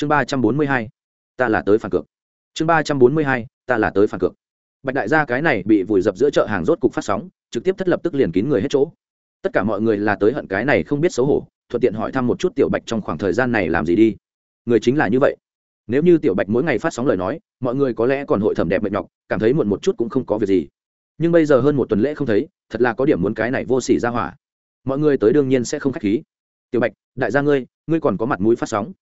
chương ba trăm bốn mươi hai, ta là tới phản cược. Chương ba trăm bốn mươi hai, ta là tới phản cược. Bạch đại gia cái này bị vùi dập giữa chợ hàng rốt cục phát sóng, trực tiếp thất lập tức liền kín người hết chỗ. Tất cả mọi người là tới hận cái này không biết xấu hổ, thuận tiện hỏi thăm một chút tiểu bạch trong khoảng thời gian này làm gì đi. Người chính là như vậy. Nếu như tiểu bạch mỗi ngày phát sóng lời nói, mọi người có lẽ còn hội thẩm đẹp mệt nhọc, cảm thấy muộn một chút cũng không có việc gì. Nhưng bây giờ hơn một tuần lễ không thấy, thật là có điểm muốn cái này vô s ỉ ra hỏa. Mọi người tới đương nhiên sẽ không k h á c h khí. Tiểu bạch, đại gia ngươi ngươi còn có mặt mũi phát sóng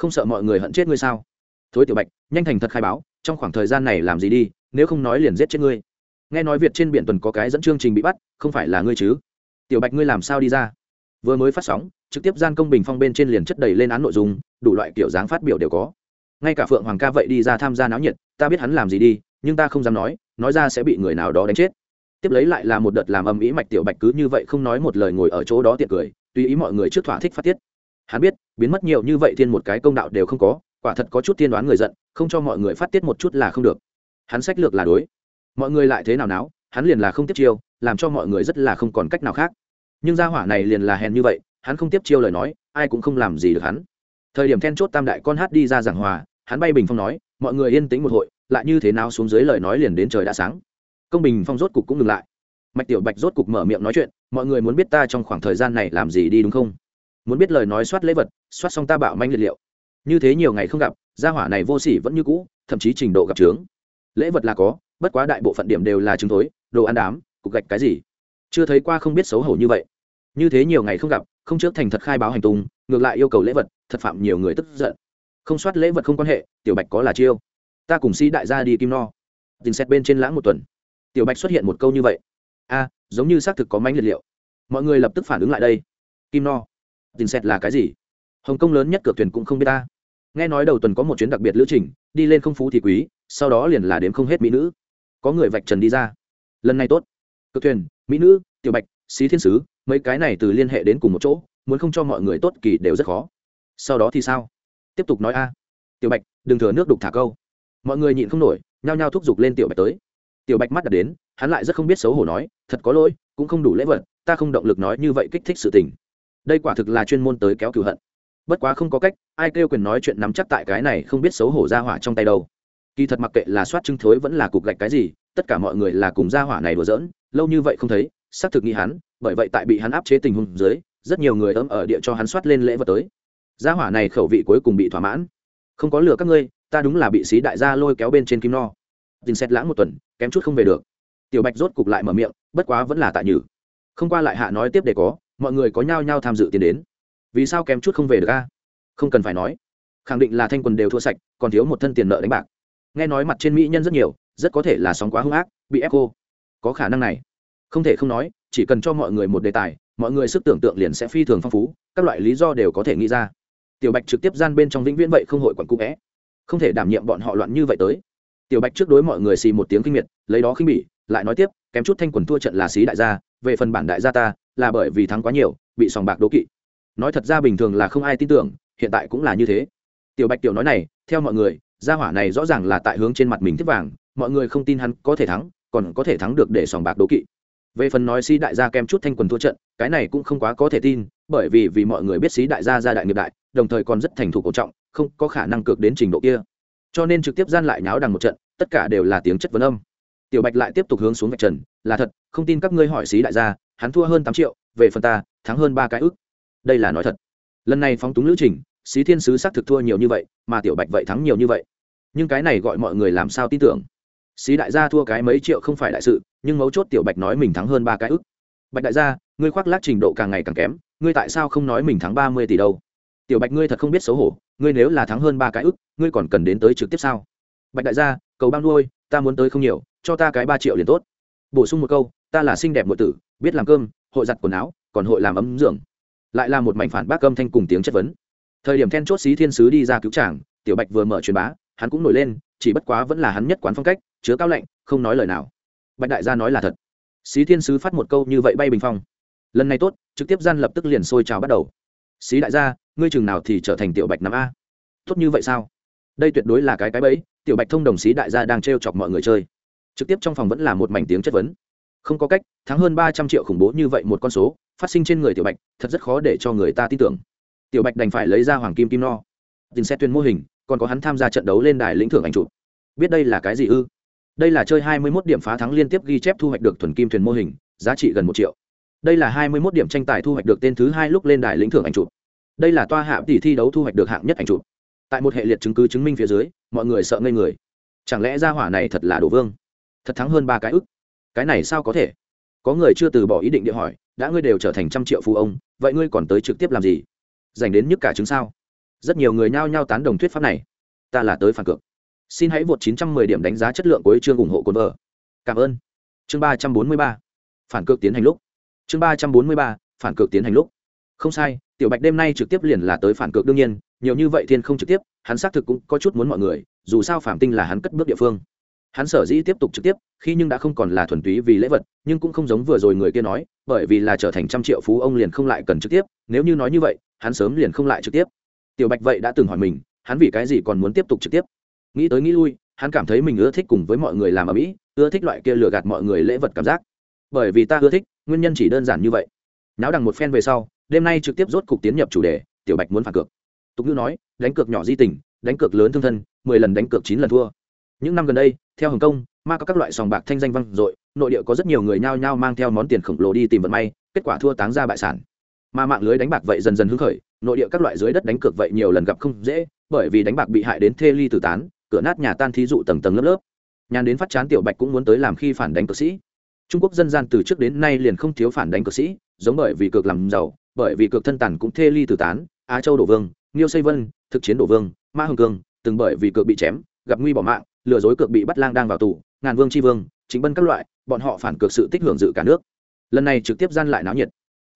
không sợ mọi người hận chết ngươi sao? Thối tiểu bạch, nhanh thành thật khai báo, trong khoảng thời gian này làm gì đi, nếu không nói liền giết chết ngươi. Nghe nói việt trên biển tuần có cái dẫn chương trình bị bắt, không phải là ngươi chứ? Tiểu bạch ngươi làm sao đi ra? Vừa mới phát sóng, trực tiếp gian công bình phong bên trên liền chất đầy lên án nội dung, đủ loại kiểu dáng phát biểu đều có. Ngay cả phượng hoàng ca vậy đi ra tham gia náo nhiệt, ta biết hắn làm gì đi, nhưng ta không dám nói nói ra sẽ bị người nào đó đánh chết. Tiếp lấy lại là một đợt làm âm ý mạch tiểu bạch cứ như vậy không nói một lời ngồi ở chỗ đó tiệc cười, tùy ý mọi người trước thỏa thích phát tiết hắn biết, biến mất nhiều như vậy thiên một cái công đạo đều không có, quả thật có chút tiên đoán người giận, không cho mọi người phát tiết một chút là không được. Hắn sách lược là đối. Mọi người lại thế nào náo, hắn liền là không tiếp chiêu, làm cho mọi người rất là không còn cách nào khác. Nhưng gia hỏa này liền là hèn như vậy, hắn không tiếp chiêu lời nói, ai cũng không làm gì được hắn. Thời điểm then chốt tam đại con hát đi ra giảng hòa, hắn bay bình phong nói, mọi người yên tĩnh một hội, lại như thế nào xuống dưới lời nói liền đến trời đã sáng. Công bình phong rốt cục cũng ngừng lại. Mạch tiểu bạch rốt cục mở miệng nói chuyện, mọi người muốn biết ta trong khoảng thời gian này làm gì đi đúng không? Muốn biết lời nói soát lễ vật, soát xong ta bạo manh liệt liệu. Như thế nhiều ngày không gặp, gia hỏa này vô sỉ vẫn như cũ, thậm chí trình độ gặp trướng. Lễ vật là có, bất quá đại bộ phận điểm đều là trứng thối, đồ ăn đám, cục gạch cái gì. Chưa thấy qua không biết xấu hổ như vậy. Như thế nhiều ngày không gặp, không trước thành thật khai báo hành tung, ngược lại yêu cầu lễ vật, thật phạm nhiều người tức giận. Không soát lễ vật không quan hệ, tiểu bạch có là chiêu. Ta cùng sĩ đại gia đi kim no. Tình xét bên trên lãng một tuần. Tiểu bạch xuất hiện một câu như vậy. A, giống như xác thực có mánh liệt liệu. Mọi người lập tức phản ứng lại đây. Kim no tình xét là cái gì? Hồng kông lớn nhất cửa thuyền cũng không biết ta. Nghe nói đầu tuần có một chuyến đặc biệt lữ trình, đi lên không phú thì quý, sau đó liền là đếm không hết mỹ nữ. Có người vạch trần đi ra. Lần này tốt. Cực thuyền, mỹ nữ, tiểu bạch, xí thiên sứ, mấy cái này từ liên hệ đến cùng một chỗ, muốn không cho mọi người tốt kỳ đều rất khó. Sau đó thì sao? Tiếp tục nói a. Tiểu bạch, đừng thừa nước đục thả câu. Mọi người nhịn không nổi, nhao nhao thúc giục lên tiểu bạch tới. Tiểu bạch mắt đặt đến, hắn lại rất không biết xấu hổ nói, thật có lỗi, cũng không đủ lễ vật, ta không động lực nói như vậy kích thích sự tình đây quả thực là chuyên môn tới kéo cửu hận. Bất quá không có cách, ai kêu quyền nói chuyện nắm chắc tại cái này không biết xấu hổ ra hỏa trong tay đâu. Kỳ thật mặc kệ là soát trưng thối vẫn là cục gạch cái gì, tất cả mọi người là cùng ra hỏa này đùa giỡn, lâu như vậy không thấy, xác thực nghĩ hắn, bởi vậy tại bị hắn áp chế tình huống dưới, rất nhiều người ấm ở địa cho hắn soát lên lễ vật tới. Gia hỏa này khẩu vị cuối cùng bị thỏa mãn. Không có lừa các ngươi, ta đúng là bị xí đại gia lôi kéo bên trên kim no tình xét lãng một tuần, kém chút không về được. Tiểu bạch rốt cục lại mở miệng, bất quá vẫn là tại nhử. Không qua lại hạ nói tiếp để có mọi người có nhao nhao tham dự tiền đến. Vì sao kém chút không về được a? Không cần phải nói. Khẳng định là thanh quần đều thua sạch, còn thiếu một thân tiền nợ đánh bạc. Nghe nói mặt trên mỹ nhân rất nhiều, rất có thể là sóng quá hung ác, bị ép cô có khả năng này. Không thể không nói, chỉ cần cho mọi người một đề tài, mọi người sức tưởng tượng liền sẽ phi thường phong phú, các loại lý do đều có thể nghĩ ra. Tiểu bạch trực tiếp gian bên trong vĩnh viễn vậy không hội quản cụ vẽ. Không thể đảm nhiệm bọn họ loạn như vậy tới. Tiểu bạch trước đối mọi người xì một tiếng kinh miệt, lấy đó khinh bỉ, lại nói tiếp, kém chút thanh quần thua trận là xí đại gia về phần bản đại gia ta, là bởi vì thắng quá nhiều, bị sòng bạc đố kỵ. Nói thật ra bình thường là không ai tin tưởng, hiện tại cũng là như thế. Tiểu bạch tiểu nói này, theo mọi người, gia hỏa này rõ ràng là tại hướng trên mặt mình thiết vàng, mọi người không tin hắn có thể thắng, còn có thể thắng được để sòng bạc đố kỵ. Về phần nói sĩ đại gia kem chút thanh quần thua trận, cái này cũng không quá có thể tin, bởi vì vì mọi người biết sĩ đại gia gia đại nghiệp đại, đồng thời còn rất thành thủ cổ trọng, không có khả năng cược đến trình độ kia. Cho nên trực tiếp gian lại nháo đằng một trận, tất cả đều là tiếng chất vấn âm tiểu bạch lại tiếp tục hướng xuống vạch trần, là thật, không tin các ngươi hỏi xí đại gia, hắn thua hơn tám triệu, về phần ta, thắng hơn ba cái ức. Đây là nói thật. Lần này phóng túng lữ trình, xí thiên sứ xác thực thua nhiều như vậy, mà tiểu bạch vậy thắng nhiều như vậy. Nhưng cái này gọi mọi người làm sao tin tưởng? Xí đại gia thua cái mấy triệu không phải đại sự, nhưng mấu chốt tiểu bạch nói mình thắng hơn ba cái ức. Bạch đại gia, ngươi khoác lác trình độ càng ngày càng kém, ngươi tại sao không nói mình thắng ba mươi tỷ đâu? Tiểu bạch, ngươi thật không biết xấu hổ, ngươi nếu là thắng hơn ba cái ức, ngươi còn cần đến tới trực tiếp sao? Bạch đại gia, cầu bao nuôi, ta muốn tới không nhiều cho ta cái ba triệu liền tốt. Bổ sung một câu ta là xinh đẹp nội tử biết làm cơm hội giặt quần áo còn hội làm ấm dưỡng lại là một mảnh phản bác âm thanh cùng tiếng chất vấn. Thời điểm then chốt xí thiên sứ đi ra cứu chàng, tiểu bạch vừa mở truyền bá hắn cũng nổi lên chỉ bất quá vẫn là hắn nhất quán phong cách chứa cao lạnh không nói lời nào. Bạch đại gia nói là thật. Xí thiên sứ phát một câu như vậy bay bình phong. Lần này tốt trực tiếp gian lập tức liền sôi trào bắt đầu. Xí đại gia ngươi chừng nào thì trở thành tiểu bạch năm a? Tốt như vậy sao? Đây tuyệt đối là cái cái bẫy tiểu bạch thông đồng xí đại gia đang t r e o chọc mọi người chơi trực tiếp trong phòng vẫn là một mảnh tiếng chất vấn. Không có cách, thắng hơn ba trăm triệu khủng bố như vậy một con số, phát sinh trên người tiểu bạch, thật rất khó để cho người ta tin tưởng. Tiểu bạch đành phải lấy ra hoàng kim kim no tin xét tuyên mô hình, còn có hắn tham gia trận đấu lên đài lĩnh thưởng ảnh chụp. Biết đây là cái gì ư? Đây là chơi 21 điểm phá thắng liên tiếp ghi chép thu hoạch được thuần kim thuyền mô hình, giá trị gần một triệu. Đây là 21 điểm tranh tài thu hoạch được tên thứ hai lúc lên đài lĩnh thưởng ảnh chụp. Đây là toa hạ tỷ thi đấu thu hoạch được hạng nhất ảnh chụp. Tại một hệ liệt chứng cứ chứng minh phía dưới, mọi người sợ ngây người. Chẳng lẽ ra hỏa này thật là đồ vương? Thật thắng hơn ba cái ức. Cái này sao có thể? Có người chưa từ bỏ ý định địa hỏi, đã ngươi đều trở thành trăm triệu phú ông, vậy ngươi còn tới trực tiếp làm gì? Dành đến nhức cả chứng sao? Rất nhiều người nhao nhao tán đồng thuyết pháp này. Ta là tới phản cược. Xin hãy vượt 910 điểm đánh giá chất lượng của chương ủng hộ cồn vợ. Cảm ơn. Chương 343. phản cược tiến hành lúc. Chương 343. phản cược tiến hành lúc. Không sai, tiểu bạch đêm nay trực tiếp liền là tới phản cược đương nhiên, nhiều như vậy thiên không trực tiếp, hắn xác thực cũng có chút muốn mọi người, dù sao phạm tinh là hắn cất bước địa phương hắn sở dĩ tiếp tục trực tiếp, khi nhưng đã không còn là thuần túy vì lễ vật, nhưng cũng không giống vừa rồi người kia nói, bởi vì là trở thành trăm triệu phú ông liền không lại cần trực tiếp, nếu như nói như vậy, hắn sớm liền không lại trực tiếp. Tiểu bạch vậy đã từng hỏi mình, hắn vì cái gì còn muốn tiếp tục trực tiếp? Nghĩ tới nghĩ lui, hắn cảm thấy mình ưa thích cùng với mọi người làm ở mỹ, ưa thích loại kia lừa gạt mọi người lễ vật cảm giác. Bởi vì ta ưa thích, nguyên nhân chỉ đơn giản như vậy. Náo đằng một phen về sau, đêm nay trực tiếp rốt cục tiến nhập chủ đề, tiểu bạch muốn phản cược. Tục ngữ nói, đánh cược nhỏ di tình, đánh cược lớn thương thân, mười lần đánh cược chín lần thua những năm gần đây, theo hồng kông, ma có các loại sòng bạc thanh danh vang dội, nội địa có rất nhiều người nhao nhao mang theo món tiền khổng lồ đi tìm vận may, kết quả thua táng ra bại sản. Mà mạng lưới đánh bạc vậy dần dần hứng khởi, nội địa các loại dưới đất đánh cược vậy nhiều lần gặp không dễ, bởi vì đánh bạc bị hại đến thê ly tử tán, cửa nát nhà tan thí dụ tầng tầng lớp lớp. Nhàn đến phát chán tiểu bạch cũng muốn tới làm khi phản đánh cược sĩ. Trung quốc dân gian từ trước đến nay liền không thiếu phản đánh cược sĩ, giống bởi vì cược làm giàu, bởi vì cược thân tàn cũng thê ly tử tán, á châu đổ vương niêu xây vân, thực chiến đổ vương, ma hồng cương từng bởi vì cược bị chém, gặp nguy bỏ mạng lừa dối cược bị bắt lang đang vào tù, ngàn vương tri vương, chính bân các loại, bọn họ phản cược sự tích hưởng dự cả nước. Lần này trực tiếp gian lại náo nhiệt.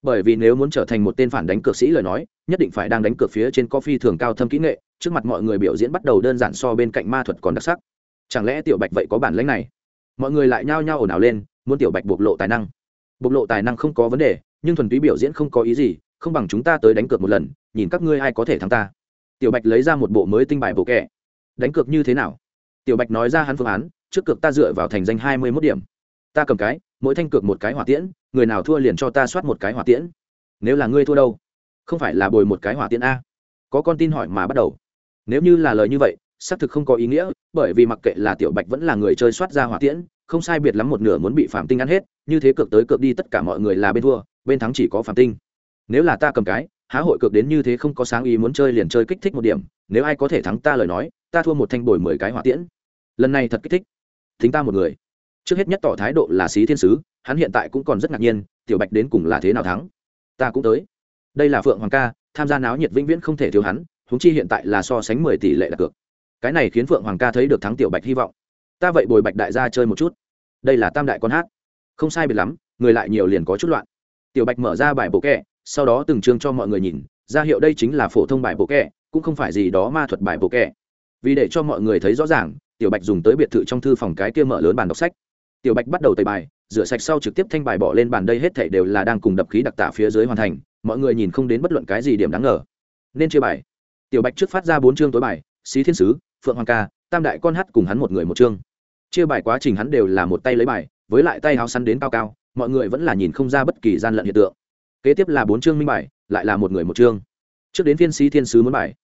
Bởi vì nếu muốn trở thành một tên phản đánh cược sĩ lời nói, nhất định phải đang đánh cược phía trên coffee thường cao thâm kỹ nghệ, trước mặt mọi người biểu diễn bắt đầu đơn giản so bên cạnh ma thuật còn đặc sắc. Chẳng lẽ tiểu bạch vậy có bản lãnh này? Mọi người lại nhao nhao ồn ào lên, muốn tiểu bạch bộc lộ tài năng. Bộc lộ tài năng không có vấn đề, nhưng thuần túy biểu diễn không có ý gì, không bằng chúng ta tới đánh cược một lần, nhìn các ngươi ai có thể thắng ta. Tiểu bạch lấy ra một bộ mới tinh bài bộ kẻ đánh cược như thế nào? Tiểu bạch nói ra hắn phương án, trước cược ta dựa vào thành danh hai mươi mốt điểm. Ta cầm cái, mỗi thanh cược một cái hỏa tiễn, người nào thua liền cho ta soát một cái hỏa tiễn. Nếu là ngươi thua đâu? Không phải là bồi một cái hỏa tiễn a. Có con tin hỏi mà bắt đầu. Nếu như là lời như vậy, xác thực không có ý nghĩa, bởi vì mặc kệ là tiểu bạch vẫn là người chơi soát ra hỏa tiễn, không sai biệt lắm một nửa muốn bị phạm tinh ăn hết, như thế cược tới cược đi tất cả mọi người là bên thua, bên thắng chỉ có phạm tinh. Nếu là ta cầm cái, há hội cược đến như thế không có sáng ý muốn chơi liền chơi kích thích một điểm, nếu ai có thể thắng ta lời nói, ta thua một thanh bồi mười cái hỏa tiễn lần này thật kích thích. Thính ta một người. Trước hết nhất tỏ thái độ là xí thiên sứ, hắn hiện tại cũng còn rất ngạc nhiên, tiểu bạch đến cùng là thế nào thắng? Ta cũng tới. Đây là phượng hoàng ca, tham gia náo nhiệt vĩnh viễn không thể thiếu hắn húng chi hiện tại là so sánh mười tỷ lệ đặt cược. Cái này khiến phượng hoàng ca thấy được thắng tiểu bạch hy vọng. Ta vậy bồi bạch đại gia chơi một chút. Đây là tam đại con hát. Không sai biệt lắm, người lại nhiều liền có chút loạn. Tiểu bạch mở ra bài bộ kẹ, sau đó từng chương cho mọi người nhìn. Ra hiệu đây chính là phổ thông bài bộ kẹ, cũng không phải gì đó ma thuật bài bộ kẹ. Vì để cho mọi người thấy rõ ràng tiểu bạch dùng tới biệt thự trong thư phòng cái kia mở lớn bàn đọc sách. Tiểu bạch bắt đầu tẩy bài, rửa sạch sau trực tiếp thanh bài bỏ lên bàn đây hết thảy đều là đang cùng đập khí đặc tả phía dưới hoàn thành, mọi người nhìn không đến bất luận cái gì điểm đáng ngờ. Nên chia bài. Tiểu bạch trước phát ra bốn chương tối bài, xí thiên sứ, phượng hoàng ca, tam đại con hát cùng hắn một người một chương. Chia bài quá trình hắn đều là một tay lấy bài, với lại tay háo săn đến cao cao, mọi người vẫn là nhìn không ra bất kỳ gian lận hiện tượng. Kế tiếp là bốn chương minh bài, lại là một người một chương. Trước đến phiên xí thiên sứ muốn bài.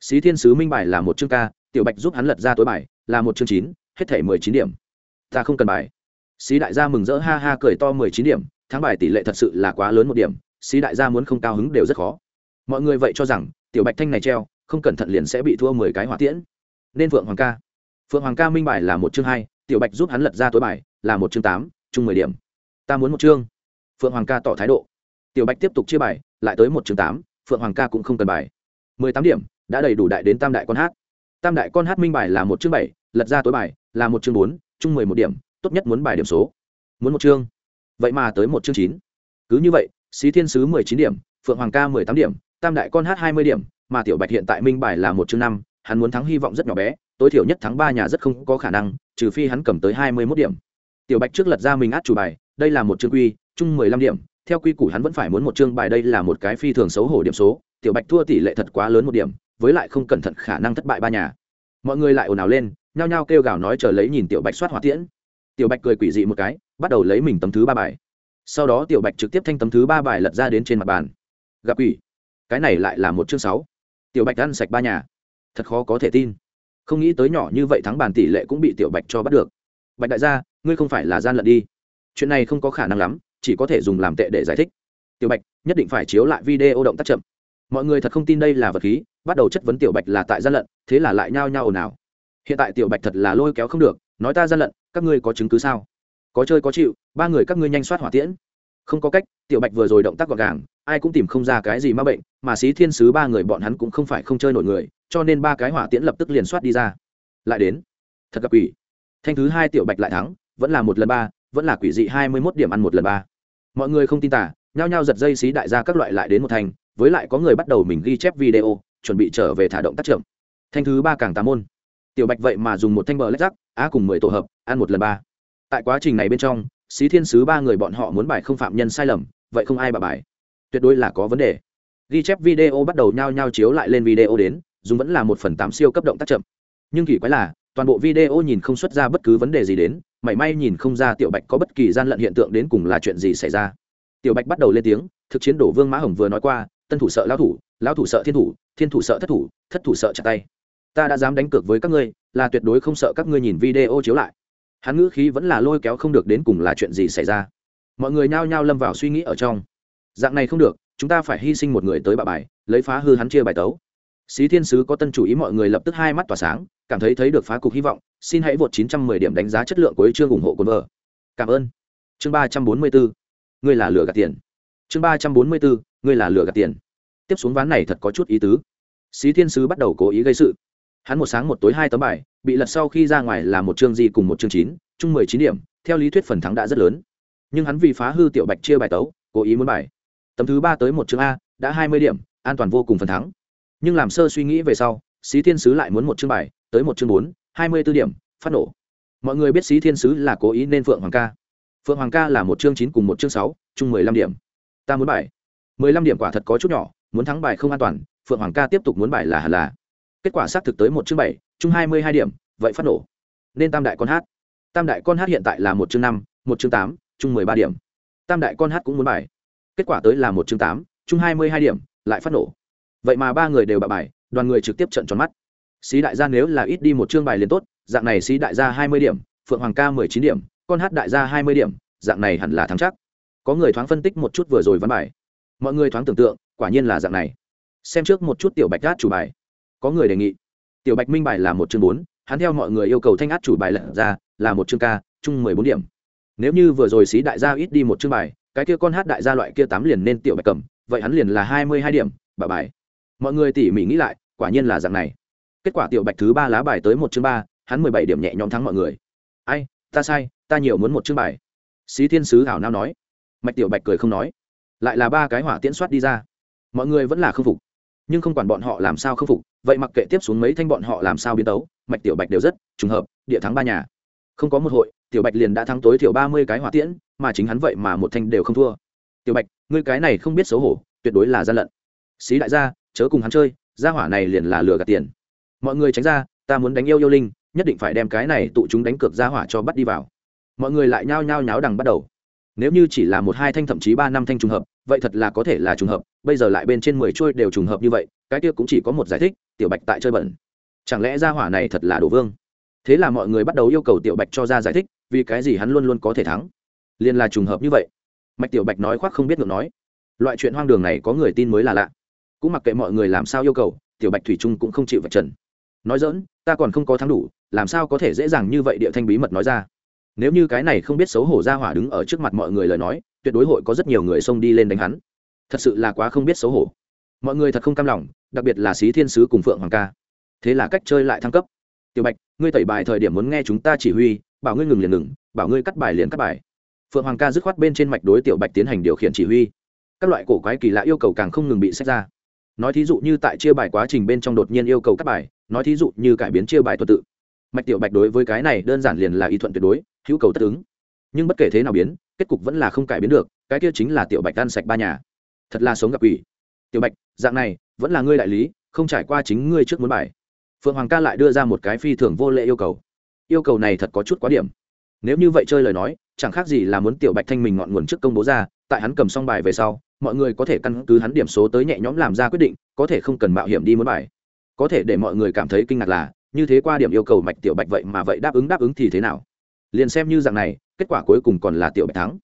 Xí thiên sứ minh bài là một chương ca, tiểu bạch giúp hắn lật ra tối bài là một chương chín, hết thể mười chín điểm. Ta không cần bài. Xí đại gia mừng rỡ, ha ha, cười to mười chín điểm. Thắng bài tỷ lệ thật sự là quá lớn một điểm. Xí đại gia muốn không cao hứng đều rất khó. Mọi người vậy cho rằng, tiểu bạch thanh này treo, không cẩn thận liền sẽ bị thua mười cái hỏa tiễn. Nên phượng hoàng ca. Phượng hoàng ca minh bài là một chương hai, tiểu bạch giúp hắn lật ra tối bài là một chương tám, chung mười điểm. Ta muốn một chương. Phượng hoàng ca tỏ thái độ. Tiểu bạch tiếp tục chia bài, lại tới một chương tám, phượng hoàng ca cũng không cần bài. Mười tám điểm, đã đầy đủ đại đến tam đại con hát. Tam đại con hát minh bài là một chương bảy lật ra tối bài, là một chương bốn, chung mười một điểm, tốt nhất muốn bài điểm số. Muốn một chương. Vậy mà tới một chương chín. Cứ như vậy, xí thiên sứ mười chín điểm, phượng hoàng ca mười tám điểm, tam đại con hát hai mươi điểm, mà tiểu bạch hiện tại minh bài là một chương năm, hắn muốn thắng hy vọng rất nhỏ bé, tối thiểu nhất thắng ba nhà rất không có khả năng, trừ phi hắn cầm tới hai mươi mốt điểm. Tiểu bạch trước lật ra mình át chủ bài, đây là một chương quy, chung mười lăm điểm, theo quy củ hắn vẫn phải muốn một chương bài đây là một cái phi thường xấu hổ điểm số, tiểu bạch thua tỷ lệ thật quá lớn một điểm, với lại không cẩn thận khả năng thất bại ba nhà. Mọi người lại ồn ào lên nhao nhao kêu gào nói chờ lấy nhìn tiểu bạch soát hỏa tiễn. Tiểu bạch cười quỷ dị một cái, bắt đầu lấy mình tấm thứ ba bài. Sau đó tiểu bạch trực tiếp thanh tấm thứ ba bài lật ra đến trên mặt bàn. Gặp quỷ. Cái này lại là một chương sáu. Tiểu bạch ăn sạch ba nhà. Thật khó có thể tin. Không nghĩ tới nhỏ như vậy thắng bàn tỷ lệ cũng bị tiểu bạch cho bắt được. Bạch đại gia, ngươi không phải là gian lận đi. Chuyện này không có khả năng lắm, chỉ có thể dùng làm tệ để giải thích. Tiểu bạch, nhất định phải chiếu lại video động tác chậm. Mọi người thật không tin đây là vật khí, bắt đầu chất vấn tiểu bạch là tại gian lận, thế là lại nhao nhao ồn ào hiện tại tiểu bạch thật là lôi kéo không được, nói ta gian lận, các ngươi có chứng cứ sao? Có chơi có chịu, ba người các ngươi nhanh soát hỏa tiễn. Không có cách, tiểu bạch vừa rồi động tác gọn gàng, ai cũng tìm không ra cái gì m a bệnh, mà xí thiên sứ ba người bọn hắn cũng không phải không chơi nổi người, cho nên ba cái hỏa tiễn lập tức liền soát đi ra. Lại đến. Thật gặp quỷ. Thanh thứ hai tiểu bạch lại thắng, vẫn là một lần ba, vẫn là quỷ dị hai mươi mốt điểm ăn một lần ba. Mọi người không tin tả nhao nhao giật dây xí đại gia các loại lại đến một thành, với lại có người bắt đầu mình ghi chép video, chuẩn bị trở về thả động tác trưởng thanh thứ ba càng tám môn tiểu bạch vậy mà dùng một thanh bờ lách rắc á cùng mười tổ hợp, ăn một lần ba. Tại quá trình này bên trong, xí thiên sứ ba người bọn họ muốn bài không phạm nhân sai lầm, vậy không ai bà bài. Tuyệt đối là có vấn đề. Ghi chép video bắt đầu nhao nhao chiếu lại lên video đến, dùng vẫn là một phần tám siêu cấp động tác chậm. Nhưng kỳ quái là, toàn bộ video nhìn không xuất ra bất cứ vấn đề gì đến, mảy may nhìn không ra tiểu bạch có bất kỳ gian lận hiện tượng đến cùng là chuyện gì xảy ra. Tiểu bạch bắt đầu lên tiếng, thực chiến đổ vương mã hồng vừa nói qua, tân thủ sợ lao thủ lao thủ sợ thiên thủ thiên thủ sợ thất thủ thất thủ sợ chặt tay ta đã dám đánh cược với các ngươi, là tuyệt đối không sợ các ngươi nhìn video chiếu lại. Hắn ngữ khí vẫn là lôi kéo không được đến cùng là chuyện gì xảy ra. Mọi người nhao nhao lâm vào suy nghĩ ở trong. Dạng này không được, chúng ta phải hy sinh một người tới bà bài, lấy phá hư hắn chia bài tấu. Xí thiên sứ có tân chủ ý mọi người lập tức hai mắt tỏa sáng, cảm thấy thấy được phá cục hy vọng, xin hãy vượt 910 điểm đánh giá chất lượng của chương ủng hộ cồn vợ. Cảm ơn. Chương 344 ngươi là lừa gạt tiền. Chương 344 ngươi là lừa gạt tiền. Tiếp xuống ván này thật có chút ý tứ. Xí thiên sứ bắt đầu cố ý gây sự hắn một sáng một tối hai tấm bài, bị lật sau khi ra ngoài là một chương di cùng một chương chín, chung mười chín điểm, theo lý thuyết phần thắng đã rất lớn. Nhưng hắn vì phá hư tiểu bạch chia bài tấu, cố ý muốn bài. Tấm thứ ba tới một chương a, đã hai mươi điểm, an toàn vô cùng phần thắng. Nhưng làm sơ suy nghĩ về sau, xí thiên sứ lại muốn một chương bài, tới một chương bốn, hai mươi b ố điểm, phát nổ. Mọi người biết xí thiên sứ là cố ý nên phượng hoàng ca. Phượng hoàng ca là một chương chín cùng một chương sáu, chung mười lăm điểm. Ta muốn bài. Mười lăm điểm quả thật có chút nhỏ, muốn thắng bài không an toàn, phượng hoàng ca tiếp tục muốn bài là hẳn là kết quả xác thực tới một chương bảy chung hai mươi hai điểm, vậy phát nổ. Nên tam đại con hát. Tam đại con hát hiện tại là một chương năm, một chương tám chung mười ba điểm. Tam đại con hát cũng muốn bài. Kết quả tới là một chương tám chung hai mươi hai điểm, lại phát nổ. Vậy mà ba người đều bạ bài, đoàn người trực tiếp trận tròn mắt. Xí đại gia nếu là ít đi một chương bài liền tốt, dạng này xí đại gia hai mươi điểm, phượng hoàng ca mười chín điểm, con hát đại gia hai mươi điểm, dạng này hẳn là thắng chắc. Có người thoáng phân tích một chút vừa rồi văn bài. Mọi người thoáng tưởng tượng, quả nhiên là dạng này. Xem trước một chút tiểu bạch cát chủ bài có người đề nghị. Tiểu bạch minh bài là một chương bốn, hắn theo mọi người yêu cầu thanh át chủ bài lật ra, là một chương ca, chung mười bốn điểm. Nếu như vừa rồi xí đại gia ít đi một chương bài, cái kia con hát đại gia loại kia tám liền nên tiểu bạch cầm, vậy hắn liền là hai mươi hai điểm, bà bài. Mọi người tỉ mỉ nghĩ lại, quả nhiên là dạng này. Kết quả tiểu bạch thứ ba lá bài tới một chương ba, hắn mười bảy điểm nhẹ nhõm thắng mọi người. Ai, ta sai, ta nhiều muốn một chương bài. Xí thiên sứ hảo nao nói. Mạch tiểu bạch cười không nói. Lại là ba cái hỏa tiễn soát đi ra. Mọi người vẫn là k phục nhưng không quản bọn họ làm sao k phục, vậy mặc kệ tiếp xuống mấy thanh bọn họ làm sao biến tấu, mạch tiểu bạch đều rất trùng hợp, địa thắng ba nhà. Không có một hội, tiểu bạch liền đã thắng tối thiểu ba mươi cái hỏa tiễn, mà chính hắn vậy mà một thanh đều không thua. Tiểu bạch, ngươi cái này không biết xấu hổ, tuyệt đối là gian lận. Xí đại gia, chớ cùng hắn chơi, gia hỏa này liền là lừa gạt tiền. Mọi người tránh ra, ta muốn đánh yêu yêu linh, nhất định phải đem cái này tụ chúng đánh cược gia hỏa cho bắt đi vào. Mọi người lại nhao nhao nháo đằng bắt đầu. Nếu như chỉ là một hai thanh thậm chí ba năm thanh trùng hợp vậy thật là có thể là trùng hợp, bây giờ lại bên trên mười trôi đều trùng hợp như vậy, cái kia cũng chỉ có một giải thích, tiểu bạch tại chơi bẩn. Chẳng lẽ gia hỏa này thật là đồ vương? Thế là mọi người bắt đầu yêu cầu tiểu bạch cho ra giải thích, vì cái gì hắn luôn luôn có thể thắng? Liền là trùng hợp như vậy. Mạch tiểu bạch nói khoác không biết ngược nói. Loại chuyện hoang đường này có người tin mới là lạ. Cũng mặc kệ mọi người làm sao yêu cầu, tiểu bạch thủy trung cũng không chịu vật trần. Nói dỡn ta còn không có thắng đủ, làm sao có thể dễ dàng như vậy địa thanh bí mật nói ra? Nếu như cái này không biết xấu hổ ra hỏa đứng ở trước mặt mọi người lời nói, tuyệt đối hội có rất nhiều người xông đi lên đánh hắn. Thật sự là quá không biết xấu hổ. Mọi người thật không cam lòng, đặc biệt là xí thiên sứ cùng phượng hoàng ca. Thế là cách chơi lại thăng cấp. Tiểu bạch, ngươi tẩy bài thời điểm muốn nghe chúng ta chỉ huy, bảo ngươi ngừng liền ngừng, bảo ngươi cắt bài liền cắt bài. Phượng hoàng ca dứt khoát bên trên mạch đối tiểu bạch tiến hành điều khiển chỉ huy. Các loại cổ quái kỳ lạ yêu cầu càng không ngừng bị xét ra. Nói thí dụ như tại chia bài quá trình bên trong đột nhiên yêu cầu cắt bài, nói thí dụ như cải biến chia bài tuần tự. Mạch tiểu bạch đối với cái này đơn giản liền là ý thuận tuyệt đối hữu cầu tất ứng. Nhưng bất kể thế nào biến, kết cục vẫn là không cải biến được, cái kia chính là tiểu bạch tan sạch ba nhà. Thật là sống gặp ủy tiểu bạch, dạng này, vẫn là ngươi đại lý, không trải qua chính ngươi trước muốn bài. Phượng hoàng ca lại đưa ra một cái phi thường vô lệ yêu cầu. Yêu cầu này thật có chút quá điểm. Nếu như vậy chơi lời nói, chẳng khác gì là muốn tiểu bạch thanh mình ngọn nguồn trước công bố ra, tại hắn cầm xong bài về sau, mọi người có thể căn cứ hắn điểm số tới nhẹ nhõm làm ra quyết định, có thể không cần mạo hiểm đi muốn bài. Có thể để mọi người cảm thấy kinh ngạc là, như thế qua điểm yêu cầu mạch tiểu bạch vậy mà vậy đáp ứng đáp ứng thì thế nào? Liền xem như dạng này, kết quả cuối cùng còn là tiểu bạch thắng.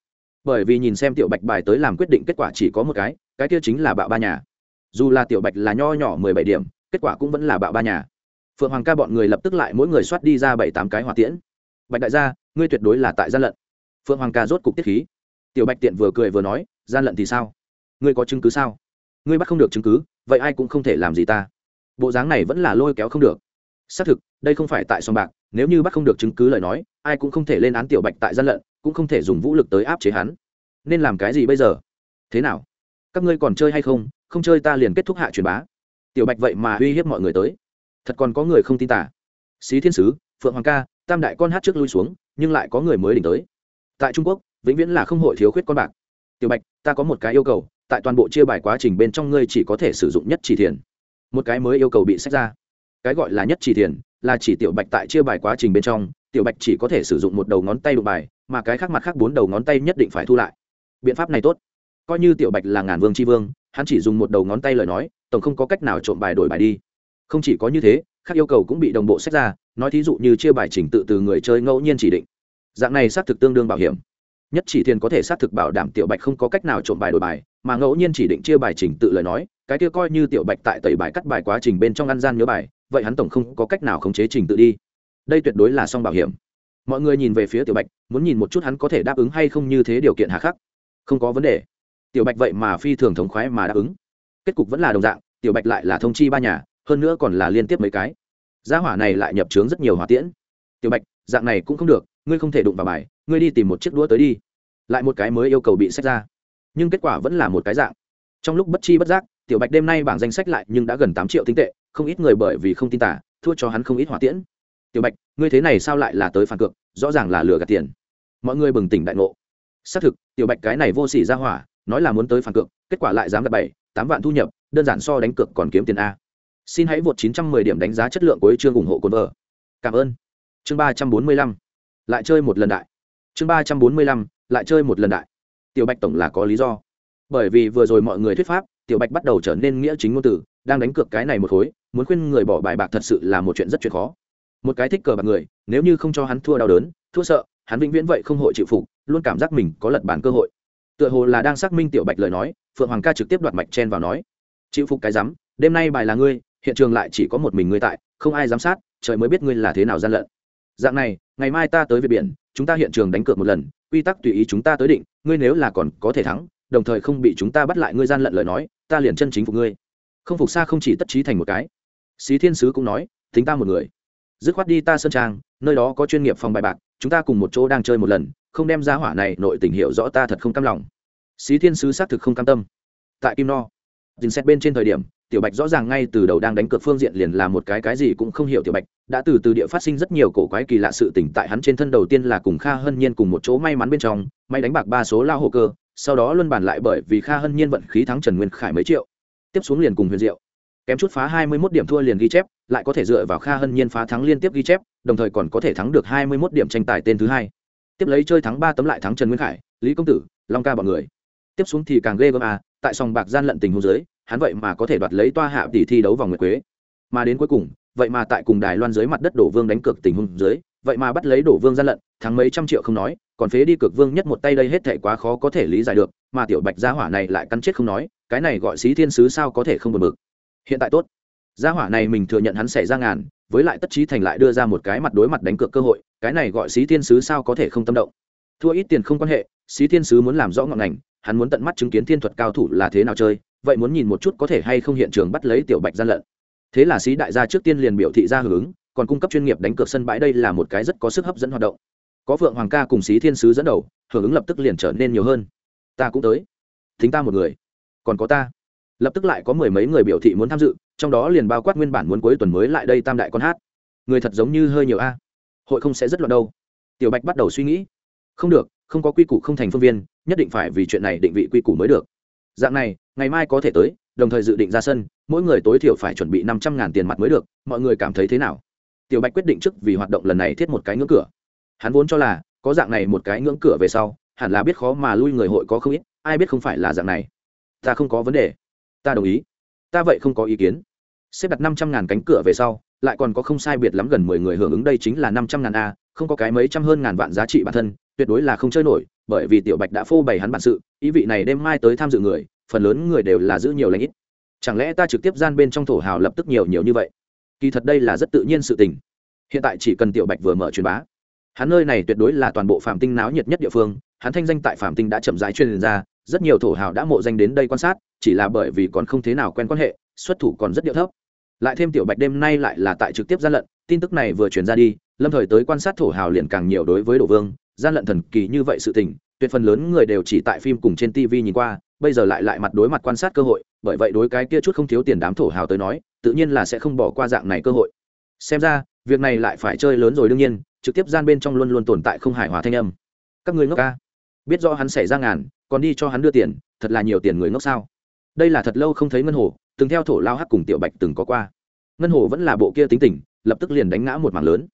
Bởi vì nhìn xem tiểu bạch bài tới làm quyết định kết quả chỉ có một cái cái kia chính là bạo ba nhà. Dù là tiểu bạch là nho nhỏ mười bảy điểm, kết quả cũng vẫn là bạo ba nhà. Phượng hoàng ca bọn người lập tức lại mỗi người soát đi ra bảy tám cái hỏa tiễn. Bạch đại gia, ngươi tuyệt đối là tại gian lận. Phượng hoàng ca rốt cục tiết khí. Tiểu bạch tiện vừa cười vừa nói, gian lận thì sao? Ngươi có chứng cứ sao? Ngươi bắt không được chứng cứ, vậy ai cũng không thể làm gì ta. Bộ dáng này vẫn là lôi kéo không được. Xác thực, đây không phải tại sòng bạc nếu như bắt không được chứng cứ lời nói, ai cũng không thể lên án tiểu bạch tại gian lận, cũng không thể dùng vũ lực tới áp chế hắn. Nên làm cái gì bây giờ? Thế nào? Các ngươi còn chơi hay không? Không chơi ta liền kết thúc hạ truyền bá. Tiểu bạch vậy mà uy hiếp mọi người tới. Thật còn có người không tin tả xí thiên sứ, phượng hoàng ca, tam đại con hát trước lui xuống, nhưng lại có người mới đỉnh tới. Tại trung quốc, vĩnh viễn là không hội thiếu khuyết con bạc. Tiểu bạch, ta có một cái yêu cầu, tại toàn bộ chia bài quá trình bên trong ngươi chỉ có thể sử dụng nhất chỉ thiền. Một cái mới yêu cầu bị xét ra. Cái gọi là nhất chỉ thiền là chỉ tiểu bạch tại chia bài quá trình bên trong, tiểu bạch chỉ có thể sử dụng một đầu ngón tay đụng bài, mà cái khác mặt khác bốn đầu ngón tay nhất định phải thu lại. Biện pháp này tốt. Coi như tiểu bạch là ngàn vương c h i vương, hắn chỉ dùng một đầu ngón tay lời nói, tổng không có cách nào trộm bài đổi bài đi. Không chỉ có như thế các yêu cầu cũng bị đồng bộ xét ra, nói thí dụ như chia bài trình tự từ người chơi ngẫu nhiên chỉ định. Dạng này xác thực tương đương bảo hiểm. Nhất chỉ thiền có thể xác thực bảo đảm tiểu bạch không có cách nào trộm bài đổi bài, mà ngẫu nhiên chỉ định chia bài trình tự lời nói, cái kia coi như tiểu bạch tại tẩy bài cắt bài quá trình bên trong ăn gian nhớ bài vậy hắn tổng không có cách nào khống chế trình tự đi. Đây tuyệt đối là song bảo hiểm. Mọi người nhìn về phía tiểu bạch, muốn nhìn một chút hắn có thể đáp ứng hay không như thế điều kiện hà khắc. Không có vấn đề. Tiểu bạch vậy mà phi thường thống khoái mà đáp ứng. Kết cục vẫn là đồng dạng, tiểu bạch lại là thông chi ba nhà, hơn nữa còn là liên tiếp mấy cái. Gia hỏa này lại nhập trướng rất nhiều hỏa tiễn. Tiểu bạch, dạng này cũng không được, ngươi không thể đụng vào bài, ngươi đi tìm một chiếc đũa tới đi. Lại một cái mới yêu cầu bị xét ra. Nhưng kết quả vẫn là một cái dạng. Trong lúc bất chi bất giác, tiểu bạch đêm nay bảng danh sách lại nhưng đã gần tám triệu tinh tệ không ít người bởi vì không tin tả, thua cho hắn không ít hỏa tiễn. Tiểu bạch, ngươi thế này sao lại là tới phản cược, rõ ràng là lừa gạt tiền. Mọi người bừng tỉnh đại ngộ. Xác thực, tiểu bạch cái này vô s ỉ ra hỏa, nói là muốn tới phản cược, kết quả lại dám đặt bảy, tám vạn thu nhập, đơn giản so đánh cược còn kiếm tiền a. Xin hãy vượt 910 điểm đánh giá chất lượng của chương ủng hộ cồn vợ cảm ơn. Chương 345 lại chơi một lần đại. Chương 345 lại chơi một lần đại. Tiểu bạch tổng là có lý do. Bởi vì vừa rồi mọi người thuyết pháp tiểu bạch bắt đầu trở nên nghĩa chính ngôn từ, đang đánh cược cái này một khối, muốn khuyên người bỏ bài bạc thật sự là một chuyện rất chuyện khó. Một cái thích cờ bạc người, nếu như không cho hắn thua đau đớn, thua sợ, hắn vĩnh viễn vậy không hội chịu phục, luôn cảm giác mình có lật bản cơ hội. Tựa hồ là đang xác minh tiểu bạch lời nói, phượng hoàng ca trực tiếp đoạt mạch chen vào nói, chịu phục cái rắm đêm nay bài là ngươi, hiện trường lại chỉ có một mình ngươi tại, không ai giám sát, trời mới biết ngươi là thế nào gian lận. Dạng này, ngày mai ta tới về biển, chúng ta hiện trường đánh cược một lần, quy tắc tùy ý chúng ta tới định, ngươi nếu là còn có thể thắng, đồng thời không bị chúng ta bắt lại ngươi gian lận lời nói ta liền chân chính phục ngươi. Không phục xa không chỉ tất trí thành một cái. Xí thiên sứ cũng nói tính ta một người. Dứt khoát đi ta sơn trang, nơi đó có chuyên nghiệp phòng bài bạc, chúng ta cùng một chỗ đang chơi một lần, không đem ra hỏa này nội tình hiểu rõ ta thật không cam lòng. Xí thiên sứ xác thực không cam tâm. Tại kim no dình xét bên trên thời điểm, tiểu bạch rõ ràng ngay từ đầu đang đánh cược phương diện liền là một cái cái gì cũng không hiểu tiểu bạch, đã từ từ địa phát sinh rất nhiều cổ quái kỳ lạ sự tỉnh tại hắn trên thân đầu tiên là cùng kha hân nhiên cùng một chỗ may mắn bên trong, may đánh bạc ba số lao hồ cơ sau đó luân bàn lại bởi vì kha hân nhiên vận khí thắng trần nguyên khải mấy triệu. Tiếp xuống liền cùng huyền diệu. Kém chút phá hai mươi 21 điểm thua liền ghi chép, lại có thể dựa vào kha hân nhiên phá thắng liên tiếp ghi chép, đồng thời còn có thể thắng được hai mươi 21 điểm tranh tài tên thứ hai. Tiếp lấy chơi thắng ba tấm lại thắng trần nguyên khải, lý công tử, long ca bọn người. Tiếp xuống thì càng ghê gớm à tại sòng bạc gian lận tình hồ dưới, hắn vậy mà có thể đoạt lấy toa hạ tỷ thi đấu vòng nguyệt quế. Mà đến cuối cùng, vậy mà tại cùng đài loan dưới mặt đất đổ vương đánh cược tình huống dưới, vậy mà bắt lấy đổ vương gian lận, thắng mấy trăm triệu không nói còn phế đi cực vương nhất một tay đây hết thệ quá khó có thể lý giải được, mà tiểu bạch gia hỏa này lại căn chết không nói, cái này gọi xí thiên sứ sao có thể không bật bực. Hiện tại tốt. Gia hỏa này mình thừa nhận hắn xảy ra ngàn, với lại tất trí thành lại đưa ra một cái mặt đối mặt đánh cược cơ hội, cái này gọi xí thiên sứ sao có thể không tâm động. Thua ít tiền không quan hệ, xí thiên sứ muốn làm rõ ngọn ngành, hắn muốn tận mắt chứng kiến thiên thuật cao thủ là thế nào chơi, vậy muốn nhìn một chút có thể hay không hiện trường bắt lấy tiểu bạch gian lận. Thế là xí đại gia trước tiên liền biểu thị ra hưởng còn cung cấp chuyên nghiệp đánh cược sân bãi đây là một cái rất có sức hấp dẫn hoạt động có phượng hoàng ca cùng xí thiên sứ dẫn đầu, hưởng ứng lập tức liền trở nên nhiều hơn. Ta cũng tới. Thính ta một người. Còn có ta. Lập tức lại có mười mấy người biểu thị muốn tham dự, trong đó liền bao quát nguyên bản muốn cuối tuần mới lại đây tam đại con hát. Người thật giống như hơi nhiều a. Hội không sẽ rất loạn đâu. Tiểu bạch bắt đầu suy nghĩ. Không được, không có quy củ không thành phương viên, nhất định phải vì chuyện này định vị quy củ mới được. Dạng này, ngày mai có thể tới, đồng thời dự định ra sân, mỗi người tối thiểu phải chuẩn bị năm trăm ngàn tiền mặt mới được, mọi người cảm thấy thế nào? Tiểu bạch quyết định trước vì hoạt động lần này thiết một cái ngưỡng cửa hắn vốn cho là, có dạng này một cái ngưỡng cửa về sau, hẳn là biết khó mà lui người hội có không ít, ai biết không phải là dạng này. Ta không có vấn đề. Ta đồng ý. Ta vậy không có ý kiến. Xếp đặt năm trăm ngàn cánh cửa về sau, lại còn có không sai biệt lắm gần mười người hưởng ứng đây chính là năm trăm ngàn a, không có cái mấy trăm hơn ngàn vạn giá trị bản thân, tuyệt đối là không chơi nổi, bởi vì tiểu bạch đã phô bày hắn bản sự, ý vị này đêm mai tới tham dự người, phần lớn người đều là giữ nhiều lãnh ít. Chẳng lẽ ta trực tiếp gian bên trong thổ hào lập tức nhiều nhiều như vậy? Kỳ thật đây là rất tự nhiên sự tình. Hiện tại chỉ cần tiểu bạch vừa mở truyền bá hắn nơi này tuyệt đối là toàn bộ phạm tinh náo nhiệt nhất địa phương, hắn thanh danh tại phạm tinh đã chậm rãi truyền ra, rất nhiều thổ hào đã mộ danh đến đây quan sát, chỉ là bởi vì còn không thế nào quen quan hệ, xuất thủ còn rất điệu thấp. Lại thêm tiểu bạch đêm nay lại là tại trực tiếp gian lận, tin tức này vừa truyền ra đi, lâm thời tới quan sát thổ hào liền càng nhiều đối với đồ vương, gian lận thần kỳ như vậy sự tình, tuyệt phần lớn người đều chỉ tại phim cùng trên tv nhìn qua, bây giờ lại lại mặt đối mặt quan sát cơ hội, bởi vậy đối cái kia chút không thiếu tiền đám thổ hào tới nói, tự nhiên là sẽ không bỏ qua dạng này cơ hội. Xem ra, việc này lại phải chơi lớn rồi đương nhiên trực tiếp gian bên trong luôn luôn tồn tại không hài hòa thanh âm. Các người ngốc ca. Biết do hắn xảy ra ngàn, còn đi cho hắn đưa tiền, thật là nhiều tiền người ngốc sao? Đây là thật lâu không thấy ngân hồ, từng theo thổ lao hắc cùng tiểu bạch từng có qua. Ngân hồ vẫn là bộ kia tính tình, lập tức liền đánh ngã một mảng lớn.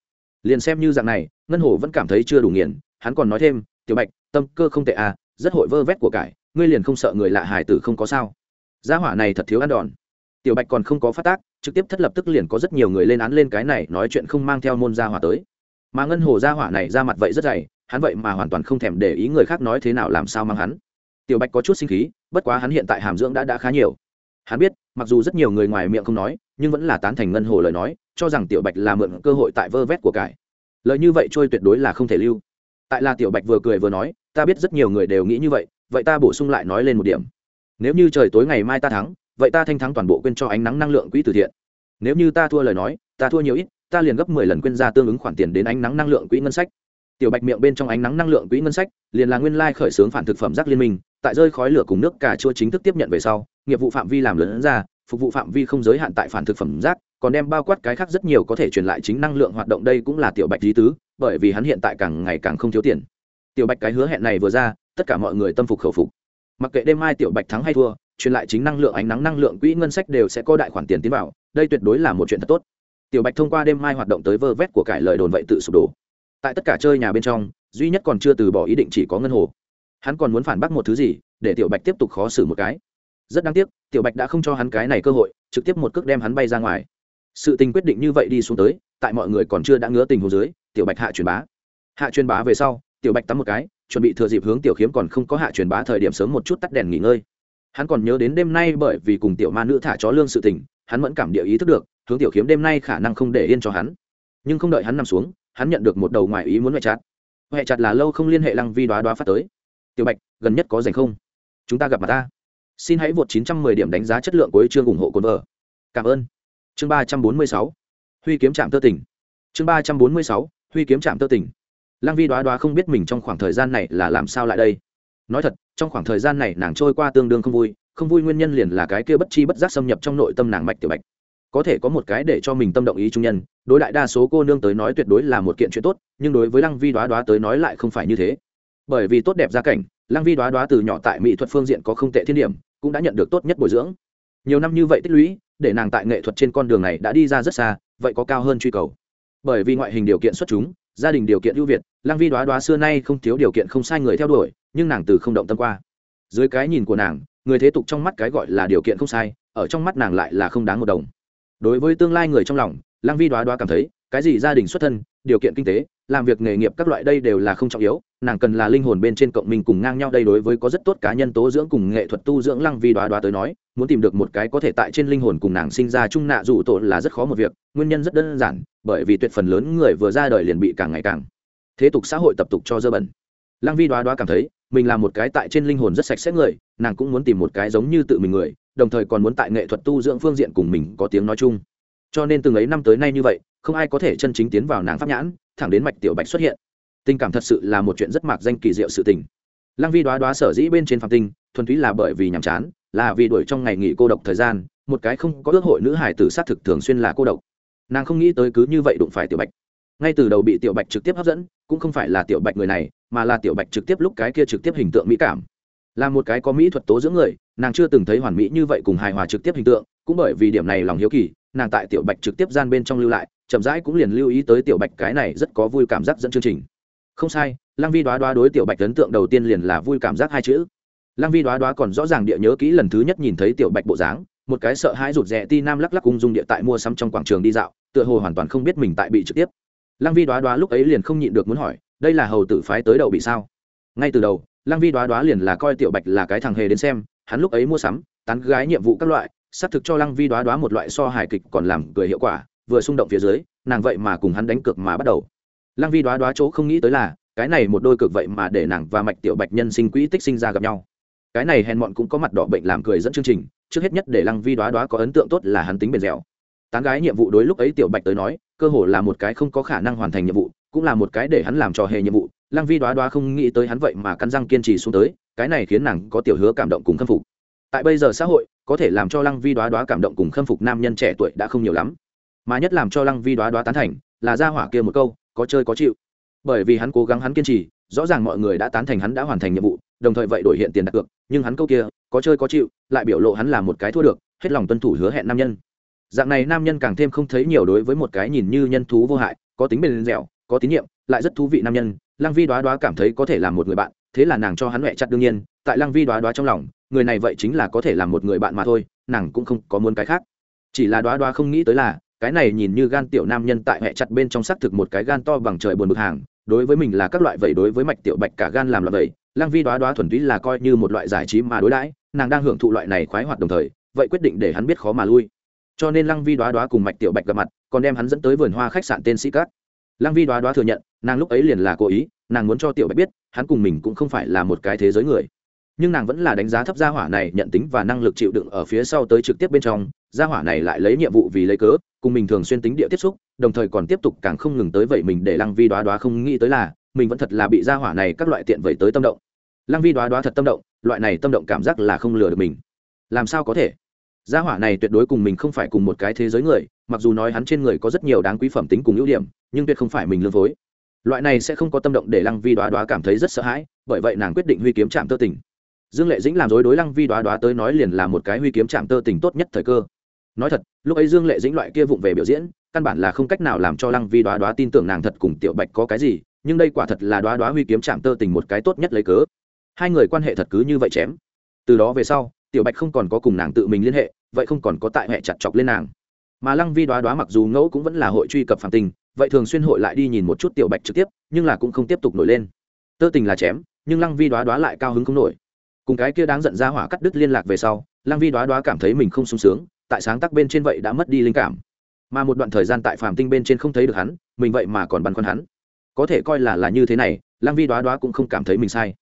Liền xem như dạng này, ngân hồ vẫn cảm thấy chưa đủ nghiền, hắn còn nói thêm, tiểu bạch, tâm cơ không tệ à rất hội vơ vét của cải, ngươi liền không sợ người lạ hài tử không có sao? Gia hỏa này thật thiếu ăn đòn. Tiểu bạch còn không có phát tác, trực tiếp thất lập tức liền có rất nhiều người lên án lên cái này, nói chuyện không mang theo môn gia hỏa tới mà ngân hồ gia hỏa này ra mặt vậy rất dày, hắn vậy mà hoàn toàn không thèm để ý người khác nói thế nào làm sao mang hắn. Tiểu bạch có chút sinh khí, bất quá hắn hiện tại hàm dưỡng đã đã khá nhiều. Hắn biết, mặc dù rất nhiều người ngoài miệng không nói, nhưng vẫn là tán thành ngân hồ lời nói, cho rằng tiểu bạch là mượn cơ hội tại vơ vét của cải. Lời như vậy trôi tuyệt đối là không thể lưu. Tại là tiểu bạch vừa cười vừa nói, ta biết rất nhiều người đều nghĩ như vậy vậy ta bổ sung lại nói lên một điểm. Nếu như trời tối ngày mai ta thắng, vậy ta thanh thắng toàn bộ quên cho ánh nắng năng lượng quỹ từ thiện. Nếu như ta thua lời nói, ta thua nhiều ít ta liền gấp mười lần quên ra tương ứng khoản tiền đến ánh nắng năng lượng quỹ ngân sách. Tiểu bạch miệng bên trong ánh nắng năng lượng quỹ ngân sách liền là nguyên lai khởi xướng phản thực phẩm rác liên minh, tại rơi khói lửa cùng nước cà chua chính thức tiếp nhận về sau, nghiệp vụ phạm vi làm lớn ra, phục vụ phạm vi không giới hạn tại phản thực phẩm rác, còn đem bao quát cái khác rất nhiều có thể truyền lại chính năng lượng hoạt động đây cũng là tiểu bạch lý tứ, bởi vì hắn hiện tại càng ngày càng không thiếu tiền. Tiểu bạch cái hứa hẹn này vừa ra, tất cả mọi người tâm phục khẩu phục. Mặc kệ đêm mai tiểu bạch thắng hay thua, truyền lại chính năng lượng ánh nắng năng lượng quỹ ngân sách đều sẽ có đại khoản tiền tiến vào, đây tuyệt đối là một chuyện thật tốt tiểu bạch thông qua đêm mai hoạt động tới vơ vét của cải lời đồn vậy tự sụp đổ. Tại tất cả chơi nhà bên trong, duy nhất còn chưa từ bỏ ý định chỉ có ngân hồ. Hắn còn muốn phản bác một thứ gì, để tiểu bạch tiếp tục khó xử một cái. Rất đáng tiếc, tiểu bạch đã không cho hắn cái này cơ hội, trực tiếp một cước đem hắn bay ra ngoài. Sự tình quyết định như vậy đi xuống tới, tại mọi người còn chưa đã ngứa tình hồ dưới, tiểu bạch hạ truyền bá. Hạ truyền bá về sau, tiểu bạch tắm một cái, chuẩn bị thừa dịp hướng tiểu khiếm còn không có hạ truyền bá thời điểm sớm một chút tắt đèn nghỉ ngơi. Hắn còn nhớ đến đêm nay bởi vì cùng tiểu ma nữ thả chó lương sự tình, hắn vẫn cảm địa ý thức được hướng tiểu khiếm đêm nay khả năng không để yên cho hắn. Nhưng không đợi hắn nằm xuống, hắn nhận được một đầu ngoài ý muốn ngoại chặt. Huệ chặt là lâu không liên hệ lăng vi đoá đoá phát tới. Tiểu bạch, gần nhất có dành không? Chúng ta gặp mặt ta. Xin hãy vượt 910 điểm đánh giá chất lượng của chương ủng hộ cồn vợ. Cảm ơn. Chương 346 huy kiếm trạm tơ tỉnh chương 346 huy kiếm trạm tơ tỉnh lăng vi đoá đoá không biết mình trong khoảng thời gian này là làm sao lại đây. Nói thật, trong khoảng thời gian này nàng trôi qua tương đương không vui không vui nguyên nhân liền là cái kia bất chi bất giác xâm nhập trong nội tâm nàng mạch tiểu bạch có thể có một cái để cho mình tâm động ý trung nhân, đối đại đa số cô nương tới nói tuyệt đối là một kiện chuyện tốt, nhưng đối với lăng vi đoá đoá tới nói lại không phải như thế. Bởi vì tốt đẹp gia cảnh, lăng vi đoá đoá từ nhỏ tại mỹ thuật phương diện có không tệ thiên điểm, cũng đã nhận được tốt nhất bồi dưỡng. Nhiều năm như vậy tích lũy, để nàng tại nghệ thuật trên con đường này đã đi ra rất xa, vậy có cao hơn truy cầu. Bởi vì ngoại hình điều kiện xuất chúng, gia đình điều kiện ưu việt, lăng vi đoá đoá xưa nay không thiếu điều kiện không sai người theo đuổi, nhưng nàng từ không động tâm qua. Dưới cái nhìn của nàng, người thế tục trong mắt cái gọi là điều kiện không sai, ở trong mắt nàng lại là không đáng một đồng đối với tương lai người trong lòng, lăng vi đoá đoá cảm thấy, cái gì gia đình xuất thân, điều kiện kinh tế, làm việc nghề nghiệp các loại đây đều là không trọng yếu, nàng cần là linh hồn bên trên cộng mình cùng ngang nhau đây đối với có rất tốt cá nhân tố dưỡng cùng nghệ thuật tu dưỡng lăng vi đoá đoá tới nói, muốn tìm được một cái có thể tại trên linh hồn cùng nàng sinh ra trung nạ dù tội là rất khó một việc, nguyên nhân rất đơn giản, bởi vì tuyệt phần lớn người vừa ra đời liền bị càng ngày càng, thế tục xã hội tập tục cho dơ bẩn. Lăng vi đoá đoá cảm thấy mình là một cái tại trên linh hồn rất sạch sẽ người, nàng cũng muốn tìm một cái giống như tự mình người, đồng thời còn muốn tại nghệ thuật tu dưỡng phương diện cùng mình có tiếng nói chung. Cho nên từng ấy năm tới nay như vậy, không ai có thể chân chính tiến vào nàng pháp nhãn, thẳng đến mạch tiểu bạch xuất hiện. Tình cảm thật sự là một chuyện rất mạc danh kỳ diệu sự tình. Lăng vi đoá đoá sở dĩ bên trên phạm tinh, thuần túy là bởi vì nhàm chán, là vì đuổi trong ngày nghỉ cô độc thời gian, một cái không có ước hội nữ hải tử sát thực thường xuyên là cô độc. Nàng không nghĩ tới cứ như vậy đụng phải tiểu bạch. Ngay từ đầu bị tiểu bạch trực tiếp hấp dẫn cũng không phải là tiểu bạch người này, mà là tiểu bạch trực tiếp lúc cái kia trực tiếp hình tượng mỹ cảm. Là một cái có mỹ thuật tố dưỡng người, nàng chưa từng thấy hoàn mỹ như vậy cùng hài hòa trực tiếp hình tượng, cũng bởi vì điểm này lòng hiếu kỳ, nàng tại tiểu bạch trực tiếp gian bên trong lưu lại, chậm rãi cũng liền lưu ý tới tiểu bạch cái này rất có vui cảm giác dẫn chương trình. Không sai, lăng vi đoá đoá đối tiểu bạch ấn tượng đầu tiên liền là vui cảm giác hai chữ. Lăng vi đoá đoá còn rõ ràng địa nhớ kỹ lần thứ nhất nhìn thấy tiểu bạch bộ dáng, một cái sợ hãi rụt rè ti nam lắc lắc ung dung địa tại mua sắm trong quảng trường đi dạo, tựa hồ hoàn toàn không biết mình tại bị trực tiếp lăng vi đoá đoá lúc ấy liền không nhịn được muốn hỏi, đây là hầu tử phái tới đậu bị sao? Ngay từ đầu, lăng vi đoá đoá liền là coi tiểu bạch là cái thằng hề đến xem, hắn lúc ấy mua sắm, tán gái nhiệm vụ các loại, xác thực cho lăng vi đoá đoá một loại so hài kịch còn làm cười hiệu quả, vừa xung động phía dưới, nàng vậy mà cùng hắn đánh cược mà bắt đầu. Lăng vi đoá đoá chỗ không nghĩ tới là, cái này một đôi cực vậy mà để nàng và mạch tiểu bạch nhân sinh quỹ tích sinh ra gặp nhau. Cái này hèn mọn cũng có mặt đỏ bệnh làm cười dẫn chương trình, trước hết nhất để lăng vi đoá đoá có ấn tượng tốt là hắn tính bền dẻo tán gái nhiệm vụ đối lúc ấy tiểu bạch tới nói, cơ hồ là một cái không có khả năng hoàn thành nhiệm vụ, cũng là một cái để hắn làm trò hề nhiệm vụ. Lăng vi đoá đoá không nghĩ tới hắn vậy mà cắn răng kiên trì xuống tới, cái này khiến nàng có tiểu hứa cảm động cùng khâm phục. Tại bây giờ xã hội, có thể làm cho lăng vi đoá đoá cảm động cùng khâm phục nam nhân trẻ tuổi đã không nhiều lắm. Mà nhất làm cho lăng vi đoá đoá tán thành, là ra hỏa kia một câu, có chơi có chịu. Bởi vì hắn cố gắng hắn kiên trì, rõ ràng mọi người đã tán thành hắn đã hoàn thành nhiệm vụ, đồng thời vậy đổi hiện tiền đặt cược, nhưng hắn câu kia, có chơi có chịu, lại biểu lộ hắn là một cái thua được, hết lòng tuân thủ hứa hẹn nam nhân dạng này nam nhân càng thêm không thấy nhiều đối với một cái nhìn như nhân thú vô hại, có tính bền dẻo, có tín nhiệm, lại rất thú vị nam nhân, lăng vi đoá đoá cảm thấy có thể làm một người bạn, thế là nàng cho hắn mẹ chặt đương nhiên, tại lăng vi đoá đoá trong lòng, người này vậy chính là có thể làm một người bạn mà thôi, nàng cũng không có muốn cái khác. Chỉ là đoá đoá không nghĩ tới là, cái này nhìn như gan tiểu nam nhân tại mẹ chặt bên trong xác thực một cái gan to bằng trời buồn bực hàng, đối với mình là các loại vậy, đối với mạch tiểu bạch cả gan làm là vậy, lăng vi đoá đoá thuần túy là coi như một loại giải trí mà đối đãi, nàng đang hưởng thụ loại này khoái hoạt đồng thời, vậy quyết định để hắn biết khó mà lui cho nên lăng vi đoá đoá cùng mạch tiểu bạch gặp mặt, còn đem hắn dẫn tới vườn hoa khách sạn tên sĩ cát. Lăng vi đoá đoá thừa nhận, nàng lúc ấy liền là cố ý, nàng muốn cho tiểu bạch biết, hắn cùng mình cũng không phải là một cái thế giới người. Nhưng nàng vẫn là đánh giá thấp gia hỏa này nhận tính và năng lực chịu đựng ở phía sau tới trực tiếp bên trong, gia hỏa này lại lấy nhiệm vụ vì lấy cớ, cùng mình thường xuyên tính địa tiếp xúc, đồng thời còn tiếp tục càng không ngừng tới vậy mình để lăng vi đoá đoá không nghĩ tới là, mình vẫn thật là bị gia hỏa này các loại tiện vậy tới tâm động. Lăng vi đoá đoá thật tâm động, loại này tâm động cảm giác là không lừa được mình. Làm sao có thể? Gia hỏa này tuyệt đối cùng mình không phải cùng một cái thế giới người, mặc dù nói hắn trên người có rất nhiều đáng quý phẩm tính cùng ưu điểm, nhưng tuyệt không phải mình lương phối. Loại này sẽ không có tâm động để lăng vi đoá đoá cảm thấy rất sợ hãi, bởi vậy nàng quyết định huy kiếm trạm tơ tình. Dương lệ dĩnh làm dối đối lăng vi đoá đoá tới nói liền là một cái huy kiếm trạm tơ tình tốt nhất thời cơ. Nói thật, lúc ấy dương lệ dĩnh loại kia vụng về biểu diễn, căn bản là không cách nào làm cho lăng vi đoá đoá tin tưởng nàng thật cùng tiểu bạch có cái gì, nhưng đây quả thật là đoá đoá huy kiếm trạm tơ tình một cái tốt nhất lấy cớ. Hai người quan hệ thật cứ như vậy chém. Từ đó về sau tiểu bạch không còn có cùng nàng tự mình liên hệ, vậy không còn có tại hệ chặt chọc lên nàng. Mà lăng vi đoá đoá mặc dù ngẫu cũng vẫn là hội truy cập phản tình, vậy thường xuyên hội lại đi nhìn một chút tiểu bạch trực tiếp, nhưng là cũng không tiếp tục nổi lên. Tơ tình là chém, nhưng lăng vi đoá đoá lại cao hứng không nổi. Cùng cái kia đáng giận ra hỏa cắt đứt liên lạc về sau, lăng vi đoá đoá cảm thấy mình không sung sướng, tại sáng tác bên trên vậy đã mất đi linh cảm. Mà một đoạn thời gian tại phàm tinh bên trên không thấy được hắn, mình vậy mà còn băn khoăn hắn. Có thể coi là là như thế này, lăng vi đoá đoá cũng không cảm thấy mình sai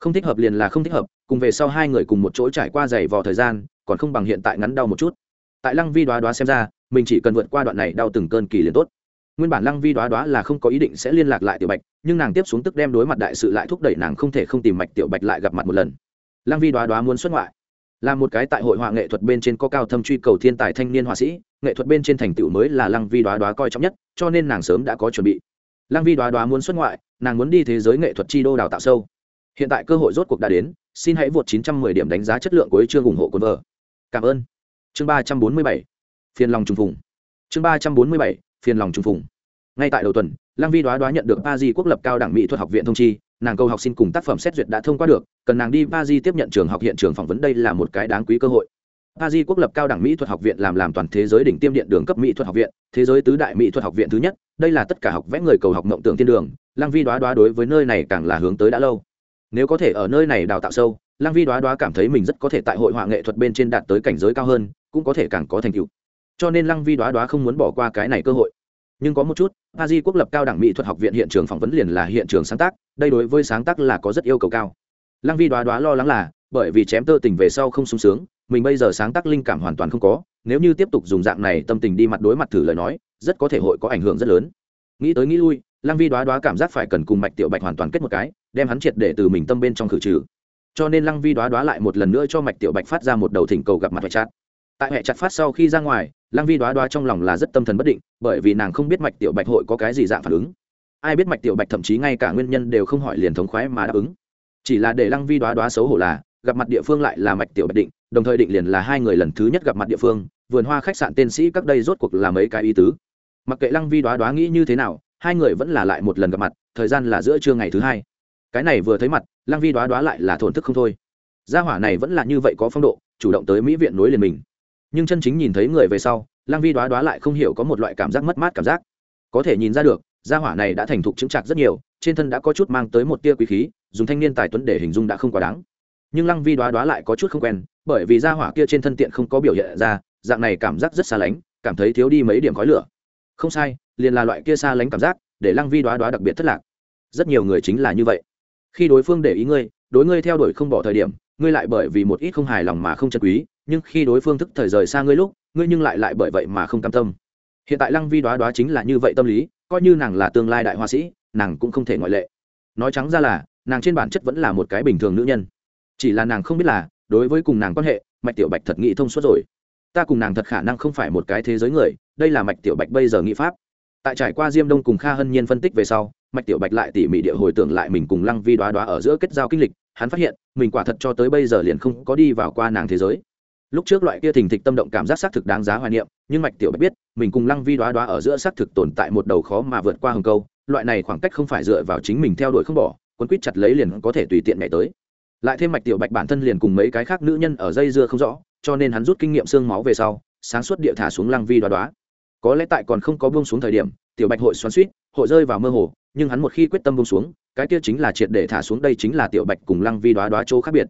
không thích hợp liền là không thích hợp, cùng về sau hai người cùng một chỗ trải qua dày vò thời gian, còn không bằng hiện tại ngắn đau một chút. Tại lăng vi đoá đoá xem ra, mình chỉ cần vượt qua đoạn này đau từng cơn kỳ liền tốt. Nguyên bản lăng vi đoá đoá là không có ý định sẽ liên lạc lại tiểu bạch, nhưng nàng tiếp xuống tức đem đối mặt đại sự lại thúc đẩy nàng không thể không tìm mạch tiểu bạch lại gặp mặt một lần. Lăng vi đoá đoá muốn xuất ngoại. Là một cái tại hội họa nghệ thuật bên trên có cao thâm truy cầu thiên tài thanh niên họa sĩ, nghệ thuật bên trên thành tựu mới là lăng vi đoá đoá coi trọng nhất, cho nên nàng sớm đã có chuẩn bị. Lăng vi đoá đoá muốn xuất ngoại, nàng muốn đi thế giới nghệ thuật chi đô đào tạo sâu hiện tại cơ hội rốt cuộc đã đến, xin hãy vượt 910 điểm đánh giá chất lượng của chương ủng hộ quân vợ cảm ơn. Chương 347 phiền lòng trùng phùng. Chương 347 phiền lòng trùng phùng. Ngay tại đầu tuần, lăng vi đoá đoá nhận được ba di quốc lập cao đẳng mỹ thuật học viện thông chi, nàng câu học sinh cùng tác phẩm xét duyệt đã thông qua được, cần nàng đi ba di tiếp nhận trường học hiện trường phỏng vấn đây là một cái đáng quý cơ hội. Ba di quốc lập cao đẳng mỹ thuật học viện làm làm toàn thế giới đỉnh tiêm điện đường cấp mỹ thuật học viện, thế giới tứ đại mỹ thuật học viện thứ nhất, đây là tất cả học vẽ người cầu học mộng tưởng thiên đường, lăng vi đoá đoá đối với nơi này càng là hướng tới đã lâu nếu có thể ở nơi này đào tạo sâu, lăng vi đoá đoá cảm thấy mình rất có thể tại hội họa nghệ thuật bên trên đạt tới cảnh giới cao hơn, cũng có thể càng có thành tựu. Cho nên lăng vi đoá đoá không muốn bỏ qua cái này cơ hội. Nhưng có một chút pa di quốc lập cao đẳng mỹ thuật học viện hiện trường phỏng vấn liền là hiện trường sáng tác, đây đối với sáng tác là có rất yêu cầu cao. Lăng vi đoá đoá lo lắng là, bởi vì chém tơ tình về sau không sung sướng, mình bây giờ sáng tác linh cảm hoàn toàn không có, nếu như tiếp tục dùng dạng này tâm tình đi mặt đối mặt thử lời nói, rất có thể hội có ảnh hưởng rất lớn. Nghĩ tới nghĩ lui lăng vi đoá đoá cảm giác phải cần cùng mạch tiểu bạch hoàn toàn kết một cái, đem hắn triệt để từ mình tâm bên trong khử trừ. Cho nên lăng vi đoá đoá lại một lần nữa cho mạch tiểu bạch phát ra một đầu thỉnh cầu gặp mặt hệ chặt. Tại hệ chặt phát sau khi ra ngoài, lăng vi đoá đoá trong lòng là rất tâm thần bất định, bởi vì nàng không biết mạch tiểu bạch hội có cái gì dạng phản ứng. Ai biết mạch tiểu bạch thậm chí ngay cả nguyên nhân đều không hỏi liền thống khoái mà đáp ứng. Chỉ là để lăng vi đoá đoá xấu hổ là, gặp mặt địa phương lại là mạch tiểu bạch định, đồng thời định liền là hai người lần thứ nhất gặp mặt địa phương, vườn hoa khách sạn tên sĩ các đây rốt cuộc là mấy cái ý tứ. Mặc kệ lăng vi đoá đoá nghĩ như thế nào hai người vẫn là lại một lần gặp mặt, thời gian là giữa trưa ngày thứ hai. Cái này vừa thấy mặt, lăng vi đoá đoá lại là thổn thức không thôi. Gia hỏa này vẫn là như vậy có phong độ, chủ động tới mỹ viện nối liền mình. Nhưng chân chính nhìn thấy người về sau, lăng vi đoá đoá lại không hiểu có một loại cảm giác mất mát cảm giác. Có thể nhìn ra được, gia hỏa này đã thành thục chứng chạc rất nhiều, trên thân đã có chút mang tới một tia quý khí, dùng thanh niên tài tuấn để hình dung đã không quá đáng. Nhưng lăng vi đoá đoá lại có chút không quen, bởi vì gia hỏa kia trên thân tiện không có biểu hiện ra, dạng này cảm giác rất xa lánh, cảm thấy thiếu đi mấy điểm khói lửa. Không sai liền là loại kia xa lánh cảm giác, để lăng vi đoá đoá đặc biệt thất lạc. Rất nhiều người chính là như vậy. Khi đối phương để ý ngươi, đối ngươi theo đuổi không bỏ thời điểm, ngươi lại bởi vì một ít không hài lòng mà không chân quý, nhưng khi đối phương thức thời rời xa ngươi lúc, ngươi nhưng lại lại bởi vậy mà không cam tâm. Hiện tại lăng vi đoá đoá chính là như vậy tâm lý, coi như nàng là tương lai đại hoa sĩ, nàng cũng không thể ngoại lệ. Nói trắng ra là, nàng trên bản chất vẫn là một cái bình thường nữ nhân. Chỉ là nàng không biết là, đối với cùng nàng quan hệ, mạch tiểu bạch thật nghĩ thông suốt rồi. Ta cùng nàng thật khả năng không phải một cái thế giới người, đây là mạch tiểu bạch bây giờ nghĩ pháp tại trải qua diêm đông cùng kha hân nhiên phân tích về sau, mạch tiểu bạch lại tỉ mỉ địa hồi tưởng lại mình cùng lăng vi đoá đoá ở giữa kết giao kinh lịch, hắn phát hiện, mình quả thật cho tới bây giờ liền không có đi vào qua nàng thế giới. Lúc trước loại kia thình thịch tâm động cảm giác xác thực đáng giá hoài niệm, nhưng mạch tiểu bạch biết, mình cùng lăng vi đoá đoá ở giữa xác thực tồn tại một đầu khó mà vượt qua hầm câu, loại này khoảng cách không phải dựa vào chính mình theo đuổi không bỏ, quấn quýt chặt lấy liền có thể tùy tiện ngày tới. Lại thêm mạch tiểu bạch bản thân liền cùng mấy cái khác nữ nhân ở dây dưa không rõ, cho nên hắn rút kinh nghiệm xương máu về sau, sáng suốt địa thả xuống lăng vi đoá đoá có lẽ tại còn không có buông xuống thời điểm, tiểu bạch hội xoắn suýt hội rơi vào mơ hồ, nhưng hắn một khi quyết tâm buông xuống, cái kia chính là triệt để thả xuống, đây chính là tiểu bạch cùng lăng vi đoá đoá chỗ khác biệt.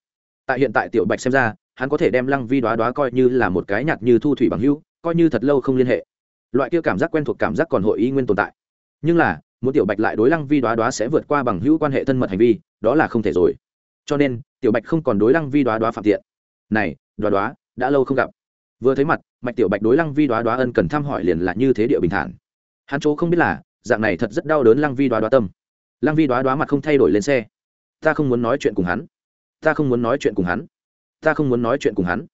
Tại hiện tại tiểu bạch xem ra, hắn có thể đem lăng vi đoá đoá coi như là một cái nhạt như thu thủy bằng hữu, coi như thật lâu không liên hệ. Loại kia cảm giác quen thuộc cảm giác còn hội ý nguyên tồn tại. Nhưng là, muốn tiểu bạch lại đối lăng vi đoá đoá sẽ vượt qua bằng hữu quan hệ thân mật hành vi, đó là không thể rồi. Cho nên, tiểu bạch không còn đối lăng vi đoá đoá phạm tiện. Này, đoá đoá, đã lâu không gặp vừa thấy mặt, mạch tiểu bạch đối lăng vi đoá đoá ân cần thăm hỏi liền là như thế địa bình thản. Hắn chỗ không biết là, dạng này thật rất đau đớn lăng vi đoá đoá tâm. Lăng vi đoá đoá mặt không thay đổi lên xe. Ta không muốn nói chuyện cùng hắn. Ta không muốn nói chuyện cùng hắn. Ta không muốn nói chuyện cùng hắn.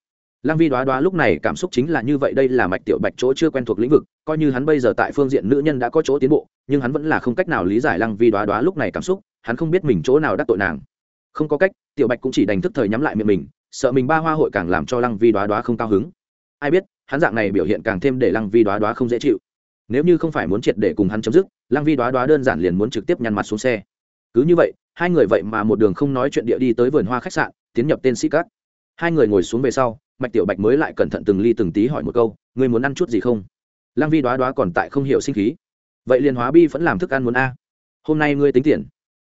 Lăng vi đoá đoá lúc này cảm xúc chính là như vậy, đây là mạch tiểu bạch chỗ chưa quen thuộc lĩnh vực, coi như hắn bây giờ tại phương diện nữ nhân đã có chỗ tiến bộ, nhưng hắn vẫn là không cách nào lý giải lăng vi đoá đoá lúc này cảm xúc, hắn không biết mình chỗ nào đắc tội nàng. Không có cách, tiểu bạch cũng chỉ đành thức thời nhắm lại miệng mình, sợ mình ba hoa hội càng làm cho lăng vi đoá đoá không cao hứng ai biết, hắn dạng này biểu hiện càng thêm để lăng vi đoá đoá không dễ chịu. Nếu như không phải muốn triệt để cùng hắn chấm dứt, lăng vi đoá đoá đơn giản liền muốn trực tiếp nhăn mặt xuống xe. Cứ như vậy, hai người vậy mà một đường không nói chuyện địa đi tới vườn hoa khách sạn, tiến nhập tên sĩ cát. Hai người ngồi xuống về sau, mạch tiểu bạch mới lại cẩn thận từng ly từng tí hỏi một câu, ngươi muốn ăn chút gì không? Lăng vi đoá đoá còn tại không hiểu sinh khí. Vậy liền hóa bi vẫn làm thức ăn muốn a. Hôm nay ngươi tính tiền.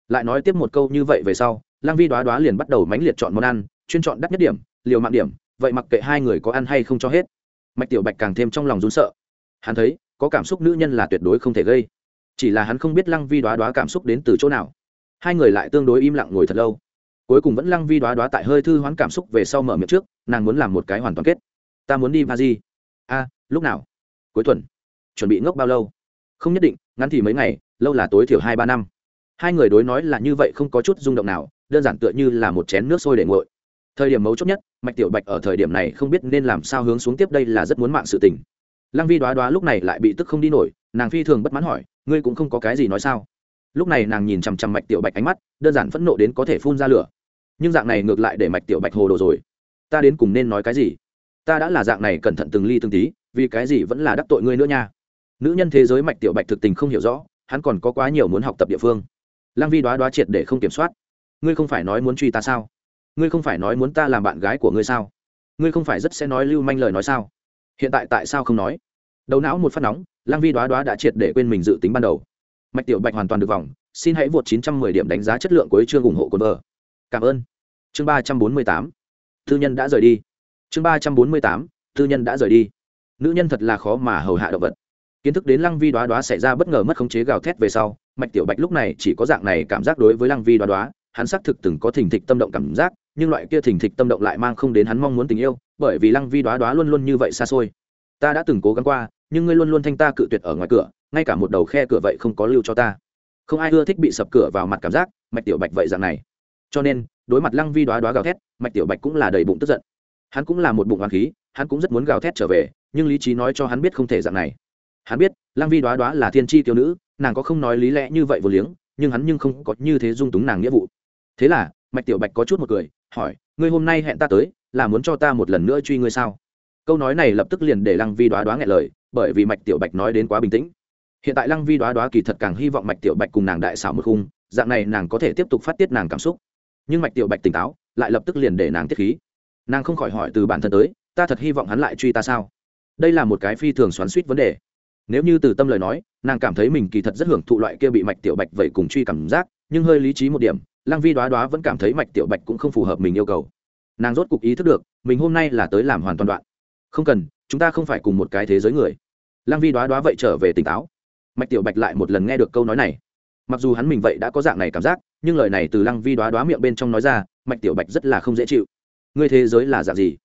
Lại nói tiếp một câu như vậy về sau, lăng vi đoá đoá liền bắt đầu mánh liệt chọn món ăn, chuyên chọn đắt nhất điểm, liều mạng điểm vậy mặc kệ hai người có ăn hay không cho hết. Mạch tiểu bạch càng thêm trong lòng rún sợ. Hắn thấy, có cảm xúc nữ nhân là tuyệt đối không thể gây. Chỉ là hắn không biết lăng vi đoá đoá cảm xúc đến từ chỗ nào. Hai người lại tương đối im lặng ngồi thật lâu. Cuối cùng vẫn lăng vi đoá đoá tại hơi thư hoán cảm xúc về sau mở miệng trước, nàng muốn làm một cái hoàn toàn kết. Ta muốn đi ba di. A, lúc nào? Cuối tuần. Chuẩn bị ngốc bao lâu? Không nhất định, ngắn thì mấy ngày, lâu là tối thiểu hai ba năm. Hai người đối nói là như vậy không có chút rung động nào, đơn giản tựa như là một chén nước sôi để nguội thời điểm mấu chốt nhất, mạch tiểu bạch ở thời điểm này không biết nên làm sao hướng xuống tiếp đây là rất muốn mạng sự tình. Lăng vi đoá đoá lúc này lại bị tức không đi nổi, nàng phi thường bất mãn hỏi, ngươi cũng không có cái gì nói sao? Lúc này nàng nhìn chằm chằm mạch tiểu bạch ánh mắt, đơn giản phẫn nộ đến có thể phun ra lửa. Nhưng dạng này ngược lại để mạch tiểu bạch hồ đồ rồi. Ta đến cùng nên nói cái gì? Ta đã là dạng này cẩn thận từng ly từng tí, vì cái gì vẫn là đắc tội ngươi nữa nha? Nữ nhân thế giới mạch tiểu bạch thực tình không hiểu rõ, hắn còn có quá nhiều muốn học tập địa phương. Lăng vi đoá đoá triệt để không kiểm soát. Ngươi không phải nói muốn truy ta sao? Ngươi không phải nói muốn ta làm bạn gái của ngươi sao? Ngươi không phải rất sẽ nói lưu manh lời nói sao? Hiện tại tại sao không nói? Đầu não một phát nóng, lăng vi đoá đoá đã triệt để quên mình dự tính ban đầu. Mạch tiểu bạch hoàn toàn được vòng xin hãy vượt 910 điểm đánh giá chất lượng của chương ủng hộ cồn vợ. Cảm ơn. Chương 348 thư nhân đã rời đi. Chương 348 thư nhân đã rời đi. Nữ nhân thật là khó mà hầu hạ động vật. Kiến thức đến lăng vi đoá đoá xảy ra bất ngờ mất khống chế gào thét về sau, mạch tiểu bạch lúc này chỉ có dạng này cảm giác đối với lăng vi đoá đoá, hắn xác thực từng có thình thịch tâm động cảm giác nhưng loại kia thình thịch tâm động lại mang không đến hắn mong muốn tình yêu, bởi vì lăng vi đoá đoá luôn luôn như vậy xa xôi. Ta đã từng cố gắng qua, nhưng ngươi luôn luôn thanh ta cự tuyệt ở ngoài cửa, ngay cả một đầu khe cửa vậy không có lưu cho ta. Không ai ưa thích bị sập cửa vào mặt cảm giác, mạch tiểu bạch vậy dạng này. Cho nên, đối mặt lăng vi đoá đoá gào thét, mạch tiểu bạch cũng là đầy bụng tức giận. Hắn cũng là một bụng hoàng khí, hắn cũng rất muốn gào thét trở về, nhưng lý trí nói cho hắn biết không thể dạng này. Hắn biết, lăng vi đoá đoá là thiên tri tiêu nữ, nàng có không nói lý lẽ như vậy vô liếng, nhưng hắn nhưng không có như thế dung túng nàng nghĩa vụ. Thế là, mạch tiểu bạch có chút một cười hỏi, ngươi hôm nay hẹn ta tới, là muốn cho ta một lần nữa truy ngươi sao? Câu nói này lập tức liền để lăng vi đoá đoá nghẹn lời, bởi vì mạch tiểu bạch nói đến quá bình tĩnh. Hiện tại lăng vi đoá đoá kỳ thật càng hy vọng mạch tiểu bạch cùng nàng đại xảo một khung, dạng này nàng có thể tiếp tục phát tiết nàng cảm xúc. Nhưng mạch tiểu bạch tỉnh táo, lại lập tức liền để nàng tiết khí. Nàng không khỏi hỏi từ bản thân tới, ta thật hy vọng hắn lại truy ta sao? Đây là một cái phi thường xoắn suýt vấn đề. Nếu như từ tâm lời nói, nàng cảm thấy mình kỳ thật rất hưởng thụ loại kia bị mạch tiểu bạch vậy cùng truy cảm giác, nhưng hơi lý trí một điểm lăng vi đoá đoá vẫn cảm thấy mạch tiểu bạch cũng không phù hợp mình yêu cầu. Nàng rốt cục ý thức được, mình hôm nay là tới làm hoàn toàn đoạn. Không cần, chúng ta không phải cùng một cái thế giới người. Lăng vi đoá đoá vậy trở về tỉnh táo. Mạch tiểu bạch lại một lần nghe được câu nói này. Mặc dù hắn mình vậy đã có dạng này cảm giác, nhưng lời này từ lăng vi đoá đoá miệng bên trong nói ra, mạch tiểu bạch rất là không dễ chịu. Ngươi thế giới là dạng gì?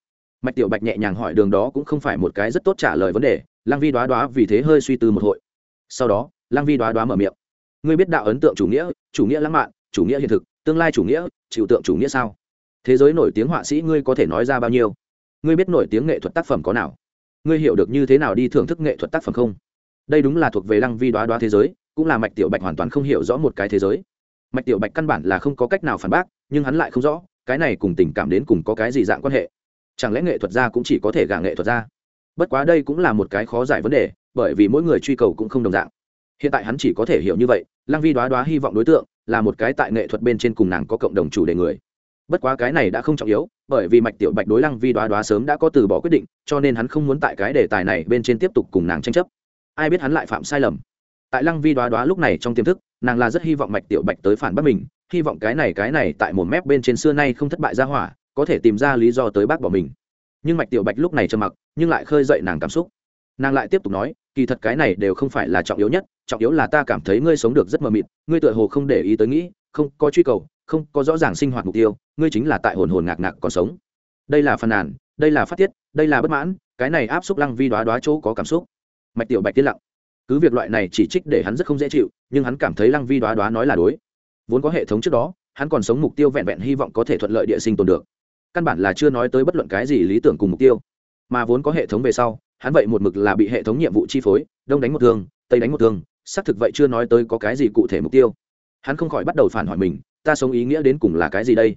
Mạch tiểu bạch nhẹ nhàng hỏi đường đó cũng không phải một cái rất tốt trả lời vấn đề, lăng vi đoá đoá vì thế hơi suy tư một hội. Sau đó, lăng vi đoá đoá mở miệng. Ngươi biết đạo ấn tượng chủ nghĩa chủ nghĩa lãng mạn chủ nghĩa hiện thực, tương lai chủ nghĩa, chịu tượng chủ nghĩa sao? Thế giới nổi tiếng họa sĩ ngươi có thể nói ra bao nhiêu? Ngươi biết nổi tiếng nghệ thuật tác phẩm có nào? Ngươi hiểu được như thế nào đi thưởng thức nghệ thuật tác phẩm không? Đây đúng là thuộc về lăng vi đoá đoá thế giới, cũng là mạch tiểu bạch hoàn toàn không hiểu rõ một cái thế giới. Mạch tiểu bạch căn bản là không có cách nào phản bác, nhưng hắn lại không rõ, cái này cùng tình cảm đến cùng có cái gì dạng quan hệ? Chẳng lẽ nghệ thuật gia cũng chỉ có thể gả nghệ thuật gia? Bất quá đây cũng là một cái khó giải vấn đề, bởi vì mỗi người truy cầu cũng không đồng dạng. Hiện tại hắn chỉ có thể hiểu như vậy, lăng vi đoá đoá hy vọng đối tượng là một cái tại nghệ thuật bên trên cùng nàng có cộng đồng chủ đề người. Bất quá cái này đã không trọng yếu, bởi vì mạch tiểu bạch đối lăng vi đoá đoá sớm đã có từ bỏ quyết định, cho nên hắn không muốn tại cái đề tài này bên trên tiếp tục cùng nàng tranh chấp. Ai biết hắn lại phạm sai lầm. Tại lăng vi đoá đoá lúc này trong tiềm thức, nàng là rất hy vọng mạch tiểu bạch tới phản bác mình, hy vọng cái này cái này tại một mép bên trên xưa nay không thất bại ra hỏa, có thể tìm ra lý do tới bác bỏ mình. Nhưng mạch tiểu bạch lúc này trầm mặc, nhưng lại khơi dậy nàng cảm xúc. Nàng lại tiếp tục nói, kỳ thật cái này đều không phải là trọng yếu nhất trọng yếu là ta cảm thấy ngươi sống được rất mờ mịt, ngươi tựa hồ không để ý tới nghĩ, không có truy cầu, không có rõ ràng sinh hoạt mục tiêu, ngươi chính là tại hồn hồn ngạc ngạc còn sống. Đây là phàn nàn, đây là phát tiết, đây là bất mãn, cái này áp xúc lăng vi đoá đoá chỗ có cảm xúc. Mạch tiểu bạch tiết lặng. Cứ việc loại này chỉ trích để hắn rất không dễ chịu, nhưng hắn cảm thấy lăng vi đoá đoá nói là đối. Vốn có hệ thống trước đó, hắn còn sống mục tiêu vẹn vẹn hy vọng có thể thuận lợi địa sinh tồn được. Căn bản là chưa nói tới bất luận cái gì lý tưởng cùng mục tiêu. Mà vốn có hệ thống về sau, hắn vậy một mực là bị hệ thống nhiệm vụ chi phối, đông đánh một thương, tây đánh một thương xác thực vậy chưa nói tới có cái gì cụ thể mục tiêu. Hắn không khỏi bắt đầu phản hỏi mình, ta sống ý nghĩa đến cùng là cái gì đây?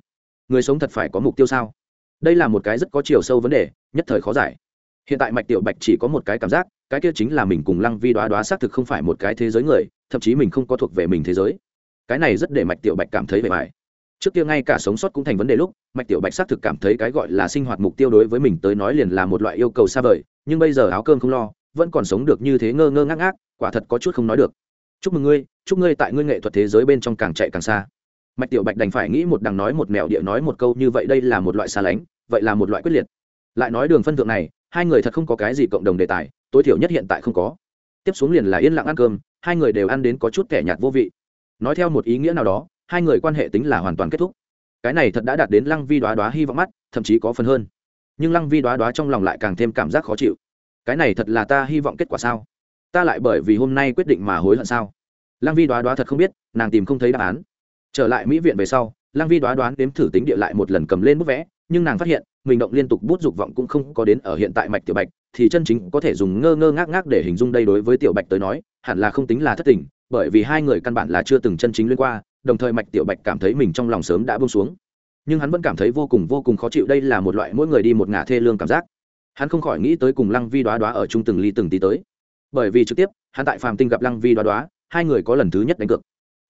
Người sống thật phải có mục tiêu sao? Đây là một cái rất có chiều sâu vấn đề, nhất thời khó giải. Hiện tại mạch tiểu bạch chỉ có một cái cảm giác, cái kia chính là mình cùng lăng vi đoá đoá xác thực không phải một cái thế giới người, thậm chí mình không có thuộc về mình thế giới. Cái này rất để mạch tiểu bạch cảm thấy bề bài trước kia ngay cả sống sót cũng thành vấn đề lúc, mạch tiểu bạch xác thực cảm thấy cái gọi là sinh hoạt mục tiêu đối với mình tới nói liền là một loại yêu cầu xa vời, nhưng bây giờ áo cơm không lo vẫn còn sống được như thế ngơ ngơ ngác ngác, quả thật có chút không nói được. Chúc mừng ngươi, chúc ngươi tại ngươi nghệ thuật thế giới bên trong càng chạy càng xa. Mạch tiểu bạch đành phải nghĩ một đằng nói một mẹo địa nói một câu như vậy đây là một loại xa lánh, vậy là một loại quyết liệt. Lại nói đường phân thượng này, hai người thật không có cái gì cộng đồng đề tài, tối thiểu nhất hiện tại không có. Tiếp xuống liền là yên lặng ăn cơm, hai người đều ăn đến có chút kẻ nhạt vô vị. Nói theo một ý nghĩa nào đó, hai người quan hệ tính là hoàn toàn kết thúc. Cái này thật đã đạt đến lăng vi đoá đoá hy vọng mắt, thậm chí có phần hơn. Nhưng lăng vi đoá đoá trong lòng lại càng thêm cảm giác khó chịu cái này thật là ta hy vọng kết quả sao? Ta lại bởi vì hôm nay quyết định mà hối hận sao? Lăng vi đoá đoá thật không biết, nàng tìm không thấy đáp án. Trở lại mỹ viện về sau, lăng vi đoá đoán đếm thử tính địa lại một lần cầm lên bút vẽ, nhưng nàng phát hiện, mình động liên tục bút dục vọng cũng không có đến ở hiện tại mạch tiểu bạch, thì chân chính có thể dùng ngơ ngơ ngác ngác để hình dung đây đối với tiểu bạch tới nói, hẳn là không tính là thất tình, bởi vì hai người căn bản là chưa từng chân chính liên qua, đồng thời mạch tiểu bạch cảm thấy mình trong lòng sớm đã bông xuống. Nhưng hắn vẫn cảm thấy vô cùng vô cùng khó chịu, đây là một loại mỗi người đi một ngả thê lương cảm giác hắn không khỏi nghĩ tới cùng lăng vi đoá đoá ở chung từng ly từng tí tới. Bởi vì trực tiếp, hắn tại phàm tinh gặp lăng vi đoá đoá, hai người có lần thứ nhất đánh cược.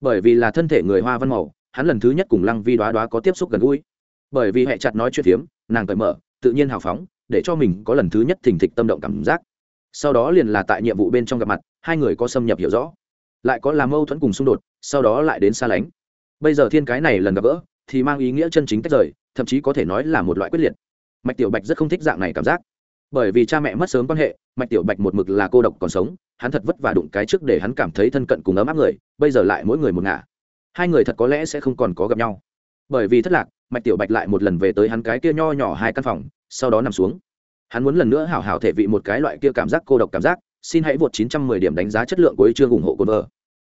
Bởi vì là thân thể người hoa văn màu, hắn lần thứ nhất cùng lăng vi đoá đoá có tiếp xúc gần gũi. Bởi vì hệ chặt nói chuyện phiếm, nàng cởi mở, tự nhiên hào phóng, để cho mình có lần thứ nhất thình thịch tâm động cảm giác. Sau đó liền là tại nhiệm vụ bên trong gặp mặt, hai người có xâm nhập hiểu rõ. Lại có làm mâu thuẫn cùng xung đột, sau đó lại đến xa lánh. Bây giờ thiên cái này lần gặp gỡ, thì mang ý nghĩa chân chính tách rời, thậm chí có thể nói là một loại quyết liệt. Mạch tiểu bạch rất không thích dạng này cảm giác bởi vì cha mẹ mất sớm quan hệ, mạch tiểu bạch một mực là cô độc còn sống, hắn thật vất vả đụng cái trước để hắn cảm thấy thân cận cùng ấm áp người, bây giờ lại mỗi người một ngả. Hai người thật có lẽ sẽ không còn có gặp nhau. Bởi vì thất lạc, mạch tiểu bạch lại một lần về tới hắn cái kia nho nhỏ hai căn phòng, sau đó nằm xuống. Hắn muốn lần nữa hảo hảo thể vị một cái loại kia cảm giác cô độc cảm giác, xin hãy vượt 910 điểm đánh giá chất lượng của chương ủng hộ của vợ.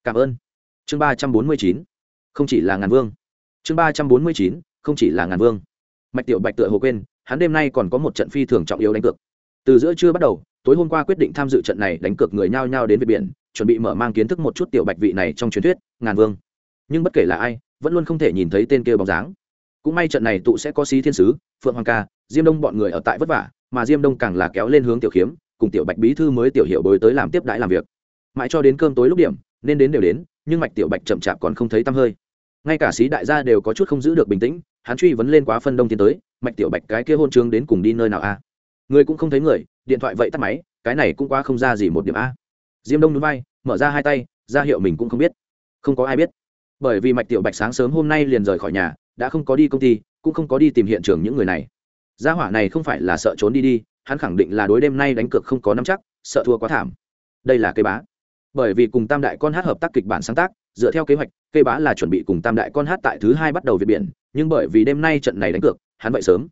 Cảm ơn. Chương 349 không chỉ là ngàn vương. Chương 349 không chỉ là ngàn vương. Mạch tiểu bạch tựa hồ quên, hắn đêm nay còn có một trận phi thường trọng yếu đánh cược từ giữa trưa bắt đầu, tối hôm qua quyết định tham dự trận này đánh cược người nhao nhao đến về biển, chuẩn bị mở mang kiến thức một chút tiểu bạch vị này trong truyền thuyết, ngàn vương. Nhưng bất kể là ai, vẫn luôn không thể nhìn thấy tên kia bóng dáng. Cũng may trận này tụ sẽ có xí thiên sứ, phượng hoàng ca, diêm đông bọn người ở tại vất vả, mà diêm đông càng là kéo lên hướng tiểu khiếm cùng tiểu bạch bí thư mới tiểu hiệu bồi tới làm tiếp đãi làm việc. Mãi cho đến cơm tối lúc điểm, nên đến đều đến, nhưng mạch tiểu bạch chậm chạp còn không thấy tăm hơi. Ngay cả sĩ đại gia đều có chút không giữ được bình tĩnh, hắn truy vấn lên quá phân đông tiến tới, mạch tiểu bạch cái kia hôn trướng đến cùng đi nơi nào a? Người cũng không thấy người, điện thoại vậy tắt máy, cái này cũng quá không ra gì một điểm a. Diêm đông núi bay mở ra hai tay, ra hiệu mình cũng không biết. Không có ai biết. Bởi vì mạch tiểu bạch sáng sớm hôm nay liền rời khỏi nhà, đã không có đi công ty, cũng không có đi tìm hiện trường những người này. Gia hỏa này không phải là sợ trốn đi đi, hắn khẳng định là đối đêm nay đánh cược không có nắm chắc, sợ thua quá thảm. Đây là cây bá. Bởi vì cùng tam đại con hát hợp tác kịch bản sáng tác, dựa theo kế hoạch, cây bá là chuẩn bị cùng tam đại con hát tại thứ hai bắt đầu việt biển, nhưng bởi vì đêm nay trận này đánh cược, hắn vậy sớm.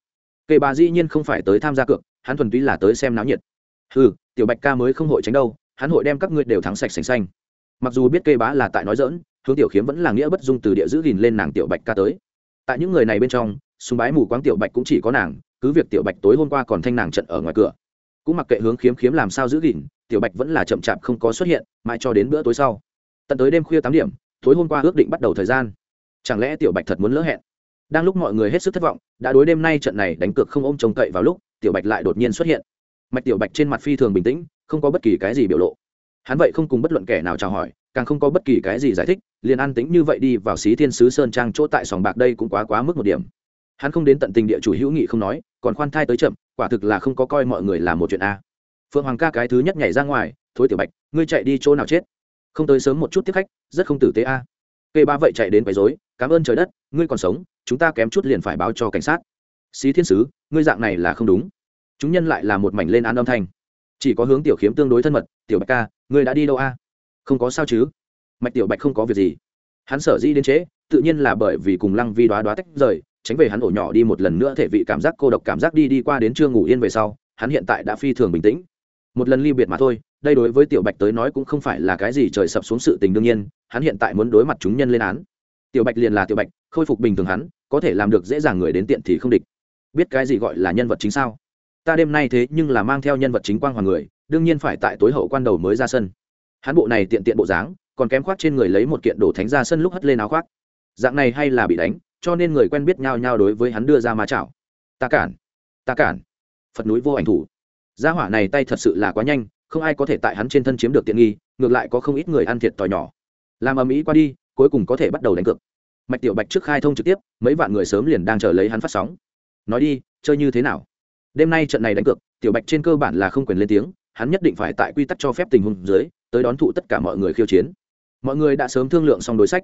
Cây bá dĩ nhiên không phải tới tham gia cược hắn thuần túy là tới xem náo nhiệt. Ừ tiểu bạch ca mới không hội tránh đâu, hắn hội đem các ngươi đều thắng sạch sành xanh. Mặc dù biết cây bá là tại nói dỡn hướng tiểu khiếm vẫn là nghĩa bất dung từ địa giữ gìn lên nàng tiểu bạch ca tới. Tại những người này bên trong súng bái mù quáng tiểu bạch cũng chỉ có nàng, cứ việc tiểu bạch tối hôm qua còn thanh nàng trận ở ngoài cửa. Cũng mặc kệ hướng khiếm khiếm làm sao giữ gìn, tiểu bạch vẫn là chậm chạp không có xuất hiện, mãi cho đến bữa tối sau. Tận tới đêm khuya tám điểm, tối hôm qua ước định bắt đầu thời gian. Chẳng lẽ tiểu bạch thật muốn lỡ hẹn? Đang lúc mọi người hết sức thất vọng, đã đối đêm nay trận này đánh cược không ôm trông cậy vào lúc tiểu bạch lại đột nhiên xuất hiện. Mạch tiểu bạch trên mặt phi thường bình tĩnh, không có bất kỳ cái gì biểu lộ. Hắn vậy không cùng bất luận kẻ nào chào hỏi, càng không có bất kỳ cái gì giải thích, liền an tính như vậy đi vào xí thiên sứ sơn trang chỗ tại sòng bạc đây cũng quá quá mức một điểm. Hắn không đến tận tình địa chủ hữu nghị không nói, còn khoan thai tới chậm, quả thực là không có coi mọi người là một chuyện a. Phượng hoàng ca cái thứ nhất nhảy ra ngoài thối tiểu bạch, ngươi chạy đi chỗ nào chết? Không tới sớm một chút tiếp khách, rất không tử tế a. Kê ba vậy chạy đến quấy rối, cảm ơn trời đất, ngươi còn sống, chúng ta kém chút liền phải báo cho cảnh sát. Xí thiên sứ, ngươi dạng này là không đúng chúng nhân lại là một mảnh lên án âm thanh. Chỉ có hướng tiểu khiếm tương đối thân mật, tiểu bạch ca, ngươi đã đi đâu a? Không có sao chứ. Mạch tiểu bạch không có việc gì. Hắn sở dĩ đến trễ, tự nhiên là bởi vì cùng lăng vi đoá đoá tách rời, tránh về hắn ổ nhỏ đi một lần nữa thể vị cảm giác cô độc cảm giác đi đi qua đến chưa ngủ yên về sau, hắn hiện tại đã phi thường bình tĩnh. Một lần ly biệt mà thôi, đây đối với tiểu bạch tới nói cũng không phải là cái gì trời sập xuống sự tình đương nhiên, hắn hiện tại muốn đối mặt chúng nhân lên án. Tiểu bạch liền là tiểu bạch, khôi phục bình thường hắn, có thể làm được dễ dàng người đến tiện thì không địch. Biết cái gì gọi là nhân vật chính sao? Ta đêm nay thế nhưng là mang theo nhân vật chính quang hoàng người, đương nhiên phải tại tối hậu quan đầu mới ra sân. Hắn bộ này tiện tiện bộ dáng, còn kém khoác trên người lấy một kiện đồ thánh ra sân lúc hất lên áo khoác. Dạng này hay là bị đánh, cho nên người quen biết nhau nhau đối với hắn đưa ra ma chảo. Ta cản ta cản. Phật núi vô ảnh thủ. Gia hỏa này tay thật sự là quá nhanh, không ai có thể tại hắn trên thân chiếm được tiện nghi, ngược lại có không ít người ăn thiệt tỏi nhỏ. Làm ầm ĩ qua đi, cuối cùng có thể bắt đầu đánh cược. Mạch tiểu bạch trước khai thông trực tiếp, mấy vạn người sớm liền đang chờ lấy hắn phát sóng. Nói đi, chơi như thế nào? Đêm nay trận này đánh cược, tiểu bạch trên cơ bản là không quyền lên tiếng, hắn nhất định phải tại quy tắc cho phép tình huống dưới, tới đón thụ tất cả mọi người khiêu chiến. Mọi người đã sớm thương lượng xong đối sách.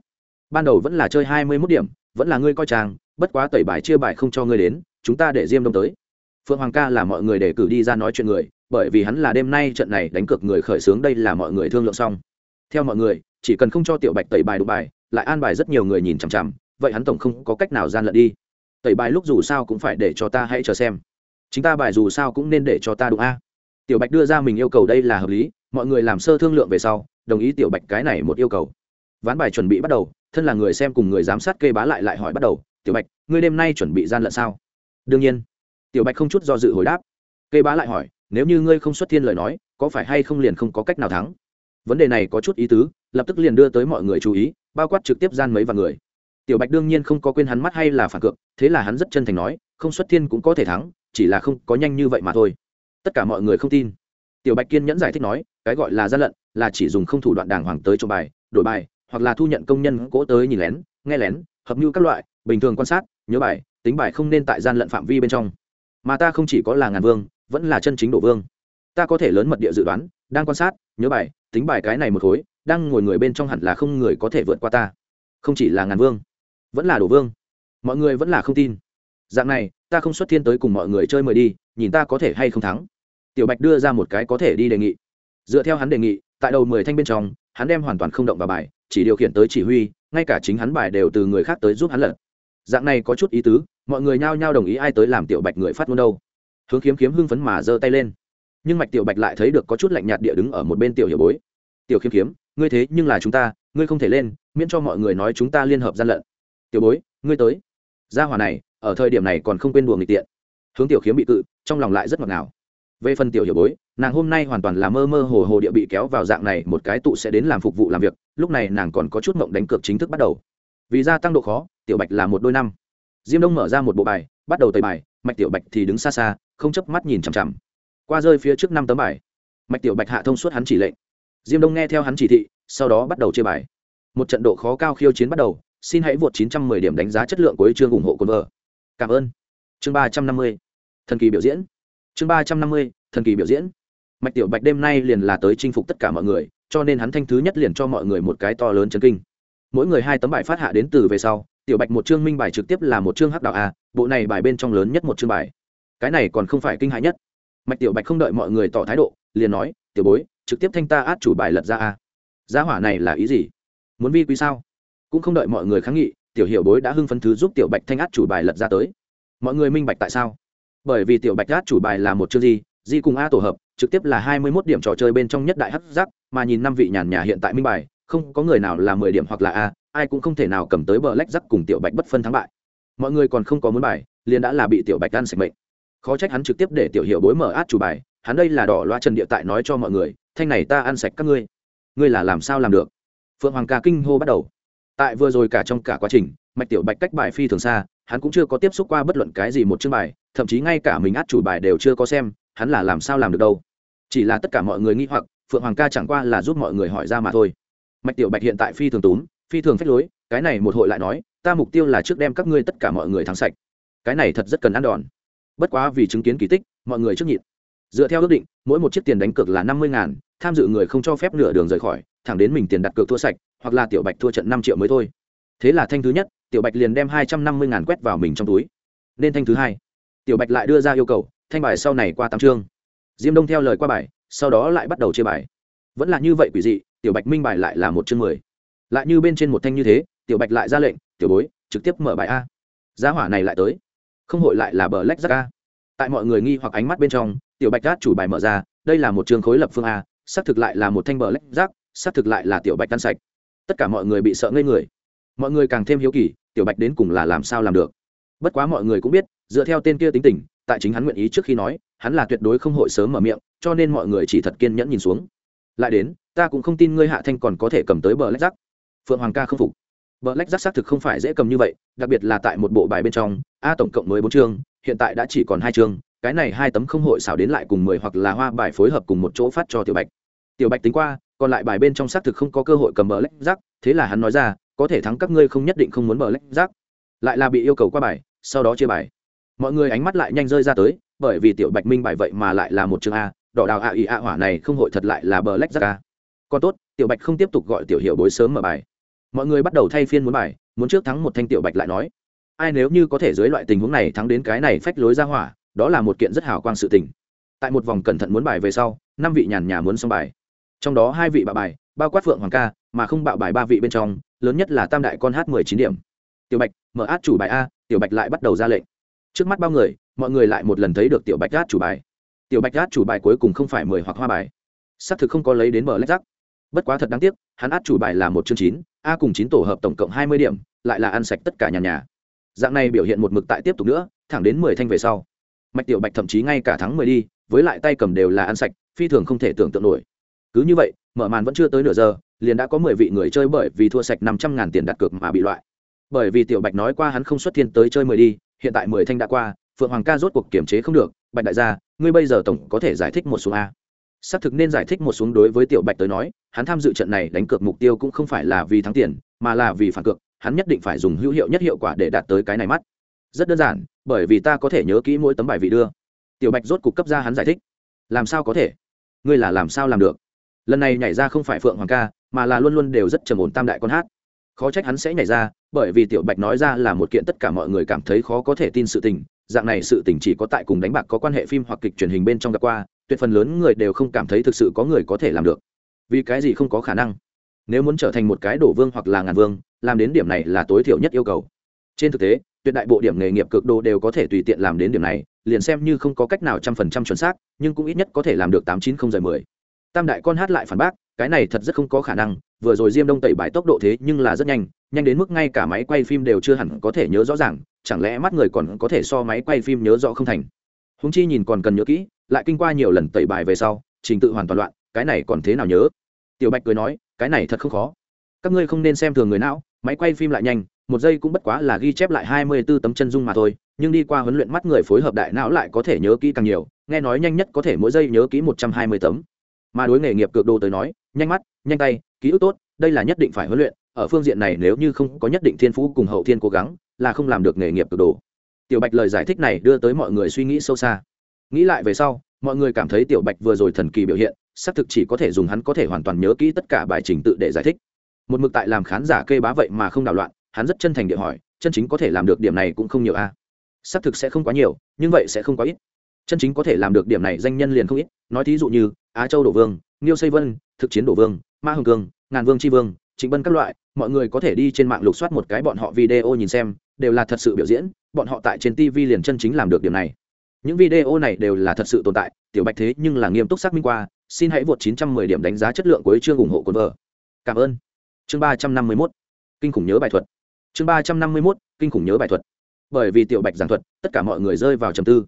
Ban đầu vẫn là chơi hai mươi mốt điểm, vẫn là ngươi coi trang bất quá tẩy bài chia bài không cho ngươi đến, chúng ta để diêm đông tới. Phượng hoàng ca là mọi người để cử đi ra nói chuyện người, bởi vì hắn là đêm nay trận này đánh cược người khởi xướng đây là mọi người thương lượng xong. Theo mọi người, chỉ cần không cho tiểu bạch tẩy bài đủ bài, lại an bài rất nhiều người nhìn chằm chằm, vậy hắn tổng không có cách nào gian lận đi. Tẩy bài lúc dù sao cũng phải để cho ta hãy chờ xem chính ta bài dù sao cũng nên để cho ta đụng a. Tiểu bạch đưa ra mình yêu cầu đây là hợp lý, mọi người làm sơ thương lượng về sau, đồng ý tiểu bạch cái này một yêu cầu. Ván bài chuẩn bị bắt đầu, thân là người xem cùng người giám sát kê bá lại lại hỏi bắt đầu, tiểu bạch, ngươi đêm nay chuẩn bị gian lận sao? Đương nhiên. Tiểu bạch không chút do dự hồi đáp. Kê bá lại hỏi, nếu như ngươi không xuất thiên lời nói, có phải hay không liền không có cách nào thắng? Vấn đề này có chút ý tứ, lập tức liền đưa tới mọi người chú ý, bao quát trực tiếp gian mấy và người. Tiểu bạch đương nhiên không có quên hắn mắt hay là phản cược, thế là hắn rất chân thành nói, không xuất thiên cũng có thể thắng chỉ là không có nhanh như vậy mà thôi. Tất cả mọi người không tin. Tiểu bạch kiên nhẫn giải thích nói, cái gọi là gian lận là chỉ dùng không thủ đoạn đàng hoàng tới trộm bài, đổi bài, hoặc là thu nhận công nhân cỗ tới nhìn lén, nghe lén, hợp mưu các loại, bình thường quan sát, nhớ bài, tính bài không nên tại gian lận phạm vi bên trong. Mà ta không chỉ có là ngàn vương, vẫn là chân chính đổ vương. Ta có thể lớn mật địa dự đoán, đang quan sát, nhớ bài, tính bài cái này một khối, đang ngồi người bên trong hẳn là không người có thể vượt qua ta. Không chỉ là ngàn vương, vẫn là đổ vương. Mọi người vẫn là không tin. Dạng này ta không xuất thiên tới cùng mọi người chơi mời đi, nhìn ta có thể hay không thắng. Tiểu bạch đưa ra một cái có thể đi đề nghị. Dựa theo hắn đề nghị, tại đầu mười thanh bên trong, hắn đem hoàn toàn không động vào bài, chỉ điều khiển tới chỉ huy, ngay cả chính hắn bài đều từ người khác tới giúp hắn lật. Dạng này có chút ý tứ, mọi người nhao nhao đồng ý ai tới làm tiểu bạch người phát ngôn đâu. Hướng kiếm kiếm hưng phấn mà giơ tay lên. Nhưng mạch tiểu bạch lại thấy được có chút lạnh nhạt địa đứng ở một bên tiểu hiểu bối. Tiểu kiếm kiếm, ngươi thế nhưng là chúng ta, ngươi không thể lên, miễn cho mọi người nói chúng ta liên hợp gian lận. Tiểu bối, ngươi tới. Gia hòa này ở thời điểm này còn không quên đùa nghịch tiện. Hướng tiểu kiếm bị cự, trong lòng lại rất ngọt ngào. Về phần tiểu hiểu bối, nàng hôm nay hoàn toàn là mơ mơ hồ hồ địa bị kéo vào dạng này, một cái tụ sẽ đến làm phục vụ làm việc, lúc này nàng còn có chút mộng đánh cược chính thức bắt đầu. Vì gia tăng độ khó, tiểu bạch là một đôi năm. Diêm đông mở ra một bộ bài, bắt đầu tẩy bài, mạch tiểu bạch thì đứng xa xa, không chấp mắt nhìn chằm chằm. Qua rơi phía trước năm tấm bài, mạch tiểu bạch hạ thông suốt hắn chỉ lệnh. Diêm đông nghe theo hắn chỉ thị, sau đó bắt đầu chia bài. Một trận độ khó cao khiêu chiến bắt đầu, xin hãy vượt 910 điểm đánh giá chất lượng của chương ủng hộ cồn vợ cảm ơn. Chương ba trăm năm mươi, thần kỳ biểu diễn. Chương ba trăm năm mươi, thần kỳ biểu diễn. Mạch tiểu bạch đêm nay liền là tới chinh phục tất cả mọi người, cho nên hắn thanh thứ nhất liền cho mọi người một cái to lớn chấn kinh. Mỗi người hai tấm bài phát hạ đến từ về sau, tiểu bạch một chương minh bài trực tiếp là một chương hắc đạo a, bộ này bài bên trong lớn nhất một chương bài. Cái này còn không phải kinh hãi nhất. Mạch tiểu bạch không đợi mọi người tỏ thái độ, liền nói, tiểu bối, trực tiếp thanh ta át chủ bài lật ra a. Giá hỏa này là ý gì? Muốn vi quý sao? Cũng không đợi mọi người kháng nghị tiểu hiểu bối đã hưng phấn thứ giúp tiểu bạch thanh át chủ bài lật ra tới. Mọi người minh bạch tại sao? Bởi vì tiểu bạch át chủ bài là một chương di di cùng a tổ hợp, trực tiếp là hai mươi mốt điểm trò chơi bên trong nhất đại hắc giác, mà nhìn năm vị nhàn nhà hiện tại minh bài, không có người nào là mười điểm hoặc là a, ai cũng không thể nào cầm tới bờ lách giác cùng tiểu bạch bất phân thắng bại. Mọi người còn không có muốn bài, liền đã là bị tiểu bạch ăn sạch mệnh. Khó trách hắn trực tiếp để tiểu hiệu bối mở át chủ bài, hắn đây là đỏ loa trần địa tại nói cho mọi người, thanh này ta ăn sạch các ngươi. Ngươi là làm sao làm được? Phượng hoàng ca kinh hô bắt đầu tại vừa rồi cả trong cả quá trình, mạch tiểu bạch cách bài phi thường xa, hắn cũng chưa có tiếp xúc qua bất luận cái gì một chương bài, thậm chí ngay cả mình át chủ bài đều chưa có xem, hắn là làm sao làm được đâu. Chỉ là tất cả mọi người nghĩ hoặc, phượng hoàng ca chẳng qua là giúp mọi người hỏi ra mà thôi. Mạch tiểu bạch hiện tại phi thường túm, phi thường phách lối, cái này một hội lại nói, ta mục tiêu là trước đem các ngươi tất cả mọi người thắng sạch. Cái này thật rất cần ăn đòn. Bất quá vì chứng kiến kỳ tích, mọi người trước nhịn. Dựa theo ước định, mỗi một chiếc tiền đánh cược là năm mươi ngàn, tham dự người không cho phép nửa đường rời khỏi, thẳng đến mình tiền đặt cược thua sạch hoặc là tiểu bạch thua trận năm triệu mới thôi. Thế là thanh thứ nhất, tiểu bạch liền đem hai trăm năm mươi ngàn quét vào mình trong túi. Nên thanh thứ hai, tiểu bạch lại đưa ra yêu cầu, thanh bài sau này qua tám chương. Diêm đông theo lời qua bài, sau đó lại bắt đầu chia bài. Vẫn là như vậy quỷ dị, tiểu bạch minh bài lại là một chương mười. Lại như bên trên một thanh như thế, tiểu bạch lại ra lệnh, tiểu bối, trực tiếp mở bài a. Giá hỏa này lại tới. Không hội lại là bờ lách giác a. Tại mọi người nghi hoặc ánh mắt bên trong, tiểu bạch gác chủ bài mở ra, đây là một trường khối lập phương a, xác thực lại là một thanh bờ lách giác xác thực lại là tiểu bạch tan sạch tất cả mọi người bị sợ ngây người. Mọi người càng thêm hiếu kỳ, tiểu bạch đến cùng là làm sao làm được? Bất quá mọi người cũng biết, dựa theo tên kia tính tình, tại chính hắn nguyện ý trước khi nói, hắn là tuyệt đối không hội sớm mở miệng, cho nên mọi người chỉ thật kiên nhẫn nhìn xuống. Lại đến, ta cũng không tin ngươi hạ thanh còn có thể cầm tới bờ lách giác phượng hoàng ca không phục. Bờ lách giác xác thực không phải dễ cầm như vậy, đặc biệt là tại một bộ bài bên trong, a tổng cộng mới bốn chương, hiện tại đã chỉ còn hai chương, cái này hai tấm không hội xảo đến lại cùng mười hoặc là hoa bài phối hợp cùng một chỗ phát cho tiểu bạch. Tiểu bạch tính qua còn lại bài bên trong xác thực không có cơ hội cầm bờ lách giác thế là hắn nói ra, có thể thắng các ngươi không nhất định không muốn bờ lách giác lại là bị yêu cầu qua bài, sau đó chia bài. Mọi người ánh mắt lại nhanh rơi ra tới, bởi vì tiểu bạch minh bài vậy mà lại là một chương a, đỏ đào a ý a hỏa này không hội thật lại là bờ lách giác a. Còn tốt, tiểu bạch không tiếp tục gọi tiểu hiệu bối sớm mở bài. Mọi người bắt đầu thay phiên muốn bài, muốn trước thắng một thanh tiểu bạch lại nói, ai nếu như có thể dưới loại tình huống này thắng đến cái này phách lối ra hỏa, đó là một kiện rất hào quang sự tình. Tại một vòng cẩn thận muốn bài về sau, năm vị nhàn nhà muốn xong bài trong đó hai vị bạo bài, bao quát phượng hoàng ca, mà không bạo bài ba vị bên trong, lớn nhất là tam đại con h mười chín điểm. Tiểu bạch, mở át chủ bài a, tiểu bạch lại bắt đầu ra lệnh. Trước mắt bao người, mọi người lại một lần thấy được tiểu bạch át chủ bài. Tiểu bạch át chủ bài cuối cùng không phải mười hoặc hoa bài. Xác thực không có lấy đến mở lách rắc. Bất quá thật đáng tiếc, hắn át chủ bài là một chương chín, a cùng chín tổ hợp tổng cộng hai mươi điểm, lại là ăn sạch tất cả nhà nhà. Dạng này biểu hiện một mực tại tiếp tục nữa, thẳng đến mười thanh về sau. Mạch tiểu bạch thậm chí ngay cả tháng mười đi, với lại tay cầm đều là ăn sạch, phi thường không thể tưởng tượng nổi cứ như vậy, mở màn vẫn chưa tới nửa giờ, liền đã có mười vị người chơi bởi vì thua sạch năm trăm ngàn tiền đặt cược mà bị loại. Bởi vì tiểu bạch nói qua hắn không xuất thiên tới chơi mười đi, hiện tại mười thanh đã qua, phượng hoàng ca rốt cuộc kiểm chế không được. Bạch đại gia, ngươi bây giờ tổng có thể giải thích một số a. Xác thực nên giải thích một xuống đối với tiểu bạch tới nói, hắn tham dự trận này đánh cược mục tiêu cũng không phải là vì thắng tiền, mà là vì phản cược, hắn nhất định phải dùng hữu hiệu nhất hiệu quả để đạt tới cái này mắt. Rất đơn giản, bởi vì ta có thể nhớ kỹ mỗi tấm bài vị đưa. Tiểu bạch rốt cục cấp ra hắn giải thích. Làm sao có thể? Ngươi là làm sao làm được? Lần này nhảy ra không phải phượng hoàng ca, mà là luôn luôn đều rất trầm ổn tam đại con hát. Khó trách hắn sẽ nhảy ra, bởi vì tiểu bạch nói ra là một kiện tất cả mọi người cảm thấy khó có thể tin sự tình, dạng này sự tình chỉ có tại cùng đánh bạc có quan hệ phim hoặc kịch truyền hình bên trong gặp qua, tuyệt phần lớn người đều không cảm thấy thực sự có người có thể làm được. Vì cái gì không có khả năng? Nếu muốn trở thành một cái đổ vương hoặc là ngàn vương, làm đến điểm này là tối thiểu nhất yêu cầu. Trên thực tế, tuyệt đại bộ điểm nghề nghiệp cực đồ đều có thể tùy tiện làm đến điểm này, liền xem như không có cách nào trăm phần trăm chuẩn xác, nhưng cũng ít nhất có thể làm được tám chín không rời mười tam đại con hát lại phản bác, cái này thật rất không có khả năng, vừa rồi diêm đông tẩy bài tốc độ thế nhưng là rất nhanh nhanh đến mức ngay cả máy quay phim đều chưa hẳn có thể nhớ rõ ràng, chẳng lẽ mắt người còn có thể so máy quay phim nhớ rõ không thành? Húng chi nhìn còn cần nhớ kỹ, lại kinh qua nhiều lần tẩy bài về sau, trình tự hoàn toàn loạn, cái này còn thế nào nhớ? Tiểu bạch cười nói, cái này thật không khó. Các ngươi không nên xem thường người não, máy quay phim lại nhanh, một giây cũng bất quá là ghi chép lại hai mươi 24 tấm chân dung mà thôi, nhưng đi qua huấn luyện mắt người phối hợp đại não lại có thể nhớ kỹ càng nhiều, nghe nói nhanh nhất có thể mỗi giây nhớ kỹ một trăm hai mươi tấm mà đối nghề nghiệp cược đồ tới nói, nhanh mắt, nhanh tay, ký ức tốt, đây là nhất định phải huấn luyện, ở phương diện này nếu như không có nhất định thiên phú cùng hậu thiên cố gắng, là không làm được nghề nghiệp cược đồ. Tiểu bạch lời giải thích này đưa tới mọi người suy nghĩ sâu xa. Nghĩ lại về sau, mọi người cảm thấy tiểu bạch vừa rồi thần kỳ biểu hiện, xác thực chỉ có thể dùng hắn có thể hoàn toàn nhớ kỹ tất cả bài trình tự để giải thích. Một mực tại làm khán giả kê bá vậy mà không đảo loạn, hắn rất chân thành địa hỏi, chân chính có thể làm được điểm này cũng không nhiều a. À. xác thực sẽ không quá nhiều, nhưng vậy sẽ không quá ít chân chính có thể làm được điểm này danh nhân liền không ít, nói thí dụ như, á châu đổ vương niêu xây vân, thực chiến đổ vương, ma hồng cương ngàn vương tri vương chính bân các loại, mọi người có thể đi trên mạng lục soát một cái bọn họ video nhìn xem, đều là thật sự biểu diễn, bọn họ tại trên tv liền chân chính làm được điểm này. Những video này đều là thật sự tồn tại, tiểu bạch thế nhưng là nghiêm túc xác minh qua, xin hãy vượt 910 điểm đánh giá chất lượng của chương ủng hộ quân vợ cảm ơn. Chương 351 kinh khủng nhớ bài thuật. Chương 351 kinh khủng nhớ bài thuật. Bởi vì tiểu bạch giảng thuật, tất cả mọi người rơi vào trầm tư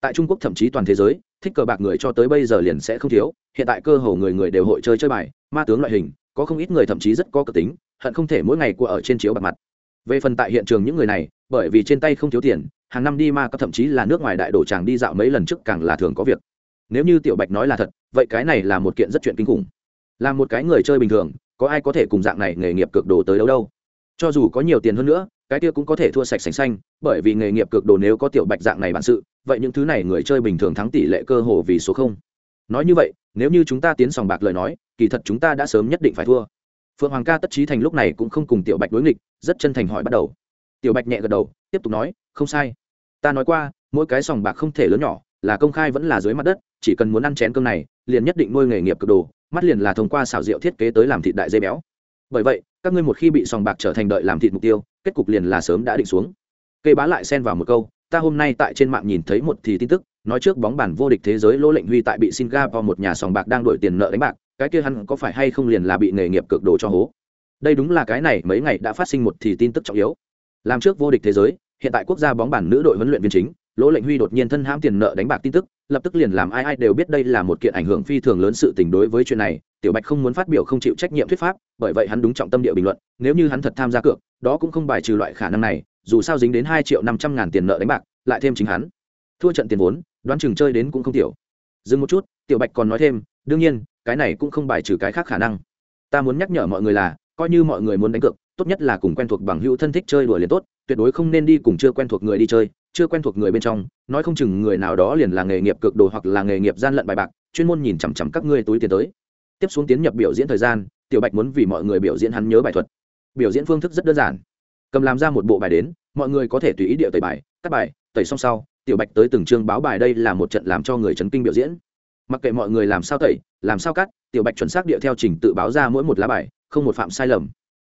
tại trung quốc thậm chí toàn thế giới, thích cờ bạc người cho tới bây giờ liền sẽ không thiếu. Hiện tại cơ hồ người người đều hội chơi chơi bài, ma tướng loại hình, có không ít người thậm chí rất có cờ tính, hận không thể mỗi ngày của ở trên chiếu bạc mặt. Về phần tại hiện trường những người này, bởi vì trên tay không thiếu tiền, hàng năm đi ma có thậm chí là nước ngoài đại đổ tràng đi dạo mấy lần trước càng là thường có việc. Nếu như tiểu bạch nói là thật, vậy cái này là một kiện rất chuyện kinh khủng. Là một cái người chơi bình thường, có ai có thể cùng dạng này nghề nghiệp cực đồ tới đâu đâu? Cho dù có nhiều tiền hơn nữa cái kia cũng có thể thua sạch sành xanh, bởi vì nghề nghiệp cực đồ nếu có tiểu bạch dạng này bản sự, vậy những thứ này người chơi bình thường thắng tỷ lệ cơ hồ vì số không. Nói như vậy, nếu như chúng ta tiến sòng bạc lời nói, kỳ thật chúng ta đã sớm nhất định phải thua. Phượng hoàng ca tất trí thành lúc này cũng không cùng tiểu bạch đối nghịch, rất chân thành hỏi bắt đầu. Tiểu bạch nhẹ gật đầu, tiếp tục nói, không sai. Ta nói qua, mỗi cái sòng bạc không thể lớn nhỏ, là công khai vẫn là dưới mặt đất, chỉ cần muốn ăn chén cơm này, liền nhất định nuôi nghề nghiệp cực đồ, mắt liền là thông qua xảo diệu thiết kế tới làm thịt đại dây béo bởi vậy, các ngươi một khi bị sòng bạc trở thành đợi làm thịt mục tiêu, kết cục liền là sớm đã định xuống. Cây bá lại xen vào một câu, ta hôm nay tại trên mạng nhìn thấy một thì tin tức, nói trước bóng bàn vô địch thế giới lỗ lệnh huy tại bị singapore một nhà sòng bạc đang đổi tiền nợ đánh bạc, cái kia hắn có phải hay không liền là bị nghề nghiệp cực đồ cho hố? Đây đúng là cái này mấy ngày đã phát sinh một thì tin tức trọng yếu. Làm trước vô địch thế giới, hiện tại quốc gia bóng bàn nữ đội huấn luyện viên chính, lỗ lệnh huy đột nhiên thân hãm tiền nợ đánh bạc tin tức lập tức liền làm ai ai đều biết đây là một kiện ảnh hưởng phi thường lớn sự tình đối với chuyện này, tiểu bạch không muốn phát biểu không chịu trách nhiệm thuyết pháp, bởi vậy hắn đúng trọng tâm địa bình luận, nếu như hắn thật tham gia cược, đó cũng không bài trừ loại khả năng này, dù sao dính đến hai triệu năm trăm ngàn tiền nợ đánh bạc, lại thêm chính hắn. Thua trận tiền vốn, đoán chừng chơi đến cũng không tiểu. Dừng một chút, tiểu bạch còn nói thêm, đương nhiên, cái này cũng không bài trừ cái khác khả năng. Ta muốn nhắc nhở mọi người là, coi như mọi người muốn đánh cược, tốt nhất là cùng quen thuộc bằng hữu thân thích chơi đùa liền tốt, tuyệt đối không nên đi cùng chưa quen thuộc người đi chơi chưa quen thuộc người bên trong, nói không chừng người nào đó liền là nghề nghiệp cực đồ hoặc là nghề nghiệp gian lận bài bạc, chuyên môn nhìn chằm chằm các ngươi túi tiền tới. Tiếp xuống tiến nhập biểu diễn thời gian, tiểu bạch muốn vì mọi người biểu diễn hắn nhớ bài thuật. Biểu diễn phương thức rất đơn giản. Cầm làm ra một bộ bài đến, mọi người có thể tùy ý điệu tẩy bài, cắt bài, tẩy xong sau, tiểu bạch tới từng chương báo bài đây là một trận làm cho người chấn kinh biểu diễn. Mặc kệ mọi người làm sao tẩy, làm sao cắt, tiểu bạch chuẩn xác điệu theo trình tự báo ra mỗi một lá bài, không một phạm sai lầm.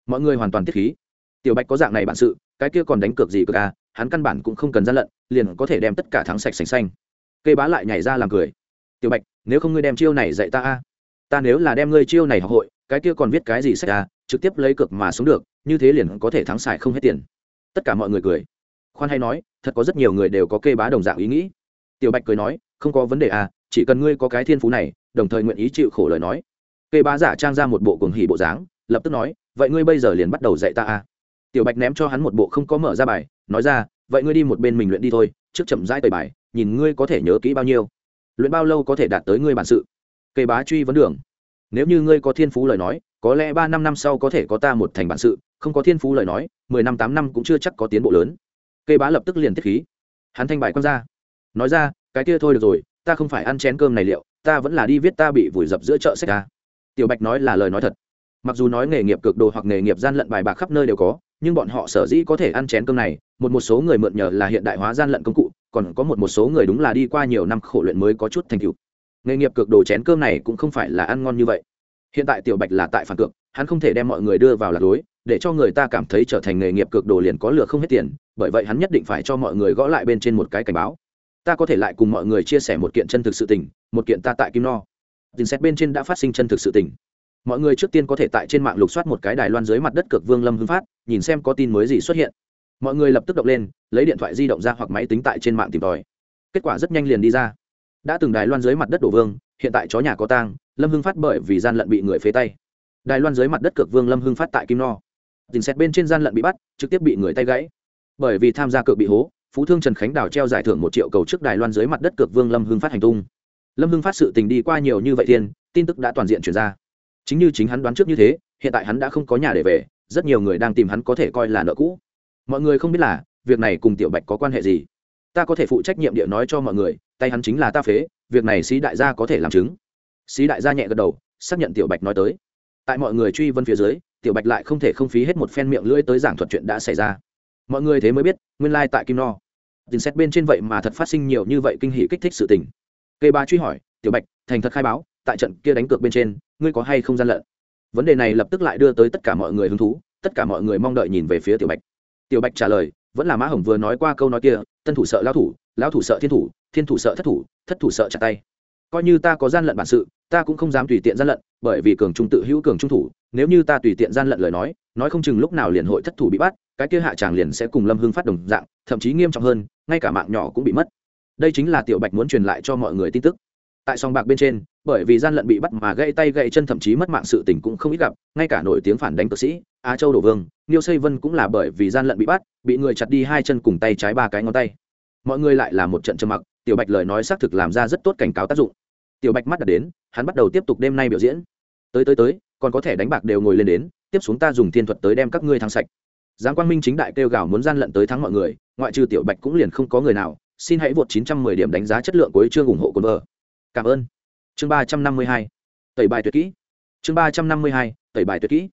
Mọi người hoàn toàn tiết khí. Tiểu bạch có dạng này bản sự, cái kia còn đánh cược gì cơ à? Hắn căn bản cũng không cần gian lận, liền có thể đem tất cả thắng sạch sành xanh. Cây bá lại nhảy ra làm cười. Tiểu bạch, nếu không ngươi đem chiêu này dạy ta a, ta nếu là đem ngươi chiêu này học hội, cái kia còn viết cái gì sách a, trực tiếp lấy cược mà xuống được, như thế liền có thể thắng xài không hết tiền. Tất cả mọi người cười. Khoan hay nói, thật có rất nhiều người đều có kê bá đồng dạng ý nghĩ. Tiểu bạch cười nói, không có vấn đề à chỉ cần ngươi có cái thiên phú này, đồng thời nguyện ý chịu khổ lời nói. Kê bá giả trang ra một bộ cuồng hỉ bộ dáng, lập tức nói, vậy ngươi bây giờ liền bắt đầu dạy ta à tiểu bạch ném cho hắn một bộ không có mở ra bài, nói ra, vậy ngươi đi một bên mình luyện đi thôi, trước chậm rãi tời bài, nhìn ngươi có thể nhớ kỹ bao nhiêu. Luyện bao lâu có thể đạt tới ngươi bản sự. Cây bá truy vấn đường, nếu như ngươi có thiên phú lời nói, có lẽ ba năm năm sau có thể có ta một thành bản sự, không có thiên phú lời nói, mười năm tám năm cũng chưa chắc có tiến bộ lớn. Cây bá lập tức liền tiết khí. Hắn thanh bài quăng ra, nói ra, cái kia thôi được rồi, ta không phải ăn chén cơm này liệu, ta vẫn là đi viết ta bị vùi dập giữa chợ sách ta. Tiểu bạch nói là lời nói thật. Mặc dù nói nghề nghiệp cực đồ hoặc nghề nghiệp gian lận bài bạc khắp nơi đều có nhưng bọn họ sở dĩ có thể ăn chén cơm này, một một số người mượn nhờ là hiện đại hóa gian lận công cụ, còn có một một số người đúng là đi qua nhiều năm khổ luyện mới có chút thành tựu. Nghề nghiệp cực đồ chén cơm này cũng không phải là ăn ngon như vậy. Hiện tại tiểu bạch là tại phản cược, hắn không thể đem mọi người đưa vào lạc lối, để cho người ta cảm thấy trở thành nghề nghiệp cực đồ liền có lừa không hết tiền, bởi vậy hắn nhất định phải cho mọi người gõ lại bên trên một cái cảnh báo. Ta có thể lại cùng mọi người chia sẻ một kiện chân thực sự tình, một kiện ta tại kim no. Tin xét bên trên đã phát sinh chân thực sự tình mọi người trước tiên có thể tại trên mạng lục soát một cái đài loan dưới mặt đất cực vương lâm hưng phát, nhìn xem có tin mới gì xuất hiện. Mọi người lập tức động lên, lấy điện thoại di động ra hoặc máy tính tại trên mạng tìm tòi. Kết quả rất nhanh liền đi ra. Đã từng đài loan dưới mặt đất đổ vương, hiện tại chó nhà có tang, lâm hưng phát bởi vì gian lận bị người phế tay. Đài loan dưới mặt đất cực vương lâm hưng phát tại kim no. Dình xét bên trên gian lận bị bắt, trực tiếp bị người tay gãy. Bởi vì tham gia cược bị hố, phú thương trần khánh đào treo giải thưởng một triệu cầu trước đài loan dưới mặt đất cược vương lâm hưng phát hành tung. Lâm hưng phát sự tình đi qua nhiều như vậy thiên, tin tức đã toàn diện chuyển ra chính như chính hắn đoán trước như thế, hiện tại hắn đã không có nhà để về, rất nhiều người đang tìm hắn có thể coi là nợ cũ. Mọi người không biết là, việc này cùng tiểu bạch có quan hệ gì? Ta có thể phụ trách nhiệm địa nói cho mọi người, tay hắn chính là ta phế, việc này sĩ đại gia có thể làm chứng. Sĩ đại gia nhẹ gật đầu, xác nhận tiểu bạch nói tới. Tại mọi người truy vân phía dưới, tiểu bạch lại không thể không phí hết một phen miệng lưỡi tới giảng thuật chuyện đã xảy ra. Mọi người thế mới biết, nguyên lai、like、tại kim no tình xét bên trên vậy mà thật phát sinh nhiều như vậy kinh hỷ kích thích sự tình. Cây ba truy hỏi, tiểu bạch, thành thật khai báo tại trận kia đánh cược bên trên, ngươi có hay không gian lận? Vấn đề này lập tức lại đưa tới tất cả mọi người hứng thú, tất cả mọi người mong đợi nhìn về phía tiểu bạch. Tiểu bạch trả lời, vẫn là mã hồng vừa nói qua câu nói kia, tân thủ sợ lao thủ lao thủ sợ thiên thủ thiên thủ sợ thất thủ thất thủ sợ chặt tay. Coi như ta có gian lận bản sự, ta cũng không dám tùy tiện gian lận, bởi vì cường trung tự hữu cường trung thủ, nếu như ta tùy tiện gian lận lời nói nói không chừng lúc nào liền hội thất thủ bị bắt, cái kia hạ tràng liền sẽ cùng lâm hưng phát đồng dạng, thậm chí nghiêm trọng hơn, ngay cả mạng nhỏ cũng bị mất. Đây chính là tiểu bạch muốn truyền lại cho mọi người tin tức tại sòng bạc bên trên, bởi vì gian lận bị bắt mà gãy tay gãy chân thậm chí mất mạng sự tình cũng không ít gặp, ngay cả nổi tiếng phản đánh cờ sĩ, á châu đổ vương, niêu xây vân cũng là bởi vì gian lận bị bắt, bị người chặt đi hai chân cùng tay trái ba cái ngón tay. Mọi người lại là một trận trầm mặc, tiểu bạch lời nói xác thực làm ra rất tốt cảnh cáo tác dụng. Tiểu bạch mắt đặt đến, hắn bắt đầu tiếp tục đêm nay biểu diễn. Tới tới tới, còn có thể đánh bạc đều ngồi lên đến, tiếp xuống ta dùng thiên thuật tới đem các ngươi thắng sạch. Giáng quang minh chính đại kêu gào muốn gian lận tới thắng mọi người, ngoại trừ tiểu bạch cũng liền không có người nào. Xin hãy vượt 910 điểm đánh giá chất lượng cuối chương ủng hộ quân vợ cảm ơn. Chương 352 tẩy bài tuyệt kỹ. Chương 352 tẩy bài tuyệt kỹ.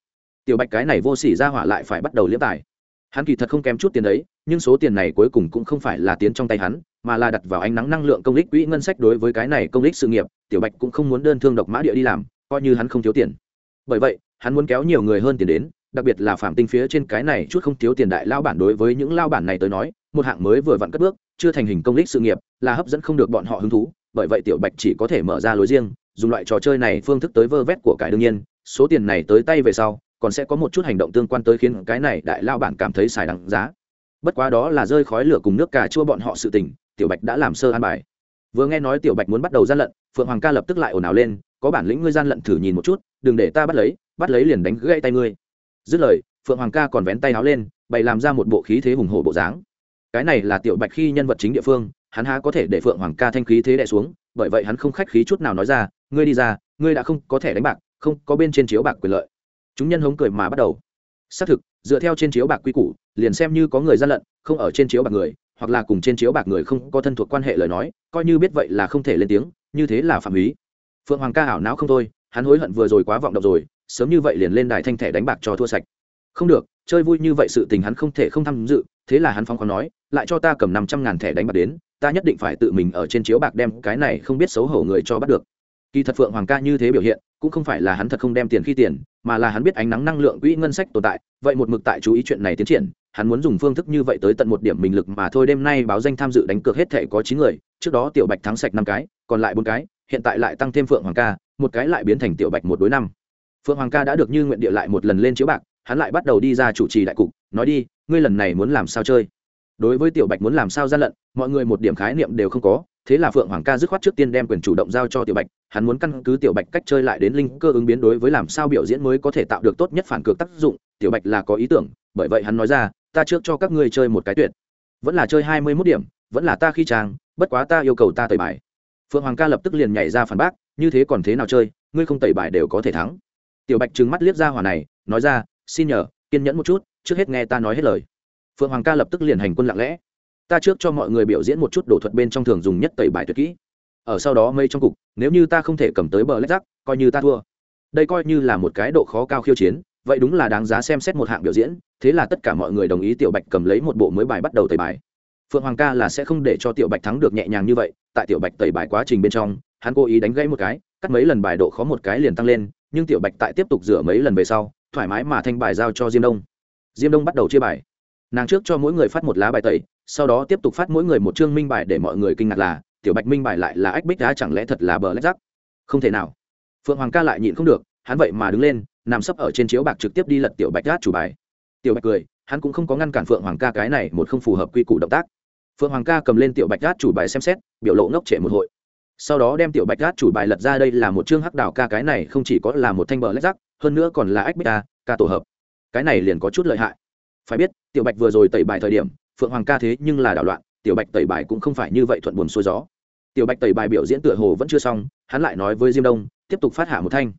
Tiểu bạch cái này vô sỉ ra hỏa lại phải bắt đầu liếm tài. Hắn kỳ thật không kém chút tiền đấy, nhưng số tiền này cuối cùng cũng không phải là tiến trong tay hắn, mà là đặt vào ánh nắng năng lượng công ích quỹ ngân sách đối với cái này công ích sự nghiệp, tiểu bạch cũng không muốn đơn thương độc mã địa đi làm, coi như hắn không thiếu tiền. Bởi vậy, hắn muốn kéo nhiều người hơn tiền đến, đặc biệt là phạm tinh phía trên cái này chút không thiếu tiền đại lao bản đối với những lao bản này tới nói, một hạng mới vừa vặn cất bước, chưa thành hình công ích sự nghiệp, là hấp dẫn không được bọn họ hứng thú bởi vậy tiểu bạch chỉ có thể mở ra lối riêng, dùng loại trò chơi này phương thức tới vơ vét của cải đương nhiên, số tiền này tới tay về sau, còn sẽ có một chút hành động tương quan tới khiến cái này đại lao bản cảm thấy xài đằng giá. Bất quá đó là rơi khói lửa cùng nước cà chua bọn họ sự tình, tiểu bạch đã làm sơ an bài. Vừa nghe nói tiểu bạch muốn bắt đầu gian lận, phượng hoàng ca lập tức lại ồn ào lên, có bản lĩnh ngươi gian lận thử nhìn một chút, đừng để ta bắt lấy bắt lấy liền đánh gãy tay ngươi. Dứt lời, phượng hoàng ca còn vén tay áo lên, bày làm ra một bộ khí thế hùng hổ bộ dáng. Cái này là tiểu bạch khi nhân vật chính địa phương hắn há có thể để phượng hoàng ca thanh khí thế đẻ xuống, bởi vậy hắn không khách khí chút nào nói ra, ngươi đi ra, ngươi đã không có thể đánh bạc, không có bên trên chiếu bạc quyền lợi. Chúng nhân hống cười mà bắt đầu. Xác thực, dựa theo trên chiếu bạc quy củ, liền xem như có người gian lận, không ở trên chiếu bạc người, hoặc là cùng trên chiếu bạc người không có thân thuộc quan hệ lời nói, coi như biết vậy là không thể lên tiếng, như thế là phạm ý phượng hoàng ca hảo não không thôi, hắn hối hận vừa rồi quá vọng động rồi, sớm như vậy liền lên đài thanh thẻ đánh bạc cho thua sạch. Không được, chơi vui như vậy sự tình hắn không thể không tham dự, thế là hắn phong khó nói, lại cho ta cầm năm trăm ngàn thẻ đánh bạc đến ta nhất định phải tự mình ở trên chiếu bạc đem cái này không biết xấu hổ người cho bắt được. Kỳ thật phượng hoàng ca như thế biểu hiện, cũng không phải là hắn thật không đem tiền khi tiền, mà là hắn biết ánh nắng năng lượng quỹ ngân sách tồn tại, vậy một mực tại chú ý chuyện này tiến triển, hắn muốn dùng phương thức như vậy tới tận một điểm mình lực mà thôi. Đêm nay báo danh tham dự đánh cược hết thể có chín người, trước đó tiểu bạch thắng sạch năm cái, còn lại bốn cái, hiện tại lại tăng thêm phượng hoàng ca, một cái lại biến thành tiểu bạch một đối năm. Phượng hoàng ca đã được như nguyện địa lại một lần lên chiếu bạc, hắn lại bắt đầu đi ra chủ trì đại cục, nói đi, ngươi lần này muốn làm sao chơi? Đối với tiểu bạch muốn làm sao gian lận, mọi người một điểm khái niệm đều không có, thế là phượng hoàng ca dứt khoát trước tiên đem quyền chủ động giao cho tiểu bạch, hắn muốn căn cứ tiểu bạch cách chơi lại đến linh cơ ứng biến đối với làm sao biểu diễn mới có thể tạo được tốt nhất phản cược tác dụng, tiểu bạch là có ý tưởng, bởi vậy hắn nói ra, ta trước cho các ngươi chơi một cái tuyệt. Vẫn là chơi hai mươi mốt điểm, vẫn là ta khi trang, bất quá ta yêu cầu ta tẩy bài. Phượng hoàng ca lập tức liền nhảy ra phản bác, như thế còn thế nào chơi, ngươi không tẩy bài đều có thể thắng. Tiểu bạch trừng mắt liếc ra hỏa này, nói ra, xin nhờ, kiên nhẫn một chút, trước hết nghe ta nói hết lời phượng hoàng ca lập tức liền hành quân lặng lẽ. Ta trước cho mọi người biểu diễn một chút đồ thuật bên trong thường dùng nhất tẩy bài tuyệt kỹ. Ở sau đó mây trong cục, nếu như ta không thể cầm tới bờ lách rắc coi như ta thua. Đây coi như là một cái độ khó cao khiêu chiến, vậy đúng là đáng giá xem xét một hạng biểu diễn, thế là tất cả mọi người đồng ý tiểu bạch cầm lấy một bộ mới bài bắt đầu tẩy bài. Phượng hoàng ca là sẽ không để cho tiểu bạch thắng được nhẹ nhàng như vậy, tại tiểu bạch tẩy bài quá trình bên trong, hắn cố ý đánh gãy một cái, cắt mấy lần bài độ khó một cái liền tăng lên, nhưng tiểu bạch tại tiếp tục rửa mấy lần về sau, thoải mái mà thanh bài giao cho diêm đông. Diêm đông bắt đầu chia bài nàng trước cho mỗi người phát một lá bài tẩy, sau đó tiếp tục phát mỗi người một chương minh bài để mọi người kinh ngạc là, tiểu bạch minh bài lại là ách bích đá chẳng lẽ thật là bờ lách rắc? Không thể nào. Phượng hoàng ca lại nhịn không được, hắn vậy mà đứng lên, nằm sấp ở trên chiếu bạc trực tiếp đi lật tiểu bạch gác chủ bài. Tiểu bạch cười, hắn cũng không có ngăn cản phượng hoàng ca cái này một không phù hợp quy củ động tác. Phượng hoàng ca cầm lên tiểu bạch gác chủ bài xem xét, biểu lộ ngốc trệ một hội. Sau đó đem tiểu bạch gác chủ bài lật ra đây là một chương hắc đảo ca cái này không chỉ có là một thanh bờ lách rắc, hơn nữa còn là ách bích ca ca tổ hợp. Cái này liền có chút lợi hại phải biết, tiểu bạch vừa rồi tẩy bài thời điểm, phượng hoàng ca thế nhưng là đảo loạn, tiểu bạch tẩy bài cũng không phải như vậy thuận buồn xuôi gió. Tiểu bạch tẩy bài biểu diễn tựa hồ vẫn chưa xong, hắn lại nói với diêm đông, tiếp tục phát hạ một thanh.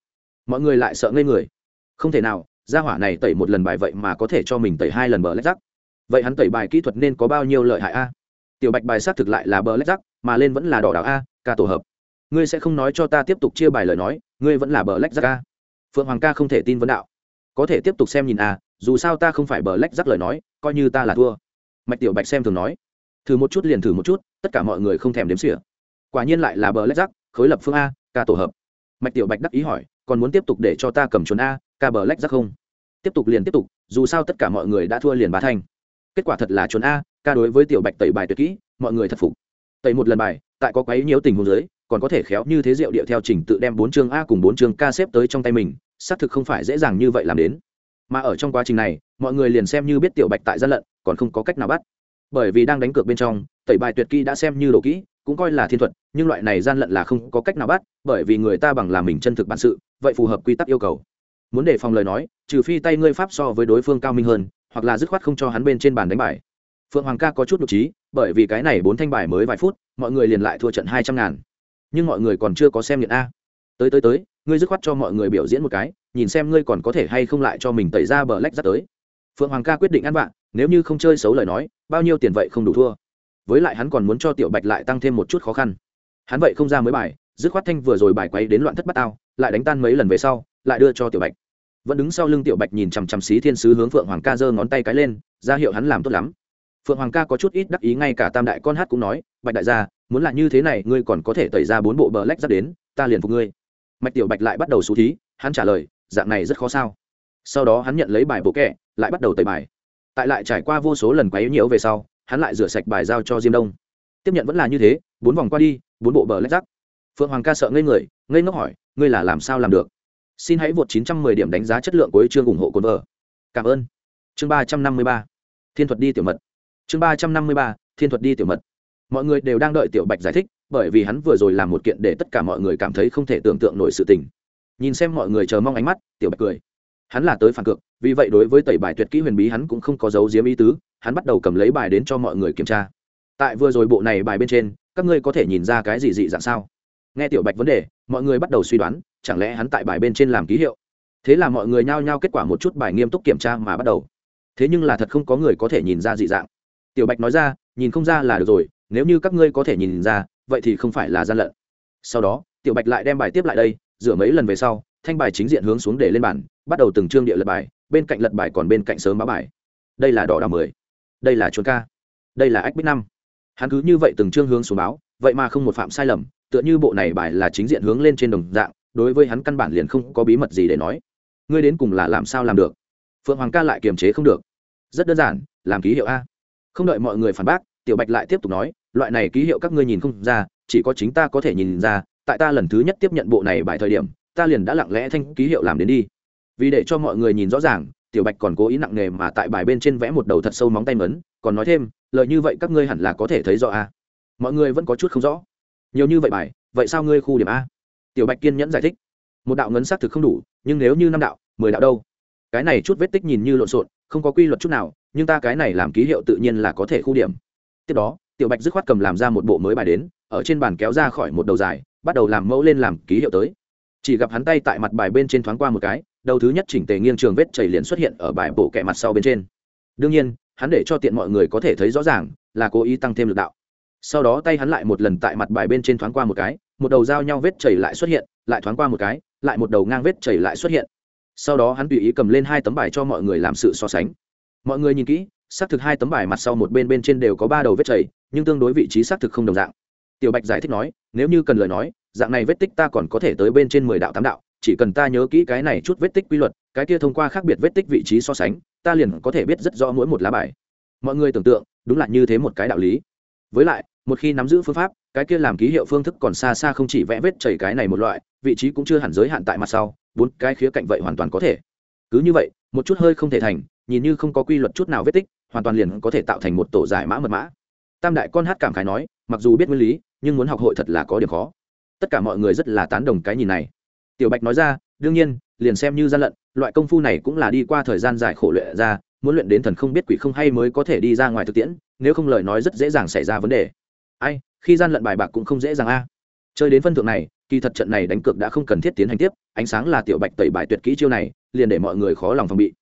Mọi người lại sợ ngây người. Không thể nào, gia hỏa này tẩy một lần bài vậy mà có thể cho mình tẩy hai lần bờ lách rắc. Vậy hắn tẩy bài kỹ thuật nên có bao nhiêu lợi hại a? Tiểu bạch bài xác thực lại là bờ lách rắc, mà lên vẫn là đỏ đảo a, ca tổ hợp. Ngươi sẽ không nói cho ta tiếp tục chia bài lời nói, ngươi vẫn là bờ lách rắc a? Phượng hoàng ca không thể tin vấn đạo. Có thể tiếp tục xem nhìn a dù sao ta không phải bờ lách rắc lời nói, coi như ta là thua. Mạch tiểu bạch xem thường nói, thử một chút liền thử một chút, tất cả mọi người không thèm đếm xỉa. Quả nhiên lại là bờ lách rắc, khối lập phương a, ca tổ hợp. Mạch tiểu bạch đắc ý hỏi, còn muốn tiếp tục để cho ta cầm chuồn a, ca bờ lách rắc không? Tiếp tục liền tiếp tục, dù sao tất cả mọi người đã thua liền bá thanh kết quả thật là chuồn a, ca đối với tiểu bạch tẩy bài tuyệt kỹ, mọi người thật phục. Tẩy một lần bài, tại có quấy nhiều tình huống dưới, còn có thể khéo như thế rượu điệu theo trình tự đem bốn chương a cùng bốn chương ca xếp tới trong tay mình, xác thực không phải dễ dàng như vậy làm đến mà ở trong quá trình này, mọi người liền xem như biết tiểu bạch tại gian lận, còn không có cách nào bắt. Bởi vì đang đánh cược bên trong, tẩy bài tuyệt kỹ đã xem như đồ kỹ, cũng coi là thiên thuật, nhưng loại này gian lận là không có cách nào bắt, bởi vì người ta bằng làm mình chân thực bản sự, vậy phù hợp quy tắc yêu cầu. Muốn đề phòng lời nói, trừ phi tay ngươi pháp so với đối phương cao minh hơn, hoặc là dứt khoát không cho hắn bên trên bàn đánh bài. Phượng hoàng ca có chút nhục trí, bởi vì cái này bốn thanh bài mới vài phút, mọi người liền lại thua trận hai trăm ngàn. Nhưng mọi người còn chưa có xem nghiện a. Tới tới tới ngươi dứt khoát cho mọi người biểu diễn một cái, nhìn xem ngươi còn có thể hay không lại cho mình tẩy ra bờ lách dắt tới. Phượng hoàng ca quyết định ăn bạn nếu như không chơi xấu lời nói, bao nhiêu tiền vậy không đủ thua. Với lại hắn còn muốn cho tiểu bạch lại tăng thêm một chút khó khăn. Hắn vậy không ra mới bài, dứt khoát thanh vừa rồi bài quay đến loạn thất bát ao lại đánh tan mấy lần về sau, lại đưa cho tiểu bạch. Vẫn đứng sau lưng tiểu bạch nhìn chằm chằm xí thiên sứ hướng phượng hoàng ca giơ ngón tay cái lên, ra hiệu hắn làm tốt lắm. Phượng hoàng ca có chút ít đắc ý ngay cả tam đại con hát cũng nói, bạch đại gia, muốn là như thế này, ngươi còn có thể tẩy ra bốn bộ bờ lách dắt đến, ta liền phục ngươi mạch tiểu bạch lại bắt đầu xú thí, hắn trả lời, dạng này rất khó sao. Sau đó hắn nhận lấy bài bộ kẹ, lại bắt đầu tẩy bài. Tại lại trải qua vô số lần quấy nhiễu về sau, hắn lại rửa sạch bài giao cho diêm đông. Tiếp nhận vẫn là như thế, bốn vòng qua đi, bốn bộ bờ lách rắc phượng hoàng ca sợ ngây người, ngây ngốc hỏi, ngươi là làm sao làm được? Xin hãy vượt 910 điểm đánh giá chất lượng của chương ủng hộ cồn vợ cảm ơn. Chương 353. thiên thuật đi tiểu mật. Chương 353. thiên thuật đi tiểu mật. Mọi người đều đang đợi tiểu bạch giải thích bởi vì hắn vừa rồi làm một kiện để tất cả mọi người cảm thấy không thể tưởng tượng nổi sự tình. Nhìn xem mọi người chờ mong ánh mắt, tiểu bạch cười. Hắn là tới phản cược, vì vậy đối với tẩy bài tuyệt kỹ huyền bí hắn cũng không có dấu diếm ý tứ, hắn bắt đầu cầm lấy bài đến cho mọi người kiểm tra. Tại vừa rồi bộ này bài bên trên, các ngươi có thể nhìn ra cái gì dị dạng sao? Nghe tiểu bạch vấn đề, mọi người bắt đầu suy đoán, chẳng lẽ hắn tại bài bên trên làm ký hiệu? Thế là mọi người nhao nhao kết quả một chút bài nghiêm túc kiểm tra mà bắt đầu. Thế nhưng là thật không có người có thể nhìn ra dị dạng. Tiểu bạch nói ra, nhìn không ra là được rồi, nếu như các ngươi có thể nhìn ra vậy thì không phải là gian lận. Sau đó, tiểu bạch lại đem bài tiếp lại đây, rửa mấy lần về sau, thanh bài chính diện hướng xuống để lên bàn, bắt đầu từng chương địa lật bài, bên cạnh lật bài còn bên cạnh sớm báo bài. Đây là đỏ đào mười. Đây là chuồn ca. Đây là ách bích năm. Hắn cứ như vậy từng chương hướng xuống báo, vậy mà không một phạm sai lầm, tựa như bộ này bài là chính diện hướng lên trên đồng dạng, đối với hắn căn bản liền không có bí mật gì để nói. Ngươi đến cùng là làm sao làm được? Phượng hoàng ca lại kiềm chế không được. Rất đơn giản, làm ký hiệu a. Không đợi mọi người phản bác tiểu bạch lại tiếp tục nói, loại này ký hiệu các ngươi nhìn không ra, chỉ có chính ta có thể nhìn ra, tại ta lần thứ nhất tiếp nhận bộ này bài thời điểm, ta liền đã lặng lẽ thanh ký hiệu làm đến đi. Vì để cho mọi người nhìn rõ ràng, tiểu bạch còn cố ý nặng nề mà tại bài bên trên vẽ một đầu thật sâu móng tay mấn còn nói thêm, lời như vậy các ngươi hẳn là có thể thấy rõ a mọi người vẫn có chút không rõ. Nhiều như vậy bài, vậy sao ngươi khu điểm a? Tiểu bạch kiên nhẫn giải thích. Một đạo ngấn xác thực không đủ, nhưng nếu như năm đạo, mười đạo đâu? Cái này chút vết tích nhìn như lộn xộn, không có quy luật chút nào, nhưng ta cái này làm ký hiệu tự nhiên là có thể khu điểm tiếp đó, tiểu bạch dứt khoát cầm làm ra một bộ mới bài đến, ở trên bàn kéo ra khỏi một đầu dài, bắt đầu làm mẫu lên làm ký hiệu tới. Chỉ gặp hắn tay tại mặt bài bên trên thoáng qua một cái, đầu thứ nhất chỉnh tề nghiêng trường vết chảy liền xuất hiện ở bài bộ kẹ mặt sau bên trên. Đương nhiên, hắn để cho tiện mọi người có thể thấy rõ ràng, là cố ý tăng thêm lực đạo. Sau đó tay hắn lại một lần tại mặt bài bên trên thoáng qua một cái, một đầu giao nhau vết chảy lại xuất hiện, lại thoáng qua một cái, lại một đầu ngang vết chảy lại xuất hiện. Sau đó hắn tùy ý cầm lên hai tấm bài cho mọi người làm sự so sánh. Mọi người nhìn kỹ xác thực hai tấm bài mặt sau một bên bên trên đều có ba đầu vết chảy, nhưng tương đối vị trí xác thực không đồng dạng. Tiểu bạch giải thích nói, nếu như cần lời nói, dạng này vết tích ta còn có thể tới bên trên mười đạo tám đạo, chỉ cần ta nhớ kỹ cái này chút vết tích quy luật, cái kia thông qua khác biệt vết tích vị trí so sánh, ta liền có thể biết rất rõ mỗi một lá bài. Mọi người tưởng tượng, đúng là như thế một cái đạo lý. Với lại, một khi nắm giữ phương pháp, cái kia làm ký hiệu phương thức còn xa xa không chỉ vẽ vết chảy cái này một loại, vị trí cũng chưa hẳn giới hạn tại mặt sau, bốn cái khía cạnh vậy hoàn toàn có thể. Cứ như vậy, một chút hơi không thể thành, nhìn như không có quy luật chút nào vết tích hoàn toàn liền có thể tạo thành một tổ giải mã mật mã. Tam đại con hát cảm khái nói, mặc dù biết nguyên lý, nhưng muốn học hội thật là có điểm khó. Tất cả mọi người rất là tán đồng cái nhìn này. Tiểu bạch nói ra, đương nhiên, liền xem như gian lận, loại công phu này cũng là đi qua thời gian dài khổ luyện ra, muốn luyện đến thần không biết quỷ không hay mới có thể đi ra ngoài thực tiễn, nếu không lời nói rất dễ dàng xảy ra vấn đề. Ai, khi gian lận bài bạc cũng không dễ dàng a. Chơi đến phân thượng này, kỳ thật trận này đánh cược đã không cần thiết tiến hành tiếp, ánh sáng là tiểu bạch tẩy bài tuyệt kỹ chiêu này, liền để mọi người khó lòng phòng bị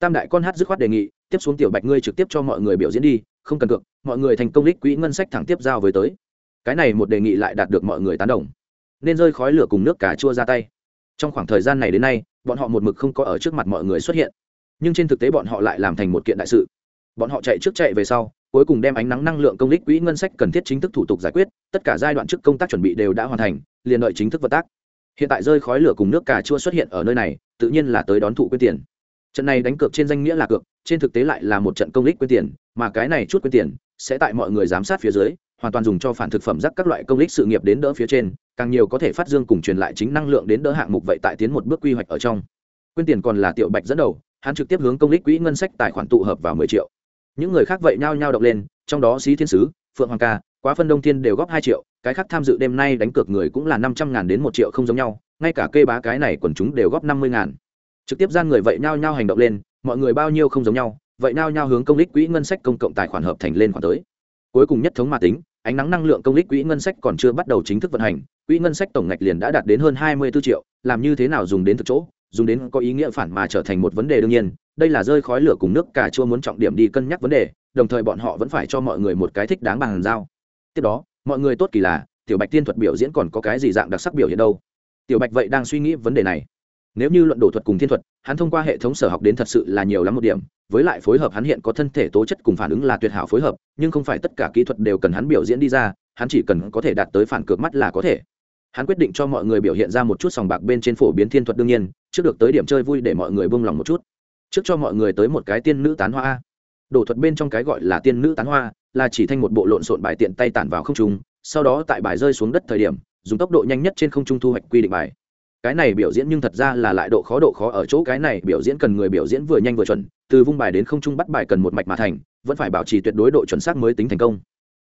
tam đại con hát dứt khoát đề nghị, tiếp xuống tiểu bạch ngươi trực tiếp cho mọi người biểu diễn đi, không cần cược, mọi người thành công đích quỹ ngân sách thẳng tiếp giao với tới. Cái này một đề nghị lại đạt được mọi người tán đồng. Nên rơi khói lửa cùng nước cà chua ra tay. Trong khoảng thời gian này đến nay, bọn họ một mực không có ở trước mặt mọi người xuất hiện. Nhưng trên thực tế bọn họ lại làm thành một kiện đại sự. Bọn họ chạy trước chạy về sau, cuối cùng đem ánh nắng năng lượng công đích quỹ ngân sách cần thiết chính thức thủ tục giải quyết, tất cả giai đoạn trước công tác chuẩn bị đều đã hoàn thành, liền đợi chính thức vật tác. Hiện tại rơi khói lửa cùng nước cà chua xuất hiện ở nơi này, tự nhiên là tới đón thụ quyết tiền trận này đánh cược trên danh nghĩa là cược, trên thực tế lại là một trận công lích quyên tiền, mà cái này chút quyên tiền sẽ tại mọi người giám sát phía dưới, hoàn toàn dùng cho phản thực phẩm rắc các loại công lích sự nghiệp đến đỡ phía trên, càng nhiều có thể phát dương cùng truyền lại chính năng lượng đến đỡ hạng mục vậy tại tiến một bước quy hoạch ở trong. Quyên tiền còn là tiểu bạch dẫn đầu, hắn trực tiếp hướng công lích quỹ ngân sách tài khoản tụ hợp vào mười triệu. Những người khác vậy nhao nhao động lên, trong đó Xí thiên sứ, phượng hoàng ca, quá phân đông thiên đều góp hai triệu, cái khác tham dự đêm nay đánh cược người cũng là năm trăm ngàn đến một triệu không giống nhau, ngay cả kê bá cái này quần chúng đều góp năm mươi ngàn trực tiếp gian người vậy nhao nhao hành động lên, mọi người bao nhiêu không giống nhau, vậy nhao nhao hướng công lý quỹ ngân sách công cộng tài khoản hợp thành lên khoản tới. Cuối cùng nhất thống mà tính, ánh nắng năng lượng công lý quỹ ngân sách còn chưa bắt đầu chính thức vận hành, quỹ ngân sách tổng ngạch liền đã đạt đến hơn hai mươi 24 triệu, làm như thế nào dùng đến thực chỗ, dùng đến có ý nghĩa phản mà trở thành một vấn đề đương nhiên, đây là rơi khói lửa cùng nước cà chua muốn trọng điểm đi cân nhắc vấn đề, đồng thời bọn họ vẫn phải cho mọi người một cái thích đáng bằng giao. Tiếp đó, mọi người tốt kỳ là, tiểu bạch tiên thuật biểu diễn còn có cái gì dạng đặc sắc biểu hiện đâu? Tiểu bạch vậy đang suy nghĩ vấn đề này nếu như luận đổ thuật cùng thiên thuật, hắn thông qua hệ thống sở học đến thật sự là nhiều lắm một điểm, với lại phối hợp hắn hiện có thân thể tố chất cùng phản ứng là tuyệt hảo phối hợp, nhưng không phải tất cả kỹ thuật đều cần hắn biểu diễn đi ra, hắn chỉ cần có thể đạt tới phản cược mắt là có thể. Hắn quyết định cho mọi người biểu hiện ra một chút sòng bạc bên trên phổ biến thiên thuật đương nhiên, trước được tới điểm chơi vui để mọi người buông lòng một chút. Trước cho mọi người tới một cái tiên nữ tán hoa đổ thuật bên trong cái gọi là tiên nữ tán hoa, là chỉ thanh một bộ lộn xộn bài tiện tay tản vào không trung, sau đó tại bài rơi xuống đất thời điểm, dùng tốc độ nhanh nhất trên không trung thu hoạch quy định bài cái này biểu diễn nhưng thật ra là lại độ khó độ khó ở chỗ cái này biểu diễn cần người biểu diễn vừa nhanh vừa chuẩn, từ vung bài đến không trung bắt bài cần một mạch mà thành, vẫn phải bảo trì tuyệt đối độ chuẩn xác mới tính thành công.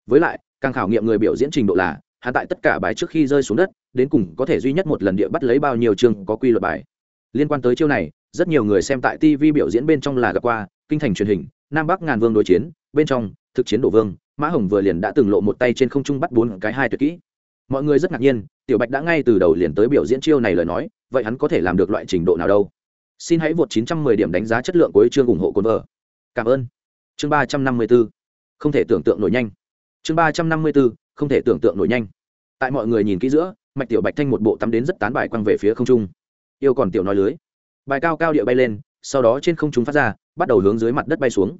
Với lại, càng khảo nghiệm người biểu diễn trình độ là hạ tại tất cả bài trước khi rơi xuống đất, đến cùng có thể duy nhất một lần địa bắt lấy bao nhiêu chương có quy luật bài. Liên quan tới chiêu này, rất nhiều người xem tại tv biểu diễn bên trong là gặp qua, kinh thành truyền hình, nam bắc ngàn vương đối chiến, bên trong, thực chiến đổ vương, mã hồng vừa liền đã từng lộ một tay trên không trung bắt bốn cái hai tuyệt kỹ mọi người rất ngạc nhiên, tiểu bạch đã ngay từ đầu liền tới biểu diễn chiêu này lời nói, vậy hắn có thể làm được loại trình độ nào đâu? Xin hãy vượt 910 điểm đánh giá chất lượng của chương ủng hộ cồn vợ. Cảm ơn. Chương 354. không thể tưởng tượng nổi nhanh. Chương 354. không thể tưởng tượng nổi nhanh. Tại mọi người nhìn kỹ giữa, mạch tiểu bạch thanh một bộ tắm đến rất tán bài quăng về phía không trung. Yêu còn tiểu nói lưới. Bài cao cao địa bay lên, sau đó trên không trung phát ra, bắt đầu hướng dưới mặt đất bay xuống.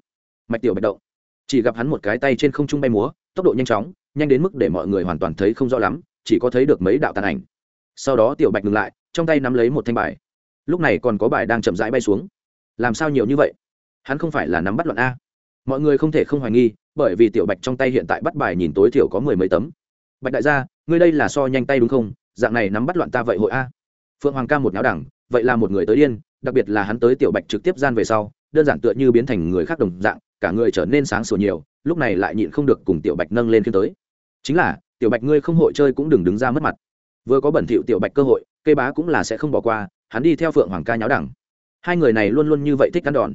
Mạch tiểu bạch động. Chỉ gặp hắn một cái tay trên không trung bay múa, tốc độ nhanh chóng nhanh đến mức để mọi người hoàn toàn thấy không rõ lắm, chỉ có thấy được mấy đạo tàn ảnh. Sau đó tiểu bạch ngừng lại, trong tay nắm lấy một thanh bài. Lúc này còn có bài đang chậm rãi bay xuống. Làm sao nhiều như vậy? Hắn không phải là nắm bắt loạn a. Mọi người không thể không hoài nghi, bởi vì tiểu bạch trong tay hiện tại bắt bài nhìn tối thiểu có mười mấy tấm. Bạch đại gia, ngươi đây là so nhanh tay đúng không? Dạng này nắm bắt loạn ta vậy hội a. Phượng hoàng ca một náo đẳng, vậy là một người tới điên, đặc biệt là hắn tới tiểu bạch trực tiếp gian về sau, đơn giản tựa như biến thành người khác đồng dạng, cả người trở nên sáng sủa nhiều, lúc này lại nhịn không được cùng tiểu bạch nâng lên khi tới chính là, tiểu bạch ngươi không hội chơi cũng đừng đứng ra mất mặt. Vừa có bẩn thỉu tiểu bạch cơ hội cây bá cũng là sẽ không bỏ qua, hắn đi theo phượng hoàng ca nháo đẳng. Hai người này luôn luôn như vậy thích ăn đòn.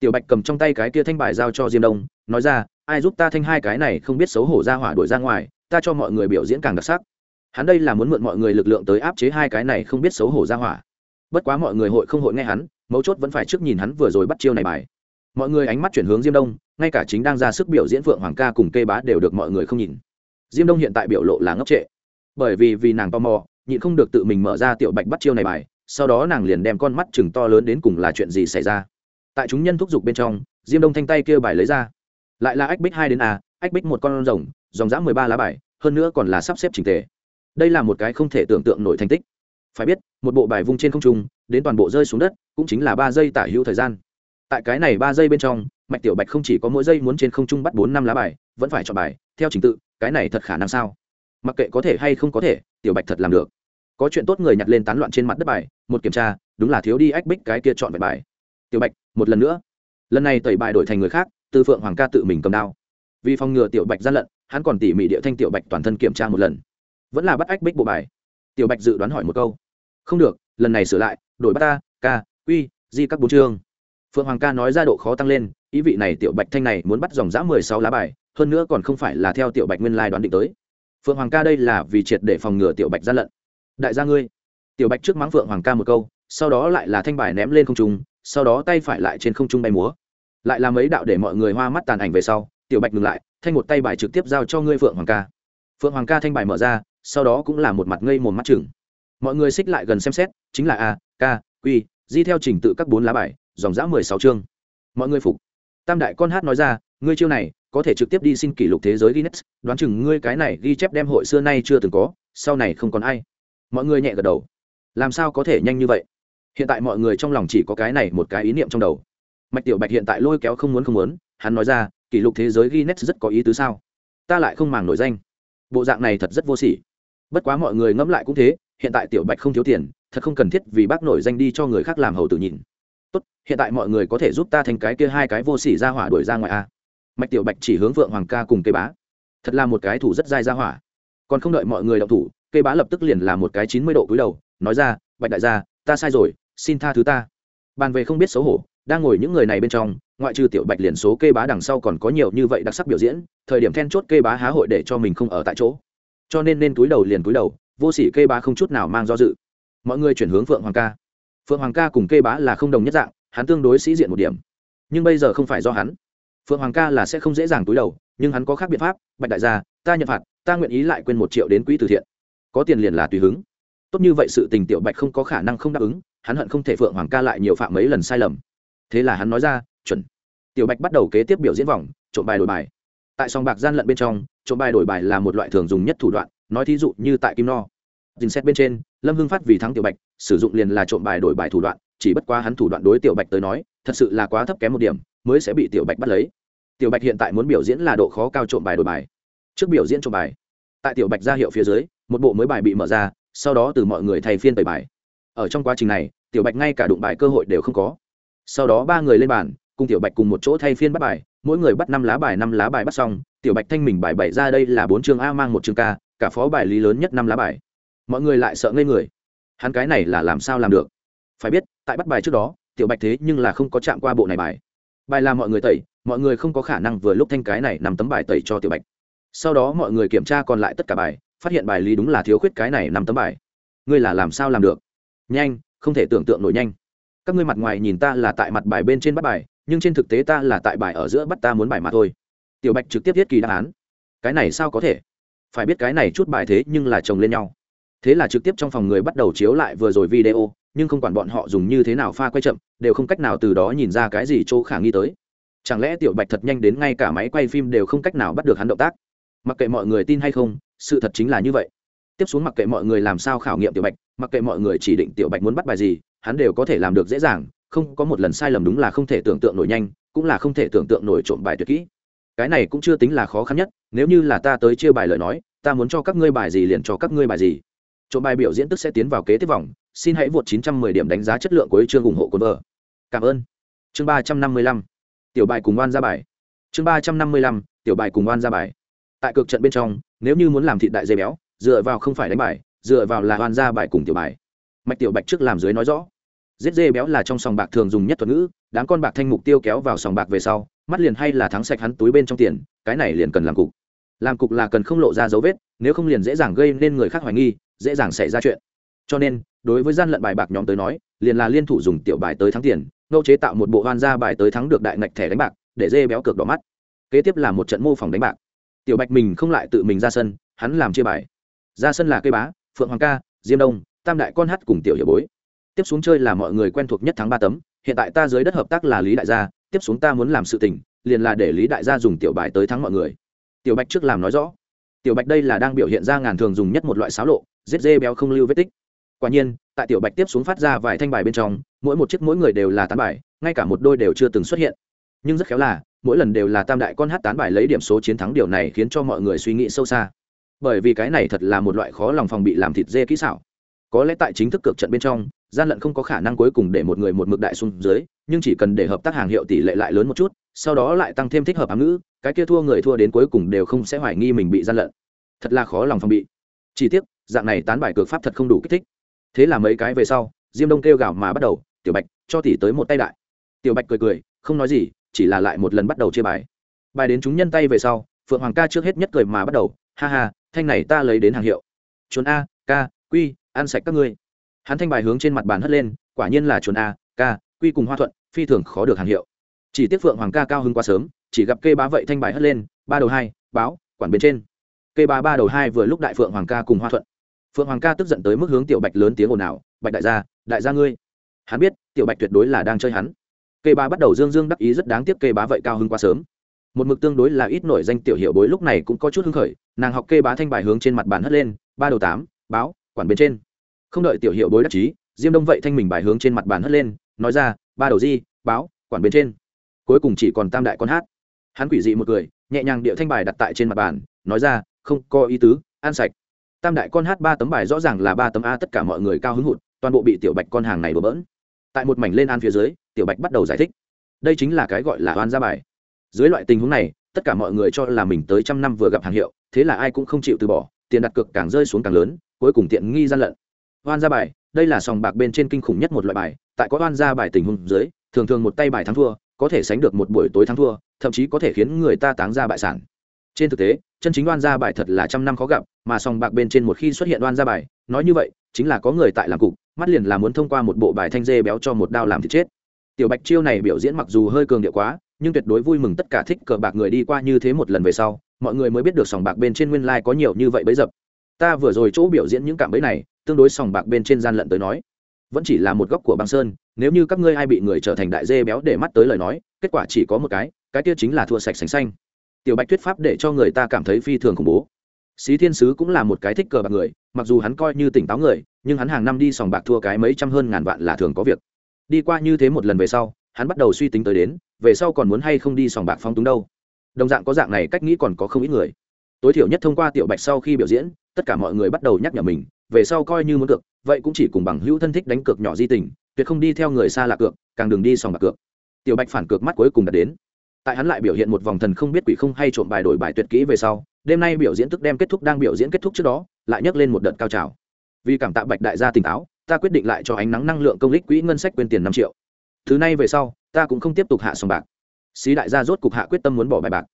Tiểu bạch cầm trong tay cái kia thanh bài giao cho diêm đông, nói ra, ai giúp ta thanh hai cái này không biết xấu hổ ra hỏa đuổi ra ngoài, ta cho mọi người biểu diễn càng đặc sắc. Hắn đây là muốn mượn mọi người lực lượng tới áp chế hai cái này không biết xấu hổ ra hỏa. Bất quá mọi người hội không hội nghe hắn, mấu chốt vẫn phải trước nhìn hắn vừa rồi bắt chiêu này bài. Mọi người ánh mắt chuyển hướng diêm đông, ngay cả chính đang ra sức biểu diễn phượng hoàng ca cùng kê bá đều được mọi người không nhìn diêm đông hiện tại biểu lộ là ngốc trệ. Bởi vì vì nàng tò mò, nhịn không được tự mình mở ra tiểu bạch bắt chiêu này bài, sau đó nàng liền đem con mắt chừng to lớn đến cùng là chuyện gì xảy ra. Tại chúng nhân thúc giục bên trong, diêm đông thanh tay kia bài lấy ra. Lại là ách bích hai đến a, ách bích một con rồng, dòng dã mười ba lá bài, hơn nữa còn là sắp xếp trình tề. Đây là một cái không thể tưởng tượng nổi thành tích. Phải biết, một bộ bài vung trên không trung, đến toàn bộ rơi xuống đất, cũng chính là ba giây tả hữu thời gian. Tại cái này ba giây bên trong, mạch tiểu bạch không chỉ có mỗi giây muốn trên không trung bắt bốn năm lá bài, vẫn phải chọn bài theo trình tự, cái này thật khả năng sao? Mặc kệ có thể hay không có thể, tiểu bạch thật làm được. Có chuyện tốt người nhặt lên tán loạn trên mặt đất bài, một kiểm tra, đúng là thiếu đi ách bích cái kia chọn vẹn bài. Tiểu bạch, một lần nữa. Lần này tẩy bài đổi thành người khác từ phượng hoàng ca tự mình cầm đao. Vì phòng ngừa tiểu bạch gian lận, hắn còn tỉ mỉ địa thanh tiểu bạch toàn thân kiểm tra một lần. Vẫn là bắt ách bích bộ bài. Tiểu bạch dự đoán hỏi một câu. Không được, lần này sửa lại, đổi bắt ta ca uy di các bốn chương. Phượng hoàng ca nói ra độ khó tăng lên ý vị này tiểu bạch thanh này muốn bắt dòng giã mười sáu lá bài, hơn nữa còn không phải là theo tiểu bạch nguyên lai đoán định tới. Phượng hoàng ca đây là vì triệt để phòng ngừa tiểu bạch gian lận. Đại gia ngươi. Tiểu bạch trước mắng phượng hoàng ca một câu, sau đó lại là thanh bài ném lên không trung, sau đó tay phải lại trên không trung bay múa. Lại làm ấy đạo để mọi người hoa mắt tàn ảnh về sau, tiểu bạch ngừng lại, thanh một tay bài trực tiếp giao cho ngươi phượng hoàng ca. Phượng hoàng ca thanh bài mở ra, sau đó cũng là một mặt ngây một mắt chừng. Mọi người xích lại gần xem xét, chính là a, k, q, di theo trình tự các bốn lá bài, dòng dã mười sáu chương. Mọi người phục tam đại con hát nói ra, ngươi chiêu này, có thể trực tiếp đi xin kỷ lục thế giới guinness, đoán chừng ngươi cái này ghi chép đem hội xưa nay chưa từng có, sau này không còn ai. Mọi người nhẹ gật đầu. Làm sao có thể nhanh như vậy? Hiện tại mọi người trong lòng chỉ có cái này một cái ý niệm trong đầu. Mạch tiểu bạch hiện tại lôi kéo không muốn không muốn, hắn nói ra, kỷ lục thế giới guinness rất có ý tứ sao? Ta lại không màng nổi danh. Bộ dạng này thật rất vô sỉ. Bất quá mọi người ngẫm lại cũng thế, hiện tại tiểu bạch không thiếu tiền, thật không cần thiết vì bác nổi danh đi cho người khác làm hầu tử nhìn tốt, hiện tại mọi người có thể giúp ta thành cái kia hai cái vô sỉ ra hỏa đuổi ra ngoài a. Mạch tiểu bạch chỉ hướng vượng hoàng ca cùng cây bá. Thật là một cái thủ rất dai ra hỏa. Còn không đợi mọi người đậu thủ cây bá lập tức liền là một cái chín mươi độ cúi đầu, nói ra, bạch đại gia, ta sai rồi, xin tha thứ ta. Bàn về không biết xấu hổ, đang ngồi những người này bên trong, ngoại trừ tiểu bạch liền số cây bá đằng sau còn có nhiều như vậy đặc sắc biểu diễn, thời điểm then chốt cây bá há hội để cho mình không ở tại chỗ. Cho nên nên túi đầu liền túi đầu, vô sỉ cây bá không chút nào mang do dự. Mọi người chuyển hướng phượng hoàng ca phượng hoàng ca cùng kê bá là không đồng nhất dạng, hắn tương đối sĩ diện một điểm. Nhưng bây giờ không phải do hắn. Phượng hoàng ca là sẽ không dễ dàng túi đầu, nhưng hắn có khác biện pháp, bạch đại gia, ta nhận phạt, ta nguyện ý lại quên một triệu đến quỹ từ thiện. Có tiền liền là tùy hứng. Tốt như vậy sự tình tiểu bạch không có khả năng không đáp ứng, hắn hận không thể phượng hoàng ca lại nhiều phạm mấy lần sai lầm. Thế là hắn nói ra, chuẩn. Tiểu bạch bắt đầu kế tiếp biểu diễn vòng, trộm bài đổi bài. Tại sòng bạc gian lận bên trong, trộm bài đổi bài là một loại thường dùng nhất thủ đoạn, nói thí dụ như tại kim no. Dình xét bên trên lâm hưng phát vì thắng tiểu bạch, sử dụng liền là trộm bài đổi bài thủ đoạn, chỉ bất quá hắn thủ đoạn đối tiểu bạch tới nói, thật sự là quá thấp kém một điểm, mới sẽ bị tiểu bạch bắt lấy. Tiểu bạch hiện tại muốn biểu diễn là độ khó cao trộm bài đổi bài. Trước biểu diễn trộm bài, tại tiểu bạch ra hiệu phía dưới, một bộ mới bài bị mở ra, sau đó từ mọi người thay phiên tẩy bài. Ở trong quá trình này, tiểu bạch ngay cả đụng bài cơ hội đều không có. Sau đó ba người lên bàn, cùng tiểu bạch cùng một chỗ thay phiên bắt bài, mỗi người bắt năm lá bài, năm lá bài bắt xong, tiểu bạch thanh mình bài bảy ra đây là bốn chương a mang một chương k, cả phó bài lý lớn nhất năm lá bài mọi người lại sợ ngây người. Hắn cái này là làm sao làm được? Phải biết, tại bắt bài trước đó, tiểu bạch thế nhưng là không có chạm qua bộ này bài. Bài là mọi người tẩy, mọi người không có khả năng vừa lúc thanh cái này nằm tấm bài tẩy cho tiểu bạch. Sau đó mọi người kiểm tra còn lại tất cả bài, phát hiện bài lý đúng là thiếu khuyết cái này nằm tấm bài. Ngươi là làm sao làm được? Nhanh, không thể tưởng tượng nổi nhanh. Các ngươi mặt ngoài nhìn ta là tại mặt bài bên trên bắt bài, nhưng trên thực tế ta là tại bài ở giữa bắt ta muốn bài mà thôi. Tiểu bạch trực tiếp thiết kỳ đáp án. Cái này sao có thể? Phải biết cái này chút bài thế nhưng là chồng lên nhau thế là trực tiếp trong phòng người bắt đầu chiếu lại vừa rồi video, nhưng không quản bọn họ dùng như thế nào pha quay chậm, đều không cách nào từ đó nhìn ra cái gì chỗ khả nghi tới. Chẳng lẽ tiểu bạch thật nhanh đến ngay cả máy quay phim đều không cách nào bắt được hắn động tác? Mặc kệ mọi người tin hay không, sự thật chính là như vậy. Tiếp xuống mặc kệ mọi người làm sao khảo nghiệm tiểu bạch, mặc kệ mọi người chỉ định tiểu bạch muốn bắt bài gì, hắn đều có thể làm được dễ dàng, không có một lần sai lầm đúng là không thể tưởng tượng nổi nhanh, cũng là không thể tưởng tượng nổi trộm bài tuyệt kỹ. Cái này cũng chưa tính là khó khăn nhất, nếu như là ta tới chia bài lời nói, ta muốn cho các ngươi bài gì liền cho các ngươi bài gì trộm bài biểu diễn tức sẽ tiến vào kế tiếp vòng, xin hãy vượt 910 điểm đánh giá chất lượng của chương ủng hộ cồn vợ. Cảm ơn. Chương 355 tiểu bài cùng oan ra bài. Chương 355 tiểu bài cùng oan ra bài. Tại cực trận bên trong, nếu như muốn làm thịt đại dê béo, dựa vào không phải đánh bài, dựa vào là oan ra bài cùng tiểu bài. Mạch tiểu bạch trước làm dưới nói rõ. Giết dê béo là trong sòng bạc thường dùng nhất thuật ngữ, đám con bạc thanh mục tiêu kéo vào sòng bạc về sau, mắt liền hay là thắng sạch hắn túi bên trong tiền, cái này liền cần làm cục. Làm cục là cần không lộ ra dấu vết, nếu không liền dễ dàng gây nên người khác hoài nghi dễ dàng xảy ra chuyện. Cho nên, đối với gian lận bài bạc nhóm tới nói, liền là liên thủ dùng tiểu bài tới thắng tiền, ngẫu chế tạo một bộ hoan gia bài tới thắng được đại ngạch thẻ đánh bạc, để dê béo cược đỏ mắt. Kế tiếp là một trận mô phỏng đánh bạc. Tiểu bạch mình không lại tự mình ra sân, hắn làm chia bài. Ra sân là cây bá, phượng hoàng ca, diêm đông, tam đại con hát cùng tiểu hiệp bối. Tiếp xuống chơi là mọi người quen thuộc nhất tháng ba tấm, hiện tại ta dưới đất hợp tác là lý đại gia, tiếp xuống ta muốn làm sự tình, liền là để lý đại gia dùng tiểu bài tới thắng mọi người. Tiểu bạch trước làm nói rõ tiểu bạch đây là đang biểu hiện ra ngàn thường dùng nhất một loại xáo lộ, giết dê béo không lưu vết tích. Quả nhiên, tại tiểu bạch tiếp xuống phát ra vài thanh bài bên trong, mỗi một chiếc mỗi người đều là tán bài, ngay cả một đôi đều chưa từng xuất hiện. Nhưng rất khéo là, mỗi lần đều là tam đại con hát tán bài lấy điểm số chiến thắng điều này khiến cho mọi người suy nghĩ sâu xa. Bởi vì cái này thật là một loại khó lòng phòng bị làm thịt dê kỹ xảo. Có lẽ tại chính thức cược trận bên trong, gian lận không có khả năng cuối cùng để một người một mực đại xuống dưới, nhưng chỉ cần để hợp tác hàng hiệu tỷ lệ lại lớn một chút sau đó lại tăng thêm thích hợp ám ngữ, cái kia thua người thua đến cuối cùng đều không sẽ hoài nghi mình bị gian lận. Thật là khó lòng phòng bị. Chỉ tiếc, dạng này tán bài cược pháp thật không đủ kích thích. Thế là mấy cái về sau, diêm đông kêu gào mà bắt đầu, tiểu bạch, cho tỷ tới một tay đại. Tiểu bạch cười cười, không nói gì, chỉ là lại một lần bắt đầu chia bài. Bài đến chúng nhân tay về sau, phượng hoàng ca trước hết nhất cười mà bắt đầu, ha ha, thanh này ta lấy đến hàng hiệu. Chuẩn a, ca, quy, ăn sạch các ngươi. Hắn thanh bài hướng trên mặt bàn hất lên, quả nhiên là chuẩn a, ca, quy cùng hoa thuận, phi thường khó được hàng hiệu chỉ tiếc phượng hoàng ca cao hơn quá sớm, chỉ gặp kê bá vậy thanh bài hất lên, ba đầu hai, báo, quản bên trên. Kê bá ba đầu hai vừa lúc đại phượng hoàng ca cùng hoa thuận. Phượng hoàng ca tức giận tới mức hướng tiểu bạch lớn tiếng ồn ào, bạch đại gia đại gia ngươi. Hắn biết, tiểu bạch tuyệt đối là đang chơi hắn. Kê bá bắt đầu dương dương đắc ý rất đáng tiếc kê bá vậy cao hơn quá sớm. Một mực tương đối là ít nổi danh tiểu hiệu bối lúc này cũng có chút hứng khởi, nàng học kê bá thanh bài hướng trên mặt bàn hất lên, ba đầu tám, báo, quản bên trên. Không đợi tiểu hiệu bối đắc chí, diêm đông vậy thanh mình bài hướng trên mặt bàn hất lên, nói ra, ba đầu di, báo, quản bên trên cuối cùng chỉ còn tam đại con hát. Hắn quỷ dị một cười, nhẹ nhàng điệu thanh bài đặt tại trên mặt bàn, nói ra, không có ý tứ, ăn sạch. Tam đại con hát ba tấm bài rõ ràng là ba tấm a, tất cả mọi người cao hứng hụt, toàn bộ bị tiểu bạch con hàng này đổ bỡn. Tại một mảnh lên an phía dưới, tiểu bạch bắt đầu giải thích. Đây chính là cái gọi là oan ra bài. Dưới loại tình huống này, tất cả mọi người cho là mình tới trăm năm vừa gặp hàng hiệu, thế là ai cũng không chịu từ bỏ, tiền đặt cược càng rơi xuống càng lớn, cuối cùng tiện nghi gian lận. Oan ra bài, đây là sòng bạc bên trên kinh khủng nhất một loại bài, tại có oan ra bài tình huống dưới, thường thường một tay bài thắng thua có thể sánh được một buổi tối thắng thua, thậm chí có thể khiến người ta táng ra bại sản. Trên thực tế, chân chính đoan ra bài thật là trăm năm khó gặp, mà sòng bạc bên trên một khi xuất hiện đoan ra bài nói như vậy, chính là có người tại làm cục, mắt liền là muốn thông qua một bộ bài thanh dê béo cho một đao làm thì chết. Tiểu bạch chiêu này biểu diễn mặc dù hơi cường điệu quá, nhưng tuyệt đối vui mừng tất cả thích cờ bạc người đi qua như thế một lần về sau, mọi người mới biết được sòng bạc bên trên nguyên lai có nhiều như vậy bấy dập. Ta vừa rồi chỗ biểu diễn những cảm bấy này, tương đối sòng bạc bên trên gian lận tới nói, vẫn chỉ là một góc của băng sơn nếu như các ngươi ai bị người trở thành đại dê béo để mắt tới lời nói, kết quả chỉ có một cái cái kia chính là thua sạch sành xanh. Tiểu bạch thuyết pháp để cho người ta cảm thấy phi thường khủng bố. Xí thiên sứ cũng là một cái thích cờ bạc người, mặc dù hắn coi như tỉnh táo người, nhưng hắn hàng năm đi sòng bạc thua cái mấy trăm hơn ngàn vạn là thường có việc. Đi qua như thế một lần về sau, hắn bắt đầu suy tính tới đến, về sau còn muốn hay không đi sòng bạc phong túng đâu. Đồng dạng có dạng này cách nghĩ còn có không ít người. Tối thiểu nhất thông qua tiểu bạch sau khi biểu diễn, tất cả mọi người bắt đầu nhắc nhở mình về sau coi như muốn cược, vậy cũng chỉ cùng bằng hữu thân thích đánh cược nhỏ di tình, tuyệt không đi theo người xa lạ cược, càng đừng đi sòng bạc cược. Tiểu bạch phản cược mắt cuối cùng đã đến. Tại hắn lại biểu hiện một vòng thần không biết quỷ không hay trộm bài đổi bài tuyệt kỹ về sau, đêm nay biểu diễn tức đem kết thúc đang biểu diễn kết thúc trước đó, lại nhấc lên một đợt cao trào. Vì cảm tạ bạch đại gia tỉnh táo, ta quyết định lại cho ánh nắng năng lượng công lích quỹ ngân sách quyên tiền năm triệu. Thứ này về sau, ta cũng không tiếp tục hạ sòng bạc. Xí đại gia rốt cục hạ quyết tâm muốn bỏ bài bạc.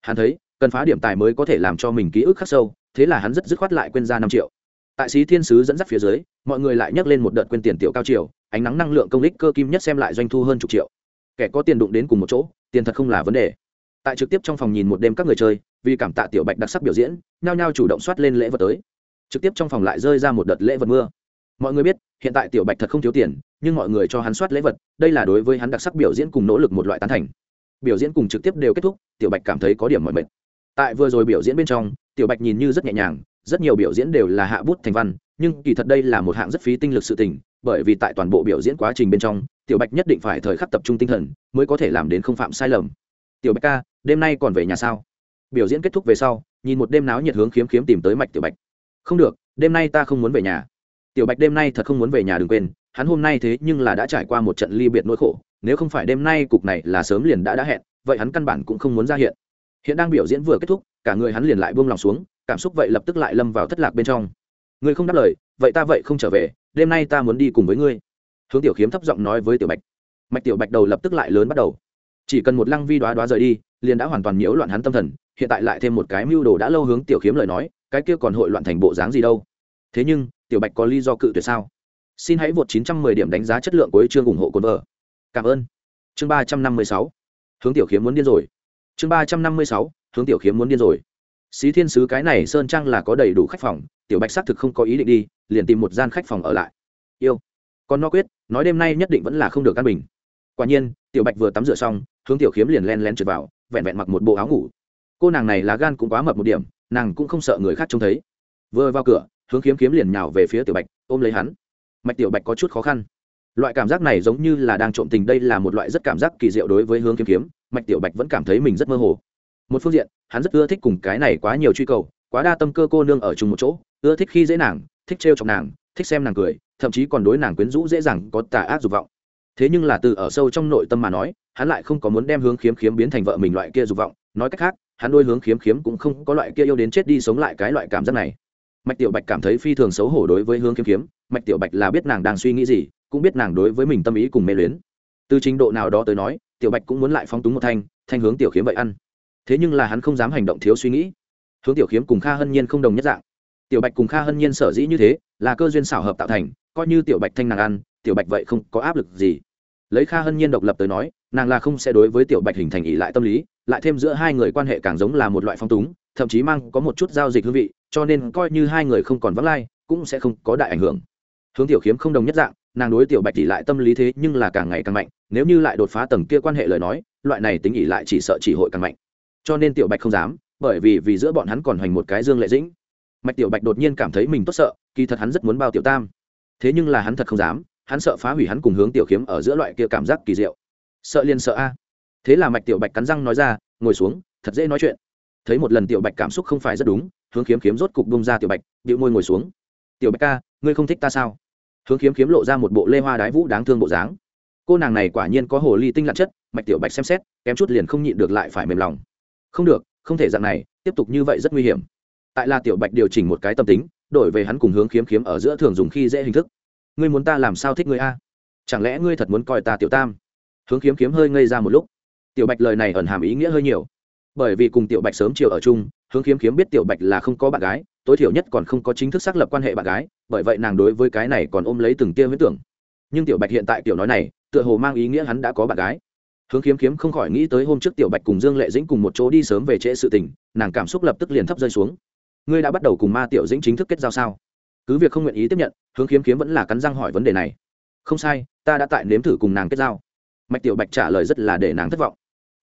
Hắn thấy, cần phá điểm tài mới có thể làm cho mình ký ức khắc sâu, thế là hắn rất dứt khoát lại quên ra năm triệu tại xí thiên sứ dẫn dắt phía dưới, mọi người lại nhắc lên một đợt quên tiền tiểu cao triều, ánh nắng năng lượng công lích cơ kim nhất xem lại doanh thu hơn chục triệu. Kẻ có tiền đụng đến cùng một chỗ, tiền thật không là vấn đề. Tại trực tiếp trong phòng nhìn một đêm các người chơi, vì cảm tạ tiểu bạch đặc sắc biểu diễn, nhao nhao chủ động soát lên lễ vật tới. Trực tiếp trong phòng lại rơi ra một đợt lễ vật mưa. Mọi người biết, hiện tại tiểu bạch thật không thiếu tiền, nhưng mọi người cho hắn soát lễ vật, đây là đối với hắn đặc sắc biểu diễn cùng nỗ lực một loại tán thành. Biểu diễn cùng trực tiếp đều kết thúc, tiểu bạch cảm thấy có điểm mọi mệt. Tại vừa rồi biểu diễn bên trong, tiểu bạch nhìn như rất nhẹ nhàng rất nhiều biểu diễn đều là hạ bút thành văn, nhưng kỳ thật đây là một hạng rất phí tinh lực sự tình, bởi vì tại toàn bộ biểu diễn quá trình bên trong, tiểu bạch nhất định phải thời khắc tập trung tinh thần, mới có thể làm đến không phạm sai lầm. Tiểu bạch ca, đêm nay còn về nhà sao? Biểu diễn kết thúc về sau, nhìn một đêm náo nhiệt hướng khiếm khiếm tìm tới mạch tiểu bạch. Không được, đêm nay ta không muốn về nhà. Tiểu bạch đêm nay thật không muốn về nhà, đừng quên, hắn hôm nay thế nhưng là đã trải qua một trận ly biệt nỗi khổ, nếu không phải đêm nay cục này là sớm liền đã đã hẹn, vậy hắn căn bản cũng không muốn ra hiện. Hiện đang biểu diễn vừa kết thúc, cả người hắn liền lại buông lòng xuống cảm xúc vậy lập tức lại lâm vào thất lạc bên trong. Ngươi không đáp lời, vậy ta vậy không trở về, đêm nay ta muốn đi cùng với ngươi. Hướng tiểu khiếm thấp giọng nói với tiểu bạch. Mạch tiểu bạch đầu lập tức lại lớn bắt đầu. Chỉ cần một lăng vi đoá đoá rời đi, liền đã hoàn toàn nhiễu loạn hắn tâm thần, hiện tại lại thêm một cái mưu đồ đã lâu hướng tiểu khiếm lời nói, cái kia còn hội loạn thành bộ dáng gì đâu? Thế nhưng, tiểu bạch có lý do cự tuyệt sao? Xin hãy vượt 910 điểm đánh giá chất lượng của chương ủng hộ cồn vợ cảm ơn. Chương 356 hướng tiểu khiếm muốn điên rồi. Chương 356 hướng tiểu khiếm muốn điên rồi xí thiên sứ cái này sơn trang là có đầy đủ khách phòng, tiểu bạch xác thực không có ý định đi, liền tìm một gian khách phòng ở lại. Yêu. Còn nó quyết, nói đêm nay nhất định vẫn là không được căn bình. Quả nhiên, tiểu bạch vừa tắm rửa xong, hướng tiểu khiếm liền len len trượt vào, vẹn vẹn mặc một bộ áo ngủ. Cô nàng này là gan cũng quá mập một điểm, nàng cũng không sợ người khác trông thấy. Vừa vào cửa, hướng khiếm khiếm liền nhào về phía tiểu bạch, ôm lấy hắn. Mạch tiểu bạch có chút khó khăn. Loại cảm giác này giống như là đang trộm tình, đây là một loại rất cảm giác kỳ diệu đối với hướng kiếm kiếm mạch tiểu bạch vẫn cảm thấy mình rất mơ hồ một phương diện, hắn rất ưa thích cùng cái này quá nhiều truy cầu, quá đa tâm cơ cô nương ở chung một chỗ, ưa thích khi dễ nàng, thích trêu chọc nàng, thích xem nàng cười, thậm chí còn đối nàng quyến rũ dễ dàng có tà ác dục vọng. Thế nhưng là từ ở sâu trong nội tâm mà nói, hắn lại không có muốn đem hướng khiếm khiếm biến thành vợ mình loại kia dục vọng. Nói cách khác, hắn đôi hướng khiếm khiếm cũng không có loại kia yêu đến chết đi sống lại cái loại cảm giác này. Mạch tiểu bạch cảm thấy phi thường xấu hổ đối với hướng khiếm khiếm, mạch tiểu bạch là biết nàng đang suy nghĩ gì, cũng biết nàng đối với mình tâm ý cùng mê luyến. Từ trình độ nào đó tới nói, tiểu bạch cũng muốn lại phóng túng một thanh thanh hướng tiểu khiếm vậy ăn thế nhưng là hắn không dám hành động thiếu suy nghĩ. Hướng tiểu khiếm cùng kha hân nhiên không đồng nhất dạng. Tiểu bạch cùng kha hân nhiên sở dĩ như thế, là cơ duyên xảo hợp tạo thành, coi như tiểu bạch thanh nàng ăn, tiểu bạch vậy không có áp lực gì. Lấy kha hân nhiên độc lập tới nói, nàng là không sẽ đối với tiểu bạch hình thành ỷ lại tâm lý, lại thêm giữa hai người quan hệ càng giống là một loại phong túng, thậm chí mang có một chút giao dịch hương vị, cho nên coi như hai người không còn vắng lai, cũng sẽ không có đại ảnh hưởng. Hướng tiểu khiếm không đồng nhất dạng, nàng đối tiểu bạch ỷ lại tâm lý thế nhưng là càng ngày càng mạnh, nếu như lại đột phá tầng kia quan hệ lời nói, loại này tính ỷ lại chỉ sợ chỉ hội càng mạnh cho nên tiểu bạch không dám, bởi vì vì giữa bọn hắn còn hoành một cái dương lệ dĩnh. Mạch tiểu bạch đột nhiên cảm thấy mình tốt sợ, kỳ thật hắn rất muốn bao tiểu tam. Thế nhưng là hắn thật không dám, hắn sợ phá hủy hắn cùng hướng tiểu khiếm ở giữa loại kia cảm giác kỳ diệu. Sợ liền sợ a. Thế là mạch tiểu bạch cắn răng nói ra, ngồi xuống, thật dễ nói chuyện. Thấy một lần tiểu bạch cảm xúc không phải rất đúng, hướng khiếm khiếm rốt cục bông ra tiểu bạch bịu môi ngồi xuống. Tiểu bạch ca, ngươi không thích ta sao? Hướng khiếm khiếm lộ ra một bộ lê hoa đái vũ đáng thương bộ dáng. Cô nàng này quả nhiên có hồ ly tinh lặn chất, mạch tiểu bạch xem xét, kém chút liền không nhịn được lại phải mềm lòng không được, không thể dạng này, tiếp tục như vậy rất nguy hiểm. Tại là tiểu bạch điều chỉnh một cái tâm tính, đổi về hắn cùng hướng khiếm khiếm ở giữa thường dùng khi dễ hình thức. Ngươi muốn ta làm sao thích ngươi a? Chẳng lẽ ngươi thật muốn coi ta tiểu tam? Hướng khiếm khiếm hơi ngây ra một lúc. Tiểu bạch lời này ẩn hàm ý nghĩa hơi nhiều. Bởi vì cùng tiểu bạch sớm chiều ở chung, hướng khiếm khiếm biết tiểu bạch là không có bạn gái, tối thiểu nhất còn không có chính thức xác lập quan hệ bạn gái, bởi vậy nàng đối với cái này còn ôm lấy từng tia huyết tưởng. Nhưng tiểu bạch hiện tại tiểu nói này, tựa hồ mang ý nghĩa hắn đã có bạn gái hướng Kiếm Kiếm không khỏi nghĩ tới hôm trước tiểu bạch cùng dương lệ dĩnh cùng một chỗ đi sớm về trễ sự tình, nàng cảm xúc lập tức liền thấp rơi xuống. Ngươi đã bắt đầu cùng ma tiểu dĩnh chính thức kết giao sao? Cứ việc không nguyện ý tiếp nhận, hướng Kiếm Kiếm vẫn là cắn răng hỏi vấn đề này. Không sai, ta đã tại nếm thử cùng nàng kết giao. Mạch tiểu bạch trả lời rất là để nàng thất vọng.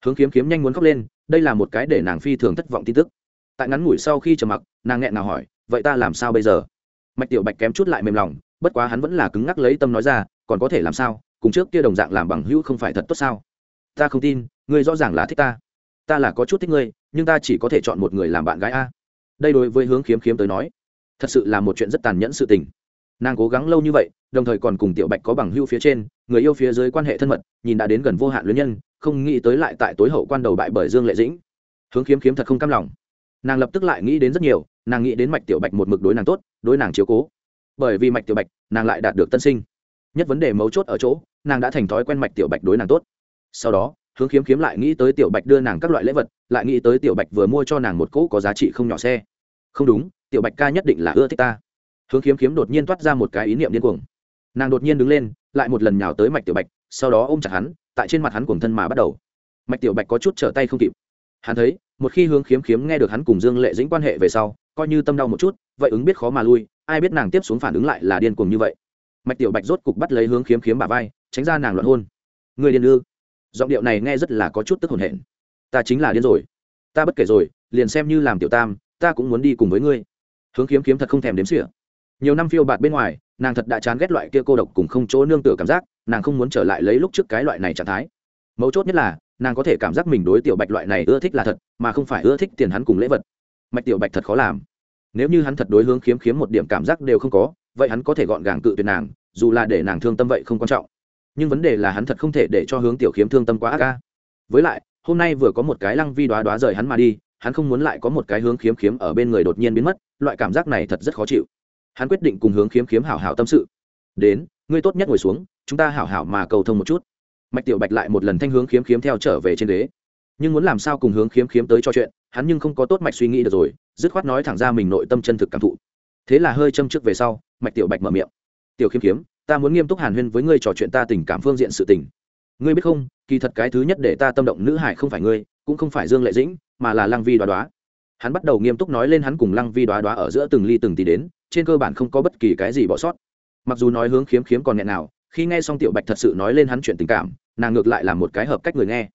Hướng Kiếm Kiếm nhanh muốn khóc lên, đây là một cái để nàng phi thường thất vọng tin tức. Tại ngắn ngủi sau khi trầm mặc, nàng nghẹn nào hỏi, vậy ta làm sao bây giờ? Mạch tiểu bạch kém chút lại mềm lòng, bất quá hắn vẫn là cứng ngắc lấy tâm nói ra, còn có thể làm sao? Cùng trước kia đồng dạng làm bằng hữu không phải thật tốt sao? Ta không tin, ngươi rõ ràng là thích ta. Ta là có chút thích ngươi, nhưng ta chỉ có thể chọn một người làm bạn gái a. Đây đối với hướng khiếm khiếm tới nói, thật sự là một chuyện rất tàn nhẫn sự tình. Nàng cố gắng lâu như vậy, đồng thời còn cùng tiểu bạch có bằng hưu phía trên, người yêu phía dưới quan hệ thân mật, nhìn đã đến gần vô hạn luyến nhân, không nghĩ tới lại tại tối hậu quan đầu bại bởi dương lệ dĩnh. Hướng khiếm khiếm thật không cam lòng. Nàng lập tức lại nghĩ đến rất nhiều, nàng nghĩ đến mạch tiểu bạch một mực đối nàng tốt, đối nàng chiếu cố. Bởi vì mạch tiểu bạch, nàng lại đạt được tân sinh. Nhất vấn đề mấu chốt ở chỗ, nàng đã thành thói quen mạch tiểu bạch đối nàng tốt sau đó, hướng khiếm khiếm lại nghĩ tới tiểu bạch đưa nàng các loại lễ vật, lại nghĩ tới tiểu bạch vừa mua cho nàng một cỗ có giá trị không nhỏ xe. Không đúng, tiểu bạch ca nhất định là ưa thích ta. Hướng khiếm khiếm đột nhiên toát ra một cái ý niệm điên cuồng. Nàng đột nhiên đứng lên, lại một lần nhào tới mạch tiểu bạch, sau đó ôm chặt hắn, tại trên mặt hắn cuồng thân mà bắt đầu. Mạch tiểu bạch có chút trở tay không kịp. Hắn thấy, một khi hướng khiếm khiếm nghe được hắn cùng dương lệ dĩnh quan hệ về sau, coi như tâm đau một chút, vậy ứng biết khó mà lui, ai biết nàng tiếp xuống phản ứng lại là điên cuồng như vậy. Mạch tiểu bạch rốt cục bắt lấy hướng khiếm khiếm bà vai, tránh ra nàng loạn hôn. Người điên ư? Giọng điệu này nghe rất là có chút tức hồn hển. Ta chính là điên rồi. Ta bất kể rồi, liền xem như làm tiểu tam, ta cũng muốn đi cùng với ngươi. Hướng kiếm kiếm thật không thèm đếm xỉa. Nhiều năm phiêu bạt bên ngoài, nàng thật đã chán ghét loại kia cô độc cùng không chỗ nương tựa cảm giác, nàng không muốn trở lại lấy lúc trước cái loại này trạng thái. Mấu chốt nhất là, nàng có thể cảm giác mình đối tiểu bạch loại này ưa thích là thật, mà không phải ưa thích tiền hắn cùng lễ vật. Mạch tiểu bạch thật khó làm. Nếu như hắn thật đối hướng khiếm khiếm một điểm cảm giác đều không có, vậy hắn có thể gọn gàng cự tuyệt nàng, dù là để nàng thương tâm vậy không quan trọng nhưng vấn đề là hắn thật không thể để cho hướng tiểu khiếm thương tâm quá ác ca với lại, hôm nay vừa có một cái lăng vi đoá đoá rời hắn mà đi, hắn không muốn lại có một cái hướng khiếm khiếm ở bên người đột nhiên biến mất, loại cảm giác này thật rất khó chịu. Hắn quyết định cùng hướng khiếm khiếm hảo hảo tâm sự. Đến, ngươi tốt nhất ngồi xuống, chúng ta hảo hảo mà cầu thông một chút. Mạch tiểu bạch lại một lần thanh hướng khiếm khiếm theo trở về trên ghế. Nhưng muốn làm sao cùng hướng khiếm khiếm tới cho chuyện, hắn nhưng không có tốt mạch suy nghĩ được rồi, dứt khoát nói thẳng ra mình nội tâm chân thực cảm thụ. Thế là hơi châm trước về sau, mạch tiểu bạch mở miệng. Tiểu khiếm khiếm ta muốn nghiêm túc hàn huyên với ngươi trò chuyện ta tình cảm phương diện sự tình. Ngươi biết không, kỳ thật cái thứ nhất để ta tâm động nữ hải không phải ngươi, cũng không phải dương lệ dĩnh, mà là lăng vi đoá đoá. Hắn bắt đầu nghiêm túc nói lên hắn cùng lăng vi đoá đoá ở giữa từng ly từng tí đến, trên cơ bản không có bất kỳ cái gì bỏ sót. Mặc dù nói hướng khiếm khiếm còn nghẹn nào, khi nghe xong tiểu bạch thật sự nói lên hắn chuyện tình cảm, nàng ngược lại là một cái hợp cách người nghe.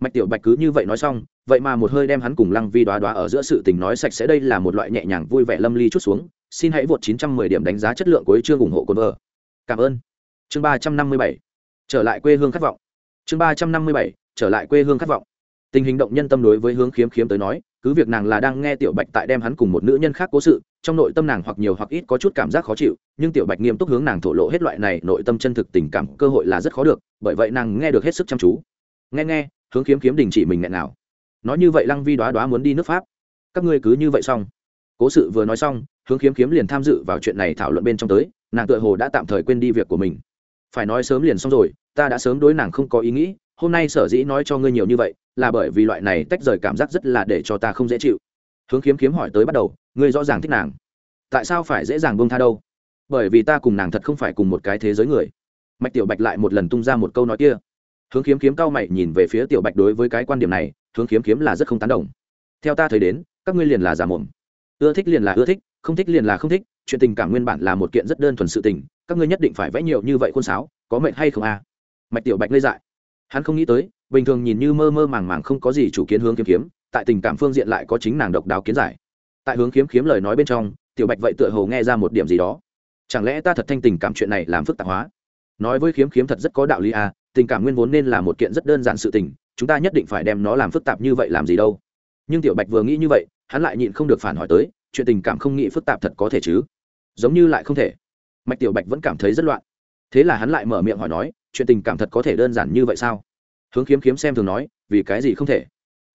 Mạch tiểu bạch cứ như vậy nói xong, vậy mà một hơi đem hắn cùng lăng vi đoá đoá ở giữa sự tình nói sạch sẽ đây là một loại nhẹ nhàng vui vẻ lâm ly chút xuống. Xin hãy vượt 910 điểm đánh giá chất lượng của chương ủng hộ cồn vợ cảm ơn. Chương 357 trở lại quê hương khát vọng. Chương 357 trở lại quê hương khát vọng. Tình hình động nhân tâm đối với hướng khiếm khiếm tới nói, cứ việc nàng là đang nghe tiểu bạch tại đem hắn cùng một nữ nhân khác cố sự, trong nội tâm nàng hoặc nhiều hoặc ít có chút cảm giác khó chịu, nhưng tiểu bạch nghiêm túc hướng nàng thổ lộ hết loại này nội tâm chân thực tình cảm, cơ hội là rất khó được, bởi vậy nàng nghe được hết sức chăm chú. Nghe nghe, hướng khiếm khiếm đình chỉ mình nghẹn nào. Nói như vậy lăng vi đoá đoá muốn đi nước pháp. Các ngươi cứ như vậy xong. Cố sự vừa nói xong, hướng khiếm khiếm liền tham dự vào chuyện này thảo luận bên trong tới nàng tựa hồ đã tạm thời quên đi việc của mình. Phải nói sớm liền xong rồi, ta đã sớm đối nàng không có ý nghĩ, hôm nay sở dĩ nói cho ngươi nhiều như vậy, là bởi vì loại này tách rời cảm giác rất là để cho ta không dễ chịu. Hướng khiếm khiếm hỏi tới bắt đầu, ngươi rõ ràng thích nàng. Tại sao phải dễ dàng buông tha đâu? Bởi vì ta cùng nàng thật không phải cùng một cái thế giới người. Mạch tiểu bạch lại một lần tung ra một câu nói kia. Hướng kiếm kiếm cao mày nhìn về phía tiểu bạch đối với cái quan điểm này, hướng kiếm kiếm là rất không tán đồng. Theo ta thấy đến, các ngươi liền là giả mồm. Ưa thích liền là ưa thích, không thích liền là không thích chuyện tình cảm nguyên bản là một kiện rất đơn thuần sự tình, các ngươi nhất định phải vẽ nhiều như vậy khuôn sáo, có mệnh hay không à? Mạch tiểu bạch lây dại. Hắn không nghĩ tới, bình thường nhìn như mơ mơ màng màng không có gì chủ kiến hướng kiếm kiếm, tại tình cảm phương diện lại có chính nàng độc đáo kiến giải. Tại hướng kiếm kiếm lời nói bên trong, tiểu bạch vậy tựa hồ nghe ra một điểm gì đó. Chẳng lẽ ta thật thanh tình cảm chuyện này làm phức tạp hóa? Nói với kiếm kiếm thật rất có đạo lý à tình cảm nguyên vốn nên là một kiện rất đơn giản sự tình, chúng ta nhất định phải đem nó làm phức tạp như vậy làm gì đâu. Nhưng tiểu bạch vừa nghĩ như vậy, hắn lại nhịn không được phản hỏi tới chuyện tình cảm không nghĩ phức tạp thật có thể chứ? Giống như lại không thể. Mạch tiểu bạch vẫn cảm thấy rất loạn. Thế là hắn lại mở miệng hỏi nói, chuyện tình cảm thật có thể đơn giản như vậy sao? Hướng kiếm kiếm xem thường nói, vì cái gì không thể?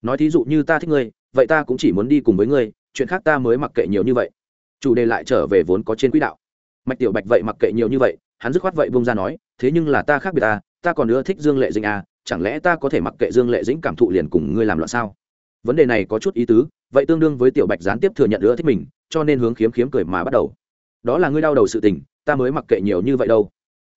Nói thí dụ như ta thích ngươi, vậy ta cũng chỉ muốn đi cùng với ngươi, chuyện khác ta mới mặc kệ nhiều như vậy. Chủ đề lại trở về vốn có trên quỹ đạo. Mạch tiểu bạch vậy mặc kệ nhiều như vậy, hắn dứt khoát vậy bông ra nói, thế nhưng là ta khác biệt ta ta còn ưa thích dương lệ dĩnh à chẳng lẽ ta có thể mặc kệ dương lệ dĩnh cảm thụ liền cùng ngươi làm loạn sao? Vấn đề này có chút ý tứ vậy tương đương với tiểu bạch gián tiếp thừa nhận nữa thích mình, cho nên hướng khiếm khiếm cười mà bắt đầu. Đó là ngươi đau đầu sự tình, ta mới mặc kệ nhiều như vậy đâu.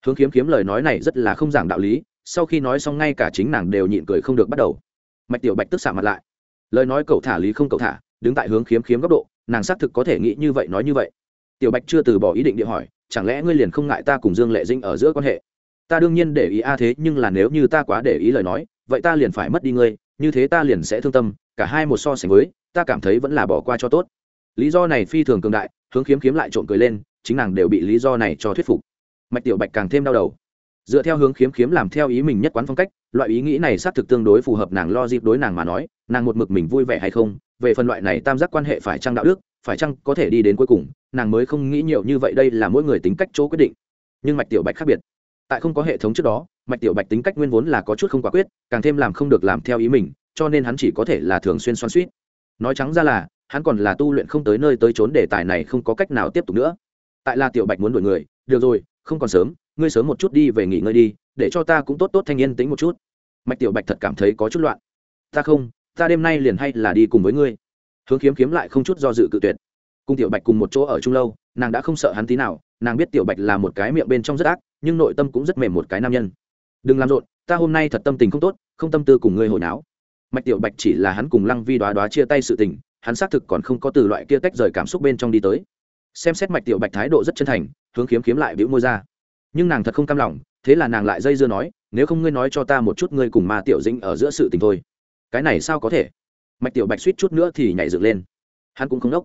Hướng khiếm khiếm lời nói này rất là không giảng đạo lý, sau khi nói xong ngay cả chính nàng đều nhịn cười không được bắt đầu. Mạch tiểu bạch tức xạ mặt lại. Lời nói cậu thả lý không cậu thả, đứng tại hướng khiếm khiếm góc độ, nàng xác thực có thể nghĩ như vậy nói như vậy. Tiểu bạch chưa từ bỏ ý định địa hỏi, chẳng lẽ ngươi liền không ngại ta cùng dương lệ dinh ở giữa quan hệ? Ta đương nhiên để ý a thế, nhưng là nếu như ta quá để ý lời nói, vậy ta liền phải mất đi ngươi, như thế ta liền sẽ thương tâm, cả hai một so sánh với ta cảm thấy vẫn là bỏ qua cho tốt. Lý do này phi thường cường đại, hướng khiếm khiếm lại trộm cười lên, chính nàng đều bị lý do này cho thuyết phục. Mạch tiểu bạch càng thêm đau đầu. Dựa theo hướng khiếm khiếm làm theo ý mình nhất quán phong cách, loại ý nghĩ này xác thực tương đối phù hợp nàng lo dịp đối nàng mà nói, nàng một mực mình vui vẻ hay không, về phần loại này tam giác quan hệ phải chăng đạo đức, phải chăng có thể đi đến cuối cùng, nàng mới không nghĩ nhiều như vậy đây là mỗi người tính cách chỗ quyết định. Nhưng mạch tiểu bạch khác biệt. Tại không có hệ thống trước đó, mạch tiểu bạch tính cách nguyên vốn là có chút không quả quyết, càng thêm làm không được làm theo ý mình, cho nên hắn chỉ có thể là thường xuyên xoan suýt nói trắng ra là, hắn còn là tu luyện không tới nơi tới trốn đề tài này không có cách nào tiếp tục nữa. Tại là tiểu bạch muốn đuổi người, được rồi, không còn sớm, ngươi sớm một chút đi về nghỉ ngơi đi, để cho ta cũng tốt tốt thanh yên tính một chút. Mạch tiểu bạch thật cảm thấy có chút loạn. Ta không, ta đêm nay liền hay là đi cùng với ngươi. Hướng kiếm kiếm lại không chút do dự cự tuyệt. Cùng tiểu bạch cùng một chỗ ở chung lâu, nàng đã không sợ hắn tí nào, nàng biết tiểu bạch là một cái miệng bên trong rất ác, nhưng nội tâm cũng rất mềm một cái nam nhân. Đừng làm rộn, ta hôm nay thật tâm tình không tốt, không tâm tư cùng ngươi hồi náo mạch tiểu bạch chỉ là hắn cùng lăng vi đoá đoá chia tay sự tình, hắn xác thực còn không có từ loại kia tách rời cảm xúc bên trong đi tới. Xem xét mạch tiểu bạch thái độ rất chân thành, hướng kiếm kiếm lại bĩu môi ra. Nhưng nàng thật không cam lòng, thế là nàng lại dây dưa nói, nếu không ngươi nói cho ta một chút ngươi cùng ma tiểu dĩnh ở giữa sự tình thôi. Cái này sao có thể? Mạch tiểu bạch suýt chút nữa thì nhảy dựng lên. Hắn cũng không đốc.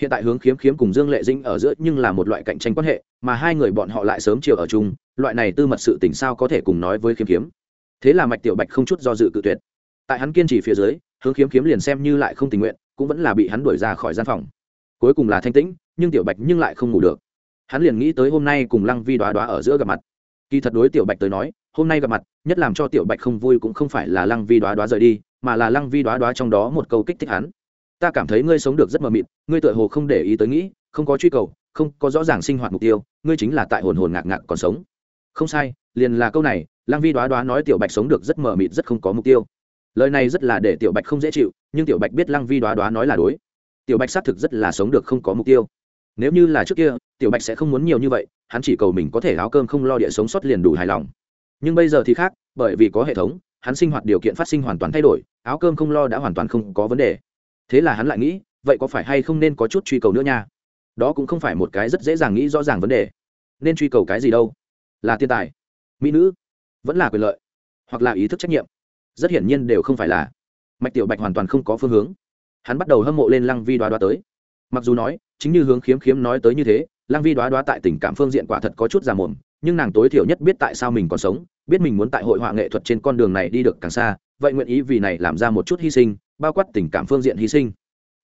Hiện tại hướng khiếm khiếm cùng dương lệ dĩnh ở giữa nhưng là một loại cạnh tranh quan hệ, mà hai người bọn họ lại sớm chiều ở chung, loại này tư mật sự tình sao có thể cùng nói với khiếm khiếm? Thế là mạch tiểu bạch không chút do dự cự tuyệt tại hắn kiên trì phía dưới, hướng khiếm khiếm liền xem như lại không tình nguyện, cũng vẫn là bị hắn đuổi ra khỏi gian phòng. Cuối cùng là thanh tĩnh, nhưng tiểu bạch nhưng lại không ngủ được. Hắn liền nghĩ tới hôm nay cùng lăng vi đoá đoá ở giữa gặp mặt. Kỳ thật đối tiểu bạch tới nói, hôm nay gặp mặt, nhất làm cho tiểu bạch không vui cũng không phải là lăng vi đoá đoá rời đi, mà là lăng vi đoá đoá trong đó một câu kích thích hắn. Ta cảm thấy ngươi sống được rất mờ mịt, ngươi tựa hồ không để ý tới nghĩ, không có truy cầu, không có rõ ràng sinh hoạt mục tiêu, ngươi chính là tại hồn hồn ngạc ngạc còn sống. Không sai, liền là câu này, lăng vi đoá đoá nói tiểu bạch sống được rất mờ mịt rất không có mục tiêu lời này rất là để tiểu bạch không dễ chịu, nhưng tiểu bạch biết lăng vi đoá đoá nói là đối. Tiểu bạch xác thực rất là sống được không có mục tiêu. Nếu như là trước kia, tiểu bạch sẽ không muốn nhiều như vậy, hắn chỉ cầu mình có thể áo cơm không lo địa sống sót liền đủ hài lòng. Nhưng bây giờ thì khác, bởi vì có hệ thống, hắn sinh hoạt điều kiện phát sinh hoàn toàn thay đổi, áo cơm không lo đã hoàn toàn không có vấn đề. Thế là hắn lại nghĩ, vậy có phải hay không nên có chút truy cầu nữa nha? Đó cũng không phải một cái rất dễ dàng nghĩ rõ ràng vấn đề. Nên truy cầu cái gì đâu? Là thiên tài. Mỹ nữ. Vẫn là quyền lợi. Hoặc là ý thức trách nhiệm rất hiển nhiên đều không phải là. Mạch tiểu bạch hoàn toàn không có phương hướng. Hắn bắt đầu hâm mộ lên lăng vi đoá đoá tới. Mặc dù nói, chính như hướng khiếm khiếm nói tới như thế, lăng vi đoá đoá tại tình cảm phương diện quả thật có chút già mồm, nhưng nàng tối thiểu nhất biết tại sao mình còn sống, biết mình muốn tại hội họa nghệ thuật trên con đường này đi được càng xa, vậy nguyện ý vì này làm ra một chút hy sinh, bao quát tình cảm phương diện hy sinh.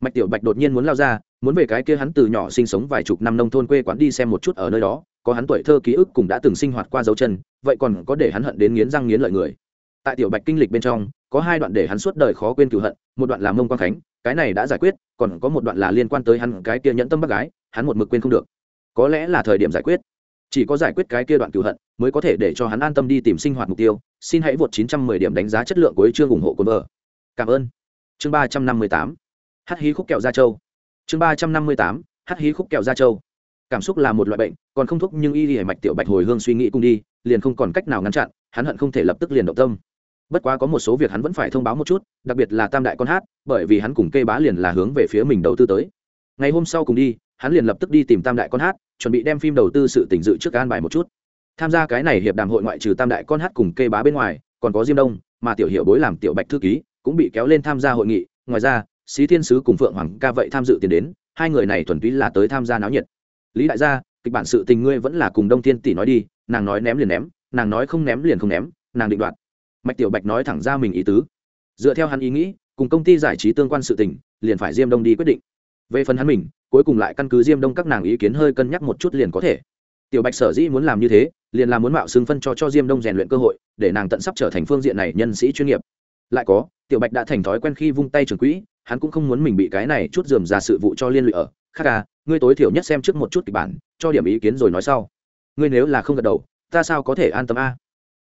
Mạch tiểu bạch đột nhiên muốn lao ra, muốn về cái kia hắn từ nhỏ sinh sống vài chục năm nông thôn quê quán đi xem một chút ở nơi đó, có hắn tuổi thơ ký ức cùng đã từng sinh hoạt qua dấu chân, vậy còn có để hắn hận đến nghiến răng nghiến lợi người tại tiểu bạch kinh lịch bên trong, có hai đoạn để hắn suốt đời khó quên cựu hận, một đoạn là mông quang khánh, cái này đã giải quyết, còn có một đoạn là liên quan tới hắn cái kia nhẫn tâm bác gái, hắn một mực quên không được. Có lẽ là thời điểm giải quyết. Chỉ có giải quyết cái kia đoạn cựu hận, mới có thể để cho hắn an tâm đi tìm sinh hoạt mục tiêu. Xin hãy vượt 910 điểm đánh giá chất lượng của chương ủng hộ quân vợ. Cảm ơn. Chương 358 hát hí khúc kẹo gia châu chương 358 hát hí khúc kẹo gia châu cảm xúc là một loại bệnh, còn không thuốc nhưng y y mạch tiểu bạch hồi hương suy nghĩ cùng đi, liền không còn cách nào ngăn chặn, hắn hận không thể lập tức liền động tâm bất quá có một số việc hắn vẫn phải thông báo một chút, đặc biệt là tam đại con hát, bởi vì hắn cùng kê bá liền là hướng về phía mình đầu tư tới. Ngày hôm sau cùng đi, hắn liền lập tức đi tìm tam đại con hát, chuẩn bị đem phim đầu tư sự tỉnh dự trước an bài một chút. Tham gia cái này hiệp đàm hội ngoại trừ tam đại con hát cùng kê bá bên ngoài, còn có diêm đông, mà tiểu hiệu bối làm tiểu bạch thư ký, cũng bị kéo lên tham gia hội nghị. Ngoài ra, xí thiên sứ cùng phượng hoàng ca vậy tham dự tiền đến, hai người này thuần túy là tới tham gia náo nhiệt. Lý đại gia, kịch bản sự tình ngươi vẫn là cùng đông thiên tỷ nói đi, nàng nói ném liền ném, nàng nói không ném liền không ném, nàng định đoạt mạch tiểu bạch nói thẳng ra mình ý tứ. Dựa theo hắn ý nghĩ, cùng công ty giải trí tương quan sự tình, liền phải diêm đông đi quyết định. Về phần hắn mình, cuối cùng lại căn cứ diêm đông các nàng ý kiến hơi cân nhắc một chút liền có thể. Tiểu bạch sở dĩ muốn làm như thế, liền là muốn mạo xưng phân cho cho diêm đông rèn luyện cơ hội, để nàng tận sắp trở thành phương diện này nhân sĩ chuyên nghiệp. Lại có, tiểu bạch đã thành thói quen khi vung tay trường quỹ, hắn cũng không muốn mình bị cái này chút dườm ra sự vụ cho liên lụy ở. Khác à ngươi tối thiểu nhất xem trước một chút kịch bản, cho điểm ý kiến rồi nói sau. Ngươi nếu là không gật đầu, ta sao có thể an tâm a?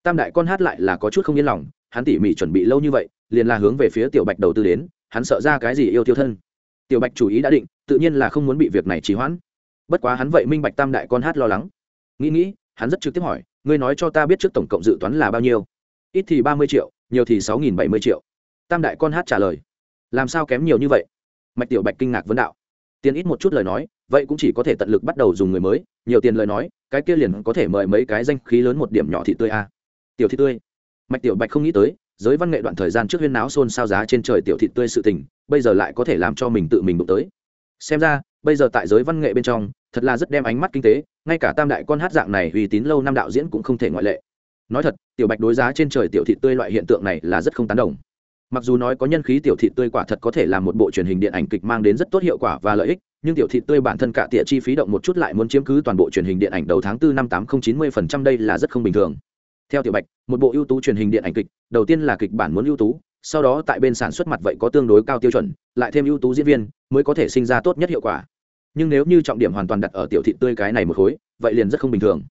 Tam đại con hát lại là có chút không yên lòng, hắn tỉ mỉ chuẩn bị lâu như vậy, liền là hướng về phía tiểu bạch đầu tư đến, hắn sợ ra cái gì yêu tiêu thân. Tiểu bạch chủ ý đã định, tự nhiên là không muốn bị việc này trì hoãn. Bất quá hắn vậy minh bạch tam đại con hát lo lắng. Nghĩ nghĩ, hắn rất trực tiếp hỏi, ngươi nói cho ta biết trước tổng cộng dự toán là bao nhiêu? Ít thì ba mươi triệu, nhiều thì sáu nghìn bảy mươi triệu. Tam đại con hát trả lời, làm sao kém nhiều như vậy? Mạch tiểu bạch kinh ngạc vấn đạo, tiền ít một chút lời nói, vậy cũng chỉ có thể tận lực bắt đầu dùng người mới, nhiều tiền lời nói, cái kia liền có thể mời mấy cái danh khí lớn một điểm nhỏ thị tươi a tiểu thị tươi. Mạch tiểu bạch không nghĩ tới, giới văn nghệ đoạn thời gian trước huyên náo xôn xao giá trên trời tiểu thị tươi sự tình, bây giờ lại có thể làm cho mình tự mình đụng tới. Xem ra, bây giờ tại giới văn nghệ bên trong, thật là rất đem ánh mắt kinh tế, ngay cả tam đại con hát dạng này uy tín lâu năm đạo diễn cũng không thể ngoại lệ. Nói thật, tiểu bạch đối giá trên trời tiểu thị tươi loại hiện tượng này là rất không tán đồng. Mặc dù nói có nhân khí tiểu thị tươi quả thật có thể là một bộ truyền hình điện ảnh kịch mang đến rất tốt hiệu quả và lợi ích, nhưng tiểu thị tươi bản thân cả tỉa chi phí động một chút lại muốn chiếm cứ toàn bộ truyền hình điện ảnh đầu tháng 4 năm tám không chín mươi phần trăm đây là rất không bình thường theo tiểu bạch, một bộ ưu tú truyền hình điện ảnh kịch, đầu tiên là kịch bản muốn ưu tú, sau đó tại bên sản xuất mặt vậy có tương đối cao tiêu chuẩn, lại thêm ưu tú diễn viên, mới có thể sinh ra tốt nhất hiệu quả nhưng nếu như trọng điểm hoàn toàn đặt ở tiểu thị tươi cái này một khối, vậy liền rất không bình thường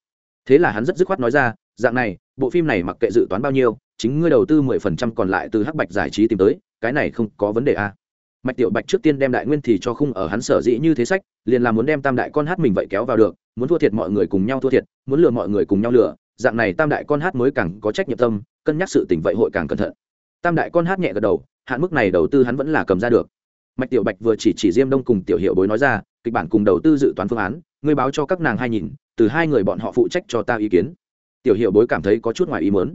thế là hắn rất dứt khoát nói ra, dạng này, bộ phim này mặc kệ dự toán bao nhiêu, chính ngươi đầu tư mười phần trăm còn lại từ hắc bạch giải trí tìm tới, cái này không có vấn đề a à. mạch tiểu bạch trước tiên đem đại nguyên thì cho khung ở hắn sở dĩ như thế sách, liền là muốn đem tam đại con hát mình vậy kéo vào được, muốn thua thiệt mọi người cùng nhau thua thiệt, muốn lừa mọi người cùng nhau lừa dạng này tam đại con hát mới càng có trách nhiệm tâm, cân nhắc sự tình vậy hội càng cẩn thận. Tam đại con hát nhẹ gật đầu, hạn mức này đầu tư hắn vẫn là cầm ra được. Mạch tiểu bạch vừa chỉ chỉ diêm đông cùng tiểu hiệu bối nói ra, kịch bản cùng đầu tư dự toán phương án, ngươi báo cho các nàng hai nhìn, từ hai người bọn họ phụ trách cho ta ý kiến. Tiểu hiệu bối cảm thấy có chút ngoài ý mớn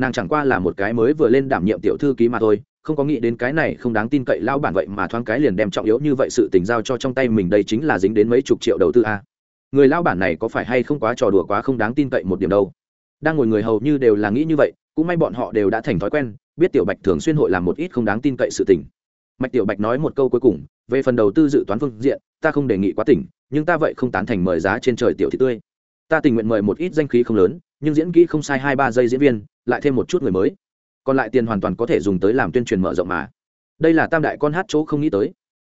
nàng chẳng qua là một cái mới vừa lên đảm nhiệm tiểu thư ký mà thôi, không có nghĩ đến cái này không đáng tin cậy lao bản vậy mà thoáng cái liền đem trọng yếu như vậy sự tình giao cho trong tay mình, đây chính là dính đến mấy chục triệu đầu tư a người lao bản này có phải hay không quá trò đùa quá không đáng tin cậy một điểm đâu. Đang ngồi người hầu như đều là nghĩ như vậy, cũng may bọn họ đều đã thành thói quen, biết tiểu bạch thường xuyên hội làm một ít không đáng tin cậy sự tình. Mạch tiểu bạch nói một câu cuối cùng, về phần đầu tư dự toán phương diện, ta không đề nghị quá tỉnh, nhưng ta vậy không tán thành mời giá trên trời tiểu thị tươi. Ta tình nguyện mời một ít danh khí không lớn, nhưng diễn kỹ không sai hai ba giây diễn viên, lại thêm một chút người mới. Còn lại tiền hoàn toàn có thể dùng tới làm tuyên truyền mở rộng mà. Đây là tam đại con hát chỗ không nghĩ tới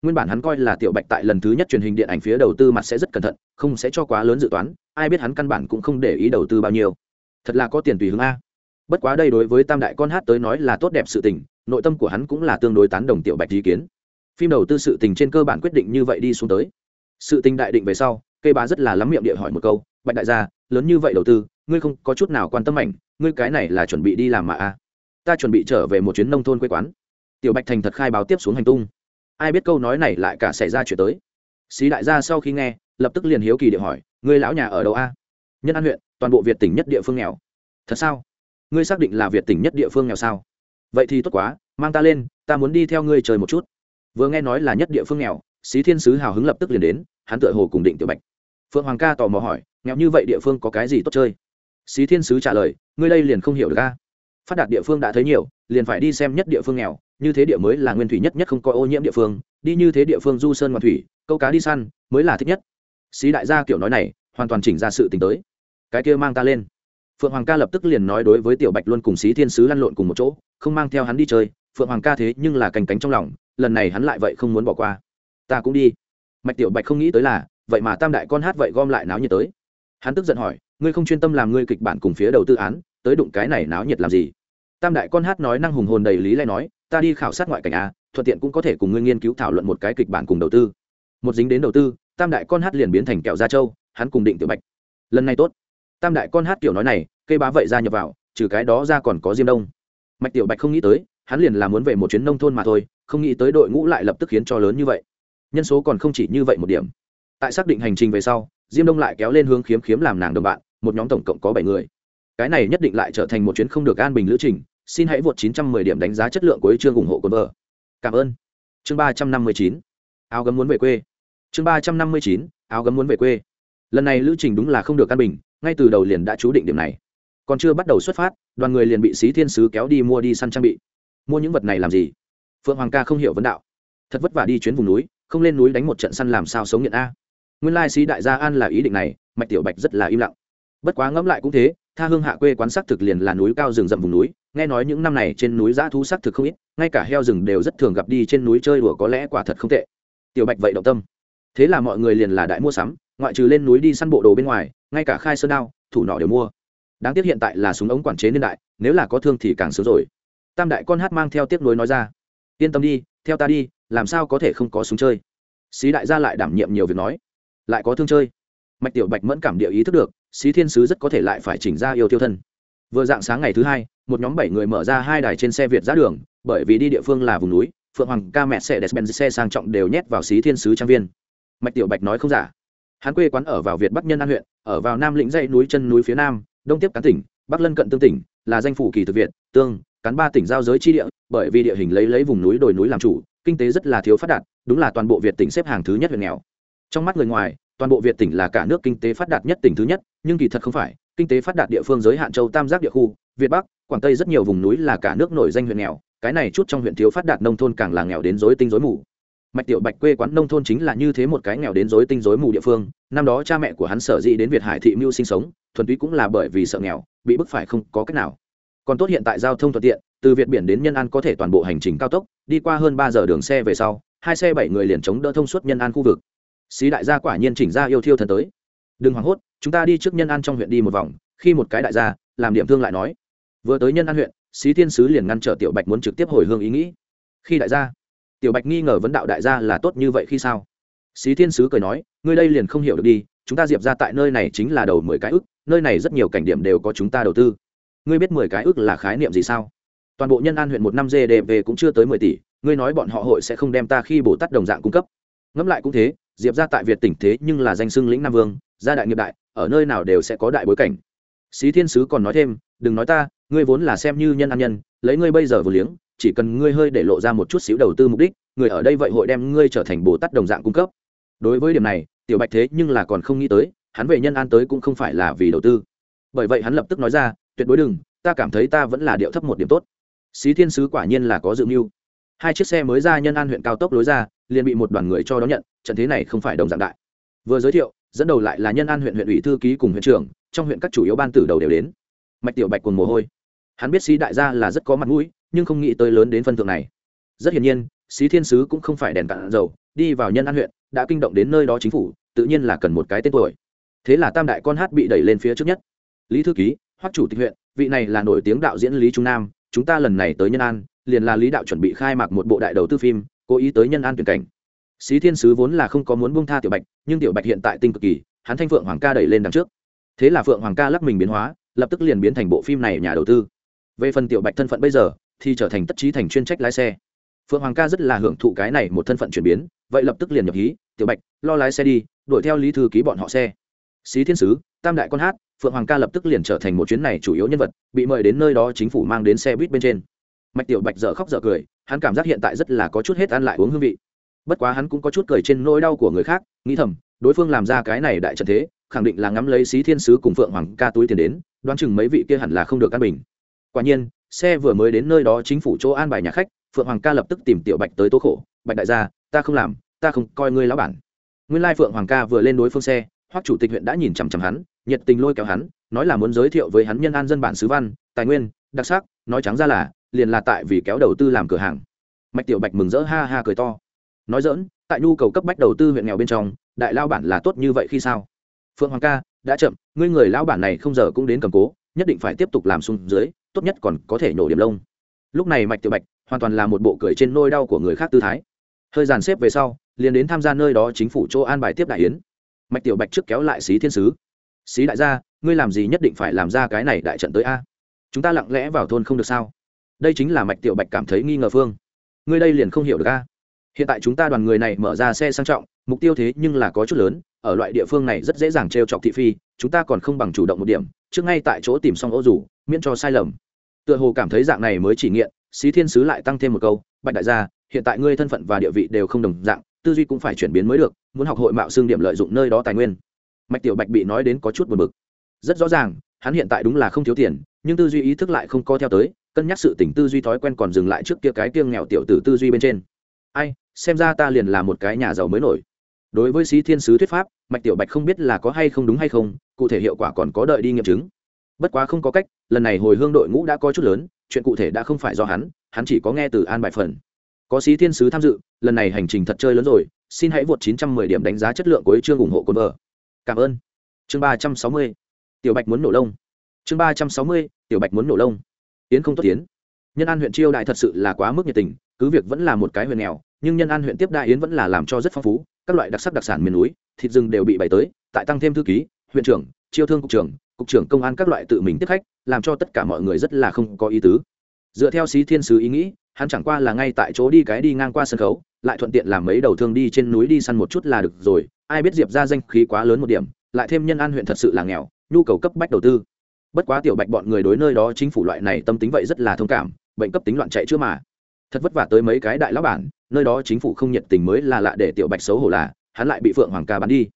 nguyên bản hắn coi là tiểu bạch tại lần thứ nhất truyền hình điện ảnh phía đầu tư mặt sẽ rất cẩn thận, không sẽ cho quá lớn dự toán, ai biết hắn căn bản cũng không để ý đầu tư bao nhiêu. Thật là có tiền tùy hướng a. Bất quá đây đối với tam đại con hát tới nói là tốt đẹp sự tình, nội tâm của hắn cũng là tương đối tán đồng tiểu bạch ý kiến. Phim đầu tư sự tình trên cơ bản quyết định như vậy đi xuống tới. Sự tình đại định về sau cây bá rất là lắm miệng địa hỏi một câu, bạch đại gia, lớn như vậy đầu tư, ngươi không có chút nào quan tâm ảnh, ngươi cái này là chuẩn bị đi làm mà a? Ta chuẩn bị trở về một chuyến nông thôn quê quán. Tiểu bạch thành thật khai báo tiếp xuống hành tung ai biết câu nói này lại cả xảy ra chuyện tới. Xí đại gia sau khi nghe, lập tức liền hiếu kỳ địa hỏi, ngươi lão nhà ở đâu a? Nhân an huyện, toàn bộ việt tỉnh nhất địa phương nghèo. Thật sao? Ngươi xác định là việt tỉnh nhất địa phương nghèo sao? Vậy thì tốt quá, mang ta lên, ta muốn đi theo ngươi chơi một chút. Vừa nghe nói là nhất địa phương nghèo, xí thiên sứ hào hứng lập tức liền đến, hắn tựa hồ cùng định tiểu bạch. Phượng hoàng ca tò mò hỏi, nghèo như vậy địa phương có cái gì tốt chơi? Xí thiên sứ trả lời, ngươi đây liền không hiểu được ca phát đạt địa phương đã thấy nhiều, liền phải đi xem nhất địa phương nghèo, như thế địa mới là nguyên thủy nhất nhất không có ô nhiễm địa phương, đi như thế địa phương du sơn ngoạn thủy, câu cá đi săn, mới là thích nhất. Xí đại gia kiểu nói này, hoàn toàn chỉnh ra sự tính tới. Cái kia mang ta lên. Phượng hoàng ca lập tức liền nói đối với tiểu bạch luôn cùng xí thiên sứ lăn lộn cùng một chỗ, không mang theo hắn đi chơi, phượng hoàng ca thế nhưng là cành cánh trong lòng, lần này hắn lại vậy không muốn bỏ qua. Ta cũng đi. Mạch tiểu bạch không nghĩ tới là, vậy mà tam đại con hát vậy gom lại náo nhiệt tới. Hắn tức giận hỏi, ngươi không chuyên tâm làm ngươi kịch bản cùng phía đầu tư án tới đụng cái này náo nhiệt làm gì? Tam đại con hát nói năng hùng hồn đầy lý lẽ nói, ta đi khảo sát ngoại cảnh a, thuận tiện cũng có thể cùng ngươi nghiên cứu thảo luận một cái kịch bản cùng đầu tư. Một dính đến đầu tư, tam đại con hát liền biến thành kẹo da châu hắn cùng định tiểu bạch. Lần này tốt. Tam đại con hát kiểu nói này, cây bá vậy ra nhập vào, trừ cái đó ra còn có diêm đông. Mạch tiểu bạch không nghĩ tới, hắn liền là muốn về một chuyến nông thôn mà thôi, không nghĩ tới đội ngũ lại lập tức khiến cho lớn như vậy. Nhân số còn không chỉ như vậy một điểm. Tại xác định hành trình về sau, diêm đông lại kéo lên hướng khiếm khiếm làm nàng đồng bạn, một nhóm tổng cộng có bảy người cái này nhất định lại trở thành một chuyến không được an bình lữ trình. Xin hãy vượt 910 điểm đánh giá chất lượng của chương ủng hộ con vợ. Cảm ơn. Chương 359 áo gấm muốn về quê. Chương 359 áo gấm muốn về quê. Lần này lữ trình đúng là không được an bình, ngay từ đầu liền đã chú định điểm này. Còn chưa bắt đầu xuất phát, đoàn người liền bị xí thiên sứ kéo đi mua đi săn trang bị. Mua những vật này làm gì? Phượng hoàng ca không hiểu vấn đạo. Thật vất vả đi chuyến vùng núi, không lên núi đánh một trận săn làm sao sống nghiện a. Nguyên lai sĩ đại gia an là ý định này, mạch tiểu bạch rất là im lặng bất quá ngẫm lại cũng thế, tha hương hạ quê quán sắc thực liền là núi cao rừng rậm vùng núi, nghe nói những năm này trên núi dã thú sắc thực không ít, ngay cả heo rừng đều rất thường gặp đi trên núi chơi đùa có lẽ quả thật không tệ. Tiểu bạch vậy động tâm. Thế là mọi người liền là đại mua sắm, ngoại trừ lên núi đi săn bộ đồ bên ngoài, ngay cả khai sơn đao, thủ nọ đều mua. Đáng tiếc hiện tại là súng ống quản chế niên đại, nếu là có thương thì càng sớm rồi. Tam đại con hát mang theo tiếc nuối nói ra. Yên tâm đi, theo ta đi, làm sao có thể không có súng chơi? Xí đại gia lại đảm nhiệm nhiều việc nói. Lại có thương chơi. Mạch tiểu bạch mẫn cảm địa ý thức được xí thiên sứ rất có thể lại phải chỉnh ra yêu tiêu thân. Vừa dạng sáng ngày thứ hai, một nhóm bảy người mở ra hai đài trên xe việt ra đường, bởi vì đi địa phương là vùng núi, phượng hoàng ca mẹ xe despen xe sang trọng đều nhét vào xí thiên sứ trang viên. Mạch tiểu bạch nói không giả. Hắn quê quán ở vào việt bắc nhân an huyện, ở vào nam lĩnh dãy núi chân núi phía nam, đông tiếp cán tỉnh, bắc lân cận tương tỉnh, là danh phủ kỳ thực việt, tương, cán ba tỉnh giao giới chi địa, bởi vì địa hình lấy lấy vùng núi đồi núi làm chủ, kinh tế rất là thiếu phát đạt, đúng là toàn bộ việt tỉnh xếp hàng thứ nhất huyện nghèo. Trong mắt người ngoài toàn bộ việt tỉnh là cả nước kinh tế phát đạt nhất tỉnh thứ nhất, nhưng kỳ thật không phải, kinh tế phát đạt địa phương giới hạn châu tam giác địa khu, việt bắc, quảng tây rất nhiều vùng núi là cả nước nổi danh huyện nghèo, cái này chút trong huyện thiếu phát đạt nông thôn càng là nghèo đến rối tinh rối mù. Mạch tiểu bạch quê quán nông thôn chính là như thế một cái nghèo đến rối tinh rối mù địa phương, năm đó cha mẹ của hắn sở dĩ đến việt hải thị mưu sinh sống, thuần túy cũng là bởi vì sợ nghèo, bị bức phải không có cách nào. Còn tốt hiện tại giao thông thuận tiện, từ việt biển đến nhân an có thể toàn bộ hành trình cao tốc, đi qua hơn ba giờ đường xe về sau, hai xe bảy người liền chống đỡ thông suốt nhân an khu vực xí đại gia quả nhiên chỉnh ra yêu thiêu thần tới. Đừng hoảng hốt, chúng ta đi trước nhân an trong huyện đi một vòng, khi một cái đại gia, làm điểm thương lại nói. Vừa tới nhân an huyện, xí thiên sứ liền ngăn trở tiểu bạch muốn trực tiếp hồi hương ý nghĩ. Khi đại gia, tiểu bạch nghi ngờ vấn đạo đại gia là tốt như vậy khi sao? Xí thiên sứ cười nói, ngươi đây liền không hiểu được đi, chúng ta diệp ra tại nơi này chính là đầu mười cái ức, nơi này rất nhiều cảnh điểm đều có chúng ta đầu tư. Ngươi biết mười cái ức là khái niệm gì sao? Toàn bộ nhân an huyện một năm gdp cũng chưa tới mười tỷ, ngươi nói bọn họ hội sẽ không đem ta khi bổ tát đồng dạng cung cấp. Ngẫm lại cũng thế diệp ra tại việt tỉnh thế nhưng là danh xưng lĩnh nam vương, gia đại nghiệp đại, ở nơi nào đều sẽ có đại bối cảnh. Xí thiên sứ còn nói thêm, đừng nói ta, ngươi vốn là xem như nhân an nhân, lấy ngươi bây giờ vừa liếng, chỉ cần ngươi hơi để lộ ra một chút xíu đầu tư mục đích, người ở đây vậy hội đem ngươi trở thành bồ tát đồng dạng cung cấp. Đối với điểm này, tiểu bạch thế nhưng là còn không nghĩ tới, hắn về nhân an tới cũng không phải là vì đầu tư. Bởi vậy hắn lập tức nói ra, tuyệt đối đừng, ta cảm thấy ta vẫn là điệu thấp một điểm tốt. Xí thiên sứ quả nhiên là có dự mưu hai chiếc xe mới ra nhân an huyện cao tốc lối ra, liền bị một đoàn người cho đón nhận, trận thế này không phải đồng dạng đại. Vừa giới thiệu, dẫn đầu lại là nhân an huyện huyện ủy thư ký cùng huyện trưởng, trong huyện các chủ yếu ban tử đầu đều đến. Mạch tiểu bạch cùng mồ hôi. Hắn biết sĩ đại gia là rất có mặt mũi, nhưng không nghĩ tới lớn đến phân thượng này. Rất hiển nhiên sĩ thiên sứ cũng không phải đèn cạn dầu, đi vào nhân an huyện, đã kinh động đến nơi đó chính phủ, tự nhiên là cần một cái tên tuổi. Thế là tam đại con hát bị đẩy lên phía trước nhất. Lý thư ký, hoắc chủ tịch huyện, vị này là nổi tiếng đạo diễn lý trung nam, chúng ta lần này tới nhân an liền là lý đạo chuẩn bị khai mạc một bộ đại đầu tư phim cố ý tới nhân an tuyển cảnh Xí Thiên sứ vốn là không có muốn buông tha Tiểu Bạch, nhưng Tiểu Bạch hiện tại tinh cực kỳ, hắn thanh Phượng Hoàng ca đẩy lên đằng trước. Thế là Phượng Hoàng ca lắc mình biến hóa, lập tức liền biến thành bộ phim này nhà đầu tư. Về phần Tiểu Bạch thân phận bây giờ, thì trở thành tất trí thành chuyên trách lái xe. Phượng Hoàng ca rất là hưởng thụ cái này một thân phận chuyển biến, vậy lập tức liền nhập hí, Tiểu Bạch, lo lái xe đi, đuổi theo Lý thư ký bọn họ xe. Xí Thiên sứ, Tam đại con hát, Phượng Hoàng ca lập tức liền trở thành một chuyến này chủ yếu nhân vật, bị mời đến nơi đó chính phủ mang đến xe buýt bên trên. Mạch Tiểu Bạch dở khóc dở cười, hắn cảm giác hiện tại rất là có chút hết ăn lại uống hương vị. Bất quá hắn cũng có chút cười trên nỗi đau của người khác nghĩ thầm đối phương làm ra cái này đại trận thế khẳng định là ngắm lấy xí thiên sứ cùng phượng hoàng ca túi tiền đến đoán chừng mấy vị kia hẳn là không được an bình. Quả nhiên xe vừa mới đến nơi đó chính phủ chỗ an bài nhà khách phượng hoàng ca lập tức tìm tiểu bạch tới tố khổ bạch đại gia ta không làm ta không coi ngươi lão bản. Nguyên lai phượng hoàng ca vừa lên đối phương xe hoắc chủ tịch huyện đã nhìn chằm chằm hắn nhiệt tình lôi kéo hắn nói là muốn giới thiệu với hắn nhân an dân bản xứ văn tài nguyên đặc sắc nói trắng ra là liền là tại vì kéo đầu tư làm cửa hàng. Mạch tiểu bạch mừng rỡ ha ha cười to. Nói dỡn tại nhu cầu cấp bách đầu tư huyện nghèo bên trong, đại lao bản là tốt như vậy khi sao? Phượng hoàng ca, đã chậm, ngươi người lao bản này không giờ cũng đến cầm cố, nhất định phải tiếp tục làm xuống dưới, tốt nhất còn có thể nhổ điểm lông. Lúc này mạch tiểu bạch hoàn toàn là một bộ cười trên nôi đau của người khác tư thái. Hơi dàn xếp về sau, liền đến tham gia nơi đó chính phủ chỗ an bài tiếp đại yến. Mạch tiểu bạch trước kéo lại xí thiên sứ. Xí đại gia, ngươi làm gì nhất định phải làm ra cái này đại trận tới a? Chúng ta lặng lẽ vào thôn không được sao? Đây chính là mạch tiểu bạch cảm thấy nghi ngờ phương. Ngươi đây liền không hiểu được a. Hiện tại chúng ta đoàn người này mở ra xe sang trọng, mục tiêu thế nhưng là có chút lớn, ở loại địa phương này rất dễ dàng t r e o chọc thị phi, chúng ta còn không bằng chủ động một điểm, trước ngay tại chỗ tìm xong ô rủ, miễn cho sai lầm. Tựa hồ cảm thấy dạng này mới chỉ nghiện, xí thiên sứ lại tăng thêm một câu, bạch đại gia, hiện tại ngươi thân phận và địa vị đều không đồng dạng, tư duy cũng phải chuyển biến mới được, muốn học hội mạo xương điểm lợi dụng nơi đó tài nguyên. Mạch tiểu bạch bị nói đến có chút buồn bực. Rất rõ ràng, hắn hiện tại đúng là không thiếu tiền, nhưng tư duy ý thức lại không co theo tới cân nhắc sự tỉnh tư duy thói quen còn dừng lại trước kia cái kiêng nghèo tiểu tử tư duy bên trên. Ai, xem ra ta liền là một cái nhà giàu mới nổi. Đối với sĩ thiên sứ thuyết pháp, mạch tiểu bạch không biết là có hay không đúng hay không, cụ thể hiệu quả còn có đợi đi nghiệm chứng. Bất quá không có cách, lần này hồi hương đội ngũ đã có chút lớn, chuyện cụ thể đã không phải do hắn hắn chỉ có nghe từ an bài phần. Có sĩ thiên sứ tham dự, lần này hành trình thật chơi lớn rồi, xin hãy vượt 910 điểm đánh giá chất lượng của chương ủng hộ cồn vợ cảm ơn. Chương 360. tiểu bạch muốn nổ lông. Chương 360. tiểu bạch muốn nổ lông tiến không tốt tiến nhân an huyện chiêu đại thật sự là quá mức nhiệt tình, cứ việc vẫn là một cái huyện nghèo, nhưng nhân an huyện tiếp đại yến vẫn là làm cho rất phong phú, các loại đặc sắc đặc sản miền núi, thịt rừng đều bị bày tới, tại tăng thêm thư ký, huyện trưởng chiêu thương cục trưởng cục trưởng công an các loại tự mình tiếp khách, làm cho tất cả mọi người rất là không có ý tứ. Dựa theo sĩ thiên sứ ý nghĩ, hắn chẳng qua là ngay tại chỗ đi cái đi ngang qua sân khấu, lại thuận tiện làm mấy đầu thương đi trên núi đi săn một chút là được rồi, ai biết diệp ra danh khí quá lớn một điểm, lại thêm nhân an huyện thật sự là nghèo, nhu cầu cấp bách đầu tư bất quá tiểu bạch bọn người đối nơi đó chính phủ loại này tâm tính vậy rất là thông cảm, bệnh cấp tính loạn chạy chưa mà. Thật vất vả tới mấy cái đại lão bản, nơi đó chính phủ không nhiệt tình mới là lạ để tiểu bạch xấu hổ là, hắn lại bị phượng hoàng ca bắn đi.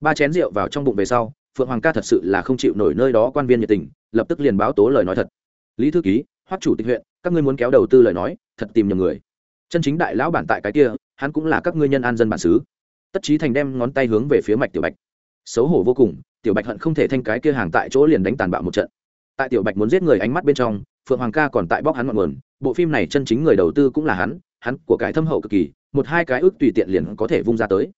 Ba chén rượu vào trong bụng về sau, phượng hoàng ca thật sự là không chịu nổi nơi đó quan viên nhiệt tình, lập tức liền báo tố lời nói thật. Lý thư ký, hoắc chủ tịch huyện, các ngươi muốn kéo đầu tư lời nói, thật tìm nhầm người. Chân chính đại lão bản tại cái kia, hắn cũng là các ngươi nhân an dân bản xứ. Tất trí thành đem ngón tay hướng về phía mạch tiểu bạch xấu hổ vô cùng, tiểu bạch hận không thể thanh cái kia hàng tại chỗ liền đánh tàn bạo một trận. Tại tiểu bạch muốn giết người ánh mắt bên trong, phượng hoàng ca còn tại bóc hắn ngọn nguồn, bộ phim này chân chính người đầu tư cũng là hắn hắn của cải thâm hậu cực kỳ, một hai cái ước tùy tiện liền có thể vung ra tới.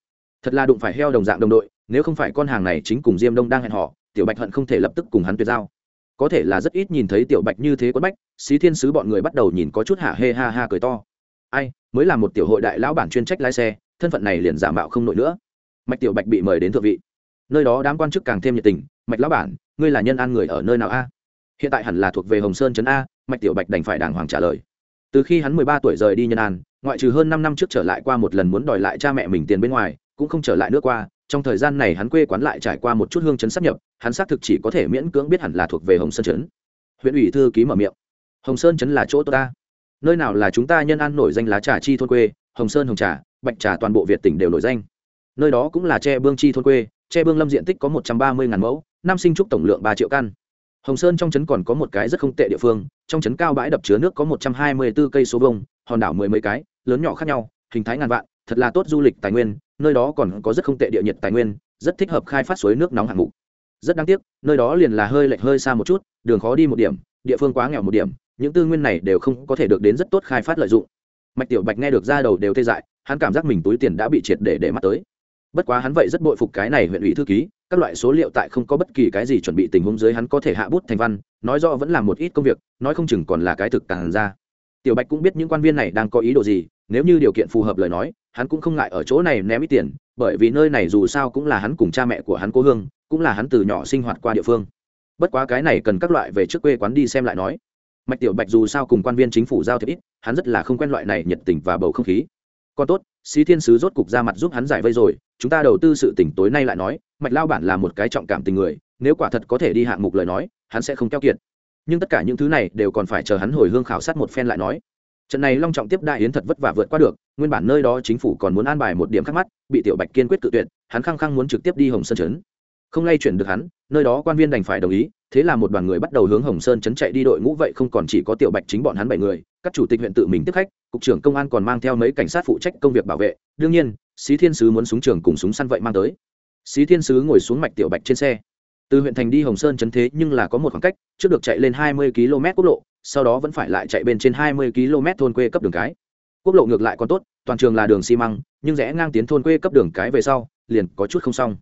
Thật là đụng phải heo đồng dạng đồng đội, nếu không phải con hàng này chính cùng diêm đông đang hẹn họ, tiểu bạch hận không thể lập tức cùng hắn tuyệt giao. Có thể là rất ít nhìn thấy tiểu bạch như thế quất bách, xí thiên sứ bọn người bắt đầu nhìn có chút hạ hê ha ha cười to. Ai, mới là một tiểu hội đại lão bản chuyên trách lái xe, thân phận này liền giả mạo không nổi nữa. Mạch tiểu bạch bị mời đến thượng vị nơi đó đám quan chức càng thêm nhiệt tình, mạch lão bản, ngươi là nhân an người ở nơi nào a? Hiện tại hẳn là thuộc về hồng sơn trấn a, mạch tiểu bạch đành phải đàng hoàng trả lời. Từ khi hắn mười ba tuổi rời đi nhân an, ngoại trừ hơn năm năm trước trở lại qua một lần muốn đòi lại cha mẹ mình tiền bên ngoài, cũng không trở lại nước qua. Trong thời gian này hắn quê quán lại trải qua một chút hương chấn sắp nhập, hắn xác thực chỉ có thể miễn cưỡng biết hẳn là thuộc về hồng sơn trấn. Huyện ủy thư ký mở miệng, hồng sơn trấn là chỗ ta. Nơi nào là chúng ta nhân an nổi danh lá trà chi thôn quê, hồng sơn hồng trà, bạch trà toàn bộ việt tỉnh đều nổi danh. Nơi đó cũng là tre bương chi thôn quê che bương lâm diện tích có một trăm ba mươi ngàn mẫu, năm sinh trúc tổng lượng ba triệu căn. Hồng sơn trong trấn còn có một cái rất không tệ địa phương, trong trấn cao bãi đập chứa nước có một trăm hai mươi b ố cây số vông hòn đảo mười mấy cái, lớn nhỏ khác nhau, hình thái ngàn vạn, thật là tốt du lịch tài nguyên, nơi đó còn có rất không tệ địa nhiệt tài nguyên, rất thích hợp khai phát suối nước nóng hạng mục. Rất đáng tiếc, nơi đó liền là hơi lệch hơi xa một chút, đường khó đi một điểm, địa phương quá nghèo một điểm, những tư nguyên này đều không có thể được đến rất tốt khai phát lợi dụng. Mạch tiểu bạch nghe được ra đầu đều tê dại, hắn cảm giác mình túi tiền đã bị triệt để để mắt tới bất quá hắn vậy rất bội phục cái này huyện ủy thư ký, các loại số liệu tại không có bất kỳ cái gì chuẩn bị tình huống dưới hắn có thể hạ bút thành văn, nói rõ vẫn là một ít công việc, nói không chừng còn là cái thực càng ra. Tiểu bạch cũng biết những quan viên này đang có ý đồ gì, nếu như điều kiện phù hợp lời nói, hắn cũng không ngại ở chỗ này ném ít tiền, bởi vì nơi này dù sao cũng là hắn cùng cha mẹ của hắn cố hương, cũng là hắn từ nhỏ sinh hoạt qua địa phương. Bất quá cái này cần các loại về trước quê quán đi xem lại nói. Mạch tiểu bạch dù sao cùng quan viên chính phủ giao thiệp ít, hắn rất là không quen loại này nhiệt tình và bầu không khí còn tốt sĩ thiên sứ rốt cục ra mặt giúp hắn giải vây rồi, chúng ta đầu tư sự tỉnh tối nay lại nói, mạch lao bản là một cái trọng cảm tình người, nếu quả thật có thể đi hạng mục lời nói, hắn sẽ không keo kiệt. Nhưng tất cả những thứ này đều còn phải chờ hắn hồi hương khảo sát một phen lại nói. Trận này long trọng tiếp đại yến thật vất vả vượt qua được, nguyên bản nơi đó chính phủ còn muốn an bài một điểm khác mắt, bị tiểu bạch kiên quyết tự tuyệt, hắn khăng khăng muốn trực tiếp đi hồng sơn trấn. Không lay chuyển được hắn, nơi đó quan viên đành phải đồng ý, thế là một đoàn người bắt đầu hướng hồng sơn trấn chạy đi đội ngũ vậy không còn chỉ có tiểu bạch chính bọn hắn bảy người các chủ tịch huyện tự mình tiếp khách, cục trưởng công an còn mang theo mấy cảnh sát phụ trách công việc bảo vệ. Đương nhiên, Xí thiên sứ muốn súng trường cùng súng săn vậy mang tới. Xí thiên sứ ngồi xuống mạch tiểu bạch trên xe. Từ huyện thành đi hồng sơn chấn thế nhưng là có một khoảng cách, trước được chạy lên hai mươi km quốc lộ, sau đó vẫn phải lại chạy bên trên hai mươi km thôn quê cấp đường cái. Quốc lộ ngược lại còn tốt, toàn trường là đường xi măng, nhưng rẽ ngang tiến thôn quê cấp đường cái về sau, liền có chút không xong.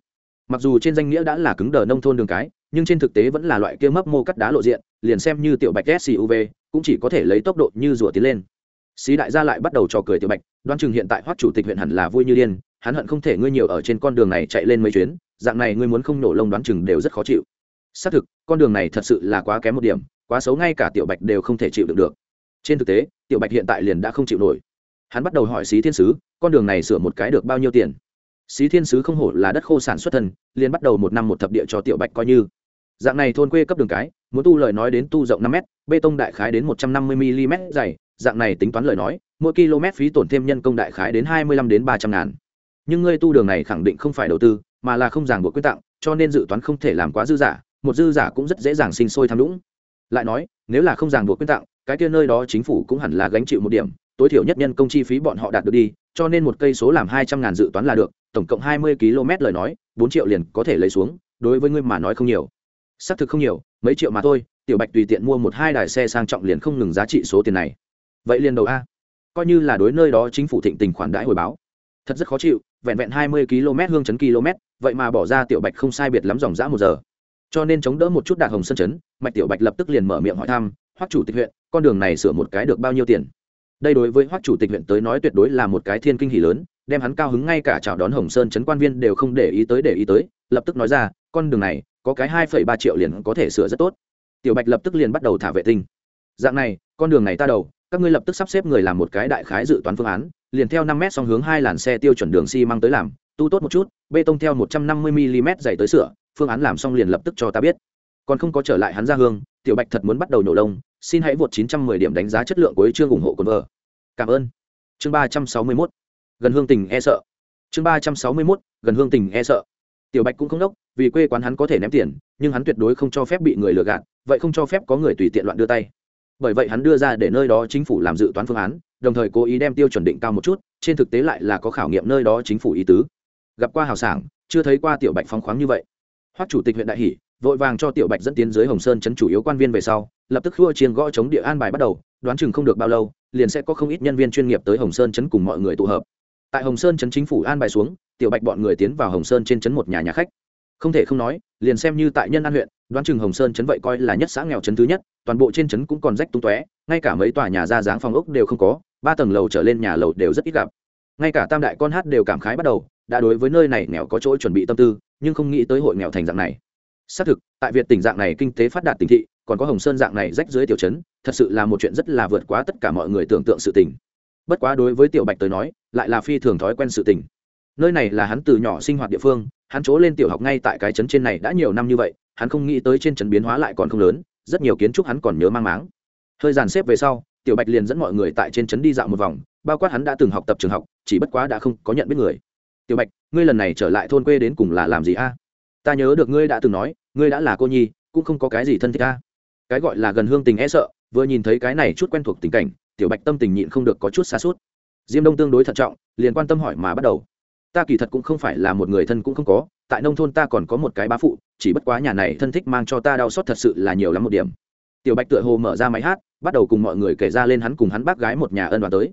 Mặc dù trên danh nghĩa đã là cứng đờ nông thôn đường cái, nhưng trên thực tế vẫn là loại kia mấp mô cắt đá lộ diện, liền xem như tiểu bạch suv cũng chỉ có thể lấy tốc độ như rùa tiến lên. Xí đại gia lại bắt đầu trò cười tiểu bạch đoan chừng hiện tại hoắc chủ tịch huyện hẳn là vui như điên hắn hận không thể ngươi nhiều ở trên con đường này chạy lên mấy chuyến dạng này ngươi muốn không nổ lông đoán chừng đều rất khó chịu. Xác thực con đường này thật sự là quá kém một điểm quá xấu ngay cả tiểu bạch đều không thể chịu được được. Trên thực tế tiểu bạch hiện tại liền đã không chịu nổi. Hắn bắt đầu hỏi xí thiên sứ con đường này sửa một cái được bao nhiêu tiền? Xí thiên sứ không hổ là đất khô sản xuất thần, liền bắt đầu một năm một thập địa cho tiểu bạch coi như dạng này thôn quê cấp đường cái, muốn tu lời nói đến tu rộng năm m bê tông đại khái đến một trăm năm mươi mm dày, dạng này tính toán lời nói, mỗi km phí tổn thêm nhân công đại khái đến hai mươi lăm đến ba trăm ngàn. Nhưng ngươi tu đường này khẳng định không phải đầu tư, mà là không ràng buộc quyết tặng, cho nên dự toán không thể làm quá dư giả, một dư giả cũng rất dễ dàng sinh sôi tham lũng lại nói, nếu là không ràng buộc quyết tặng, cái kia nơi đó chính phủ cũng hẳn là gánh chịu một điểm, tối thiểu nhất nhân công chi phí bọn họ đạt được đi, cho nên một cây số làm hai trăm ngàn dự toán là được, tổng cộng hai mươi km lời nói, bốn triệu liền có thể lấy xuống, đối với ngươi mà nói không nhiều xác thực không nhiều, mấy triệu mà thôi, tiểu bạch tùy tiện mua một hai đài xe sang trọng liền không ngừng giá trị số tiền này. Vậy liền đầu a. Coi như là đối nơi đó chính phủ thịnh tình khoản đãi hồi báo. Thật rất khó chịu, vẹn vẹn hai mươi km hương chấn km, vậy mà bỏ ra tiểu bạch không sai biệt lắm dòng dã một giờ. Cho nên chống đỡ một chút đạc hồng sân chấn, mạch tiểu bạch lập tức liền mở miệng hỏi thăm, hoắc chủ tịch huyện, con đường này sửa một cái được bao nhiêu tiền? Đây đối với hoắc chủ tịch huyện tới nói tuyệt đối là một cái thiên kinh hỷ lớn, đem hắn cao hứng ngay cả chào đón hồng sơn chấn quan viên đều không để ý tới để ý tới, lập tức nói ra, con đường này có cái hai phẩy ba triệu liền có thể sửa rất tốt. Tiểu bạch lập tức liền bắt đầu thả vệ tinh. Dạng này, con đường này ta đầu, các ngươi lập tức sắp xếp người làm một cái đại khái dự toán phương án, liền theo năm m song hướng hai làn xe tiêu chuẩn đường xi măng tới làm, tu tốt một chút, bê tông theo một trăm năm mươi mm dày tới sửa, phương án làm xong liền lập tức cho ta biết. Còn không có trở lại hắn ra hương, tiểu bạch thật muốn bắt đầu nổ lông, xin hãy vượt chín trăm mười điểm đánh giá chất lượng của chương ủng hộ cồn vợ. Cảm ơn. Chương ba trăm sáu mươi mốt. Gần hương tình e sợ. Chương ba trăm sáu mươi mốt, gần hương tình e sợ. Tiểu bạch cũng không đốc vì quê quán hắn có thể ném tiền, nhưng hắn tuyệt đối không cho phép bị người lừa gạt, vậy không cho phép có người tùy tiện loạn đưa tay. Bởi vậy hắn đưa ra để nơi đó chính phủ làm dự toán phương án, đồng thời cố ý đem tiêu chuẩn định cao một chút, trên thực tế lại là có khảo nghiệm nơi đó chính phủ ý tứ. Gặp qua hào sảng, chưa thấy qua tiểu bạch phóng khoáng như vậy. Hoắc chủ tịch huyện đại hỷ vội vàng cho tiểu bạch dẫn tiến dưới hồng sơn chấn chủ yếu quan viên về sau, lập tức khua chiên gõ chống địa an bài bắt đầu, đoán chừng không được bao lâu, liền sẽ có không ít nhân viên chuyên nghiệp tới hồng sơn chấn cùng mọi người tụ hợp. Tại hồng sơn chấn chính phủ an bài xuống, tiểu bạch bọn người tiến vào hồng sơn trên chấn một nhà nhà khách không thể không nói, liền xem như tại nhân an huyện, đoán chừng hồng sơn chấn vậy coi là nhất xã nghèo chấn thứ nhất, toàn bộ trên chấn cũng còn rách tung tóe, ngay cả mấy tòa nhà ra dáng phòng ốc đều không có, ba tầng lầu trở lên nhà lầu đều rất ít gặp. Ngay cả tam đại con hát đều cảm khái bắt đầu, đã đối với nơi này nghèo có chỗ chuẩn bị tâm tư, nhưng không nghĩ tới hội nghèo thành dạng này. Xác thực, tại việt tỉnh dạng này kinh tế phát đạt tỉnh thị, còn có hồng sơn dạng này rách dưới tiểu chấn thật sự là một chuyện rất là vượt quá tất cả mọi người tưởng tượng sự tình. Bất quá đối với tiểu bạch tới nói, lại là phi thường thói quen sự tình nơi này là hắn từ nhỏ sinh hoạt địa phương, hắn chỗ lên tiểu học ngay tại cái trấn trên này đã nhiều năm như vậy, hắn không nghĩ tới trên trấn biến hóa lại còn không lớn, rất nhiều kiến trúc hắn còn nhớ mang máng. Hơi dàn xếp về sau, tiểu bạch liền dẫn mọi người tại trên trấn đi dạo một vòng, bao quát hắn đã từng học tập trường học, chỉ bất quá đã không có nhận biết người. Tiểu bạch, ngươi lần này trở lại thôn quê đến cùng là làm gì a? Ta nhớ được ngươi đã từng nói, ngươi đã là cô nhi, cũng không có cái gì thân thích a. Cái gọi là gần hương tình e sợ, vừa nhìn thấy cái này chút quen thuộc tình cảnh, tiểu bạch tâm tình nhịn không được có chút xa suốt diêm đông tương đối thận trọng, liền quan tâm hỏi mà bắt đầu ta kỳ thật cũng không phải là một người thân cũng không có, tại nông thôn ta còn có một cái bá phụ, chỉ bất quá nhà này thân thích mang cho ta đau xót thật sự là nhiều lắm một điểm. Tiểu bạch tựa hồ mở ra máy hát, bắt đầu cùng mọi người kể ra lên hắn cùng hắn bác gái một nhà ân đoàn tới.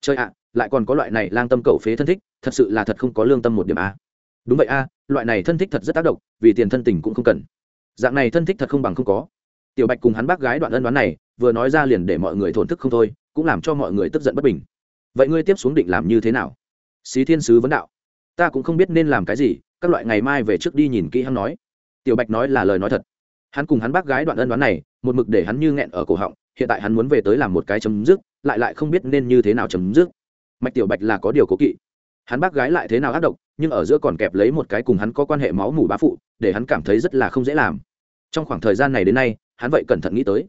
Chơi ạ, lại còn có loại này lang tâm cầu phế thân thích, thật sự là thật không có lương tâm một điểm a. Đúng vậy a, loại này thân thích thật rất tác động, vì tiền thân tình cũng không cần. Dạng này thân thích thật không bằng không có. Tiểu bạch cùng hắn bác gái đoạn ân đoán này, vừa nói ra liền để mọi người thổn thức không thôi, cũng làm cho mọi người tức giận bất bình. Vậy ngươi tiếp xuống định làm như thế nào? Xí thiên sứ vấn đạo ta cũng không biết nên làm cái gì, các loại ngày mai về trước đi nhìn kỹ hắn nói. Tiểu bạch nói là lời nói thật. Hắn cùng hắn bác gái đoạn ân đoán này, một mực để hắn như nghẹn ở cổ họng, hiện tại hắn muốn về tới làm một cái chấm dứt, lại lại không biết nên như thế nào chấm dứt. Mạch tiểu bạch là có điều cố kỵ. Hắn bác gái lại thế nào ác độc, nhưng ở giữa còn kẹp lấy một cái cùng hắn có quan hệ máu mủ bá phụ, để hắn cảm thấy rất là không dễ làm. Trong khoảng thời gian này đến nay, hắn vậy cẩn thận nghĩ tới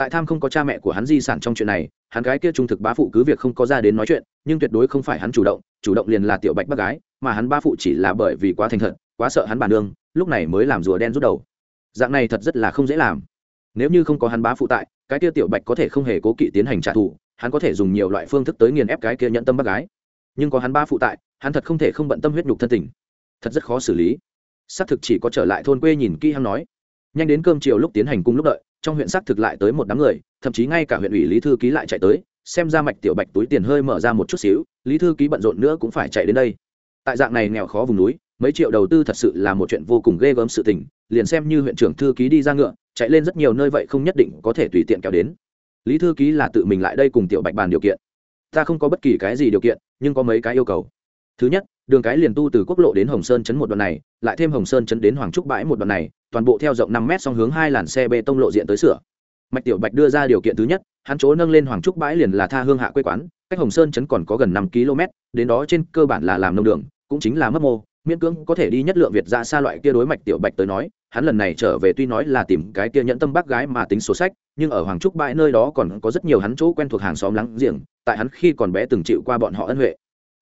tại tham không có cha mẹ của hắn di sản trong chuyện này, hắn gái kia trung thực bá phụ cứ việc không có ra đến nói chuyện, nhưng tuyệt đối không phải hắn chủ động chủ động liền là tiểu bạch bác gái, mà hắn ba phụ chỉ là bởi vì quá thành thật, quá sợ hắn bàn nương, lúc này mới làm rùa đen rút đầu. Dạng này thật rất là không dễ làm. Nếu như không có hắn bá phụ tại, cái kia tiểu bạch có thể không hề cố kỵ tiến hành trả thù, hắn có thể dùng nhiều loại phương thức tới nghiền ép cái kia nhận tâm bác gái. Nhưng có hắn ba phụ tại, hắn thật không thể không bận tâm huyết nhục thân tình. Thật rất khó xử lý. Xác thực chỉ có trở lại thôn quê nhìn kỹ hắn nói. Nhanh đến cơm chiều lúc tiến hành cùng lúc đợi trong huyện xác thực lại tới một đám người, thậm chí ngay cả huyện ủy lý thư ký lại chạy tới, xem ra mạch tiểu bạch túi tiền hơi mở ra một chút xíu, lý thư ký bận rộn nữa cũng phải chạy đến đây. Tại dạng này nghèo khó vùng núi, mấy triệu đầu tư thật sự là một chuyện vô cùng ghê gớm sự tình, liền xem như huyện trưởng thư ký đi ra ngựa, chạy lên rất nhiều nơi vậy không nhất định có thể tùy tiện kéo đến. Lý thư ký là tự mình lại đây cùng tiểu bạch bàn điều kiện. Ta không có bất kỳ cái gì điều kiện, nhưng có mấy cái yêu cầu. Thứ nhất đường cái liền tu từ quốc lộ đến hồng sơn chấn một đoạn này, lại thêm hồng sơn chấn đến hoàng trúc bãi một đoạn này, toàn bộ theo rộng năm mét song hướng hai làn xe bê tông lộ diện tới sửa. Mạch tiểu bạch đưa ra điều kiện thứ nhất, hắn chỗ nâng lên hoàng trúc bãi liền là tha hương hạ quê quán, cách hồng sơn chấn còn có gần năm km, đến đó trên cơ bản là làm nông đường, cũng chính là mất mô, miễn cưỡng có thể đi nhất lượng việt ra xa loại kia đối mạch tiểu bạch tới nói, hắn lần này trở về tuy nói là tìm cái kia nhẫn tâm bác gái mà tính số sách, nhưng ở hoàng trúc bãi nơi đó còn có rất nhiều hắn chỗ quen thuộc hàng xóm láng giềng, tại hắn khi còn bé từng chịu qua bọn họ ân huệ.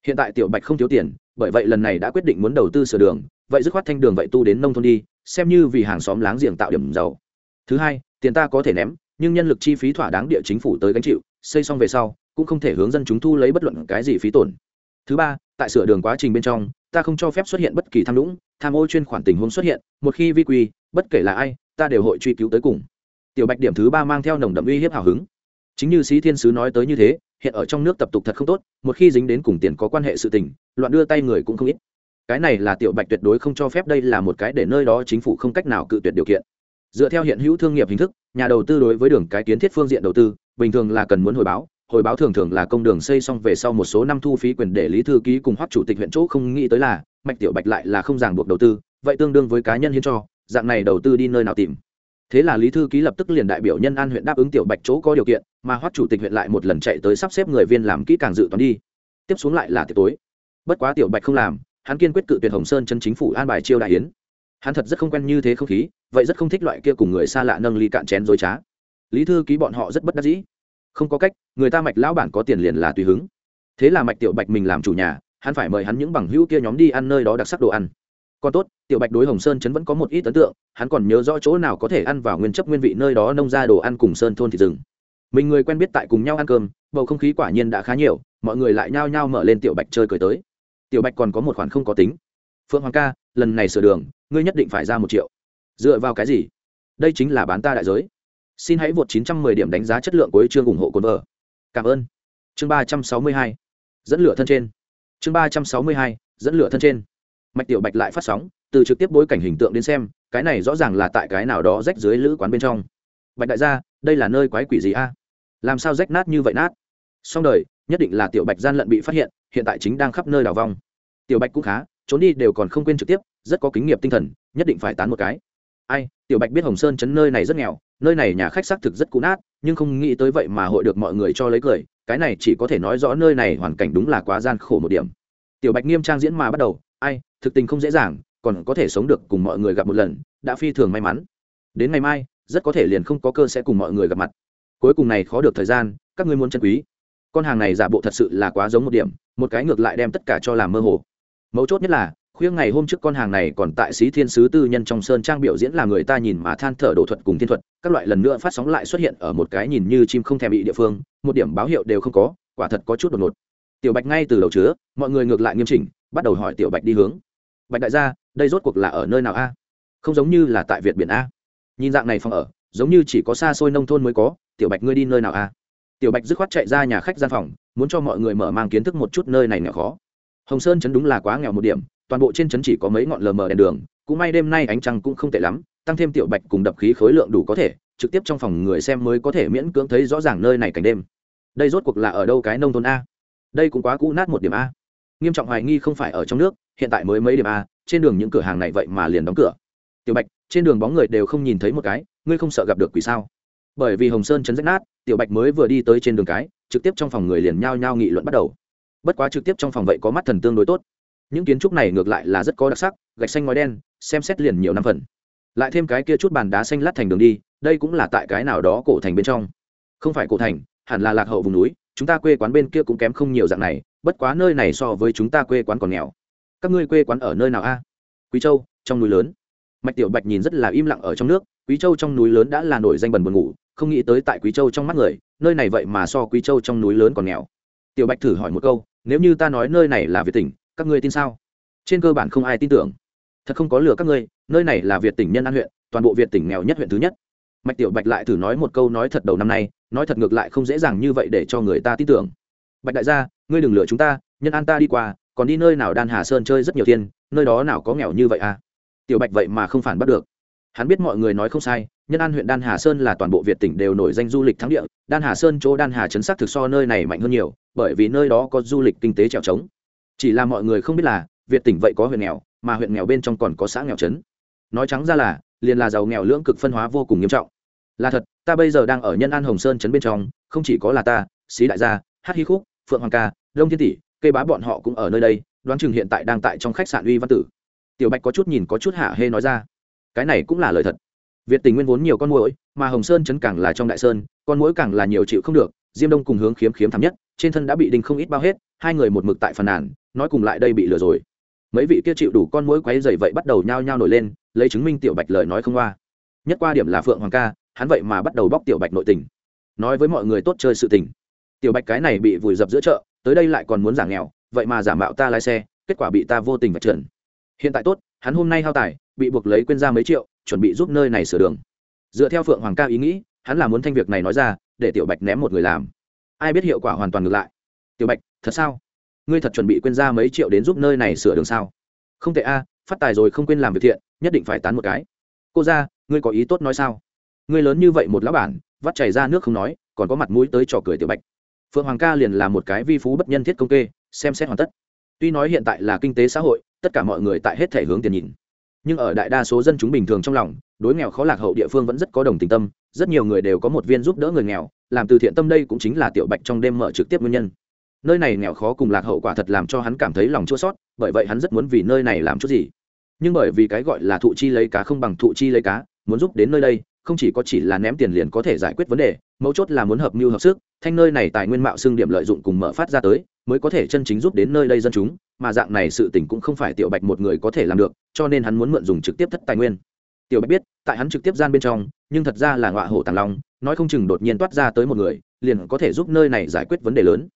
Hiện tại tiểu bạch không thiếu tiền bởi vậy lần này đã quyết định muốn đầu tư sửa đường, vậy dứt khoát thanh đường vậy tu đến nông thôn đi, xem như vì hàng xóm láng giềng tạo điểm giàu. Thứ hai, tiền ta có thể ném, nhưng nhân lực chi phí thỏa đáng địa chính phủ tới gánh chịu, xây xong về sau, cũng không thể hướng dân chúng thu lấy bất luận cái gì phí tổn. Thứ ba, tại sửa đường quá trình bên trong, ta không cho phép xuất hiện bất kỳ tham nhũng, tham ô chuyên khoản tình huống xuất hiện, một khi vi quy, bất kể là ai, ta đều hội truy cứu tới cùng. Tiểu bạch điểm thứ ba mang theo nồng đậm uy hiếp hào hứng. Chính như sĩ thiên sứ nói tới như thế hiện ở trong nước tập tục thật không tốt, một khi dính đến cùng tiền có quan hệ sự tình, loạn đưa tay người cũng không ít. Cái này là tiểu bạch tuyệt đối không cho phép đây là một cái để nơi đó chính phủ không cách nào cự tuyệt điều kiện. Dựa theo hiện hữu thương nghiệp hình thức, nhà đầu tư đối với đường cái kiến thiết phương diện đầu tư, bình thường là cần muốn hồi báo hồi báo thường thường là công đường xây xong về sau một số năm thu phí quyền để lý thư ký cùng hoắc chủ tịch huyện chỗ không nghĩ tới là, mạch tiểu bạch lại là không ràng buộc đầu tư, vậy tương đương với cá nhân hiến cho, dạng này đầu tư đi nơi nào tìm. Thế là lý thư ký lập tức liền đại biểu nhân an huyện đáp ứng tiểu bạch chỗ có điều kiện mà hoắc chủ tịch huyện lại một lần chạy tới sắp xếp người viên làm kỹ càng dự toán đi. Tiếp xuống lại là tiệc tối. Bất quá tiểu bạch không làm, hắn kiên quyết cự tuyệt hồng sơn chân chính phủ an bài chiêu đại yến. Hắn thật rất không quen như thế không khí, vậy rất không thích loại kia cùng người xa lạ nâng ly cạn chén dối trá. Lý thư ký bọn họ rất bất đắc dĩ. Không có cách, người ta mạch lão bản có tiền liền là tùy hứng. Thế là mạch tiểu bạch mình làm chủ nhà, hắn phải mời hắn những bằng hữu kia nhóm đi ăn nơi đó đặc sắc đồ ăn. Còn tốt, tiểu bạch đối hồng sơn chấn vẫn có một ít ấn tượng, hắn còn nhớ rõ chỗ nào có thể ăn vào nguyên chất nguyên vị nơi đó nông ra đồ ăn cùng sơn thôn thịt rừng mình người quen biết tại cùng nhau ăn cơm, bầu không khí quả nhiên đã khá nhiều, mọi người lại nhao nhao mở lên tiểu bạch chơi cười tới. Tiểu bạch còn có một khoản không có tính. Phượng hoàng ca, lần này sửa đường, ngươi nhất định phải ra một triệu. Dựa vào cái gì? Đây chính là bán ta đại giới. Xin hãy vượt 910 điểm đánh giá chất lượng của chương ủng hộ cồn vợ cảm ơn. Chương 362 dẫn lửa thân trên. Chương 362 dẫn lửa thân trên. Mạch tiểu bạch lại phát sóng, từ trực tiếp bối cảnh hình tượng đến xem, cái này rõ ràng là tại cái nào đó rách dưới lữ quán bên trong. Bạch đại gia đây là nơi quái quỷ gì a? Làm sao rách nát như vậy nát? Xong đời, nhất định là tiểu bạch gian lận bị phát hiện hiện tại chính đang khắp nơi đào vong. Tiểu bạch cũng khá, trốn đi đều còn không quên trực tiếp, rất có kinh nghiệm tinh thần, nhất định phải tán một cái. Ai, tiểu bạch biết hồng sơn chấn nơi này rất nghèo, nơi này nhà khách xác thực rất cũ nát, nhưng không nghĩ tới vậy mà hội được mọi người cho lấy cười, cái này chỉ có thể nói rõ nơi này hoàn cảnh đúng là quá gian khổ một điểm. Tiểu bạch nghiêm trang diễn mà bắt đầu, ai, thực tình không dễ dàng, còn có thể sống được cùng mọi người gặp một lần, đã phi thường may mắn. Đến ngày mai rất có thể liền không có cơ sẽ cùng mọi người gặp mặt. Cuối cùng này khó được thời gian, các ngươi muốn chân quý. Con hàng này giả bộ thật sự là quá giống một điểm, một cái ngược lại đem tất cả cho làm mơ hồ. Mấu chốt nhất là, khuya ngày hôm trước con hàng này còn tại xí thiên sứ tư nhân trong sơn trang biểu diễn là người ta nhìn mà than thở đổ thuật cùng thiên thuật, các loại lần nữa phát sóng lại xuất hiện ở một cái nhìn như chim không thèm bị địa phương, một điểm báo hiệu đều không có, quả thật có chút đột ngột. Tiểu bạch ngay từ đầu chứa, mọi người ngược lại nghiêm chỉnh, bắt đầu hỏi tiểu bạch đi hướng. Bạch đại gia, đây rốt cuộc là ở nơi nào a? Không giống như là tại việt biển a nhìn dạng này phòng ở, giống như chỉ có xa xôi nông thôn mới có, tiểu bạch ngươi đi nơi nào a tiểu bạch dứt khoát chạy ra nhà khách gian phòng, muốn cho mọi người mở mang kiến thức một chút nơi này nghèo khó. Hồng sơn chấn đúng là quá nghèo một điểm, toàn bộ trên chấn chỉ có mấy ngọn lờ mờ đèn đường, cũng may đêm nay ánh trăng cũng không tệ lắm, tăng thêm tiểu bạch cùng đập khí khối lượng đủ có thể, trực tiếp trong phòng người xem mới có thể miễn cưỡng thấy rõ ràng nơi này cảnh đêm. Đây rốt cuộc là ở đâu cái nông thôn a? Đây cũng quá cũ nát một điểm a. Nghiêm trọng hoài nghi không phải ở trong nước, hiện tại mới mấy điểm a, trên đường những cửa hàng này vậy mà liền đóng cửa tiểu bạch, trên đường bóng người đều không nhìn thấy một cái, ngươi không sợ gặp được quỷ sao? Bởi vì hồng sơn chấn rách nát, tiểu bạch mới vừa đi tới trên đường cái, trực tiếp trong phòng người liền nhao nhao nghị luận bắt đầu. Bất quá trực tiếp trong phòng vậy có mắt thần tương đối tốt. Những kiến trúc này ngược lại là rất có đặc sắc, gạch xanh ngói đen, xem xét liền nhiều năm phần. Lại thêm cái kia chút bàn đá xanh lát thành đường đi, đây cũng là tại cái nào đó cổ thành bên trong. Không phải cổ thành, hẳn là lạc hậu vùng núi, chúng ta quê quán bên kia cũng kém không nhiều dạng này, bất quá nơi này so với chúng ta quê quán còn nghèo. Các ngươi quê quán ở nơi nào a? Quý châu, trong núi lớn mạch tiểu bạch nhìn rất là im lặng ở trong nước, quý châu trong núi lớn đã là nổi danh bần buồn ngủ, không nghĩ tới tại quý châu trong mắt người, nơi này vậy mà so quý châu trong núi lớn còn nghèo. Tiểu bạch thử hỏi một câu, nếu như ta nói nơi này là việt tỉnh, các ngươi tin sao? Trên cơ bản không ai tin tưởng. Thật không có lừa các ngươi, nơi này là việt tỉnh nhân an huyện, toàn bộ việt tỉnh nghèo nhất huyện thứ nhất. Mạch tiểu bạch lại thử nói một câu nói thật đầu năm nay, nói thật ngược lại không dễ dàng như vậy để cho người ta tin tưởng. Bạch đại gia, ngươi đừng lừa chúng ta, nhân an ta đi qua, còn đi nơi nào đan hà sơn chơi rất nhiều tiền, nơi đó nào có nghèo như vậy à? Tiểu bạch vậy mà không phản bắt được. Hắn biết mọi người nói không sai, nhân an huyện đan hà sơn là toàn bộ việt tỉnh đều nổi danh du lịch thắng địa, đan hà sơn chỗ đan hà chấn sắc thực so nơi này mạnh hơn nhiều, bởi vì nơi đó có du lịch kinh tế trèo trống. Chỉ là mọi người không biết là, việt tỉnh vậy có huyện nghèo, mà huyện nghèo bên trong còn có xã nghèo trấn nói trắng ra là, liền là giàu nghèo lưỡng cực phân hóa vô cùng nghiêm trọng. Là thật, ta bây giờ đang ở nhân an hồng sơn trấn bên trong, không chỉ có là ta, xí đại gia, hát hi khúc, phượng hoàng ca, đông thiên tỷ, cây bá bọn họ cũng ở nơi đây, đoán chừng hiện tại đang tại trong khách sạn uy văn tử tiểu bạch có chút nhìn có chút hạ hê nói ra, cái này cũng là lời thật. Việt tình nguyên vốn nhiều con mũi mà hồng sơn chấn càng là trong đại sơn, con mũi càng là nhiều chịu không được, diêm đông cùng hướng khiếm khiếm thắm nhất, trên thân đã bị đinh không ít bao hết, hai người một mực tại phàn nàn, nói cùng lại đây bị lừa rồi. Mấy vị kia chịu đủ con mũi quấy dày vậy bắt đầu nhao nhao nổi lên, lấy chứng minh tiểu bạch lời nói không qua. Nhất qua điểm là phượng hoàng ca, hắn vậy mà bắt đầu bóc tiểu bạch nội tình, nói với mọi người tốt chơi sự tình. Tiểu bạch cái này bị vùi dập giữa chợ, tới đây lại còn muốn giả nghèo, vậy mà giả mạo ta lái xe, kết quả bị ta vô tình vạch trần hiện tại tốt, hắn hôm nay hao tài, bị buộc lấy quên ra mấy triệu, chuẩn bị giúp nơi này sửa đường. Dựa theo phượng hoàng ca ý nghĩ, hắn là muốn thanh việc này nói ra, để tiểu bạch ném một người làm. Ai biết hiệu quả hoàn toàn ngược lại. Tiểu bạch, thật sao? Ngươi thật chuẩn bị quên ra mấy triệu đến giúp nơi này sửa đường sao? Không tệ a, phát tài rồi không quên làm việc thiện, nhất định phải tán một cái. Cô ra ngươi có ý tốt nói sao? Ngươi lớn như vậy một lão bản, vắt chảy ra nước không nói, còn có mặt mũi tới trò cười tiểu bạch. Phượng hoàng ca liền là một cái vi phú bất nhân thiết công kê, xem xét hoàn tất tuy nói hiện tại là kinh tế xã hội, tất cả mọi người tại hết thể hướng tiền nhìn. Nhưng ở đại đa số dân chúng bình thường trong lòng, đối nghèo khó lạc hậu địa phương vẫn rất có đồng tình tâm, rất nhiều người đều có một viên giúp đỡ người nghèo, làm từ thiện tâm đây cũng chính là tiểu bạch trong đêm mở trực tiếp nguyên nhân. Nơi này nghèo khó cùng lạc hậu quả thật làm cho hắn cảm thấy lòng chua sót bởi vậy hắn rất muốn vì nơi này làm chút gì. Nhưng bởi vì cái gọi là thụ chi lấy cá không bằng thụ chi lấy cá, muốn giúp đến nơi đây, không chỉ có chỉ là ném tiền liền có thể giải quyết vấn đề, mấu chốt là muốn hợp mưu hợp sức, thanh nơi này tài nguyên mạo xương điểm lợi dụng cùng mở phát ra tới mới có thể chân chính giúp đến nơi đây dân chúng, mà dạng này sự tình cũng không phải tiểu bạch một người có thể làm được, cho nên hắn muốn mượn dùng trực tiếp thất tài nguyên. Tiểu bạch biết, tại hắn trực tiếp gian bên trong, nhưng thật ra là ngọa hổ tàng long, nói không chừng đột nhiên toát ra tới một người, liền có thể giúp nơi này giải quyết vấn đề lớn.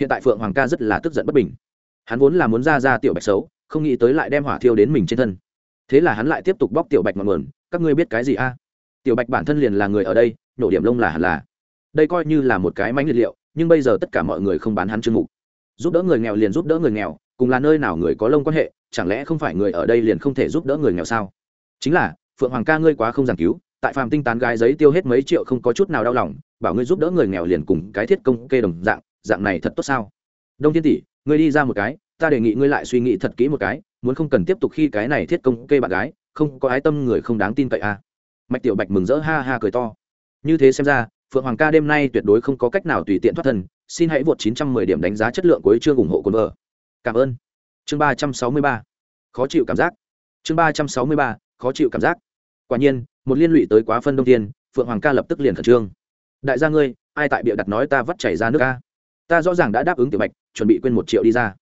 Hiện tại phượng hoàng ca rất là tức giận bất bình. Hắn vốn là muốn ra ra tiểu bạch xấu, không nghĩ tới lại đem hỏa thiêu đến mình trên thân. Thế là hắn lại tiếp tục bóc tiểu bạch ngọn nguồn, các ngươi biết cái gì a? Tiểu bạch bản thân liền là người ở đây nhổ điểm lông là hẳn là. Đây coi như là một cái mánh liệt liệu, nhưng bây giờ tất cả mọi người không bán hắn chương mục giúp đỡ người nghèo liền giúp đỡ người nghèo, cùng là nơi nào người có lông quan hệ, chẳng lẽ không phải người ở đây liền không thể giúp đỡ người nghèo sao? Chính là, phượng hoàng ca ngươi quá không giảng cứu, tại phàm tinh tán gái giấy tiêu hết mấy triệu không có chút nào đau lòng, bảo ngươi giúp đỡ người nghèo liền cùng cái thiết công kê đồng dạng dạng này thật tốt sao? Đông thiên tỷ, ngươi đi ra một cái, ta đề nghị ngươi lại suy nghĩ thật kỹ một cái, muốn không cần tiếp tục khi cái này thiết công kê bạn gái, không có ái tâm người không đáng tin cậy à? Mạch tiểu bạch mừng rỡ ha ha cười to. Như thế xem ra, phượng hoàng ca đêm nay tuyệt đối không có cách nào tùy tiện thoát thân xin hãy vượt 910 điểm đánh giá chất lượng của chương ủng hộ cồn vợ. Cảm ơn. Chương 363 khó chịu cảm giác. Chương 363 khó chịu cảm giác. Quả nhiên một liên lụy tới quá phân đông tiền, phượng hoàng ca lập tức liền khẩn trương. Đại gia ngươi ai tại bịa đặt nói ta vắt chảy ra nước a? ta rõ ràng đã đáp ứng tiểu bạch chuẩn bị quên một triệu đi ra.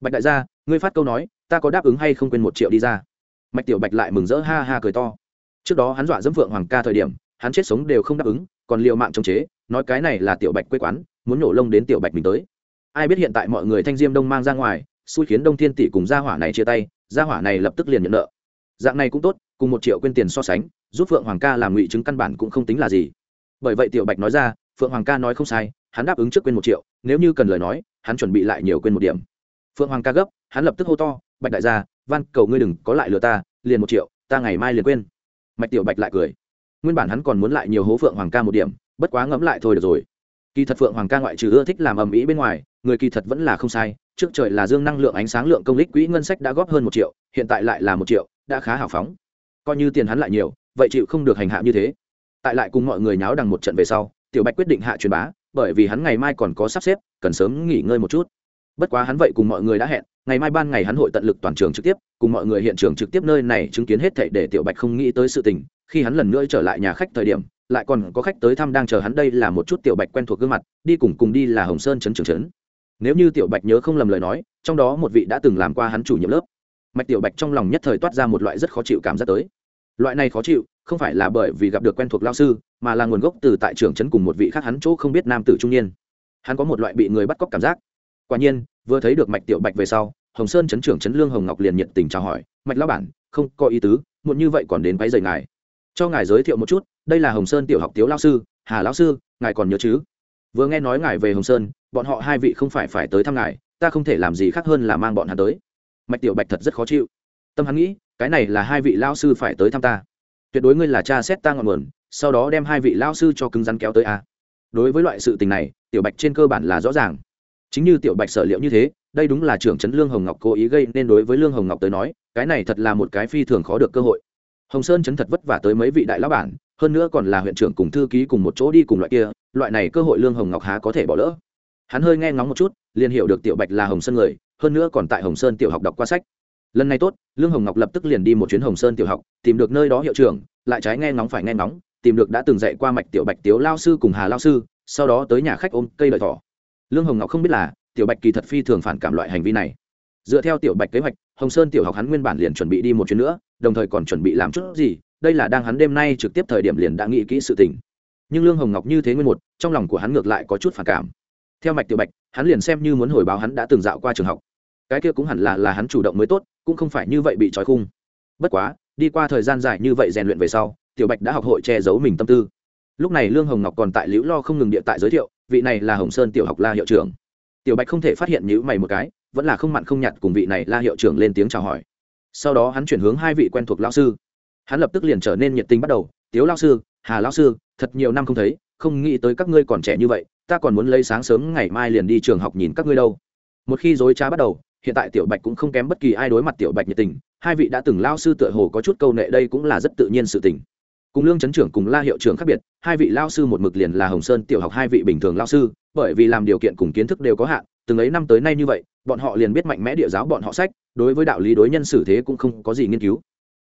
Bạch đại gia ngươi phát câu nói ta có đáp ứng hay không quên một triệu đi ra? Mạch tiểu bạch lại mừng rỡ ha ha cười to. Trước đó hắn dọa dẫm phượng hoàng ca thời điểm hắn chết sống đều không đáp ứng còn liều mạng chống chế nói cái này là tiểu bạch quê quán muốn nổ lông đến tiểu bạch mình tới. Ai biết hiện tại mọi người thanh diêm đông mang ra ngoài, xui khiến đông thiên tỷ cùng gia hỏa này chia tay, gia hỏa này lập tức liền nhận nợ. Dạng này cũng tốt, cùng một triệu quên tiền so sánh, giúp phượng hoàng ca làm ngụy chứng căn bản cũng không tính là gì. Bởi vậy tiểu bạch nói ra, phượng hoàng ca nói không sai, hắn đáp ứng trước quên một triệu, nếu như cần lời nói, hắn chuẩn bị lại nhiều quên một điểm. Phượng hoàng ca gấp, hắn lập tức hô to, bạch đại gia, van cầu ngươi đừng có lại lừa ta, liền một triệu, ta ngày mai liền quên. Mạch tiểu bạch lại cười. Nguyên bản hắn còn muốn lại nhiều hố phượng hoàng ca một điểm, bất quá ngẫm lại thôi được rồi kỳ thật phượng hoàng ca ngoại trừ ưa thích làm ầm ĩ bên ngoài, người kỳ thật vẫn là không sai. Trước trời là dương năng lượng ánh sáng lượng công lích quỹ ngân sách đã góp hơn một triệu, hiện tại lại là một triệu, đã khá hào phóng. Coi như tiền hắn lại nhiều, vậy chịu không được hành hạ như thế. Tại lại cùng mọi người nháo đằng một trận về sau, tiểu bạch quyết định hạ truyền bá, bởi vì hắn ngày mai còn có sắp xếp, cần sớm nghỉ ngơi một chút. Bất quá hắn vậy cùng mọi người đã hẹn, ngày mai ban ngày hắn hội tận lực toàn trường trực tiếp, cùng mọi người hiện trường trực tiếp nơi này chứng kiến hết thảy để tiểu bạch không nghĩ tới sự tình. Khi hắn lần nữa trở lại nhà khách thời điểm lại còn có khách tới thăm đang chờ hắn đây là một chút tiểu bạch quen thuộc gương mặt, đi cùng cùng đi là hồng sơn trấn trường trấn nếu như tiểu bạch nhớ không lầm lời nói, trong đó một vị đã từng làm qua hắn chủ nhiệm lớp. Mạch tiểu bạch trong lòng nhất thời toát ra một loại rất khó chịu cảm giác tới. Loại này khó chịu, không phải là bởi vì gặp được quen thuộc lao sư, mà là nguồn gốc từ tại trường trấn cùng một vị khác hắn chỗ không biết nam tử trung niên. Hắn có một loại bị người bắt cóc cảm giác. Quả nhiên, vừa thấy được mạch tiểu bạch về sau, hồng sơn trấn trưởng trấn lương hồng ngọc liền nhiệt tình chào hỏi, mạch lao bản, không có ý tứ, muộn như vậy còn đến váy dày ngài. Cho ngài giới thiệu một chút đây là hồng sơn tiểu học tiếu lao sư hà lão sư ngài còn nhớ chứ vừa nghe nói ngài về hồng sơn bọn họ hai vị không phải phải tới thăm ngài ta không thể làm gì khác hơn là mang bọn hắn tới mạch tiểu bạch thật rất khó chịu tâm hắn nghĩ cái này là hai vị lao sư phải tới thăm ta tuyệt đối ngươi là cha xét ta ngọn nguồn sau đó đem hai vị lao sư cho cứng rắn kéo tới a đối với loại sự tình này tiểu bạch trên cơ bản là rõ ràng chính như tiểu bạch sở liệu như thế đây đúng là trưởng trấn lương hồng ngọc cố ý gây nên đối với lương hồng ngọc tới nói cái này thật là một cái phi thường khó được cơ hội hồng sơn chấn thật vất vả tới mấy vị đại lão bản hơn nữa còn là huyện trưởng cùng thư ký cùng một chỗ đi cùng loại kia, loại này cơ hội lương hồng ngọc há có thể bỏ lỡ. Hắn hơi nghe ngóng một chút, liền hiểu được tiểu bạch là hồng sơn người, hơn nữa còn tại hồng sơn tiểu học đọc qua sách. Lần này tốt, lương hồng ngọc lập tức liền đi một chuyến hồng sơn tiểu học, tìm được nơi đó hiệu trưởng, lại trái nghe ngóng phải nghe ngóng, tìm được đã từng dạy qua mạch tiểu bạch tiếu lao sư cùng hà lao sư, sau đó tới nhà khách ôm cây lợi thỏ. Lương hồng ngọc không biết là, tiểu bạch kỳ thật phi thường phản cảm loại hành vi này. Dựa theo tiểu bạch kế hoạch, hồng sơn tiểu học hắn nguyên bản liền chuẩn bị đi một chuyến nữa, đồng thời còn chuẩn bị làm chút gì đây là đang hắn đêm nay trực tiếp thời điểm liền đã nghĩ kỹ sự tình. Nhưng lương hồng ngọc như thế nguyên một, trong lòng của hắn ngược lại có chút phản cảm. Theo mạch tiểu bạch, hắn liền xem như muốn hồi báo hắn đã từng dạo qua trường học. Cái kia cũng hẳn là là hắn chủ động mới tốt, cũng không phải như vậy bị trói khung. Bất quá, đi qua thời gian dài như vậy rèn luyện về sau, tiểu bạch đã học hội che giấu mình tâm tư. Lúc này lương hồng ngọc còn tại liễu lo không ngừng địa tại giới thiệu, vị này là hồng sơn tiểu học la hiệu trưởng. Tiểu bạch không thể phát hiện nhữ mày một cái, vẫn là không mặn không nhặt cùng vị này la hiệu trưởng lên tiếng chào hỏi. Sau đó hắn chuyển hướng hai vị quen thuộc lao sư hắn lập tức liền trở nên nhiệt tình bắt đầu, tiếu lao sư, hà lao sư, thật nhiều năm không thấy, không nghĩ tới các ngươi còn trẻ như vậy, ta còn muốn lấy sáng sớm ngày mai liền đi trường học nhìn các ngươi đâu. Một khi dối trá bắt đầu, hiện tại tiểu bạch cũng không kém bất kỳ ai đối mặt tiểu bạch nhiệt tình, hai vị đã từng lao sư tựa hồ có chút câu nệ đây cũng là rất tự nhiên sự tình. Cùng lương chấn trưởng cùng la hiệu trưởng khác biệt, hai vị lao sư một mực liền là hồng sơn tiểu học hai vị bình thường lao sư, bởi vì làm điều kiện cùng kiến thức đều có hạn, từng ấy năm tới nay như vậy, bọn họ liền biết mạnh mẽ địa giáo bọn họ sách, đối với đạo lý đối nhân xử thế cũng không có gì nghiên cứu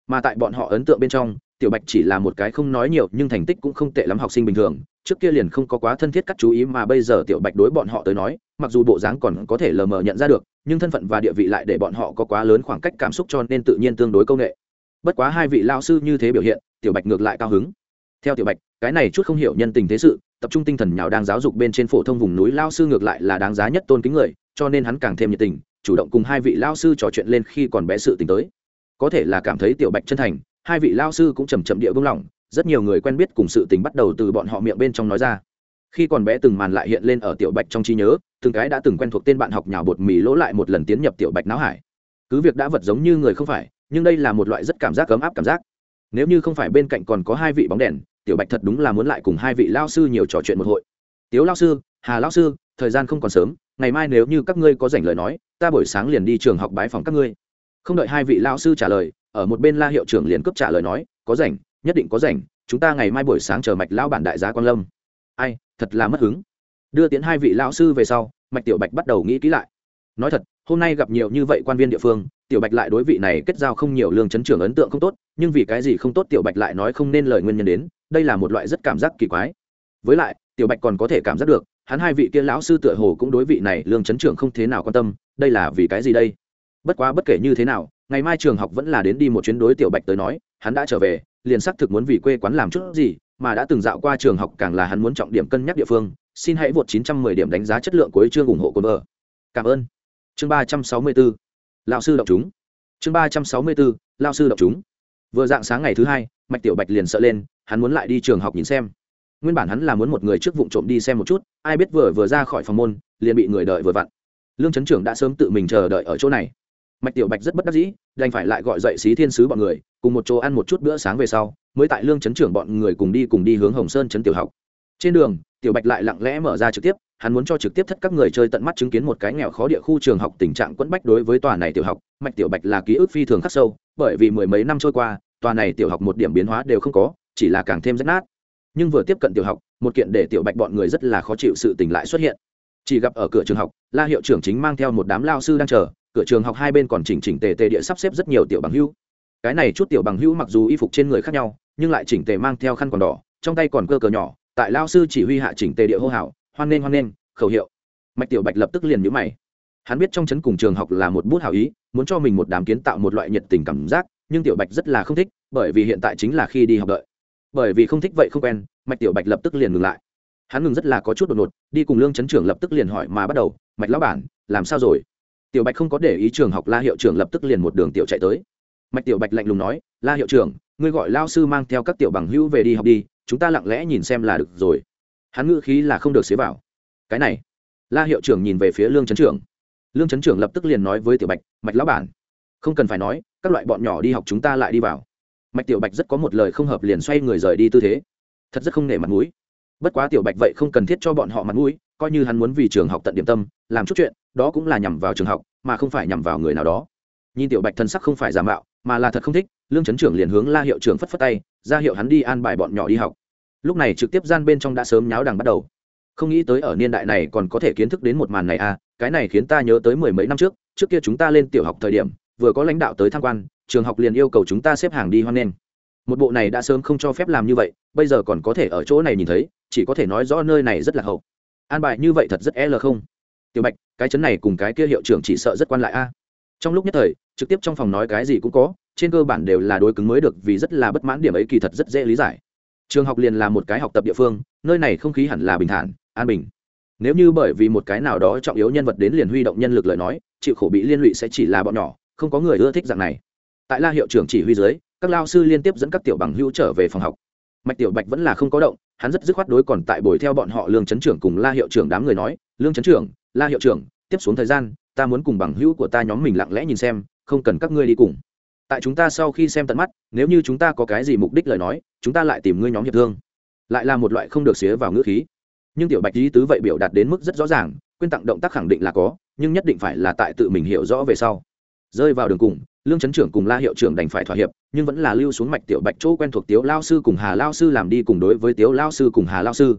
mà tại bọn họ ấn tượng bên trong, tiểu bạch chỉ là một cái không nói nhiều nhưng thành tích cũng không tệ lắm học sinh bình thường. Trước kia liền không có quá thân thiết cắt chú ý mà bây giờ tiểu bạch đối bọn họ tới nói, mặc dù bộ dáng còn có thể lờ mờ nhận ra được, nhưng thân phận và địa vị lại để bọn họ có quá lớn khoảng cách cảm xúc cho nên tự nhiên tương đối công nghệ. Bất quá hai vị lao sư như thế biểu hiện, tiểu bạch ngược lại cao hứng. Theo tiểu bạch, cái này chút không hiểu nhân tình thế sự, tập trung tinh thần nhào đang giáo dục bên trên phổ thông vùng núi lao sư ngược lại là đáng giá nhất tôn kính người, cho nên hắn càng thêm nhiệt tình, chủ động cùng hai vị lao sư trò chuyện lên khi còn bé sự tình tới có thể là cảm thấy tiểu bạch chân thành, hai vị lao sư cũng chầm chậm địa vương lòng rất nhiều người quen biết cùng sự tình bắt đầu từ bọn họ miệng bên trong nói ra. Khi còn bé từng màn lại hiện lên ở tiểu bạch trong trí nhớ, từng cái đã từng quen thuộc tên bạn học nhào bột mì lỗ lại một lần tiến nhập tiểu bạch não hải. Cứ việc đã vật giống như người không phải, nhưng đây là một loại rất cảm giác ấm áp cảm giác. Nếu như không phải bên cạnh còn có hai vị bóng đèn, tiểu bạch thật đúng là muốn lại cùng hai vị lao sư nhiều trò chuyện một hội. Tiếu lao sư, hà lao sư, thời gian không còn sớm, ngày mai nếu như các ngươi có dành lời nói, ta buổi sáng liền đi trường học bái phòng các ngươi không đợi hai vị lao sư trả lời, ở một bên la hiệu trưởng liền cấp trả lời nói, có rảnh, nhất định có rảnh, chúng ta ngày mai buổi sáng chờ mạch lão bản đại gia quan lâm. Ai, thật là mất hứng. Đưa tiến hai vị lão sư về sau, mạch tiểu bạch bắt đầu nghĩ kỹ lại. Nói thật, hôm nay gặp nhiều như vậy quan viên địa phương, tiểu bạch lại đối vị này kết giao không nhiều lương chấn trưởng ấn tượng không tốt, nhưng vì cái gì không tốt tiểu bạch lại nói không nên lời nguyên nhân đến, đây là một loại rất cảm giác kỳ quái. Với lại, tiểu bạch còn có thể cảm giác được, hắn hai vị kia lão sư tựa hồ cũng đối vị này lương chấn trưởng không thế nào quan tâm, đây là vì cái gì đây? Bất quá bất kể như thế nào, ngày mai trường học vẫn là đến đi một chuyến đối tiểu bạch tới nói, hắn đã trở về, liền xác thực muốn vì quê quán làm chút gì, mà đã từng dạo qua trường học càng là hắn muốn trọng điểm cân nhắc địa phương. Xin hãy vượt 910 điểm đánh giá chất lượng cuối chương ủng hộ cồn vợ. Cảm ơn. Chương 364 lão sư đọc chúng. Chương 364 lão sư đọc chúng. Vừa dạng sáng ngày thứ hai, mạch tiểu bạch liền sợ lên, hắn muốn lại đi trường học nhìn xem. Nguyên bản hắn là muốn một người trước vụ trộm đi xem một chút, ai biết vừa vừa ra khỏi phòng môn, liền bị người đợi vừa vặn. Lương Trấn trưởng đã sớm tự mình chờ đợi ở chỗ này mạch tiểu bạch rất bất đắc dĩ, đành phải lại gọi dậy xí thiên sứ bọn người, cùng một chỗ ăn một chút bữa sáng về sau, mới tại lương chấn trưởng bọn người cùng đi cùng đi hướng hồng sơn chấn tiểu học. Trên đường, tiểu bạch lại lặng lẽ mở ra trực tiếp, hắn muốn cho trực tiếp thất các người chơi tận mắt chứng kiến một cái nghèo khó địa khu trường học tình trạng quẫn bách đối với tòa này tiểu học. Mạch tiểu bạch là ký ức phi thường khắc sâu, bởi vì mười mấy năm trôi qua, tòa này tiểu học một điểm biến hóa đều không có, chỉ là càng thêm rách nát. Nhưng vừa tiếp cận tiểu học, một kiện để tiểu bạch bọn người rất là khó chịu sự tình lại xuất hiện. Chỉ gặp ở cửa trường học, la hiệu trưởng chính mang theo một đám lao sư đang chờ cửa trường học hai bên còn chỉnh chỉnh tề tề địa sắp xếp rất nhiều tiểu bằng hữu. Cái này chút tiểu bằng hữu mặc dù y phục trên người khác nhau, nhưng lại chỉnh tề mang theo khăn quàng đỏ, trong tay còn cơ cờ nhỏ, tại lao sư chỉ huy hạ chỉnh tề địa hô hào, hoan nghênh hoan nghênh, khẩu hiệu. Mạch tiểu bạch lập tức liền nhíu mày. Hắn biết trong trấn cùng trường học là một bút hảo ý, muốn cho mình một đám kiến tạo một loại nhiệt tình cảm giác, nhưng tiểu bạch rất là không thích, bởi vì hiện tại chính là khi đi học đợi. Bởi vì không thích vậy không quen, mạch tiểu bạch lập tức liền ngừng lại. Hắn ngừng rất là có chút đột ngột, đi cùng lương chấn trưởng lập tức liền hỏi mà bắt đầu, mạch lão bản, làm sao rồi? Tiểu bạch không có để ý trường học la hiệu trưởng lập tức liền một đường tiểu chạy tới. Mạch tiểu bạch lạnh lùng nói, la hiệu trưởng, ngươi gọi lao sư mang theo các tiểu bằng hữu về đi học đi, chúng ta lặng lẽ nhìn xem là được rồi. Hắn ngữ khí là không được xế vào. Cái này. La hiệu trưởng nhìn về phía lương trấn trưởng. Lương trấn trưởng lập tức liền nói với tiểu bạch, mạch lão bản, không cần phải nói, các loại bọn nhỏ đi học chúng ta lại đi vào. Mạch tiểu bạch rất có một lời không hợp liền xoay người rời đi tư thế. Thật rất không nể mặt mũi. Bất quá tiểu bạch vậy không cần thiết cho bọn họ mặt mũi coi như hắn muốn vì trường học tận điểm tâm, làm chút chuyện, đó cũng là nhằm vào trường học, mà không phải nhằm vào người nào đó. Nhìn tiểu bạch thân sắc không phải giả mạo, mà là thật không thích, lương chấn trưởng liền hướng la hiệu trưởng phất phất tay, ra hiệu hắn đi an bài bọn nhỏ đi học. Lúc này trực tiếp gian bên trong đã sớm nháo đằng bắt đầu. Không nghĩ tới ở niên đại này còn có thể kiến thức đến một màn này à cái này khiến ta nhớ tới mười mấy năm trước trước kia chúng ta lên tiểu học thời điểm, vừa có lãnh đạo tới tham quan, trường học liền yêu cầu chúng ta xếp hàng đi hoan nghênh. Một bộ này đã sớm không cho phép làm như vậy, bây giờ còn có thể ở chỗ này nhìn thấy, chỉ có thể nói rõ nơi này rất là hậu an bài như vậy thật rất e l không? Tiểu bạch, cái chấn này cùng cái kia hiệu trưởng chỉ sợ rất quan lại a. Trong lúc nhất thời, trực tiếp trong phòng nói cái gì cũng có, trên cơ bản đều là đối cứng mới được vì rất là bất mãn điểm ấy kỳ thật rất dễ lý giải. Trường học liền là một cái học tập địa phương, nơi này không khí hẳn là bình thản, an bình. Nếu như bởi vì một cái nào đó trọng yếu nhân vật đến liền huy động nhân lực lời nói, chịu khổ bị liên lụy sẽ chỉ là bọn nhỏ, không có người ưa thích dạng này. Tại la hiệu trưởng chỉ huy dưới, các lao sư liên tiếp dẫn các tiểu bằng hữu trở về phòng học. Mạch tiểu bạch vẫn là không có động hắn rất dứt khoát đối còn tại bồi theo bọn họ lương chấn trưởng cùng la hiệu trưởng đám người nói, lương chấn trưởng, la hiệu trưởng, tiếp xuống thời gian, ta muốn cùng bằng hữu của ta nhóm mình lặng lẽ nhìn xem, không cần các ngươi đi cùng. Tại chúng ta sau khi xem tận mắt, nếu như chúng ta có cái gì mục đích lời nói, chúng ta lại tìm ngươi nhóm hiệp thương. Lại là một loại không được xía vào ngữ khí. Nhưng tiểu bạch lý tứ vậy biểu đạt đến mức rất rõ ràng quyên tặng động tác khẳng định là có, nhưng nhất định phải là tại tự mình hiểu rõ về sau rơi vào đường cùng, lương chấn trưởng cùng la hiệu trưởng đành phải thỏa hiệp, nhưng vẫn là lưu xuống mạch tiểu bạch chỗ quen thuộc tiếu lao sư cùng hà lao sư làm đi cùng đối với tiếu lao sư cùng hà lao sư.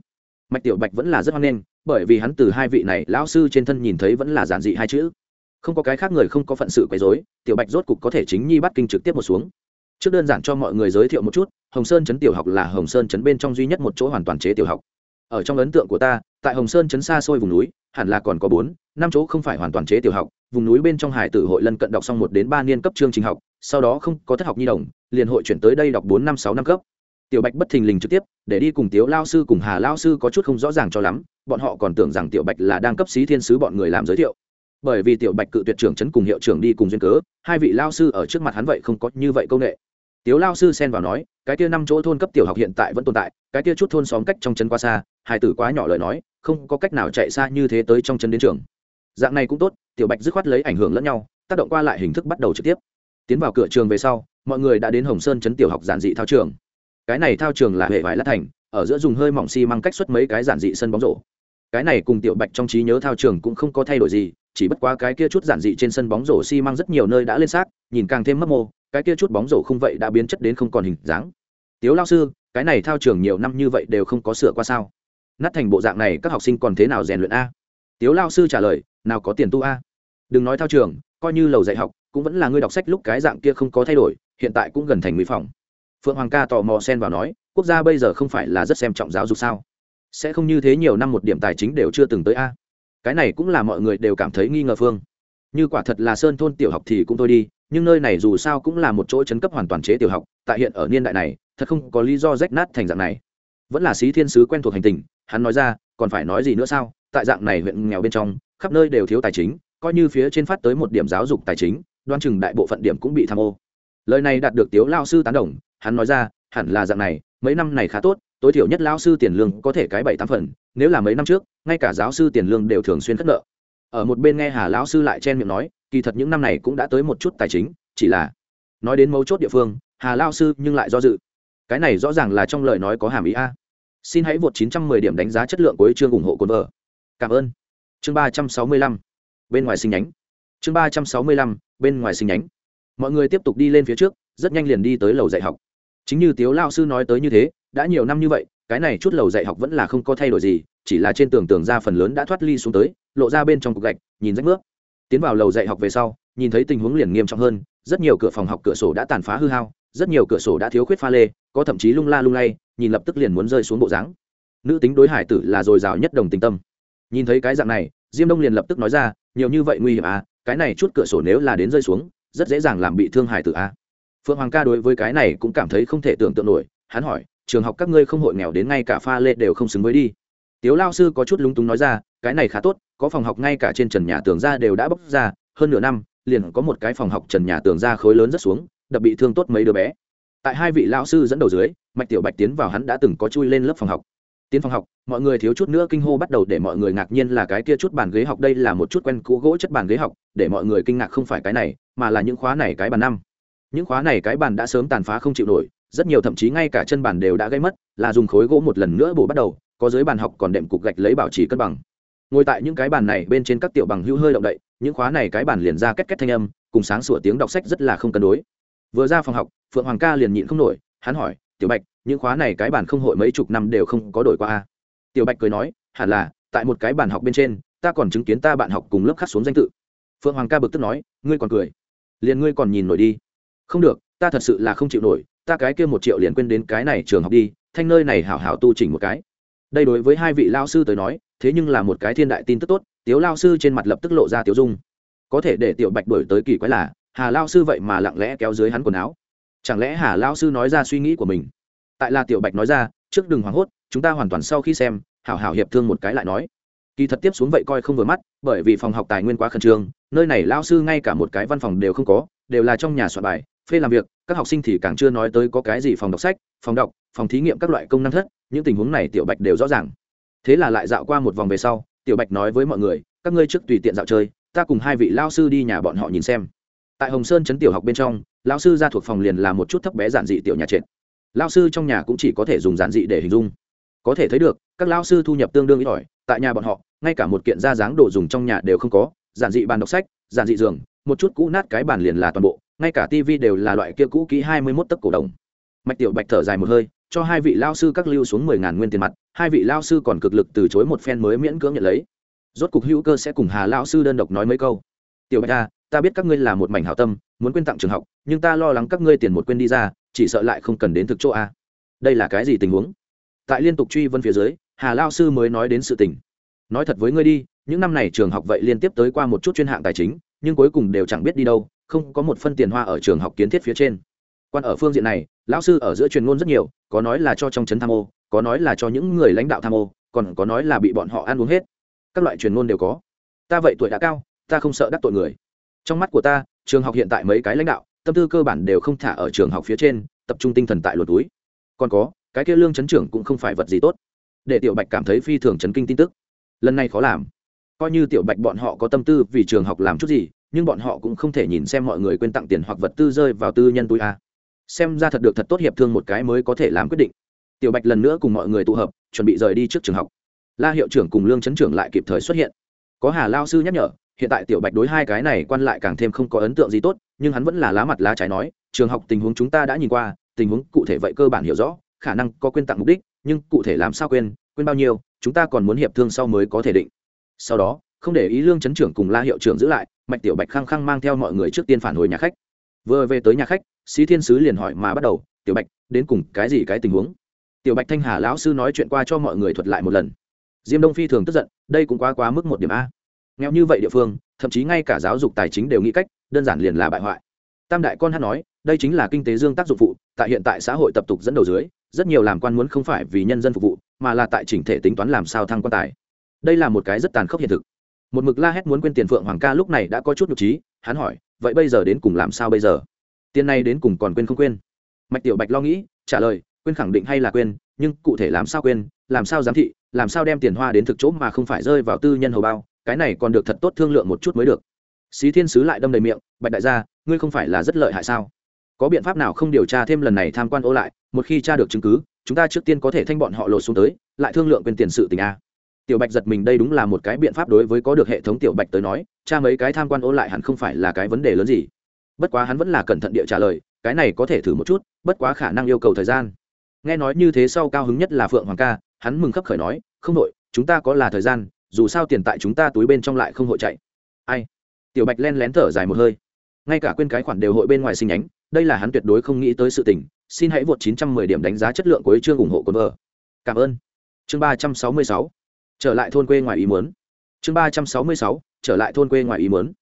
Mạch tiểu bạch vẫn là rất hoan nghênh, bởi vì hắn từ hai vị này lao sư trên thân nhìn thấy vẫn là giản dị hai chữ. Không có cái khác người không có phận sự quấy dối tiểu bạch rốt cục có thể chính nhi bắt kinh trực tiếp một xuống. Trước đơn giản cho mọi người giới thiệu một chút, hồng sơn chấn tiểu học là hồng sơn chấn bên trong duy nhất một chỗ hoàn toàn chế tiểu học. Ở trong ấn tượng của ta tại hồng sơn chấn xa xôi vùng núi, hẳn là còn có bốn, năm chỗ không phải hoàn toàn chế tiểu học, vùng núi bên trong hải tử hội lân cận đọc xong một đến ba niên cấp chương trình học, sau đó không có thất học nhi đồng, liền hội chuyển tới đây đọc bốn, năm, sáu, năm cấp. Tiểu bạch bất thình lình trực tiếp, để đi cùng tiếu lao sư cùng hà lao sư có chút không rõ ràng cho lắm, bọn họ còn tưởng rằng tiểu bạch là đang cấp xí thiên sứ bọn người làm giới thiệu. Bởi vì tiểu bạch cự tuyệt trưởng trấn cùng hiệu trưởng đi cùng duyên cớ, hai vị lao sư ở trước mặt hắn vậy không có như vậy công nghệ tiếu lao sư xen vào nói cái kia năm chỗ thôn cấp tiểu học hiện tại vẫn tồn tại, cái kia chút thôn xóm cách trong chân quá xa, hai tử quá nhỏ lời nói, không có cách nào chạy xa như thế tới trong chân đến trường. Dạng này cũng tốt, tiểu bạch dứt khoát lấy ảnh hưởng lẫn nhau, tác động qua lại hình thức bắt đầu trực tiếp. Tiến vào cửa trường về sau, mọi người đã đến hồng sơn chấn tiểu học giản dị thao trường. Cái này thao trường là hệ vải lát thành, ở giữa dùng hơi mỏng xi măng cách xuất mấy cái giản dị sân bóng rổ. Cái này cùng tiểu bạch trong trí nhớ thao trường cũng không có thay đổi gì, chỉ bất quá cái kia chút giản dị trên sân bóng rổ xi măng rất nhiều nơi đã lên xác, nhìn càng thêm mấp mô cái kia chút bóng rổ không vậy đã biến chất đến không còn hình dáng. Tiếu lao sư, cái này thao trường nhiều năm như vậy đều không có sửa qua sao? Nát thành bộ dạng này các học sinh còn thế nào rèn luyện a? Tiếu lao sư trả lời, nào có tiền tu a. Đừng nói thao trường, coi như lầu dạy học, cũng vẫn là ngươi đọc sách lúc cái dạng kia không có thay đổi, hiện tại cũng gần thành mỹ phòng. Phượng hoàng ca tò mò xen vào nói, quốc gia bây giờ không phải là rất xem trọng giáo dục sao? Sẽ không như thế nhiều năm một điểm tài chính đều chưa từng tới a. Cái này cũng là mọi người đều cảm thấy nghi ngờ phương như quả thật là sơn thôn tiểu học thì cũng thôi đi, nhưng nơi này dù sao cũng là một chỗ chấn cấp hoàn toàn chế tiểu học, tại hiện ở niên đại này, thật không có lý do rách nát thành dạng này. Vẫn là sĩ thiên sứ quen thuộc hành tình, hắn nói ra, còn phải nói gì nữa sao? Tại dạng này huyện nghèo bên trong, khắp nơi đều thiếu tài chính, coi như phía trên phát tới một điểm giáo dục tài chính, đoan chừng đại bộ phận điểm cũng bị tham ô. Lời này đạt được tiếu lao sư tán đồng, hắn nói ra, hẳn là dạng này, mấy năm này khá tốt, tối thiểu nhất lao sư tiền lương có thể cái bảy tám phần, nếu là mấy năm trước, ngay cả giáo sư tiền lương đều thường xuyên cất nợ ở một bên nghe hà lão sư lại chen miệng nói, kỳ thật những năm này cũng đã tới một chút tài chính, chỉ là nói đến mấu chốt địa phương, hà lao sư nhưng lại do dự. Cái này rõ ràng là trong lời nói có hàm ý a. Xin hãy vượt 910 điểm đánh giá chất lượng cuối chương ủng hộ cồn vợ cảm ơn. Chương 365 bên ngoài sinh nhánh. Chương 365 bên ngoài sinh nhánh. Mọi người tiếp tục đi lên phía trước, rất nhanh liền đi tới lầu dạy học. Chính như tiếu lao sư nói tới như thế, đã nhiều năm như vậy cái này chút lầu dạy học vẫn là không có thay đổi gì, chỉ là trên tường tường ra phần lớn đã thoát ly xuống tới, lộ ra bên trong cục gạch, nhìn rách nước. Tiến vào lầu dạy học về sau, nhìn thấy tình huống liền nghiêm trọng hơn, rất nhiều cửa phòng học cửa sổ đã tàn phá hư hao, rất nhiều cửa sổ đã thiếu khuyết pha lê, có thậm chí lung la lung lay, nhìn lập tức liền muốn rơi xuống bộ dáng. Nữ tính đối hải tử là dồi dào nhất đồng tình tâm. Nhìn thấy cái dạng này, diêm đông liền lập tức nói ra, nhiều như vậy nguy hiểm à cái này chút cửa sổ nếu là đến rơi xuống, rất dễ dàng làm bị thương hải tử à. phượng hoàng ca đối với cái này cũng cảm thấy không thể tưởng tượng nổi, hắn hỏi trường học các ngươi không hội nghèo đến ngay cả pha lê đều không xứng với đi. Tiếu lao sư có chút lúng túng nói ra, cái này khá tốt, có phòng học ngay cả trên trần nhà tường ra đều đã bốc ra, hơn nửa năm, liền có một cái phòng học trần nhà tường ra khối lớn rất xuống, đập bị thương tốt mấy đứa bé. Tại hai vị lão sư dẫn đầu dưới, mạch tiểu bạch tiến vào hắn đã từng có chui lên lớp phòng học. Tiến phòng học, mọi người thiếu chút nữa kinh hô bắt đầu để mọi người ngạc nhiên là cái kia chút bàn ghế học đây là một chút quen cũ gỗ chất bàn ghế học, để mọi người kinh ngạc không phải cái này, mà là những khóa này cái bàn năm. Những khóa này cái bàn đã sớm tàn phá không chịu nổi rất nhiều thậm chí ngay cả chân bàn đều đã gây mất, là dùng khối gỗ một lần nữa bổ bắt đầu, có dưới bàn học còn đệm cục gạch lấy bảo trì cân bằng. Ngồi tại những cái bàn này bên trên các tiểu bằng hữu hơi động đậy, những khóa này cái bàn liền ra két két thanh âm, cùng sáng sủa tiếng đọc sách rất là không cân đối. Vừa ra phòng học, phượng hoàng ca liền nhịn không nổi, hắn hỏi, tiểu bạch, những khóa này cái bàn không hội mấy chục năm đều không có đổi qua a tiểu bạch cười nói, hẳn là, tại một cái bàn học bên trên, ta còn chứng kiến ta bạn học cùng lớp khắc xuống danh tự. Phượng hoàng ca bực tức nói, ngươi còn cười, liền ngươi còn nhìn nổi đi. Không được ta thật sự là không chịu nổi, ta cái kia một triệu liền quên đến cái này trường học đi, thanh nơi này hảo hảo tu chỉnh một cái. Đây đối với hai vị lao sư tới nói, thế nhưng là một cái thiên đại tin tức tốt, tiếu lao sư trên mặt lập tức lộ ra tiếu dung. Có thể để tiểu bạch đổi tới kỳ quái là, hà lao sư vậy mà lặng lẽ kéo dưới hắn quần áo. Chẳng lẽ hà lao sư nói ra suy nghĩ của mình? Tại là tiểu bạch nói ra, trước đừng hoảng hốt, chúng ta hoàn toàn sau khi xem, hảo hảo hiệp thương một cái lại nói. Kỳ thật tiếp xuống vậy coi không vừa mắt, bởi vì phòng học tài nguyên quá khẩn trương, nơi này lao sư ngay cả một cái văn phòng đều không có, đều là trong nhà soạn bài phê làm việc, các học sinh thì càng chưa nói tới có cái gì phòng đọc sách, phòng đọc, phòng thí nghiệm các loại công năng thất, những tình huống này tiểu bạch đều rõ ràng. Thế là lại dạo qua một vòng về sau, tiểu bạch nói với mọi người, các ngươi trước tùy tiện dạo chơi, ta cùng hai vị lao sư đi nhà bọn họ nhìn xem. Tại hồng sơn trấn tiểu học bên trong lao sư ra thuộc phòng liền là một chút thấp bé giản dị tiểu nhà trệt. Lao sư trong nhà cũng chỉ có thể dùng giản dị để hình dung. Có thể thấy được, các lao sư thu nhập tương đương ít ỏi, tại nhà bọn họ, ngay cả một kiện da dáng đồ dùng trong nhà đều không có, giản dị bàn đọc sách, giản dị giường, một chút cũ nát cái bàn liền là toàn bộ ngay cả tivi đều là loại kia cũ kỹ hai mươi mốt tấc cổ đồng. Mạch tiểu bạch thở dài một hơi, cho hai vị lao sư các lưu xuống mười ngàn nguyên tiền mặt, hai vị lao sư còn cực lực từ chối một phen mới miễn cưỡng nhận lấy. Rốt cục hữu cơ sẽ cùng hà lao sư đơn độc nói mấy câu. Tiểu bạch ta ta biết các ngươi là một mảnh hảo tâm, muốn quyên tặng trường học, nhưng ta lo lắng các ngươi tiền một quên đi ra, chỉ sợ lại không cần đến thực chỗ a. Đây là cái gì tình huống? Tại liên tục truy vân phía dưới, hà lao sư mới nói đến sự tình. Nói thật với ngươi đi, những năm này trường học vậy liên tiếp tới qua một chút chuyên hạng tài chính, nhưng cuối cùng đều chẳng biết đi đâu không có một phân tiền hoa ở trường học kiến thiết phía trên. Quan ở phương diện này, lão sư ở giữa truyền ngôn rất nhiều, có nói là cho trong trấn tham ô, có nói là cho những người lãnh đạo tham ô, còn có nói là bị bọn họ ăn uống hết. Các loại truyền ngôn đều có. Ta vậy tuổi đã cao, ta không sợ đắc tội người. Trong mắt của ta, trường học hiện tại mấy cái lãnh đạo, tâm tư cơ bản đều không thả ở trường học phía trên, tập trung tinh thần tại luật túi. Còn có, cái kia lương chấn trưởng cũng không phải vật gì tốt. Để tiểu bạch cảm thấy phi thường chấn kinh tin tức. Lần này khó làm. Coi như tiểu bạch bọn họ có tâm tư vì trường học làm chút gì nhưng bọn họ cũng không thể nhìn xem mọi người quên tặng tiền hoặc vật tư rơi vào tư nhân túi a. Xem ra thật được thật tốt hiệp thương một cái mới có thể làm quyết định. Tiểu bạch lần nữa cùng mọi người tụ hợp, chuẩn bị rời đi trước trường học. La hiệu trưởng cùng lương chấn trưởng lại kịp thời xuất hiện. Có hà lao sư nhắc nhở, hiện tại tiểu bạch đối hai cái này quan lại càng thêm không có ấn tượng gì tốt, nhưng hắn vẫn là lá mặt lá trái nói, trường học tình huống chúng ta đã nhìn qua, tình huống cụ thể vậy cơ bản hiểu rõ, khả năng có quên tặng mục đích, nhưng cụ thể làm sao quên quên bao nhiêu, chúng ta còn muốn hiệp thương sau mới có thể định. Sau đó, không để ý lương chấn trưởng cùng la hiệu trưởng giữ lại mạch tiểu bạch khăng khăng mang theo mọi người trước tiên phản hồi nhà khách. Vừa về tới nhà khách sĩ thiên sứ liền hỏi mà bắt đầu, tiểu bạch, đến cùng cái gì cái tình huống? Tiểu bạch thanh hà lão sư nói chuyện qua cho mọi người thuật lại một lần. Diêm đông phi thường tức giận, đây cũng quá quá mức một điểm a. Nghèo như vậy địa phương, thậm chí ngay cả giáo dục tài chính đều nghĩ cách, đơn giản liền là bại hoại. Tam đại con hát nói, đây chính là kinh tế dương tác dụng phụ, tại hiện tại xã hội tập tục dẫn đầu dưới, rất nhiều làm quan muốn không phải vì nhân dân phục vụ, mà là tại chỉnh thể tính toán làm sao thăng quan tài. Đây là một cái rất tàn khốc hiện thực một mực la hét muốn quên tiền phượng hoàng ca lúc này đã có chút nhục trí, hắn hỏi, vậy bây giờ đến cùng làm sao bây giờ? Tiền này đến cùng còn quên không quên? Mạch tiểu bạch lo nghĩ, trả lời, quên khẳng định hay là quên, nhưng cụ thể làm sao quên, làm sao giám thị, làm sao đem tiền hoa đến thực chỗ mà không phải rơi vào tư nhân hầu bao, cái này còn được thật tốt thương lượng một chút mới được. Xí thiên sứ lại đâm đầy miệng, bạch đại gia, ngươi không phải là rất lợi hại sao? Có biện pháp nào không điều tra thêm lần này tham quan ô lại, một khi tra được chứng cứ, chúng ta trước tiên có thể thanh bọn họ lột xuống tới, lại thương lượng quên tiền sự tình a tiểu bạch giật mình đây đúng là một cái biện pháp đối với có được hệ thống tiểu bạch tới nói, cha mấy cái tham quan ô lại hẳn không phải là cái vấn đề lớn gì. Bất quá hắn vẫn là cẩn thận địa trả lời, cái này có thể thử một chút, bất quá khả năng yêu cầu thời gian. Nghe nói như thế sau cao hứng nhất là phượng hoàng ca, hắn mừng khấp khởi nói, không đội, chúng ta có là thời gian, dù sao tiền tại chúng ta túi bên trong lại không hội chạy. Ai? Tiểu bạch len lén thở dài một hơi. Ngay cả quên cái khoản đều hội bên ngoài sinh nhánh, đây là hắn tuyệt đối không nghĩ tới sự tình, xin hãy vượt 910 điểm đánh giá chất lượng của chương ủng hộ con vợ. Cảm ơn. Chương 366 trở lại thôn quê ngoài ý muốn. Chương 366 trở lại thôn quê ngoài ý muốn.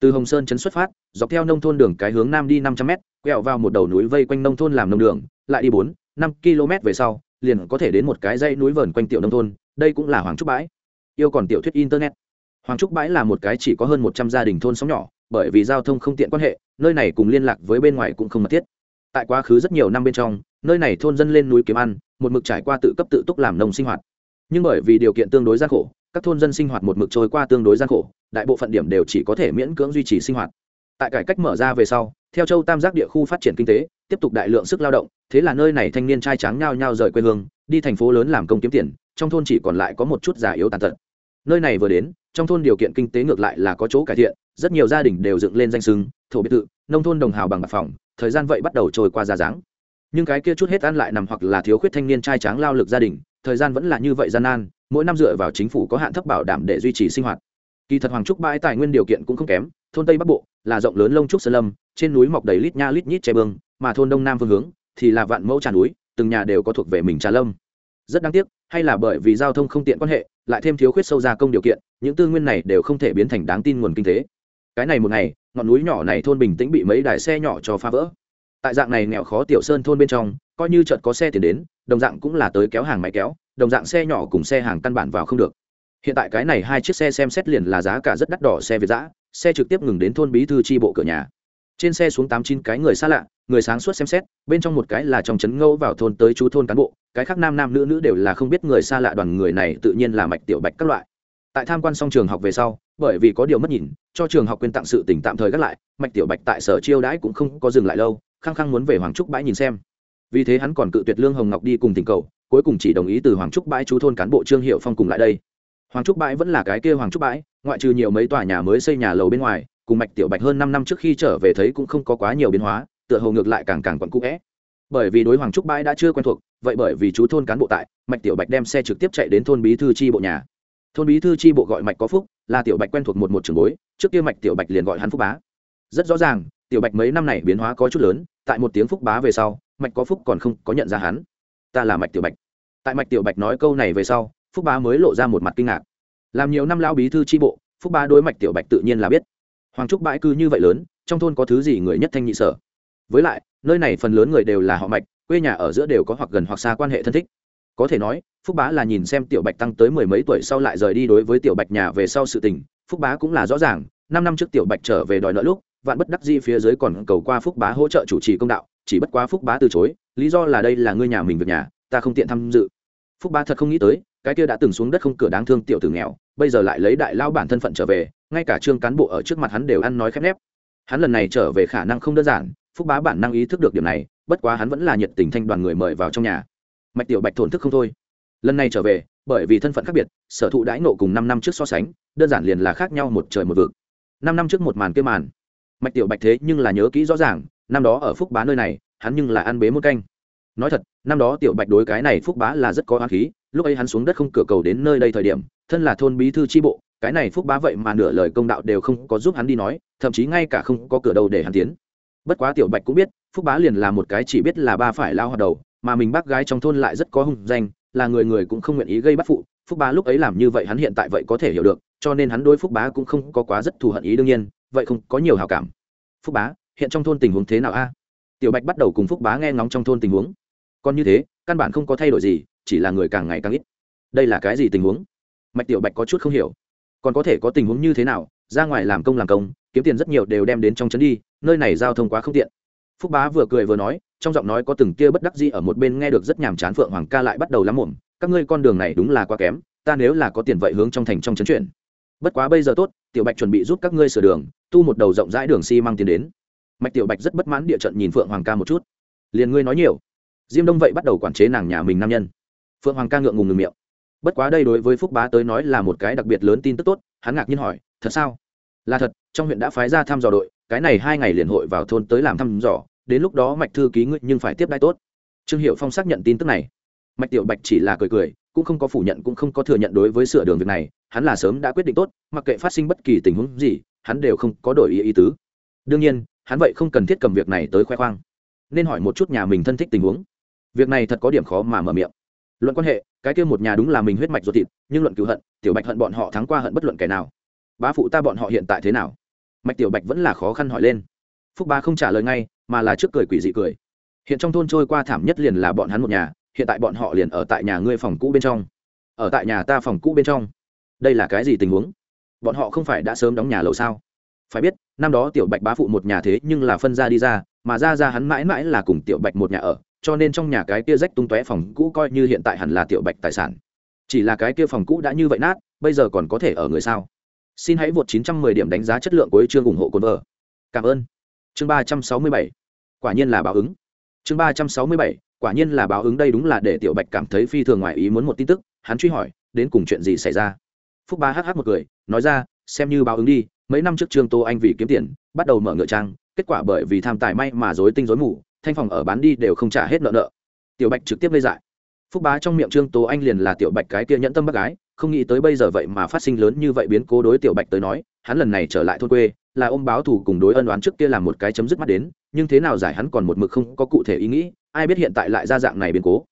Từ hồng sơn trấn xuất phát, dọc theo nông thôn đường cái hướng nam đi năm trăm m quẹo vào một đầu núi vây quanh nông thôn làm nông đường, lại đi bốn, năm km về sau, liền có thể đến một cái dãy núi vờn quanh tiểu nông thôn, đây cũng là hoàng trúc bãi. Yêu còn tiểu thuyết internet. Hoàng trúc bãi là một cái chỉ có hơn một trăm gia đình thôn sống nhỏ, bởi vì giao thông không tiện quan hệ, nơi này cùng liên lạc với bên ngoài cũng không mật thiết. Tại quá khứ rất nhiều năm bên trong, nơi này thôn dân lên núi kiếm ăn, một mực trải qua tự cấp tự túc làm nông sinh hoạt nhưng bởi vì điều kiện tương đối gian khổ, các thôn dân sinh hoạt một mực trôi qua tương đối gian khổ, đại bộ phận điểm đều chỉ có thể miễn cưỡng duy trì sinh hoạt. Tại cải cách mở ra về sau, theo châu tam giác địa khu phát triển kinh tế, tiếp tục đại lượng sức lao động, thế là nơi này thanh niên trai trắng nhao nhao rời quê hương, đi thành phố lớn làm công kiếm tiền, trong thôn chỉ còn lại có một chút già yếu tàn tật. Nơi này vừa đến, trong thôn điều kiện kinh tế ngược lại là có chỗ cải thiện, rất nhiều gia đình đều dựng lên danh sưng thổ biệt thự, nông thôn đồng hào bằng bạc phòng, thời gian vậy bắt đầu trôi qua ra dáng. Nhưng cái kia chút hết ăn lại nằm hoặc là thiếu khuyết thanh niên trai tráng lao lực gia đình thời gian vẫn là như vậy gian nan, mỗi năm dựa vào chính phủ có hạn thấp bảo đảm để duy trì sinh hoạt. Kỳ thật hoàng trúc bãi tài nguyên điều kiện cũng không kém, thôn tây bắc bộ là rộng lớn lông trúc sơn lâm, trên núi mọc đầy lít nha lít nhít che bương, mà thôn đông nam phương hướng thì là vạn mẫu trà núi, từng nhà đều có thuộc về mình trà lâm. Rất đáng tiếc, hay là bởi vì giao thông không tiện quan hệ, lại thêm thiếu khuyết sâu gia công điều kiện, những tư nguyên này đều không thể biến thành đáng tin nguồn kinh tế. Cái này một ngày, ngọn núi nhỏ này thôn bình tĩnh bị mấy đài xe nhỏ cho phá vỡ. Tại dạng này nghèo khó tiểu sơn thôn bên trong coi như chợt có xe tiền đến, đồng dạng cũng là tới kéo hàng máy kéo, đồng dạng xe nhỏ cùng xe hàng căn bản vào không được. Hiện tại cái này hai chiếc xe xem xét liền là giá cả rất đắt đỏ xe việt giã xe trực tiếp ngừng đến thôn bí thư tri bộ cửa nhà. Trên xe xuống tám chín cái người xa lạ, người sáng suốt xem xét, bên trong một cái là trong trấn ngâu vào thôn tới chú thôn cán bộ, cái khác nam nam nữ nữ đều là không biết người xa lạ đoàn người này tự nhiên là mạch tiểu bạch các loại. Tại tham quan xong trường học về sau, bởi vì có điều mất nhìn, cho trường học quyên tặng sự tỉnh tạm thời gác lại, mạch tiểu bạch tại sở chiêu đãi cũng không có dừng lại lâu, khăng khăng muốn về hoàng trúc bãi nhìn xem vì thế hắn còn cự tuyệt lương hồng ngọc đi cùng tình cầu, cuối cùng chỉ đồng ý từ hoàng trúc bãi chú thôn cán bộ trương hiệu phong cùng lại đây. Hoàng trúc bãi vẫn là cái kia hoàng trúc bãi, ngoại trừ nhiều mấy tòa nhà mới xây nhà lầu bên ngoài, cùng mạch tiểu bạch hơn năm năm trước khi trở về thấy cũng không có quá nhiều biến hóa, tựa hồ ngược lại càng càng quặn cũ vẽ. Bởi vì đối hoàng trúc bãi đã chưa quen thuộc, vậy bởi vì chú thôn cán bộ tại, mạch tiểu bạch đem xe trực tiếp chạy đến thôn bí thư tri bộ nhà. Thôn bí thư tri bộ gọi mạch có phúc, là tiểu bạch quen thuộc một một trường bối, trước kia mạch tiểu bạch liền gọi hắn phúc bá. Rất rõ ràng, tiểu bạch mấy năm này biến hóa có chút lớn, tại một tiếng phúc bá về sau mạch có phúc còn không có nhận ra hắn. Ta là mạch tiểu bạch. Tại mạch tiểu bạch nói câu này về sau, phúc bá mới lộ ra một mặt kinh ngạc. Làm nhiều năm lão bí thư tri bộ, phúc bá đối mạch tiểu bạch tự nhiên là biết. Hoàng trúc bãi cư như vậy lớn, trong thôn có thứ gì người nhất thanh nhị sở? Với lại, nơi này phần lớn người đều là họ mạch, quê nhà ở giữa đều có hoặc gần hoặc xa quan hệ thân thích. Có thể nói, phúc bá là nhìn xem tiểu bạch tăng tới mười mấy tuổi sau lại rời đi đối với tiểu bạch nhà về sau sự tình, phúc bá cũng là rõ ràng, năm năm trước tiểu bạch trở về đòi nợ lúc, vạn bất đắc di phía dưới còn cầu qua phúc bá hỗ trợ chủ trì công đạo chỉ bất quá phúc bá từ chối, lý do là đây là ngươi nhà mình việc nhà, ta không tiện tham dự. Phúc bá thật không nghĩ tới, cái kia đã từng xuống đất không cửa đáng thương tiểu tử nghèo, bây giờ lại lấy đại lao bản thân phận trở về, ngay cả trương cán bộ ở trước mặt hắn đều ăn nói khép nép. Hắn lần này trở về khả năng không đơn giản, phúc bá bản năng ý thức được điểm này, bất quá hắn vẫn là nhiệt tình thanh đoàn người mời vào trong nhà. Mạch tiểu bạch thổn thức không thôi. Lần này trở về, bởi vì thân phận khác biệt, sở thụ đãi nộ cùng năm năm trước so sánh, đơn giản liền là khác nhau một trời một vực. Năm năm trước một màn kia màn. Mạch tiểu bạch thế nhưng là nhớ kỹ rõ ràng năm đó ở phúc bá nơi này, hắn nhưng là ăn bế một canh. Nói thật, năm đó tiểu bạch đối cái này phúc bá là rất có oán khí, lúc ấy hắn xuống đất không cửa cầu đến nơi đây thời điểm, thân là thôn bí thư tri bộ, cái này phúc bá vậy mà nửa lời công đạo đều không có giúp hắn đi nói, thậm chí ngay cả không có cửa đầu để hắn tiến. Bất quá tiểu bạch cũng biết, phúc bá liền là một cái chỉ biết là ba phải lao hoạt đầu, mà mình bác gái trong thôn lại rất có hung danh, là người người cũng không nguyện ý gây bắt phụ. Phúc bá lúc ấy làm như vậy hắn hiện tại vậy có thể hiểu được, cho nên hắn đối phúc bá cũng không có quá rất thù hận ý đương nhiên, vậy không có nhiều hào cảm. Phúc bá hiện trong thôn tình huống thế nào a? Tiểu bạch bắt đầu cùng phúc bá nghe ngóng trong thôn tình huống. Còn như thế, căn bản không có thay đổi gì, chỉ là người càng ngày càng ít. Đây là cái gì tình huống? Mạch tiểu bạch có chút không hiểu. Còn có thể có tình huống như thế nào? Ra ngoài làm công làm công, kiếm tiền rất nhiều đều đem đến trong trấn đi, nơi này giao thông quá không tiện. Phúc bá vừa cười vừa nói, trong giọng nói có từng kia bất đắc dĩ ở một bên nghe được rất nhàm chán phượng hoàng ca lại bắt đầu lắm mồm các ngươi con đường này đúng là quá kém, ta nếu là có tiền vậy hướng trong thành trong trấn chuyển. Bất quá bây giờ tốt, tiểu bạch chuẩn bị giúp các ngươi sửa đường, tu một đầu rộng rãi đường xi、si、măng tiến đến mạch tiểu bạch rất bất mãn địa trận nhìn phượng hoàng ca một chút liền ngươi nói nhiều diêm đông vậy bắt đầu quản chế nàng nhà mình nam nhân phượng hoàng ca ngượng ngùng ngừng miệng bất quá đây đối với phúc bá tới nói là một cái đặc biệt lớn tin tức tốt hắn ngạc nhiên hỏi thật sao là thật trong huyện đã phái ra thăm dò đội cái này hai ngày liền hội vào thôn tới làm thăm dò đến lúc đó mạch thư ký ngươi nhưng phải tiếp đai tốt trương hiệu phong xác nhận tin tức này mạch tiểu bạch chỉ là cười cười cũng không có phủ nhận cũng không có thừa nhận đối với sửa đường việc này hắn là sớm đã quyết định tốt mặc kệ phát sinh bất kỳ tình huống gì hắn đều không có đổi ý ý tứ đương nhiên hắn vậy không cần thiết cầm việc này tới khoe khoang. Nên hỏi một chút nhà mình thân thích tình huống. Việc này thật có điểm khó mà mở miệng. Luận quan hệ, cái kia một nhà đúng là mình huyết mạch ruột thịt, nhưng luận cứu hận, tiểu bạch hận bọn họ thắng qua hận bất luận kẻ nào. Bá phụ ta bọn họ hiện tại thế nào? Mạch tiểu bạch vẫn là khó khăn hỏi lên. Phúc ba không trả lời ngay, mà là trước cười quỷ dị cười. Hiện trong thôn trôi qua thảm nhất liền là bọn hắn một nhà, hiện tại bọn họ liền ở tại nhà ngươi phòng cũ bên trong. Ở tại nhà ta phòng cũ bên trong. Đây là cái gì tình huống? Bọn họ không phải đã sớm đóng nhà lầu sao? Phải biết năm đó tiểu bạch bá phụ một nhà thế nhưng là phân ra đi ra, mà ra ra hắn mãi mãi là cùng tiểu bạch một nhà ở, cho nên trong nhà cái kia rách tung tóe phòng cũ coi như hiện tại hẳn là tiểu bạch tài sản. Chỉ là cái kia phòng cũ đã như vậy nát, bây giờ còn có thể ở người sao? Xin hãy vượt 910 điểm đánh giá chất lượng của chương ủng hộ cồn vợ. Cảm ơn. Chương 367 quả nhiên là báo ứng. Chương 367 quả nhiên là báo ứng đây đúng là để tiểu bạch cảm thấy phi thường ngoài ý muốn một tin tức, hắn truy hỏi, đến cùng chuyện gì xảy ra? Phúc ba hh một cười, nói ra, xem như báo ứng đi mấy năm trước trương tô anh vì kiếm tiền, bắt đầu mở ngựa trang, kết quả bởi vì tham tài may mà dối tinh dối mù, thanh phòng ở bán đi đều không trả hết nợ nợ. Tiểu bạch trực tiếp lây dại. Phúc bá trong miệng trương tô anh liền là tiểu bạch cái kia nhẫn tâm bác gái, không nghĩ tới bây giờ vậy mà phát sinh lớn như vậy biến cố đối tiểu bạch tới nói, hắn lần này trở lại thôn quê, là ôm báo thù cùng đối ân đoán trước kia làm một cái chấm dứt mắt đến, nhưng thế nào giải hắn còn một mực không có cụ thể ý nghĩ, ai biết hiện tại lại ra dạng này biến cố.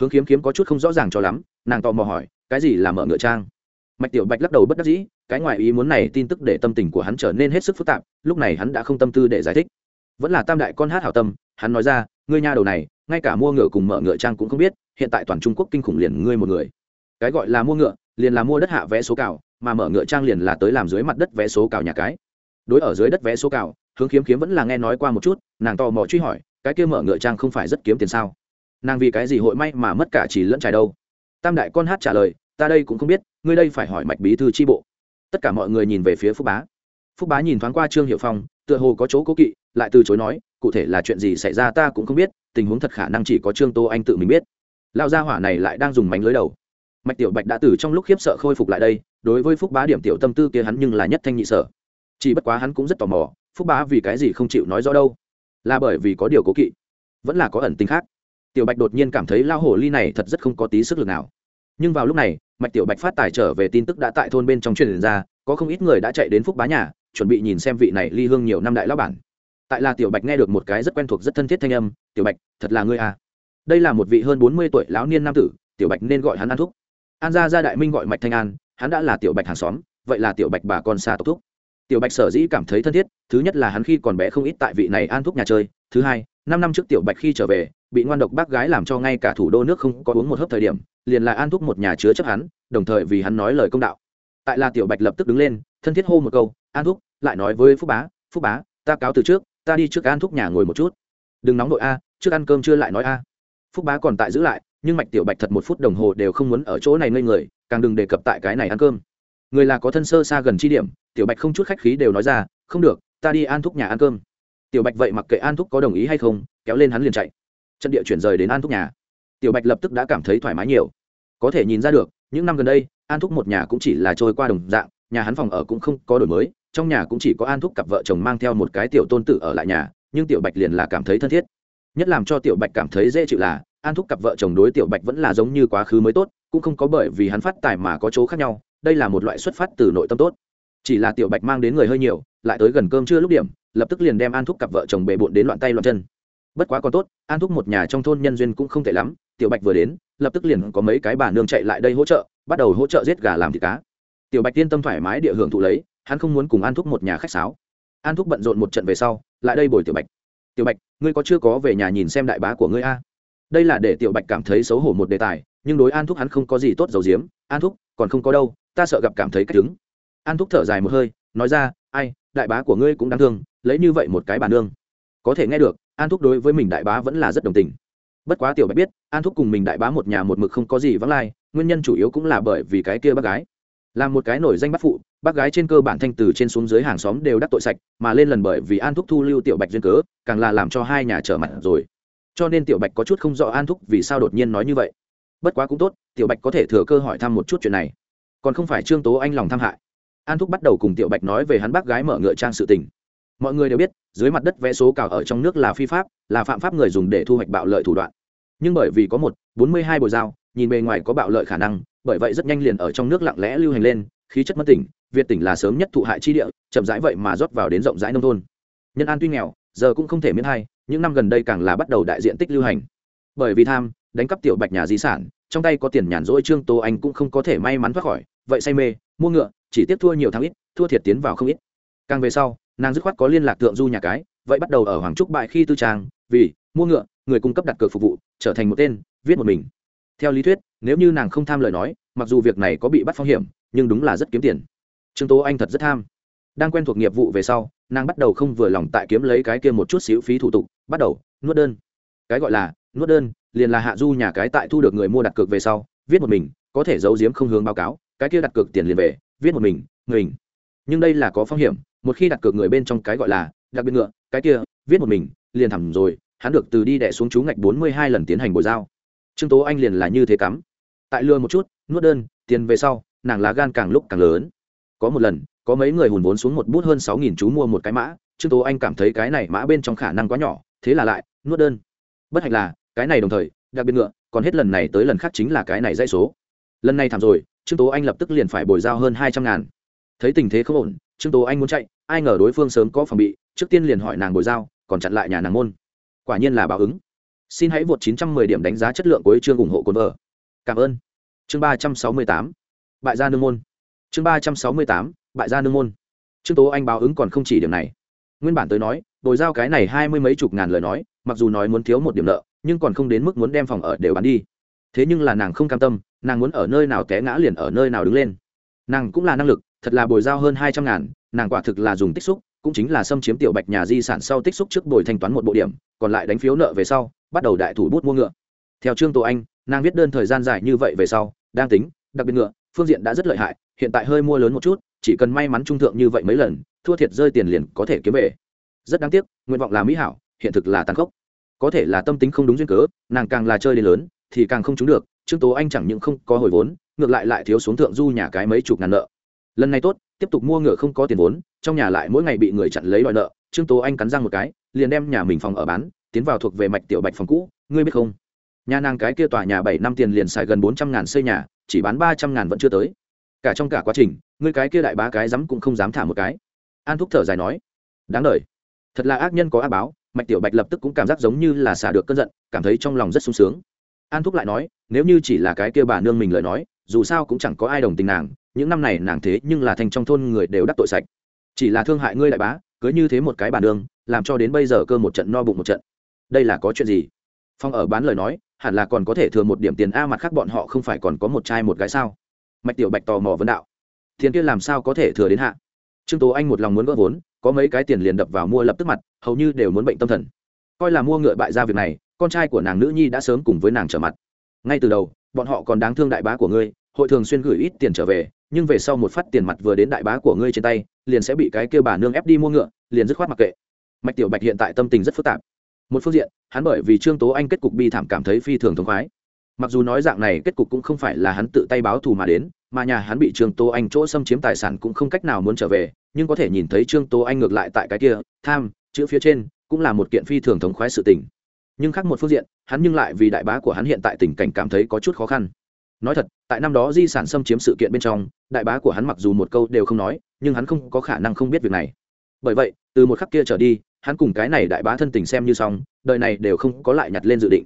Hướng kiếm kiếm có chút không rõ ràng cho lắm, nàng tò mò hỏi, cái gì là mở ngựa trang? Mạch tiểu bạch lắc đầu bất đắc dĩ cái ngoài ý muốn này tin tức để tâm tình của hắn trở nên hết sức phức tạp, lúc này hắn đã không tâm tư để giải thích. Vẫn là tam đại con hát hảo tâm, hắn nói ra, ngươi nha đầu này, ngay cả mua ngựa cùng mở ngựa trang cũng không biết, hiện tại toàn trung quốc kinh khủng liền ngươi một người. Cái gọi là mua ngựa, liền là mua đất hạ vé số cào, mà mở ngựa trang liền là tới làm dưới mặt đất vé số cào nhà cái. Đối ở dưới đất vé số cào, hướng kiếm kiếm vẫn là nghe nói qua một chút, nàng tò mò truy hỏi, cái kia mở ngựa trang không phải rất kiếm tiền sao? Nàng vì cái gì hội may mà mất cả chỉ lẫn trải đâu? Tam đại con hát trả lời, ta đây cũng không biết, ngươi đây phải hỏi mạch bí thư tri bộ tất cả mọi người nhìn về phía phúc bá. Phúc bá nhìn thoáng qua trương hiệu phong, tựa hồ có chỗ cố kỵ, lại từ chối nói, cụ thể là chuyện gì xảy ra ta cũng không biết, tình huống thật khả năng chỉ có trương tô anh tự mình biết. Lao gia hỏa này lại đang dùng mánh lưới đầu. Mạch tiểu bạch đã từ trong lúc khiếp sợ khôi phục lại đây, đối với phúc bá điểm tiểu tâm tư kia hắn nhưng là nhất thanh nhị sở. Chỉ bất quá hắn cũng rất tò mò, phúc bá vì cái gì không chịu nói rõ đâu? Là bởi vì có điều cố kỵ, vẫn là có ẩn tính khác. Tiểu bạch đột nhiên cảm thấy lao hổ ly này thật rất không có tí sức lực nào nhưng vào lúc này, mạch tiểu bạch phát tài trở về tin tức đã tại thôn bên trong truyền ra, có không ít người đã chạy đến phúc bá nhà, chuẩn bị nhìn xem vị này ly hương nhiều năm đại lão bản. Tại là tiểu bạch nghe được một cái rất quen thuộc rất thân thiết thanh âm, tiểu bạch, thật là ngươi à? Đây là một vị hơn bốn mươi tuổi lão niên nam tử, tiểu bạch nên gọi hắn an thúc. An gia gia đại minh gọi mạch thanh an, hắn đã là tiểu bạch hàng xóm, vậy là tiểu bạch bà con xa tộc thúc. Tiểu bạch sở dĩ cảm thấy thân thiết, thứ nhất là hắn khi còn bé không ít tại vị này an thúc nhà chơi, thứ hai, năm năm trước tiểu bạch khi trở về, bị ngoan độc bác gái làm cho ngay cả thủ đô nước không có uống một hớp thời điểm liền là an thúc một nhà chứa chấp hắn, đồng thời vì hắn nói lời công đạo. Tại là tiểu bạch lập tức đứng lên, thân thiết hô một câu, an thúc, lại nói với phúc bá phúc bá, ta cáo từ trước, ta đi trước an thúc nhà ngồi một chút. Đừng nóng nội a, trước ăn cơm chưa lại nói a. Phúc bá còn tại giữ lại, nhưng mạch tiểu bạch thật một phút đồng hồ đều không muốn ở chỗ này ngây người, càng đừng đề cập tại cái này ăn cơm. Người là có thân sơ xa gần chi điểm, tiểu bạch không chút khách khí đều nói ra, không được, ta đi an thúc nhà ăn cơm. Tiểu bạch vậy mặc kệ an thúc có đồng ý hay không, kéo lên hắn liền chạy. Trận địa chuyển rời đến an thúc nhà tiểu bạch lập tức đã cảm thấy thoải mái nhiều. Có thể nhìn ra được, những năm gần đây, an thúc một nhà cũng chỉ là trôi qua đồng dạng, nhà hắn phòng ở cũng không có đổi mới, trong nhà cũng chỉ có an thúc cặp vợ chồng mang theo một cái tiểu tôn tử ở lại nhà, nhưng tiểu bạch liền là cảm thấy thân thiết. Nhất làm cho tiểu bạch cảm thấy dễ chịu là, an thúc cặp vợ chồng đối tiểu bạch vẫn là giống như quá khứ mới tốt, cũng không có bởi vì hắn phát tài mà có chỗ khác nhau, đây là một loại xuất phát từ nội tâm tốt. Chỉ là tiểu bạch mang đến người hơi nhiều, lại tới gần cơm trưa lúc điểm, lập tức liền đem an thúc cặp vợ chồng bề bộn đến loạn tay loạn chân. Bất quá còn tốt, an thúc một nhà trong thôn nhân duyên cũng không tệ lắm tiểu bạch vừa đến, lập tức liền có mấy cái bà nương chạy lại đây hỗ trợ, bắt đầu hỗ trợ giết gà làm thịt cá. Tiểu bạch tiên tâm thoải mái địa hưởng thụ lấy, hắn không muốn cùng an thúc một nhà khách sáo. An thúc bận rộn một trận về sau, lại đây bồi tiểu bạch. Tiểu bạch, ngươi có chưa có về nhà nhìn xem đại bá của ngươi a? Đây là để tiểu bạch cảm thấy xấu hổ một đề tài, nhưng đối an thúc hắn không có gì tốt dầu diếm an thúc, còn không có đâu, ta sợ gặp cảm thấy cách đứng. An thúc thở dài một hơi, nói ra, ai, đại bá của ngươi cũng đáng thương, lấy như vậy một cái bàn nương. Có thể nghe được, an thúc đối với mình đại bá vẫn là rất đồng tình bất quá tiểu bạch biết, an thúc cùng mình đại bá một nhà một mực không có gì vắng lai, nguyên nhân chủ yếu cũng là bởi vì cái kia bác gái. Là một cái nổi danh bắt phụ, bác gái trên cơ bản thanh từ trên xuống dưới hàng xóm đều đắc tội sạch, mà lên lần bởi vì an thúc thu lưu tiểu bạch duyên cớ, càng là làm cho hai nhà trở mặt rồi. Cho nên tiểu bạch có chút không rõ an thúc vì sao đột nhiên nói như vậy. Bất quá cũng tốt, tiểu bạch có thể thừa cơ hỏi thăm một chút chuyện này. Còn không phải trương tố anh lòng tham hại. An thúc bắt đầu cùng tiểu bạch nói về hắn bác gái mở ngựa trang sự tình mọi người đều biết, dưới mặt đất vẽ số cào ở trong nước là phi pháp, là phạm pháp người dùng để thu hoạch bạo lợi thủ đoạn. Nhưng bởi vì có một, bốn mươi hai bồi dao nhìn bề ngoài có bạo lợi khả năng, bởi vậy rất nhanh liền ở trong nước lặng lẽ lưu hành lên, khí chất mất tỉnh, việt tỉnh là sớm nhất thụ hại chi địa, chậm rãi vậy mà rót vào đến rộng rãi nông thôn. Nhân an tuy nghèo, giờ cũng không thể miễn hay những năm gần đây càng là bắt đầu đại diện tích lưu hành. Bởi vì tham, đánh cắp tiểu bạch nhà di sản, trong tay có tiền nhàn rỗi trương tô anh cũng không có thể may mắn thoát khỏi, vậy say mê, mua ngựa, chỉ tiếp thua nhiều tháng ít, thua thiệt tiến vào không ít. Càng về sau nàng dứt khoát có liên lạc tượng du nhà cái, vậy bắt đầu ở hoàng trúc bại khi tư trang, vì, mua ngựa, người cung cấp đặt cược phục vụ, trở thành một tên, viết một mình. Theo lý thuyết, nếu như nàng không tham lời nói, mặc dù việc này có bị bắt phong hiểm, nhưng đúng là rất kiếm tiền. Trương tố anh thật rất tham. Đang quen thuộc nghiệp vụ về sau, nàng bắt đầu không vừa lòng tại kiếm lấy cái kia một chút xíu phí thủ tục, bắt đầu, nuốt đơn. Cái gọi là, nuốt đơn, liền là hạ du nhà cái tại thu được người mua đặt cược về sau, viết một mình, có thể giấu giếm không hướng báo cáo, cái kia đặt cược tiền liền về, viết một mình, người. Nhưng đây là có phong hiểm một khi đặt cược người bên trong cái gọi là, đặc biệt ngựa, cái kia, viết một mình, liền thẳng rồi, hắn được từ đi đẻ xuống chú ngạch bốn mươi hai lần tiến hành bồi giao. Trương tố anh liền là như thế cắm. Tại lừa một chút, nuốt đơn, tiền về sau, nàng lá gan càng lúc càng lớn. Có một lần, có mấy người hùn vốn xuống một bút hơn sáu nghìn chú mua một cái mã, trương tố anh cảm thấy cái này mã bên trong khả năng quá nhỏ, thế là lại, nuốt đơn. Bất hạnh là, cái này đồng thời, đặc biệt ngựa, còn hết lần này tới lần khác chính là cái này dãy số. Lần này thảm rồi, trương tố anh lập tức liền phải bồi giao hơn hai trăm ngàn. Thấy tình thế không ổn trương tố anh muốn chạy ai ngờ đối phương sớm có phòng bị trước tiên liền hỏi nàng bồi dao, còn chặn lại nhà nàng môn. Quả nhiên là báo ứng. Xin hãy vượt 910 điểm đánh giá chất lượng của chương ủng hộ cồn vợ. Cảm ơn. Chương 368 bại gia nương môn. Chương 368 bại gia nương môn. Trương tố anh báo ứng còn không chỉ điểm này. Nguyên bản tới nói bồi giao cái này hai mươi mấy chục ngàn lời nói mặc dù nói muốn thiếu một điểm nợ nhưng còn không đến mức muốn đem phòng ở đều bán đi. Thế nhưng là nàng không cam tâm nàng muốn ở nơi nào té ngã liền ở nơi nào đứng lên. Nàng cũng là năng lực thật là bồi giao hơn hai trăm ngàn, nàng quả thực là dùng tích xúc, cũng chính là xâm chiếm tiểu bạch nhà di sản sau tích xúc trước bồi thanh toán một bộ điểm, còn lại đánh phiếu nợ về sau, bắt đầu đại thủ bút mua ngựa. Theo trương tổ anh, nàng viết đơn thời gian dài như vậy về sau, đang tính, đặc biệt ngựa, phương diện đã rất lợi hại, hiện tại hơi mua lớn một chút, chỉ cần may mắn trung thượng như vậy mấy lần, thua thiệt rơi tiền liền có thể kiếm về. Rất đáng tiếc, nguyện vọng là mỹ hảo, hiện thực là tàn khốc. Có thể là tâm tính không đúng duyên cớ, nàng càng là chơi đến lớn, thì càng không trúng được, trương tố anh chẳng những không có hồi vốn, ngược lại lại thiếu xuống thượng du nhà cái mấy chục ngàn nợ lần này tốt, tiếp tục mua ngựa không có tiền vốn, trong nhà lại mỗi ngày bị người chặn lấy đòi nợ. Trương tố anh cắn răng một cái, liền đem nhà mình phòng ở bán, tiến vào thuộc về mạch tiểu bạch phòng cũ, ngươi biết không? Nhà nàng cái kia tòa nhà bảy năm tiền liền xài gần bốn trăm ngàn xây nhà, chỉ bán ba trăm ngàn vẫn chưa tới. Cả trong cả quá trình, ngươi cái kia đại bá cái dám cũng không dám thả một cái. An thúc thở dài nói, đáng đ thật là ác nhân có ác báo. Mạch tiểu bạch lập tức cũng cảm giác giống như là xả được cơn giận, cảm thấy trong lòng rất sung sướng. An thúc lại nói, nếu như chỉ là cái kia bà nương mình lời nói, dù sao cũng chẳng có ai đồng tình nàng những năm này nàng thế nhưng là thành trong thôn người đều đắc tội sạch. Chỉ là thương hại ngươi đại bá cứ như thế một cái bàn đường, làm cho đến bây giờ cơ một trận no bụng một trận. Đây là có chuyện gì? Phong ở bán lời nói hẳn là còn có thể thừa một điểm tiền a mặt khác bọn họ không phải còn có một trai một gái sao? Mạch tiểu bạch tò mò vấn đạo. Tiền kia làm sao có thể thừa đến hạ? Trương tố anh một lòng muốn gỡ vốn có mấy cái tiền liền đập vào mua lập tức mặt hầu như đều muốn bệnh tâm thần. Coi là mua ngựa bại ra việc này con trai của nàng nữ nhi đã sớm cùng với nàng trở mặt. Ngay từ đầu bọn họ còn đáng thương đại bá của ngươi hội thường xuyên gửi ít tiền trở về, nhưng về sau một phát tiền mặt vừa đến đại bá của ngươi trên tay, liền sẽ bị cái kêu bà nương ép đi mua ngựa, liền dứt khoát mặc kệ. Mạch tiểu bạch hiện tại tâm tình rất phức tạp. Một phương diện, hắn bởi vì trương tố anh kết cục bi thảm cảm thấy phi thường thống khoái. Mặc dù nói dạng này kết cục cũng không phải là hắn tự tay báo thù mà đến, mà nhà hắn bị trương tố anh chỗ xâm chiếm tài sản cũng không cách nào muốn trở về, nhưng có thể nhìn thấy trương tố anh ngược lại tại cái kia, tham, chữ phía trên, cũng là một kiện phi thường thống khoái sự tình. Nhưng khác một phương diện, hắn nhưng lại vì đại bá của hắn hiện tại tình cảnh cảm thấy có chút khó khăn nói thật, tại năm đó di sản xâm chiếm sự kiện bên trong, đại bá của hắn mặc dù một câu đều không nói, nhưng hắn không có khả năng không biết việc này. Bởi vậy, từ một khắc kia trở đi, hắn cùng cái này đại bá thân tình xem như xong, đời này đều không có lại nhặt lên dự định.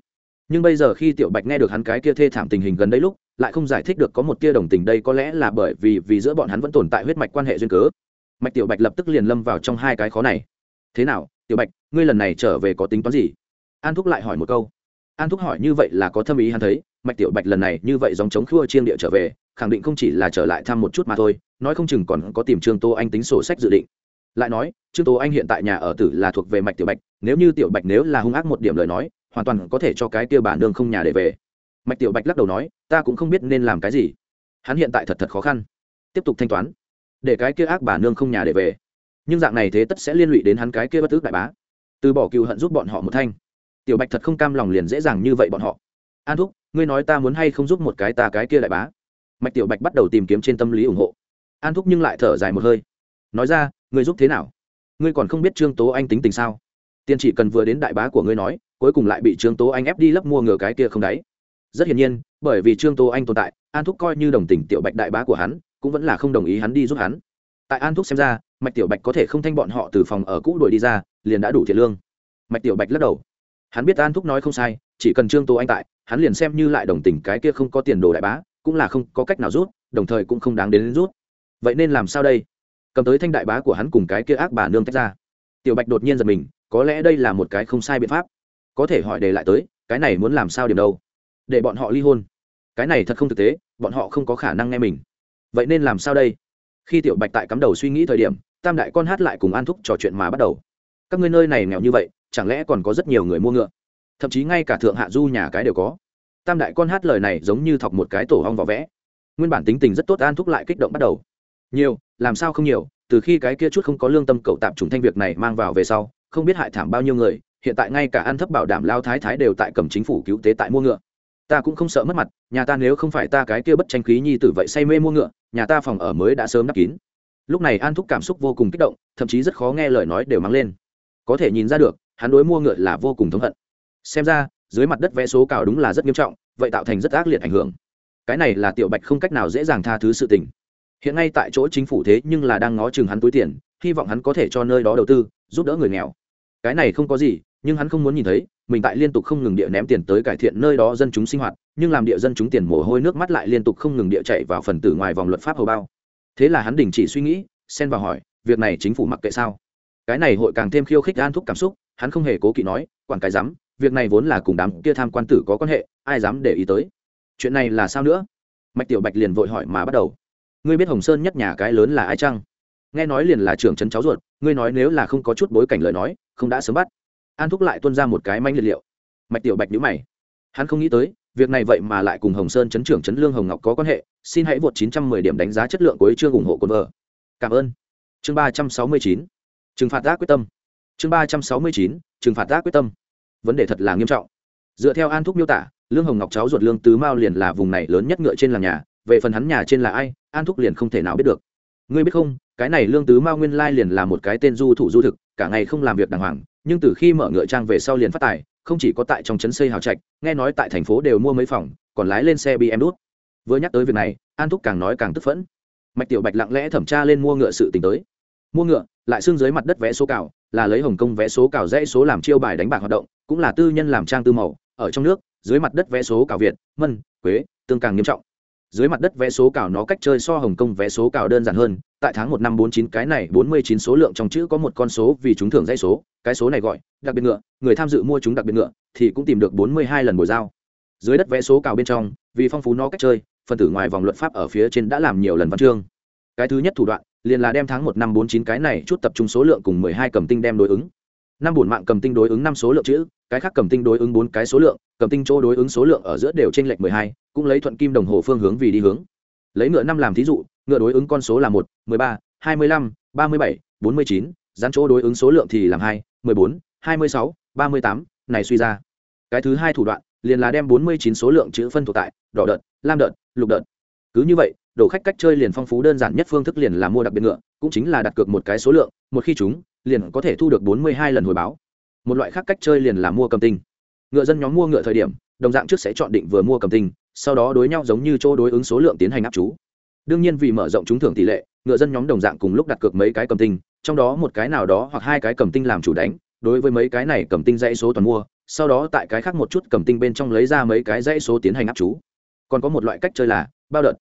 Nhưng bây giờ khi tiểu bạch nghe được hắn cái kia thê thảm tình hình gần đây lúc, lại không giải thích được có một tia đồng tình đây có lẽ là bởi vì vì giữa bọn hắn vẫn tồn tại huyết mạch quan hệ duyên cớ. Mạch tiểu bạch lập tức liền lâm vào trong hai cái khó này. Thế nào, tiểu bạch, ngươi lần này trở về có tính toán gì? An thúc lại hỏi một câu. An thúc hỏi như vậy là có thâm ý hắn thấy mạch tiểu bạch lần này như vậy dòng chống khua chiêng địa trở về, khẳng định không chỉ là trở lại thăm một chút mà thôi, nói không chừng còn có tìm trương tô anh tính sổ sách dự định. Lại nói, trương tô anh hiện tại nhà ở tử là thuộc về mạch tiểu bạch, nếu như tiểu bạch nếu là hung ác một điểm lời nói, hoàn toàn có thể cho cái kia bản nương không nhà để về. Mạch tiểu bạch lắc đầu nói, ta cũng không biết nên làm cái gì. Hắn hiện tại thật thật khó khăn. Tiếp tục thanh toán. Để cái kia ác bà nương không nhà để về. Nhưng dạng này thế tất sẽ liên lụy đến hắn cái kia bất tước đại bá. Từ bỏ cựu hận giúp bọn họ một thanh. Tiểu bạch thật không cam lòng liền dễ dàng như vậy bọn họ. An thúc ngươi nói ta muốn hay không giúp một cái ta cái kia đại bá? Mạch tiểu bạch bắt đầu tìm kiếm trên tâm lý ủng hộ. An thúc nhưng lại thở dài một hơi. Nói ra, ngươi giúp thế nào? Ngươi còn không biết trương tố anh tính tình sao? Tiền chỉ cần vừa đến đại bá của ngươi nói, cuối cùng lại bị trương tố anh ép đi lấp mua ngừa cái kia không đáy. Rất hiển nhiên, bởi vì trương tố anh tồn tại, an thúc coi như đồng tình tiểu bạch đại bá của hắn, cũng vẫn là không đồng ý hắn đi giúp hắn. Tại an thúc xem ra, mạch tiểu bạch có thể không thanh bọn họ từ phòng ở cũ đuổi đi ra, liền đã đủ thiệt lương. Mạch tiểu bạch lắc đầu. Hắn biết an thúc nói không sai, chỉ cần trương tố anh tại hắn liền xem như lại đồng tình cái kia không có tiền đồ đại bá cũng là không có cách nào rút đồng thời cũng không đáng đến, đến rút. Vậy nên làm sao đây? Cầm tới thanh đại bá của hắn cùng cái kia ác bà nương tách ra. Tiểu bạch đột nhiên giật mình có lẽ đây là một cái không sai biện pháp. Có thể hỏi đề lại tới cái này muốn làm sao điểm đâu? Để bọn họ ly hôn. Cái này thật không thực tế bọn họ không có khả năng nghe mình. Vậy nên làm sao đây? Khi tiểu bạch tại cắm đầu suy nghĩ thời điểm tam đại con hát lại cùng an thúc trò chuyện mà bắt đầu. Các ngươi nơi này nghèo như vậy chẳng lẽ còn có rất nhiều người mua ngựa? Thậm chí ngay cả thượng hạ du nhà cái đều có. Tam đại con hát lời này giống như thọc một cái tổ hong vỏ vẽ. Nguyên bản tính tình rất tốt an thúc lại kích động bắt đầu. Nhiều, làm sao không nhiều, từ khi cái kia chút không có lương tâm cậu tạm trùng thanh việc này mang vào về sau, không biết hại thảm bao nhiêu người, hiện tại ngay cả ăn thấp bảo đảm lao thái thái đều tại cầm chính phủ cứu tế tại mua ngựa. Ta cũng không sợ mất mặt, nhà ta nếu không phải ta cái kia bất tranh khí nhi tử vậy say mê mua ngựa, nhà ta phòng ở mới đã sớm đắp kín. Lúc này an thúc cảm xúc vô cùng kích động, thậm chí rất khó nghe lời nói đều mang lên. Có thể nhìn ra được, hắn đối mua ngựa là vô cùng thống hận xem ra, dưới mặt đất vẽ số cào đúng là rất nghiêm trọng, vậy tạo thành rất ác liệt ảnh hưởng. Cái này là tiểu bạch không cách nào dễ dàng tha thứ sự tình. Hiện ngay tại chỗ chính phủ thế nhưng là đang ngó chừng hắn túi tiền, hy vọng hắn có thể cho nơi đó đầu tư, giúp đỡ người nghèo. Cái này không có gì, nhưng hắn không muốn nhìn thấy, mình tại liên tục không ngừng địa ném tiền tới cải thiện nơi đó dân chúng sinh hoạt, nhưng làm địa dân chúng tiền mồ hôi nước mắt lại liên tục không ngừng địa chạy vào phần tử ngoài vòng luật pháp hầu bao. Thế là hắn đình chỉ suy nghĩ, xen vào hỏi, việc này chính phủ mặc kệ sao? Cái này hội càng thêm khiêu khích an thúc cảm xúc, hắn không hề cố kỵ nói, quản cái dám việc này vốn là cùng đám kia tham quan tử có quan hệ, ai dám để ý tới? Chuyện này là sao nữa? Mạch tiểu bạch liền vội hỏi mà bắt đầu. Ngươi biết hồng sơn nhất nhà cái lớn là ai chăng? Nghe nói liền là trưởng trấn cháu ruột, ngươi nói nếu là không có chút bối cảnh lời nói, không đã sớm bắt. An thúc lại tuân ra một cái manh liệt liệu. Mạch tiểu bạch nhữ mày. Hắn không nghĩ tới, việc này vậy mà lại cùng hồng sơn chấn trưởng chấn lương hồng ngọc có quan hệ, xin hãy vượt 910 điểm đánh giá chất lượng của chương ủng hộ cồn vợ. Cảm ơn. Chương 369. trừng phạt tác quyết tâm. Chương 369. trừng phạt tác quyết tâm vấn đề thật là nghiêm trọng. Dựa theo an thúc miêu tả, lương hồng ngọc cháu ruột lương tứ mao liền là vùng này lớn nhất ngựa trên làng nhà, về phần hắn nhà trên là ai, an thúc liền không thể nào biết được. Ngươi biết không, cái này lương tứ mao nguyên lai liền là một cái tên du thủ du thực, cả ngày không làm việc đàng hoàng, nhưng từ khi mở ngựa trang về sau liền phát tài, không chỉ có tại trong trấn xây hào trạch, nghe nói tại thành phố đều mua mấy phòng, còn lái lên xe bm đút vừa nhắc tới việc này, an thúc càng nói càng tức phẫn. Mạch tiểu bạch lặng lẽ thẩm tra lên mua ngựa sự t tới. Mua ngựa, lại xương dưới mặt đất vẽ số cào là lấy hồng kông vẽ số cào dãy số làm chiêu bài đánh bạc hoạt động, cũng là tư nhân làm trang tư màu. Ở trong nước, dưới mặt đất vẽ số cào việt, mân, quế, tương càng nghiêm trọng. Dưới mặt đất vé số cào nó cách chơi so hồng kông vé số cào đơn giản hơn, tại tháng một năm bốn chín, cái này bốn mươi chín số lượng trong chữ có một con số vì chúng thưởng dãy số, cái số này gọi, đặc biệt ngựa, người tham dự mua chúng đặc biệt ngựa, thì cũng tìm được bốn mươi hai lần bồi giao. Dưới đất vé số cào bên trong, vì phong phú nó cách chơi, phần tử ngoài vòng luật pháp ở phía trên đã làm nhiều lần văn chương. Cái thứ nhất thủ đoạn liền là đem tháng một năm bốn chín cái này chút tập trung số lượng cùng mười hai cầm tinh đem đối ứng. Năm bổn mạng cầm tinh đối ứng năm số lượng chữ, cái khác cầm tinh đối ứng bốn cái số lượng, cầm tinh chỗ đối ứng số lượng ở giữa đều t r ê n lệch mười hai, cũng lấy thuận kim đồng hồ phương hướng vì đi hướng. Lấy ngựa năm làm thí dụ, ngựa đối ứng con số là một, mười ba, hai mươi lăm, ba mươi bảy, bốn mươi chín, dán chỗ đối ứng số lượng thì làm hai, mười bốn, hai mươi sáu, ba mươi tám, này suy ra. Cái thứ hai thủ đoạn, liền là đem bốn mươi chín số lượng chữ phân thuộc tại, đỏ đợt, lam đợt, lục đợt. Cứ như vậy đổ khách cách chơi liền phong phú đơn giản nhất phương thức liền là mua đặc biệt ngựa, cũng chính là đặt cược một cái số lượng, một khi chúng, liền có thể thu được bốn mươi hai lần hồi báo. Một loại khác cách chơi liền là mua cầm tinh. Ngựa dân nhóm mua ngựa thời điểm, đồng dạng trước sẽ chọn định vừa mua cầm tinh, sau đó đối nhau giống như chỗ đối ứng số lượng tiến hành áp chú. Đương nhiên vì mở rộng trúng thưởng tỷ lệ, ngựa dân nhóm đồng dạng cùng lúc đặt cược mấy cái cầm tinh, trong đó một cái nào đó hoặc hai cái cầm tinh làm chủ đánh, đối với mấy cái này cầm tinh dãy số toàn mua, sau đó tại cái khác một chút cầm tinh bên trong lấy ra mấy cái dãy số tiến hành áp chú. Còn có một loại cách chơi là bao đợt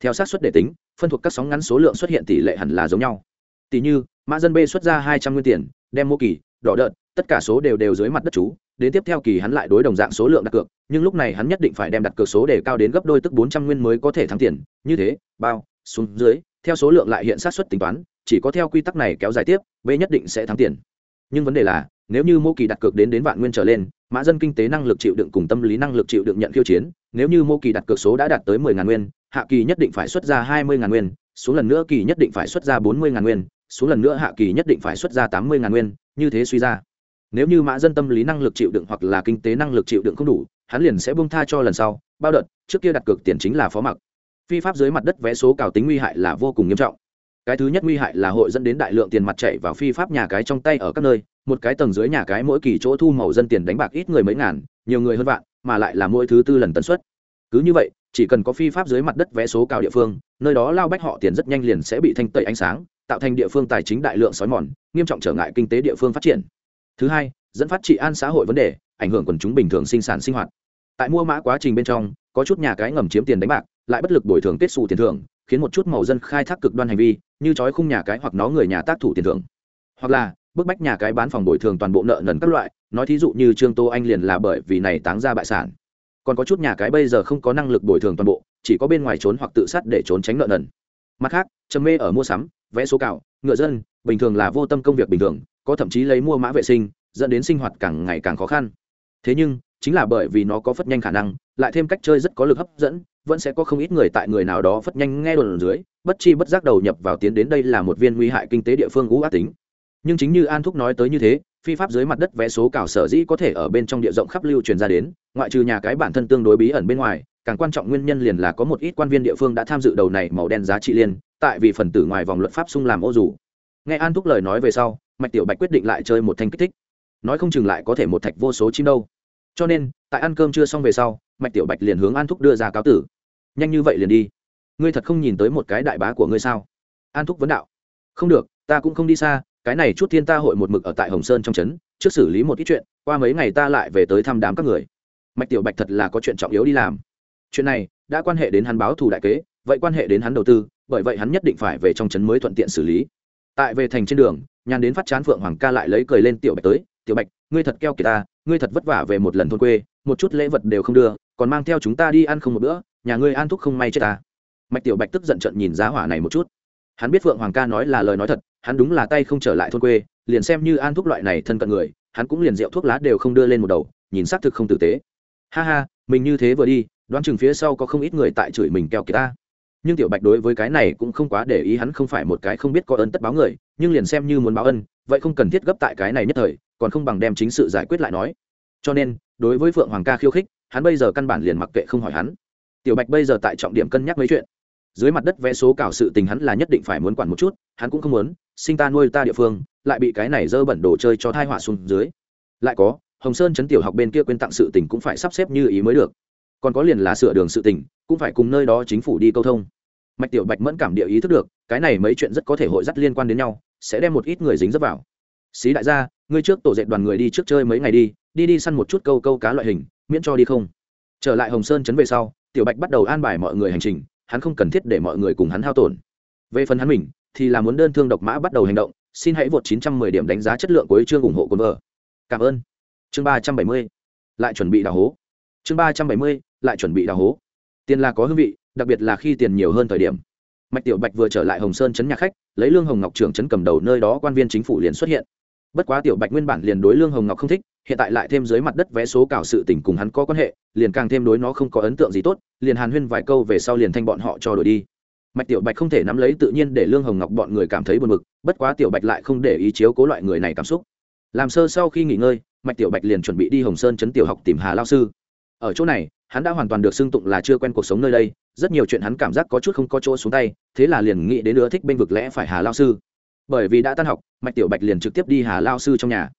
theo sát suất để tính, phân thuộc các sóng ngắn số lượng xuất hiện tỷ lệ hẳn là giống nhau. Tỷ như, mã dân b xuất ra hai trăm nguyên tiền, đem mua kỳ, đỏ đợt, tất cả số đều đều dưới mặt đất chú, đến tiếp theo kỳ hắn lại đối đồng dạng số lượng đặt cược, nhưng lúc này hắn nhất định phải đem đặt cược số để cao đến gấp đôi tức bốn trăm nguyên mới có thể thắng tiền, như thế, bao, xuống dưới, theo số lượng lại hiện sát xuất tính toán, chỉ có theo quy tắc này kéo dài tiếp, b nhất định sẽ thắng tiền nhưng vấn đề là, nếu như mô kỳ đặt cược đến đến vạn nguyên trở lên, mã dân kinh tế năng lực chịu đựng cùng tâm lý năng lực chịu đựng nhận khiêu chiến, nếu như mô kỳ đặt cược số đã đạt tới mười ngàn nguyên, hạ kỳ nhất định phải xuất ra hai mươi ngàn nguyên, xuống lần nữa kỳ nhất định phải xuất ra bốn mươi ngàn nguyên, xuống lần nữa hạ kỳ nhất định phải xuất ra tám mươi ngàn nguyên, như thế suy ra. Nếu như mã dân tâm lý năng lực chịu đựng hoặc là kinh tế năng lực chịu đựng không đủ, hắn liền sẽ bung tha cho lần sau, bao đợt, trước kia đặt cược tiền chính là phó mặc. Phi pháp dưới mặt đất vé số cào tính nguy hại là vô cùng nghiêm trọng cái thứ nhất nguy hại là hội dẫn đến đại lượng tiền mặt chạy vào phi pháp nhà cái trong tay ở các nơi, một cái tầng dưới nhà cái mỗi kỳ chỗ thu màu dân tiền đánh bạc ít người mấy ngàn, nhiều người hơn vạn, mà lại là mỗi thứ tư lần tần suất. Cứ như vậy, chỉ cần có phi pháp dưới mặt đất vé số cao địa phương, nơi đó lao bách họ tiền rất nhanh liền sẽ bị thanh tẩy ánh sáng, tạo thành địa phương tài chính đại lượng xói mòn, nghiêm trọng trở ngại kinh tế địa phương phát triển. Thứ hai, dẫn phát trị an xã hội vấn đề, ảnh hưởng quần chúng bình thường sinh sản sinh hoạt. Tại mua mã quá trình bên trong, có chút nhà cái ngầm chiếm tiền đánh bạc, lại bất lực bồi thường kết xù tiền thưởng khiến một chút màu dân khai thác cực đoan hành vi, như trói khung nhà cái hoặc nó người nhà tác thủ tiền thưởng. Hoặc là, bức bách nhà cái bán phòng bồi thường toàn bộ nợ nần các loại, nói thí dụ như trương tô anh liền là bởi vì này táng ra bại sản. Còn có chút nhà cái bây giờ không có năng lực bồi thường toàn bộ, chỉ có bên ngoài trốn hoặc tự sát để trốn tránh nợ nần. Mặt khác, trầm mê ở mua sắm, vẽ số cạo, ngựa dân, bình thường là vô tâm công việc bình thường, có thậm chí lấy mua mã vệ sinh, dẫn đến sinh hoạt càng ngày càng khó khăn. Thế nhưng chính là bởi vì nó có phất nhanh khả năng, lại thêm cách chơi rất có lực hấp dẫn, vẫn sẽ có không ít người tại người nào đó phất nhanh nghe đồn dưới, bất chi bất giác đầu nhập vào tiến đến đây là một viên nguy hại kinh tế địa phương ngũ ác tính. Nhưng chính như an thúc nói tới như thế, phi pháp dưới mặt đất vé số cào sở dĩ có thể ở bên trong địa rộng khắp lưu truyền ra đến, ngoại trừ nhà cái bản thân tương đối bí ẩn bên ngoài, càng quan trọng nguyên nhân liền là có một ít quan viên địa phương đã tham dự đầu này màu đen giá trị liên, tại vì phần tử ngoài vòng luật pháp xung làm ô dù. Nghe an thúc lời nói về sau, mạch tiểu bạch quyết định lại chơi một thanh kích thích. Nói không chừng lại có thể một thạch vô số chim đâu cho nên, tại ăn cơm chưa xong về sau, mạch tiểu bạch liền hướng an thúc đưa ra cáo tử. Nhanh như vậy liền đi. Ngươi thật không nhìn tới một cái đại bá của ngươi sao? An thúc vấn đạo. Không được, ta cũng không đi xa, cái này chút thiên ta hội một mực ở tại hồng sơn trong trấn, trước xử lý một ít chuyện, qua mấy ngày ta lại về tới thăm đám các người. Mạch tiểu bạch thật là có chuyện trọng yếu đi làm. Chuyện này đã quan hệ đến hắn báo thù đại kế, vậy quan hệ đến hắn đầu tư, bởi vậy hắn nhất định phải về trong trấn mới thuận tiện xử lý. Tại về thành trên đường, nhàn đến phát chán phượng hoàng ca lại lấy cười lên tiểu bạch tới tiểu bạch, ngươi thật keo kiệt ta, ngươi thật vất vả về một lần thôn quê, một chút lễ vật đều không đưa, còn mang theo chúng ta đi ăn không một bữa, nhà ngươi an thúc không may chết ta. Mạch tiểu bạch tức giận trận nhìn giá hỏa này một chút. Hắn biết phượng hoàng ca nói là lời nói thật, hắn đúng là tay không trở lại thôn quê, liền xem như an thuốc loại này thân cận người, hắn cũng liền rượu thuốc lá đều không đưa lên một đầu, nhìn xác thực không tử tế. Ha ha, mình như thế vừa đi, đoán chừng phía sau có không ít người tại chửi mình keo kiệt ta. Nhưng tiểu bạch đối với cái này cũng không quá để ý, hắn không phải một cái không biết có ơn tất báo người, nhưng liền xem như muốn báo ân, vậy không cần thiết gấp tại cái này nhất thời còn không bằng đem chính sự giải quyết lại nói. Cho nên, đối với phượng hoàng ca khiêu khích, hắn bây giờ căn bản liền mặc kệ không hỏi hắn. Tiểu bạch bây giờ tại trọng điểm cân nhắc mấy chuyện. Dưới mặt đất vẽ số cảo sự tình hắn là nhất định phải muốn quản một chút, hắn cũng không muốn, sinh ta nuôi ta địa phương, lại bị cái này dơ bẩn đồ chơi cho thai họa xuống dưới. Lại có, hồng sơn chấn tiểu học bên kia quên tặng sự tình cũng phải sắp xếp như ý mới được. Còn có liền là sửa đường sự tình, cũng phải cùng nơi đó chính phủ đi câu thông. Mạch tiểu bạch mẫn cảm địa ý thức được, cái này mấy chuyện rất có thể hội dắt liên quan đến nhau, sẽ đem một ít người dính dấp vào xí đại gia, ngươi trước tổ dệt đoàn người đi trước chơi mấy ngày đi đi đi săn một chút câu câu cá loại hình, miễn cho đi không. Trở lại hồng sơn chấn về sau, tiểu bạch bắt đầu an bài mọi người hành trình, hắn không cần thiết để mọi người cùng hắn hao tổn. Về phần hắn mình, thì là muốn đơn thương độc mã bắt đầu hành động, xin hãy vượt 910 điểm đánh giá chất lượng của chương ủng hộ quân vợ. Cảm ơn. Chương 370 lại chuẩn bị đào hố. Chương 370 lại chuẩn bị đào hố. Tiền là có hương vị, đặc biệt là khi tiền nhiều hơn thời điểm. Mạch tiểu bạch vừa trở lại hồng sơn chấn nhà khách, lấy lương hồng ngọc trưởng chấn cầm đầu nơi đó quan viên chính phủ liền xuất hiện bất quá tiểu bạch nguyên bản liền đối lương hồng ngọc không thích, hiện tại lại thêm dưới mặt đất vé số cào sự tình cùng hắn có quan hệ, liền càng thêm đối nó không có ấn tượng gì tốt, liền hàn huyên vài câu về sau liền thanh bọn họ cho đổi đi. Mạch tiểu bạch không thể nắm lấy tự nhiên để lương hồng ngọc bọn người cảm thấy buồn bực, bất quá tiểu bạch lại không để ý chiếu cố loại người này cảm xúc. Làm sơ sau khi nghỉ ngơi, mạch tiểu bạch liền chuẩn bị đi hồng sơn chấn tiểu học tìm hà lao sư. Ở chỗ này, hắn đã hoàn toàn được xưng tụng là chưa quen cuộc sống nơi đây, rất nhiều chuyện hắn cảm giác có chút không có chỗ xuống tay, thế là liền nghĩ đến nữa thích bênh vực lẽ phải hà lao sư bởi vì đã tan học, mạch tiểu bạch liền trực tiếp đi hà lao sư trong nhà.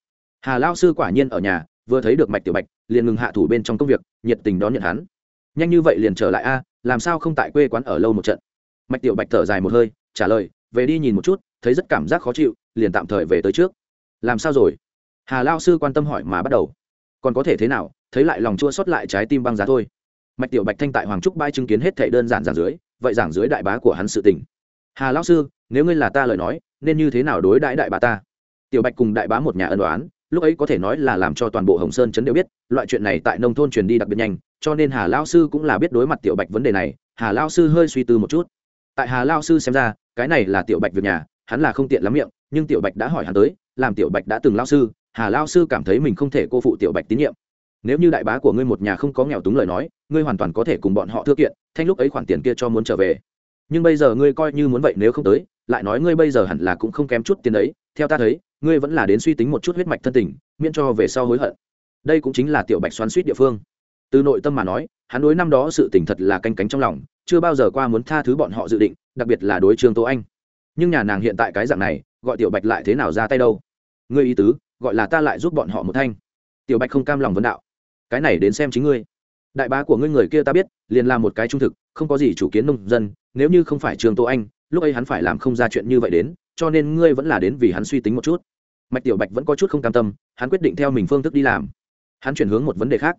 Hà lao sư quả nhiên ở nhà, vừa thấy được mạch tiểu bạch, liền ngừng hạ thủ bên trong công việc, nhiệt tình đón nhận hắn. Nhanh như vậy liền trở lại a, làm sao không tại quê quán ở lâu một trận? Mạch tiểu bạch thở dài một hơi, trả lời, về đi nhìn một chút, thấy rất cảm giác khó chịu, liền tạm thời về tới trước. Làm sao rồi? Hà lao sư quan tâm hỏi mà bắt đầu. Còn có thể thế nào, thấy lại lòng chua xót lại trái tim băng giá thôi. Mạch tiểu bạch thanh tại hoàng trúc bãi chứng kiến hết thể đơn giản giảng dưới, vậy giảng dưới đại bá của hắn sự tình hà Lão sư, nếu ngươi là ta lời nói, nên như thế nào đối đãi đại bà ta? Tiểu bạch cùng đại bá một nhà ân đoán lúc ấy có thể nói là làm cho toàn bộ hồng sơn chấn đều biết, loại chuyện này tại nông thôn truyền đi đặc biệt nhanh, cho nên hà lao sư cũng là biết đối mặt tiểu bạch vấn đề này, hà lao sư hơi suy tư một chút. Tại hà lao sư xem ra, cái này là tiểu bạch việc nhà, hắn là không tiện lắm miệng, nhưng tiểu bạch đã hỏi hắn tới, làm tiểu bạch đã từng lao sư, hà lao sư cảm thấy mình không thể cô phụ tiểu bạch tín nhiệm. Nếu như đại bá của ngươi một nhà không có nghèo túng lời nói, ngươi hoàn toàn có thể cùng bọn họ thưa kiện, thanh lúc ấy khoản tiền kia cho muốn trở về nhưng bây giờ ngươi coi như muốn vậy nếu không tới, lại nói ngươi bây giờ hẳn là cũng không kém chút tiền đấy, theo ta thấy, ngươi vẫn là đến suy tính một chút huyết mạch thân tình, miễn cho về sau hối hận. Đây cũng chính là tiểu bạch xoắn suýt địa phương. Từ nội tâm mà nói, hắn đối năm đó sự tình thật là canh cánh trong lòng, chưa bao giờ qua muốn tha thứ bọn họ dự định, đặc biệt là đối trương tố anh. Nhưng nhà nàng hiện tại cái dạng này, gọi tiểu bạch lại thế nào ra tay đâu? Ngươi ý tứ, gọi là ta lại giúp bọn họ một thanh. Tiểu bạch không cam lòng vấn đạo. Cái này đến xem chính ngươi đại bá của ngươi người kia ta biết, liền là một cái trung thực, không có gì chủ kiến nông dân, nếu như không phải trường tô anh, lúc ấy hắn phải làm không ra chuyện như vậy đến, cho nên ngươi vẫn là đến vì hắn suy tính một chút. Mạch tiểu bạch vẫn có chút không cam tâm, hắn quyết định theo mình phương thức đi làm. Hắn chuyển hướng một vấn đề khác.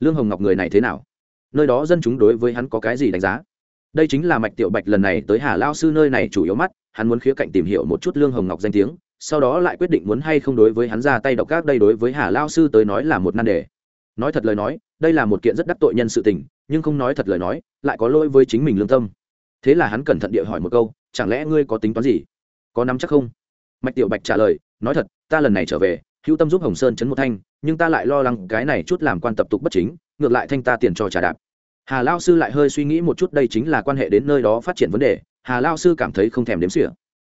Lương hồng ngọc người này thế nào? Nơi đó dân chúng đối với hắn có cái gì đánh giá? Đây chính là mạch tiểu bạch lần này tới hà lao sư nơi này chủ yếu mắt, hắn muốn khía cạnh tìm hiểu một chút lương hồng ngọc danh tiếng, sau đó lại quyết định muốn hay không đối với hắn ra tay độc các đây đối với hà lao sư tới nói là một nan đề nói thật lời nói, đây là một kiện rất đắc tội nhân sự tình, nhưng không nói thật lời nói, lại có lỗi với chính mình lương tâm. Thế là hắn cẩn thận địa hỏi một câu, chẳng lẽ ngươi có tính toán gì? Có nắm chắc không? Mạch tiểu bạch trả lời, nói thật, ta lần này trở về, hữu tâm giúp hồng sơn chấn một thanh, nhưng ta lại lo lắng cái này chút làm quan tập tục bất chính, ngược lại thanh ta tiền cho trả đạp. Hà lao sư lại hơi suy nghĩ một chút, đây chính là quan hệ đến nơi đó phát triển vấn đề, hà lao sư cảm thấy không thèm đếm xỉa.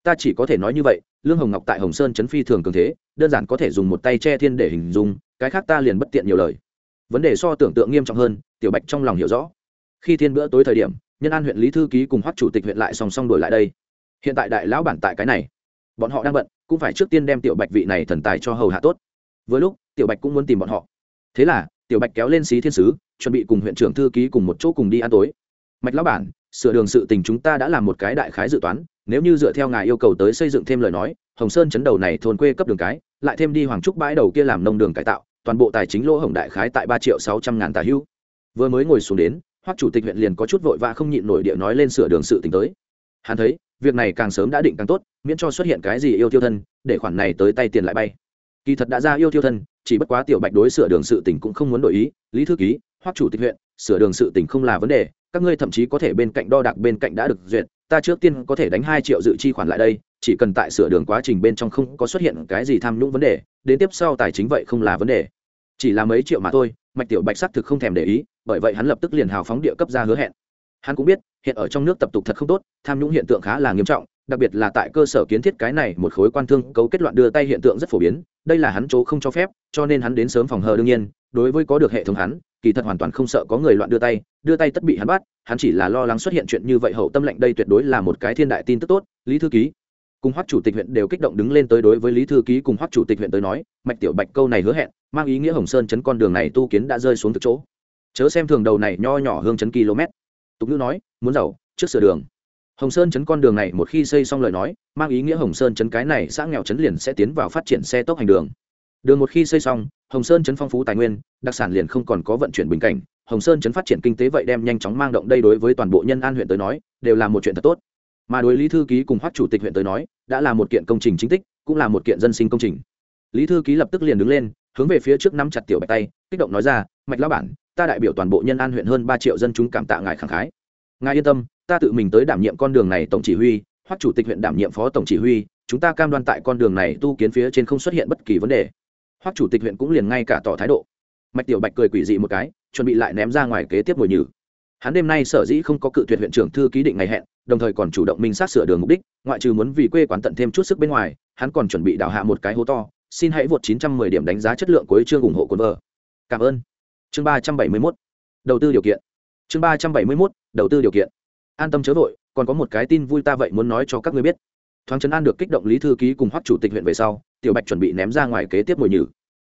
Ta chỉ có thể nói như vậy, lương hồng ngọc tại hồng sơn chấn phi thường cường thế, đơn giản có thể dùng một tay che thiên để hình dung cái khác ta liền bất tiện nhiều lời. Vấn đề so tưởng tượng nghiêm trọng hơn, tiểu bạch trong lòng hiểu rõ. Khi thiên bữa tối thời điểm, nhân an huyện lý thư ký cùng hoắc chủ tịch huyện lại song song đổi lại đây. Hiện tại đại lão bản tại cái này. Bọn họ đang bận, cũng phải trước tiên đem tiểu bạch vị này thần tài cho hầu hạ tốt. Với lúc, tiểu bạch cũng muốn tìm bọn họ. Thế là, tiểu bạch kéo lên xí thiên sứ, chuẩn bị cùng huyện trưởng thư ký cùng một chỗ cùng đi ăn tối. Mạch lão bản, sửa đường sự tình chúng ta đã làm một cái đại khái dự toán, nếu như dựa theo ngài yêu cầu tới xây dựng thêm lời nói, hồng sơn chấn đầu này thôn quê cấp đường cái, lại thêm đi hoàng trúc bãi đầu kia làm nông đường cải tạo toàn bộ tài chính lỗ hổng đại khái tại ba triệu sáu trăm ngàn tà hưu. Vừa mới ngồi xuống đến, hoắc chủ tịch huyện liền có chút vội vã không nhịn nổi địa nói lên sửa đường sự tình tới. Hắn thấy, việc này càng sớm đã định càng tốt, miễn cho xuất hiện cái gì yêu tiêu thân, để khoản này tới tay tiền lại bay. Kỳ thật đã ra yêu tiêu thân, chỉ bất quá tiểu bạch đối sửa đường sự tỉnh cũng không muốn đổi ý. Lý thư ký, hoắc chủ tịch huyện, sửa đường sự tỉnh không là vấn đề, các ngươi thậm chí có thể bên cạnh đo đạc bên cạnh đã được duyệt, ta trước tiên có thể đánh hai triệu dự chi khoản lại đây chỉ cần tại sửa đường quá trình bên trong không có xuất hiện cái gì tham nhũng vấn đề, đến tiếp sau tài chính vậy không là vấn đề. Chỉ là mấy triệu mà thôi, mạch tiểu bạch xác thực không thèm để ý, bởi vậy hắn lập tức liền hào phóng địa cấp ra hứa hẹn. Hắn cũng biết, hiện ở trong nước tập tục thật không tốt, tham nhũng hiện tượng khá là nghiêm trọng, đặc biệt là tại cơ sở kiến thiết cái này một khối quan thương cấu kết loạn đưa tay hiện tượng rất phổ biến, đây là hắn chỗ không cho phép, cho nên hắn đến sớm phòng hờ đương nhiên, đối với có được hệ thống hắn, kỳ thật hoàn toàn không sợ có người loạn đưa tay đưa tay tất bị hắn bắt, hắn chỉ là lo lắng xuất hiện chuyện như vậy hậu tâm lệnh đây tuyệt đối là một cái thiên đại tin tức tốt, lý thư ký cùng hoắc chủ tịch huyện đều kích động đứng lên tới đối với lý thư ký cùng hoắc chủ tịch huyện tới nói, mạch tiểu bạch câu này hứa hẹn, mang ý nghĩa hồng sơn chấn con đường này tu kiến đã rơi xuống từ chỗ. Chớ xem thường đầu này nho nhỏ hương chấn km. Tục ngữ nói, muốn giàu, trước sửa đường. Hồng sơn chấn con đường này một khi xây xong lời nói, mang ý nghĩa hồng sơn chấn cái này xã nghèo chấn liền sẽ tiến vào phát triển xe tốc hành đường. Đường một khi xây xong, hồng sơn chấn phong phú tài nguyên, đặc sản liền không còn có vận chuyển bình cảnh. Hồng sơn chấn phát triển kinh tế vậy đem nhanh chóng mang động đây đối với toàn bộ nhân an huyện tới nói, đều là một chuyện thật tốt mà đối lý thư ký cùng hoắc chủ tịch huyện tới nói, đã là một kiện công trình chính tích, cũng là một kiện dân sinh công trình. Lý thư ký lập tức liền đứng lên, hướng về phía trước nắm chặt tiểu bạch tay, kích động nói ra, mạch lao bản, ta đại biểu toàn bộ nhân an huyện hơn ba triệu dân chúng cảm tạ ngài khẳng khái. Ngài yên tâm, ta tự mình tới đảm nhiệm con đường này tổng chỉ huy hoặc chủ tịch huyện đảm nhiệm phó tổng chỉ huy, chúng ta cam đoan tại con đường này tu kiến phía trên không xuất hiện bất kỳ vấn đề. Hoặc chủ tịch huyện cũng liền ngay cả tỏ thái độ. Mạch tiểu bạch cười quỷ dị một cái, chuẩn bị lại ném ra ngoài kế tiếp ngồi nhử hắn đêm nay sở dĩ không có cự tuyệt huyện trưởng thư ký định ngày hẹn, đồng thời còn chủ động minh sát sửa đường mục đích, ngoại trừ muốn vì quê quán tận thêm chút sức bên ngoài, hắn còn chuẩn bị đào hạ một cái hố to, xin hãy vượt 910 điểm đánh giá chất lượng cuối chương ủng hộ cồn vợ. Cảm ơn. Chương 371 đầu tư điều kiện. Chương 371 đầu tư điều kiện. An tâm chớ vội, còn có một cái tin vui ta vậy muốn nói cho các ngươi biết. Thoáng chấn an được kích động lý thư ký cùng hoắc chủ tịch huyện về sau, tiểu bạch chuẩn bị ném ra ngoài kế tiếp mồi nhử.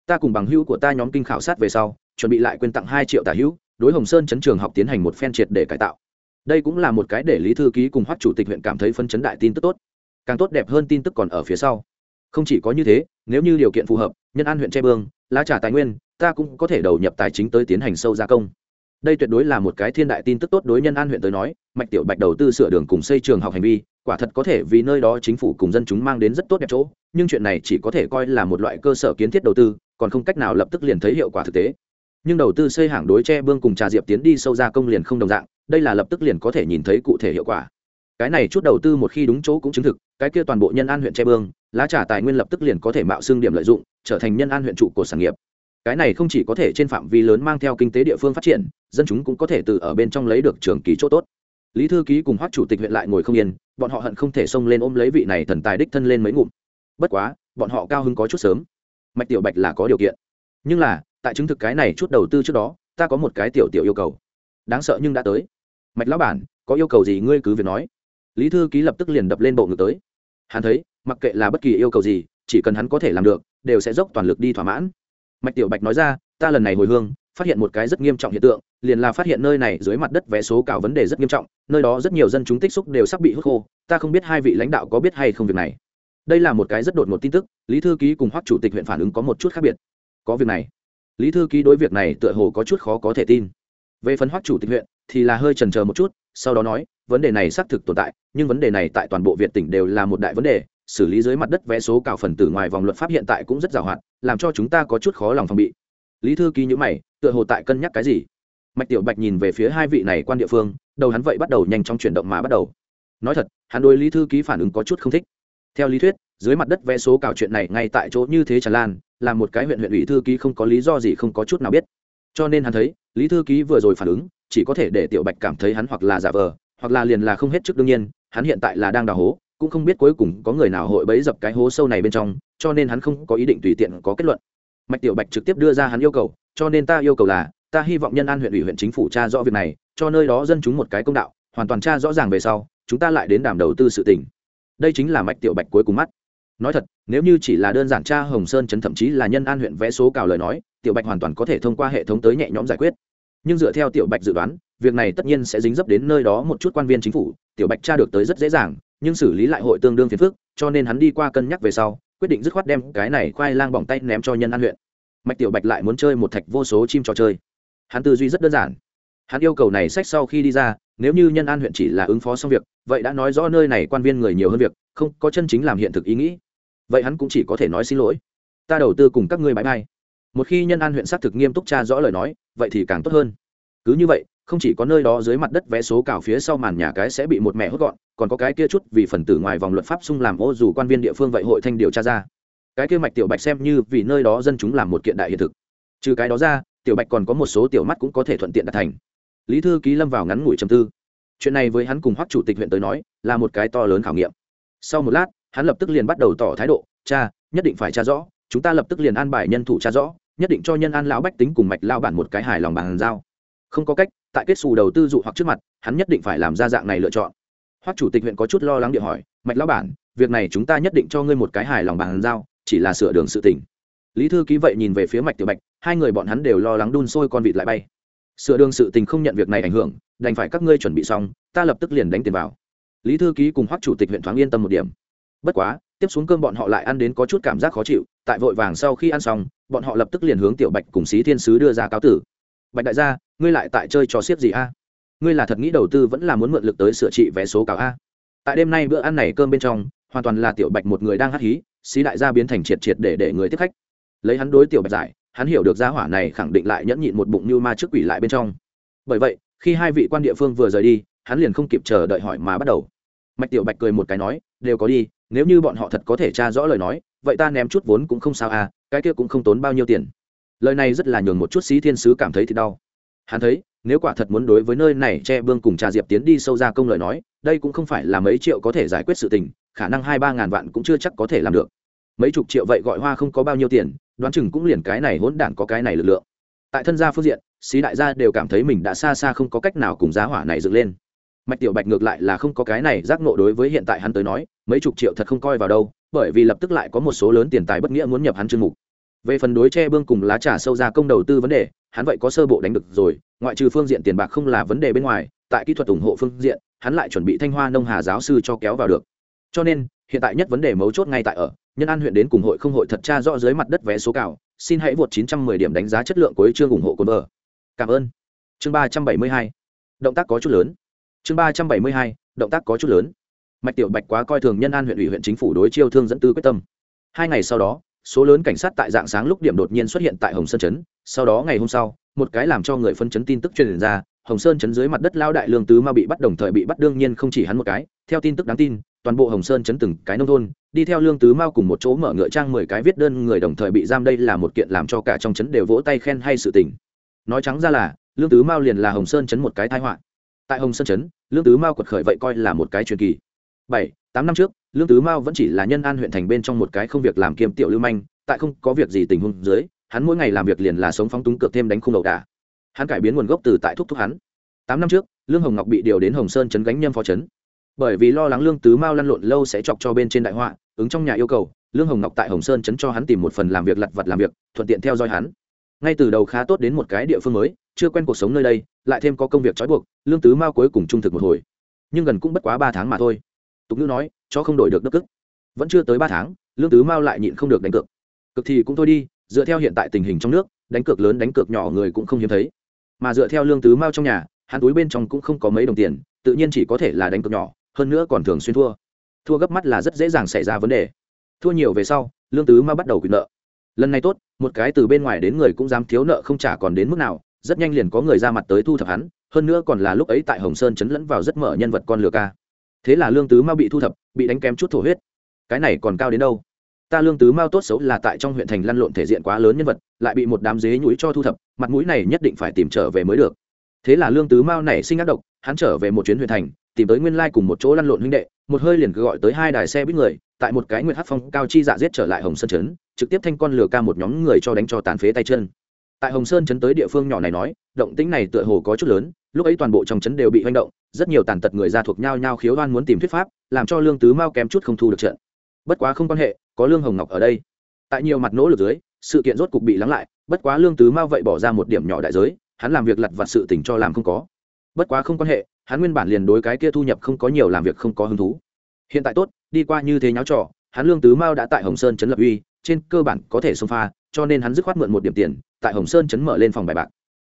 Ta cùng bằng hữu của ta nhóm kinh khảo sát về sau, chuẩn bị lại quên tặng hai triệu tả hữu đối hồng sơn chấn trường học tiến hành một phen triệt để cải tạo. Đây cũng là một cái để lý thư ký cùng hoắc chủ tịch huyện cảm thấy phân chấn đại tin tức tốt. Càng tốt đẹp hơn tin tức còn ở phía sau. Không chỉ có như thế, nếu như điều kiện phù hợp, nhân an huyện tre bương, lá trà tài nguyên, ta cũng có thể đầu nhập tài chính tới tiến hành sâu gia công. Đây tuyệt đối là một cái thiên đại tin tức tốt đối nhân an huyện tới nói, mạch tiểu bạch đầu tư sửa đường cùng xây trường học hành vi, quả thật có thể vì nơi đó chính phủ cùng dân chúng mang đến rất tốt đẹp chỗ, nhưng chuyện này chỉ có thể coi là một loại cơ sở kiến thiết đầu tư, còn không cách nào lập tức liền thấy hiệu quả thực tế nhưng đầu tư xây hàng đối tre bương cùng trà diệp tiến đi sâu ra công liền không đồng dạng, đây là lập tức liền có thể nhìn thấy cụ thể hiệu quả. Cái này chút đầu tư một khi đúng chỗ cũng chứng thực, cái kia toàn bộ nhân an huyện che bương, lá trà tài nguyên lập tức liền có thể mạo xương điểm lợi dụng, trở thành nhân an huyện trụ của sản nghiệp. Cái này không chỉ có thể trên phạm vi lớn mang theo kinh tế địa phương phát triển, dân chúng cũng có thể từ ở bên trong lấy được trường ký chỗ tốt. Lý thư ký cùng hoắc chủ tịch huyện lại ngồi không yên, bọn họ hận không thể xông lên ôm lấy vị này thần tài đích thân lên mấy ngụm. Bất quá, bọn họ cao hứng có chút sớm. Mạch tiểu bạch là có điều kiện. Nhưng là tại chứng thực cái này chút đầu tư trước đó, ta có một cái tiểu tiểu yêu cầu. Đáng sợ nhưng đã tới. Mạch lão bản, có yêu cầu gì ngươi cứ việc nói. Lý thư ký lập tức liền đập lên bộ ngực tới. Hắn thấy, mặc kệ là bất kỳ yêu cầu gì, chỉ cần hắn có thể làm được, đều sẽ dốc toàn lực đi thỏa mãn. Mạch tiểu bạch nói ra, ta lần này hồi hương, phát hiện một cái rất nghiêm trọng hiện tượng, liền là phát hiện nơi này dưới mặt đất vé số cào vấn đề rất nghiêm trọng, nơi đó rất nhiều dân chúng tích xúc đều sắp bị hút khô, ta không biết hai vị lãnh đạo có biết hay không việc này. Đây là một cái rất đột ngột tin tức, lý thư ký cùng hoắc chủ tịch huyện phản ứng có một chút khác biệt. Có việc này lý thư ký đối việc này tựa hồ có chút khó có thể tin. Về phần hoắc chủ tịch huyện, thì là hơi trần chờ một chút, sau đó nói, vấn đề này xác thực tồn tại, nhưng vấn đề này tại toàn bộ việt tỉnh đều là một đại vấn đề, xử lý dưới mặt đất vé số cào phần tử ngoài vòng luật pháp hiện tại cũng rất giàu hạn, làm cho chúng ta có chút khó lòng phòng bị. Lý thư ký nhữ mày, tựa hồ tại cân nhắc cái gì? Mạch tiểu bạch nhìn về phía hai vị này quan địa phương, đầu hắn vậy bắt đầu nhanh chóng chuyển động mà bắt đầu. Nói thật, hắn đối lý thư ký phản ứng có chút không thích. Theo lý thuyết dưới mặt đất vé số cào chuyện này ngay tại chỗ như thế tràn lan, là một cái huyện huyện ủy thư ký không có lý do gì không có chút nào biết. Cho nên hắn thấy, lý thư ký vừa rồi phản ứng, chỉ có thể để tiểu bạch cảm thấy hắn hoặc là giả vờ, hoặc là liền là không hết trước đương nhiên, hắn hiện tại là đang đào hố, cũng không biết cuối cùng có người nào hội bấy dập cái hố sâu này bên trong, cho nên hắn không có ý định tùy tiện có kết luận. Mạch tiểu bạch trực tiếp đưa ra hắn yêu cầu, cho nên ta yêu cầu là, ta hy vọng nhân an huyện ủy huyện chính phủ tra rõ việc này, cho nơi đó dân chúng một cái công đạo, hoàn toàn tra rõ ràng về sau, chúng ta lại đến đàm đầu tư sự tỉnh đây chính là mạch tiểu bạch cuối cùng mắt nói thật, nếu như chỉ là đơn giản tra hồng sơn chấn thậm chí là nhân an huyện vẽ số cào lời nói, tiểu bạch hoàn toàn có thể thông qua hệ thống tới nhẹ nhõm giải quyết. Nhưng dựa theo tiểu bạch dự đoán, việc này tất nhiên sẽ dính dấp đến nơi đó một chút quan viên chính phủ, tiểu bạch tra được tới rất dễ dàng, nhưng xử lý lại hội tương đương phiền phức, cho nên hắn đi qua cân nhắc về sau, quyết định dứt khoát đem cái này khoai lang bỏng tay ném cho nhân an huyện. Mạch tiểu bạch lại muốn chơi một thạch vô số chim trò chơi. Hắn tư duy rất đơn giản. Hắn yêu cầu này sách sau khi đi ra, nếu như nhân an huyện chỉ là ứng phó xong việc, vậy đã nói rõ nơi này quan viên người nhiều hơn việc, không có chân chính làm hiện thực ý nghĩ vậy hắn cũng chỉ có thể nói xin lỗi. Ta đầu tư cùng các ngươi bãi bay một khi nhân an huyện xác thực nghiêm túc tra rõ lời nói, vậy thì càng tốt hơn. Cứ như vậy, không chỉ có nơi đó dưới mặt đất vẽ số cào phía sau màn nhà cái sẽ bị một mẹ hốt gọn, còn có cái kia chút vì phần tử ngoài vòng luật pháp xung làm ô dù quan viên địa phương vậy hội thanh điều tra ra. Cái kia mạch tiểu bạch xem như vì nơi đó dân chúng làm một kiện đại hiện thực. Trừ cái đó ra, tiểu bạch còn có một số tiểu mắt cũng có thể thuận tiện đạt thành. Lý thư ký lâm vào ngắn ngủi trầm tư. Chuyện này với hắn cùng hoắc chủ tịch huyện tới nói, là một cái to lớn khảo nghiệm. Sau một lát hắn lập tức liền bắt đầu tỏ thái độ, cha, nhất định phải tra rõ, chúng ta lập tức liền an bài nhân thủ tra rõ, nhất định cho nhân an lão bách tính cùng mạch lao bản một cái hài lòng bàn giao. Không có cách, tại kết xù đầu tư dụ hoặc trước mặt, hắn nhất định phải làm ra dạng này lựa chọn. Hoắc chủ tịch huyện có chút lo lắng điện hỏi, mạch lao bản, việc này chúng ta nhất định cho ngươi một cái hài lòng bàn giao, chỉ là sửa đường sự tình. Lý thư ký vậy nhìn về phía mạch tiểu bạch, hai người bọn hắn đều lo lắng đun sôi con vịt lại bay. Sửa đường sự tình không nhận việc này ảnh hưởng, đành phải các ngươi chuẩn bị xong, ta lập tức liền đánh tiền vào. Lý thư ký cùng hoắc chủ tịch huyện thoáng yên tâm một điểm bất quá, tiếp xuống cơm bọn họ lại ăn đến có chút cảm giác khó chịu, tại vội vàng sau khi ăn xong, bọn họ lập tức liền hướng tiểu bạch cùng xí thiên sứ đưa ra cáo tử. Bạch đại gia, ngươi lại tại chơi trò xiếc gì a? Ngươi là thật nghĩ đầu tư vẫn là muốn mượn lực tới sửa trị vé số cáo a? Tại đêm nay bữa ăn này cơm bên trong, hoàn toàn là tiểu bạch một người đang hắt hí, xí đại gia biến thành triệt triệt để để người tiếp khách. Lấy hắn đối tiểu bạch giải, hắn hiểu được gia hỏa này khẳng định lại nhẫn nhịn một bụng như ma trước quỷ lại bên trong. Bởi vậy, khi hai vị quan địa phương vừa rời đi, hắn liền không kịp chờ đợi hỏi mà bắt đầu. Mạch tiểu bạch cười một cái nói, đều có đi nếu như bọn họ thật có thể tra rõ lời nói, vậy ta ném chút vốn cũng không sao à cái kia cũng không tốn bao nhiêu tiền. Lời này rất là nhường một chút sĩ thiên sứ cảm thấy thì đau. Hắn thấy, nếu quả thật muốn đối với nơi này che bương cùng trà diệp tiến đi sâu ra công lời nói, đây cũng không phải là mấy triệu có thể giải quyết sự tình, khả năng hai ba ngàn vạn cũng chưa chắc có thể làm được. Mấy chục triệu vậy gọi hoa không có bao nhiêu tiền, đoán chừng cũng liền cái này hỗn đản có cái này lực lượng. Tại thân gia phương diện, xí đại gia đều cảm thấy mình đã xa xa không có cách nào cùng giá hỏa này dựng lên. Mạch tiểu bạch ngược lại là không có cái này giác nộ đối với hiện tại hắn tới nói mấy chục triệu thật không coi vào đâu, bởi vì lập tức lại có một số lớn tiền tài bất nghĩa muốn nhập hắn chương mục. Về phần đối che bương cùng lá trà sâu ra công đầu tư vấn đề, hắn vậy có sơ bộ đánh được rồi, ngoại trừ phương diện tiền bạc không là vấn đề bên ngoài, tại kỹ thuật ủng hộ phương diện, hắn lại chuẩn bị thanh hoa nông hà giáo sư cho kéo vào được. Cho nên, hiện tại nhất vấn đề mấu chốt ngay tại ở, nhân an huyện đến cùng hội không hội thật tra rõ dưới mặt đất vé số cào, xin hãy vượt 910 điểm đánh giá chất lượng cuối chương ủng hộ cồn vợ. Cảm ơn. Chương 372 động tác có chút lớn. Chương 372 động tác có chút lớn mạch tiểu bạch quá coi thường nhân an huyện ủy huyện chính phủ đối chiêu thương dẫn tư quyết tâm. Hai ngày sau đó, số lớn cảnh sát tại dạng sáng lúc điểm đột nhiên xuất hiện tại hồng sơn chấn sau đó ngày hôm sau, một cái làm cho người phân chấn tin tức truyền ra, hồng sơn chấn dưới mặt đất lao đại lương tứ ma bị bắt đồng thời bị bắt đương nhiên không chỉ hắn một cái. Theo tin tức đáng tin, toàn bộ hồng sơn chấn từng cái nông thôn, đi theo lương tứ mao cùng một chỗ mở ngựa trang mười cái viết đơn người đồng thời bị giam đây là một kiện làm cho cả trong chấn đều vỗ tay khen hay sự tình. Nói trắng ra là, lương tứ mao liền là hồng sơn chấn một cái thái họa. Tại hồng sơn chấn lương tứ mao quật khởi vậy coi là một cái truyền kỳ bảy, tám năm trước, lương tứ mao vẫn chỉ là nhân an huyện thành bên trong một cái không việc làm kiêm tiểu lưu manh, tại không có việc gì tình huống dưới, hắn mỗi ngày làm việc liền là sống phóng túng cược thêm đánh khung đầu đà. Hắn cải biến nguồn gốc từ tại thúc thúc hắn. Tám năm trước, lương hồng ngọc bị điều đến hồng sơn chấn gánh nhâm phó chấn. Bởi vì lo lắng lương tứ mao lăn lộn lâu sẽ chọc cho bên trên đại họa, ứng trong nhà yêu cầu, lương hồng ngọc tại hồng sơn chấn cho hắn tìm một phần làm việc lặt vặt làm việc, thuận tiện theo dõi hắn. Ngay từ đầu khá tốt đến một cái địa phương mới, chưa quen cuộc sống nơi đây, lại thêm có công việc trói buộc, lương tứ mao cuối cùng trung thực một hồi. Nhưng gần cũng bất quá ba tháng mà thôi tục ngữ nói, cho không đổi được đất cức vẫn chưa tới ba tháng, lương tứ mao lại nhịn không được đánh cược. Cực thì cũng thôi đi, dựa theo hiện tại tình hình trong nước, đánh cược lớn đánh cược nhỏ người cũng không hiếm thấy. Mà dựa theo lương tứ mao trong nhà, hắn túi bên trong cũng không có mấy đồng tiền, tự nhiên chỉ có thể là đánh cược nhỏ, hơn nữa còn thường xuyên thua. Thua gấp mắt là rất dễ dàng xảy ra vấn đề. Thua nhiều về sau, lương tứ mao bắt đầu quyền nợ. Lần này tốt, một cái từ bên ngoài đến người cũng dám thiếu nợ không trả còn đến mức nào, rất nhanh liền có người ra mặt tới thu thập hắn, hơn nữa còn là lúc ấy tại hồng sơn chấn lẫn vào rất mở nhân vật con lừa ca thế là lương tứ mao bị thu thập, bị đánh kém chút thổ huyết. Cái này còn cao đến đâu? Ta lương tứ mao tốt xấu là tại trong huyện thành lăn lộn thể diện quá lớn nhân vật, lại bị một đám dế nhũi cho thu thập, mặt mũi này nhất định phải tìm trở về mới được. Thế là lương tứ mao này sinh ác độc, hắn trở về một chuyến huyện thành, tìm tới nguyên lai cùng một chỗ lăn lộn huynh đệ, một hơi liền cứ gọi tới hai đài xe bít người, tại một cái nguyệt hát phong cao chi dạ giết trở lại hồng sơn trấn, trực tiếp thanh con lừa ca một nhóm người cho đánh cho tàn phế tay chân tại hồng sơn chấn tới địa phương nhỏ này nói, động tĩnh này tựa hồ có chút lớn, lúc ấy toàn bộ trong chấn đều bị hoành động, rất nhiều tàn tật người ra thuộc nhau nhau khiếu đoan muốn tìm thuyết pháp, làm cho lương tứ mao kém chút không thu được trận. Bất quá không quan hệ, có lương hồng ngọc ở đây. Tại nhiều mặt nỗ lực dưới, sự kiện rốt cục bị lắng lại, bất quá lương tứ mao vậy bỏ ra một điểm nhỏ đại giới, hắn làm việc lặt vặt sự tỉnh cho làm không có. Bất quá không quan hệ, hắn nguyên bản liền đối cái kia thu nhập không có nhiều làm việc không có hứng thú. Hiện tại tốt, đi qua như thế nháo trò, hắn lương tứ mao đã tại hồng sơn chấn lập uy, trên cơ bản có thể xông pha, cho nên hắn dứt khoát mượn một điểm tiền tại hồng sơn chấn mở lên phòng bài bạc.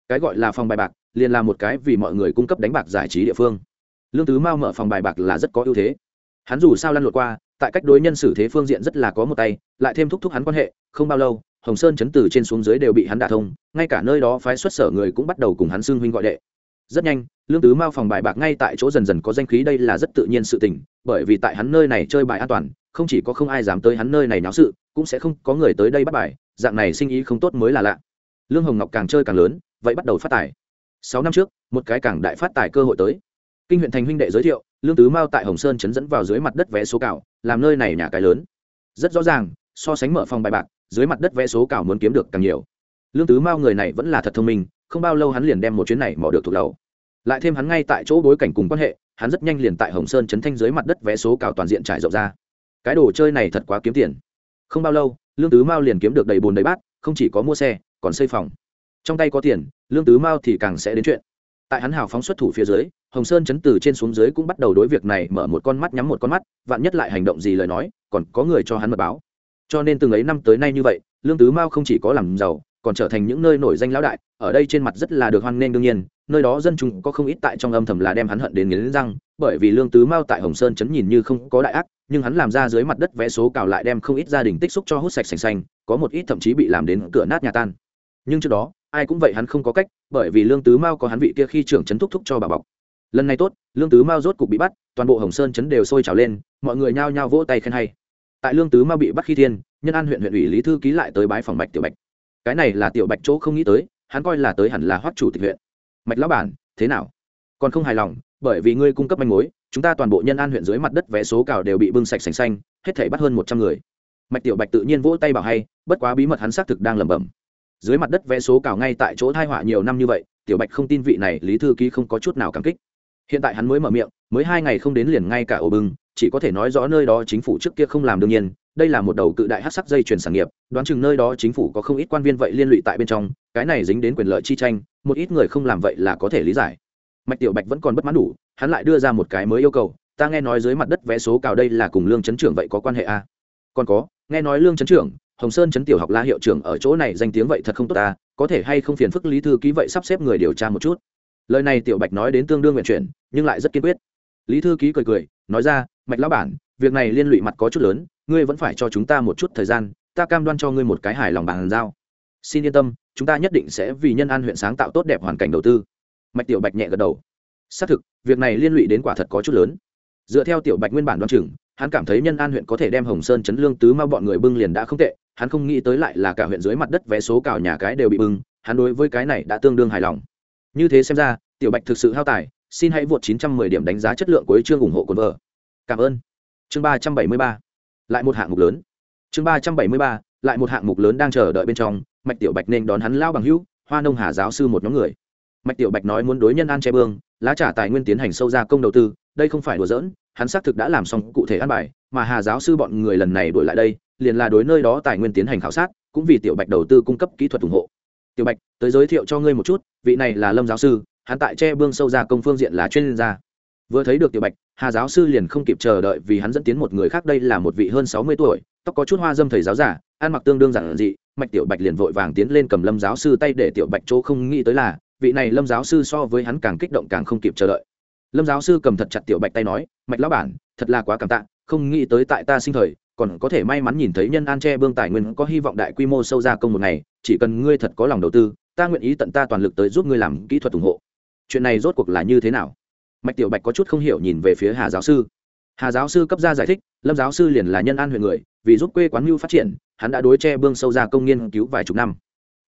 Cái gọi là phòng bài bạc, liền là một cái vì mọi người cung cấp đánh bạc giải trí địa phương. Lương tứ mao mở phòng bài bạc là rất có ưu thế. Hắn dù sao lăn lộn qua, tại cách đối nhân xử thế phương diện rất là có một tay, lại thêm thúc thúc hắn quan hệ, không bao lâu, hồng sơn chấn từ trên xuống dưới đều bị hắn đả thông, ngay cả nơi đó phái xuất sở người cũng bắt đầu cùng hắn xưng huynh gọi đệ. Rất nhanh, lương tứ mao phòng bài bạc ngay tại chỗ dần dần có danh khí, đây là rất tự nhiên sự tình, bởi vì tại hắn nơi này chơi bài an toàn, không chỉ có không ai dám tới hắn nơi này náo sự, cũng sẽ không có người tới đây bắt bài, dạng này sinh ý không tốt mới là lạ lương hồng ngọc càng chơi càng lớn, vậy bắt đầu phát tài. Sáu năm trước, một cái càng đại phát tài cơ hội tới. Kinh huyện thành huynh đệ giới thiệu, lương tứ mao tại hồng sơn chấn dẫn vào dưới mặt đất vé số cào làm nơi này nhà cái lớn. Rất rõ ràng, so sánh mở phòng bài bạc, dưới mặt đất vé số cào muốn kiếm được càng nhiều. Lương tứ mao người này vẫn là thật thông minh, không bao lâu hắn liền đem một chuyến này mò được thuộc đầu. Lại thêm hắn ngay tại chỗ bối cảnh cùng quan hệ, hắn rất nhanh liền tại hồng sơn chấn thanh dưới mặt đất vé số cào toàn diện trải rộng ra. Cái đồ chơi này thật quá kiếm tiền. Không bao lâu, lương tứ mao liền kiếm được đầy bồn đầy bát, không chỉ có mua xe còn xây phòng. Trong tay có tiền, lương tứ mao thì càng sẽ đến chuyện. Tại hắn hào phóng xuất thủ phía dưới, hồng sơn chấn từ trên xuống dưới cũng bắt đầu đối việc này mở một con mắt nhắm một con mắt, vạn nhất lại hành động gì lời nói, còn có người cho hắn mật báo. Cho nên từng ấy năm tới nay như vậy, lương tứ mao không chỉ có làm giàu, còn trở thành những nơi nổi danh lão đại, ở đây trên mặt rất là được hoan nghênh đương nhiên, nơi đó dân chúng có không ít tại trong âm thầm là đem hắn hận đến nghiến răng, bởi vì lương tứ mao tại hồng sơn chấn nhìn như không có đại ác, nhưng hắn làm ra dưới mặt đất vẽ số cào lại đem không ít gia đình tích xúc cho hút sạch sành xanh, có một ít thậm chí bị làm đến cửa nát nhà tan nhưng trước đó, ai cũng vậy hắn không có cách, bởi vì lương tứ mao có hắn vị kia khi trưởng chấn thúc thúc cho bà bọc. Lần này tốt, lương tứ mao rốt cục bị bắt, toàn bộ hồng sơn chấn đều sôi trào lên, mọi người nhao nhao vỗ tay khen hay. Tại lương tứ mao bị bắt khi thiên, nhân an huyện huyện ủy lý thư ký lại tới bái phòng bạch tiểu bạch. Cái này là tiểu bạch chỗ không nghĩ tới, hắn coi là tới hẳn là hoắc chủ tịch huyện. Mạch lão bản, thế nào? Còn không hài lòng, bởi vì ngươi cung cấp manh mối, chúng ta toàn bộ nhân an huyện dưới mặt đất vé số cào đều bị bưng sạch sành xanh, hết thể bắt hơn một trăm người. Mạch tiểu bạch tự nhiên vỗ tay bảo hay, bất quá bí mật hắn xác thực đang lẩm bẩm dưới mặt đất vé số cào ngay tại chỗ thai họa nhiều năm như vậy, tiểu bạch không tin vị này lý thư ký không có chút nào cảm kích hiện tại hắn mới mở miệng, mới hai ngày không đến liền ngay cả ổ bưng, chỉ có thể nói rõ nơi đó chính phủ trước kia không làm đương nhiên, đây là một đầu cự đại hát sắc dây chuyển sản nghiệp, đoán chừng nơi đó chính phủ có không ít quan viên vậy liên lụy tại bên trong, cái này dính đến quyền lợi chi tranh, một ít người không làm vậy là có thể lý giải mạch tiểu bạch vẫn còn bất mãn đủ, hắn lại đưa ra một cái mới yêu cầu, ta nghe nói dưới mặt đất vé số cào đây là cùng lương chấn trưởng vậy có quan hệ à? còn có, nghe nói lương chấn trưởng hồng sơn chấn tiểu học la hiệu trưởng ở chỗ này danh tiếng vậy thật không tốt ta, có thể hay không phiền phức lý thư ký vậy sắp xếp người điều tra một chút. Lời này tiểu bạch nói đến tương đương nguyện chuyển, nhưng lại rất kiên quyết. Lý thư ký cười cười, nói ra, mạch lão bản, việc này liên lụy mặt có chút lớn, ngươi vẫn phải cho chúng ta một chút thời gian, ta cam đoan cho ngươi một cái hài lòng bàn giao. Xin yên tâm, chúng ta nhất định sẽ vì nhân an huyện sáng tạo tốt đẹp hoàn cảnh đầu tư. Mạch tiểu bạch nhẹ gật đầu. Xác thực, việc này liên lụy đến quả thật có chút lớn. Dựa theo tiểu bạch nguyên bản đoán chừng, hắn cảm thấy nhân an huyện có thể đem hồng sơn chấn lương tứ ma bọn người bưng liền đã không tệ hắn không nghĩ tới lại là cả huyện dưới mặt đất vé số cào nhà cái đều bị bưng, hắn đối với cái này đã tương đương hài lòng. Như thế xem ra, tiểu bạch thực sự hao tài, xin hãy vượt 910 điểm đánh giá chất lượng cuối chương ủng hộ cuốn vở. Cảm ơn. Chương 373 lại một hạng mục lớn. Chương 373 lại một hạng mục lớn đang chờ đợi bên trong, mạch tiểu bạch nên đón hắn lao bằng hữu, hoa nông hà giáo sư một nhóm người. Mạch tiểu bạch nói muốn đối nhân an che bương, lá trả tài nguyên tiến hành sâu ra công đầu tư, đây không phải đùa giỡn, hắn xác thực đã làm xong cụ thể an bài, mà hà giáo sư bọn người lần này đổi lại đây liền là đối nơi đó tài nguyên tiến hành khảo sát, cũng vì tiểu bạch đầu tư cung cấp kỹ thuật ủng hộ. Tiểu bạch, tới giới thiệu cho ngươi một chút, vị này là lâm giáo sư, hắn tại che bương sâu ra công phương diện là chuyên gia. Vừa thấy được tiểu bạch, hà giáo sư liền không kịp chờ đợi vì hắn dẫn tiến một người khác đây là một vị hơn sáu mươi tuổi, tóc có chút hoa dâm thầy giáo giả, ăn mặc tương đương giản dị, mạch tiểu bạch liền vội vàng tiến lên cầm lâm giáo sư tay để tiểu bạch chỗ không nghĩ tới là, vị này lâm giáo sư so với hắn càng kích động càng không kịp chờ đợi. Lâm giáo sư cầm thật chặt tiểu bạch tay nói, mạch lão bản, thật là quá cảm tạ, không nghĩ tới tại ta sinh thời còn có thể may mắn nhìn thấy nhân an tre bương tài nguyên có hy vọng đại quy mô sâu ra công một ngày, chỉ cần ngươi thật có lòng đầu tư, ta nguyện ý tận ta toàn lực tới giúp ngươi làm kỹ thuật ủng hộ. Chuyện này rốt cuộc là như thế nào? Mạch tiểu bạch có chút không hiểu nhìn về phía hà giáo sư. Hà giáo sư cấp ra giải thích, lâm giáo sư liền là nhân an huyện người, vì giúp quê quán mưu phát triển, hắn đã đối che bương sâu ra công nghiên cứu vài chục năm.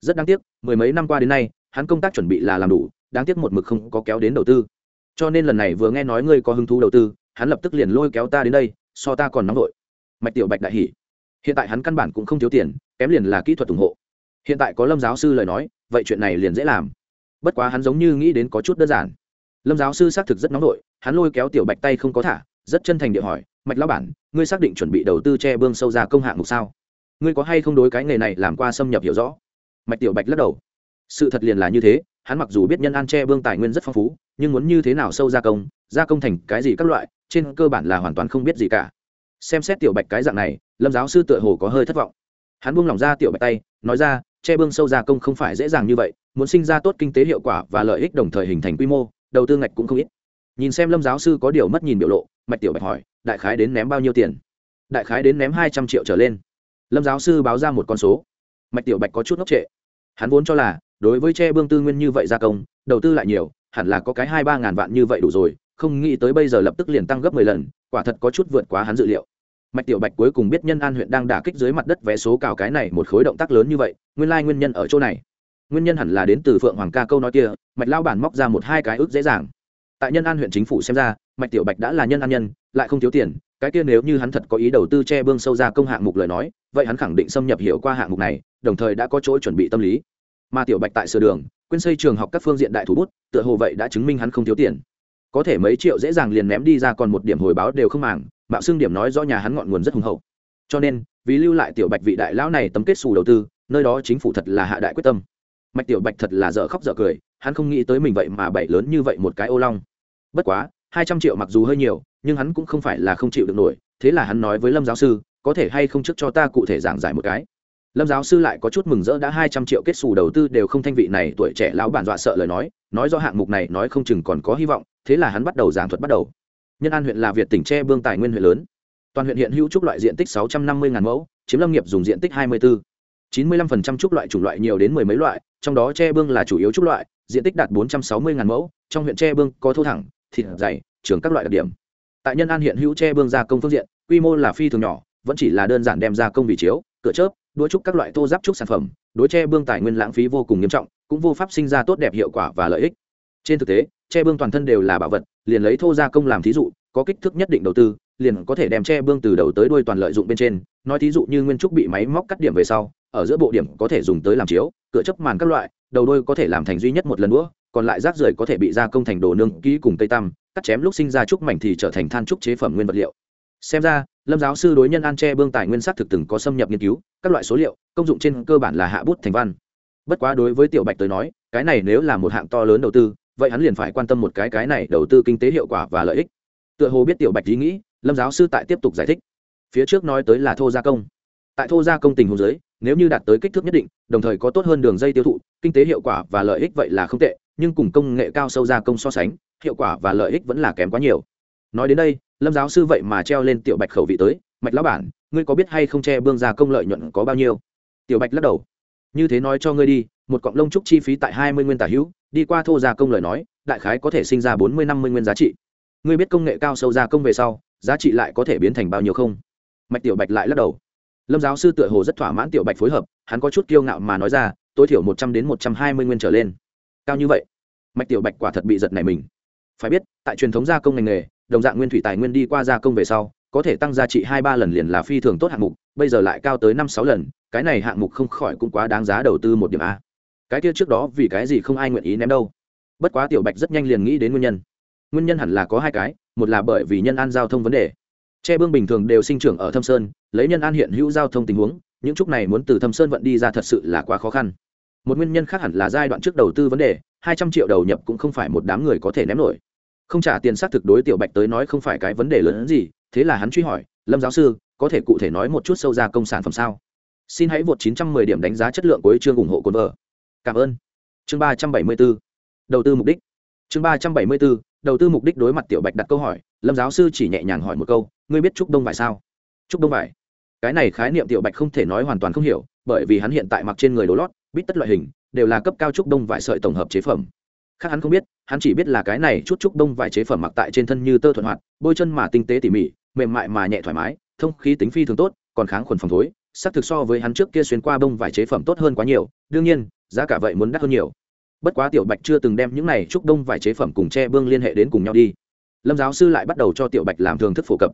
Rất đáng tiếc, mười mấy năm qua đến nay, hắn công tác chuẩn bị là làm đủ, đáng tiếc một mực không có kéo đến đầu tư. Cho nên lần này vừa nghe nói ngươi có hứng thú đầu tư, hắn lập tức liền lôi kéo ta đến đây, so ta còn nóng vội mạch tiểu bạch đại hỉ. Hiện tại hắn căn bản cũng không thiếu tiền, kém liền là kỹ thuật ủng hộ. Hiện tại có lâm giáo sư lời nói, vậy chuyện này liền dễ làm. Bất quá hắn giống như nghĩ đến có chút đơn giản. Lâm giáo sư xác thực rất nóng nổi hắn lôi kéo tiểu bạch tay không có thả, rất chân thành địa hỏi, mạch lão bản, ngươi xác định chuẩn bị đầu tư che bương sâu ra công hạng mục sao? Ngươi có hay không đối cái nghề này làm qua xâm nhập hiểu rõ? Mạch tiểu bạch lắc đầu. Sự thật liền là như thế, hắn mặc dù biết nhân an che bương tài nguyên rất phong phú, nhưng muốn như thế nào sâu gia công gia công thành cái gì các loại, trên cơ bản là hoàn toàn không biết gì cả xem xét tiểu bạch cái dạng này, lâm giáo sư tựa hồ có hơi thất vọng. Hắn buông lỏng ra tiểu bạch tay, nói ra, che bương sâu gia công không phải dễ dàng như vậy, muốn sinh ra tốt kinh tế hiệu quả và lợi ích đồng thời hình thành quy mô, đầu tư ngạch cũng không ít. Nhìn xem lâm giáo sư có điều mất nhìn biểu lộ, mạch tiểu bạch hỏi, đại khái đến ném bao nhiêu tiền? Đại khái đến ném hai trăm triệu trở lên. Lâm giáo sư báo ra một con số. Mạch tiểu bạch có chút ngốc trệ. Hắn vốn cho là, đối với che bương tư nguyên như vậy gia công, đầu tư lại nhiều, hẳn là có cái hai ba ngàn vạn như vậy đủ rồi không nghĩ tới bây giờ lập tức liền tăng gấp mười lần, quả thật có chút vượt quá hắn dự liệu. Mạch tiểu bạch cuối cùng biết nhân an huyện đang đả kích dưới mặt đất vé số cào cái này một khối động tác lớn như vậy, nguyên lai nguyên nhân ở chỗ này. Nguyên nhân hẳn là đến từ phượng hoàng ca câu nói kia, mạch lao bản móc ra một hai cái ước dễ dàng. Tại nhân an huyện chính phủ xem ra, mạch tiểu bạch đã là nhân an nhân, lại không thiếu tiền, cái kia nếu như hắn thật có ý đầu tư che bương sâu ra công hạng mục lời nói, vậy hắn khẳng định xâm nhập hiểu qua hạng mục này, đồng thời đã có chỗ chuẩn bị tâm lý. Mà tiểu bạch tại sửa đường quyên xây trường học các phương diện đại thủ bút, tựa hồ vậy đã chứng minh hắn không thiếu tiền có thể mấy triệu dễ dàng liền ném đi ra còn một điểm hồi báo đều không màng, mạo xương điểm nói do nhà hắn ngọn nguồn rất hùng hậu. Cho nên, vì lưu lại tiểu bạch vị đại lão này tấm kết xù đầu tư, nơi đó chính phủ thật là hạ đại quyết tâm. Mạch tiểu bạch thật là dở khóc dở cười, hắn không nghĩ tới mình vậy mà bậy lớn như vậy một cái ô long. Bất quá, hai trăm triệu mặc dù hơi nhiều, nhưng hắn cũng không phải là không chịu được nổi, thế là hắn nói với lâm giáo sư, có thể hay không trước cho ta cụ thể giảng giải một cái? Lâm giáo sư lại có chút mừng rỡ đã hai trăm triệu kết xù đầu tư đều không thanh vị này, tuổi trẻ lão bản dọa sợ lời nói nói do hạng mục này nói không chừng còn có hy vọng thế là hắn bắt đầu giảng thuật bắt đầu. Nhân an huyện là việt tỉnh tre bương tài nguyên huyện lớn. Toàn huyện hiện hữu trúc loại diện tích sáu trăm năm mươi mẫu, chiếm lâm nghiệp dùng diện tích hai mươi bốn chín mươi lăm phần trăm trúc loại chủng loại nhiều đến mười mấy loại, trong đó tre bương là chủ yếu trúc loại, diện tích đạt bốn trăm sáu mươi mẫu, trong huyện tre bương có thô thẳng, thịt, dày, trường các loại đặc điểm. Tại nhân an hiện hữu tre bương gia công phương diện, quy mô là phi thường nhỏ, vẫn chỉ là đơn giản đem gia công vị chiếu, cửa chớp đũa trúc các loại thô giáp trúc sản phẩm, đối tre bương tài nguyên lãng phí vô cùng nghiêm trọng, cũng vô pháp sinh ra tốt đẹp hiệu quả và lợi ích. Trên thực tế Che bương toàn thân đều là bảo vật, liền lấy thô gia công làm thí dụ, có kích thước nhất định đầu tư, liền có thể đem che bương từ đầu tới đuôi toàn lợi dụng bên trên. Nói thí dụ như nguyên trúc bị máy móc cắt điểm về sau, ở giữa bộ điểm có thể dùng tới làm chiếu, cửa chấp màn các loại, đầu đuôi có thể làm thành duy nhất một lần nữa còn lại rác rưởi có thể bị gia công thành đồ nương ký cùng cây tăm, cắt chém lúc sinh ra trúc mảnh thì trở thành than trúc chế phẩm nguyên vật liệu. Xem ra, lâm giáo sư đối nhân an tre bương tài nguyên sắc thực từng có xâm nhập nghiên cứu, các loại số liệu, công dụng trên cơ bản là hạ bút thành văn. Bất quá đối với tiểu bạch tới nói, cái này nếu là một hạng to lớn đầu tư vậy hắn liền phải quan tâm một cái cái này đầu tư kinh tế hiệu quả và lợi ích. Tựa hồ biết tiểu bạch ý nghĩ, lâm giáo sư tại tiếp tục giải thích. Phía trước nói tới là thô gia công. Tại thô gia công tình hồ dưới, nếu như đạt tới kích thước nhất định, đồng thời có tốt hơn đường dây tiêu thụ, kinh tế hiệu quả và lợi ích vậy là không tệ, nhưng cùng công nghệ cao sâu gia công so sánh, hiệu quả và lợi ích vẫn là kém quá nhiều. Nói đến đây, lâm giáo sư vậy mà treo lên tiểu bạch khẩu vị tới, mạch lão bản, ngươi có biết hay không che bương gia công lợi nhuận có bao nhiêu? Tiểu bạch lắc đầu. Như thế nói cho ngươi đi, một cọng lông trúc chi phí tại hai mươi nguyên tả hữu đi qua thô gia công lời nói, đại khái có thể sinh ra bốn mươi năm mươi nguyên giá trị. Ngươi biết công nghệ cao sâu gia công về sau, giá trị lại có thể biến thành bao nhiêu không? Mạch tiểu bạch lại lắc đầu. Lâm giáo sư tựa hồ rất thỏa mãn tiểu bạch phối hợp, hắn có chút kiêu ngạo mà nói ra, tối thiểu một trăm đến một trăm hai mươi nguyên trở lên. Cao như vậy? Mạch tiểu bạch quả thật bị giật này mình. Phải biết, tại truyền thống gia công ngành nghề, đồng dạng nguyên thủy tài nguyên đi qua gia công về sau, có thể tăng giá trị hai ba lần liền là phi thường tốt hạng mục, bây giờ lại cao tới năm sáu lần, cái này hạng mục không khỏi cũng quá đáng giá đầu tư một điểm a cái kia trước đó vì cái gì không ai nguyện ý ném đâu. Bất quá tiểu bạch rất nhanh liền nghĩ đến nguyên nhân. Nguyên nhân hẳn là có hai cái, một là bởi vì nhân an giao thông vấn đề. Tre bương bình thường đều sinh trưởng ở thâm sơn, lấy nhân an hiện hữu giao thông tình huống, những trúc này muốn từ thâm sơn vận đi ra thật sự là quá khó khăn. Một nguyên nhân khác hẳn là giai đoạn trước đầu tư vấn đề, hai trăm triệu đầu nhập cũng không phải một đám người có thể ném nổi. Không trả tiền xác thực đối tiểu bạch tới nói không phải cái vấn đề lớn hơn gì, thế là hắn truy hỏi, lâm giáo sư, có thể cụ thể nói một chút sâu ra công sản phẩm sao? Xin hãy vượt 910 điểm đánh giá chất lượng của chương ủng hộ cồn vợ cảm ơn. Chương 374 đầu tư mục đích. Chương 374 đầu tư mục đích đối mặt tiểu bạch đặt câu hỏi, lâm giáo sư chỉ nhẹ nhàng hỏi một câu, ngươi biết trúc đông vải sao? Trúc đông vải? Cái này khái niệm tiểu bạch không thể nói hoàn toàn không hiểu, bởi vì hắn hiện tại mặc trên người đồ lót bít tất loại hình, đều là cấp cao trúc đông vải sợi tổng hợp chế phẩm. Khác hắn không biết, hắn chỉ biết là cái này chút trúc đông vải chế phẩm mặc tại trên thân như tơ thuận hoạt, bôi chân mà tinh tế tỉ mỉ, mềm mại mà nhẹ thoải mái, thông khí tính phi thường tốt, còn kháng khuẩn phòng thối, xác thực so với hắn trước kia xuyên qua bông vải chế phẩm tốt hơn quá nhiều, đương nhiên giá cả vậy muốn đắt hơn nhiều. Bất quá tiểu bạch chưa từng đem những này trúc đông vải chế phẩm cùng tre bương liên hệ đến cùng nhau đi. Lâm giáo sư lại bắt đầu cho tiểu bạch làm thường thức phổ cập.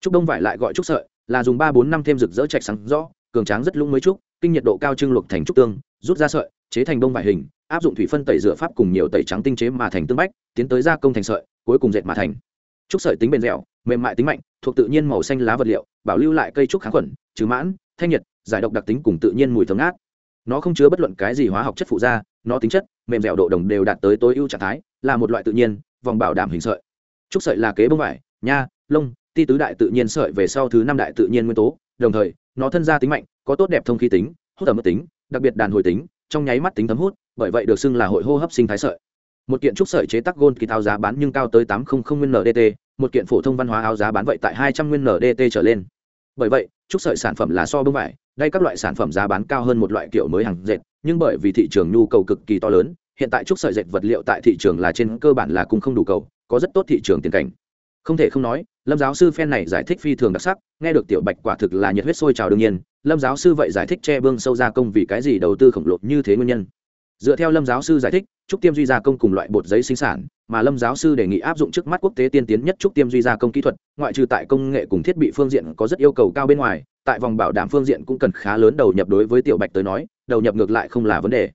Trúc đông vải lại gọi trúc sợi, là dùng ba bốn năm thêm rực rỡ chạch sáng rõ, cường tráng rất lũng mới trúc, kinh nhiệt độ cao trưng luộc thành trúc tương, rút ra sợi, chế thành đông vải hình, áp dụng thủy phân tẩy rửa pháp cùng nhiều tẩy trắng tinh chế mà thành tương bách, tiến tới gia công thành sợi, cuối cùng dệt mà thành. Trúc sợi tính bền dẻo, mềm mại tính mạnh, thuộc tự nhiên màu xanh lá vật liệu, bảo lưu lại cây trúc kháng khuẩn, trừ mãn, thanh nhiệt, giải độc đặc tính cùng tự nhiên mùi thơm ngát nó không chứa bất luận cái gì hóa học chất phụ da, nó tính chất, mềm dẻo độ đồng đều đạt tới tối ưu trạng thái, là một loại tự nhiên, vòng bảo đảm hình sợi. Trúc sợi là kế bông vải, nha, lông, ti tứ đại tự nhiên sợi về sau thứ năm đại tự nhiên nguyên tố, đồng thời, nó thân gia tính mạnh, có tốt đẹp thông khí tính, hút ẩm tính, đặc biệt đàn hồi tính, trong nháy mắt tính thấm hút, bởi vậy được xưng là hội hô hấp sinh thái sợi. Một kiện trúc sợi chế tác gôn kỳ thao giá bán nhưng cao tới tám trăm linh nguyên ndt một kiện phổ thông văn hóa áo giá bán vậy tại hai trăm nguyên ndt trở lên. Bởi vậy, trúc sợi sản phẩm là so bông vải đây các loại sản phẩm giá bán cao hơn một loại kiểu mới hàng dệt, nhưng bởi vì thị trường nhu cầu cực kỳ to lớn, hiện tại trúc sợi dệt vật liệu tại thị trường là trên cơ bản là cung không đủ cầu, có rất tốt thị trường tiền cảnh. Không thể không nói, lâm giáo sư phen này giải thích phi thường đặc sắc, nghe được tiểu bạch quả thực là nhiệt huyết sôi trào đương nhiên, lâm giáo sư vậy giải thích che bương sâu gia công vì cái gì đầu tư khổng lồ như thế nguyên nhân dựa theo lâm giáo sư giải thích, trúc tiêm duy gia công cùng loại bột giấy sinh sản, mà lâm giáo sư đề nghị áp dụng trước mắt quốc tế tiên tiến nhất trúc tiêm duy gia công kỹ thuật, ngoại trừ tại công nghệ cùng thiết bị phương diện có rất yêu cầu cao bên ngoài, tại vòng bảo đảm phương diện cũng cần khá lớn đầu nhập đối với tiểu bạch tới nói, đầu nhập ngược lại không là vấn đề.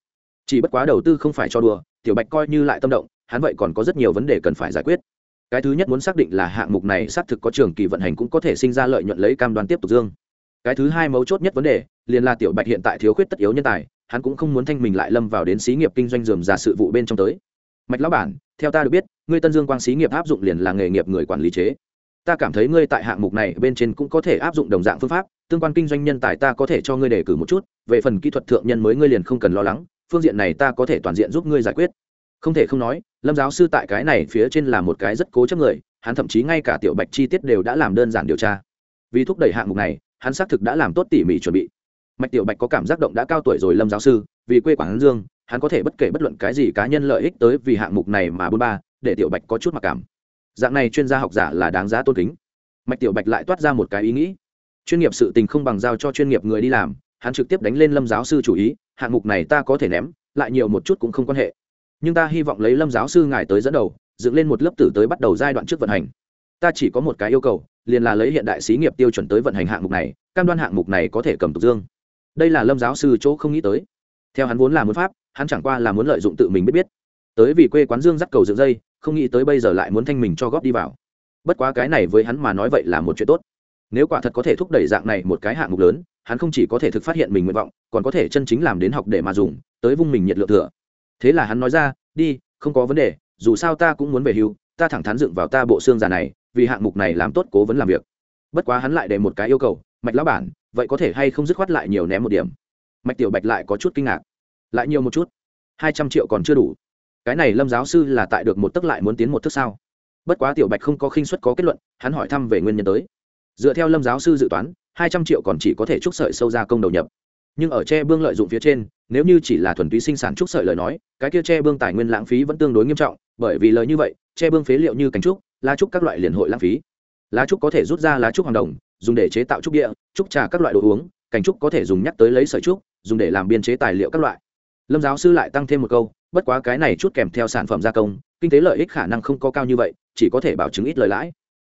Chỉ bất quá đầu tư không phải cho đùa, tiểu bạch coi như lại tâm động, hắn vậy còn có rất nhiều vấn đề cần phải giải quyết. Cái thứ nhất muốn xác định là hạng mục này xác thực có trường kỳ vận hành cũng có thể sinh ra lợi nhuận lấy cam đoan tiếp tục dương. Cái thứ hai mấu chốt nhất vấn đề, liền là tiểu bạch hiện tại thiếu khuyết tất yếu nhân tài hắn cũng không muốn thanh mình lại lâm vào đến xí nghiệp kinh doanh dườm ra sự vụ bên trong tới. Mạch lão bản, theo ta được biết, ngươi tân dương quang xí nghiệp áp dụng liền là nghề nghiệp người quản lý chế. Ta cảm thấy ngươi tại hạng mục này bên trên cũng có thể áp dụng đồng dạng phương pháp, tương quan kinh doanh nhân tài ta có thể cho ngươi đề cử một chút, về phần kỹ thuật thượng nhân mới ngươi liền không cần lo lắng, phương diện này ta có thể toàn diện giúp ngươi giải quyết. Không thể không nói, lâm giáo sư tại cái này phía trên là một cái rất cố chấp người, hắn thậm chí ngay cả tiểu bạch chi tiết đều đã làm đơn giản điều tra. Vì thúc đẩy hạng mục này, hắn xác thực đã làm tốt tỉ mỉ chuẩn bị mạch tiểu bạch có cảm giác động đã cao tuổi rồi lâm giáo sư, vì quê quảng dương, hắn có thể bất kể bất luận cái gì cá nhân lợi ích tới vì hạng mục này mà bôn ba, để tiểu bạch có chút mặc cảm. Dạng này chuyên gia học giả là đáng giá tôn kính. Mạch tiểu bạch lại toát ra một cái ý nghĩ. Chuyên nghiệp sự tình không bằng giao cho chuyên nghiệp người đi làm, hắn trực tiếp đánh lên lâm giáo sư chủ ý, hạng mục này ta có thể ném, lại nhiều một chút cũng không quan hệ. Nhưng ta hy vọng lấy lâm giáo sư ngài tới dẫn đầu, dựng lên một lớp tử tới bắt đầu giai đoạn trước vận hành. Ta chỉ có một cái yêu cầu, liền là lấy hiện đại xí nghiệp tiêu chuẩn tới vận hành hạng mục này, cam đoan hạng mục này có thể cầm tục dương đây là lâm giáo sư chỗ không nghĩ tới. Theo hắn vốn là muốn pháp, hắn chẳng qua là muốn lợi dụng tự mình biết biết. Tới vì quê quán dương dắt cầu dựng dây, không nghĩ tới bây giờ lại muốn thanh mình cho góp đi vào. Bất quá cái này với hắn mà nói vậy là một chuyện tốt. Nếu quả thật có thể thúc đẩy dạng này một cái hạng mục lớn, hắn không chỉ có thể thực phát hiện mình nguyện vọng, còn có thể chân chính làm đến học để mà dùng, tới vung mình nhiệt lượng thừa. Thế là hắn nói ra, đi, không có vấn đề, dù sao ta cũng muốn về hưu, ta thẳng thắn dựng vào ta bộ xương già này, vì hạng mục này làm tốt cố vấn làm việc. Bất quá hắn lại để một cái yêu cầu, mạch lão bản vậy có thể hay không dứt khoát lại nhiều ném một điểm? Mạch tiểu bạch lại có chút kinh ngạc. Lại nhiều một chút? Hai trăm triệu còn chưa đủ. Cái này lâm giáo sư là tại được một tức lại muốn tiến một thức sao? Bất quá tiểu bạch không có khinh suất có kết luận, hắn hỏi thăm về nguyên nhân tới. Dựa theo lâm giáo sư dự toán, hai trăm triệu còn chỉ có thể trúc sợi sâu ra công đầu nhập. Nhưng ở tre bương lợi dụng phía trên, nếu như chỉ là thuần túy sinh sản trúc sợi lời nói, cái kia tre bương tài nguyên lãng phí vẫn tương đối nghiêm trọng, bởi vì lời như vậy tre bương phế liệu như cánh trúc, lá trúc các loại liền hội lãng phí. Lá trúc có thể rút ra lá trúc hoàng đồng dùng để chế tạo trúc địa, trúc trà các loại đồ uống cảnh trúc có thể dùng nhắc tới lấy sợi trúc, dùng để làm biên chế tài liệu các loại. Lâm giáo sư lại tăng thêm một câu, bất quá cái này chút kèm theo sản phẩm gia công, kinh tế lợi ích khả năng không có cao như vậy, chỉ có thể bảo chứng ít lời lãi.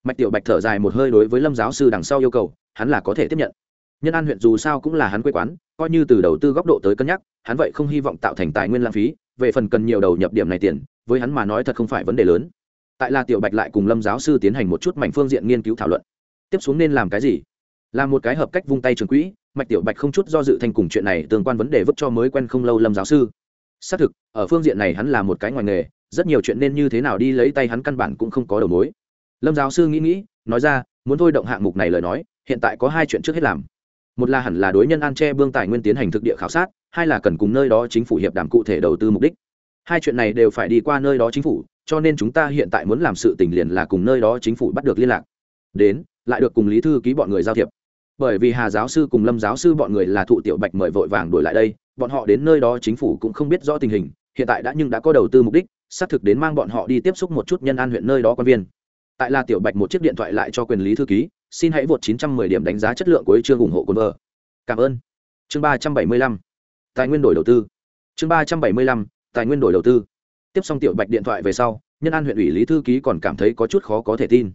Mạch tiểu bạch thở dài một hơi đối với lâm giáo sư đằng sau yêu cầu, hắn là có thể tiếp nhận. Nhân an huyện dù sao cũng là hắn quê quán, coi như từ đầu tư góc độ tới cân nhắc, hắn vậy không hy vọng tạo thành tài nguyên lãng phí, về phần cần nhiều đầu nhập điểm này tiền, với hắn mà nói thật không phải vấn đề lớn. Tại là tiểu bạch lại cùng lâm giáo sư tiến hành một chút mảnh phương diện nghiên cứu thảo luận tiếp xuống nên làm cái gì? Là một cái hợp cách vung tay trường quỹ, mạch tiểu bạch không chút do dự thành cùng chuyện này tương quan vấn đề vứt cho mới quen không lâu lâm giáo sư. Xác thực, ở phương diện này hắn là một cái ngoài nghề, rất nhiều chuyện nên như thế nào đi lấy tay hắn căn bản cũng không có đầu mối. Lâm giáo sư nghĩ nghĩ, nói ra, muốn thôi động hạng mục này lời nói, hiện tại có hai chuyện trước hết làm. Một là hẳn là đối nhân an tre bương tài nguyên tiến hành thực địa khảo sát, hai là cần cùng nơi đó chính phủ hiệp đàm cụ thể đầu tư mục đích. Hai chuyện này đều phải đi qua nơi đó chính phủ, cho nên chúng ta hiện tại muốn làm sự tình liền là cùng nơi đó chính phủ bắt được liên lạc. Đến lại được cùng lý thư ký bọn người giao thiệp. Bởi vì hà giáo sư cùng lâm giáo sư bọn người là thụ tiểu bạch mời vội vàng đổi lại đây, bọn họ đến nơi đó chính phủ cũng không biết rõ tình hình, hiện tại đã nhưng đã có đầu tư mục đích, xác thực đến mang bọn họ đi tiếp xúc một chút nhân an huyện nơi đó quan viên. Tại là tiểu bạch một chiếc điện thoại lại cho quyền lý thư ký, xin hãy vượt 910 điểm đánh giá chất lượng cuối chương ủng hộ cồn vợ cảm ơn. Chương 375 tài nguyên đổi đầu tư. Chương 375 tài nguyên đổi đầu tư. Tiếp xong tiểu bạch điện thoại về sau, nhân an huyện ủy lý thư ký còn cảm thấy có chút khó có thể tin.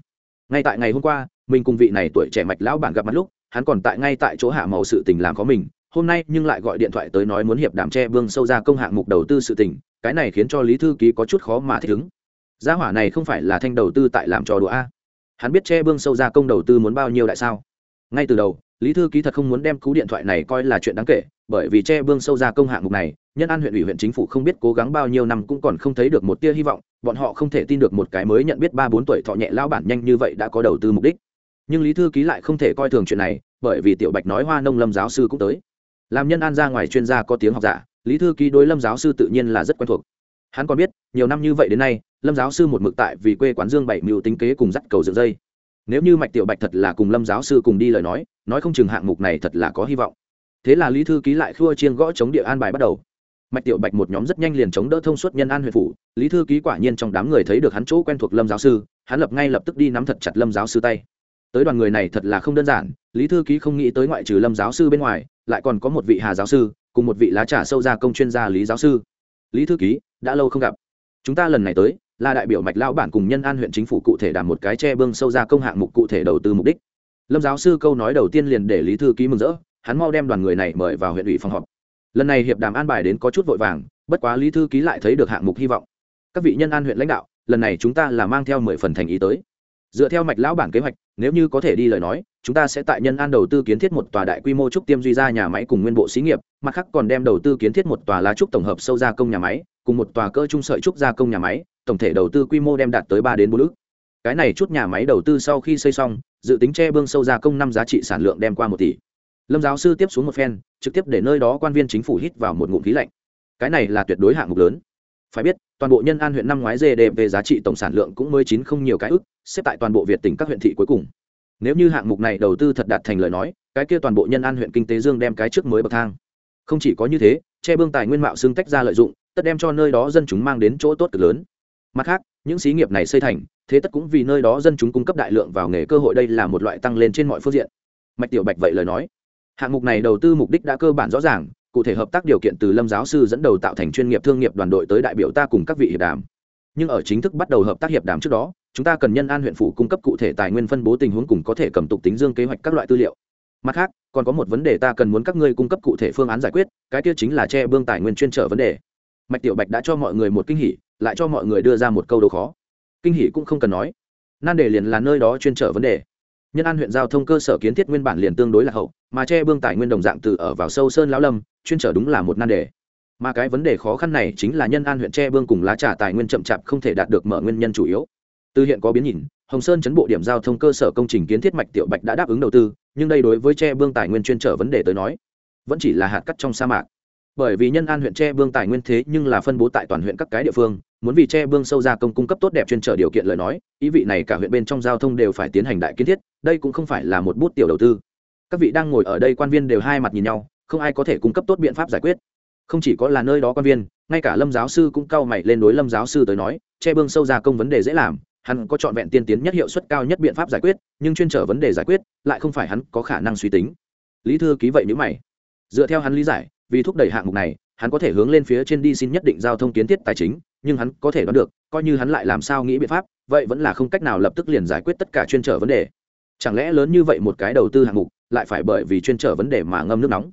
Ngay tại ngày hôm qua mình cùng vị này tuổi trẻ mạch lão bản gặp mặt lúc, hắn còn tại ngay tại chỗ hạ màu sự tình làm có mình, hôm nay nhưng lại gọi điện thoại tới nói muốn hiệp đàm tre vương sâu ra công hạng mục đầu tư sự tình, cái này khiến cho lý thư ký có chút khó mà thích ứng. Gia hỏa này không phải là thanh đầu tư tại làm trò đùa a. Hắn biết tre bương sâu ra công đầu tư muốn bao nhiêu đại sao? Ngay từ đầu, lý thư ký thật không muốn đem cú điện thoại này coi là chuyện đáng kể, bởi vì tre bương sâu ra công hạng mục này, nhân an huyện ủy huyện chính phủ không biết cố gắng bao nhiêu năm cũng còn không thấy được một tia hy vọng, bọn họ không thể tin được một cái mới nhận biết ba bốn tuổi thọ nhẹ lao bản nhanh như vậy đã có đầu tư mục đích nhưng lý thư ký lại không thể coi thường chuyện này, bởi vì tiểu bạch nói hoa nông lâm giáo sư cũng tới. Làm nhân an ra ngoài chuyên gia có tiếng học giả, lý thư ký đối lâm giáo sư tự nhiên là rất quen thuộc. Hắn còn biết, nhiều năm như vậy đến nay, lâm giáo sư một mực tại vì quê quán dương bảy mưu tính kế cùng dắt cầu dựng dây. Nếu như mạch tiểu bạch thật là cùng lâm giáo sư cùng đi lời nói nói không chừng hạng mục này thật là có hy vọng. Thế là lý thư ký lại khua chiên gõ chống địa an bài bắt đầu. Mạch tiểu bạch một nhóm rất nhanh liền chống đỡ thông suốt nhân an huyện phủ, lý thư ký quả nhiên trong đám người thấy được hắn chỗ quen thuộc lâm giáo sư, hắn lập ngay lập tức đi nắm thật chặt lâm giáo sư tay tới đoàn người này thật là không đơn giản, lý thư ký không nghĩ tới ngoại trừ lâm giáo sư bên ngoài, lại còn có một vị hà giáo sư, cùng một vị lá trà sâu ra công chuyên gia lý giáo sư. Lý thư ký, đã lâu không gặp. Chúng ta lần này tới, là đại biểu mạch lão bản cùng nhân an huyện chính phủ cụ thể đảm một cái che bương sâu ra công hạng mục cụ thể đầu tư mục đích. Lâm giáo sư câu nói đầu tiên liền để lý thư ký mừng rỡ, hắn mau đem đoàn người này mời vào huyện ủy phòng họp. Lần này hiệp đàm an bài đến có chút vội vàng, bất quá lý thư ký lại thấy được hạng mục hy vọng. Các vị nhân an huyện lãnh đạo, lần này chúng ta là mang theo mười phần thành ý tới. Dựa theo mạch lão bản kế hoạch nếu như có thể đi lời nói, chúng ta sẽ tại nhân an đầu tư kiến thiết một tòa đại quy mô trúc tiêm duy ra nhà máy cùng nguyên bộ xí nghiệp, mặt khác còn đem đầu tư kiến thiết một tòa lá trúc tổng hợp sâu gia công nhà máy, cùng một tòa cơ trung sợi trúc gia công nhà máy, tổng thể đầu tư quy mô đem đạt tới ba đến bốn ước cái này chút nhà máy đầu tư sau khi xây xong, dự tính che bương sâu gia công năm giá trị sản lượng đem qua một tỷ. Lâm giáo sư tiếp xuống một phen, trực tiếp để nơi đó quan viên chính phủ hít vào một ngụm khí lạnh. Cái này là tuyệt đối hạng mục lớn phải biết, toàn bộ nhân an huyện năm ngoái gdp giá trị tổng sản lượng cũng mới chín không nhiều cái ức, xếp tại toàn bộ việt tỉnh các huyện thị cuối cùng. Nếu như hạng mục này đầu tư thật đạt thành lời nói, cái kia toàn bộ nhân an huyện kinh tế dương đem cái trước mới bậc thang. Không chỉ có như thế, che bương tài nguyên mạo xương tách ra lợi dụng, tất đem cho nơi đó dân chúng mang đến chỗ tốt cực lớn. Mặt khác, những xí nghiệp này xây thành, thế tất cũng vì nơi đó dân chúng cung cấp đại lượng vào nghề cơ hội đây là một loại tăng lên trên mọi phương diện. Mạch tiểu bạch vậy lời nói. Hạng mục này đầu tư mục đích đã cơ bản rõ ràng cụ thể hợp tác điều kiện từ lâm giáo sư dẫn đầu tạo thành chuyên nghiệp thương nghiệp đoàn đội tới đại biểu ta cùng các vị hiệp đàm. Nhưng ở chính thức bắt đầu hợp tác hiệp đàm trước đó, chúng ta cần nhân an huyện phủ cung cấp cụ thể tài nguyên phân bố tình huống cùng có thể cầm tục tính dương kế hoạch các loại tư liệu. Mặt khác, còn có một vấn đề ta cần muốn các ngươi cung cấp cụ thể phương án giải quyết, cái kia chính là che bương tài nguyên chuyên trở vấn đề. Mạch tiểu bạch đã cho mọi người một kinh hỉ, lại cho mọi người đưa ra một câu đầu khó. Kinh hỉ cũng không cần nói. Nan đề liền là nơi đó chuyên trở vấn đề nhân an huyện giao thông cơ sở kiến thiết nguyên bản liền tương đối là hậu, mà che bương tài nguyên đồng dạng từ ở vào sâu sơn lão lâm, chuyên trở đúng là một nan đề. Mà cái vấn đề khó khăn này chính là nhân an huyện che bương cùng lá trà tài nguyên chậm chạp không thể đạt được mở nguyên nhân chủ yếu. Từ hiện có biến nhìn, hồng sơn chấn bộ điểm giao thông cơ sở công trình kiến thiết mạch tiểu bạch đã đáp ứng đầu tư, nhưng đây đối với che bương tài nguyên chuyên trở vấn đề tới nói, vẫn chỉ là hạt cắt trong sa mạc bởi vì nhân an huyện tre bương tài nguyên thế nhưng là phân bố tại toàn huyện các cái địa phương, muốn vì tre bương sâu ra công cung cấp tốt đẹp chuyên trở điều kiện lời nói, ý vị này cả huyện bên trong giao thông đều phải tiến hành đại kiến thiết, đây cũng không phải là một bút tiểu đầu tư. Các vị đang ngồi ở đây quan viên đều hai mặt nhìn nhau, không ai có thể cung cấp tốt biện pháp giải quyết. Không chỉ có là nơi đó quan viên, ngay cả lâm giáo sư cũng cau mày lên đối lâm giáo sư tới nói, che bương sâu ra công vấn đề dễ làm, hắn có trọn vẹn tiên tiến nhất hiệu suất cao nhất biện pháp giải quyết, nhưng chuyên trở vấn đề giải quyết, lại không phải hắn có khả năng suy tính. Lý thư ký vậy nếu mày. Dựa theo hắn lý giải vì thúc đẩy hạng mục này, hắn có thể hướng lên phía trên đi xin nhất định giao thông kiến thiết tài chính, nhưng hắn có thể đoán được, coi như hắn lại làm sao nghĩ biện pháp, vậy vẫn là không cách nào lập tức liền giải quyết tất cả chuyên trở vấn đề. Chẳng lẽ lớn như vậy một cái đầu tư hạng mục, lại phải bởi vì chuyên trở vấn đề mà ngâm nước nóng?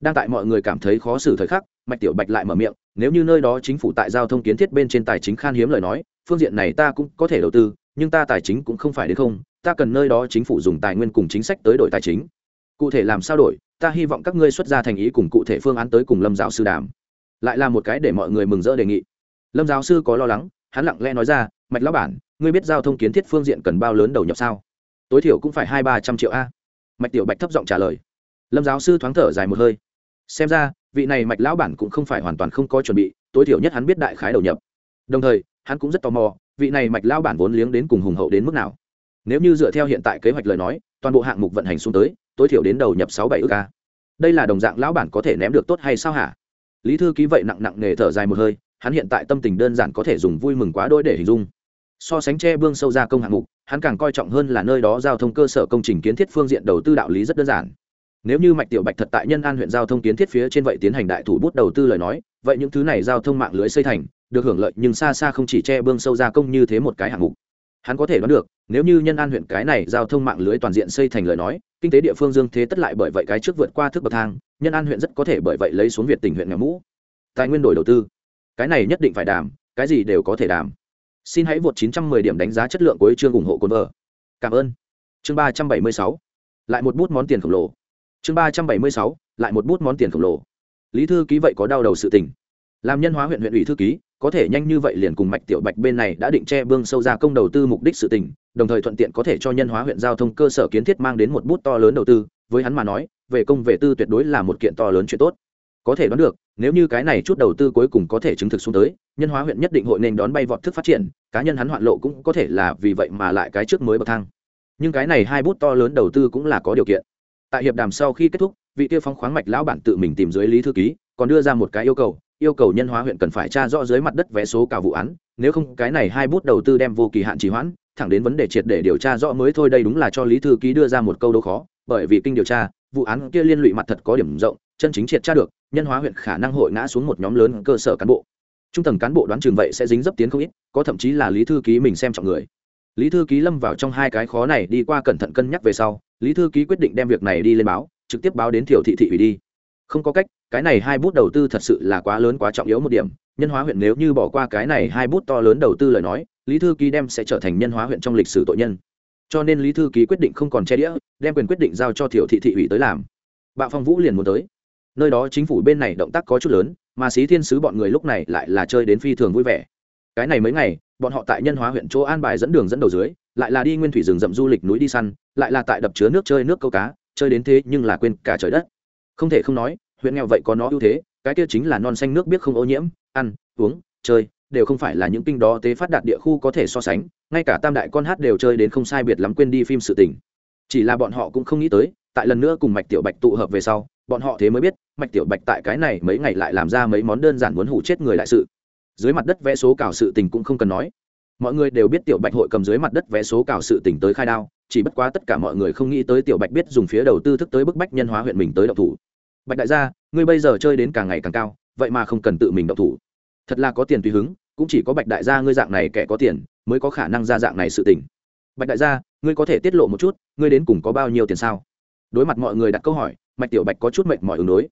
Đang tại mọi người cảm thấy khó xử thời khắc, mạch tiểu bạch lại mở miệng, nếu như nơi đó chính phủ tại giao thông kiến thiết bên trên tài chính khan hiếm lời nói, phương diện này ta cũng có thể đầu tư, nhưng ta tài chính cũng không phải đến không, ta cần nơi đó chính phủ dùng tài nguyên cùng chính sách tới đổi tài chính. Cụ thể làm sao đổi ta hy vọng các ngươi xuất ra thành ý cùng cụ thể phương án tới cùng lâm giáo sư đàm. Lại là một cái để mọi người mừng rỡ đề nghị. Lâm giáo sư có lo lắng, hắn lặng lẽ nói ra, mạch lão bản, ngươi biết giao thông kiến thiết phương diện cần bao lớn đầu nhập sao? Tối thiểu cũng phải hai ba trăm triệu a. Mạch tiểu bạch thấp giọng trả lời. Lâm giáo sư thoáng thở dài một hơi. Xem ra, vị này mạch lão bản cũng không phải hoàn toàn không có chuẩn bị, tối thiểu nhất hắn biết đại khái đầu nhập. Đồng thời, hắn cũng rất tò mò, vị này mạch lão bản vốn liếng đến cùng hùng hậu đến mức nào. Nếu như dựa theo hiện tại kế hoạch lời nói, toàn bộ hạng mục vận hành xuống tới tối thiểu đến đầu nhập sáu bảy ước ca đây là đồng dạng lão bản có thể ném được tốt hay sao hả? Lý thư ký vậy nặng nặng nề thở dài một hơi, hắn hiện tại tâm tình đơn giản có thể dùng vui mừng quá đôi để hình dung. So sánh che bương sâu ra công hạng mục, hắn càng coi trọng hơn là nơi đó giao thông cơ sở công trình kiến thiết phương diện đầu tư đạo lý rất đơn giản. Nếu như mạch tiểu bạch thật tại nhân an huyện giao thông kiến thiết phía trên vậy tiến hành đại thủ bút đầu tư lời nói, vậy những thứ này giao thông mạng lưới xây thành, được hưởng lợi nhưng xa xa không chỉ che bương sâu ra công như thế một cái hạng mục hắn có thể đoán được nếu như nhân an huyện cái này giao thông mạng lưới toàn diện xây thành lời nói kinh tế địa phương dương thế tất lại bởi vậy cái trước vượt qua thước bậc thang nhân an huyện rất có thể bởi vậy lấy xuống việt tỉnh huyện nghèo mũ. Tài nguyên đổi đầu tư. Cái này nhất định phải đảm, cái gì đều có thể đảm. xin hãy vượt 910 điểm đánh giá chất lượng của chương ủng hộ cồn vợ. Cảm ơn. Chương 376 lại một bút món tiền khổng lồ. Chương 376 lại một bút món tiền khổng lồ. Lý thư ký vậy có đau đầu sự tình. Làm nhân hóa huyện huyện ủy thư ký có thể nhanh như vậy liền cùng mạch tiểu bạch bên này đã định che bương sâu ra công đầu tư mục đích sự tình, đồng thời thuận tiện có thể cho nhân hóa huyện giao thông cơ sở kiến thiết mang đến một bút to lớn đầu tư, với hắn mà nói, về công về tư tuyệt đối là một kiện to lớn chuyện tốt. Có thể đoán được, nếu như cái này chút đầu tư cuối cùng có thể chứng thực xuống tới, nhân hóa huyện nhất định hội nên đón bay vọt thức phát triển, cá nhân hắn hoạn lộ cũng có thể là vì vậy mà lại cái trước mới bậc thang. Nhưng cái này hai bút to lớn đầu tư cũng là có điều kiện. Tại hiệp đàm sau khi kết thúc, vị tiêu phong khoáng mạch lão bản tự mình tìm dưới lý thư ký, còn đưa ra một cái yêu cầu yêu cầu nhân hóa huyện cần phải tra rõ dưới mặt đất vé số cả vụ án, nếu không cái này hai bút đầu tư đem vô kỳ hạn trì hoãn, thẳng đến vấn đề triệt để điều tra rõ mới thôi đây đúng là cho lý thư ký đưa ra một câu đố khó, bởi vì kinh điều tra, vụ án kia liên lụy mặt thật có điểm rộng, chân chính triệt tra được, nhân hóa huyện khả năng hội ngã xuống một nhóm lớn cơ sở cán bộ. Trung tầng cán bộ đoán chừng vậy sẽ dính dấp tiến không ít, có thậm chí là lý thư ký mình xem trọng người. Lý thư ký lâm vào trong hai cái khó này đi qua cẩn thận cân nhắc về sau, lý thư ký quyết định đem việc này đi lên báo, trực tiếp báo đến thiểu thị thị ủy đi. Không có cách cái này hai bút đầu tư thật sự là quá lớn, quá trọng yếu một điểm. Nhân hóa huyện nếu như bỏ qua cái này hai bút to lớn đầu tư lời nói, lý thư ký đem sẽ trở thành nhân hóa huyện trong lịch sử tội nhân. Cho nên lý thư ký quyết định không còn che đĩa, đem quyền quyết định giao cho thiểu thị thị ủy tới làm. Bạo phong vũ liền muốn tới. Nơi đó chính phủ bên này động tác có chút lớn, mà xí thiên sứ bọn người lúc này lại là chơi đến phi thường vui vẻ. Cái này mấy ngày, bọn họ tại nhân hóa huyện chỗ an bài dẫn đường dẫn đầu dưới, lại là đi nguyên thủy rừng rậm du lịch núi đi săn, lại là tại đập chứa nước chơi nước câu cá, chơi đến thế nhưng là quên cả trời đất. Không thể không nói huyện nghèo vậy có nó ưu thế, cái kia chính là non xanh nước biết không ô nhiễm, ăn, uống, chơi, đều không phải là những kinh đó tế phát đạt địa khu có thể so sánh, ngay cả tam đại con hát đều chơi đến không sai biệt lắm quên đi phim sự tình. Chỉ là bọn họ cũng không nghĩ tới, tại lần nữa cùng mạch tiểu bạch tụ hợp về sau, bọn họ thế mới biết, mạch tiểu bạch tại cái này mấy ngày lại làm ra mấy món đơn giản muốn hủ chết người đại sự. Dưới mặt đất vẽ số cào sự tình cũng không cần nói. Mọi người đều biết tiểu bạch hội cầm dưới mặt đất vẽ số cào sự tình tới khai đao, chỉ bất quá tất cả mọi người không nghĩ tới tiểu bạch biết dùng phía đầu tư thức tới bức bách nhân hóa huyện mình tới độc thủ bạch đại gia, ngươi bây giờ chơi đến càng ngày càng cao, vậy mà không cần tự mình động thủ. Thật là có tiền tùy hứng, cũng chỉ có bạch đại gia ngươi dạng này kẻ có tiền, mới có khả năng ra dạng này sự tình. bạch đại gia, ngươi có thể tiết lộ một chút, ngươi đến cùng có bao nhiêu tiền sao? Đối mặt mọi người đặt câu hỏi, mạch tiểu bạch có chút mệnh mọi ứng đối.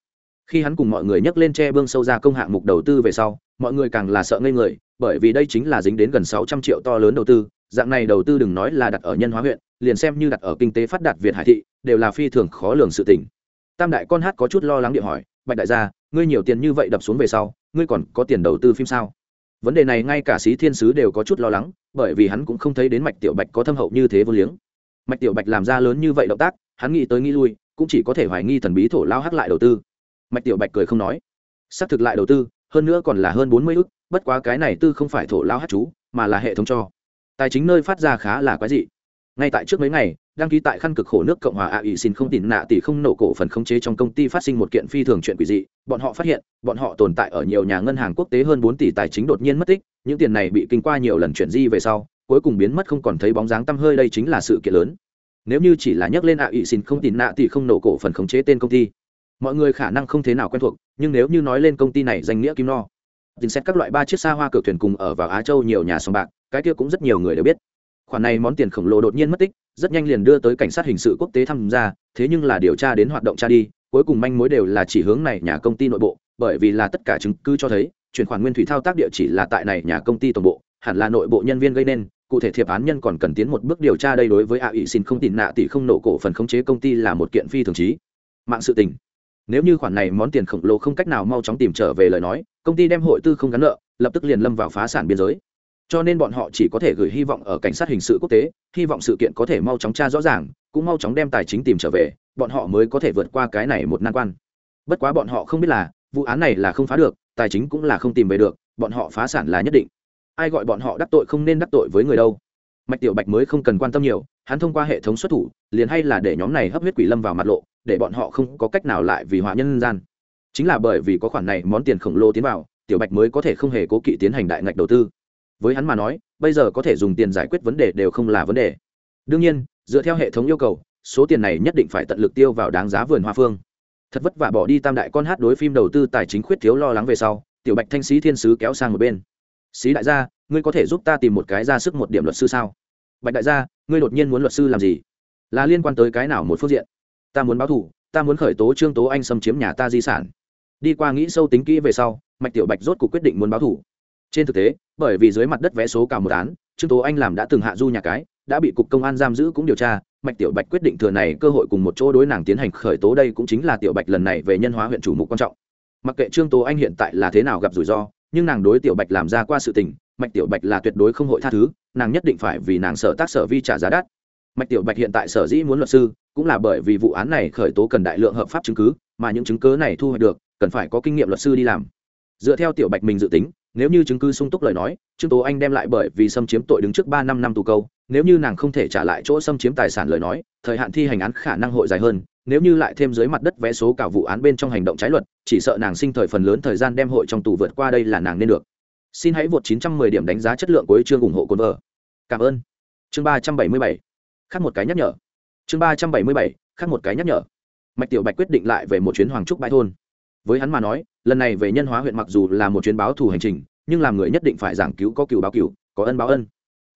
Khi hắn cùng mọi người nhắc lên che bương sâu ra công hạng mục đầu tư về sau, mọi người càng là sợ ngây người, bởi vì đây chính là dính đến gần sáu trăm triệu to lớn đầu tư, dạng này đầu tư đừng nói là đặt ở nhân hóa huyện, liền xem như đặt ở kinh tế phát đạt việt hải thị, đều là phi thường khó lường sự tình tam đại con hát có chút lo lắng điện hỏi, bạch đại gia, ngươi nhiều tiền như vậy đập xuống về sau, ngươi còn có tiền đầu tư phim sao? Vấn đề này ngay cả sĩ thiên sứ đều có chút lo lắng, bởi vì hắn cũng không thấy đến mạch tiểu bạch có thâm hậu như thế vô liếng. Mạch tiểu bạch làm ra lớn như vậy động tác, hắn nghĩ tới nghĩ lui, cũng chỉ có thể hoài nghi thần bí thổ lao hát lại đầu tư. Mạch tiểu bạch cười không nói. Xác thực lại đầu tư, hơn nữa còn là hơn bốn mươi ức, bất quá cái này tư không phải thổ lao hát chú, mà là hệ thống cho. Tài chính nơi phát ra khá là quái dị. Ngay tại trước mấy ngày đăng ký tại khăn cực khổ nước cộng hòa a ủy xin không tỉn nạ tỷ không nổ cổ phần khống chế trong công ty phát sinh một kiện phi thường chuyện quỷ dị. Bọn họ phát hiện, bọn họ tồn tại ở nhiều nhà ngân hàng quốc tế hơn bốn tỷ tài chính đột nhiên mất tích, những tiền này bị kinh qua nhiều lần chuyển di về sau, cuối cùng biến mất không còn thấy bóng dáng tăm hơi đây chính là sự kiện lớn. Nếu như chỉ là nhắc lên a ủy xin không tỉn nạ tỷ không nổ cổ phần khống chế tên công ty, mọi người khả năng không thế nào quen thuộc, nhưng nếu như nói lên công ty này danh nghĩa kim no dình xét các loại ba chiếc xa hoa cược thuyền cùng ở vào á châu nhiều nhà sòng bạc, cái kia cũng rất nhiều người đều biết khoản này món tiền khổng lồ đột nhiên mất tích, rất nhanh liền đưa tới cảnh sát hình sự quốc tế tham gia, thế nhưng là điều tra đến hoạt động tra đi, cuối cùng manh mối đều là chỉ hướng này nhà công ty nội bộ, bởi vì là tất cả chứng cứ cho thấy, chuyển khoản nguyên thủy thao tác địa chỉ là tại này nhà công ty tổng bộ, hẳn là nội bộ nhân viên gây nên, cụ thể thiệp án nhân còn cần tiến một bước điều tra đây đối với a ỵ xin không tịn nạ tỷ không nổ cổ phần khống chế công ty là một kiện phi thường trí mạng sự tình. Nếu như khoản này món tiền khổng lồ không cách nào mau chóng tìm trở về lời nói, công ty đem hội tư không gắn nợ, lập tức liền lâm vào phá sản biên giới cho nên bọn họ chỉ có thể gửi hy vọng ở cảnh sát hình sự quốc tế, hy vọng sự kiện có thể mau chóng tra rõ ràng, cũng mau chóng đem tài chính tìm trở về, bọn họ mới có thể vượt qua cái này một nan quan. Bất quá bọn họ không biết là, vụ án này là không phá được, tài chính cũng là không tìm về được, bọn họ phá sản là nhất định. Ai gọi bọn họ đắc tội không nên đắc tội với người đâu. Mạch tiểu bạch mới không cần quan tâm nhiều, hắn thông qua hệ thống xuất thủ, liền hay là để nhóm này hấp huyết quỷ lâm vào mặt lộ, để bọn họ không có cách nào lại vì họa nhân gian. Chính là bởi vì có khoản này món tiền khổng lồ tiến vào, tiểu bạch mới có thể không hề cố kỵ tiến hành đại ngạch đầu tư với hắn mà nói, bây giờ có thể dùng tiền giải quyết vấn đề đều không là vấn đề. Đương nhiên, dựa theo hệ thống yêu cầu, số tiền này nhất định phải tận lực tiêu vào đáng giá vườn hoa phương. Thật vất vả bỏ đi tam đại con hát đối phim đầu tư tài chính khuyết thiếu lo lắng về sau, tiểu bạch thanh sĩ thiên sứ kéo sang một bên. Sĩ đại gia, ngươi có thể giúp ta tìm một cái ra sức một điểm luật sư sao? Bạch đại gia, ngươi đột nhiên muốn luật sư làm gì? Là liên quan tới cái nào một phương diện? Ta muốn báo thủ ta muốn khởi tố trương tố anh xâm chiếm nhà ta di sản. Đi qua nghĩ sâu tính kỹ về sau, mạch tiểu bạch rốt cuộc quyết định muốn báo thủ trên thực tế, bởi vì dưới mặt đất vé số cao một án, trương tố anh làm đã từng hạ du nhà cái, đã bị cục công an giam giữ cũng điều tra, mạch tiểu bạch quyết định thừa này cơ hội cùng một chỗ đối nàng tiến hành khởi tố đây cũng chính là tiểu bạch lần này về nhân hóa huyện chủ mục quan trọng. Mặc kệ trương tố anh hiện tại là thế nào gặp rủi ro, nhưng nàng đối tiểu bạch làm ra qua sự tình, mạch tiểu bạch là tuyệt đối không hội tha thứ, nàng nhất định phải vì nàng sở tác sở vi trả giá đắt. Mạch tiểu bạch hiện tại sở dĩ muốn luật sư, cũng là bởi vì vụ án này khởi tố cần đại lượng hợp pháp chứng cứ, mà những chứng cứ này thu hoạch được, cần phải có kinh nghiệm luật sư đi làm. Dựa theo tiểu bạch mình dự tính nếu như chứng cứ sung túc lời nói, trương tố anh đem lại bởi vì xâm chiếm tội đứng trước ba năm năm tù câu. Nếu như nàng không thể trả lại chỗ xâm chiếm tài sản lời nói, thời hạn thi hành án khả năng hội dài hơn. Nếu như lại thêm dưới mặt đất vé số cả vụ án bên trong hành động trái luật, chỉ sợ nàng sinh thời phần lớn thời gian đem hội trong tù vượt qua đây là nàng nên được. Xin hãy vượt 910 điểm đánh giá chất lượng của chương ủng hộ cồn vợ cảm ơn. Chương 377 khác một cái nhắc nhở. Chương 377 khác một cái nhắc nhở. Mạch tiểu bạch quyết định lại về một chuyến hoàng trúc bãi thôn. Với hắn mà nói lần này về nhân hóa huyện mặc dù là một chuyến báo thù hành trình, nhưng làm người nhất định phải giảng cứu có cựu báo cựu, có ân báo ân.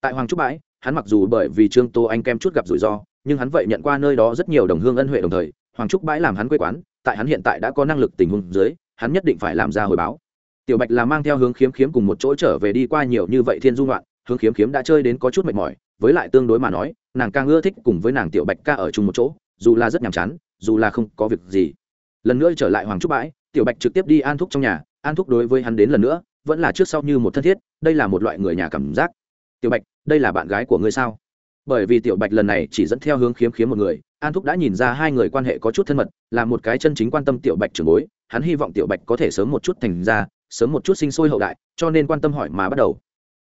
Tại hoàng trúc bãi, hắn mặc dù bởi vì trương tô anh kem chút gặp rủi ro, nhưng hắn vậy nhận qua nơi đó rất nhiều đồng hương ân huệ đồng thời, hoàng trúc bãi làm hắn quê quán, tại hắn hiện tại đã có năng lực tình huống dưới, hắn nhất định phải làm ra hồi báo. Tiểu bạch là mang theo hướng khiếm khiếm cùng một chỗ trở về đi qua nhiều như vậy thiên dung loạn hướng khiếm khiếm đã chơi đến có chút mệt mỏi, với lại tương đối mà nói, nàng càng ưa thích cùng với nàng tiểu bạch ca ở chung một chỗ, dù là rất nhàm chán, dù là không có việc gì. Lần nữa trở lại hoàng trúc bãi tiểu bạch trực tiếp đi an thúc trong nhà, an thúc đối với hắn đến lần nữa, vẫn là trước sau như một thân thiết, đây là một loại người nhà cảm giác. Tiểu bạch, đây là bạn gái của ngươi sao? Bởi vì tiểu bạch lần này chỉ dẫn theo hướng khiếm khiếm một người, an thúc đã nhìn ra hai người quan hệ có chút thân mật, là một cái chân chính quan tâm tiểu bạch trưởng bối, hắn hy vọng tiểu bạch có thể sớm một chút thành ra, sớm một chút sinh sôi hậu đại, cho nên quan tâm hỏi mà bắt đầu.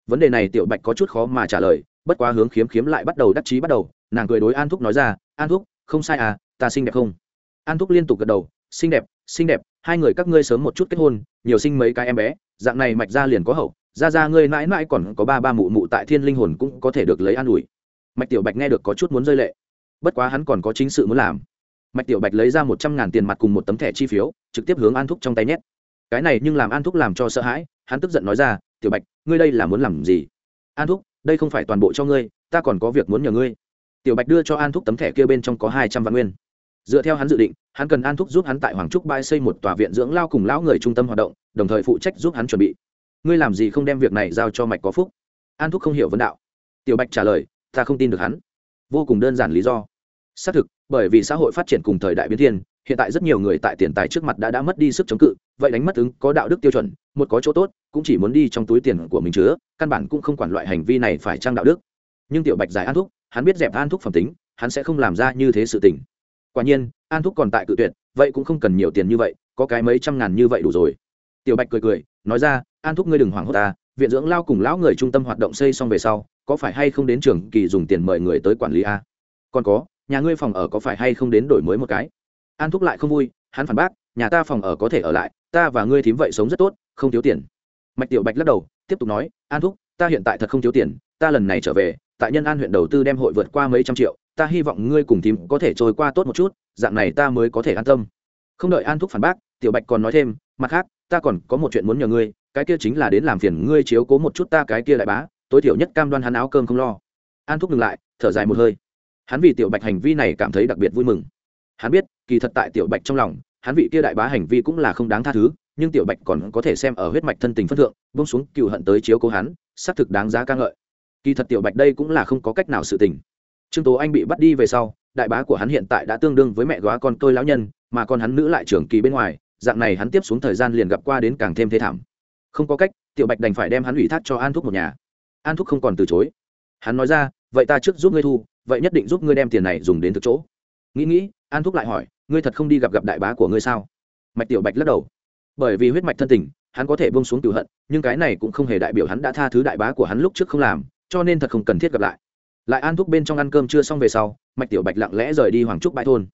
Vấn đề này tiểu bạch có chút khó mà trả lời, bất quá hướng khiếm khiếm lại bắt đầu đắc chí bắt đầu, nàng cười đối an thúc nói ra, an thúc, không sai à ta xinh đẹp không? An thúc liên tục gật đầu, xinh đẹp xinh đẹp, hai người các ngươi sớm một chút kết hôn, nhiều sinh mấy cái em bé, dạng này mạch ra liền có hậu ra ra ngươi mãi mãi còn có ba ba mụ mụ tại thiên linh hồn cũng có thể được lấy an ủi. Mạch tiểu bạch nghe được có chút muốn rơi lệ. Bất quá hắn còn có chính sự muốn làm. Mạch tiểu bạch lấy ra một trăm ngàn tiền mặt cùng một tấm thẻ chi phiếu, trực tiếp hướng an thúc trong tay nhét. Cái này nhưng làm an thúc làm cho sợ hãi, hắn tức giận nói ra, tiểu bạch, ngươi đây là muốn làm gì? An thúc, đây không phải toàn bộ cho ngươi, ta còn có việc muốn nhờ ngươi. Tiểu bạch đưa cho an thúc tấm thẻ kia bên trong có hai trăm vạn nguyên dựa theo hắn dự định, hắn cần an thúc giúp hắn tại hoàng trúc bãi xây một tòa viện dưỡng lao cùng lão người trung tâm hoạt động, đồng thời phụ trách giúp hắn chuẩn bị. Ngươi làm gì không đem việc này giao cho mạch có phúc? An thúc không hiểu vấn đạo. Tiểu bạch trả lời, ta không tin được hắn. Vô cùng đơn giản lý do. Xác thực, bởi vì xã hội phát triển cùng thời đại biến thiên, hiện tại rất nhiều người tại tiền tài trước mặt đã đã mất đi sức chống cự, vậy đánh mất ứng có đạo đức tiêu chuẩn, một có chỗ tốt, cũng chỉ muốn đi trong túi tiền của mình chứa, căn bản cũng không quản loại hành vi này phải trang đạo đức. Nhưng tiểu bạch giải an thúc, hắn biết dẹp an thúc phẩm tính, hắn sẽ không làm ra như thế sự tình quả nhiên, an thúc còn tại cự tuyệt, vậy cũng không cần nhiều tiền như vậy, có cái mấy trăm ngàn như vậy đủ rồi. Tiểu bạch cười cười, nói ra, an thúc ngươi đừng hoảng hốt ta, viện dưỡng lao cùng lão người trung tâm hoạt động xây xong về sau, có phải hay không đến trường kỳ dùng tiền mời người tới quản lý a? Còn có, nhà ngươi phòng ở có phải hay không đến đổi mới một cái? An thúc lại không vui, hắn phản bác, nhà ta phòng ở có thể ở lại, ta và ngươi thím vậy sống rất tốt, không thiếu tiền. Mạch tiểu bạch lắc đầu, tiếp tục nói, an thúc, ta hiện tại thật không thiếu tiền, ta lần này trở về, tại nhân an huyện đầu tư đem hội vượt qua mấy trăm triệu ta hy vọng ngươi cùng thím có thể trôi qua tốt một chút, dạng này ta mới có thể an tâm. Không đợi an thúc phản bác, tiểu bạch còn nói thêm, mặt khác, ta còn có một chuyện muốn nhờ ngươi, cái kia chính là đến làm phiền ngươi chiếu cố một chút ta cái kia lại bá, tối thiểu nhất cam đoan hắn áo cơm không lo. An thúc ngừng lại, thở dài một hơi. Hắn vì tiểu bạch hành vi này cảm thấy đặc biệt vui mừng. Hắn biết, kỳ thật tại tiểu bạch trong lòng, hắn vị kia đại bá hành vi cũng là không đáng tha thứ, nhưng tiểu bạch còn có thể xem ở huyết mạch thân tình phân thượng bông xuống cựu hận tới chiếu cố hắn, xác thực đáng giá ca ngợi. Kỳ thật tiểu bạch đây cũng là không có cách nào sự tình trương tố anh bị bắt đi về sau, đại bá của hắn hiện tại đã tương đương với mẹ góa con tôi lão nhân, mà con hắn nữ lại trưởng kỳ bên ngoài, dạng này hắn tiếp xuống thời gian liền gặp qua đến càng thêm thế thảm. Không có cách, tiểu bạch đành phải đem hắn ủy thác cho an thúc một nhà. An thúc không còn từ chối. Hắn nói ra, vậy ta trước giúp ngươi thu, vậy nhất định giúp ngươi đem tiền này dùng đến thực chỗ. Nghĩ nghĩ, an thúc lại hỏi, ngươi thật không đi gặp gặp đại bá của ngươi sao? Mạch tiểu bạch lắc đầu. Bởi vì huyết mạch thân tình, hắn có thể bông xuống cửu hận, nhưng cái này cũng không hề đại biểu hắn đã tha thứ đại bá của hắn lúc trước không làm, cho nên thật không cần thiết gặp lại lại an thúc bên trong ăn cơm chưa xong về sau, mạch tiểu bạch lặng lẽ rời đi hoàng trúc bãi thôn.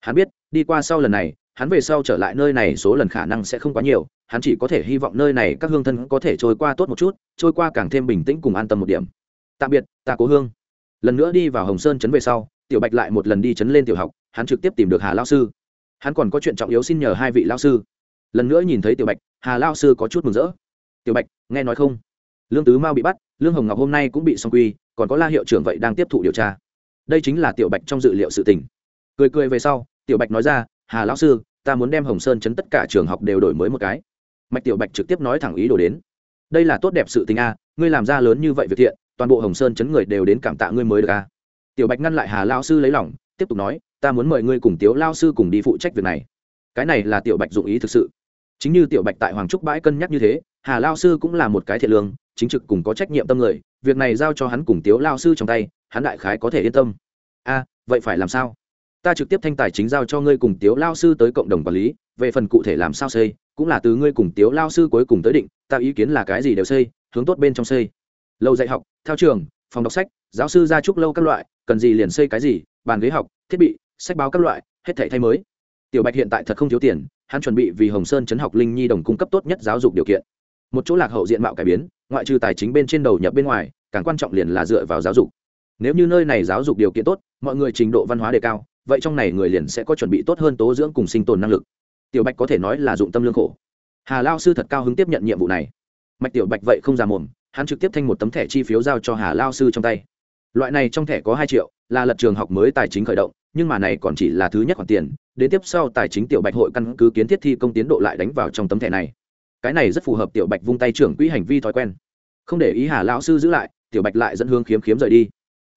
Hắn biết, đi qua sau lần này, hắn về sau trở lại nơi này số lần khả năng sẽ không quá nhiều, hắn chỉ có thể hy vọng nơi này các hương thân có thể trôi qua tốt một chút, trôi qua càng thêm bình tĩnh cùng an tâm một điểm. Tạm biệt, ta cố hương. Lần nữa đi vào hồng sơn chấn về sau, tiểu bạch lại một lần đi chấn lên tiểu học, hắn trực tiếp tìm được hà lao sư. Hắn còn có chuyện trọng yếu xin nhờ hai vị lao sư. Lần nữa nhìn thấy tiểu bạch, hà lao sư có chút mừng rỡ. Tiểu bạch, nghe nói không? Lương tứ mao bị bắt, lương hồng ngọc hôm nay cũng bị xong quy còn có la hiệu trưởng vậy đang tiếp thụ điều tra. Đây chính là tiểu bạch trong dự liệu sự tình. Cười cười về sau, tiểu bạch nói ra, hà lão sư, ta muốn đem hồng sơn chấn tất cả trường học đều đổi mới một cái. Mạch tiểu bạch trực tiếp nói thẳng ý đồ đến, đây là tốt đẹp sự tình a, ngươi làm ra lớn như vậy việc thiện, toàn bộ hồng sơn chấn người đều đến cảm tạ ngươi mới được a. Tiểu bạch ngăn lại hà lao sư lấy lòng, tiếp tục nói, ta muốn mời ngươi cùng tiếu lao sư cùng đi phụ trách việc này. Cái này là tiểu bạch dụng ý thực sự. Chính như tiểu bạch tại hoàng trúc bãi cân nhắc như thế, hà lao sư cũng là một cái thiện lương chính trực cùng có trách nhiệm tâm người, việc này giao cho hắn cùng tiếu lao sư trong tay, hắn đại khái có thể yên tâm. A, vậy phải làm sao? Ta trực tiếp thanh tài chính giao cho ngươi cùng tiếu lao sư tới cộng đồng quản lý, về phần cụ thể làm sao xây, cũng là từ ngươi cùng tiếu lao sư cuối cùng tới định, ta ý kiến là cái gì đều xây, hướng tốt bên trong xây. Lâu dạy học theo trường, phòng đọc sách, giáo sư gia trúc lâu các loại, cần gì liền xây cái gì, bàn ghế học, thiết bị, sách báo các loại, hết thể thay mới. Tiểu bạch hiện tại thật không thiếu tiền, hắn chuẩn bị vì hồng sơn chấn học linh nhi đồng cung cấp tốt nhất giáo dục điều kiện. Một chỗ lạc hậu diện mạo cải biến ngoại trừ tài chính bên trên đầu nhập bên ngoài, càng quan trọng liền là dựa vào giáo dục. Nếu như nơi này giáo dục điều kiện tốt, mọi người trình độ văn hóa đề cao, vậy trong này người liền sẽ có chuẩn bị tốt hơn tố dưỡng cùng sinh tồn năng lực. Tiểu bạch có thể nói là dụng tâm lương khổ. Hà lao sư thật cao hứng tiếp nhận nhiệm vụ này. Mạch tiểu bạch vậy không ra mồm, hắn trực tiếp thanh một tấm thẻ chi phiếu giao cho hà lao sư trong tay. Loại này trong thẻ có hai triệu, là lật trường học mới tài chính khởi động, nhưng mà này còn chỉ là thứ nhất khoản tiền, đến tiếp sau tài chính tiểu bạch hội căn cứ kiến thiết thi công tiến độ lại đánh vào trong tấm thẻ này cái này rất phù hợp tiểu bạch vung tay trưởng quỹ hành vi thói quen. Không để ý hà lão sư giữ lại, tiểu bạch lại dẫn hương khiếm khiếm rời đi.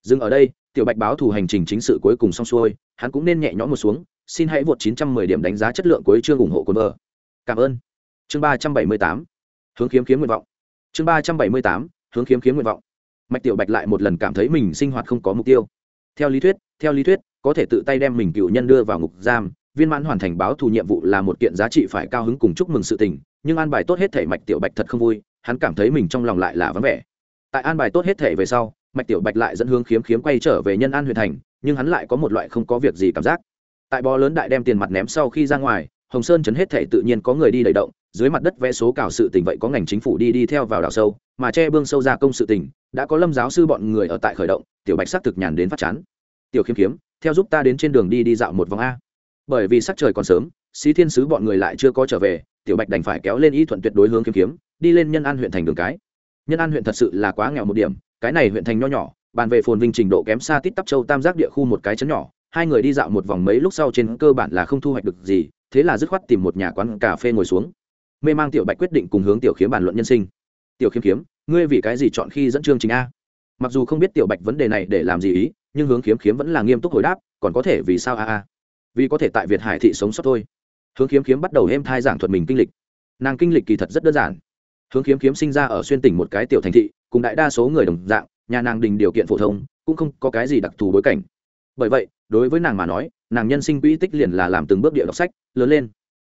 Dừng ở đây, tiểu bạch báo thủ hành trình chính sự cuối cùng xong xuôi, hắn cũng nên nhẹ nhõm một xuống, xin hãy vượt 910 điểm đánh giá chất lượng cuối chương ủng hộ quân vợ. Cảm ơn. Chương 378 hướng khiếm khiếm nguyện vọng. Chương 378 hướng khiếm khiếm nguyện vọng. Mạch tiểu bạch lại một lần cảm thấy mình sinh hoạt không có mục tiêu. Theo lý thuyết, theo lý thuyết, có thể tự tay đem mình cựu nhân đưa vào ngục giam viên mãn hoàn thành báo thù nhiệm vụ là một kiện giá trị phải cao hứng cùng chúc mừng sự tình, nhưng an bài tốt hết thể mạch tiểu bạch thật không vui, hắn cảm thấy mình trong lòng lại là vắng vẻ. Tại an bài tốt hết thể về sau, mạch tiểu bạch lại dẫn hướng khiếm khiếm quay trở về nhân an huyện thành, nhưng hắn lại có một loại không có việc gì cảm giác. Tại bò lớn đại đem tiền mặt ném sau khi ra ngoài, hồng sơn chấn hết thể tự nhiên có người đi đầy động, dưới mặt đất vẽ số cào sự tình vậy có ngành chính phủ đi đi theo vào đảo sâu, mà che bương sâu ra công sự tình, đã có lâm giáo sư bọn người ở tại khởi động, tiểu bạch xác thực nhàn đến phát chán. Tiểu khiếm khiếm, theo giúp ta đến trên đường đi đi dạo một vòng a bởi vì sắc trời còn sớm, xí thiên sứ bọn người lại chưa có trở về, tiểu bạch đành phải kéo lên y thuận tuyệt đối hướng kiếm kiếm, đi lên nhân an huyện thành đường cái. Nhân an huyện thật sự là quá nghèo một điểm, cái này huyện thành nho nhỏ, bàn về phồn vinh trình độ kém xa tít tắp châu tam giác địa khu một cái chấn nhỏ, hai người đi dạo một vòng mấy lúc sau trên cơ bản là không thu hoạch được gì, thế là dứt khoát tìm một nhà quán cà phê ngồi xuống. Mê mang tiểu bạch quyết định cùng hướng tiểu khiếm bàn luận nhân sinh. Tiểu khiếm khiếm ngươi vì cái gì chọn khi dẫn chương trình a? Mặc dù không biết tiểu bạch vấn đề này để làm gì ý, nhưng hướng khiếm khiếm vẫn là nghiêm túc hồi đáp, còn có thể vì sao a a? Vì có thể tại việt hải thị sống sót thôi. Hướng khiếm khiếm bắt đầu êm thai giảng thuật mình kinh lịch. Nàng kinh lịch kỳ thật rất đơn giản. Hướng khiếm khiếm sinh ra ở xuyên tỉnh một cái tiểu thành thị, cùng đại đa số người đồng dạng, nhà nàng đình điều kiện phổ thông, cũng không có cái gì đặc thù bối cảnh. Bởi vậy, đối với nàng mà nói, nàng nhân sinh quỹ tích liền là làm từng bước địa đọc sách, lớn lên.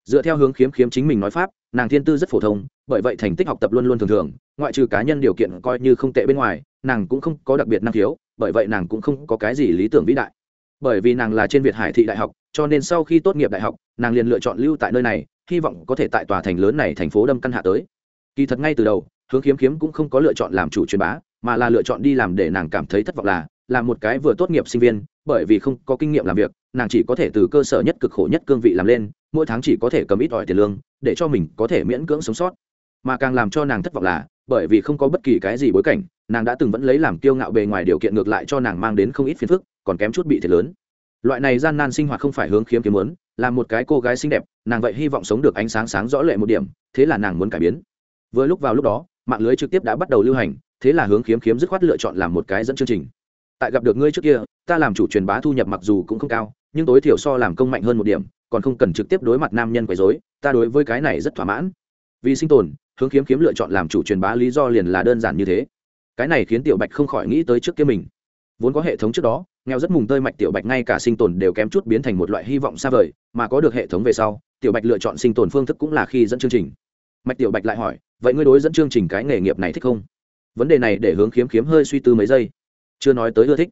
Dựa theo hướng khiếm khiếm chính mình nói pháp, nàng thiên tư rất phổ thông, bởi vậy thành tích học tập luôn luôn thường thường, ngoại trừ cá nhân điều kiện coi như không tệ bên ngoài, nàng cũng không có đặc biệt năng khiếu, bởi vậy nàng cũng không có cái gì lý tưởng vĩ đại. Bởi vì nàng là trên việt hải thị đại học cho nên sau khi tốt nghiệp đại học, nàng liền lựa chọn lưu tại nơi này, hy vọng có thể tại tòa thành lớn này thành phố đâm căn hạ tới. Kỳ thật ngay từ đầu, hướng khiếm khiếm cũng không có lựa chọn làm chủ truyền bá, mà là lựa chọn đi làm để nàng cảm thấy thất vọng là là một cái vừa tốt nghiệp sinh viên, bởi vì không có kinh nghiệm làm việc, nàng chỉ có thể từ cơ sở nhất cực khổ nhất cương vị làm lên, mỗi tháng chỉ có thể cầm ít ỏi tiền lương, để cho mình có thể miễn cưỡng sống sót. Mà càng làm cho nàng thất vọng là, bởi vì không có bất kỳ cái gì bối cảnh, nàng đã từng vẫn lấy làm kiêu ngạo bề ngoài điều kiện ngược lại cho nàng mang đến không ít phiền phức, còn kém chút bị thiệt lớn loại này gian nan sinh hoạt không phải hướng khiếm kiếm muốn, là một cái cô gái xinh đẹp, nàng vậy hy vọng sống được ánh sáng sáng rõ lệ một điểm, thế là nàng muốn cải biến. Vừa lúc vào lúc đó, mạng lưới trực tiếp đã bắt đầu lưu hành, thế là hướng khiếm khiếm dứt khoát lựa chọn làm một cái dẫn chương trình. Tại gặp được ngươi trước kia, ta làm chủ truyền bá thu nhập mặc dù cũng không cao, nhưng tối thiểu so làm công mạnh hơn một điểm, còn không cần trực tiếp đối mặt nam nhân quấy dối ta đối với cái này rất thỏa mãn. Vì sinh tồn, hướng khiếm khiếm lựa chọn làm chủ truyền bá lý do liền là đơn giản như thế. Cái này khiến tiểu bạch không khỏi nghĩ tới trước kia mình vốn có hệ thống trước đó, nghèo rất mùng tơi mạch tiểu bạch ngay cả sinh tồn đều kém chút biến thành một loại hy vọng xa vời, mà có được hệ thống về sau, tiểu bạch lựa chọn sinh tồn phương thức cũng là khi dẫn chương trình. Mạch tiểu bạch lại hỏi, vậy ngươi đối dẫn chương trình cái nghề nghiệp này thích không? Vấn đề này để hướng khiếm khiếm hơi suy tư mấy giây. Chưa nói tới ưa thích.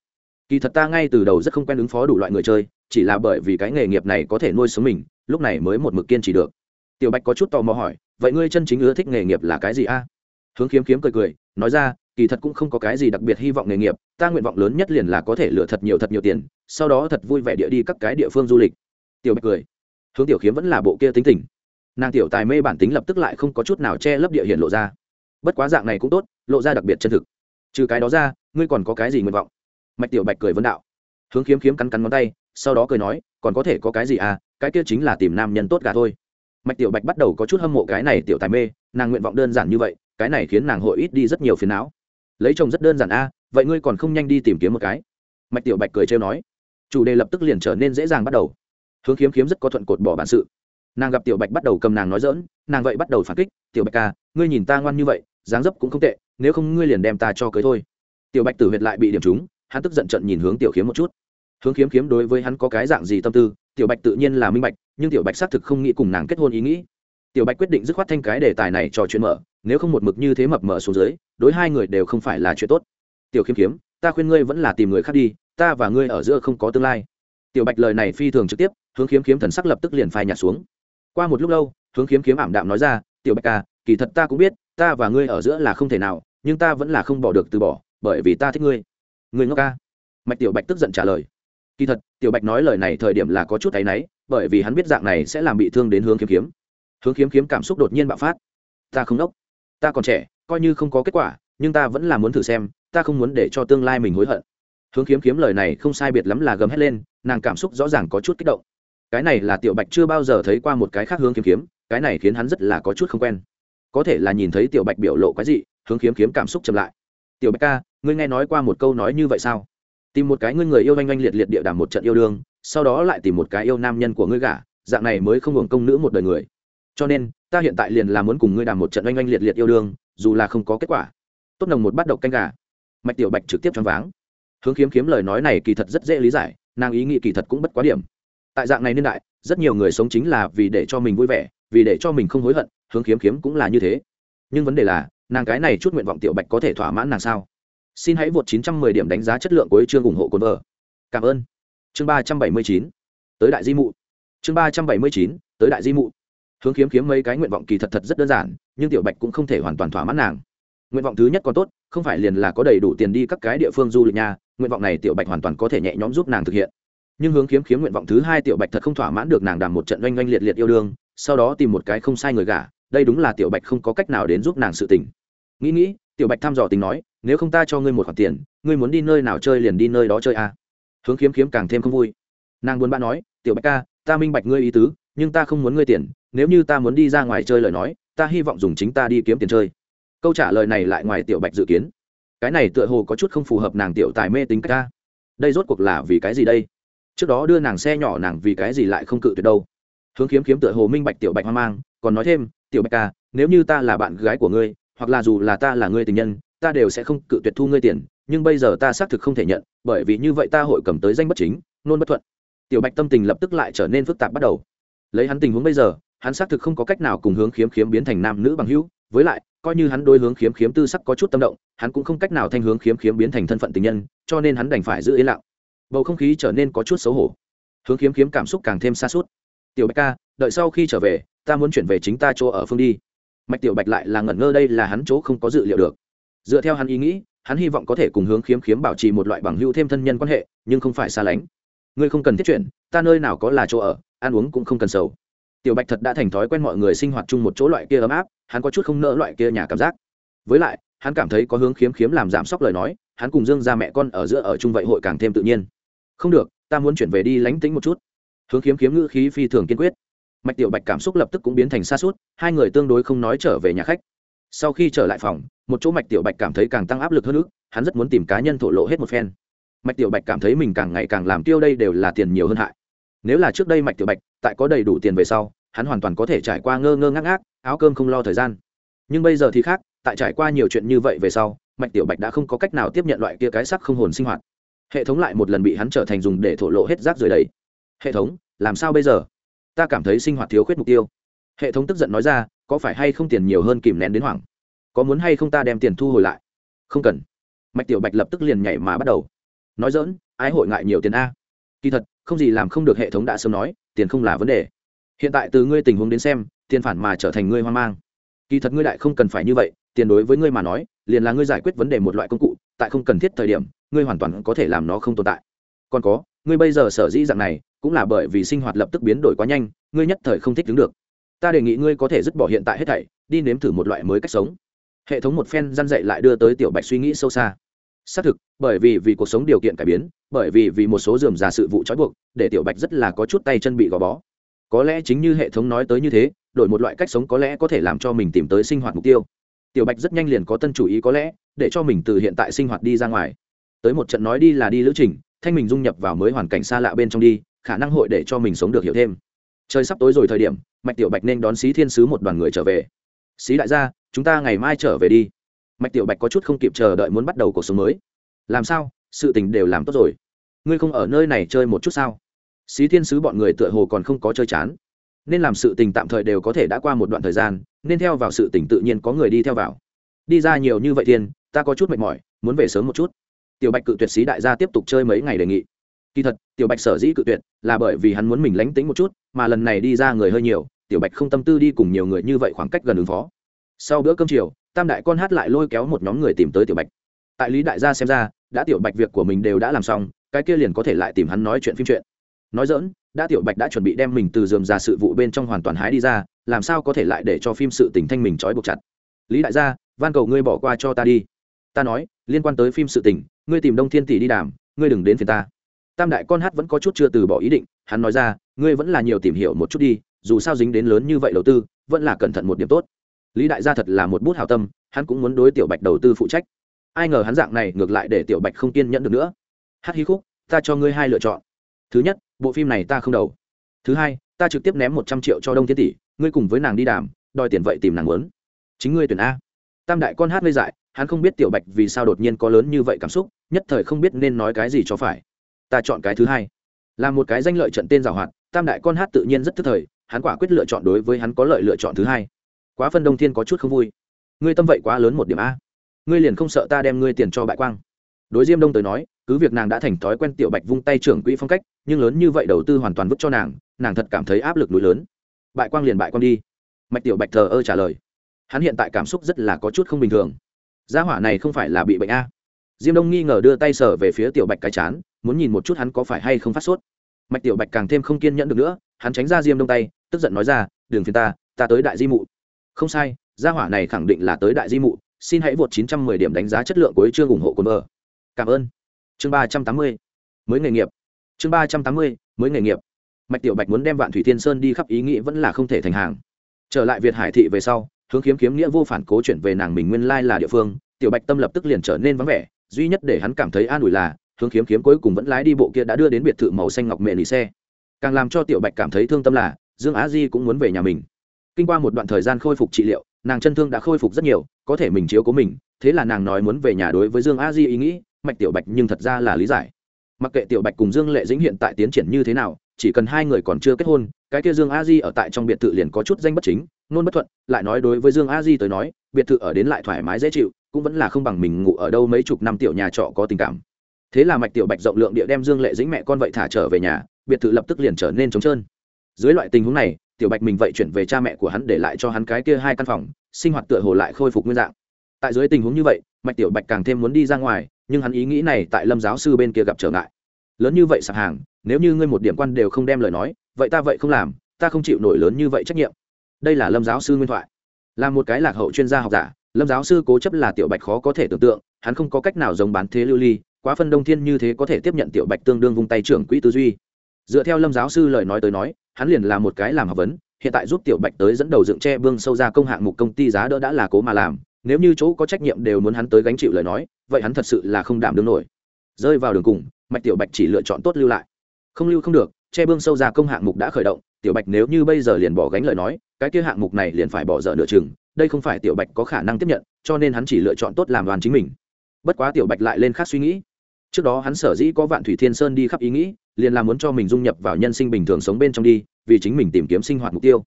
Kỳ thật ta ngay từ đầu rất không quen ứng phó đủ loại người chơi, chỉ là bởi vì cái nghề nghiệp này có thể nuôi sống mình, lúc này mới một mực kiên trì được. Tiểu bạch có chút tò mò hỏi, vậy ngươi chân chính ưa thích nghề nghiệp là cái gì a? Hướng khiếm khiếm cười cười, nói ra kỳ thật cũng không có cái gì đặc biệt hy vọng nghề nghiệp, ta nguyện vọng lớn nhất liền là có thể lựa thật nhiều thật nhiều tiền, sau đó thật vui vẻ địa đi các cái địa phương du lịch. Tiểu bạch cười. Hướng tiểu khiếm vẫn là bộ kia tính tình. Nàng tiểu tài mê bản tính lập tức lại không có chút nào che lấp địa hiện lộ ra. Bất quá dạng này cũng tốt, lộ ra đặc biệt chân thực. Trừ cái đó ra, ngươi còn có cái gì nguyện vọng? Mạch tiểu bạch cười vấn đạo. Hướng kiếm kiếm cắn cắn ngón tay, sau đó cười nói, còn có thể có cái gì à cái kia chính là tìm nam nhân tốt cả thôi. Mạch tiểu bạch bắt đầu có chút hâm mộ cái này tiểu tài mê, nàng nguyện vọng đơn giản như vậy, cái này khiến nàng hội ít đi rất nhiều phiền não lấy chồng rất đơn giản a, vậy ngươi còn không nhanh đi tìm kiếm một cái. Mạch tiểu bạch cười trêu nói. Chủ đề lập tức liền trở nên dễ dàng bắt đầu. Hướng kiếm kiếm rất có thuận cột bỏ bản sự. Nàng gặp tiểu bạch bắt đầu cầm nàng nói dỡn nàng vậy bắt đầu phản kích. Tiểu bạch ca ngươi nhìn ta ngoan như vậy, dáng dấp cũng không tệ, nếu không ngươi liền đem ta cho cưới thôi. Tiểu bạch tử huyệt lại bị điểm trúng, hắn tức giận trận nhìn hướng tiểu kiếm một chút. Hướng kiếm kiếm đối với hắn có cái dạng gì tâm tư, tiểu bạch tự nhiên là minh bạch, nhưng tiểu bạch xác thực không nghĩ cùng nàng kết hôn ý nghĩ. Tiểu bạch quyết định dứt khoát thanh cái đề tài này cho chuyện mở, nếu không một mực như thế mập mở xuống dưới đối hai người đều không phải là chuyện tốt. Tiểu kiếm kiếm ta khuyên ngươi vẫn là tìm người khác đi ta và ngươi ở giữa không có tương lai. Tiểu bạch lời này phi thường trực tiếp hướng kiếm kiếm thần sắc lập tức liền phai nhạt xuống. Qua một lúc lâu hướng kiếm kiếm ảm đạm nói ra tiểu bạch ca kỳ thật ta cũng biết ta và ngươi ở giữa là không thể nào nhưng ta vẫn là không bỏ được từ bỏ bởi vì ta thích ngươi. Ngươi ngốc ca? Mạch tiểu bạch tức giận trả lời. Kỳ thật tiểu bạch nói lời này thời điểm là có chút áy náy bởi vì hắn biết dạng này sẽ làm bị thương đến hướng kiếm kiếm. Hướng kiếm kiếm cảm xúc đột nhiên bạo phát. Ta không ngốc, ta còn trẻ coi như không có kết quả, nhưng ta vẫn là muốn thử xem, ta không muốn để cho tương lai mình hối hận. Hướng kiếm kiếm lời này không sai biệt lắm là gầm hét lên, nàng cảm xúc rõ ràng có chút kích động. Cái này là tiểu bạch chưa bao giờ thấy qua một cái khác hướng kiếm kiếm, cái này khiến hắn rất là có chút không quen. Có thể là nhìn thấy tiểu bạch biểu lộ cái gì hướng kiếm kiếm cảm xúc chậm lại. Tiểu bạch ca, ngươi nghe nói qua một câu nói như vậy sao? Tìm một cái ngươi người yêu oanh oanh liệt liệt địa đàm một trận yêu đương, sau đó lại tìm một cái yêu nam nhân của ngươi gả, dạng này mới không hưởng công nữ một đời người. Cho nên, ta hiện tại liền là muốn cùng ngươi đàm một trận oanh oanh liệt liệt yêu đương dù là không có kết quả. Tốt nồng một bát độc canh gà. Mạch tiểu bạch trực tiếp choáng váng. Hướng kiếm kiếm lời nói này kỳ thật rất dễ lý giải, nàng ý nghĩ kỳ thật cũng bất quá điểm. Tại dạng này niên đại, rất nhiều người sống chính là vì để cho mình vui vẻ, vì để cho mình không hối hận, hướng kiếm kiếm cũng là như thế. Nhưng vấn đề là, nàng cái này chút nguyện vọng tiểu bạch có thể thỏa mãn nàng sao? Xin hãy vượt 910 điểm đánh giá chất lượng của chương ủng hộ cồn vợ cảm ơn. Chương 379 tới đại di mụ. Chương 379 tới đại di mụ hướng kiếm kiếm mấy cái nguyện vọng kỳ thật thật rất đơn giản, nhưng tiểu bạch cũng không thể hoàn toàn thỏa mãn nàng. Nguyện vọng thứ nhất còn tốt, không phải liền là có đầy đủ tiền đi các cái địa phương du lịch nha, nguyện vọng này tiểu bạch hoàn toàn có thể nhẹ nhõm giúp nàng thực hiện. Nhưng hướng kiếm kiếm nguyện vọng thứ hai tiểu bạch thật không thỏa mãn được nàng đàm một trận oanh oanh liệt liệt yêu đương, sau đó tìm một cái không sai người gả, đây đúng là tiểu bạch không có cách nào đến giúp nàng sự tình. Nghĩ nghĩ, tiểu bạch thăm dò tình nói, nếu không ta cho ngươi một khoản tiền, ngươi muốn đi nơi nào chơi liền đi nơi đó chơi à. hướng kiếm kiếm càng thêm không vui. Nàng buồn bã nói, tiểu bạch ca, ta minh bạch ngươi ý tứ, nhưng ta không muốn ngươi tiền nếu như ta muốn đi ra ngoài chơi lời nói, ta hy vọng dùng chính ta đi kiếm tiền chơi. Câu trả lời này lại ngoài tiểu bạch dự kiến. Cái này tựa hồ có chút không phù hợp nàng tiểu tài mê tính cách ta. Đây rốt cuộc là vì cái gì đây? Trước đó đưa nàng xe nhỏ nàng vì cái gì lại không cự tuyệt đâu? Hướng kiếm kiếm tựa hồ minh bạch tiểu bạch hoang mang, còn nói thêm, tiểu bạch ca nếu như ta là bạn gái của ngươi, hoặc là dù là ta là ngươi tình nhân, ta đều sẽ không cự tuyệt thu ngươi tiền, nhưng bây giờ ta xác thực không thể nhận, bởi vì như vậy ta hội cầm tới danh bất chính, nôn bất thuận. Tiểu bạch tâm tình lập tức lại trở nên phức tạp bắt đầu. Lấy hắn tình huống bây giờ hắn xác thực không có cách nào cùng hướng khiếm khiếm biến thành nam nữ bằng hữu, với lại, coi như hắn đôi hướng khiếm khiếm tư sắc có chút tâm động, hắn cũng không cách nào thanh hướng khiếm khiếm biến thành thân phận tình nhân, cho nên hắn đành phải giữ yên lặng. Bầu không khí trở nên có chút xấu hổ. Hướng khiếm khiếm cảm xúc càng thêm xa suốt tiểu bạch ca, đợi sau khi trở về, ta muốn chuyển về chính ta chỗ ở phương đi. Mạch tiểu bạch lại là ngẩn ngơ đây là hắn chỗ không có dự liệu được. Dựa theo hắn ý nghĩ, hắn hy vọng có thể cùng hướng khiếm khiếm bảo trì một loại bằng hữu thêm thân nhân quan hệ, nhưng không phải xa lánh. Ngươi không cần thiết chuyển, ta nơi nào có là chỗ ở, ăn uống cũng không cần sầu tiểu bạch thật đã thành thói quen mọi người sinh hoạt chung một chỗ loại kia ấm áp, hắn có chút không nỡ loại kia nhà cảm giác. Với lại, hắn cảm thấy có hướng khiếm khiếm làm giảm sốc lời nói, hắn cùng dương ra mẹ con ở giữa ở chung vậy hội càng thêm tự nhiên. Không được, ta muốn chuyển về đi lánh tính một chút. Hướng khiếm khiếm ngữ khí phi thường kiên quyết. Mạch tiểu bạch cảm xúc lập tức cũng biến thành xa suốt hai người tương đối không nói trở về nhà khách. Sau khi trở lại phòng, một chỗ mạch tiểu bạch cảm thấy càng tăng áp lực hơn nữa, hắn rất muốn tìm cá nhân thổ lộ hết một phen. Mạch tiểu bạch cảm thấy mình càng ngày càng làm tiêu đây đều là tiền nhiều hơn hại. Nếu là trước đây mạch tiểu bạch tại có đầy đủ tiền về sau, hắn hoàn toàn có thể trải qua ngơ ngơ ngác ngác, áo cơm không lo thời gian. Nhưng bây giờ thì khác, tại trải qua nhiều chuyện như vậy về sau, mạch tiểu bạch đã không có cách nào tiếp nhận loại kia cái sắc không hồn sinh hoạt. Hệ thống lại một lần bị hắn trở thành dùng để thổ lộ hết rác rời đấy. Hệ thống, làm sao bây giờ? Ta cảm thấy sinh hoạt thiếu khuyết mục tiêu. Hệ thống tức giận nói ra, có phải hay không tiền nhiều hơn kìm nén đến hoảng? Có muốn hay không ta đem tiền thu hồi lại? Không cần. Mạch tiểu bạch lập tức liền nhảy mà bắt đầu. Nói dỡn ái hội ngại nhiều tiền a? Kỳ thật, không gì làm không được hệ thống đã sớm nói tiền không là vấn đề. Hiện tại từ ngươi tình huống đến xem, tiền phản mà trở thành ngươi hoang mang. Kỳ thật ngươi lại không cần phải như vậy, tiền đối với ngươi mà nói, liền là ngươi giải quyết vấn đề một loại công cụ, tại không cần thiết thời điểm, ngươi hoàn toàn có thể làm nó không tồn tại. Còn có, ngươi bây giờ sở dĩ dạng này, cũng là bởi vì sinh hoạt lập tức biến đổi quá nhanh, ngươi nhất thời không thích đứng được. Ta đề nghị ngươi có thể dứt bỏ hiện tại hết thảy, đi nếm thử một loại mới cách sống. Hệ thống một phen răn dậy lại đưa tới tiểu bạch suy nghĩ sâu xa xác thực, bởi vì vì cuộc sống điều kiện cải biến, bởi vì vì một số dườm già sự vụ trói buộc, để tiểu bạch rất là có chút tay chân bị gò bó. Có lẽ chính như hệ thống nói tới như thế, đổi một loại cách sống có lẽ có thể làm cho mình tìm tới sinh hoạt mục tiêu. Tiểu bạch rất nhanh liền có tân chủ ý có lẽ, để cho mình từ hiện tại sinh hoạt đi ra ngoài. Tới một trận nói đi là đi lữ trình, thanh mình dung nhập vào mới hoàn cảnh xa lạ bên trong đi, khả năng hội để cho mình sống được hiểu thêm. Trời sắp tối rồi thời điểm, mạch tiểu bạch nên đón xí thiên sứ một đoàn người trở về. Xí đại gia, chúng ta ngày mai trở về đi mạch tiểu bạch có chút không kịp chờ đợi muốn bắt đầu cuộc sống mới. Làm sao? Sự tình đều làm tốt rồi. Ngươi không ở nơi này chơi một chút sao? Xí thiên sứ bọn người tựa hồ còn không có chơi chán. Nên làm sự tình tạm thời đều có thể đã qua một đoạn thời gian, nên theo vào sự tình tự nhiên có người đi theo vào. Đi ra nhiều như vậy thiên ta có chút mệt mỏi, muốn về sớm một chút. Tiểu bạch cự tuyệt sĩ đại gia tiếp tục chơi mấy ngày đề nghị. Kỳ thật, tiểu bạch sở dĩ cự tuyệt là bởi vì hắn muốn mình lánh tính một chút, mà lần này đi ra người hơi nhiều, tiểu bạch không tâm tư đi cùng nhiều người như vậy khoảng cách gần ứng phó. Sau bữa cơm chiều tam đại con hát lại lôi kéo một nhóm người tìm tới tiểu bạch tại lý đại gia xem ra đã tiểu bạch việc của mình đều đã làm xong cái kia liền có thể lại tìm hắn nói chuyện phim chuyện nói dỡn, đã tiểu bạch đã chuẩn bị đem mình từ dườm ra sự vụ bên trong hoàn toàn hái đi ra, làm sao có thể lại để cho phim sự tình thanh mình trói buộc chặt? Lý đại gia, van cầu ngươi bỏ qua cho ta đi. Ta nói, liên quan tới phim sự tình, ngươi tìm đông thiên tỷ đi đàm, ngươi đừng đến phiền ta. Tam đại con hát vẫn có chút chưa từ bỏ ý định, hắn nói ra, ngươi vẫn là nhiều tìm hiểu một chút đi, dù sao dính đến lớn như vậy đầu tư, vẫn là cẩn thận một điểm tốt lý đại gia thật là một bút hào tâm, hắn cũng muốn đối tiểu bạch đầu tư phụ trách. Ai ngờ hắn dạng này ngược lại để tiểu bạch không kiên nhẫn được nữa. Hát hí khúc, ta cho ngươi hai lựa chọn. Thứ nhất, bộ phim này ta không đầu. Thứ hai, ta trực tiếp ném một trăm triệu cho đông thiên tỷ, ngươi cùng với nàng đi đàm, đòi tiền vậy tìm nàng muốn. Chính ngươi tuyển a. Tam đại con hát ngây dại, hắn không biết tiểu bạch vì sao đột nhiên có lớn như vậy cảm xúc, nhất thời không biết nên nói cái gì cho phải. Ta chọn cái thứ hai. Là một cái danh lợi trận tên giảo hoạt, tam đại con hát tự nhiên rất thức thời, hắn quả quyết lựa chọn đối với hắn có lợi lựa chọn thứ hai quá phân đông thiên có chút không vui. Ngươi tâm vậy quá lớn một điểm a. Ngươi liền không sợ ta đem ngươi tiền cho bại quang. Đối diêm đông tới nói, cứ việc nàng đã thành thói quen tiểu bạch vung tay trưởng quỹ phong cách, nhưng lớn như vậy đầu tư hoàn toàn vứt cho nàng nàng thật cảm thấy áp lực núi lớn. Bại quang liền bại quang đi. Mạch tiểu bạch thờ ơ trả lời. Hắn hiện tại cảm xúc rất là có chút không bình thường. Gia hỏa này không phải là bị bệnh a. Diêm đông nghi ngờ đưa tay sở về phía tiểu bạch cái chán, muốn nhìn một chút hắn có phải hay không phát sốt. Mạch tiểu bạch càng thêm không kiên nhẫn được nữa, hắn tránh ra diêm đông tay, tức giận nói ra đường phiền ta ta tới đại di mụ không sai, gia hỏa này khẳng định là tới đại di mụ, xin hãy vượt 910 điểm đánh giá chất lượng của chương ủng hộ cồn vợ. Cảm ơn. Chương 380 mới nghề nghiệp. Chương 380 mới nghề nghiệp. Mạch tiểu bạch muốn đem vạn thủy thiên sơn đi khắp ý nghĩ vẫn là không thể thành hàng. Trở lại việt hải thị về sau, hướng kiếm kiếm nghĩa vô phản cố chuyển về nàng mình nguyên lai là địa phương, tiểu bạch tâm lập tức liền trở nên vắng vẻ, duy nhất để hắn cảm thấy an ủi là, hướng kiếm kiếm cuối cùng vẫn lái đi bộ kia đã đưa đến biệt thự màu xanh ngọc mẹ lì xe. Càng làm cho tiểu bạch cảm thấy thương tâm là, dương á di cũng muốn về nhà mình kinh qua một đoạn thời gian khôi phục trị liệu, nàng chân thương đã khôi phục rất nhiều, có thể mình chiếu cố mình, thế là nàng nói muốn về nhà đối với dương a di ý nghĩ, mạch tiểu bạch nhưng thật ra là lý giải. Mặc kệ tiểu bạch cùng dương lệ dĩnh hiện tại tiến triển như thế nào, chỉ cần hai người còn chưa kết hôn, cái kia dương a di ở tại trong biệt thự liền có chút danh bất chính, nôn bất thuận, lại nói đối với dương a di tới nói, biệt thự ở đến lại thoải mái dễ chịu, cũng vẫn là không bằng mình ngủ ở đâu mấy chục năm tiểu nhà trọ có tình cảm. Thế là mạch tiểu bạch rộng lượng địa đem dương lệ dĩnh mẹ con vậy thả trở về nhà, biệt thự lập tức liền trở nên trống trơn. Dưới loại tình huống này tiểu bạch mình vậy chuyển về cha mẹ của hắn để lại cho hắn cái kia hai căn phòng, sinh hoạt tựa hồ lại khôi phục nguyên dạng. Tại dưới tình huống như vậy, mạch tiểu bạch càng thêm muốn đi ra ngoài, nhưng hắn ý nghĩ này tại lâm giáo sư bên kia gặp trở ngại. Lớn như vậy sạp hàng, nếu như ngươi một điểm quan đều không đem lời nói, vậy ta vậy không làm, ta không chịu nổi lớn như vậy trách nhiệm. Đây là lâm giáo sư nguyên thoại. Là một cái lạc hậu chuyên gia học giả, lâm giáo sư cố chấp là tiểu bạch khó có thể tưởng tượng, hắn không có cách nào giống bán thế lưu ly, quá phân đông thiên như thế có thể tiếp nhận tiểu bạch tương đương vung tay trưởng quỹ tư duy. Dựa theo lâm giáo sư lời nói tới nói hắn liền là một cái làm học vấn, hiện tại giúp tiểu bạch tới dẫn đầu dựng tre bương sâu ra công hạng mục công ty giá đỡ đã là cố mà làm, nếu như chỗ có trách nhiệm đều muốn hắn tới gánh chịu lời nói, vậy hắn thật sự là không đảm đương nổi. Rơi vào đường cùng, mạch tiểu bạch chỉ lựa chọn tốt lưu lại. Không lưu không được, che bương sâu ra công hạng mục đã khởi động, tiểu bạch nếu như bây giờ liền bỏ gánh lời nói, cái kia hạng mục này liền phải bỏ dở nửa chừng, đây không phải tiểu bạch có khả năng tiếp nhận, cho nên hắn chỉ lựa chọn tốt làm đoàn chính mình. Bất quá tiểu bạch lại lên khác suy nghĩ. Trước đó hắn sở dĩ có vạn thủy thiên sơn đi khắp ý nghĩ liền là muốn cho mình dung nhập vào nhân sinh bình thường sống bên trong đi, vì chính mình tìm kiếm sinh hoạt mục tiêu.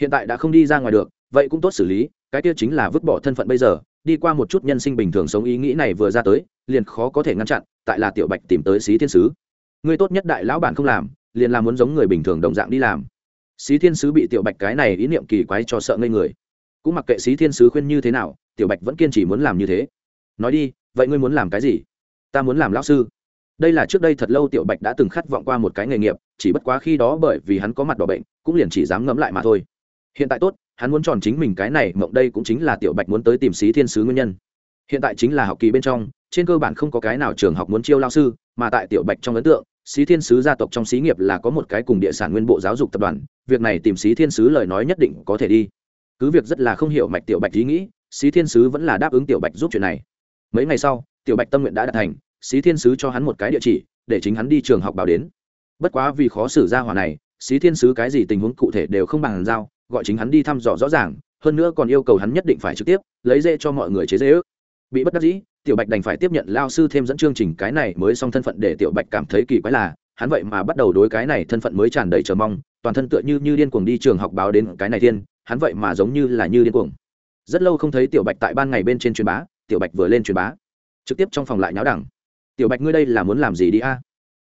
Hiện tại đã không đi ra ngoài được, vậy cũng tốt xử lý, cái kia chính là vứt bỏ thân phận bây giờ, đi qua một chút nhân sinh bình thường sống ý nghĩ này vừa ra tới, liền khó có thể ngăn chặn, tại là tiểu bạch tìm tới xí thiên sứ. Người tốt nhất đại lão bản không làm, liền là muốn giống người bình thường đồng dạng đi làm. Xí thiên sứ bị tiểu bạch cái này ý niệm kỳ quái cho sợ ngây người. Cũng mặc kệ xí thiên sứ khuyên như thế nào, tiểu bạch vẫn kiên trì muốn làm như thế. Nói đi, vậy ngươi muốn làm cái gì? Ta muốn làm lão sư đây là trước đây thật lâu tiểu bạch đã từng khát vọng qua một cái nghề nghiệp, chỉ bất quá khi đó bởi vì hắn có mặt đỏ bệnh, cũng liền chỉ dám ngẫm lại mà thôi. Hiện tại tốt, hắn muốn tròn chính mình cái này, mộng đây cũng chính là tiểu bạch muốn tới tìm xí thiên sứ nguyên nhân. Hiện tại chính là học kỳ bên trong, trên cơ bản không có cái nào trường học muốn chiêu lao sư, mà tại tiểu bạch trong ấn tượng, xí thiên sứ gia tộc trong xí nghiệp là có một cái cùng địa sản nguyên bộ giáo dục tập đoàn, việc này tìm xí thiên sứ lời nói nhất định có thể đi. Cứ việc rất là không hiểu mạch tiểu bạch ý nghĩ, xí thiên sứ vẫn là đáp ứng tiểu bạch giúp chuyện này. Mấy ngày sau, tiểu bạch tâm nguyện đã đạt thành xí thiên sứ cho hắn một cái địa chỉ, để chính hắn đi trường học báo đến. Bất quá vì khó xử ra hỏa này, xí thiên sứ cái gì tình huống cụ thể đều không bằng giao, gọi chính hắn đi thăm dò rõ ràng, hơn nữa còn yêu cầu hắn nhất định phải trực tiếp, lấy dễ cho mọi người chế dễ ước. Bị bất đắc dĩ, tiểu bạch đành phải tiếp nhận lao sư thêm dẫn chương trình cái này mới xong thân phận để tiểu bạch cảm thấy kỳ quái là, hắn vậy mà bắt đầu đối cái này thân phận mới tràn đầy chờ mong, toàn thân tựa như như điên cuồng đi trường học báo đến cái này thiên, hắn vậy mà giống như là như điên cuồng. Rất lâu không thấy tiểu bạch tại ban ngày bên trên truyền bá, tiểu bạch vừa lên truyền bá, trực tiếp trong phòng lại nháo đẳng tiểu bạch ngươi đây là muốn làm gì đi a?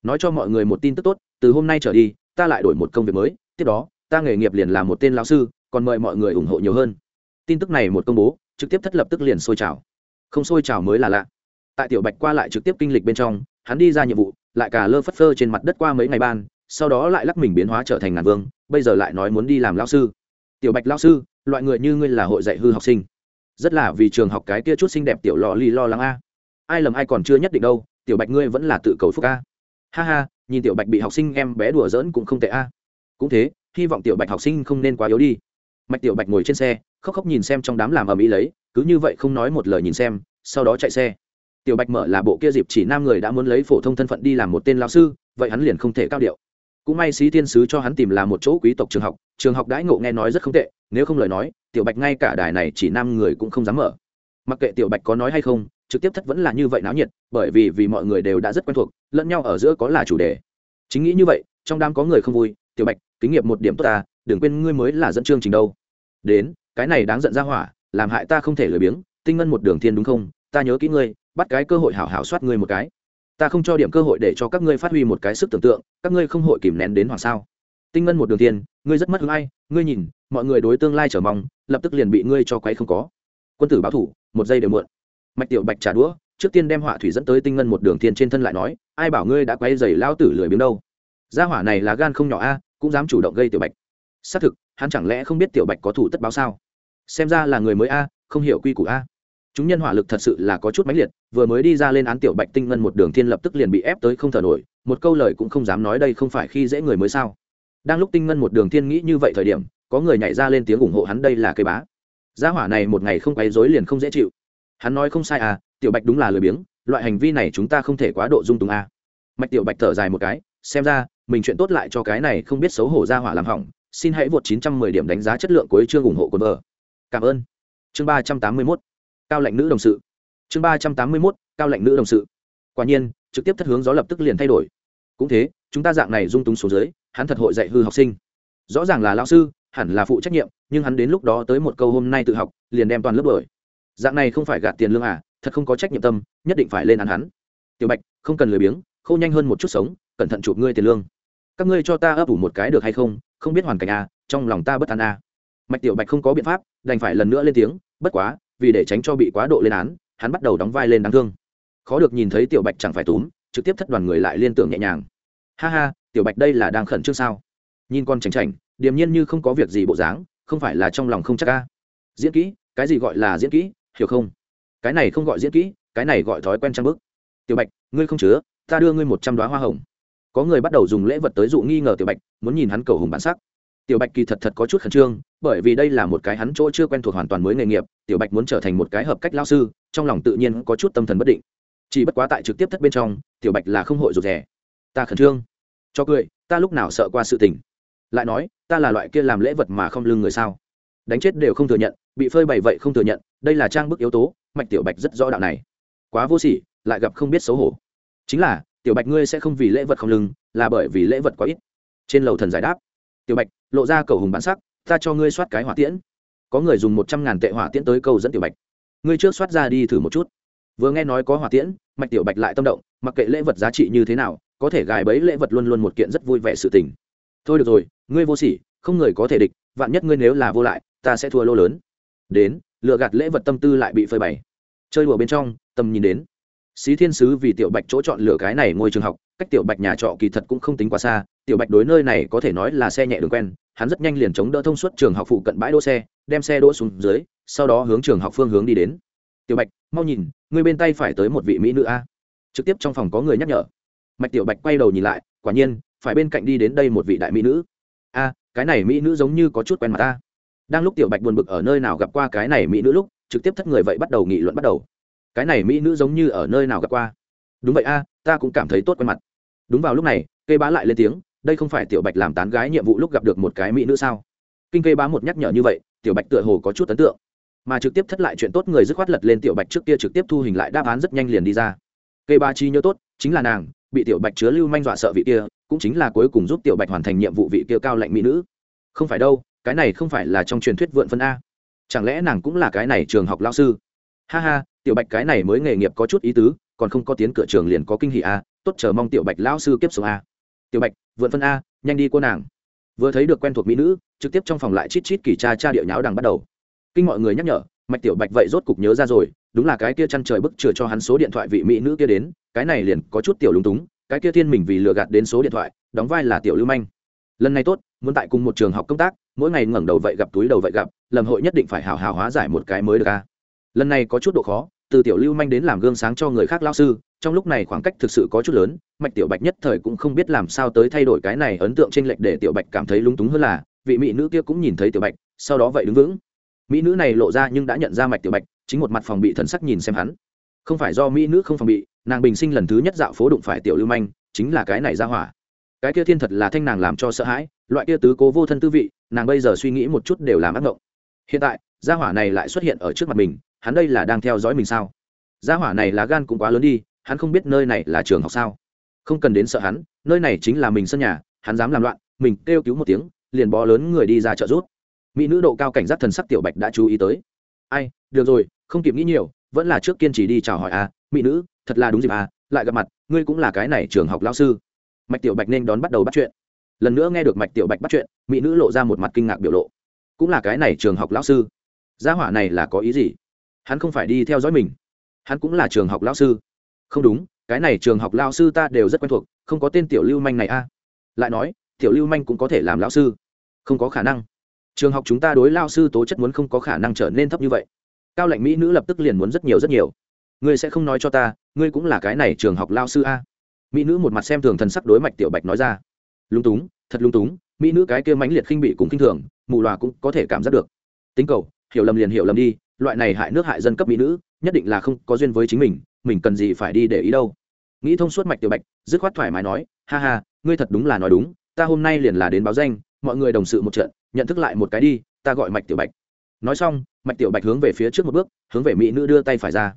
Nói cho mọi người một tin tức tốt, từ hôm nay trở đi, ta lại đổi một công việc mới, tiếp đó, ta nghề nghiệp liền là một tên lão sư, còn mời mọi người ủng hộ nhiều hơn. Tin tức này một công bố, trực tiếp thất lập tức liền sôi trào. Không sôi trào mới là lạ. Tại tiểu bạch qua lại trực tiếp kinh lịch bên trong, hắn đi ra nhiệm vụ, lại cả lơ phất phơ trên mặt đất qua mấy ngày ban, sau đó lại lắc mình biến hóa trở thành ngàn vương, bây giờ lại nói muốn đi làm lao sư. Tiểu bạch lao sư, loại người như ngươi là hội dạy hư học sinh. Rất là vì trường học cái kia chút xinh đẹp tiểu lò lì lo lắng a. Ai lầm ai còn chưa nhất định đâu tiểu bạch ngươi vẫn là tự cầu phúc a. Ha ha, nhìn tiểu bạch bị học sinh em bé đùa giỡn cũng không tệ a. Cũng thế, hy vọng tiểu bạch học sinh không nên quá yếu đi. Mạch tiểu bạch ngồi trên xe, khóc khóc nhìn xem trong đám làm ầm ĩ lấy, cứ như vậy không nói một lời nhìn xem, sau đó chạy xe. Tiểu bạch mở là bộ kia dịp chỉ nam người đã muốn lấy phổ thông thân phận đi làm một tên lao sư, vậy hắn liền không thể cao điệu. Cũng may sĩ tiên sứ cho hắn tìm là một chỗ quý tộc trường học trường học đãi ngộ nghe nói rất không tệ, nếu không lời nói, tiểu bạch ngay cả đài này chỉ nam người cũng không dám mở. Mặc kệ tiểu bạch có nói hay không trực tiếp thất vẫn là như vậy náo nhiệt, bởi vì vì mọi người đều đã rất quen thuộc, lẫn nhau ở giữa có là chủ đề. Chính nghĩ như vậy, trong đám có người không vui, tiểu bạch, kinh nghiệm một điểm tốt ta, đừng quên ngươi mới là dẫn chương trình đâu. Đến, cái này đáng giận ra hỏa, làm hại ta không thể lười biếng, tinh ngân một đường thiên đúng không? Ta nhớ kỹ ngươi, bắt cái cơ hội hảo hảo soát ngươi một cái. Ta không cho điểm cơ hội để cho các ngươi phát huy một cái sức tưởng tượng, các ngươi không hội kìm nén đến hoặc sao? Tinh ngân một đường thiên, ngươi rất mất hứng ai, ngươi nhìn, mọi người đối tương lai trở mong, lập tức liền bị ngươi cho quấy không có. Quân tử báo thủ, một giây đều muộn mạch tiểu bạch trả đũa, trước tiên đem họa thủy dẫn tới tinh ngân một đường thiên trên thân lại nói, ai bảo ngươi đã quay dày lao tử lười biếng đâu? Gia hỏa này là gan không nhỏ a, cũng dám chủ động gây tiểu bạch. Xác thực, hắn chẳng lẽ không biết tiểu bạch có thủ tất báo sao? Xem ra là người mới a, không hiểu quy củ a. Chúng nhân hỏa lực thật sự là có chút mãnh liệt, vừa mới đi ra lên án tiểu bạch tinh ngân một đường thiên lập tức liền bị ép tới không thở nổi, một câu lời cũng không dám nói đây không phải khi dễ người mới sao? Đang lúc tinh ngân một đường thiên nghĩ như vậy thời điểm, có người nhảy ra lên tiếng ủng hộ hắn, đây là cây bá. Gia hỏa này một ngày không quấy rối liền không dễ chịu hắn nói không sai à tiểu bạch đúng là lười biếng, loại hành vi này chúng ta không thể quá độ dung túng à? mạch tiểu bạch thở dài một cái, xem ra, mình chuyện tốt lại cho cái này không biết xấu hổ ra hỏa làm hỏng, xin hãy vượt 910 điểm đánh giá chất lượng cuối chương ủng hộ của vợ. Cảm ơn. Chương 381 cao lệnh nữ đồng sự. Chương 381 cao lệnh nữ đồng sự. Quả nhiên, trực tiếp thất hướng gió lập tức liền thay đổi. Cũng thế, chúng ta dạng này dung túng số dưới, hắn thật hội dạy hư học sinh. Rõ ràng là lão sư, hẳn là phụ trách nhiệm, nhưng hắn đến lúc đó tới một câu hôm nay tự học, liền đem toàn lớp đổi dạng này không phải gạt tiền lương à thật không có trách nhiệm tâm, nhất định phải lên án hắn. Tiểu bạch, không cần lười biếng khâu nhanh hơn một chút sống, cẩn thận chụp ngươi tiền lương. Các ngươi cho ta ấp ủ một cái được hay không không biết hoàn cảnh à trong lòng ta bất an à. Mạch tiểu bạch không có biện pháp, đành phải lần nữa lên tiếng, bất quá, vì để tránh cho bị quá độ lên án, hắn bắt đầu đóng vai lên đáng thương. Khó được nhìn thấy tiểu bạch chẳng phải túm, trực tiếp thất đoàn người lại liên tưởng nhẹ nhàng. Ha ha, tiểu bạch đây là đang khẩn trương sao? Nhìn con chảnh chảnh, điềm nhiên như không có việc gì bộ dáng, không phải là trong lòng không chắc ca diễn kỹ, cái gì gọi là diễn kỹ hiểu không? Cái này không gọi diễn kỹ, cái này gọi thói quen trang bức. Tiểu bạch, ngươi không chứa, ta đưa ngươi một trăm đoá hoa hồng. Có người bắt đầu dùng lễ vật tới dụ nghi ngờ tiểu bạch, muốn nhìn hắn cầu hùng bản sắc. Tiểu bạch kỳ thật thật có chút khẩn trương, bởi vì đây là một cái hắn chỗ chưa quen thuộc hoàn toàn mới nghề nghiệp, tiểu bạch muốn trở thành một cái hợp cách lao sư, trong lòng tự nhiên có chút tâm thần bất định. Chỉ bất quá tại trực tiếp thất bên trong, tiểu bạch là không hội rụt rè. Ta khẩn trương. Cho cười, ta lúc nào sợ qua sự tình. Lại nói, ta là loại kia làm lễ vật mà không lưng người sao? Đánh chết đều không thừa nhận bị phơi bày vậy không thừa nhận, đây là trang bức yếu tố, mạch tiểu bạch rất rõ đạo này. Quá vô sỉ, lại gặp không biết xấu hổ. Chính là, tiểu bạch ngươi sẽ không vì lễ vật không lưng, là bởi vì lễ vật quá ít. Trên lầu thần giải đáp, tiểu bạch, lộ ra cầu hùng bản sắc, ta cho ngươi soát cái hỏa tiễn. Có người dùng một trăm ngàn tệ hỏa tiễn tới cầu dẫn tiểu bạch. Ngươi trước soát ra đi thử một chút. Vừa nghe nói có hỏa tiễn, mạch tiểu bạch lại tâm động, mặc kệ lễ vật giá trị như thế nào, có thể gài bẫy lễ vật luôn luôn một kiện rất vui vẻ sự tình. Thôi được rồi, ngươi vô sỉ, không người có thể địch, vạn nhất ngươi nếu là vô lại, ta sẽ thua lô lớn đến, lựa gạt lễ vật tâm tư lại bị phơi bày. Chơi đùa bên trong tâm nhìn đến. Xí thiên sứ vì tiểu bạch chỗ chọn lựa cái này ngôi trường học, cách tiểu bạch nhà trọ kỳ thật cũng không tính quá xa, tiểu bạch đối nơi này có thể nói là xe nhẹ đường quen, hắn rất nhanh liền chống đỡ thông suốt trường học phụ cận bãi đỗ xe, đem xe đỗ xuống dưới, sau đó hướng trường học phương hướng đi đến. Tiểu bạch, mau nhìn người bên tay phải tới một vị mỹ nữ a. Trực tiếp trong phòng có người nhắc nhở. Mạch tiểu bạch quay đầu nhìn lại, quả nhiên, phải bên cạnh đi đến đây một vị đại mỹ nữ. A, cái này mỹ nữ giống như có chút quen mặt ta đang lúc tiểu bạch buồn bực ở nơi nào gặp qua cái này mỹ nữ lúc, trực tiếp thất người vậy bắt đầu nghị luận bắt đầu. Cái này mỹ nữ giống như ở nơi nào gặp qua? Đúng vậy a, ta cũng cảm thấy tốt quen mặt. Đúng vào lúc này cây bá lại lên tiếng, đây không phải tiểu bạch làm tán gái nhiệm vụ lúc gặp được một cái mỹ nữ sao? Kinh cây bá một nhắc nhở như vậy, tiểu bạch tựa hồ có chút ấn tượng. Mà trực tiếp thất lại chuyện tốt người dứt khoát lật lên tiểu bạch trước kia trực tiếp thu hình lại đáp án rất nhanh liền đi ra. Cây ba chi nhớ tốt, chính là nàng, bị tiểu bạch chứa lưu manh dọa sợ vị kia, cũng chính là cuối cùng giúp tiểu bạch hoàn thành nhiệm vụ vị kia cao lạnh mỹ nữ. Không phải đâu cái này không phải là trong truyền thuyết vượn phân a. Chẳng lẽ nàng cũng là cái này trường học lao sư? Ha ha, tiểu bạch cái này mới nghề nghiệp có chút ý tứ, còn không có tiến cửa trường liền có kinh hỷ a, tốt chờ mong tiểu bạch lao sư kiếp sống a. Tiểu bạch, vượn phân a, nhanh đi cô nàng. Vừa thấy được quen thuộc mỹ nữ, trực tiếp trong phòng lại chít chít kỳ cha cha điệu nháo đằng bắt đầu. Kinh mọi người nhắc nhở, mạch tiểu bạch vậy rốt cục nhớ ra rồi, đúng là cái kia chăn trời bức chừa cho hắn số điện thoại vị mỹ nữ kia đến, cái này liền có chút tiểu lúng túng, cái kia thiên mình vì lừa gạt đến số điện thoại, đóng vai là tiểu lưu manh lần này tốt, muốn tại cùng một trường học công tác, mỗi ngày ngẩng đầu vậy gặp, túi đầu vậy gặp lầm hội nhất định phải hào hào hóa giải một cái mới được a lần này có chút độ khó, từ tiểu lưu manh đến làm gương sáng cho người khác lao sư, trong lúc này khoảng cách thực sự có chút lớn, mạch tiểu bạch nhất thời cũng không biết làm sao tới thay đổi cái này ấn tượng t r ê n lệch để tiểu bạch cảm thấy lúng túng hơn là, vị mỹ nữ kia cũng nhìn thấy tiểu bạch, sau đó vậy đứng vững. Mỹ nữ này lộ ra nhưng đã nhận ra mạch tiểu bạch, chính một mặt phòng bị thần sắc nhìn xem hắn. Không phải do mỹ nữ không phòng bị, nàng bình sinh lần thứ nhất dạo phố đụng phải tiểu lưu manh, chính là cái này ra hỏa cái kia thiên thật là thanh nàng làm cho sợ hãi loại kia tứ cố vô thân tư vị nàng bây giờ suy nghĩ một chút đều làm ác mộng hiện tại gia hỏa này lại xuất hiện ở trước mặt mình hắn đây là đang theo dõi mình sao? Gia hỏa này là gan cũng quá lớn đi hắn không biết nơi này là trường học sao? Không cần đến sợ hắn nơi này chính là mình sân nhà hắn dám làm loạn mình kêu cứu một tiếng liền bó lớn người đi ra trợ giúp mỹ nữ độ cao cảnh giác thần sắc tiểu bạch đã chú ý tới. Ai được rồi không kịp nghĩ nhiều vẫn là trước kiên trì đi chào hỏi à, mỹ nữ thật là đúng dịp à lại gặp mặt ngươi cũng là cái này trường học lao sư mạch tiểu bạch nên đón bắt đầu bắt chuyện. Lần nữa nghe được mạch tiểu bạch bắt chuyện, mỹ nữ lộ ra một mặt kinh ngạc biểu lộ. Cũng là cái này trường học lão sư. Gia hỏa này là có ý gì? Hắn không phải đi theo dõi mình. Hắn cũng là trường học lão sư. Không đúng, cái này trường học lao sư ta đều rất quen thuộc, không có tên tiểu lưu manh này a. Lại nói, tiểu lưu manh cũng có thể làm lão sư. Không có khả năng. Trường học chúng ta đối lao sư tố chất muốn không có khả năng trở nên thấp như vậy. Cao lệnh mỹ nữ lập tức liền muốn rất nhiều rất nhiều. Ngươi sẽ không nói cho ta, ngươi cũng là cái này trường học lao sư a mỹ nữ một mặt xem thường thần sắc đối mạch tiểu bạch nói ra. Lung túng, thật lung túng, mỹ nữ cái kia mãnh liệt khinh bị cũng khinh thường, mù loà cũng có thể cảm giác được. Tính cầu, hiểu lầm liền hiểu lầm đi, loại này hại nước hại dân cấp mỹ nữ, nhất định là không có duyên với chính mình mình cần gì phải đi để ý đâu. Nghĩ thông suốt mạch tiểu bạch, dứt khoát thoải mái nói, ha ha, ngươi thật đúng là nói đúng, ta hôm nay liền là đến báo danh, mọi người đồng sự một trận, nhận thức lại một cái đi, ta gọi mạch tiểu bạch. Nói xong, mạch tiểu bạch hướng về phía trước một bước, hướng về mỹ nữ đưa tay phải ra.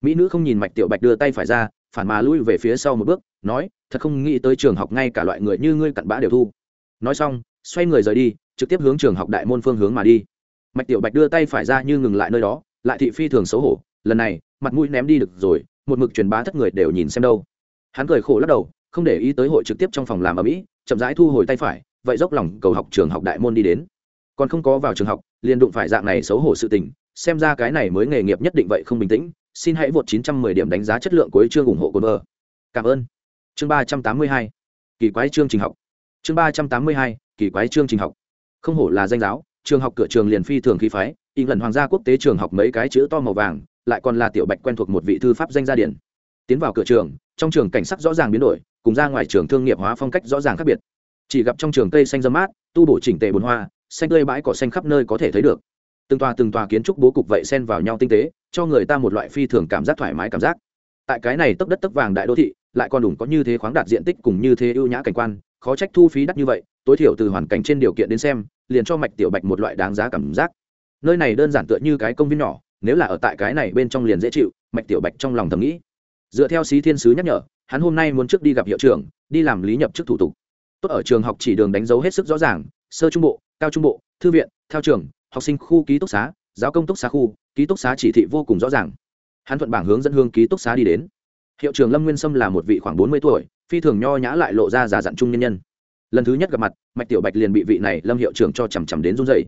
Mỹ nữ không nhìn mạch tiểu bạch đưa tay phải ra phản mà lui về phía sau một bước, nói, thật không nghĩ tới trường học ngay cả loại người như ngươi cặn bã đều thu. Nói xong, xoay người rời đi, trực tiếp hướng trường học đại môn phương hướng mà đi. Mạch tiểu bạch đưa tay phải ra như ngừng lại nơi đó, lại thị phi thường xấu hổ, lần này, mặt mũi ném đi được rồi, một mực truyền bá thất người đều nhìn xem đâu. Hắn cười khổ lắc đầu, không để ý tới hội trực tiếp trong phòng làm ở mỹ, chậm rãi thu hồi tay phải, vậy dốc lòng cầu học trường học đại môn đi đến. Còn không có vào trường học, liền đụng phải dạng này xấu hổ sự tình, xem ra cái này mới nghề nghiệp nhất định vậy không bình tĩnh xin hãy vượt 910 điểm đánh giá chất lượng cuối chương ủng hộ cồn vợ cảm ơn. Chương 382 kỳ quái chương trình học. Chương 382 kỳ quái chương trình học. Không hổ là danh giáo, trường học cửa trường liền phi thường khí phái in lần hoàng gia quốc tế trường học mấy cái chữ to màu vàng, lại còn là tiểu bạch quen thuộc một vị thư pháp danh gia điển. Tiến vào cửa trường, trong trường cảnh sắc rõ ràng biến đổi, cùng ra ngoài trường thương nghiệp hóa phong cách rõ ràng khác biệt. Chỉ gặp trong trường cây xanh râm mát, tu bổ chỉnh tề bồn hoa, xanh tươi bãi cỏ xanh khắp nơi có thể thấy được. Từng tòa từng tòa kiến trúc bố cục vậy xen vào nhau tinh tế cho người ta một loại phi thường cảm giác thoải mái cảm giác. Tại cái này tấp đất tấp vàng đại đô thị, lại còn đủ có như thế khoáng đạt diện tích cùng như thế ưu nhã cảnh quan, khó trách thu phí đắt như vậy, tối thiểu từ hoàn cảnh trên điều kiện đến xem, liền cho mạch tiểu bạch một loại đáng giá cảm giác. Nơi này đơn giản tựa như cái công viên nhỏ, nếu là ở tại cái này bên trong liền dễ chịu, mạch tiểu bạch trong lòng thầm nghĩ. Dựa theo xí thiên sứ nhắc nhở, hắn hôm nay muốn trước đi gặp hiệu trưởng, đi làm lý nhập chức thủ tục. Tốt ở trường học chỉ đường đánh dấu hết sức rõ ràng, sơ trung bộ, cao trung bộ, thư viện theo trường, học sinh khu ký túc xá, giáo công túc xá khu ký túc xá chỉ thị vô cùng rõ ràng. Hắn thuận bảng hướng dẫn hương ký túc xá đi đến. Hiệu trưởng lâm nguyên sâm là một vị khoảng bốn mươi tuổi, phi thường nho nhã lại lộ ra già dặn trung nhân nhân. Lần thứ nhất gặp mặt, mạch tiểu bạch liền bị vị này lâm hiệu trưởng cho chằm chằm đến run dày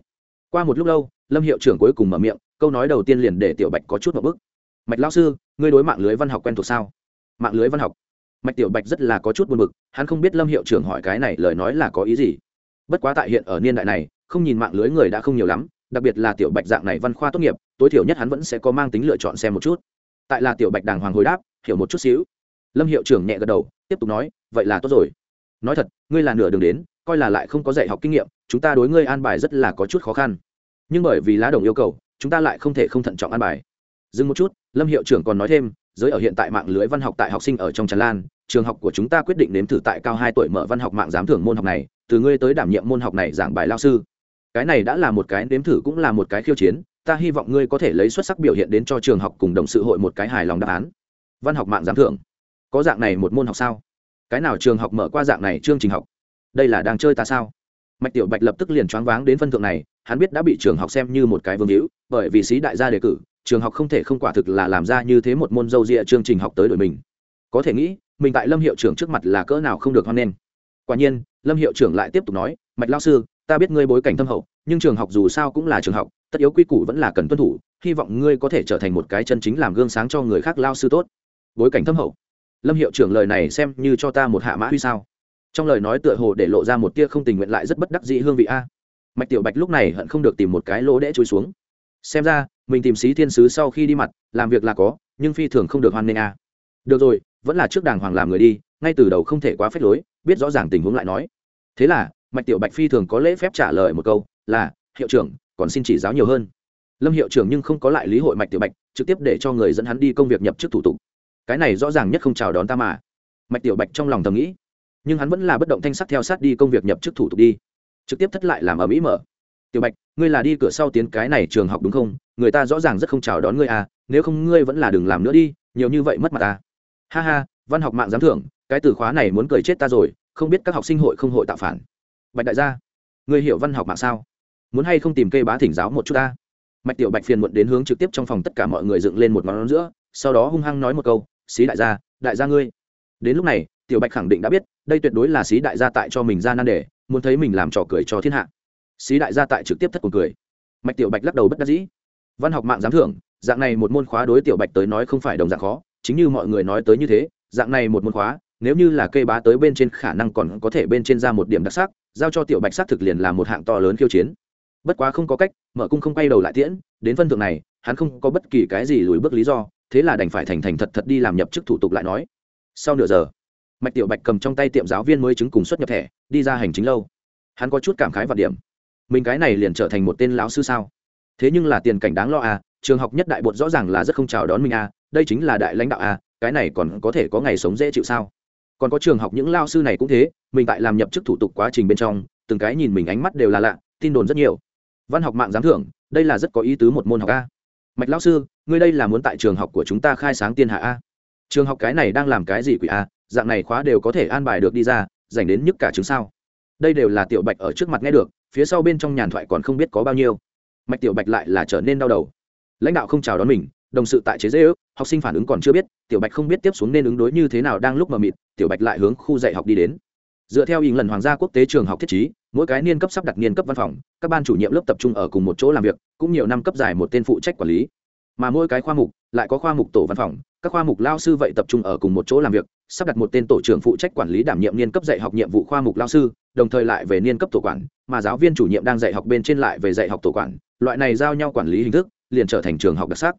qua một lúc lâu, lâm hiệu trưởng cuối cùng mở miệng, câu nói đầu tiên liền để tiểu bạch có chút một bức. Mạch lao sư, ngươi đối mạng lưới văn học quen thuộc sao? Mạng lưới văn học? Mạch tiểu bạch rất là có chút buồn bực, hắn không biết lâm hiệu trưởng hỏi cái này lời nói là có ý gì. Bất quá tại hiện ở niên đại này, không nhìn mạng lưới người đã không nhiều lắm đặc biệt là tiểu bạch dạng này văn khoa tốt nghiệp, tối thiểu nhất hắn vẫn sẽ có mang tính lựa chọn xem một chút. Tại là tiểu bạch đàng hoàng hồi đáp, hiểu một chút xíu. Lâm hiệu trưởng nhẹ gật đầu, tiếp tục nói, vậy là tốt rồi. Nói thật, ngươi là nửa đường đến, coi là lại không có dạy học kinh nghiệm, chúng ta đối ngươi an bài rất là có chút khó khăn. Nhưng bởi vì lá đồng yêu cầu, chúng ta lại không thể không thận trọng an bài. Dừng một chút, lâm hiệu trưởng còn nói thêm, giới ở hiện tại mạng lưới văn học tại học sinh ở trong tràn lan, trường học của chúng ta quyết định nếm thử tại cao hai tuổi mở văn học mạng giám thưởng môn học này, từ ngươi tới đảm nhiệm môn học này giảng bài lao sư cái này đã là một cái nếm thử cũng là một cái khiêu chiến, ta hy vọng ngươi có thể lấy xuất sắc biểu hiện đến cho trường học cùng đồng sự hội một cái hài lòng đáp án. Văn học mạng giám thưởng. Có dạng này một môn học sao? Cái nào trường học mở qua dạng này chương trình học? Đây là đang chơi ta sao? Mạch tiểu bạch lập tức liền choáng váng đến phân thượng này, hắn biết đã bị trường học xem như một cái vương hữu, bởi vì sĩ đại gia đề cử, trường học không thể không quả thực là làm ra như thế một môn dâu rịa chương trình học tới đổi mình. Có thể nghĩ, mình tại lâm hiệu trưởng trước mặt là cỡ nào không được hoan nghênh. Quả nhiên lâm hiệu trưởng lại tiếp tục nói, mạch lao sư, ta biết ngươi bối cảnh thâm hậu, nhưng trường học dù sao cũng là trường học, tất yếu quy củ vẫn là cần tuân thủ, hy vọng ngươi có thể trở thành một cái chân chính làm gương sáng cho người khác lao sư tốt. Bối cảnh thâm hậu? Lâm hiệu trưởng lời này xem như cho ta một hạ mã huy sao. Trong lời nói tựa hồ để lộ ra một tia không tình nguyện lại rất bất đắc dĩ hương vị a. Mạch tiểu bạch lúc này hận không được tìm một cái lỗ đẽ chui xuống. Xem ra, mình tìm xí thiên sứ sau khi đi mặt, làm việc là có, nhưng phi thường không được hoan nghênh a. Được rồi, vẫn là trước đàng hoàng làm người đi, ngay từ đầu không thể quá phép lối biết rõ ràng tình huống lại nói. Thế là, mạch tiểu bạch phi thường có lễ phép trả lời một câu, là, hiệu trưởng, còn xin chỉ giáo nhiều hơn. Lâm hiệu trưởng nhưng không có lại lý hội mạch tiểu bạch, trực tiếp để cho người dẫn hắn đi công việc nhập chức thủ tục. Cái này rõ ràng nhất không chào đón ta mà. Mạch tiểu bạch trong lòng thầm nghĩ, nhưng hắn vẫn là bất động thanh sắc theo sát đi công việc nhập chức thủ tục đi. Trực tiếp thất lại làm ở mỹ mở. Tiểu bạch, ngươi là đi cửa sau tiến cái này trường học đúng không? Người ta rõ ràng rất không chào đón ngươi à nếu không ngươi vẫn là đừng làm nữa đi, nhiều như vậy mất mặt ta ha ha, văn học mạng giám thưởng cái từ khóa này muốn cười chết ta rồi, không biết các học sinh hội không hội tạo phản. Bạch đại gia ngươi hiểu văn học mạng sao? Muốn hay không tìm cây bá thỉnh giáo một chút ta? Mạch tiểu bạch phiền muộn đến hướng trực tiếp trong phòng tất cả mọi người dựng lên một ngón giữa, sau đó hung hăng nói một câu, xí đại gia đại gia ngươi. Đến lúc này, tiểu bạch khẳng định đã biết, đây tuyệt đối là xí đại gia tại cho mình ra nan đề, muốn thấy mình làm trò cười cho thiên hạ. Xí đại gia tại trực tiếp thất cuộc cười. Mạch tiểu bạch lắc đầu bất đắc dĩ. Văn học mạng giám thưởng, dạng này một môn khóa đối tiểu bạch tới nói không phải đồng dạng khó, chính như mọi người nói tới như thế, dạng này một môn khóa nếu như là cây bá tới bên trên khả năng còn có thể bên trên ra một điểm đặc sắc, giao cho tiểu bạch xác thực liền là một hạng to lớn khiêu chiến. Bất quá không có cách, mở cung không quay đầu lại tiễn, đến phân thượng này, hắn không có bất kỳ cái gì lùi bước lý do, thế là đành phải thành thành thật thật đi làm nhập chức thủ tục lại nói. Sau nửa giờ, mạch tiểu bạch cầm trong tay tiệm giáo viên mới chứng cùng xuất nhập thẻ, đi ra hành chính lâu. Hắn có chút cảm khái và điểm. Mình cái này liền trở thành một tên lão sư sao? Thế nhưng là tiền cảnh đáng lo à trường học nhất đại bột rõ ràng là rất không chào đón mình à đây chính là đại lãnh đạo à cái này còn có thể có ngày sống dễ chịu sao? Còn có trường học những lao sư này cũng thế, mình tại làm nhập chức thủ tục quá trình bên trong, từng cái nhìn mình ánh mắt đều là lạ, tin đồn rất nhiều. Văn học mạng giám thưởng, đây là rất có ý tứ một môn học a. Mạch lao sư, ngươi đây là muốn tại trường học của chúng ta khai sáng tiên hạ a? Trường học cái này đang làm cái gì quỷ a? Dạng này khóa đều có thể an bài được đi ra, dành đến nhức cả chứng sao. Đây đều là tiểu bạch ở trước mặt nghe được, phía sau bên trong nhàn thoại còn không biết có bao nhiêu. Mạch tiểu bạch lại là trở nên đau đầu. Lãnh đạo không chào đón mình, đồng sự tại chế dễ ước, học sinh phản ứng còn chưa biết, tiểu bạch không biết tiếp xuống nên ứng đối như thế nào đang lúc mờ mịt tiểu bạch lại hướng khu dạy học đi đến. Dựa theo hình lần hoàng gia quốc tế trường học thiết chí mỗi cái niên cấp sắp đặt niên cấp văn phòng, các ban chủ nhiệm lớp tập trung ở cùng một chỗ làm việc, cũng nhiều năm cấp dài một tên phụ trách quản lý. Mà mỗi cái khoa mục lại có khoa mục tổ văn phòng, các khoa mục lao sư vậy tập trung ở cùng một chỗ làm việc, sắp đặt một tên tổ trưởng phụ trách quản lý đảm nhiệm niên cấp dạy học nhiệm vụ khoa mục lao sư, đồng thời lại về niên cấp tổ quản, mà giáo viên chủ nhiệm đang dạy học bên trên lại về dạy học tổ quản. Loại này giao nhau quản lý hình thức, liền trở thành trường học đặc sắc.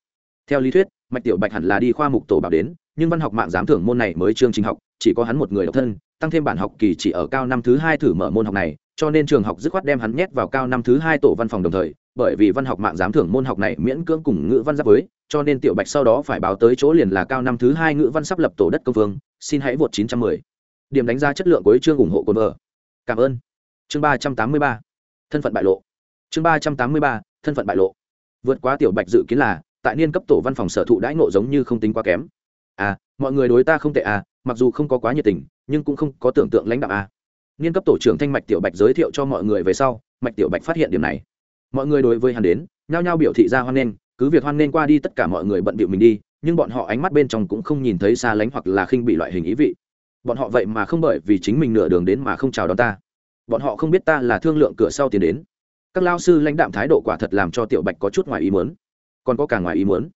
Theo lý thuyết, mạch tiểu bạch hẳn là đi khoa mục tổ bảo đến, nhưng văn học mạng giám thưởng môn này mới chương trình học chỉ có hắn một người độc thân, tăng thêm bản học kỳ chỉ ở cao năm thứ hai thử mở môn học này, cho nên trường học dứt khoát đem hắn nhét vào cao năm thứ hai tổ văn phòng đồng thời, bởi vì văn học mạng giám thưởng môn học này miễn cưỡng cùng ngữ văn giáp với, cho nên tiểu bạch sau đó phải báo tới chỗ liền là cao năm thứ hai ngữ văn sắp lập tổ đất công vương, xin hãy vượt chín trăm mười. Điểm đánh giá chất lượng cuối chương ủng hộ cồn vợ. Cảm ơn. Chương ba trăm tám mươi ba. Thân phận bại lộ. Chương ba trăm tám mươi ba, thân phận bại lộ. Vượt quá tiểu bạch dự kiến là, tại niên cấp tổ văn phòng sở thụ đãi ngộ giống như không tính quá kém. À mọi người đối ta không tệ à mặc dù không có quá nhiệt tình, nhưng cũng không có tưởng tượng lãnh đạo à. Niên cấp tổ trưởng thanh mạch tiểu bạch giới thiệu cho mọi người về sau, mạch tiểu bạch phát hiện điểm này. Mọi người đối với hắn đến, nhao nhao biểu thị ra hoan nghênh, cứ việc hoan nghênh qua đi tất cả mọi người bận bịu mình đi, nhưng bọn họ ánh mắt bên trong cũng không nhìn thấy xa lánh hoặc là khinh bị loại hình ý vị. Bọn họ vậy mà không bởi vì chính mình nửa đường đến mà không chào đón ta. Bọn họ không biết ta là thương lượng cửa sau tiến đến. Các lao sư lãnh đạm thái độ quả thật làm cho tiểu bạch có chút ngoài ý muốn. Còn có cả ngoài ý muốn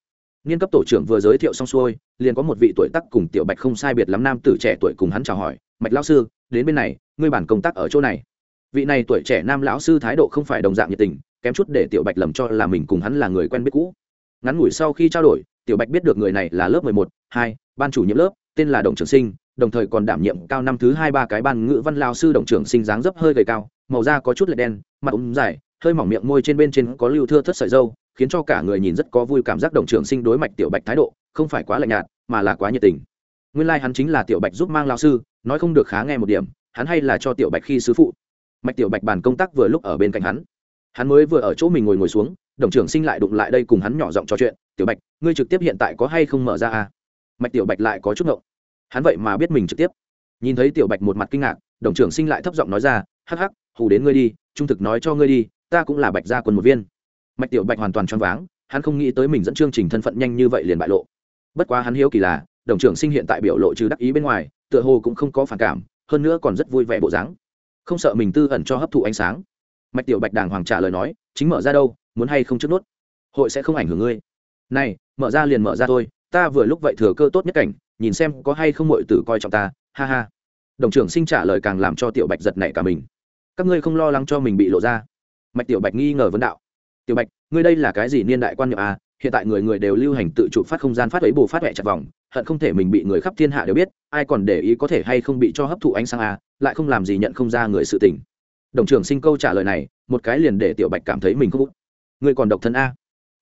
niên cấp tổ trưởng vừa giới thiệu xong xuôi, liền có một vị tuổi tác cùng tiểu bạch không sai biệt lắm nam tử trẻ tuổi cùng hắn chào hỏi mạch Lão sư, đến bên này, ngươi bản công tác ở chỗ này. Vị này tuổi trẻ nam lão sư thái độ không phải đồng dạng nhiệt tình, kém chút để tiểu bạch lầm cho là mình cùng hắn là người quen biết cũ. Ngắn ngủi sau khi trao đổi, tiểu bạch biết được người này là lớp mười một, hai, ban chủ nhiệm lớp, tên là đồng trường sinh, đồng thời còn đảm nhiệm cao năm thứ hai ba cái ban ngữ văn lao sư đồng Trường sinh dáng dấp hơi gầy cao, màu da có chút lệ đen, mặt ống dài, hơi mỏng miệng môi trên bên trên có lưu thưa thất sợi dâu khiến cho cả người nhìn rất có vui cảm giác đồng trưởng sinh đối mạch tiểu bạch thái độ, không phải quá lạnh nhạt, mà là quá nhiệt tình. Nguyên lai、like、hắn chính là tiểu bạch giúp mang lao sư, nói không được khá nghe một điểm, hắn hay là cho tiểu bạch khi sứ phụ. Mạch tiểu bạch bàn công tác vừa lúc ở bên cạnh hắn. Hắn mới vừa ở chỗ mình ngồi ngồi xuống, đồng trưởng sinh lại đụng lại đây cùng hắn nhỏ giọng trò chuyện, tiểu bạch, ngươi trực tiếp hiện tại có hay không mở ra à? Mạch tiểu bạch lại có chút ngộng. Hắn vậy mà biết mình trực tiếp. Nhìn thấy tiểu bạch một mặt kinh ngạc, đồng trưởng sinh lại thấp giọng nói ra, hắc hắc, hù đến ngươi đi, trung thực nói cho ngươi đi, ta cũng là bạch gia quân một viên mạch tiểu bạch hoàn toàn choáng váng, hắn không nghĩ tới mình dẫn chương trình thân phận nhanh như vậy liền bại lộ. Bất quá hắn hiếu kỳ là, đồng trưởng sinh hiện tại biểu lộ trừ đắc ý bên ngoài, tựa hồ cũng không có phản cảm, hơn nữa còn rất vui vẻ bộ dáng. Không sợ mình tư ẩn cho hấp thụ ánh sáng. Mạch tiểu bạch đàng hoàng trả lời nói, chính mở ra đâu, muốn hay không trước nốt? Hội sẽ không ảnh hưởng ngươi. Này, mở ra liền mở ra thôi, ta vừa lúc vậy thừa cơ tốt nhất cảnh, nhìn xem có hay không mọi tử coi trọng ta, ha ha. Đồng trưởng sinh trả lời càng làm cho tiểu bạch giật nảy cả mình. Các ngươi không lo lắng cho mình bị lộ ra. Mạch tiểu bạch nghi ngờ vấn đạo tiểu bạch, ngươi đây là cái gì niên đại quan niệm à? Hiện tại người người đều lưu hành tự chụp phát không gian phát ấy bù phát huệ chặt vòng, hận không thể mình bị người khắp thiên hạ đều biết, ai còn để ý có thể hay không bị cho hấp thụ ánh sáng à? Lại không làm gì nhận không ra người sự tình. Đồng trưởng sinh câu trả lời này, một cái liền để tiểu bạch cảm thấy mình không ngươi còn độc thân a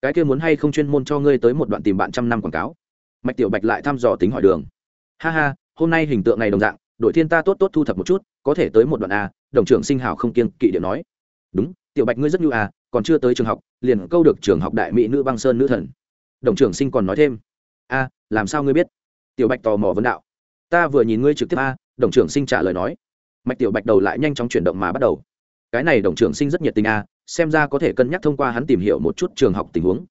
cái kia muốn hay không chuyên môn cho ngươi tới một đoạn tìm bạn trăm năm quảng cáo. Mạch tiểu bạch lại thăm dò tính hỏi đường. Ha ha, hôm nay hình tượng này đồng dạng, đội thiên ta tốt tốt thu thập một chút, có thể tới một đoạn a đồng trưởng sinh hào không kiên kỵ điệu nói. Đúng, tiểu bạch ngươi rất nhu à còn chưa tới trường học, liền câu được trường học đại mỹ nữ băng sơn nữ thần. Đồng trưởng sinh còn nói thêm, a, làm sao ngươi biết? Tiểu bạch tò mò vấn đạo, ta vừa nhìn ngươi trực tiếp a. Đồng trưởng sinh trả lời nói, mạch tiểu bạch đầu lại nhanh chóng chuyển động mà bắt đầu. Cái này đồng trưởng sinh rất nhiệt tình a, xem ra có thể cân nhắc thông qua hắn tìm hiểu một chút trường học tình huống.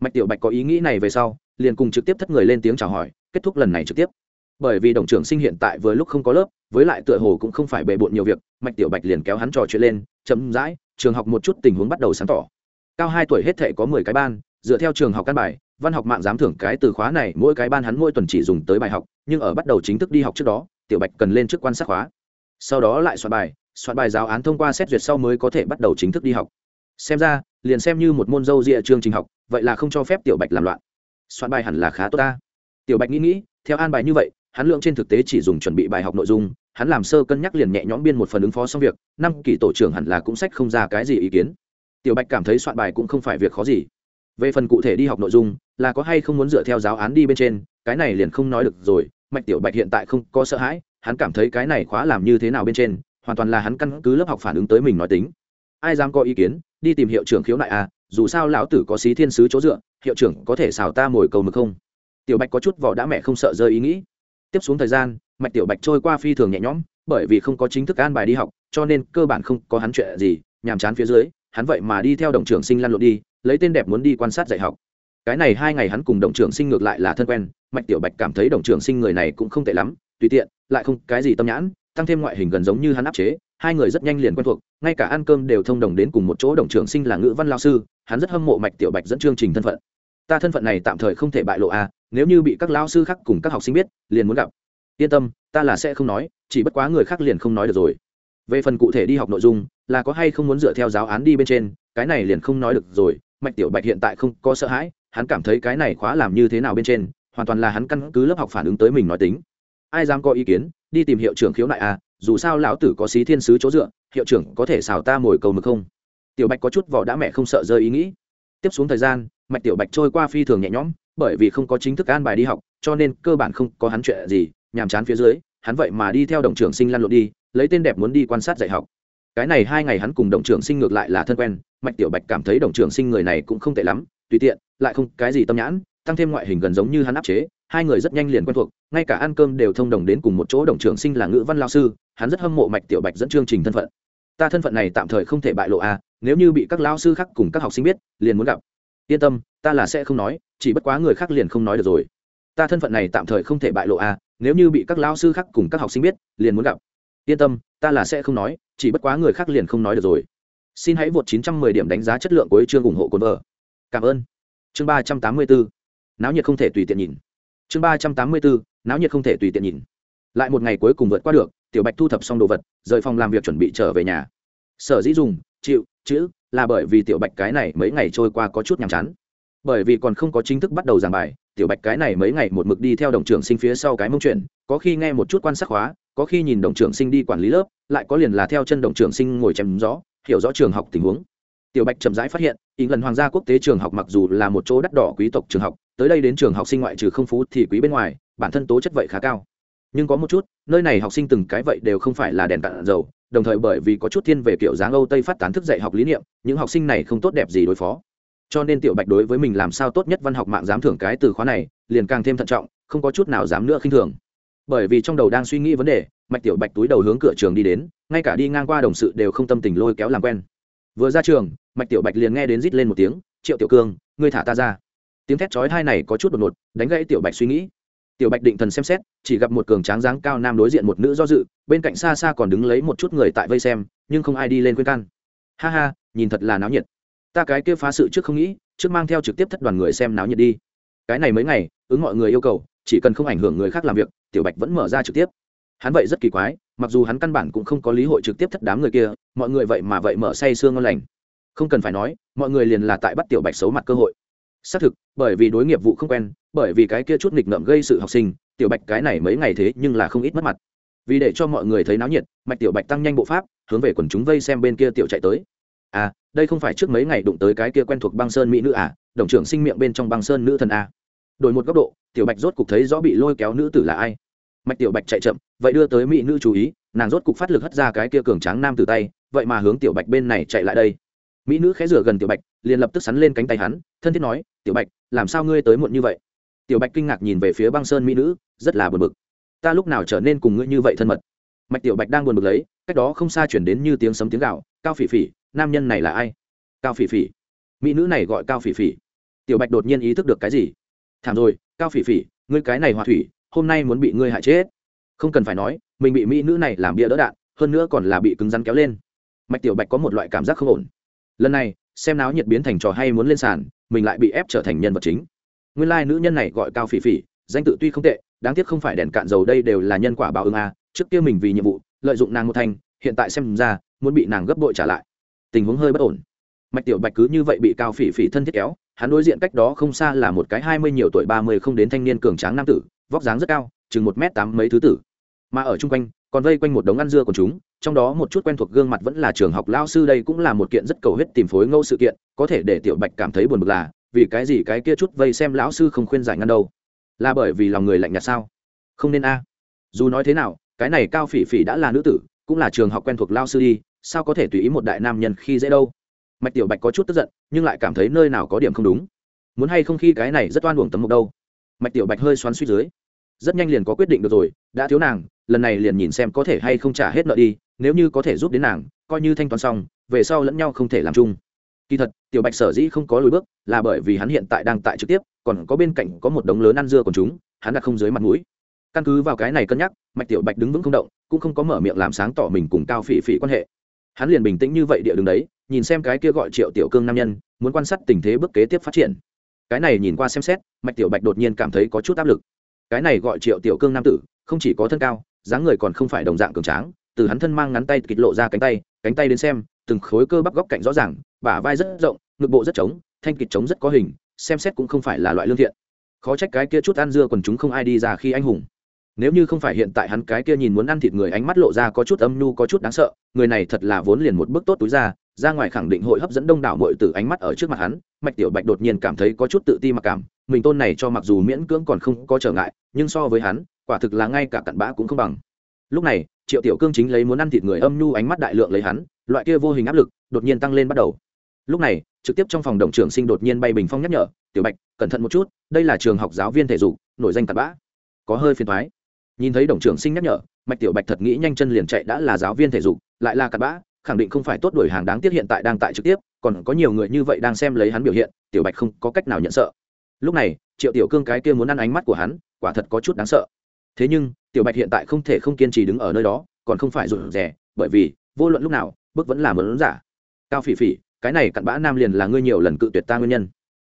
Mạch tiểu bạch có ý nghĩ này về sau, liền cùng trực tiếp thất người lên tiếng chào hỏi, kết thúc lần này trực tiếp. Bởi vì đồng trưởng sinh hiện tại vừa lúc không có lớp, với lại tựa hồ cũng không phải bề bộn nhiều việc, mạch tiểu bạch liền kéo hắn trò chuyện lên chấm dãi trường học một chút tình huống bắt đầu sáng tỏ. Cao hai tuổi hết thể có mười cái ban, dựa theo trường học căn bài, văn học mạng giám thưởng cái từ khóa này, mỗi cái ban hắn mỗi tuần chỉ dùng tới bài học, nhưng ở bắt đầu chính thức đi học trước đó, tiểu bạch cần lên trước quan sát khóa. Sau đó lại soạn bài soạn bài giáo án thông qua xét duyệt sau mới có thể bắt đầu chính thức đi học. Xem ra, liền xem như một môn dâu rịa chương trình học, vậy là không cho phép tiểu bạch làm loạn. Soạn bài hẳn là khá tốt ta. Tiểu bạch nghĩ nghĩ, theo an bài như vậy, hắn lượng trên thực tế chỉ dùng chuẩn bị bài học nội dung hắn làm sơ cân nhắc liền nhẹ nhõm biên một phần ứng phó xong việc, năm kỳ tổ trưởng hẳn là cũng sách không ra cái gì ý kiến. Tiểu bạch cảm thấy soạn bài cũng không phải việc khó gì. Về phần cụ thể đi học nội dung, là có hay không muốn dựa theo giáo án đi bên trên, cái này liền không nói được rồi, mạch tiểu bạch hiện tại không có sợ hãi, hắn cảm thấy cái này khóa làm như thế nào bên trên, hoàn toàn là hắn căn cứ lớp học phản ứng tới mình nói tính. Ai dám có ý kiến, đi tìm hiệu trưởng khiếu nại à dù sao lão tử có xí thiên sứ chỗ dựa, hiệu trưởng có thể xào ta mồi cầu mực không? Tiểu bạch có chút vỏ đã mẹ không sợ rơi ý nghĩ. Tiếp xuống thời gian mạch tiểu bạch trôi qua phi thường nhẹ nhõm, bởi vì không có chính thức an bài đi học, cho nên cơ bản không có hắn chuyện gì, nhàm chán phía dưới, hắn vậy mà đi theo đồng trưởng sinh lăn lộn đi, lấy tên đẹp muốn đi quan sát dạy học. Cái này hai ngày hắn cùng đồng trưởng sinh ngược lại là thân quen, mạch tiểu bạch cảm thấy đồng trưởng sinh người này cũng không tệ lắm, tùy tiện, lại không cái gì tâm nhãn, tăng thêm ngoại hình gần giống như hắn áp chế, hai người rất nhanh liền quen thuộc, ngay cả ăn cơm đều thông đồng đến cùng một chỗ, đồng trưởng sinh là ngữ văn lao sư, hắn rất hâm mộ mạch tiểu bạch dẫn chương trình thân phận. Ta thân phận này tạm thời không thể bại lộ à nếu như bị các lao sư khác cùng các học sinh biết, liền muốn gặp yên tâm, ta là sẽ không nói, chỉ bất quá người khác liền không nói được rồi. Về phần cụ thể đi học nội dung, là có hay không muốn dựa theo giáo án đi bên trên, cái này liền không nói được rồi. Mạch tiểu bạch hiện tại không có sợ hãi, hắn cảm thấy cái này khóa làm như thế nào bên trên, hoàn toàn là hắn căn cứ lớp học phản ứng tới mình nói tính. Ai dám có ý kiến, đi tìm hiệu trưởng khiếu nại à dù sao lão tử có xí thiên sứ chỗ dựa, hiệu trưởng có thể xào ta mồi cầu mực không? Tiểu bạch có chút vỏ đã mẹ không sợ rơi ý nghĩ. Tiếp xuống thời gian, mạch tiểu bạch trôi qua phi thường nhẹ nhõm, bởi vì không có chính thức an bài đi học, cho nên cơ bản không có hắn chuyện gì nhàm chán phía dưới, hắn vậy mà đi theo đồng trưởng sinh lăn lộn đi, lấy tên đẹp muốn đi quan sát dạy học. Cái này hai ngày hắn cùng đồng trưởng sinh ngược lại là thân quen, mạch tiểu bạch cảm thấy đồng trưởng sinh người này cũng không tệ lắm, tùy tiện, lại không cái gì tâm nhãn, tăng thêm ngoại hình gần giống như hắn áp chế, hai người rất nhanh liền quen thuộc, ngay cả ăn cơm đều thông đồng đến cùng một chỗ, đồng trưởng sinh là ngữ văn lao sư, hắn rất hâm mộ mạch tiểu bạch dẫn chương trình thân phận. Ta thân phận này tạm thời không thể bại lộ à nếu như bị các lao sư khác cùng các học sinh biết, liền muốn gặp. Yên tâm, ta là sẽ không nói, chỉ bất quá người khác liền không nói được rồi. Ta thân phận này tạm thời không thể bại lộ à nếu như bị các lao sư khác cùng các học sinh biết, liền muốn gặp. Yên tâm, ta là sẽ không nói, chỉ bất quá người khác liền không nói được rồi. Xin hãy vượt 910 điểm đánh giá chất lượng của chương ủng hộ cồn vợ cảm ơn. Chương 384 náo nhiệt không thể tùy tiện nhìn. Chương 384 náo nhiệt không thể tùy tiện nhìn. Lại một ngày cuối cùng vượt qua được, tiểu bạch thu thập xong đồ vật, rời phòng làm việc chuẩn bị trở về nhà. Sở dĩ dùng, chịu, chữ, là bởi vì tiểu bạch cái này mấy ngày trôi qua có chút nhàm chán. Bởi vì còn không có chính thức bắt đầu giảng bài tiểu bạch cái này mấy ngày một mực đi theo đồng trưởng sinh phía sau cái mông chuyện có khi nghe một chút quan sát hóa có khi nhìn đồng trưởng sinh đi quản lý lớp lại có liền là theo chân đồng trưởng sinh ngồi chém rõ, hiểu rõ trường học tình huống. Tiểu bạch chậm rãi phát hiện ý lần hoàng gia quốc tế trường học mặc dù là một chỗ đắt đỏ quý tộc trường học tới đây đến trường học sinh ngoại trừ không phú thì quý bên ngoài bản thân tố chất vậy khá cao. Nhưng có một chút nơi này học sinh từng cái vậy đều không phải là đèn cạn dầu đồng thời bởi vì có chút thiên về kiểu dáng âu tây phát tán thức dạy học lý niệm những học sinh này không tốt đẹp gì đối phó cho nên tiểu bạch đối với mình làm sao tốt nhất văn học mạng dám thưởng cái từ khóa này, liền càng thêm thận trọng, không có chút nào dám nữa khinh thường. Bởi vì trong đầu đang suy nghĩ vấn đề, mạch tiểu bạch túi đầu hướng cửa trường đi đến, ngay cả đi ngang qua đồng sự đều không tâm tình lôi kéo làm quen. Vừa ra trường, mạch tiểu bạch liền nghe đến rít lên một tiếng, triệu tiểu cương, ngươi thả ta ra. Tiếng thét chói hai này có chút đột ngột, đánh gãy tiểu bạch suy nghĩ. Tiểu bạch định thần xem xét, chỉ gặp một cường tráng dáng cao nam đối diện một nữ do dự, bên cạnh xa xa còn đứng lấy một chút người tại vây xem, nhưng không ai đi lên khuyên can. Ha ha, nhìn thật là náo nhiệt ta cái kia phá sự trước không nghĩ, trước mang theo trực tiếp thất đoàn người xem náo nhiệt đi. Cái này mấy ngày, ứng mọi người yêu cầu, chỉ cần không ảnh hưởng người khác làm việc, tiểu bạch vẫn mở ra trực tiếp. Hắn vậy rất kỳ quái, mặc dù hắn căn bản cũng không có lý hội trực tiếp thất đám người kia, mọi người vậy mà vậy mở say sương ngon lành. Không cần phải nói, mọi người liền là tại bắt tiểu bạch xấu mặt cơ hội. Xác thực, bởi vì đối nghiệp vụ không quen, bởi vì cái kia chút nghịch ngợm gây sự học sinh, tiểu bạch cái này mấy ngày thế nhưng là không ít mất mặt. Vì để cho mọi người thấy náo nhiệt, mạch tiểu bạch tăng nhanh bộ pháp, hướng về quần chúng vây xem bên kia tiểu chạy tới à đây không phải trước mấy ngày đụng tới cái kia quen thuộc băng sơn mỹ nữ à đồng trưởng sinh miệng bên trong băng sơn nữ thần à. đổi một góc độ, tiểu bạch rốt cục thấy rõ bị lôi kéo nữ tử là ai. Mạch tiểu bạch chạy chậm, vậy đưa tới mỹ nữ chú ý, nàng rốt cục phát lực hất ra cái kia cường tráng nam từ tay, vậy mà hướng tiểu bạch bên này chạy lại đây. Mỹ nữ khẽ rửa gần tiểu bạch, liền lập tức sắn lên cánh tay hắn, thân thiết nói, tiểu bạch, làm sao ngươi tới muộn như vậy? Tiểu bạch kinh ngạc nhìn về phía băng sơn mỹ nữ, rất là buồn bực. Ta lúc nào trở nên cùng ngươi như vậy thân mật? Mạch tiểu bạch đang buồn bực lấy, cách đó không xa chuyển đến như tiếng sấm tiếng gạo cao phỉ phỉ nam nhân này là ai? Cao phỉ phỉ. Mỹ nữ này gọi cao phỉ phỉ. Tiểu bạch đột nhiên ý thức được cái gì? Thảm rồi cao phỉ phỉ ngươi cái này hòa thủy hôm nay muốn bị ngươi hại chết. Không cần phải nói mình bị mỹ nữ này làm bia đỡ đạn hơn nữa còn là bị cứng rắn kéo lên. Mạch tiểu bạch có một loại cảm giác không ổn. Lần này xem náo nhiệt biến thành trò hay muốn lên sàn mình lại bị ép trở thành nhân vật chính. Nguyên lai、like, nữ nhân này gọi cao phỉ phỉ danh tự tuy không tệ đáng tiếc không phải đèn cạn dầu đây đều là nhân quả báo ứng a. Trước kia mình vì nhiệm vụ lợi dụng nàng một thành hiện tại xem ra muốn bị nàng gấp bội trả lại tình huống hơi bất ổn. Mạch tiểu bạch cứ như vậy bị cao phỉ phỉ thân thiết kéo, hắn đối diện cách đó không xa là một cái hai mươi nhiều tuổi ba mươi không đến thanh niên cường tráng nam tử, vóc dáng rất cao, chừng một m tám mấy thứ tử. Mà ở chung quanh, còn vây quanh một đống ăn dưa của chúng, trong đó một chút quen thuộc gương mặt vẫn là trường học lao sư đây cũng là một kiện rất cầu hết tìm phối ngẫu sự kiện, có thể để tiểu bạch cảm thấy buồn bực là, vì cái gì cái kia chút vây xem lão sư không khuyên giải ngăn đâu? Là bởi vì lòng người lạnh nhạt sao? Không nên a. Dù nói thế nào, cái này cao phỉ phỉ đã là nữ tử, cũng là trường học quen thuộc lao sư đi sao có thể tùy ý một đại nam nhân khi dễ đâu? Mạch tiểu bạch có chút tức giận, nhưng lại cảm thấy nơi nào có điểm không đúng. Muốn hay không khi cái này rất oan uổng tấm mục đâu? Mạch tiểu bạch hơi xoắn suýt dưới. Rất nhanh liền có quyết định được rồi, đã thiếu nàng, lần này liền nhìn xem có thể hay không trả hết nợ đi, nếu như có thể giúp đến nàng, coi như thanh toán xong, về sau lẫn nhau không thể làm chung. Kỳ thật, tiểu bạch sở dĩ không có lùi bước, là bởi vì hắn hiện tại đang tại trực tiếp, còn có bên cạnh có một đống lớn ăn dưa còn chúng, hắn đã không dưới mặt mũi. Căn cứ vào cái này cân nhắc, mạch tiểu bạch đứng vững không động, cũng không có mở miệng làm sáng tỏ mình cùng cao phỉ phỉ quan hệ hắn liền bình tĩnh như vậy địa đứng đấy, nhìn xem cái kia gọi triệu tiểu cương nam nhân, muốn quan sát tình thế bước kế tiếp phát triển. Cái này nhìn qua xem xét, mạch tiểu bạch đột nhiên cảm thấy có chút áp lực. Cái này gọi triệu tiểu cương nam tử, không chỉ có thân cao, dáng người còn không phải đồng dạng cường tráng, từ hắn thân mang ngắn tay kịch lộ ra cánh tay cánh tay đến xem, từng khối cơ bắp góc cạnh rõ ràng, bả vai rất rộng, ngực bộ rất trống, thanh kịch trống rất có hình, xem xét cũng không phải là loại lương thiện. Khó trách cái kia chút ăn dưa còn chúng không ai đi ra khi anh hùng nếu như không phải hiện tại hắn cái kia nhìn muốn ăn thịt người ánh mắt lộ ra có chút âm nhu, có chút đáng sợ, người này thật là vốn liền một bước tốt túi ra ra ngoài khẳng định hội hấp dẫn đông đảo mọi từ ánh mắt ở trước mặt hắn, mạch tiểu bạch đột nhiên cảm thấy có chút tự ti mặc cảm, mình tôn này cho mặc dù miễn cưỡng còn không có trở ngại, nhưng so với hắn, quả thực là ngay cả cặn bã cũng không bằng. Lúc này, triệu tiểu cương chính lấy muốn ăn thịt người âm nhu ánh mắt đại lượng lấy hắn, loại kia vô hình áp lực đột nhiên tăng lên bắt đầu. Lúc này, trực tiếp trong phòng đồng trưởng sinh đột nhiên bay bình phong nhắc nhở, tiểu bạch, cẩn thận một chút, đây là trường học giáo viên thể dục, nổi danh cặn bã. Có hơi phiền thoái nhìn thấy đồng trưởng sinh nhắc nhở, mạch tiểu bạch thật nghĩ nhanh chân liền chạy đã là giáo viên thể dục, lại là cặn bã, khẳng định không phải tốt đổi hàng đáng tiếc hiện tại đang tại trực tiếp, còn có nhiều người như vậy đang xem lấy hắn biểu hiện, tiểu bạch không có cách nào nhận sợ. Lúc này, triệu tiểu cương cái kia muốn ăn ánh mắt của hắn, quả thật có chút đáng sợ. Thế nhưng, tiểu bạch hiện tại không thể không kiên trì đứng ở nơi đó, còn không phải rụt rè, bởi vì, vô luận lúc nào bức vẫn là mớn giả. Cao phỉ phỉ, cái này cặn bã nam liền là ngươi nhiều lần cự tuyệt ta nguyên nhân.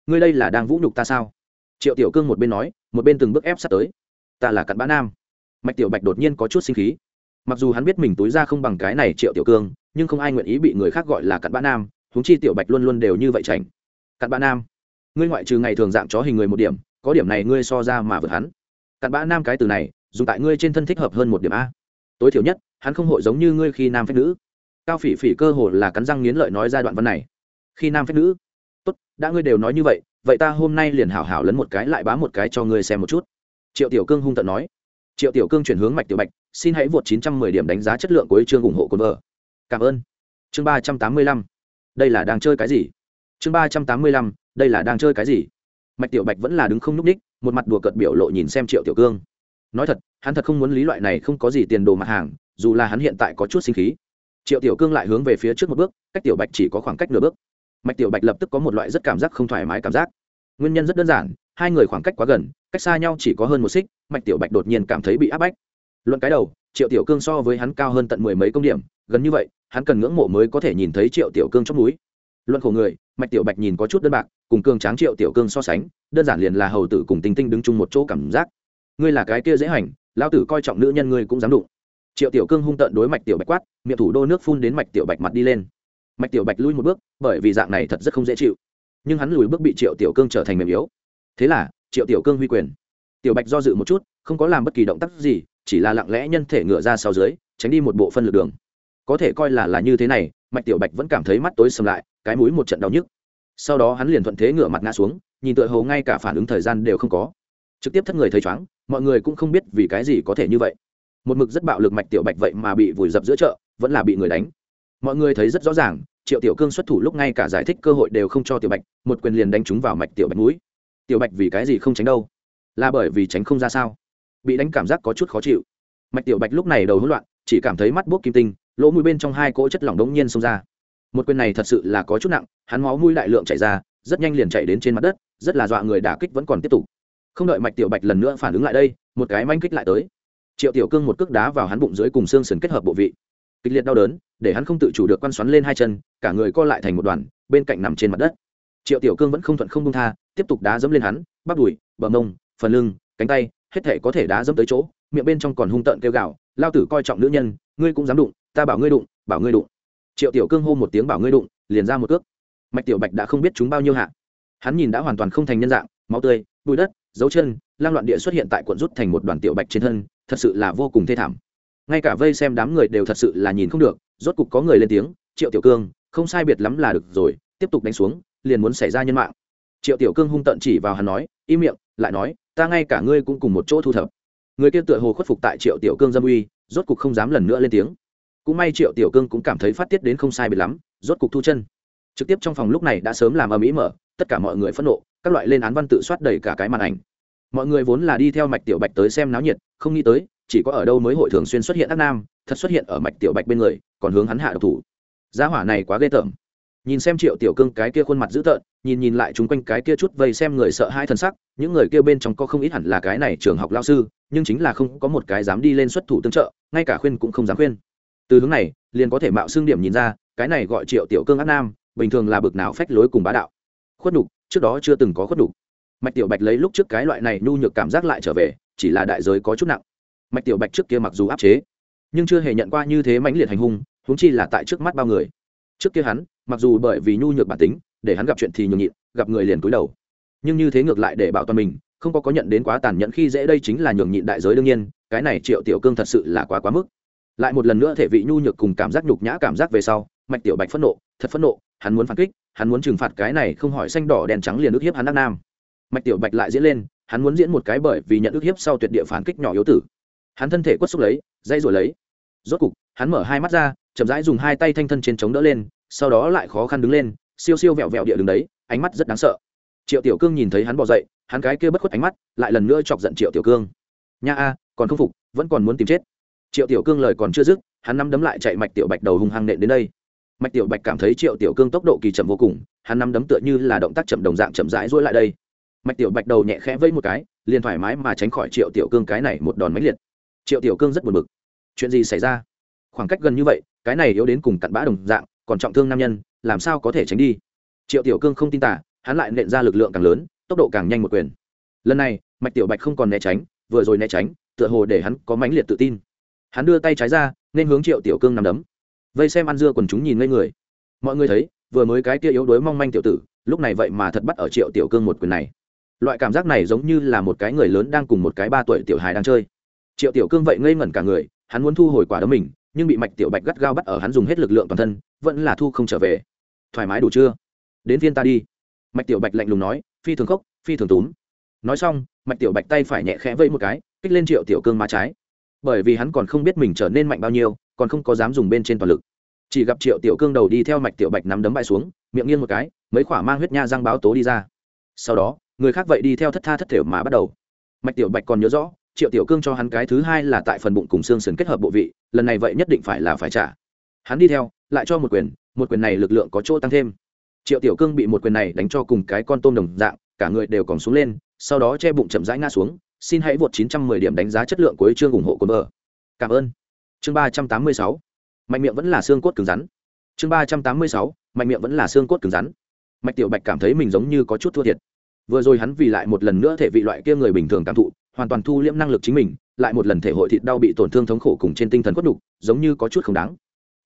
Ngươi đây là đang vũ nhục ta sao? Triệu tiểu cương một bên nói, một bên từng bước ép sát tới. Ta là cặn bã nam mạch tiểu bạch đột nhiên có chút sinh khí. Mặc dù hắn biết mình túi ra không bằng cái này triệu tiểu cương, nhưng không ai nguyện ý bị người khác gọi là cặn bã nam, huống chi tiểu bạch luôn luôn đều như vậy tránh cặn bã nam, ngươi ngoại trừ ngày thường dạng chó hình người một điểm, có điểm này ngươi so ra mà vượt hắn. Cặn bã nam cái từ này, dùng tại ngươi trên thân thích hợp hơn một điểm a. Tối thiểu nhất, hắn không hội giống như ngươi khi nam phép nữ. Cao phỉ phỉ cơ hồ là cắn răng nghiến lợi nói ra đoạn văn này. Khi nam phép nữ. Tốt, đã ngươi đều nói như vậy vậy ta hôm nay liền hảo hảo lấn một cái lại bá một cái cho ngươi xem một chút. Triệu tiểu cương hung tận nói triệu tiểu cương chuyển hướng mạch tiểu bạch, xin hãy vượt chín trăm mười điểm đánh giá chất lượng của chương ủng hộ cồn vợ. Cảm ơn. Chương ba trăm tám mươi lăm. Đây là đang chơi cái gì? Chương ba trăm tám mươi lăm, đây là đang chơi cái gì? Mạch tiểu bạch vẫn là đứng không n ú c ních một mặt đùa cợt biểu lộ nhìn xem triệu tiểu cương. Nói thật, hắn thật không muốn lý loại này không có gì tiền đồ mặt hàng, dù là hắn hiện tại có chút sinh khí. Triệu tiểu cương lại hướng về phía trước một bước, cách tiểu bạch chỉ có khoảng cách nửa bước. Mạch tiểu bạch lập tức có một loại rất cảm giác không thoải mái cảm giác. Nguyên nhân rất đơn giản hai người khoảng cách quá gần, cách xa nhau chỉ có hơn một xích, mạch tiểu bạch đột nhiên cảm thấy bị áp bách. Luận cái đầu, triệu tiểu cương so với hắn cao hơn tận mười mấy công điểm, gần như vậy, hắn cần ngưỡng mộ mới có thể nhìn thấy triệu tiểu cương trong núi luận khổ người, mạch tiểu bạch nhìn có chút đơn bạc, cùng cương tráng triệu tiểu cương so sánh, đơn giản liền là hầu tử cùng tinh tinh đứng chung một chỗ cảm giác. Ngươi là cái kia dễ hành, lão tử coi trọng nữ nhân ngươi cũng dám đụng. Triệu tiểu cương hung tợn đối mạch tiểu bạch quát, miệng thủ đô nước phun đến mạch tiểu bạch mặt đi lên. Mạch tiểu bạch lui một bước, bởi vì dạng này thật rất không dễ chịu. Nhưng hắn lùi bước bị triệu tiểu cương trở thành mềm yếu thế là, triệu tiểu cương huy quyền. Tiểu bạch do dự một chút, không có làm bất kỳ động tác gì, chỉ là lặng lẽ nhân thể ngựa ra sau dưới, tránh đi một bộ phân lực đường. Có thể coi là là như thế này, mạch tiểu bạch vẫn cảm thấy mắt tối sầm lại, cái mũi một trận đau nhức. Sau đó hắn liền thuận thế ngựa mặt ngã xuống, nhìn tựa hồ ngay cả phản ứng thời gian đều không có. Trực tiếp thất người thấy chóng, mọi người cũng không biết vì cái gì có thể như vậy. Một mực rất bạo lực mạch tiểu bạch vậy mà bị vùi dập giữa chợ, vẫn là bị người đánh. Mọi người thấy rất rõ ràng, triệu tiểu cương xuất thủ lúc ngay cả giải thích cơ hội đều không cho tiểu bạch, một quyền liền đánh trúng vào mạch tiểu bạch mũi tiểu bạch vì cái gì không tránh đâu? Là bởi vì tránh không ra sao? Bị đánh cảm giác có chút khó chịu. Mạch tiểu bạch lúc này đầu hỗn loạn, chỉ cảm thấy mắt buốc kim tinh, lỗ mũi bên trong hai cỗ chất lỏng đống nhiên xông ra. Một quyền này thật sự là có chút nặng, hắn máu mũi đại lượng chảy ra, rất nhanh liền chạy đến trên mặt đất, rất là dọa người đả kích vẫn còn tiếp tục. Không đợi mạch tiểu bạch lần nữa phản ứng lại đây, một cái manh kích lại tới. Triệu tiểu cương một cước đá vào hắn bụng dưới cùng xương sườn kết hợp bộ vị. Kịch liệt đau đớn, để hắn không tự chủ được quan xoắn lên hai chân, cả người co lại thành một đoàn, bên cạnh nằm trên mặt đất. Triệu tiểu cương vẫn không thuận không công tha tiếp tục đá dẫm lên hắn bắp đùi bờ mông phần lưng cánh tay hết thể có thể đá dẫm tới chỗ miệng bên trong còn hung tợn kêu gào, lao tử coi trọng nữ nhân ngươi cũng dám đụng ta bảo ngươi đụng bảo ngươi đụng. Triệu tiểu cương hô một tiếng bảo ngươi đụng liền ra một cước. Mạch tiểu bạch đã không biết chúng bao nhiêu hạ. Hắn nhìn đã hoàn toàn không thành nhân dạng máu tươi bụi đất dấu chân lang loạn địa xuất hiện tại quận rút thành một đoàn tiểu bạch trên thân thật sự là vô cùng thê thảm. Ngay cả vây xem đám người đều thật sự là nhìn không được rốt cục có người lên tiếng triệu tiểu cương không sai biệt lắm là được rồi tiếp tục đánh xuống liền muốn xảy ra nhân mạng triệu tiểu cương hung tận chỉ vào hắn nói im miệng, lại nói, ta ngay cả ngươi cũng cùng một chỗ thu thập. Người kia tựa hồ khuất phục tại triệu tiểu cương dâm uy, rốt cục không dám lần nữa lên tiếng. Cũng may triệu tiểu cương cũng cảm thấy phát tiết đến không sai biệt lắm, rốt cục thu chân. Trực tiếp trong phòng lúc này đã sớm làm âm ý mở, tất cả mọi người phẫn nộ, các loại lên án văn tự soát đầy cả cái màn ảnh. Mọi người vốn là đi theo mạch tiểu bạch tới xem náo nhiệt, không nghĩ tới, chỉ có ở đâu mới hội thường xuyên xuất hiện ác nam, thật xuất hiện ở mạch tiểu bạch bên người, còn hướng hắn hạ độc thủ. Gia hỏa này quá ghê tởm nhìn xem triệu tiểu cương cái kia khuôn mặt dữ tợn, nhìn nhìn lại chung quanh cái kia chút vây xem người sợ hai thân sắc, những người kia bên trong có không ít hẳn là cái này trường học lao sư, nhưng chính là không có một cái dám đi lên xuất thủ tương trợ, ngay cả khuyên cũng không dám khuyên. Từ hướng này, liền có thể mạo xương điểm nhìn ra, cái này gọi triệu tiểu cương ác nam, bình thường là bực nào phách lối cùng bá đạo. Khuất đục trước đó chưa từng có khuất đục mạch tiểu bạch lấy lúc trước cái loại này nhu nhược cảm giác lại trở về, chỉ là đại giới có chút nặng. Mạch tiểu bạch trước kia mặc dù áp chế, nhưng chưa hề nhận qua như thế mãnh liệt hành hung húng chi là tại trước mắt bao người. Trước kia hắn mặc dù bởi vì nhu nhược bản tính, để hắn gặp chuyện thì nhường nhịn, gặp người liền cúi đầu. Nhưng như thế ngược lại để bảo toàn mình, không có có nhận đến quá tàn nhẫn khi dễ đây chính là nhường nhịn đại giới đương nhiên, cái này triệu tiểu cương thật sự là quá quá mức. Lại một lần nữa thể vị nhu nhược cùng cảm giác nhục nhã cảm giác về sau, mạch tiểu bạch phẫn nộ, thật phẫn nộ, hắn muốn phản kích, hắn muốn trừng phạt cái này không hỏi xanh đỏ đèn trắng liền ức hiếp hắn đắc nam. Mạch tiểu bạch lại diễn lên, hắn muốn diễn một cái bởi vì nhận ức hiếp sau tuyệt địa phản kích nhỏ yếu tử. Hắn thân thể quất xúc lấy dây rồi lấy. Rốt cục, hắn mở hai mắt ra, chậm rãi dùng hai tay thanh thân trên chống đỡ lên sau đó lại khó khăn đứng lên, siêu siêu vẹo vẹo địa đứng đấy, ánh mắt rất đáng sợ. Triệu tiểu cương nhìn thấy hắn bỏ dậy, hắn cái kia bất khuất ánh mắt lại lần nữa chọc giận triệu tiểu cương. Nha a, còn không phục, vẫn còn muốn tìm chết. Triệu tiểu cương lời còn chưa dứt, hắn nắm đấm lại chạy mạch tiểu bạch đầu hung hăng nện đến đây. Mạch tiểu bạch cảm thấy triệu tiểu cương tốc độ kỳ chậm vô cùng, hắn nắm đấm tựa như là động tác chậm đồng dạng chậm rãi rối lại đây. Mạch tiểu bạch đầu nhẹ khẽ vẫy một cái, liền thoải mái mà tránh khỏi triệu tiểu cương cái này một đòn máy liệt. Triệu tiểu cương rất buồn bực. Chuyện gì xảy ra? Khoảng cách gần như vậy, cái này yếu đến cùng cặn bã đồng dạng còn trọng thương nam nhân, làm sao có thể tránh đi? Triệu tiểu cương không tin tả hắn lại nện ra lực lượng càng lớn, tốc độ càng nhanh một quyền. Lần này, mạch tiểu bạch không còn né tránh, vừa rồi né tránh, tựa hồ để hắn có mãnh liệt tự tin. Hắn đưa tay trái ra, nên hướng triệu tiểu cương nằm đấm. Vây xem ăn dưa quần chúng nhìn ngây người. Mọi người thấy, vừa mới cái kia yếu đuối mong manh tiểu tử, lúc này vậy mà thật bắt ở triệu tiểu cương một quyền này. Loại cảm giác này giống như là một cái người lớn đang cùng một cái ba tuổi tiểu hài đang chơi. Triệu tiểu cương vậy ngây ngẩn cả người, hắn muốn thu hồi quả đấm mình, nhưng bị mạch tiểu bạch gắt gao bắt ở hắn dùng hết lực lượng toàn thân vẫn là thu không trở về. Thoải mái đủ chưa? Đến viên ta đi. Mạch tiểu bạch lạnh lùng nói, phi thường khốc, phi thường túm. Nói xong, mạch tiểu bạch tay phải nhẹ khẽ vẫy một cái, kích lên triệu tiểu cương má trái. Bởi vì hắn còn không biết mình trở nên mạnh bao nhiêu, còn không có dám dùng bên trên toàn lực. Chỉ gặp triệu tiểu cương đầu đi theo mạch tiểu bạch nắm đấm bại xuống, miệng nghiêng một cái, mấy khỏa mang huyết nha răng báo tố đi ra. Sau đó, người khác vậy đi theo thất tha thất thể mà bắt đầu. Mạch tiểu bạch còn nhớ rõ, triệu tiểu cương cho hắn cái thứ hai là tại phần bụng cùng xương sườn kết hợp bộ vị, lần này vậy nhất định phải là phải trả hắn đi theo, lại cho một quyền một quyền này lực lượng có chỗ tăng thêm. Triệu tiểu cương bị một quyền này đánh cho cùng cái con tôm đồng dạng, cả người đều còn xuống lên, sau đó che bụng chậm rãi ngã xuống. Xin hãy vượt 910 điểm đánh giá chất lượng cuối chương ủng hộ của vợ cảm ơn. Chương 386 mạnh miệng vẫn là xương cốt cứng rắn. Chương 386 mạnh miệng vẫn là xương cốt cứng rắn. Mạch tiểu bạch cảm thấy mình giống như có chút thua thiệt. Vừa rồi hắn vì lại một lần nữa thể vị loại kia người bình thường cảm thụ, hoàn toàn thu liễm năng lực chính mình, lại một lần thể hội thịt đau bị tổn thương thống khổ cùng trên tinh thần cốt đục giống như có chút không đáng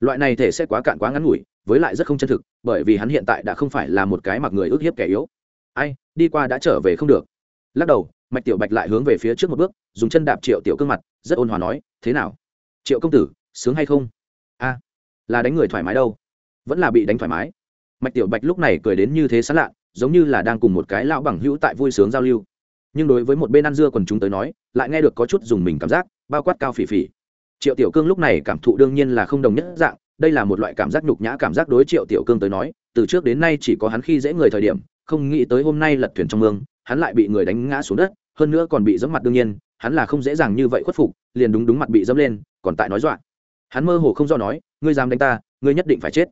loại này thể sẽ quá cạn quá ngắn ngủi, với lại rất không chân thực, bởi vì hắn hiện tại đã không phải là một cái mặc người ước hiếp kẻ yếu. Ai, đi qua đã trở về không được. Lắc đầu, mạch tiểu bạch lại hướng về phía trước một bước, dùng chân đạp triệu tiểu cương mặt, rất ôn hòa nói, thế nào? Triệu công tử, sướng hay không? A, là đánh người thoải mái đâu. Vẫn là bị đánh thoải mái. Mạch tiểu bạch lúc này cười đến như thế sán lạ, giống như là đang cùng một cái lão bằng hữu tại vui sướng giao lưu. Nhưng đối với một bên ăn dưa quần chúng tới nói, lại nghe được có chút dùng mình cảm giác, bao quát cao phỉ phỉ triệu tiểu cương lúc này cảm thụ đương nhiên là không đồng nhất dạng, đây là một loại cảm giác nhục nhã, cảm giác đối triệu tiểu cương tới nói, từ trước đến nay chỉ có hắn khi dễ người thời điểm, không nghĩ tới hôm nay lật thuyền trong mương, hắn lại bị người đánh ngã xuống đất, hơn nữa còn bị dẫm mặt đương nhiên, hắn là không dễ dàng như vậy khuất phục, liền đúng đúng mặt bị dẫm lên, còn tại nói dọa. Hắn mơ hồ không do nói, ngươi dám đánh ta, ngươi nhất định phải chết.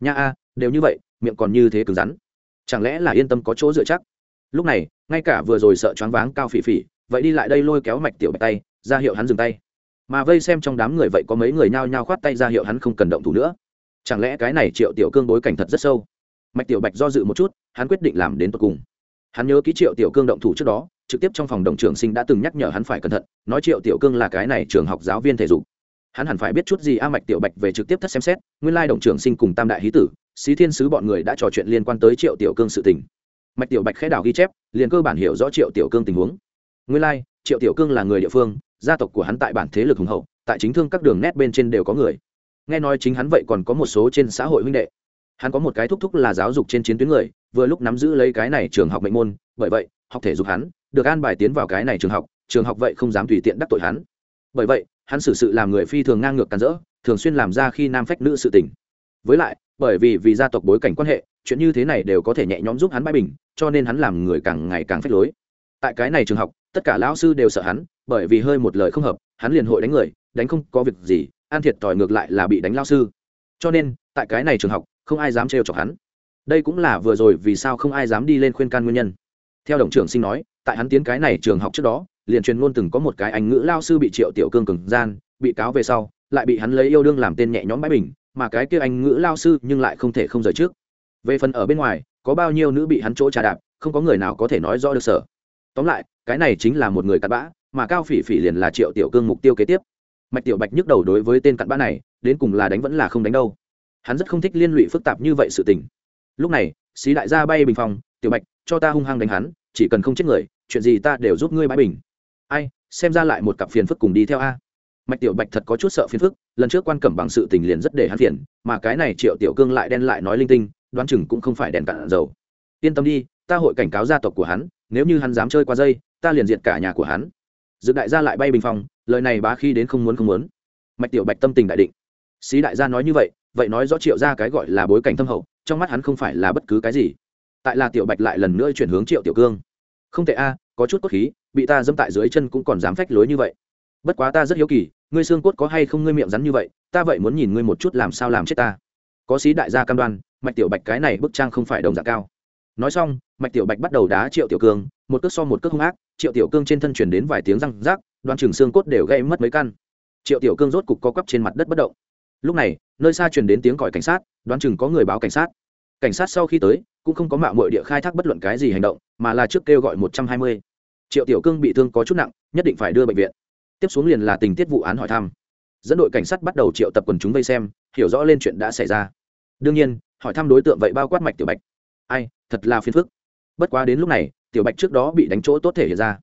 Nha a, đều như vậy, miệng còn như thế cứng rắn. Chẳng lẽ là yên tâm có chỗ dựa chắc? Lúc này, ngay cả vừa rồi sợ choáng váng cao phỉ phỉ, vậy đi lại đây lôi kéo mạch tiểu bạch tay, ra hiệu hắn dừng tay mà vây xem trong đám người vậy có mấy người nhao nhao khoát tay ra hiệu hắn không cần động thủ nữa. Chẳng lẽ cái này triệu tiểu cương bối cảnh thật rất sâu? Mạch tiểu bạch do dự một chút, hắn quyết định làm đến tột cùng. Hắn nhớ ký triệu tiểu cương động thủ trước đó, trực tiếp trong phòng đồng trường sinh đã từng nhắc nhở hắn phải cẩn thận, nói triệu tiểu cương là cái này trường học giáo viên thể dục. Hắn hẳn phải biết chút gì a, mạch tiểu bạch về trực tiếp thất xem xét, nguyên lai đồng trường sinh cùng tam đại hí tử, xí thiên sứ bọn người đã trò chuyện liên quan tới triệu tiểu cương sự tình. Mạch tiểu bạch khẽ đảo ghi chép, liền cơ bản hiểu rõ triệu tiểu cương tình huống. Nguyên lai, triệu tiểu cương là người địa phương gia tộc của hắn tại bản thế lực hùng hậu, tại chính thương các đường nét bên trên đều có người. Nghe nói chính hắn vậy còn có một số trên xã hội huynh đệ. Hắn có một cái thúc thúc là giáo dục trên chiến tuyến người, vừa lúc nắm giữ lấy cái này trường học mệnh môn, bởi vậy, học thể dục hắn, được an bài tiến vào cái này trường học trường học vậy không dám tùy tiện đắc tội hắn. Bởi vậy, hắn xử sự làm người phi thường ngang ngược càn rỡ, thường xuyên làm ra khi nam phách nữ sự tình. Với lại, bởi vì vì gia tộc bối cảnh quan hệ, chuyện như thế này đều có thể nhẹ nhõm giúp hắn bãi bình, cho nên hắn làm người càng ngày càng phách lối. Tại cái này trường học, tất cả lão sư đều sợ hắn bởi vì hơi một lời không hợp, hắn liền hội đánh người, đánh không có việc gì an thiệt tỏi ngược lại là bị đánh lao sư. Cho nên, tại cái này trường học, không ai dám trêu chọc hắn. Đây cũng là vừa rồi vì sao không ai dám đi lên khuyên can nguyên nhân. Theo đồng trưởng sinh nói, tại hắn tiến cái này trường học trước đó, liền truyền luôn từng có một cái anh ngữ lao sư bị triệu tiểu cương cường gian, bị cáo về sau, lại bị hắn lấy yêu đương làm tên nhẹ nhõm bãi bình, mà cái kia anh ngữ lao sư nhưng lại không thể không rời trước. Về phần ở bên ngoài, có bao nhiêu nữ bị hắn chỗ trà đạp, không có người nào có thể nói rõ được sở. Tóm lại, cái này chính là một người cặn bã mà cao phỉ phỉ liền là triệu tiểu cương mục tiêu kế tiếp. Mạch tiểu bạch nhức đầu đối với tên cặn bã này, đến cùng là đánh vẫn là không đánh đâu. Hắn rất không thích liên lụy phức tạp như vậy sự tình. Lúc này, xí đại gia bay bình phòng, tiểu bạch, cho ta hung hăng đánh hắn, chỉ cần không chết người, chuyện gì ta đều giúp ngươi bãi bình. Ai, xem ra lại một cặp phiền phức cùng đi theo a. Mạch tiểu bạch thật có chút sợ phiền phức, lần trước quan cẩm bằng sự tình liền rất để hắn phiền, mà cái này triệu tiểu cương lại đen lại nói linh tinh, đoán chừng cũng không phải đèn cạn dầu. Yên tâm đi, ta hội cảnh cáo gia tộc của hắn, nếu như hắn dám chơi qua dây, ta liền diệt cả nhà của hắn dự đại gia lại bay bình phòng lời này bá khi đến không muốn không muốn. Mạch tiểu bạch tâm tình đại định. Xí đại gia nói như vậy vậy nói rõ triệu ra cái gọi là bối cảnh thâm hậu, trong mắt hắn không phải là bất cứ cái gì. Tại là tiểu bạch lại lần nữa chuyển hướng triệu tiểu cương. Không thể a, có chút cốt khí, bị ta dâm tại dưới chân cũng còn dám phách lối như vậy. Bất quá ta rất hiếu kỳ, ngươi xương cốt có hay không ngươi miệng rắn như vậy, ta vậy muốn nhìn ngươi một chút làm sao làm chết ta. Có sĩ đại gia cam đoan, mạch tiểu bạch cái này bức trang không phải đồng dạng cao nói xong, mạch tiểu bạch bắt đầu đá triệu tiểu cương, một cước so một cước hung ác, triệu tiểu cương trên thân chuyển đến vài tiếng răng rác đoan trường xương cốt đều gây mất mấy căn. Triệu tiểu cương rốt cục co quắp trên mặt đất bất động. Lúc này, nơi xa truyền đến tiếng còi cảnh sát đoán chừng có người báo cảnh sát. Cảnh sát sau khi tới, cũng không có mạo mọi địa khai thác bất luận cái gì hành động, mà là trước kêu gọi một trăm hai mươi. Triệu tiểu cương bị thương có chút nặng, nhất định phải đưa bệnh viện. Tiếp xuống liền là tình tiết vụ án hỏi thăm. Dẫn đội cảnh sát bắt đầu triệu tập quần chúng vây xem, hiểu rõ lên chuyện đã xảy ra. Đương nhiên, hỏi thăm đối tượng vậy bao quát mạch tiểu bạch. Ai thật là phiền phức. Bất quá đến lúc này, tiểu bạch trước đó bị đánh chỗ tốt thể hiện ra.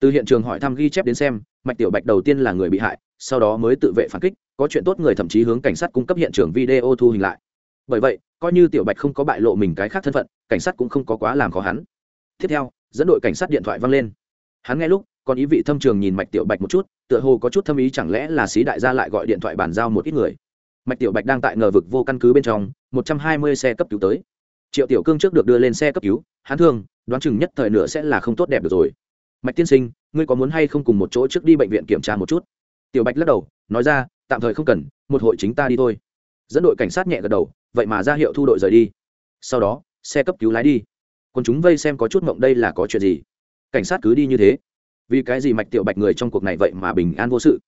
Từ hiện trường hỏi thăm ghi chép đến xem, mạch tiểu bạch đầu tiên là người bị hại, sau đó mới tự vệ phản kích, có chuyện tốt người thậm chí hướng cảnh sát cung cấp hiện trường video thu hình lại. Bởi vậy, coi như tiểu bạch không có bại lộ mình cái khác thân phận, cảnh sát cũng không có quá làm khó hắn. Tiếp theo, dẫn đội cảnh sát điện thoại văng lên. Hắn nghe lúc, còn ý vị thâm trường nhìn mạch tiểu bạch một chút, tựa hồ có chút thâm ý chẳng lẽ là xí đại gia lại gọi điện thoại bàn giao một ít người. Mạch tiểu bạch đang tại ngờ vực vô căn cứ bên trong, một trăm hai mươi xe cấp cứu tới triệu tiểu cương trước được đưa lên xe cấp cứu, hắn thương, đoán chừng nhất thời nữa sẽ là không tốt đẹp được rồi. Mạch tiên sinh, ngươi có muốn hay không cùng một chỗ trước đi bệnh viện kiểm tra một chút? Tiểu bạch lắc đầu, nói ra, tạm thời không cần, một hội chính ta đi thôi. Dẫn đội cảnh sát nhẹ gật đầu, vậy mà ra hiệu thu đội rời đi. Sau đó, xe cấp cứu lái đi. Còn chúng vây xem có chút mộng đây là có chuyện gì? Cảnh sát cứ đi như thế. Vì cái gì mạch tiểu bạch người trong cuộc này vậy mà bình an vô sự?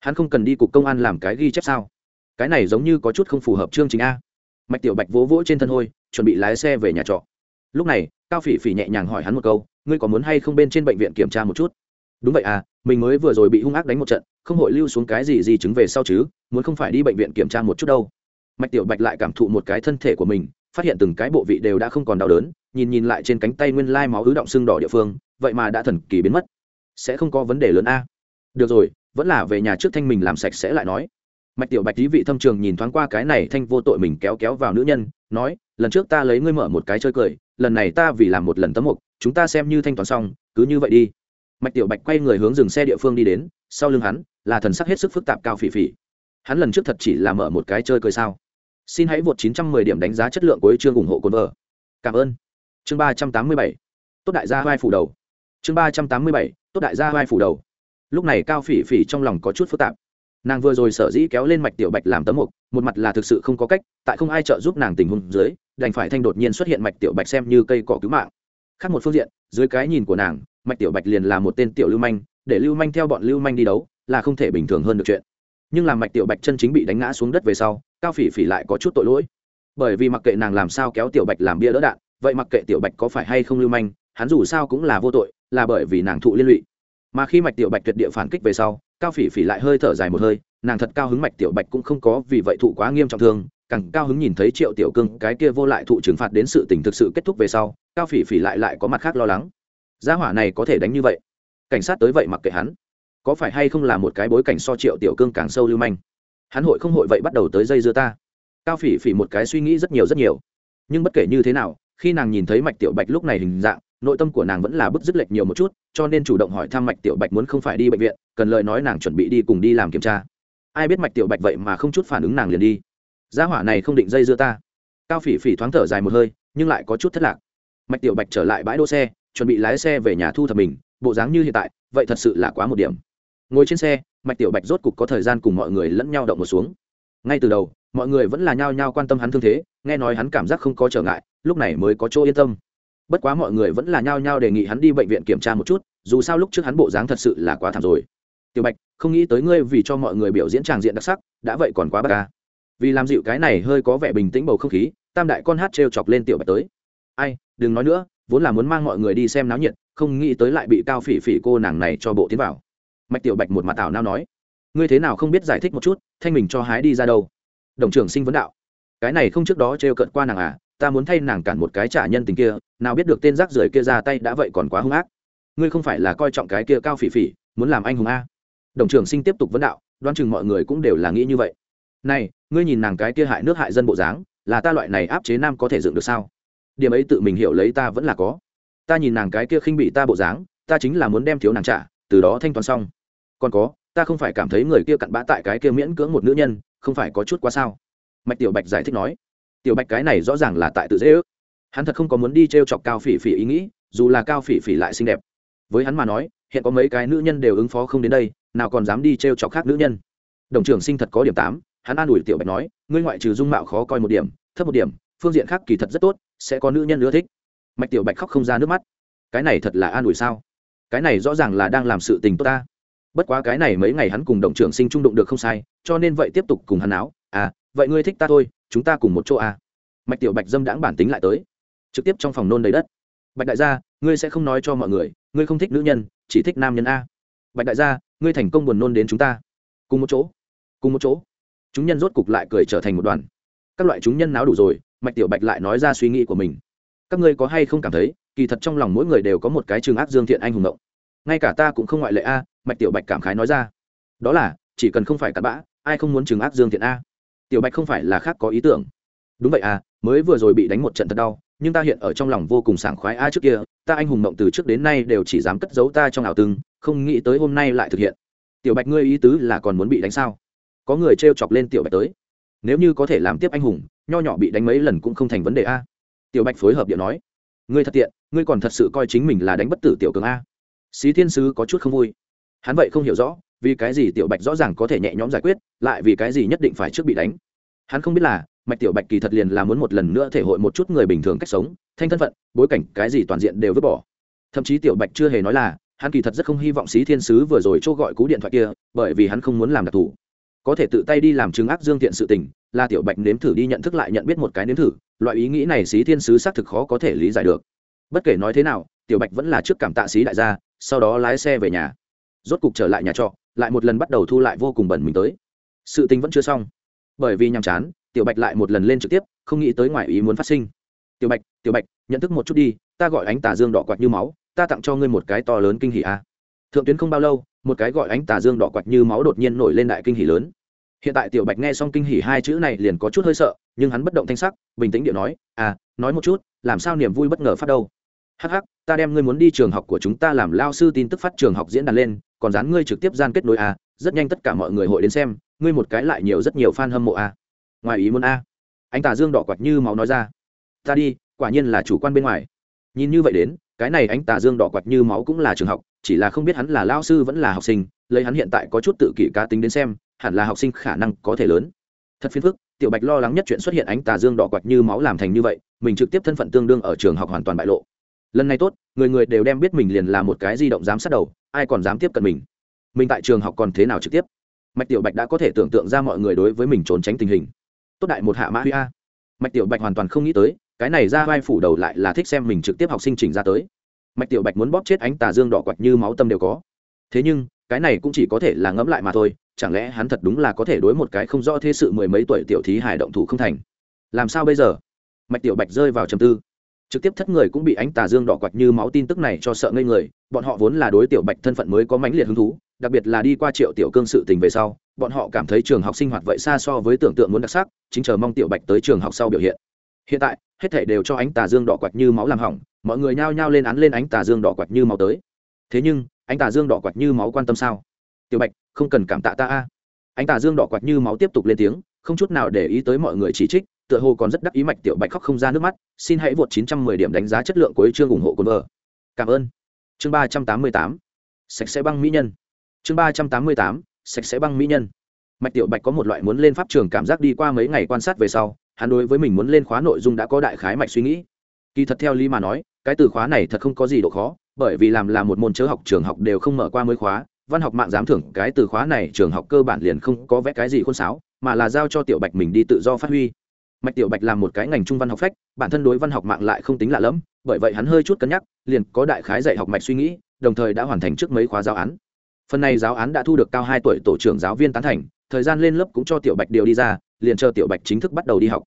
Hắn không cần đi cục công an làm cái ghi chép sao? Cái này giống như có chút không phù hợp chương trình a mạch tiểu bạch vỗ vỗ trên thân hôi, chuẩn bị lái xe về nhà trọ. Lúc này, cao phỉ phỉ nhẹ nhàng hỏi hắn một câu, ngươi có muốn hay không bên trên bệnh viện kiểm tra một chút? Đúng vậy à mình mới vừa rồi bị hung ác đánh một trận, không hội lưu xuống cái gì gì chứng về sau chứ, muốn không phải đi bệnh viện kiểm tra một chút đâu. Mạch tiểu bạch lại cảm thụ một cái thân thể của mình, phát hiện từng cái bộ vị đều đã không còn đau đớn, nhìn nhìn lại trên cánh tay nguyên lai máu ứ động sưng đỏ địa phương, vậy mà đã thần kỳ biến mất. Sẽ không có vấn đề lớn a. Được rồi, vẫn là về nhà trước thanh mình làm sạch sẽ lại nói mạch tiểu bạch tí vị thâm trường nhìn thoáng qua cái này thanh vô tội mình kéo kéo vào nữ nhân, nói, lần trước ta lấy ngươi mở một cái chơi cười, lần này ta vì làm một lần tấm mục, chúng ta xem như thanh toán xong, cứ như vậy đi. Mạch tiểu bạch quay người hướng dừng xe địa phương đi đến, sau lưng hắn là thần sắc hết sức phức tạp cao phỉ phỉ hắn lần trước thật chỉ là mở một cái chơi cười sao? Xin hãy vượt 910 điểm đánh giá chất lượng của chương ủng hộ cồn vợ. Cảm ơn. Chương 387 tốt đại gia vai phủ đầu. Chương 387 tốt đại gia vai phủ đầu. Lúc này cao phỉ phỉ trong lòng có chút phức tạp nàng vừa rồi sở dĩ kéo lên mạch tiểu bạch làm tấm mục, một mặt là thực sự không có cách, tại không ai trợ giúp nàng tình huống dưới, đành phải thanh đột nhiên xuất hiện mạch tiểu bạch xem như cây cỏ cứu mạng. Khác một phương diện, dưới cái nhìn của nàng, mạch tiểu bạch liền là một tên tiểu lưu manh, để lưu manh theo bọn lưu manh đi đấu, là không thể bình thường hơn được chuyện. Nhưng làm mạch tiểu bạch chân chính bị đánh ngã xuống đất về sau, cao phỉ phỉ lại có chút tội lỗi. Bởi vì mặc kệ nàng làm sao kéo tiểu bạch làm bia đỡ đạn, vậy mặc kệ tiểu bạch có phải hay không lưu manh, hắn dù sao cũng là vô tội, là bởi vì nàng thụ liên lụy mà khi mạch tiểu bạch tuyệt địa phản kích về sau, cao phỉ phỉ lại hơi thở dài một hơi, nàng thật cao hứng mạch tiểu bạch cũng không có vì vậy thụ quá nghiêm trọng thương, càng cao hứng nhìn thấy triệu tiểu cương cái kia vô lại thụ trừng phạt đến sự tình thực sự kết thúc về sau, cao phỉ phỉ lại lại có mặt khác lo lắng. Gia hỏa này có thể đánh như vậy? Cảnh sát tới vậy mặc kệ hắn. Có phải hay không là một cái bối cảnh so triệu tiểu cương càng sâu lưu manh? Hắn hội không hội vậy bắt đầu tới dây dưa ta? Cao phỉ phỉ một cái suy nghĩ rất nhiều rất nhiều. Nhưng bất kể như thế nào, khi nàng nhìn thấy mạch tiểu bạch lúc này hình dạng nội tâm của nàng vẫn là bức dứt lệch nhiều một chút, cho nên chủ động hỏi thăm mạch tiểu bạch muốn không phải đi bệnh viện, cần lời nói nàng chuẩn bị đi cùng đi làm kiểm tra. Ai biết mạch tiểu bạch vậy mà không chút phản ứng nàng liền đi. Gia hỏa này không định dây dưa ta. Cao phỉ phỉ thoáng thở dài một hơi, nhưng lại có chút thất lạc. Mạch tiểu bạch trở lại bãi đỗ xe, chuẩn bị lái xe về nhà thu thập mình, bộ dáng như hiện tại, vậy thật sự là quá một điểm. Ngồi trên xe, mạch tiểu bạch rốt cục có thời gian cùng mọi người lẫn nhau động một xuống. Ngay từ đầu, mọi người vẫn là nhao nhao quan tâm hắn thương thế, nghe nói hắn cảm giác không có trở ngại, lúc này mới có chỗ yên tâm bất quá mọi người vẫn là nhao nhao đề nghị hắn đi bệnh viện kiểm tra một chút, dù sao lúc trước hắn bộ dáng thật sự là quá thảm rồi. Tiểu bạch, không nghĩ tới ngươi vì cho mọi người biểu diễn tràng diện đặc sắc, đã vậy còn quá bất ca à. vì làm dịu cái này hơi có vẻ bình tĩnh bầu không khí, tam đại con hát t chọc lên tiểu bạch tới. Ai, đừng nói nữa, vốn là muốn mang mọi người đi xem náo nhiệt, không nghĩ tới lại bị cao phỉ phỉ cô nàng này cho bộ tiến vào. Mạch tiểu bạch một mặt tảo nao nói, ngươi thế nào không biết giải thích một chút, thanh mình cho hái đi ra đâu. Đồng trưởng sinh vấn đạo, cái này không trước đó trêu cận qua nàng à ta muốn thay nàng cản một cái trả nhân tình kia, nào biết được tên rác rưởi kia ra tay đã vậy còn quá hung ác. Ngươi không phải là coi trọng cái kia cao phỉ phỉ, muốn làm anh hùng a? Đồng trưởng sinh tiếp tục vấn đạo, đoán chừng mọi người cũng đều là nghĩ như vậy. Này, ngươi nhìn nàng cái kia hại nước hại dân bộ dáng, là ta loại này áp chế nam có thể dựng được sao? Điểm ấy tự mình hiểu lấy ta vẫn là có. Ta nhìn nàng cái kia khinh bị ta bộ dáng, ta chính là muốn đem thiếu nàng trả, từ đó thanh toán xong. Còn có, ta không phải cảm thấy người kia cặn bã tại cái kia miễn cưỡng một nữ nhân, không phải có chút quá sao? Mạch tiểu bạch giải thích nói tiểu bạch cái này rõ ràng là tại tự dễ ước. Hắn thật không có muốn đi t r e o chọc cao phỉ phỉ ý nghĩ, dù là cao phỉ phỉ lại xinh đẹp. Với hắn mà nói, hiện có mấy cái nữ nhân đều ứng phó không đến đây, nào còn dám đi t r e o chọc khác nữ nhân. Đồng trưởng sinh thật có điểm tám, hắn an ủi tiểu bạch nói, ngươi ngoại trừ dung mạo khó coi một điểm, thấp một điểm, phương diện khác kỳ thật rất tốt, sẽ có nữ nhân ưa thích. Mạch tiểu bạch khóc không ra nước mắt. Cái này thật là an ủi sao? Cái này rõ ràng là đang làm sự tình tốt ta. Bất quá cái này mấy ngày hắn cùng đồng trưởng sinh trung đụng được không sai, cho nên vậy tiếp tục cùng hắn áo à vậy ngươi thích ta thôi chúng ta cùng một chỗ à. Mạch tiểu bạch dâm đãng bản tính lại tới. Trực tiếp trong phòng nôn đầy đất. Bạch đại gia, ngươi sẽ không nói cho mọi người, ngươi không thích nữ nhân, chỉ thích nam nhân a. Bạch đại gia, ngươi thành công buồn nôn đến chúng ta. Cùng một chỗ. Cùng một chỗ. Chúng nhân rốt cục lại cười trở thành một đoàn. Các loại chúng nhân náo đủ rồi, mạch tiểu bạch lại nói ra suy nghĩ của mình. Các ngươi có hay không cảm thấy, kỳ thật trong lòng mỗi người đều có một cái trường ác dương thiện anh hùng động ngay cả ta cũng không ngoại lệ a, mạch tiểu bạch cảm khái nói ra. Đó là, chỉ cần không phải cặn bã, ai không muốn trường ác dương thiện a? Tiểu bạch không phải là khác có ý tưởng. Đúng vậy à mới vừa rồi bị đánh một trận thật đau, nhưng ta hiện ở trong lòng vô cùng sảng khoái. A, trước kia, ta anh hùng mộng từ trước đến nay đều chỉ dám cất giấu ta trong ảo tương không nghĩ tới hôm nay lại thực hiện. Tiểu bạch, ngươi ý tứ là còn muốn bị đánh sao? Có người t chọc lên tiểu bạch tới. Nếu như có thể làm tiếp anh hùng, nho nhỏ bị đánh mấy lần cũng không thành vấn đề a. Tiểu bạch phối hợp điện nói. Ngươi thật tiện, ngươi còn thật sự coi chính mình là đánh bất tử tiểu cường a. Xí thiên sứ có chút không vui. Hắn vậy không hiểu rõ vì cái gì tiểu bạch rõ ràng có thể nhẹ nhõm giải quyết, lại vì cái gì nhất định phải trước bị đánh? Hắn không biết là, mạch tiểu bạch kỳ thật liền là muốn một lần nữa thể hội một chút người bình thường cách sống, thanh thân phận, bối cảnh, cái gì toàn diện đều vứt bỏ. Thậm chí tiểu bạch chưa hề nói là, hắn kỳ thật rất không hy vọng xí thiên sứ vừa rồi chỗ gọi cú điện thoại kia, bởi vì hắn không muốn làm đặc thù. Có thể tự tay đi làm chứng ác dương thiện sự tình, là tiểu bạch nếm thử đi nhận thức lại nhận biết một cái nếm thử, loại ý nghĩ này xí thiên sứ xác thực khó có thể lý giải được. Bất kể nói thế nào, tiểu bạch vẫn là trước cảm tạ xí đại gia, sau đó lái xe về nhà. Rốt cục trở lại nhà trọ lại một lần bắt đầu thu lại vô cùng bẩn mình tới. Sự tình vẫn chưa xong. Bởi vì nhàm chán, tiểu bạch lại một lần lên trực tiếp, không nghĩ tới ngoài ý muốn phát sinh. Tiểu bạch tiểu bạch, nhận thức một chút đi, ta gọi ánh tà dương đỏ quạt như máu, ta tặng cho ngươi một cái to lớn kinh hỉ a. Thượng tuyến không bao lâu, một cái gọi ánh tà dương đỏ quạt như máu đột nhiên nổi lên đại kinh hỉ lớn. Hiện tại tiểu bạch nghe xong kinh hỉ hai chữ này liền có chút hơi sợ, nhưng hắn bất động thanh sắc, bình tĩnh điệu nói à nói một chút, làm sao niềm vui bất ngờ phát đâu? Hắc hắc, ta đem ngươi muốn đi trường học của chúng ta làm lao sư tin tức phát trường học diễn đàn lên, còn dán ngươi trực tiếp gian kết nối a, rất nhanh tất cả mọi người hội đến xem, ngươi một cái lại nhiều rất nhiều fan hâm mộ a. Ngoài ý muốn a. Anh tà dương đỏ quạt như máu nói ra. Ta đi, quả nhiên là chủ quan bên ngoài. Nhìn như vậy đến, cái này anh tà dương đỏ quạt như máu cũng là trường học, chỉ là không biết hắn là lao sư vẫn là học sinh, lấy hắn hiện tại có chút tự kỷ cá tính đến xem, hẳn là học sinh khả năng có thể lớn. Thật phiền phức, tiểu bạch lo lắng nhất chuyện xuất hiện ánh tà dương đỏ quạt như máu làm thành như vậy, mình trực tiếp thân phận tương đương ở trường học hoàn toàn bại lộ lần này tốt, người người đều đem biết mình liền là một cái di động dám sát đầu, ai còn dám tiếp cận mình? Mình tại trường học còn thế nào trực tiếp? Mạch tiểu bạch đã có thể tưởng tượng ra mọi người đối với mình trốn tránh tình hình. Tốt đại một hạ mã huy a. Mạch tiểu bạch hoàn toàn không nghĩ tới, cái này ra vai phủ đầu lại là thích xem mình trực tiếp học sinh trình ra tới. Mạch tiểu bạch muốn bóp chết ánh tà dương đỏ quạt như máu tâm đều có. Thế nhưng, cái này cũng chỉ có thể là ngẫm lại mà thôi, chẳng lẽ hắn thật đúng là có thể đối một cái không rõ thế sự mười mấy tuổi tiểu thí hải động thủ không thành? Làm sao bây giờ? Mạch tiểu bạch rơi vào trầm tư trực tiếp thất người cũng bị ánh tà dương đỏ quạch như máu tin tức này cho sợ ngây người, bọn họ vốn là đối tiểu bạch thân phận mới có mãnh liệt hứng thú, đặc biệt là đi qua triệu tiểu cương sự tình về sau, bọn họ cảm thấy trường học sinh hoạt vậy xa so với tưởng tượng muốn đặc sắc, chính chờ mong tiểu bạch tới trường học sau biểu hiện. Hiện tại, hết thể đều cho ánh tà dương đỏ quạch như máu làm hỏng, mọi người nhao nhao lên án lên ánh tà dương đỏ quạch như máu tới. Thế nhưng, ánh tà dương đỏ quạch như máu quan tâm sao? Tiểu bạch, không cần cảm tạ ta a. Ánh tà dương đỏ quạch như máu tiếp tục lên tiếng, không chút nào để ý tới mọi người chỉ trích tựa hồ còn rất đắc ý mạch tiểu bạch khóc không ra nước mắt, xin hãy vượt 910 điểm đánh giá chất lượng của chương ủng hộ cồn vợ. Cảm ơn. Chương 388 sạch sẽ băng mỹ nhân. Chương 388 sạch sẽ băng mỹ nhân. Mạch tiểu bạch có một loại muốn lên pháp trường cảm giác đi qua mấy ngày quan sát về sau, hắn đối với mình muốn lên khóa nội dung đã có đại khái mạch suy nghĩ. Kỳ thật theo lý mà nói, cái từ khóa này thật không có gì độ khó, bởi vì làm là một môn chớ học trường học đều không mở qua mới khóa, văn học mạng giám thưởng cái từ khóa này trường học cơ bản liền không có vẽ cái gì khôn sáo, mà là giao cho tiểu bạch mình đi tự do phát huy mạch tiểu bạch làm một cái ngành trung văn học phách, bản thân đối văn học mạng lại không tính lạ lẫm, bởi vậy hắn hơi chút cân nhắc, liền có đại khái dạy học mạch suy nghĩ, đồng thời đã hoàn thành trước mấy khóa giáo án. Phần này giáo án đã thu được cao hai tuổi tổ trưởng giáo viên tán thành, thời gian lên lớp cũng cho tiểu bạch điều đi ra, liền chờ tiểu bạch chính thức bắt đầu đi học.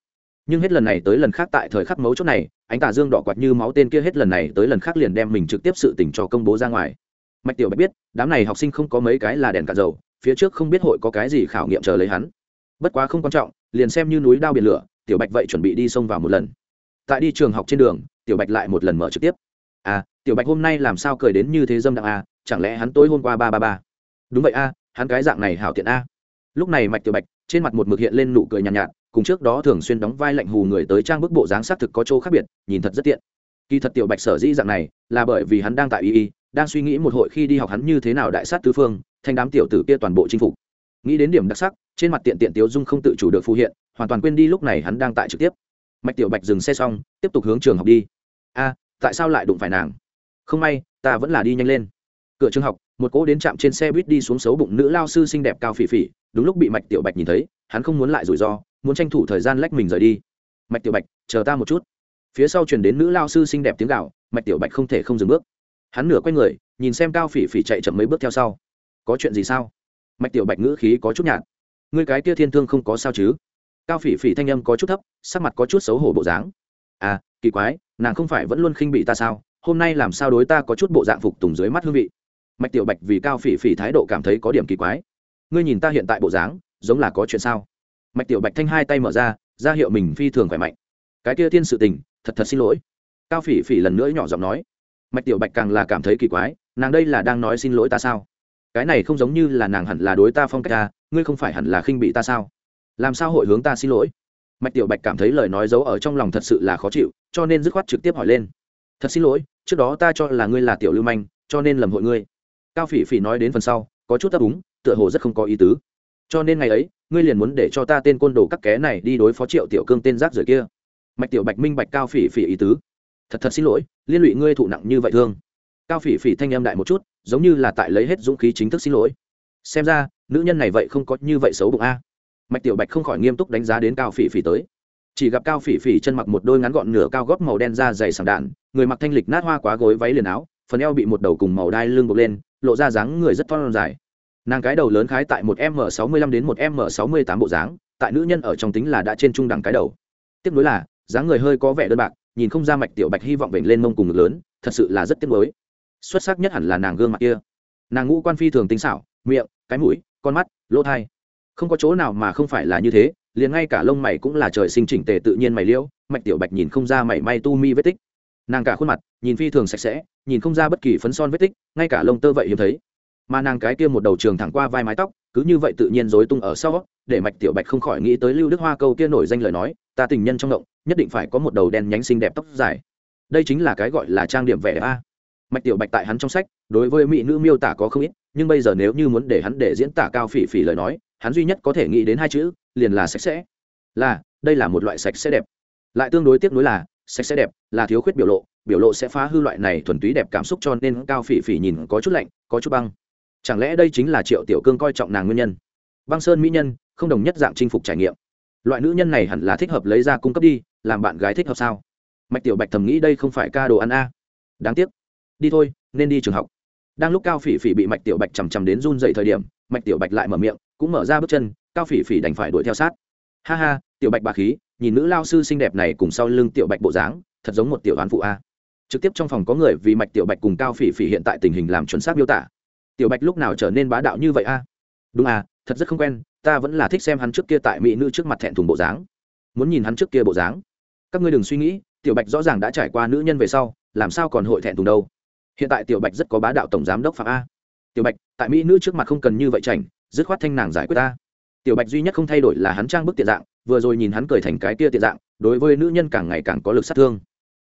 Nhưng hết lần này tới lần khác tại thời khắc mấu chốt này, ánh tà dương đỏ quạt như máu tên kia hết lần này tới lần khác liền đem mình trực tiếp sự tình cho công bố ra ngoài. Mạch tiểu bạch biết, đám này học sinh không có mấy cái là đèn cả dầu, phía trước không biết hội có cái gì khảo nghiệm chờ lấy hắn. Bất quá không quan trọng, liền xem như núi đao biển lửa tiểu bạch vậy chuẩn bị đi xông vào một lần. Tại đi trường học trên đường tiểu bạch lại một lần mở trực tiếp. À tiểu bạch hôm nay làm sao cười đến như thế dâm đặng à chẳng lẽ hắn tối hôm qua ba ba ba? Đúng vậy a à, hắn cái dạng này hảo tiện a lúc này mạch tiểu bạch trên mặt một mực hiện lên nụ cười nhàn nhạt, nhạt cùng trước đó thường xuyên đóng vai lạnh hù người tới trang bức bộ dáng xác thực có chỗ khác biệt nhìn thật rất tiện. Kỳ thật tiểu bạch sở dĩ dạng này là bởi vì hắn đang tại y y đang suy nghĩ một hội khi đi học hắn như thế nào đại sát tứ phương thành đám tiểu tử kia toàn bộ chinh phục nghĩ đến điểm đặc sắc, trên mặt tiện tiện tiếu dung không tự chủ được phù hiện, hoàn toàn quên đi lúc này hắn đang tại trực tiếp. Mạch tiểu bạch dừng xe xong, tiếp tục hướng trường học đi. A, tại sao lại đụng phải nàng? Không may, ta vẫn là đi nhanh lên. Cửa trường học, một cỗ đến trạm trên xe buýt đi xuống xấu bụng nữ lao sư xinh đẹp cao phỉ phỉ, đúng lúc bị mạch tiểu bạch nhìn thấy, hắn không muốn lại rủi ro, muốn tranh thủ thời gian lách mình rời đi. Mạch tiểu bạch, chờ ta một chút. Phía sau chuyển đến nữ lao sư xinh đẹp tiếng gạo mạch tiểu bạch không thể không dừng bước. Hắn nửa quay người, nhìn xem cao phỉ phỉ chạy chậm mấy bước theo sau. Có chuyện gì sao? Mạch tiểu bạch ngữ khí có chút nhạt. Ngươi cái kia thiên thương không có sao chứ? Cao phỉ phỉ thanh âm có chút thấp, sắc mặt có chút xấu hổ bộ dáng. À kỳ quái, nàng không phải vẫn luôn khinh bị ta sao? Hôm nay làm sao đối ta có chút bộ dạng phục tùng dưới mắt hương vị? Mạch tiểu bạch vì cao phỉ phỉ thái độ cảm thấy có điểm kỳ quái. Ngươi nhìn ta hiện tại bộ dáng, giống là có chuyện sao? Mạch tiểu bạch thanh hai tay mở ra ra hiệu mình phi thường khỏe mạnh. Cái kia thiên sự tình, thật thật xin lỗi. Cao phỉ phỉ lần nữa nhỏ giọng nói. Mạch tiểu bạch càng là cảm thấy kỳ quái, nàng đây là đang nói xin lỗi ta sao? Cái này không giống như là nàng hẳn là đối ta phong cách ta, ngươi không phải hẳn là khinh bị ta sao? Làm sao hội hướng ta xin lỗi? Mạch tiểu bạch cảm thấy lời nói giấu ở trong lòng thật sự là khó chịu, cho nên dứt khoát trực tiếp hỏi lên. Thật xin lỗi, trước đó ta cho là ngươi là tiểu lưu manh, cho nên lầm hội ngươi. Cao phỉ phỉ nói đến phần sau, có chút đáp úng tựa hồ rất không có ý tứ. Cho nên ngày ấy, ngươi liền muốn để cho ta tên côn đồ các ké này đi đối phó triệu tiểu cương tên rác rưởi kia. Mạch tiểu bạch minh bạch cao phỉ phỉ ý tứ. Thật thật xin lỗi, liên lụy ngươi thụ nặng như vậy thương. Cao phỉ phỉ thanh em đại một chút giống như là tại lấy hết dũng khí chính thức xin lỗi. Xem ra, nữ nhân này vậy không có như vậy xấu bụng a. Mạch tiểu bạch không khỏi nghiêm túc đánh giá đến cao phỉ phỉ tới. Chỉ gặp cao phỉ phỉ chân mặc một đôi ngắn gọn nửa cao gót màu đen da dày sàng đạn, người mặc thanh lịch nát hoa quá gối váy liền áo, phần eo bị một đầu cùng màu đai lưng bột lên, lộ ra dáng người rất thon dài. Nàng cái đầu lớn khái tại một m sáu mươi lăm đến một m sáu mươi tám bộ dáng, tại nữ nhân ở trong tính là đã trên trung đẳng cái đầu. Tiếp nối là, dáng người hơi có vẻ đơn bạc, nhìn không ra mạch tiểu bạch hy vọng vểnh lên mông cùng ngực lớn, thật sự là rất tiếc nuối xuất sắc nhất hẳn là nàng gương mặt kia. Nàng ngũ quan phi thường tinh xảo, miệng, cái mũi, con mắt, lỗ thai. Không có chỗ nào mà không phải là như thế, liền ngay cả lông mày cũng là trời sinh chỉnh tề tự nhiên mày liễu, mạch tiểu bạch nhìn không ra mảy may tu mi vết tích. Nàng cả khuôn mặt, nhìn phi thường sạch sẽ, nhìn không ra bất kỳ phấn son vết tích, ngay cả lông tơ vậy hiếm thấy. Mà nàng cái kia một đầu trường thẳng qua vai mái tóc, cứ như vậy tự nhiên rối tung ở sau, để mạch tiểu bạch không khỏi nghĩ tới lưu đức hoa câu kia nổi danh lời nói, ta tình nhân trong động, nhất định phải có một đầu đen nhánh xinh đẹp tóc dài. Đây chính là cái gọi là trang điểm vẻ đẹp a mạch tiểu bạch tại hắn trong sách, đối với mỹ nữ miêu tả có không ít, nhưng bây giờ nếu như muốn để hắn để diễn tả cao phỉ phỉ lời nói, hắn duy nhất có thể nghĩ đến hai chữ, liền là sạch sẽ. Là, đây là một loại sạch sẽ đẹp. Lại tương đối tiếc nuối là, sạch sẽ đẹp là thiếu khuyết biểu lộ biểu lộ sẽ phá hư loại này thuần túy đẹp cảm xúc cho nên cao phỉ phỉ nhìn có chút lạnh, có chút băng. Chẳng lẽ đây chính là triệu tiểu cương coi trọng nàng nguyên nhân? Băng sơn mỹ nhân, không đồng nhất dạng chinh phục trải nghiệm. Loại nữ nhân này hẳn là thích hợp lấy ra cung cấp đi, làm bạn gái thích hợp sao? Mạch tiểu bạch thầm nghĩ đây không phải ca đồ ăn a. Đáng tiếc đi thôi, nên đi trường học. Đang lúc cao phỉ phỉ bị mạch tiểu bạch chằm chằm đến run dậy thời điểm, mạch tiểu bạch lại mở miệng, cũng mở ra bước chân, cao phỉ phỉ đành phải đuổi theo sát. Ha ha, tiểu bạch bà khí, nhìn nữ lao sư xinh đẹp này cùng sau lưng tiểu bạch bộ dáng, thật giống một tiểu đoán phụ a. Trực tiếp trong phòng có người vì mạch tiểu bạch cùng cao phỉ phỉ hiện tại tình hình làm chuẩn xác miêu tả. Tiểu bạch lúc nào trở nên bá đạo như vậy a? Đúng à thật rất không quen, ta vẫn là thích xem hắn trước kia tại mỹ nữ trước mặt thẹn thùng bộ dáng. Muốn nhìn hắn trước kia bộ dáng. Các ngươi đừng suy nghĩ, tiểu bạch rõ ràng đã trải qua nữ nhân về sau, làm sao còn hội thẹn thùng đâu? Hiện tại tiểu bạch rất có bá đạo tổng giám đốc phạm a. Tiểu bạch, tại mỹ nữ trước mặt không cần như vậy chảnh, dứt khoát thanh nàng giải quyết ta. Tiểu bạch duy nhất không thay đổi là hắn trang bức tiện dạng, vừa rồi nhìn hắn cười thành cái tia tiện dạng, đối với nữ nhân càng ngày càng có lực sát thương.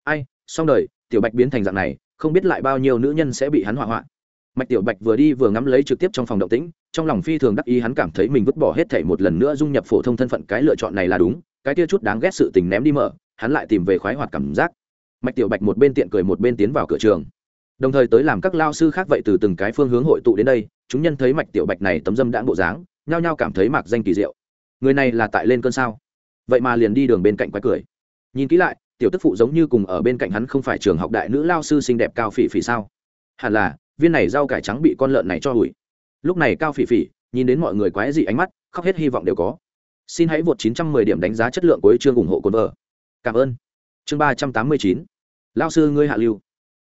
Ai, xong đời, tiểu bạch biến thành dạng này, không biết lại bao nhiêu nữ nhân sẽ bị hắn hỏa hoạn mạch tiểu bạch vừa đi vừa ngắm lấy trực tiếp trong phòng động tĩnh, trong lòng phi thường đắc ý hắn cảm thấy mình vứt bỏ hết thảy một lần nữa dung nhập phổ thông thân phận, cái lựa chọn này là đúng, cái tia chút đáng ghét sự tình ném đi mở, hắn lại tìm về khoái hoạt cảm giác. Mạch tiểu bạch một bên tiện cười một bên tiến vào cửa trường đồng thời tới làm các lao sư khác vậy từ từng cái phương hướng hội tụ đến đây, chúng nhân thấy mạch tiểu bạch này tấm dâm đãng bộ dáng, nhao nhao cảm thấy mạc danh kỳ diệu. Người này là tại lên cơn sao? Vậy mà liền đi đường bên cạnh quái cười. Nhìn kỹ lại, tiểu tức phụ giống như cùng ở bên cạnh hắn không phải trường học đại nữ lao sư xinh đẹp cao phỉ phỉ sao? Hẳn là, viên này rau cải trắng bị con lợn này cho hủi. Lúc này cao phỉ phỉ, nhìn đến mọi người quái dị ánh mắt, khóc hết hy vọng đều có. Xin hãy vượt 910 điểm đánh giá chất lượng của chương ủng hộ cồn vợ. Cảm ơn. Chương 389 lao sư ngươi hạ lưu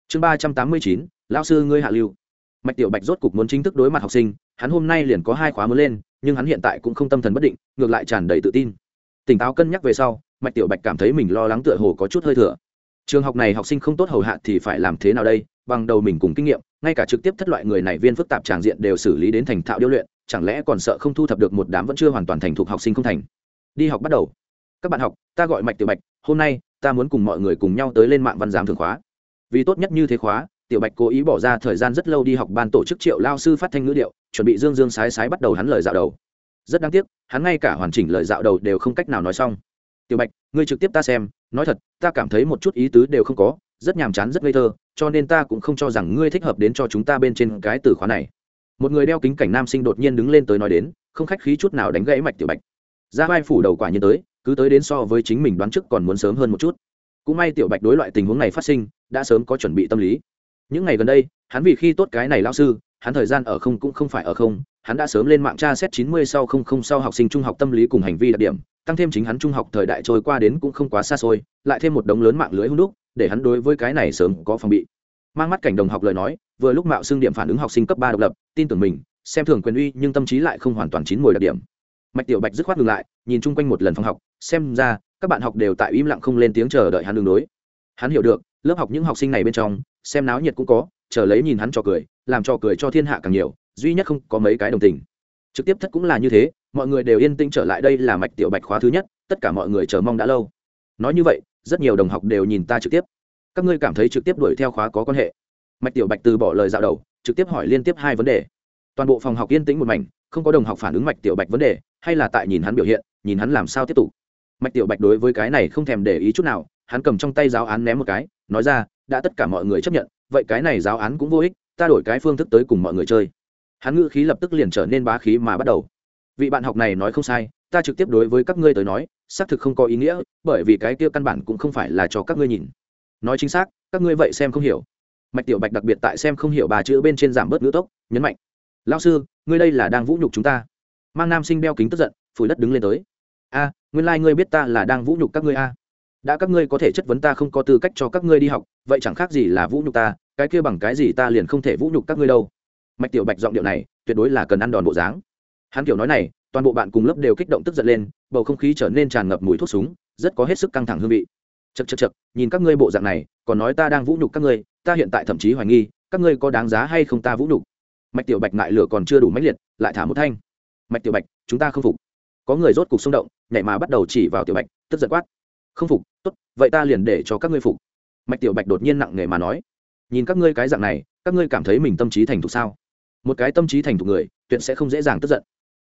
chương 389 lao sư ngươi hạ lưu. Mạch tiểu bạch rốt cục muốn chính thức đối mặt học sinh, hắn hôm nay liền có hai khóa mới lên, nhưng hắn hiện tại cũng không tâm thần bất định, ngược lại tràn đầy tự tin. Tỉnh táo cân nhắc về sau, mạch tiểu bạch cảm thấy mình lo lắng tựa hồ có chút hơi thừa. Trường học này học sinh không tốt hầu hạ thì phải làm thế nào đây, bằng đầu mình cùng kinh nghiệm, ngay cả trực tiếp thất loại người này viên phức tạp tràng diện đều xử lý đến thành thạo điêu luyện, chẳng lẽ còn sợ không thu thập được một đám vẫn chưa hoàn toàn thành thục học sinh không thành? Đi học bắt đầu. Các bạn học, ta gọi mạch tiểu bạch, hôm nay ta muốn cùng mọi người cùng nhau tới lên mạng văn giám thường khóa vì tốt nhất như thế khóa, tiểu bạch cố ý bỏ ra thời gian rất lâu đi học ban tổ chức triệu lao sư phát thanh ngữ điệu, chuẩn bị dương dương sái sái bắt đầu hắn lời dạo đầu. Rất đáng tiếc, hắn ngay cả hoàn chỉnh lời dạo đầu đều không cách nào nói xong. Tiểu bạch, ngươi trực tiếp ta xem, nói thật, ta cảm thấy một chút ý tứ đều không có, rất nhàm chán, rất ngây thơ, cho nên ta cũng không cho rằng ngươi thích hợp đến cho chúng ta bên trên cái từ khóa này. Một người đeo kính cảnh nam sinh đột nhiên đứng lên tới nói đến, không khách khí chút nào đánh gãy mạch tiểu bạch. Ra vai phủ đầu quả nhiên tới, cứ tới đến so với chính mình đoán trước còn muốn sớm hơn một chút. Cũng may tiểu bạch đối loại tình huống này phát sinh đã sớm có chuẩn bị tâm lý. Những ngày gần đây, hắn vì khi tốt cái này lao sư, hắn thời gian ở không cũng không phải ở không, hắn đã sớm lên mạng tra xét chín mươi sau không không sau học sinh trung học tâm lý cùng hành vi đặc điểm, tăng thêm chính hắn trung học thời đại trôi qua đến cũng không quá xa xôi, lại thêm một đống lớn mạng lưới hung đúc, để hắn đối với cái này sớm có phòng bị. Mang mắt cảnh đồng học lời nói, vừa lúc mạo xương điểm phản ứng học sinh cấp ba độc lập, tin tưởng mình, xem thường quyền uy nhưng tâm trí lại không hoàn toàn chín mùi đặc điểm. Mạch tiểu bạch dứt khoát ngừng lại, nhìn chung quanh một lần phòng học, xem ra các bạn học đều tại im lặng không lên tiếng chờ đợi hắn đường đối hắn hiểu được, lớp học những học sinh này bên trong, xem náo nhiệt cũng có, chờ lấy nhìn hắn cho cười, làm cho cười cho thiên hạ càng nhiều, duy nhất không có mấy cái đồng tình. Trực tiếp thất cũng là như thế, mọi người đều yên tĩnh trở lại đây là mạch tiểu bạch khóa thứ nhất, tất cả mọi người chờ mong đã lâu. Nói như vậy, rất nhiều đồng học đều nhìn ta trực tiếp. Các ngươi cảm thấy trực tiếp đuổi theo khóa có quan hệ? Mạch tiểu bạch từ bỏ lời dạo đầu, trực tiếp hỏi liên tiếp hai vấn đề. Toàn bộ phòng học yên tĩnh một mảnh, không có đồng học phản ứng mạch tiểu bạch vấn đề, hay là tại nhìn hắn biểu hiện, nhìn hắn làm sao tiếp tục. Mạch tiểu bạch đối với cái này không thèm để ý chút nào hắn cầm trong tay giáo án ném một cái, nói ra, đã tất cả mọi người chấp nhận, vậy cái này giáo án cũng vô ích, ta đổi cái phương thức tới cùng mọi người chơi. Hắn ngữ khí lập tức liền trở nên bá khí mà bắt đầu. Vị bạn học này nói không sai, ta trực tiếp đối với các ngươi tới nói, xác thực không có ý nghĩa, bởi vì cái kia căn bản cũng không phải là cho các ngươi nhìn. Nói chính xác, các ngươi vậy xem không hiểu. Mạch tiểu bạch đặc biệt tại xem không hiểu bà chữ bên trên giảm bớt ngữ tốc, nhấn mạnh lao sư, ngươi đây là đang vũ nhục chúng ta. Mang nam sinh đeo kính tức giận, phủi đất đứng lên tới. A, nguyên lai、like、ngươi biết ta là đang vũ nhục các ngươi a đã các ngươi có thể chất vấn ta không có tư cách cho các ngươi đi học, vậy chẳng khác gì là vũ nhục ta, cái kia bằng cái gì ta liền không thể vũ nhục các ngươi đâu. Mạch tiểu bạch giọng điệu này, tuyệt đối là cần ăn đòn bộ dáng. Hắn kiểu nói này, toàn bộ bạn cùng lớp đều kích động tức giận lên, bầu không khí trở nên tràn ngập mùi thuốc súng, rất có hết sức căng thẳng hương vị. Chật chật chật nhìn các ngươi bộ dạng này, còn nói ta đang vũ nhục các ngươi, ta hiện tại thậm chí hoài nghi, các ngươi có đáng giá hay không ta vũ nhục? Mạch tiểu bạch ngại lửa còn chưa đủ mãnh liệt, lại thả một thanh. Mạch tiểu bạch, chúng ta không phục. Có người rốt cục xung động, nhảy mà bắt đầu chỉ vào tiểu bạch, tức giận quát không phục, tốt, vậy ta liền để cho các ngươi phục. Mạch tiểu bạch đột nhiên nặng nề mà nói, nhìn các ngươi cái dạng này, các ngươi cảm thấy mình tâm trí thành thục sao? Một cái tâm trí thành thục người, tuyệt sẽ không dễ dàng tức giận.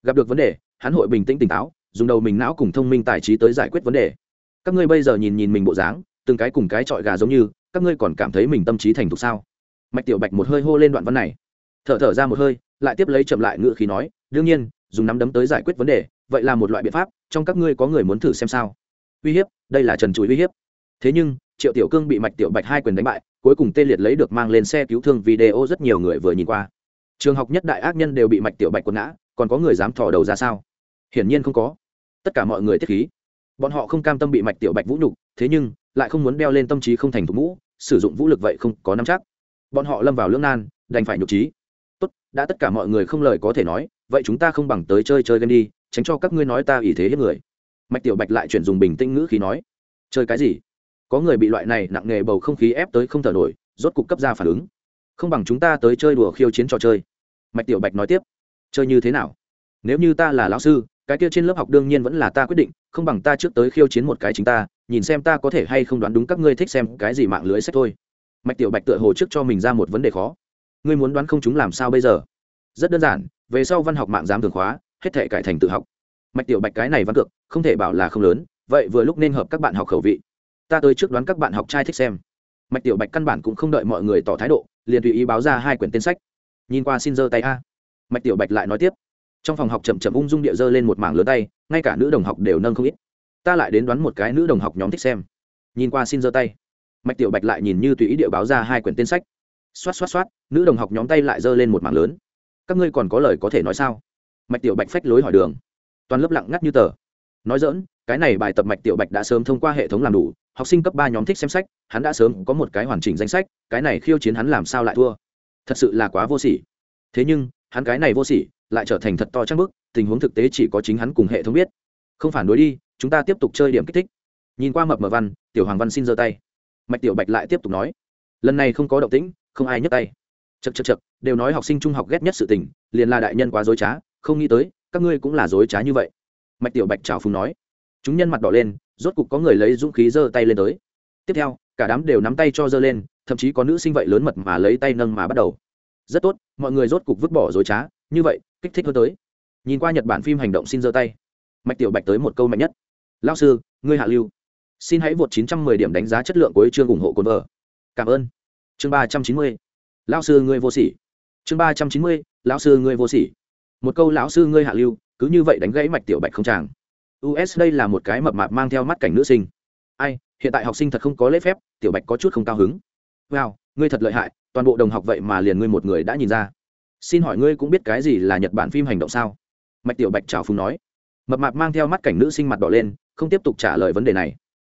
Gặp được vấn đề, hắn hội bình tĩnh tỉnh táo, dùng đầu mình não cùng thông minh tài trí tới giải quyết vấn đề. Các ngươi bây giờ nhìn nhìn mình bộ dáng, từng cái cùng cái trọi gà giống như, các ngươi còn cảm thấy mình tâm trí thành thục sao? Mạch tiểu bạch một hơi hô lên đoạn văn này. Thở thở ra một hơi, lại tiếp lấy chậm lại ngựa khí nói, đương nhiên, dùng nắm đấm tới giải quyết vấn đề, vậy là một loại biện pháp, trong các ngươi có người muốn thử xem sao? Uy hiếp, đây là trần chuối uy hiếp. Thế nhưng, triệu tiểu cương bị mạch tiểu bạch hai quyền đánh bại, cuối cùng tê liệt lấy được mang lên xe cứu thương video rất nhiều người vừa nhìn qua. Trường học nhất đại ác nhân đều bị mạch tiểu bạch quật ngã, còn có người dám thò đầu ra sao? Hiển nhiên không có. Tất cả mọi người tiết khí. Bọn họ không cam tâm bị mạch tiểu bạch vũ nhục, thế nhưng, lại không muốn đeo lên tâm trí không thành thục mũ, sử dụng vũ lực vậy không có nắm chắc. Bọn họ lâm vào lưỡng nan, đành phải nhục trí. Tốt, đã tất cả mọi người không lời có thể nói, vậy chúng ta không bằng tới chơi chơi game đi, tránh cho các ngươi nói ta ý thế hết người mạch tiểu bạch lại chuyển dùng bình tĩnh ngữ khí nói, chơi cái gì? Có người bị loại này nặng nề bầu không khí ép tới không thở nổi, rốt cục cấp ra phản ứng. Không bằng chúng ta tới chơi đùa khiêu chiến trò chơi. Mạch tiểu bạch nói tiếp, chơi như thế nào? Nếu như ta là lão sư, cái kia trên lớp học đương nhiên vẫn là ta quyết định, không bằng ta trước tới khiêu chiến một cái chính ta, nhìn xem ta có thể hay không đoán đúng các ngươi thích xem cái gì mạng lưới sách thôi. Mạch tiểu bạch tựa hồ trước cho mình ra một vấn đề khó. Ngươi muốn đoán không chúng làm sao bây giờ? Rất đơn giản, về sau văn học mạng giám thường khóa hết thể cải thành tự học mạch tiểu bạch cái này văn cược, không thể bảo là không lớn, vậy vừa lúc nên hợp các bạn học khẩu vị. Ta tới trước đoán các bạn học trai thích xem. Mạch tiểu bạch căn bản cũng không đợi mọi người tỏ thái độ, liền tùy ý báo ra hai quyển tên sách. Nhìn qua xin giơ tay a. Mạch tiểu bạch lại nói tiếp. Trong phòng học chậm chậm ung dung địa dơ lên một mảng lớn tay, ngay cả nữ đồng học đều nâng không ít. Ta lại đến đoán một cái nữ đồng học nhóm thích xem. Nhìn qua xin giơ tay. Mạch tiểu bạch lại nhìn như tùy ý địa báo ra hai quyển tên sách. Xoát xoát xoát, nữ đồng học nhóm tay lại giơ lên một mảng lớn. Các ngươi còn có lời có thể nói sao? Mạch tiểu bạch phách lối hỏi đường toàn lớp lặng ngắt như tờ. Nói dỡn cái này bài tập mạch tiểu bạch đã sớm thông qua hệ thống làm đủ, học sinh cấp ba nhóm thích xem sách, hắn đã sớm có một cái hoàn chỉnh danh sách, cái này khiêu chiến hắn làm sao lại thua. Thật sự là quá vô sỉ. Thế nhưng, hắn cái này vô sỉ, lại trở thành thật to trang bức tình huống thực tế chỉ có chính hắn cùng hệ thống biết. Không phản đối đi, chúng ta tiếp tục chơi điểm kích thích. Nhìn qua mập mờ văn, tiểu hoàng văn xin giơ tay. Mạch tiểu bạch lại tiếp tục nói. Lần này không có động tĩnh, không ai nhấc tay. Chật chật chật đều nói học sinh trung học ghét nhất sự tình, liền là đại nhân quá dối trá, không nghĩ tới các ngươi cũng là dối trá như vậy. Mạch tiểu bạch trào phùng nói. Chúng nhân mặt đỏ lên, rốt cục có người lấy dũng khí giơ tay lên tới. Tiếp theo, cả đám đều nắm tay cho giơ lên, thậm chí có nữ sinh vậy lớn mật mà lấy tay nâng mà bắt đầu. Rất tốt, mọi người rốt cục vứt bỏ dối trá, như vậy, kích thích hơn tới. Nhìn qua nhật bản phim hành động xin giơ tay. Mạch tiểu bạch tới một câu mạnh nhất. Lao sư, ngươi hạ lưu. Xin hãy vượt 910 điểm đánh giá chất lượng của chương ủng hộ cồn vợ. Cảm ơn. Chương 390. lão sư ngươi vô sỉ. Chương 390. lão sư ngươi vô sỉ một câu lão sư ngươi hạ lưu, cứ như vậy đánh gãy mạch tiểu bạch không chàng. Us đây là một cái mập mạp mang theo mắt cảnh nữ sinh. Ai, hiện tại học sinh thật không có lễ phép, tiểu bạch có chút không cao hứng. Wow, ngươi thật lợi hại, toàn bộ đồng học vậy mà liền ngươi một người đã nhìn ra. Xin hỏi ngươi cũng biết cái gì là nhật bản phim hành động sao? Mạch tiểu bạch trào phùng nói. Mập mạp mang theo mắt cảnh nữ sinh mặt đỏ lên, không tiếp tục trả lời vấn đề này.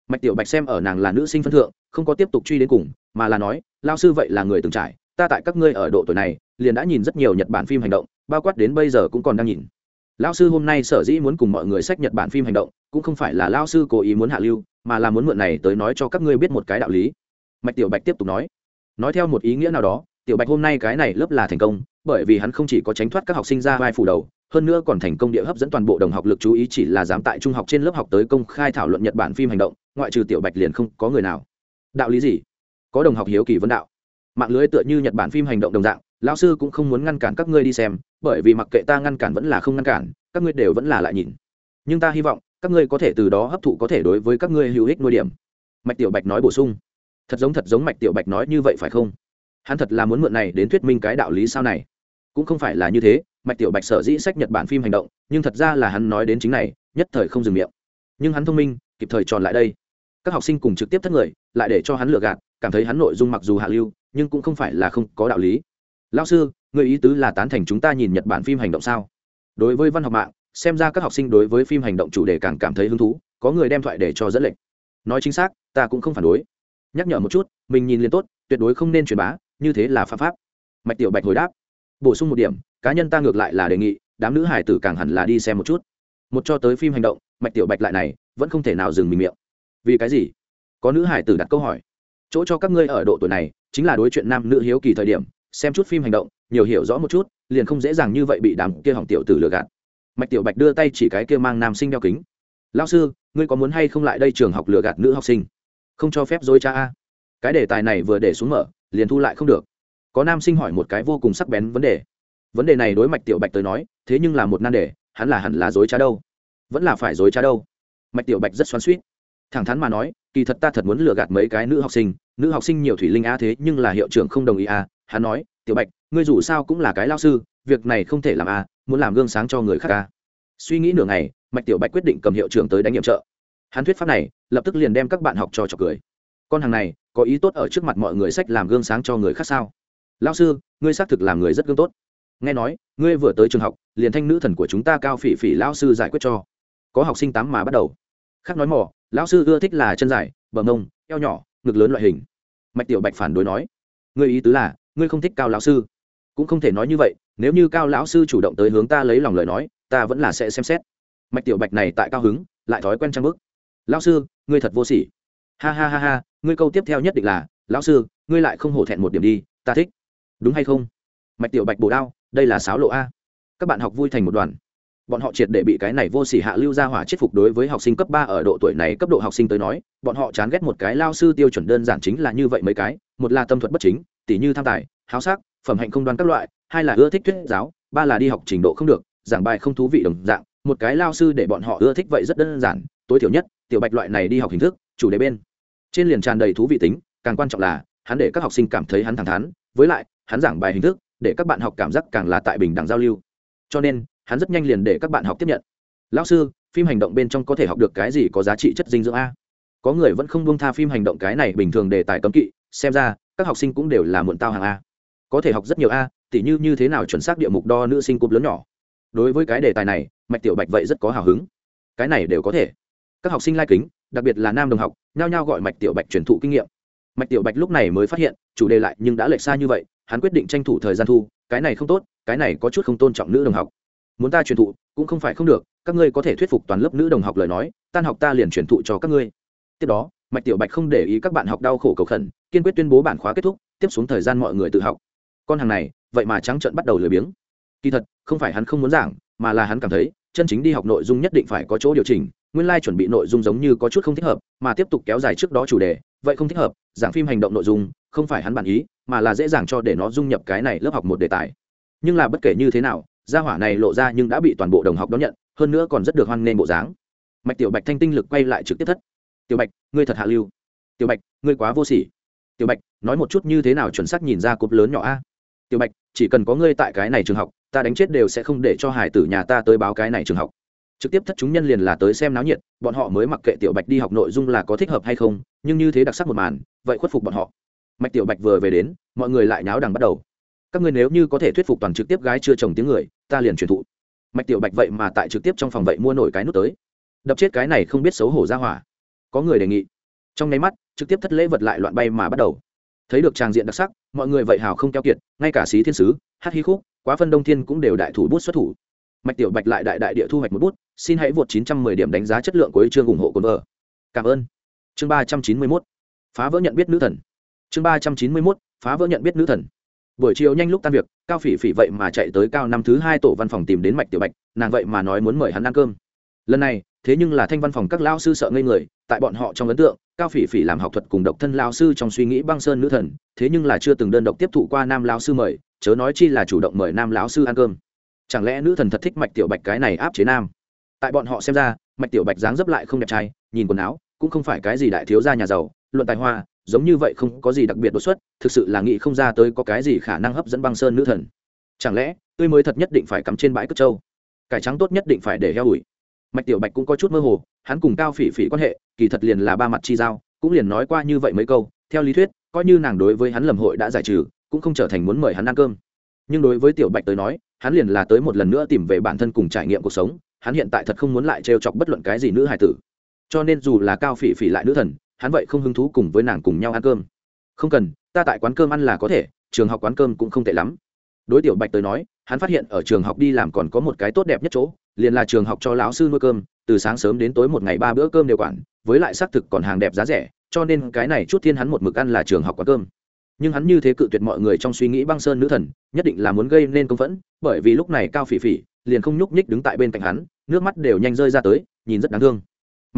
Mạch tiểu bạch xem ở nàng là nữ sinh phân thượng, không có tiếp tục truy đến cùng, mà là nói lao sư vậy là người từng trải ta tại các ngươi ở độ tuổi này, liền đã nhìn rất nhiều nhật bản phim hành động, bao quát đến bây giờ cũng còn đang nhìn. Lao sư hôm nay sở dĩ muốn cùng mọi người sách nhật bản phim hành động, cũng không phải là lao sư cố ý muốn hạ lưu, mà là muốn mượn này tới nói cho các ngươi biết một cái đạo lý. Mạch tiểu bạch tiếp tục nói nói theo một ý nghĩa nào đó, tiểu bạch hôm nay cái này lớp là thành công, bởi vì hắn không chỉ có tránh thoát các học sinh ra vai phủ đầu, hơn nữa còn thành công địa hấp dẫn toàn bộ đồng học lực chú ý chỉ là dám tại trung học trên lớp học tới công khai thảo luận nhật bản phim hành động, ngoại trừ tiểu bạch liền không có người nào. Đạo lý gì? Có đồng học hiếu kỳ vấn đạo mạng lưới tựa như nhật bản phim hành động đồng dạng, lão sư cũng không muốn ngăn cản các ngươi đi xem, bởi vì mặc kệ ta ngăn cản vẫn là không ngăn cản, các ngươi đều vẫn là lại nhìn. Nhưng ta hy vọng, các ngươi có thể từ đó hấp thụ có thể đối với các ngươi hữu ích nuôi điểm. Mạch tiểu bạch nói bổ sung. Thật giống thật giống mạch tiểu bạch nói như vậy phải không? Hắn thật là muốn mượn này đến thuyết minh cái đạo lý sao này? Cũng không phải là như thế, mạch tiểu bạch sở dĩ sách nhật bản phim hành động, nhưng thật ra là hắn nói đến chính này, nhất thời không dừng miệng. Nhưng hắn thông minh, kịp thời tròn lại đây. Các học sinh cùng trực tiếp thất người, lại để cho hắn lừa gạt, cảm thấy hắn nội dung mặc dù hạ lưu nhưng cũng không phải là không có đạo lý. Lao sư, người ý tứ là tán thành chúng ta nhìn nhật bản phim hành động sao? Đối với văn học mạng, xem ra các học sinh đối với phim hành động chủ đề càng cảm thấy hứng thú, có người đem thoại để cho dẫn lệnh. Nói chính xác, ta cũng không phản đối. Nhắc nhở một chút, mình nhìn liền tốt, tuyệt đối không nên truyền bá, như thế là pháp pháp. Mạch tiểu bạch hồi đáp. Bổ sung một điểm, cá nhân ta ngược lại là đề nghị, đám nữ hải tử càng hẳn là đi xem một chút. Một cho tới phim hành động, mạch tiểu bạch lại này, vẫn không thể nào dừng mình miệng. Vì cái gì? Có nữ hải tử đặt câu hỏi. Chỗ cho các ngươi ở độ tuổi này chính là đối chuyện nam nữ hiếu kỳ thời điểm, xem chút phim hành động, nhiều hiểu rõ một chút, liền không dễ dàng như vậy bị đám kia hỏng tiểu tử lừa gạt. Mạch tiểu bạch đưa tay chỉ cái kia mang nam sinh đeo kính. Lao sư, ngươi có muốn hay không lại đây trường học lừa gạt nữ học sinh? Không cho phép, dối cha a. Cái đề tài này vừa để xuống mở, liền thu lại không được. Có nam sinh hỏi một cái vô cùng sắc bén vấn đề. Vấn đề này đối mạch tiểu bạch tới nói, thế nhưng là một nan đề, hắn là hẳn là dối trá đâu? Vẫn là phải dối trá đâu? Mạch tiểu bạch rất xoắn suýt thẳng thắn mà nói, kỳ thật ta thật muốn lừa gạt mấy cái nữ học sinh nữ học sinh nhiều thủy linh a thế nhưng là hiệu trưởng không đồng ý a hắn nói, tiểu bạch, ngươi dù sao cũng là cái lao sư, việc này không thể làm a muốn làm gương sáng cho người khác a suy nghĩ nửa ngày, mạch tiểu bạch quyết định cầm hiệu trưởng tới đánh nhiệm trợ. Hắn thuyết pháp này, lập tức liền đem các bạn học cho trọc cười. Con hàng này, có ý tốt ở trước mặt mọi người sách làm gương sáng cho người khác sao? Lao sư, ngươi xác thực làm người rất gương tốt. Nghe nói, ngươi vừa tới trường học, liền thanh nữ thần của chúng ta cao phỉ phỉ lao sư giải quyết cho. Có học sinh tám mà bắt đầu. Khác nói mỏ, lão sư ưa thích là chân dài, bờ mông, eo nhỏ ngực lớn loại hình. Mạch tiểu bạch phản đối nói, ngươi ý tứ là, ngươi không thích cao lão sư. Cũng không thể nói như vậy, nếu như cao lão sư chủ động tới hướng ta lấy lòng lời nói, ta vẫn là sẽ xem xét. Mạch tiểu bạch này tại cao hứng, lại thói quen trang bức. Lão sư, ngươi thật vô sỉ. Ha ha ha ha, ngươi câu tiếp theo nhất định là, lão sư, ngươi lại không hổ thẹn một điểm đi, ta thích. Đúng hay không? Mạch tiểu bạch bổ đao, đây là sáo lộ a. Các bạn học vui thành một đoàn bọn họ triệt để bị cái này vô sỉ hạ lưu ra hỏa chết phục đối với học sinh cấp ba ở độ tuổi này cấp độ học sinh tới nói, bọn họ chán ghét một cái lao sư tiêu chuẩn đơn giản chính là như vậy mấy cái, một là tâm thuật bất chính, tỉ như tham tài, háo sắc, phẩm hạnh không đoan các loại, hai là ưa thích thuyết giáo, ba là đi học trình độ không được, giảng bài không thú vị đồng dạng, một cái lao sư để bọn họ ưa thích vậy rất đơn giản, tối thiểu nhất, tiểu bạch loại này đi học hình thức, chủ đề bên trên liền tràn đầy thú vị tính, càng quan trọng là, hắn để các học sinh cảm thấy hắn thẳng thắn, với lại, hắn giảng bài hình thức, để các bạn học cảm giác càng là tại bình đẳng giao lưu. Cho nên hắn rất nhanh liền để các bạn học tiếp nhận. Lão sư, phim hành động bên trong có thể học được cái gì có giá trị chất dinh dưỡng a? Có người vẫn không buông tha phim hành động cái này bình thường đề tài cấm kỵ, xem ra, các học sinh cũng đều là muộn tao hàng a. Có thể học rất nhiều a, tỉ như như thế nào chuẩn xác địa mục đo nữ sinh cúp lớn nhỏ. Đối với cái đề tài này, mạch tiểu bạch vậy rất có hào hứng. Cái này đều có thể. Các học sinh lai kính, đặc biệt là nam đồng học, nhao nhao gọi mạch tiểu bạch truyền thụ kinh nghiệm. Mạch tiểu bạch lúc này mới phát hiện, chủ đề lại nhưng đã lệch xa như vậy, hắn quyết định tranh thủ thời gian thu, cái này không tốt, cái này có chút không tôn trọng nữ đồng học muốn ta truyền thụ, cũng không phải không được, các ngươi có thể thuyết phục toàn lớp nữ đồng học lời nói, tan học ta liền truyền thụ cho các ngươi. Tiếp đó, mạch tiểu bạch không để ý các bạn học đau khổ cầu khẩn, kiên quyết tuyên bố bản khóa kết thúc, tiếp xuống thời gian mọi người tự học. Con hàng này, vậy mà trắng trận bắt đầu lười biếng. Kỳ thật, không phải hắn không muốn giảng, mà là hắn cảm thấy, chân chính đi học nội dung nhất định phải có chỗ điều chỉnh, nguyên lai chuẩn bị nội dung giống như có chút không thích hợp, mà tiếp tục kéo dài trước đó chủ đề, vậy không thích hợp, giảng phim hành động nội dung, không phải hắn bản ý, mà là dễ dàng cho để nó dung nhập cái này lớp học một đề tài. Nhưng là bất kể như thế nào gia hỏa này lộ ra nhưng đã bị toàn bộ đồng học đón nhận, hơn nữa còn rất được hoan nghênh bộ dáng. Mạch tiểu bạch thanh tinh lực quay lại trực tiếp thất. Tiểu bạch, ngươi thật hạ lưu. Tiểu bạch, ngươi quá vô sỉ. Tiểu bạch, nói một chút như thế nào chuẩn xác nhìn ra cúp lớn nhỏ a? Tiểu bạch, chỉ cần có ngươi tại cái này trường học, ta đánh chết đều sẽ không để cho hải tử nhà ta tới báo cái này trường học. Trực tiếp thất chúng nhân liền là tới xem náo nhiệt, bọn họ mới mặc kệ tiểu bạch đi học nội dung là có thích hợp hay không, nhưng như thế đặc sắc một màn, vậy khuất phục bọn họ. Mạch tiểu bạch vừa về đến, mọi người lại náo đằng bắt đầu các ngươi nếu như có thể thuyết phục toàn trực tiếp gái chưa chồng tiếng người, ta liền truyền thụ. Mạch tiểu bạch vậy mà tại trực tiếp trong phòng vậy mua nổi cái nút tới. Đập chết cái này không biết xấu hổ ra hỏa. Có người đề nghị. Trong nháy mắt, trực tiếp thất lễ vật lại loạn bay mà bắt đầu. Thấy được tràng diện đặc sắc, mọi người vậy hào không keo kiệt, ngay cả xí thiên sứ, hát hi khúc, quá phân đông thiên cũng đều đại thủ bút xuất thủ. Mạch tiểu bạch lại đại đại địa thu hoạch một bút, xin hãy vượt 910 điểm đánh giá chất lượng của chương ủng hộ cồn vợ. Cảm ơn. Chương 391 phá vỡ nhận biết nữ thần. Chương 391 phá vỡ nhận biết nữ thần buổi chiều nhanh lúc tan việc, cao phỉ phỉ vậy mà chạy tới cao năm thứ hai tổ văn phòng tìm đến mạch tiểu bạch, nàng vậy mà nói muốn mời hắn ăn cơm. Lần này, thế nhưng là thanh văn phòng các lao sư sợ ngây người, tại bọn họ trong ấn tượng, cao phỉ phỉ làm học thuật cùng độc thân lao sư trong suy nghĩ băng sơn nữ thần, thế nhưng là chưa từng đơn độc tiếp thụ qua nam lao sư mời, chớ nói chi là chủ động mời nam lão sư ăn cơm. Chẳng lẽ nữ thần thật thích mạch tiểu bạch cái này áp chế nam? Tại bọn họ xem ra, mạch tiểu bạch dáng dấp lại không đẹp trai, nhìn quần áo, cũng không phải cái gì đại thiếu gia nhà giàu, luận tài hoa giống như vậy không có gì đặc biệt đột xuất, thực sự là nghĩ không ra tới có cái gì khả năng hấp dẫn băng sơn nữ thần. Chẳng lẽ, tươi mới thật nhất định phải cắm trên bãi cất trâu? Cải trắng tốt nhất định phải để heo ủi. Mạch tiểu bạch cũng có chút mơ hồ, hắn cùng cao phỉ phỉ quan hệ, kỳ thật liền là ba mặt chi giao, cũng liền nói qua như vậy mấy câu, theo lý thuyết, coi như nàng đối với hắn lầm hội đã giải trừ, cũng không trở thành muốn mời hắn ăn cơm. Nhưng đối với tiểu bạch tới nói, hắn liền là tới một lần nữa tìm về bản thân cùng trải nghiệm cuộc sống, hắn hiện tại thật không muốn lại trêu chọc bất luận cái gì nữ hài tử. Cho nên dù là cao phỉ phỉ lại nữ thần hắn vậy không hứng thú cùng với nàng cùng nhau ăn cơm. Không cần, ta tại quán cơm ăn là có thể, trường học quán cơm cũng không tệ lắm. Đối tiểu bạch tới nói, hắn phát hiện ở trường học đi làm còn có một cái tốt đẹp nhất chỗ, liền là trường học cho lão sư nuôi cơm, từ sáng sớm đến tối một ngày ba bữa cơm đều quản, với lại xác thực còn hàng đẹp giá rẻ, cho nên cái này chút thiên hắn một mực ăn là trường học quán cơm. Nhưng hắn như thế cự tuyệt mọi người trong suy nghĩ băng sơn nữ thần, nhất định là muốn gây nên công phẫn, bởi vì lúc này cao phỉ phỉ, liền không nhúc nhích đứng tại bên cạnh hắn, nước mắt đều nhanh rơi ra tới, nhìn rất đáng thương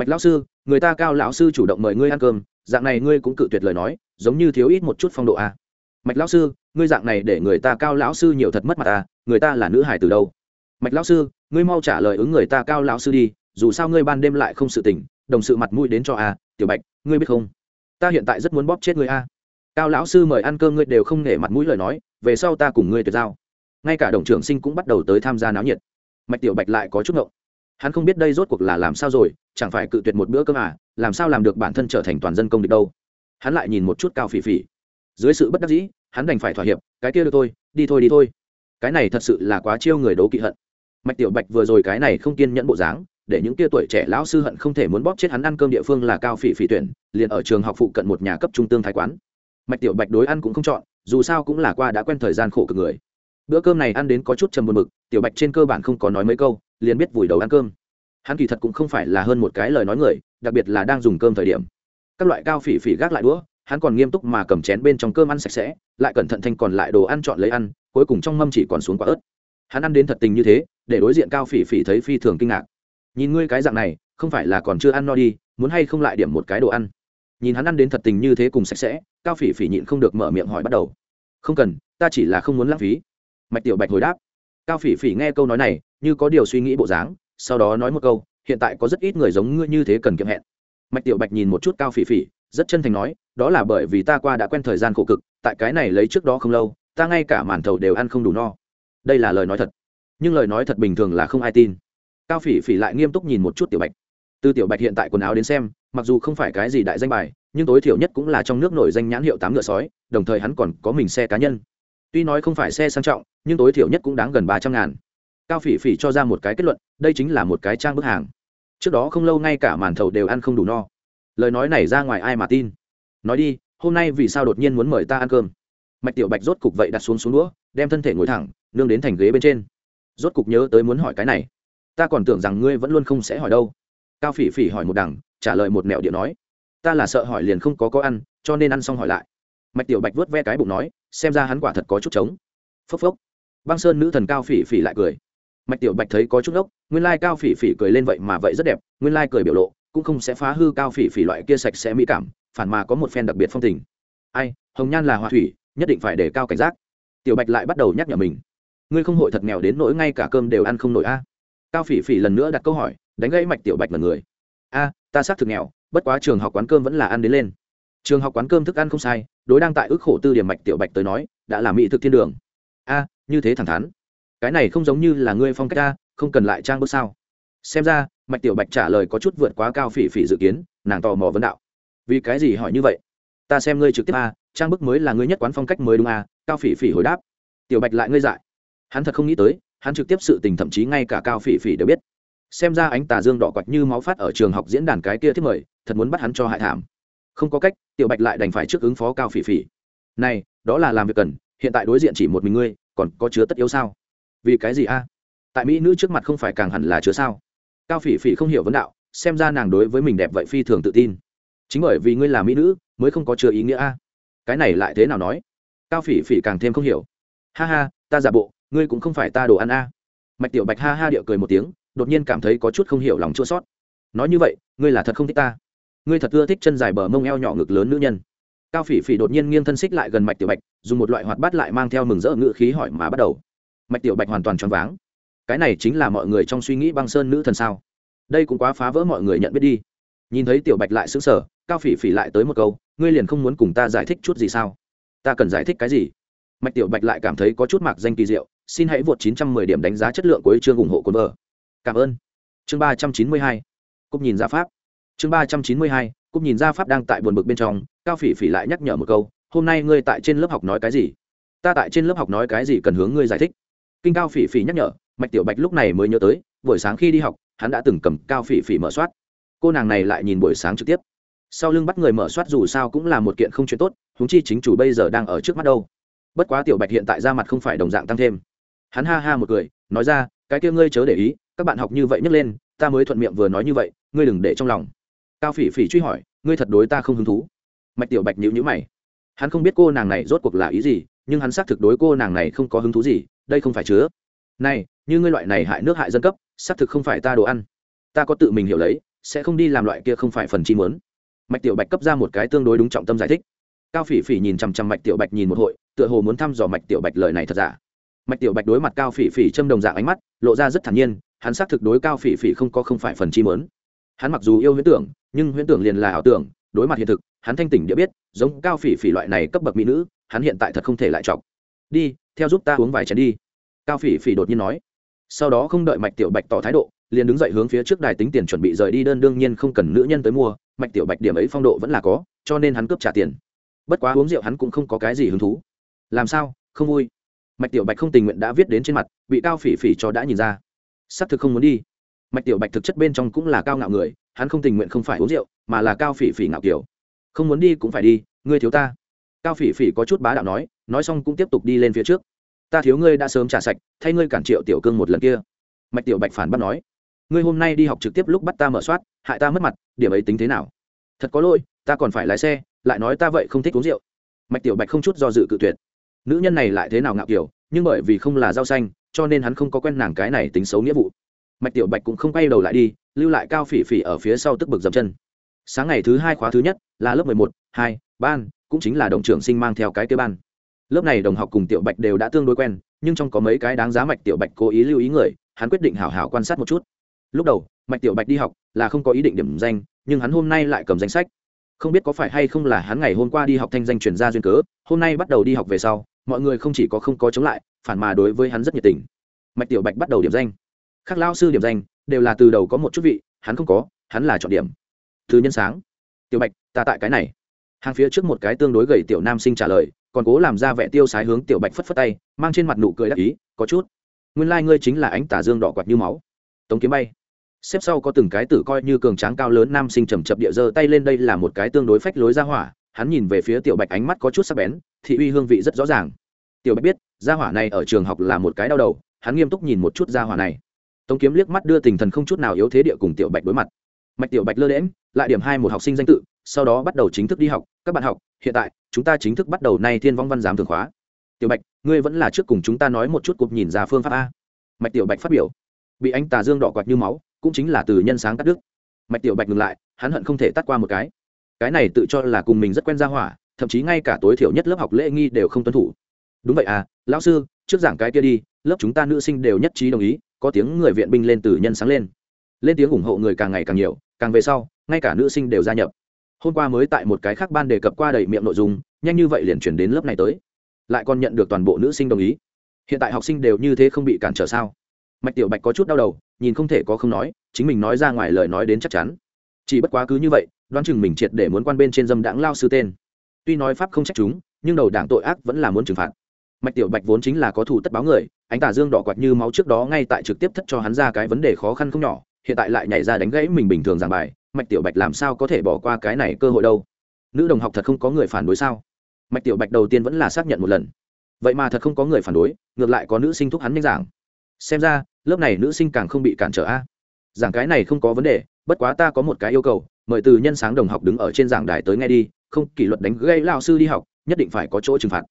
mạch lão sư, người ta cao lão sư chủ động mời ngươi ăn cơm, dạng này ngươi cũng cự tuyệt lời nói, giống như thiếu ít một chút phong độ a à. mạch lão sư, ngươi dạng này để người ta cao lão sư nhiều thật mất mặt à người ta là nữ hải từ đâu? Mạch lão sư, ngươi mau trả lời ứng người ta cao lão sư đi, dù sao ngươi ban đêm lại không sự tỉnh, đồng sự mặt mũi đến cho a tiểu bạch, ngươi biết không? Ta hiện tại rất muốn bóp chết ngươi a cao lão sư mời ăn cơm ngươi đều không nể mặt mũi lời nói, về sau ta cùng ngươi tuyệt giao. Ngay cả đồng trưởng sinh cũng bắt đầu tới tham gia náo nhiệt. Mạch tiểu bạch lại có chút ngộng hắn không biết đây rốt cuộc là làm sao rồi, chẳng phải cự tuyệt một bữa cơm à làm sao làm được bản thân trở thành toàn dân công địch đâu. Hắn lại nhìn một chút cao phỉ phỉ. Dưới sự bất đắc dĩ, hắn đành phải thỏa hiệp, cái kia được thôi, đi thôi đi thôi. Cái này thật sự là quá chiêu người đấu kỵ hận. Mạch tiểu bạch vừa rồi cái này không kiên nhẫn bộ dáng, để những kia tuổi trẻ lão sư hận không thể muốn bóp chết hắn ăn cơm địa phương là cao phỉ phỉ tuyển, liền ở trường học phụ cận một nhà cấp trung tương thái quán. Mạch tiểu bạch đối ăn cũng không chọn, dù sao cũng là qua đã quen thời gian khổ cực người. Bữa cơm này ăn đến có chút trầm buồn mực tiểu bạch trên cơ bản không có nói mấy câu liền biết vùi đầu ăn cơm. Hắn kỳ thật cũng không phải là hơn một cái lời nói người, đặc biệt là đang dùng cơm thời điểm. Các loại cao phỉ phỉ gác lại đũa, hắn còn nghiêm túc mà cầm chén bên trong cơm ăn sạch sẽ, lại cẩn thận thanh còn lại đồ ăn chọn lấy ăn, cuối cùng trong mâm chỉ còn xuống quả ớt. Hắn ăn đến thật tình như thế, để đối diện cao phỉ phỉ thấy phi thường kinh ngạc. Nhìn ngươi cái dạng này, không phải là còn chưa ăn no đi, muốn hay không lại điểm một cái đồ ăn? Nhìn hắn ăn đến thật tình như thế cùng sạch sẽ, cao phỉ phỉ nhịn không được mở miệng hỏi bắt đầu. Không cần, ta chỉ là không muốn lãng phí. Mạch tiểu bạch hồi đáp. Cao phỉ phỉ nghe câu nói này như có điều suy nghĩ bộ dáng, sau đó nói một câu, hiện tại có rất ít người giống ngươi như thế cần kiệm hẹn. Mạch tiểu bạch nhìn một chút cao phỉ phỉ, rất chân thành nói, đó là bởi vì ta qua đã quen thời gian khổ cực, tại cái này lấy trước đó không lâu, ta ngay cả màn thầu đều ăn không đủ no. Đây là lời nói thật. Nhưng lời nói thật bình thường là không ai tin. Cao phỉ phỉ lại nghiêm túc nhìn một chút tiểu bạch. Từ tiểu bạch hiện tại quần áo đến xem, mặc dù không phải cái gì đại danh bài, nhưng tối thiểu nhất cũng là trong nước nổi danh nhãn hiệu tám ngựa sói, đồng thời hắn còn có mình xe cá nhân. Tuy nói không phải xe sang trọng, nhưng tối thiểu nhất cũng đáng gần ba trăm ngàn cao phỉ phỉ cho ra một cái kết luận, đây chính là một cái trang bức hàng. Trước đó không lâu ngay cả màn thầu đều ăn không đủ no. Lời nói này ra ngoài ai mà tin? Nói đi, hôm nay vì sao đột nhiên muốn mời ta ăn cơm? Mạch tiểu bạch rốt cục vậy đặt xuống xuống đũa, đem thân thể ngồi thẳng, nương đến thành ghế bên trên. Rốt cục nhớ tới muốn hỏi cái này. Ta còn tưởng rằng ngươi vẫn luôn không sẽ hỏi đâu. Cao phỉ phỉ hỏi một đằng, trả lời một mẹo điện nói. Ta là sợ hỏi liền không có có ăn, cho nên ăn xong hỏi lại. Mạch tiểu bạch vớt ve cái bụng nói, xem ra hắn quả thật có chút trống. Phốc phốc. Băng sơn nữ thần cao phỉ phỉ lại cười mạch tiểu bạch thấy có chút ốc nguyên lai cao phỉ phỉ cười lên vậy mà vậy rất đẹp, nguyên lai cười biểu lộ cũng không sẽ phá hư cao phỉ phỉ loại kia sạch sẽ mỹ cảm, phản mà có một phen đặc biệt phong tình. Ai, hồng nhan là hòa thủy, nhất định phải để cao cảnh giác. Tiểu bạch lại bắt đầu nhắc nhở mình. Ngươi không hội thật nghèo đến nỗi ngay cả cơm đều ăn không nổi a. Cao phỉ phỉ lần nữa đặt câu hỏi, đánh gãy mạch tiểu bạch mật người. A, ta xác thực nghèo, bất quá trường học quán cơm vẫn là ăn đến lên. Trường học quán cơm thức ăn không sai, đối đang tại ước khổ tư điểm mạch tiểu bạch tới nói, đã là mỹ thực thiên đường. A, như thế thẳng thắn cái này không giống như là ngươi phong cách ta, không cần lại trang bước sao. Xem ra mạch tiểu bạch trả lời có chút vượt quá cao phỉ phỉ dự kiến nàng tò mò vấn đạo. Vì cái gì hỏi như vậy? Ta xem ngươi trực tiếp a trang bức mới là ngươi nhất quán phong cách mới đúng a cao phỉ phỉ hồi đáp. Tiểu bạch lại ngươi dại. Hắn thật không nghĩ tới hắn trực tiếp sự tình thậm chí ngay cả cao phỉ phỉ đều biết. Xem ra ánh tà dương đỏ quạch như máu phát ở trường học diễn đàn cái kia thiết mời thật muốn bắt hắn cho hại thảm. Không có cách tiểu bạch lại đành phải trước ứng phó cao phỉ phỉ. Này đó là làm việc cần hiện tại đối diện chỉ một mình ngươi còn có chứa tất yếu sao? Vì cái gì a? Tại mỹ nữ trước mặt không phải càng hẳn là chứa sao? Cao phỉ phỉ không hiểu vấn đạo, xem ra nàng đối với mình đẹp vậy phi thường tự tin. Chính bởi vì ngươi là mỹ nữ, mới không có chứa ý nghĩa a. Cái này lại thế nào nói? Cao phỉ phỉ càng thêm không hiểu. Ha ha, ta giả bộ, ngươi cũng không phải ta đồ ăn a. Mạch tiểu bạch ha ha điệu cười một tiếng, đột nhiên cảm thấy có chút không hiểu lòng chua sót nói như vậy, ngươi là thật không thích ta. Ngươi thật ưa thích chân dài bờ mông eo nhỏ ngực lớn nữ nhân. Cao phỉ phỉ đột nhiên nghiêng thân xích lại gần mạch tiểu bạch, dùng một loại hoạt bát lại mang theo mừng rỡ ngự khí hỏi mà bắt đầu mạch tiểu bạch hoàn toàn choáng váng. Cái này chính là mọi người trong suy nghĩ băng sơn nữ thần sao? Đây cũng quá phá vỡ mọi người nhận biết đi. Nhìn thấy tiểu bạch lại xứng sở cao phỉ phỉ lại tới một câu, ngươi liền không muốn cùng ta giải thích chút gì sao? Ta cần giải thích cái gì? Mạch tiểu bạch lại cảm thấy có chút mạc danh kỳ diệu, xin hãy vượt 910 điểm đánh giá chất lượng của chương ủng hộ cồn vợ. Cảm ơn. Chương 392 cúp nhìn ra pháp. Chương 392 cúp nhìn ra pháp đang tại buồn bực bên trong, cao phỉ phỉ lại nhắc nhở một câu, hôm nay ngươi tại trên lớp học nói cái gì? Ta tại trên lớp học nói cái gì cần hướng ngươi giải thích? Kinh cao phỉ phỉ nhắc nhở, mạch tiểu bạch lúc này mới nhớ tới, buổi sáng khi đi học, hắn đã từng cầm cao phỉ phỉ mở soát. Cô nàng này lại nhìn buổi sáng trực tiếp. Sau lưng bắt người mở soát dù sao cũng là một kiện không chuyện tốt húng chi chính chủ bây giờ đang ở trước mắt đâu. Bất quá tiểu bạch hiện tại ra mặt không phải đồng dạng tăng thêm. Hắn ha ha một cười, nói ra, cái kia ngươi chớ để ý, các bạn học như vậy nhấc lên, ta mới thuận miệng vừa nói như vậy, ngươi đừng để trong lòng. Cao phỉ phỉ truy hỏi, ngươi thật đối ta không hứng thú? Mạch tiểu bạch nhữ nhữ mày. Hắn không biết cô nàng này rốt cuộc là ý gì, nhưng hắn xác thực đối cô nàng này không có hứng thú gì đây không phải chứa. Này, như ngươi loại này hại nước hại dân cấp, xác thực không phải ta đồ ăn. Ta có tự mình hiểu lấy, sẽ không đi làm loại kia không phải phần chi muốn. Mạch tiểu bạch cấp ra một cái tương đối đúng trọng tâm giải thích. Cao phỉ phỉ nhìn chằm chằm mạch tiểu bạch nhìn một hội, tựa hồ muốn thăm dò mạch tiểu bạch lời này thật giả. Mạch tiểu bạch đối mặt cao phỉ phỉ châm đồng dạng ánh mắt, lộ ra rất thản nhiên, hắn xác thực đối cao phỉ phỉ không có không phải phần chi mớn hắn mặc dù yêu huyễn tưởng, nhưng huyễn tưởng liền là ảo tưởng, đối mặt hiện thực, hắn thanh tỉnh địa biết, giống cao phỉ phỉ loại này cấp bậc mỹ nữ, hắn hiện tại thật không thể lại chọc. Đi theo giúp ta uống vài chén đi. Cao phỉ phỉ đột nhiên nói. Sau đó không đợi mạch tiểu bạch tỏ thái độ, liền đứng dậy hướng phía trước đài tính tiền chuẩn bị rời đi đơn đương nhiên không cần nữ nhân tới mua, mạch tiểu bạch điểm ấy phong độ vẫn là có, cho nên hắn cướp trả tiền. Bất quá uống rượu hắn cũng không có cái gì hứng thú. Làm sao? Không vui. Mạch tiểu bạch không tình nguyện đã viết đến trên mặt, bị cao phỉ phỉ cho đã nhìn ra. Xác thực không muốn đi. Mạch tiểu bạch thực chất bên trong cũng là cao ngạo người, hắn không tình nguyện không phải uống rượu, mà là cao phỉ phỉ ngạo kiểu. Không muốn đi cũng phải đi, ngươi thiếu ta. Cao phỉ phỉ có chút bá đạo nói nói xong cũng tiếp tục đi lên phía trước. Ta thiếu ngươi đã sớm trả sạch, thay ngươi cản triệu tiểu cương một lần kia. Mạch tiểu bạch phản bắt nói, ngươi hôm nay đi học trực tiếp lúc bắt ta mở soát, hại ta mất mặt, điểm ấy tính thế nào? Thật có lỗi, ta còn phải lái xe, lại nói ta vậy không thích uống rượu. Mạch tiểu bạch không chút do dự cự tuyệt. Nữ nhân này lại thế nào ngạo kiểu, nhưng bởi vì không là rau xanh, cho nên hắn không có quen nàng cái này tính xấu nghĩa vụ. Mạch tiểu bạch cũng không quay đầu lại đi, lưu lại cao phỉ phỉ ở phía sau tức bực dập chân. Sáng ngày thứ hai khóa thứ nhất, là lớp mười một, hai, ban, cũng chính là đồng trưởng sinh mang theo cái kế ban lớp này đồng học cùng tiểu bạch đều đã tương đối quen, nhưng trong có mấy cái đáng giá mạch tiểu bạch cố ý lưu ý người, hắn quyết định hảo hảo quan sát một chút. Lúc đầu, mạch tiểu bạch đi học là không có ý định điểm danh, nhưng hắn hôm nay lại cầm danh sách. Không biết có phải hay không là hắn ngày hôm qua đi học thanh danh chuyển ra duyên cớ, hôm nay bắt đầu đi học về sau, mọi người không chỉ có không có chống lại, phản mà đối với hắn rất nhiệt tình. Mạch tiểu bạch bắt đầu điểm danh. Các lao sư điểm danh, đều là từ đầu có một chút vị, hắn không có, hắn là chọn điểm. Thứ nhân sáng. Tiểu bạch, ta tại cái này. Hàng phía trước một cái tương đối gầy tiểu nam sinh trả lời còn cố làm ra vẻ tiêu sái hướng tiểu bạch phất phất tay, mang trên mặt nụ cười đắc ý, có chút. Nguyên lai、like、ngươi chính là ánh tà dương đỏ quạt như máu. Tống kiếm bay. Xếp sau có từng cái tử coi như cường tráng cao lớn nam sinh trầm chập địa giơ tay lên đây là một cái tương đối phách lối ra hỏa, hắn nhìn về phía tiểu bạch ánh mắt có chút sắc bén, thị uy hương vị rất rõ ràng. Tiểu bạch biết, gia hỏa này ở trường học là một cái đau đầu, hắn nghiêm túc nhìn một chút gia hỏa này. Tống kiếm liếc mắt đưa tình thần không chút nào yếu thế địa cùng tiểu bạch đối mặt. Mạch tiểu bạch lơ đễm lại điểm hai một học sinh danh tự sau đó bắt đầu chính thức đi học. Các bạn học, hiện tại, chúng ta chính thức bắt đầu nay thiên vong văn giám thường khóa. Tiểu bạch, ngươi vẫn là trước cùng chúng ta nói một chút cục nhìn ra phương pháp a. Mạch tiểu bạch phát biểu. Bị anh tà dương đỏ quạt như máu, cũng chính là từ nhân sáng cắt đứt. Mạch tiểu bạch ngừng lại, hắn hận không thể tắt qua một cái. Cái này tự cho là cùng mình rất quen ra hỏa, thậm chí ngay cả tối thiểu nhất lớp học lễ nghi đều không tuân thủ. Đúng vậy à lão sư, trước giảng cái kia đi, lớp chúng ta nữ sinh đều nhất trí đồng ý, có tiếng người viện binh lên từ nhân sáng lên. Lên tiếng ủng hộ người càng ngày càng nhiều, càng về sau, ngay cả nữ sinh đều gia nhập hôm qua mới tại một cái khác ban đề cập qua đầy miệng nội dung, nhanh như vậy liền chuyển đến lớp này tới. Lại còn nhận được toàn bộ nữ sinh đồng ý. Hiện tại học sinh đều như thế không bị cản trở sao? Mạch tiểu bạch có chút đau đầu, nhìn không thể có không nói, chính mình nói ra ngoài lời nói đến chắc chắn. Chỉ bất quá cứ như vậy, đoán chừng mình triệt để muốn quan bên trên dâm đãng lao sư tên. Tuy nói pháp không trách chúng, nhưng đầu đảng tội ác vẫn là muốn trừng phạt. Mạch tiểu bạch vốn chính là có thủ tất báo người anh tả dương đỏ quạt như máu trước đó ngay tại trực tiếp thất cho hắn ra cái vấn đề khó khăn không nhỏ, hiện tại lại nhảy ra đánh gãy mình bình thường giảng bài mạch tiểu bạch làm sao có thể bỏ qua cái này cơ hội đâu? Nữ đồng học thật không có người phản đối sao? Mạch tiểu bạch đầu tiên vẫn là xác nhận một lần. Vậy mà thật không có người phản đối, ngược lại có nữ sinh thúc hắn nhanh giảng. Xem ra, lớp này nữ sinh càng không bị cản trở a. Giảng cái này không có vấn đề, bất quá ta có một cái yêu cầu, mời từ nhân sáng đồng học đứng ở trên giảng đài tới nghe đi, không, kỷ luật đánh gây lao sư đi học, nhất định phải có chỗ trừng phạt.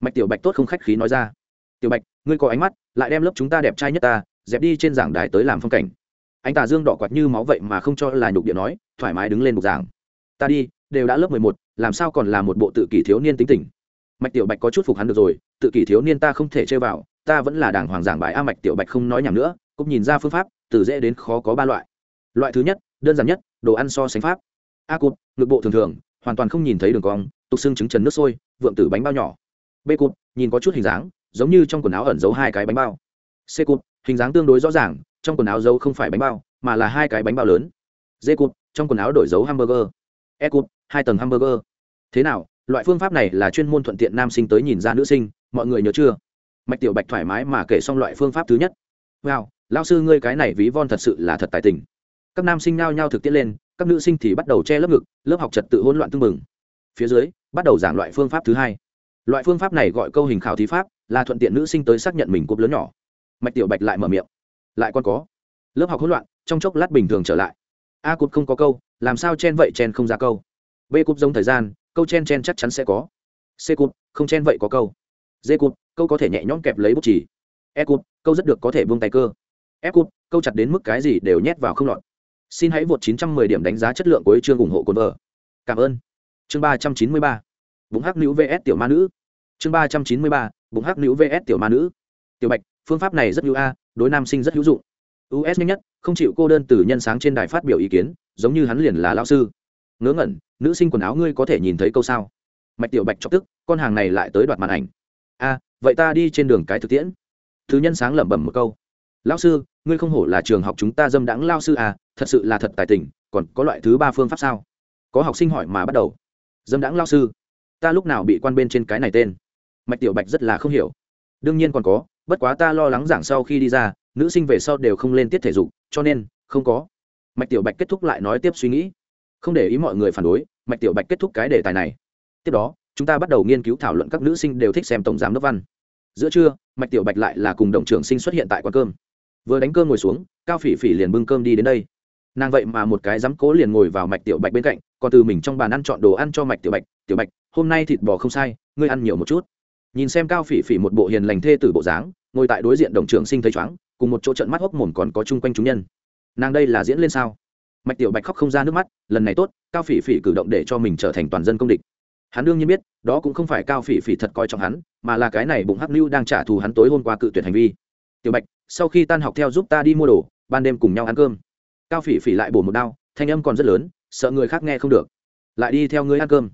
Mạch tiểu bạch tốt không khách khí nói ra. Tiểu bạch, ngươi có ánh mắt, lại đem lớp chúng ta đẹp trai nhất ta, dẹp đi trên giảng đài tới làm phong cảnh anh tà dương đỏ quạt như máu vậy mà không cho là nhục điện nói, thoải mái đứng lên bục giảng. Ta đi, đều đã lớp mười một, làm sao còn là một bộ tự kỷ thiếu niên tính tình? Mạch tiểu bạch có chút phục hắn được rồi, tự kỷ thiếu niên ta không thể chơi vào, ta vẫn là đảng hoàng giảng bài a mạch tiểu bạch không nói nhảm nữa, cũng nhìn ra phương pháp, từ dễ đến khó có ba loại. Loại thứ nhất, đơn giản nhất, đồ ăn so sánh pháp. A cụt, ngực bộ thường thường, hoàn toàn không nhìn thấy đường cong, tục xương trứng trần nước sôi, vượng tử bánh bao nhỏ. B cụt, nhìn có chút hình dáng, giống như trong quần áo ẩn giấu hai cái bánh bao. C cụt, hình dáng tương đối rõ ràng trong quần áo giấu không phải bánh bao, mà là hai cái bánh bao lớn. Dê cụt, trong quần áo đổi dấu hamburger. E cụt, hai tầng hamburger. Thế nào, loại phương pháp này là chuyên môn thuận tiện nam sinh tới nhìn ra nữ sinh, mọi người nhớ chưa? Mạch tiểu bạch thoải mái mà kể xong loại phương pháp thứ nhất. Wow lao sư ngươi cái này ví von thật sự là thật tài tình. Các nam sinh nao nhau thực tiễn lên, các nữ sinh thì bắt đầu che lớp ngực, lớp học trật tự hỗn loạn tưng bừng. Phía dưới, bắt đầu giảng loại phương pháp thứ hai. Loại phương pháp này gọi câu hình khảo thí pháp, là thuận tiện nữ sinh tới xác nhận mình cúp lớn nhỏ. Mạch tiểu bạch lại mở miệng lại còn có. Lớp học hỗn loạn, trong chốc lát bình thường trở lại. A cụt không có câu, làm sao chen vậy chen không ra câu. B cụt giống thời gian, câu chen chen chắc chắn sẽ có. C cụt, không chen vậy có câu. D cụt, câu có thể nhẹ nhõm kẹp lấy bút chỉ e cụt, câu rất được có thể buông tay cơ. F cụt, câu chặt đến mức cái gì đều nhét vào không lọt. Xin hãy vượt 910 điểm đánh giá chất lượng của chương ủng hộ cồn vợ cảm ơn. Chương 393 bụng hắc nữ vs tiểu ma nữ. Chương 393 bụng hắc nữ vs tiểu ma nữ. Tiểu bạch, phương pháp này rất hữu a đối nam sinh rất hữu dụng. Us nhanh nhất, không chịu cô đơn từ nhân sáng trên đài phát biểu ý kiến, giống như hắn liền là lão sư. Ngớ ngẩn, nữ sinh quần áo ngươi có thể nhìn thấy câu sao? Mạch tiểu bạch chọc tức, con hàng này lại tới đoạt màn ảnh. A, vậy ta đi trên đường cái thực tiễn. Thứ nhân sáng lẩm bẩm một câu. Lão sư, ngươi không hổ là trường học chúng ta dâm đãng lao sư à thật sự là thật tài tình, còn có loại thứ ba phương pháp sao? Có học sinh hỏi mà bắt đầu. Dâm đãng lao sư, ta lúc nào bị quan bên trên cái này tên? Mạch tiểu bạch rất là không hiểu. Đương nhiên còn có bất quá ta lo lắng giảng sau khi đi ra, nữ sinh về sau đều không lên tiết thể dục, cho nên, không có. Mạch tiểu bạch kết thúc lại nói tiếp suy nghĩ. Không để ý mọi người phản đối, mạch tiểu bạch kết thúc cái đề tài này. Tiếp đó, chúng ta bắt đầu nghiên cứu thảo luận các nữ sinh đều thích xem tổng giám đốc văn. Giữa trưa, mạch tiểu bạch lại là cùng đồng trưởng sinh xuất hiện tại quán cơm. Vừa đánh cơm ngồi xuống, cao phỉ phỉ liền bưng cơm đi đến đây. Nàng vậy mà một cái dám cố liền ngồi vào mạch tiểu bạch bên cạnh, còn từ mình trong bàn ăn chọn đồ ăn cho mạch tiểu bạch. Tiểu bạch, hôm nay thịt bò không sai, ngươi ăn nhiều một chút nhìn xem cao phỉ phỉ một bộ hiền lành thê tử bộ dáng, ngồi tại đối diện đồng trưởng sinh thấy chóng, cùng một chỗ trận mắt hốc mồm còn có chung quanh chúng nhân. Nàng đây là diễn lên sao? Mạch tiểu bạch khóc không ra nước mắt, lần này tốt, cao phỉ phỉ cử động để cho mình trở thành toàn dân công địch. Hắn đương nhiên biết, đó cũng không phải cao phỉ phỉ thật coi trọng hắn, mà là cái này bụng hắc lưu đang trả thù hắn tối hôm qua cự tuyệt hành vi. Tiểu bạch, sau khi tan học theo giúp ta đi mua đồ, ban đêm cùng nhau ăn cơm. Cao phỉ phỉ lại bổ một đao, thanh âm còn rất lớn, sợ người khác nghe không được. Lại đi theo ngươi ăn cơm.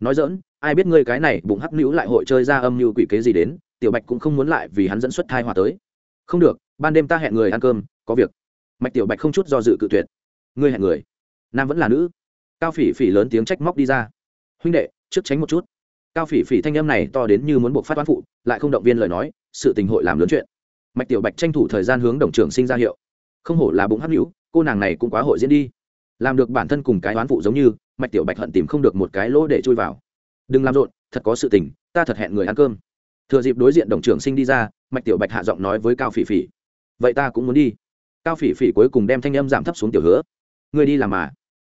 Nói dỡn ai biết ngươi cái này bụng hắc nữ lại hội chơi ra âm mưu quỷ kế gì đến, tiểu bạch cũng không muốn lại vì hắn dẫn xuất thai hòa tới. Không được, ban đêm ta hẹn người ăn cơm, có việc. Mạch tiểu bạch không chút do dự cự tuyệt. Ngươi hẹn người? Nam vẫn là nữ. Cao phỉ phỉ lớn tiếng trách móc đi ra. Huynh đệ, trước tránh một chút. Cao phỉ phỉ thanh âm này to đến như muốn buộc phát toán phụ, lại không động viên lời nói, sự tình hội làm lớn chuyện. Mạch tiểu bạch tranh thủ thời gian hướng đồng trưởng sinh ra hiệu. Không hổ là bụng hấp hữu cô nàng này cũng quá hội diễn đi. Làm được bản thân cùng cái oán phụ giống như, mạch tiểu bạch hận tìm không được một cái lỗ để chui vào đừng làm rộn, thật có sự tình, ta thật hẹn người ăn cơm. Thừa dịp đối diện đồng trưởng sinh đi ra, mạch tiểu bạch hạ giọng nói với cao phỉ phỉ. Vậy ta cũng muốn đi. Cao phỉ phỉ cuối cùng đem thanh âm giảm thấp xuống tiểu hứa. Ngươi đi làm mà.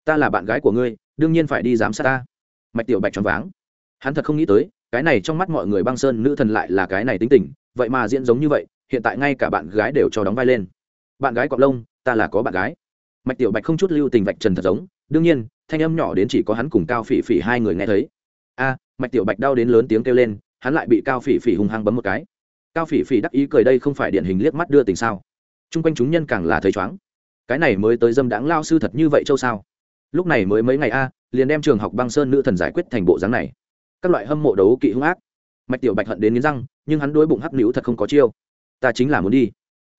Ta là bạn gái của ngươi, đương nhiên phải đi giám sát ta. Mạch tiểu bạch choáng váng. Hắn thật không nghĩ tới, cái này trong mắt mọi người băng sơn nữ thần lại là cái này tính tình, vậy mà diễn giống như vậy, hiện tại ngay cả bạn gái đều cho đóng vai lên. Bạn gái cọp lông, ta là có bạn gái. Mạch tiểu bạch không chút lưu tình vạch trần thật giống, đương nhiên, thanh âm nhỏ đến chỉ có hắn cùng cao phỉ phỉ hai người nghe thấy a, mạch tiểu bạch đau đến lớn tiếng kêu lên, hắn lại bị cao phỉ phỉ hung hăng bấm một cái. Cao phỉ phỉ đắc ý cười đây không phải điển hình liếc mắt đưa tình sao? T r u n g quanh chúng nhân càng là thấy chóng cái này mới tới dâm đáng lao sư thật như vậy châu sao? Lúc này mới mấy ngày a, liền đem trường học băng sơn nữ thần giải quyết thành bộ dáng này. Các loại hâm mộ đấu kỵ hung ác. Mạch tiểu bạch hận đến nghiến răng, nhưng hắn đối bụng hắc nữ thật không có chiêu. Ta chính là muốn đi.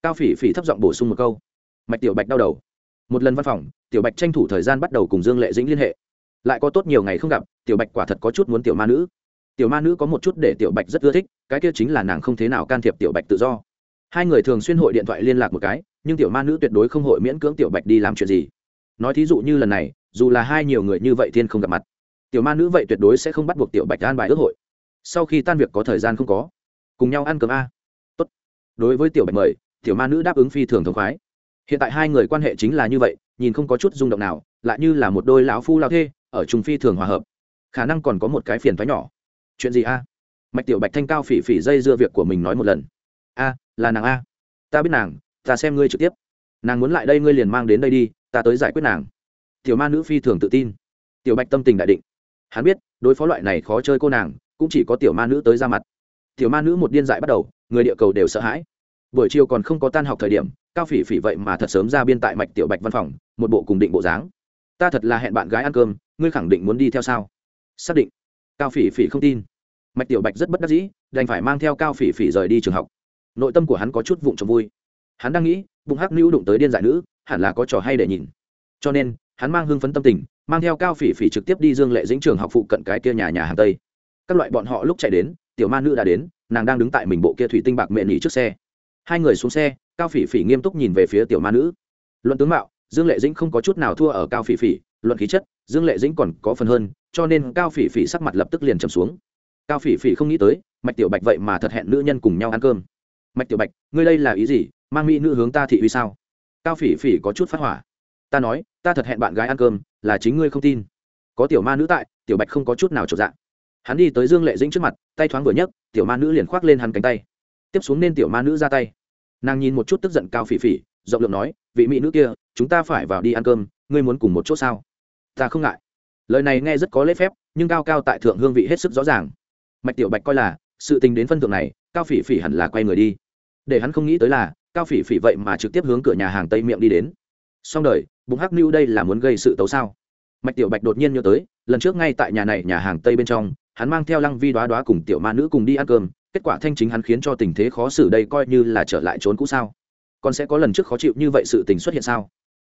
Cao phỉ phỉ thấp giọng bổ sung một câu. Mạch tiểu bạch đau đầu. Một lần văn phòng, tiểu bạch tranh thủ thời gian bắt đầu cùng dương lệ dĩnh liên hệ lại có tốt nhiều ngày không gặp, tiểu bạch quả thật có chút muốn tiểu ma nữ. Tiểu ma nữ có một chút để tiểu bạch rất ưa thích, cái kia chính là nàng không thế nào can thiệp tiểu bạch tự do. Hai người thường xuyên hội điện thoại liên lạc một cái, nhưng tiểu ma nữ tuyệt đối không hội miễn cưỡng tiểu bạch đi làm chuyện gì. Nói thí dụ như lần này, dù là hai nhiều người như vậy thiên không gặp mặt, tiểu ma nữ vậy tuyệt đối sẽ không bắt buộc tiểu bạch an bài ước hội. Sau khi tan việc có thời gian không có, cùng nhau ăn cơm a. Tốt. đối với tiểu bạch mời, tiểu ma nữ đáp ứng phi thường thống khoái. Hiện tại hai người quan hệ chính là như vậy, nhìn không có chút rung động nào, lại như là một đôi lão phu lao thê ở trung phi thường hòa hợp. Khả năng còn có một cái phiền thoái nhỏ. Chuyện gì a? Mạch tiểu bạch thanh cao phỉ phỉ dây dưa việc của mình nói một lần. A, là nàng a. Ta biết nàng, ta xem ngươi trực tiếp. Nàng muốn lại đây ngươi liền mang đến đây đi, ta tới giải quyết nàng. Tiểu ma nữ phi thường tự tin. Tiểu bạch tâm tình đại định. Hắn biết, đối phó loại này khó chơi cô nàng, cũng chỉ có tiểu ma nữ tới ra mặt. Tiểu ma nữ một điên dại bắt đầu, người địa cầu đều sợ hãi. Buổi chiều còn không có tan học thời điểm, cao phỉ phỉ vậy mà thật sớm ra biên tại mạch tiểu bạch văn phòng, một bộ cùng định bộ dáng. Ta thật là hẹn bạn gái ăn cơm ngươi khẳng định muốn đi theo sao? Xác định. Cao phỉ phỉ không tin. Mạch tiểu bạch rất bất đắc dĩ, đành phải mang theo cao phỉ phỉ rời đi trường học. Nội tâm của hắn có chút vụng trộm vui. Hắn đang nghĩ, bụng hắc nữ đụng tới điên dại nữ, hẳn là có trò hay để nhìn. Cho nên, hắn mang hưng phấn tâm tình, mang theo cao phỉ phỉ trực tiếp đi dương lệ dĩnh trường học phụ cận cái kia nhà nhà hàng tây. Các loại bọn họ lúc chạy đến, tiểu ma nữ đã đến, nàng đang đứng tại mình bộ kia thủy tinh bạc mẹ nỉ trước xe. Hai người xuống xe, cao phỉ phỉ nghiêm túc nhìn về phía tiểu ma nữ. Luận tướng mạo, dương lệ dĩnh không có chút nào thua ở cao phỉ phỉ, luận khí chất dương lệ dĩnh còn có phần hơn, cho nên cao phỉ phỉ sắc mặt lập tức liền trầm xuống. Cao phỉ phỉ không nghĩ tới, mạch tiểu bạch vậy mà thật hẹn nữ nhân cùng nhau ăn cơm. Mạch tiểu bạch, ngươi đây là ý gì? Mang mỹ nữ hướng ta thị uy sao? Cao phỉ phỉ có chút phát hỏa. Ta nói, ta thật hẹn bạn gái ăn cơm, là chính ngươi không tin. Có tiểu ma nữ tại, tiểu bạch không có chút nào trộn dạng. Hắn đi tới dương lệ dĩnh trước mặt, tay thoáng vừa nhấc, tiểu ma nữ liền khoác lên hắn cánh tay. Tiếp xuống nên tiểu ma nữ ra tay. Nàng nhìn một chút tức giận cao phỉ phỉ, rộng lượng nói, vị mỹ nữ kia, chúng ta phải vào đi ăn cơm, ngươi muốn cùng một chỗ sao? Ta không ngại. Lời này nghe rất có lễ phép, nhưng cao cao tại thượng hương vị hết sức rõ ràng. Mạch tiểu bạch coi là, sự tình đến phân thượng này, cao phỉ phỉ hẳn là quay người đi. Để hắn không nghĩ tới là, cao phỉ phỉ vậy mà trực tiếp hướng cửa nhà hàng tây miệng đi đến. Xong đời, bụng hắc nưu đây là muốn gây sự tấu sao? Mạch tiểu bạch đột nhiên nhớ tới, lần trước ngay tại nhà này, nhà hàng tây bên trong, hắn mang theo lăng vi đoá đoá cùng tiểu ma nữ cùng đi ăn cơm, kết quả thanh chính hắn khiến cho tình thế khó xử đây coi như là trở lại trốn cũ sao? Còn sẽ có lần trước khó chịu như vậy sự tình xuất hiện sao?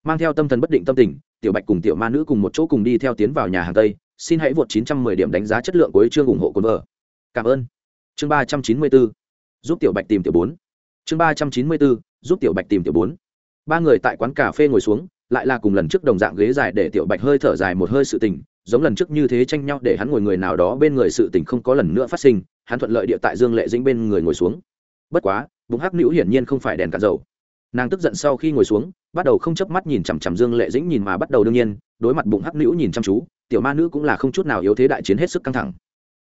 Mang theo tâm thần bất định tâm tình, tiểu bạch cùng tiểu ma nữ cùng một chỗ cùng đi theo tiến vào nhà hàng tây. Xin hãy vượt 910 điểm đánh giá chất lượng của chương ủng hộ cồn vợ. Cảm ơn. Chương 394 giúp tiểu bạch tìm tiểu bốn. Chương 394 giúp tiểu bạch tìm tiểu bốn. Ba người tại quán cà phê ngồi xuống, lại là cùng lần trước đồng dạng ghế dài để tiểu bạch hơi thở dài một hơi sự tình, giống lần trước như thế tranh nhau để hắn ngồi người nào đó bên người sự tình không có lần nữa phát sinh, hắn thuận lợi địa tại dương lệ dĩnh bên người ngồi xuống. Bất quá, bụng hắc nữ hiển nhiên không phải đèn cạn dầu nàng tức giận sau khi ngồi xuống, bắt đầu không chớp mắt nhìn chằm chằm dương lệ dĩnh nhìn mà bắt đầu đương nhiên, đối mặt bụng hắc nữ nhìn chăm chú, tiểu ma nữ cũng là không chút nào yếu thế đại chiến hết sức căng thẳng.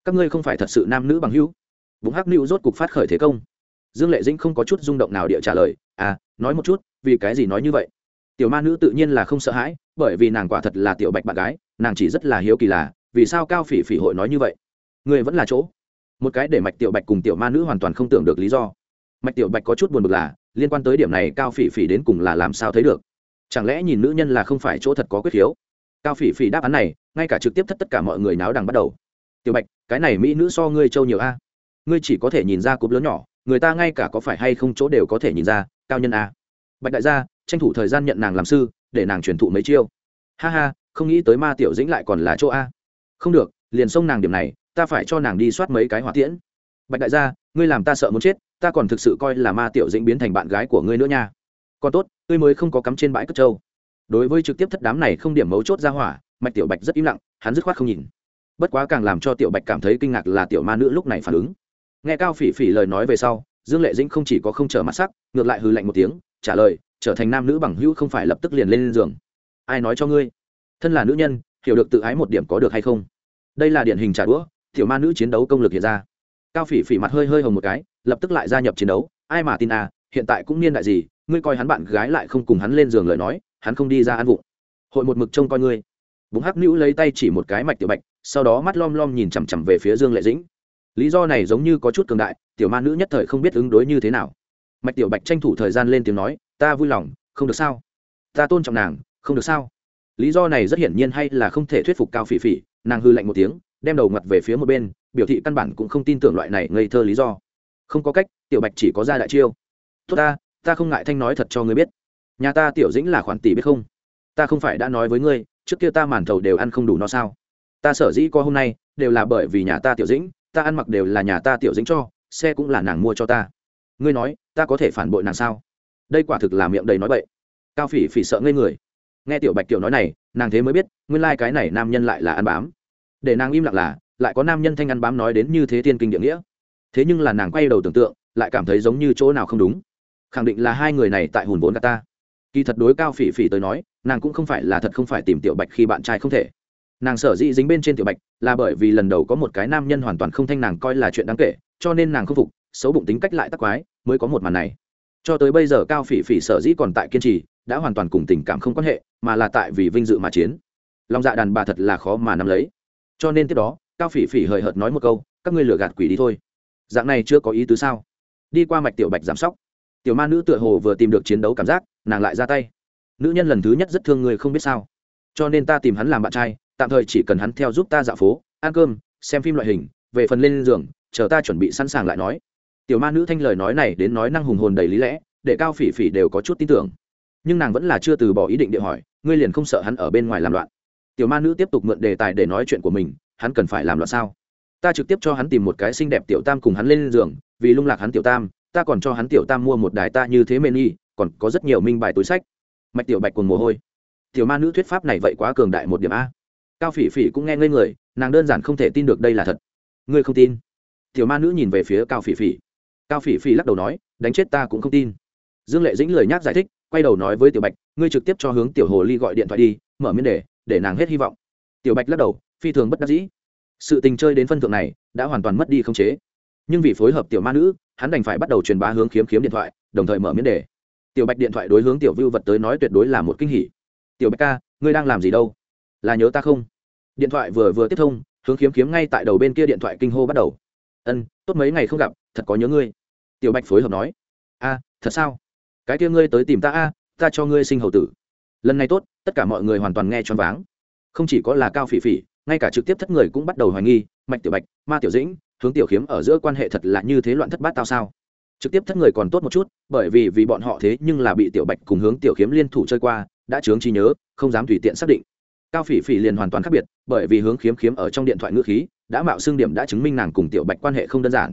Các ngươi không phải thật sự nam nữ bằng hữu. Bụng hắc nữ rốt cục phát khởi thế công. Dương lệ dĩnh không có chút rung động nào địa trả lời à nói một chút, vì cái gì nói như vậy? Tiểu ma nữ tự nhiên là không sợ hãi, bởi vì nàng quả thật là tiểu bạch bạn gái, nàng chỉ rất là hiếu kỳ là, vì sao cao phỉ phỉ hội nói như vậy? Người vẫn là chỗ. Một cái để mạch tiểu bạch cùng tiểu ma nữ hoàn toàn không tưởng được lý do. Mạch tiểu bạch có chút buồn bực là liên quan tới điểm này cao phỉ phỉ đến cùng là làm sao thấy được? Chẳng lẽ nhìn nữ nhân là không phải chỗ thật có quyết khiếu cao phỉ phỉ đáp án này, ngay cả trực tiếp thất tất cả mọi người náo đằng bắt đầu. Tiểu bạch, cái này mỹ nữ so ngươi trâu nhiều a. Ngươi chỉ có thể nhìn ra cúp lớn nhỏ, người ta ngay cả có phải hay không chỗ đều có thể nhìn ra, cao nhân a. Bạch đại gia, tranh thủ thời gian nhận nàng làm sư, để nàng truyền thụ mấy chiêu. Ha ha, không nghĩ tới ma tiểu dĩnh lại còn là chỗ a. Không được, liền xông nàng điểm này, ta phải cho nàng đi soát mấy cái hỏa tiễn. Bạch đại gia ngươi làm ta sợ muốn chết, ta còn thực sự coi là ma tiểu dĩnh biến thành bạn gái của ngươi nữa nha. Còn tốt, ngươi mới không có cắm trên bãi cất trâu. Đối với trực tiếp thất đám này không điểm mấu chốt ra hỏa, mạch tiểu bạch rất im lặng, hắn dứt khoát không nhìn. Bất quá càng làm cho tiểu bạch cảm thấy kinh ngạc là tiểu ma nữ lúc này phản ứng. Nghe cao phỉ phỉ lời nói về sau, dương lệ dĩnh không chỉ có không trở mặt sắc, ngược lại hư lạnh một tiếng, trả lời, trở thành nam nữ bằng hữu không phải lập tức liền lên giường. Ai nói cho ngươi? Thân là nữ nhân, hiểu được tự ái một điểm có được hay không? Đây là điển hình trả đũa, tiểu ma nữ chiến đấu công lực hiện ra cao phỉ phỉ mặt hơi hơi hồng một cái, lập tức lại gia nhập chiến đấu. Ai mà tin à hiện tại cũng niên đại gì, ngươi coi hắn bạn gái lại không cùng hắn lên giường lời nói, hắn không đi ra ăn vụng. Hội một mực trông coi ngươi. Bụng hắc nữ lấy tay chỉ một cái mạch tiểu bạch, sau đó mắt lom lom nhìn chằm chằm về phía dương lệ dĩnh. Lý do này giống như có chút cường đại, tiểu ma nữ nhất thời không biết ứng đối như thế nào. Mạch tiểu bạch tranh thủ thời gian lên tiếng nói, ta vui lòng, không được sao? Ta tôn trọng nàng, không được sao? Lý do này rất hiển nhiên hay là không thể thuyết phục cao phỉ phỉ, nàng hư lạnh một tiếng, đem đầu ngặt về phía một bên biểu thị căn bản cũng không tin tưởng loại này ngây thơ lý do. Không có cách, tiểu bạch chỉ có ra đại chiêu. Tốt ta ta không ngại thanh nói thật cho ngươi biết. Nhà ta tiểu dĩnh là khoản tỷ biết không? Ta không phải đã nói với ngươi, trước kia ta màn thầu đều ăn không đủ no sao. Ta sở dĩ có hôm nay, đều là bởi vì nhà ta tiểu dĩnh, ta ăn mặc đều là nhà ta tiểu dĩnh cho, xe cũng là nàng mua cho ta. Ngươi nói, ta có thể phản bội nàng sao? Đây quả thực là miệng đầy nói bậy. Cao phỉ phỉ sợ ngây người. Nghe tiểu bạch tiểu nói này, nàng thế mới biết, nguyên lai、like、cái này nam nhân lại là ăn bám. Để nàng im lặng là lại có nam nhân thanh ăn bám nói đến như thế thiên kinh địa nghĩa. Thế nhưng là nàng quay đầu tưởng tượng, lại cảm thấy giống như chỗ nào không đúng. Khẳng định là hai người này tại hùn vốn gà ta. Kỳ thật đối cao phỉ phỉ tới nói, nàng cũng không phải là thật không phải tìm tiểu bạch khi bạn trai không thể. Nàng sở dĩ dính bên trên tiểu bạch, là bởi vì lần đầu có một cái nam nhân hoàn toàn không thanh nàng coi là chuyện đáng kể, cho nên nàng không phục, xấu bụng tính cách lại tắc quái, mới có một màn này. Cho tới bây giờ cao phỉ phỉ sở dĩ còn tại kiên trì, đã hoàn toàn cùng tình cảm không quan hệ, mà là tại vì vinh dự mà chiến. Lòng dạ đàn bà thật là khó mà nắm lấy. Cho nên tiếp đó cao phỉ phỉ hời hợt nói một câu, các ngươi lừa gạt quỷ đi thôi. Dạng này chưa có ý tứ sao? Đi qua mạch tiểu bạch giảm sóc. Tiểu ma nữ tựa hồ vừa tìm được chiến đấu cảm giác, nàng lại ra tay. Nữ nhân lần thứ nhất rất thương người không biết sao. Cho nên ta tìm hắn làm bạn trai, tạm thời chỉ cần hắn theo giúp ta dạo phố, ăn cơm, xem phim loại hình, về phần lên giường, chờ ta chuẩn bị sẵn sàng lại nói. Tiểu ma nữ thanh lời nói này đến nói năng hùng hồn đầy lý lẽ, để cao phỉ phỉ đều có chút tin tưởng. Nhưng nàng vẫn là chưa từ bỏ ý định địa hỏi, ngươi liền không sợ hắn ở bên ngoài làm loạn. Tiểu ma nữ tiếp tục mượn đề tài để nói chuyện của mình hắn cần phải làm loạn sao? Ta trực tiếp cho hắn tìm một cái xinh đẹp tiểu tam cùng hắn lên giường, vì lung lạc hắn tiểu tam, ta còn cho hắn tiểu tam mua một đài ta như thế mê y, còn có rất nhiều minh bài túi sách. Mạch tiểu bạch cùng mồ hôi. Tiểu ma nữ thuyết pháp này vậy quá cường đại một điểm a. Cao phỉ phỉ cũng nghe ngây người, nàng đơn giản không thể tin được đây là thật. Ngươi không tin? Tiểu ma nữ nhìn về phía cao phỉ phỉ. Cao phỉ phỉ lắc đầu nói, đánh chết ta cũng không tin. Dương lệ dĩnh lời nhắc giải thích, quay đầu nói với tiểu bạch, ngươi trực tiếp cho hướng tiểu hồ ly gọi điện thoại đi, mở miên đề để nàng hết hy vọng. Tiểu bạch lắc đầu phi thường bất đắc dĩ. Sự tình chơi đến phân thượng này, đã hoàn toàn mất đi không chế. Nhưng vì phối hợp tiểu ma nữ, hắn đành phải bắt đầu truyền bá hướng khiếm khiếm điện thoại, đồng thời mở miếng đề. Tiểu bạch điện thoại đối hướng tiểu vưu vật tới nói tuyệt đối là một kinh hỉ. Tiểu bạch ca, ngươi đang làm gì đâu? Là nhớ ta không? Điện thoại vừa vừa tiếp thông, hướng khiếm khiếm ngay tại đầu bên kia điện thoại kinh hô bắt đầu. Ân, tốt mấy ngày không gặp, thật có nhớ ngươi. Tiểu bạch phối hợp nói. A, thật sao? Cái kia ngươi tới tìm ta a, ta cho ngươi sinh hầu tử. Lần này tốt, tất cả mọi người hoàn toàn nghe choáng váng. Không chỉ có là cao phỉ phỉ ngay cả trực tiếp thất người cũng bắt đầu hoài nghi, mạch tiểu bạch, ma tiểu dĩnh, hướng tiểu khiếm ở giữa quan hệ thật là như thế loạn thất bát tao sao? Trực tiếp thất người còn tốt một chút, bởi vì vì bọn họ thế nhưng là bị tiểu bạch cùng hướng tiểu khiếm liên thủ chơi qua, đã chướng trí nhớ, không dám tùy tiện xác định. Cao phỉ phỉ liền hoàn toàn khác biệt, bởi vì hướng khiếm khiếm ở trong điện thoại ngữ khí, đã mạo xương điểm đã chứng minh nàng cùng tiểu bạch quan hệ không đơn giản.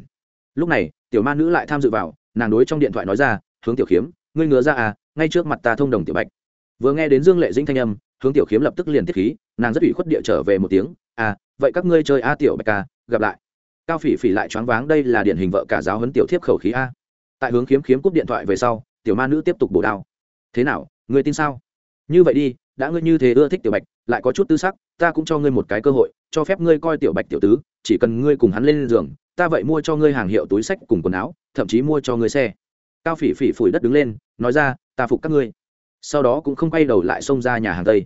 Lúc này, tiểu ma nữ lại tham dự vào, nàng đối trong điện thoại nói ra, hướng tiểu khiếm, ngươi ngứa ra à ngay trước mặt ta thông đồng tiểu bạch. Vừa nghe đến dương lệ dĩnh thanh âm hướng tiểu khiếm lập tức liền tiết khí, nàng rất ủy khuất địa trở về một tiếng à vậy các ngươi chơi a tiểu bạch ca gặp lại. Cao phỉ phỉ lại choáng váng, đây là điển hình vợ cả giáo huấn tiểu thiếp khẩu khí a. Tại hướng khiếm khiếm cúp điện thoại về sau, tiểu ma nữ tiếp tục bổ đao. Thế nào, ngươi tin sao? Như vậy đi, đã ngươi như thế ưa thích tiểu bạch, lại có chút tư sắc, ta cũng cho ngươi một cái cơ hội, cho phép ngươi coi tiểu bạch tiểu tứ, chỉ cần ngươi cùng hắn lên giường, ta vậy mua cho ngươi hàng hiệu túi sách cùng quần áo, thậm chí mua cho ngươi xe. Cao phỉ phỉ phủi đất đứng lên, nói ra, ta phục các ngươi sau đó cũng không quay đầu lại xông ra nhà hàng tây.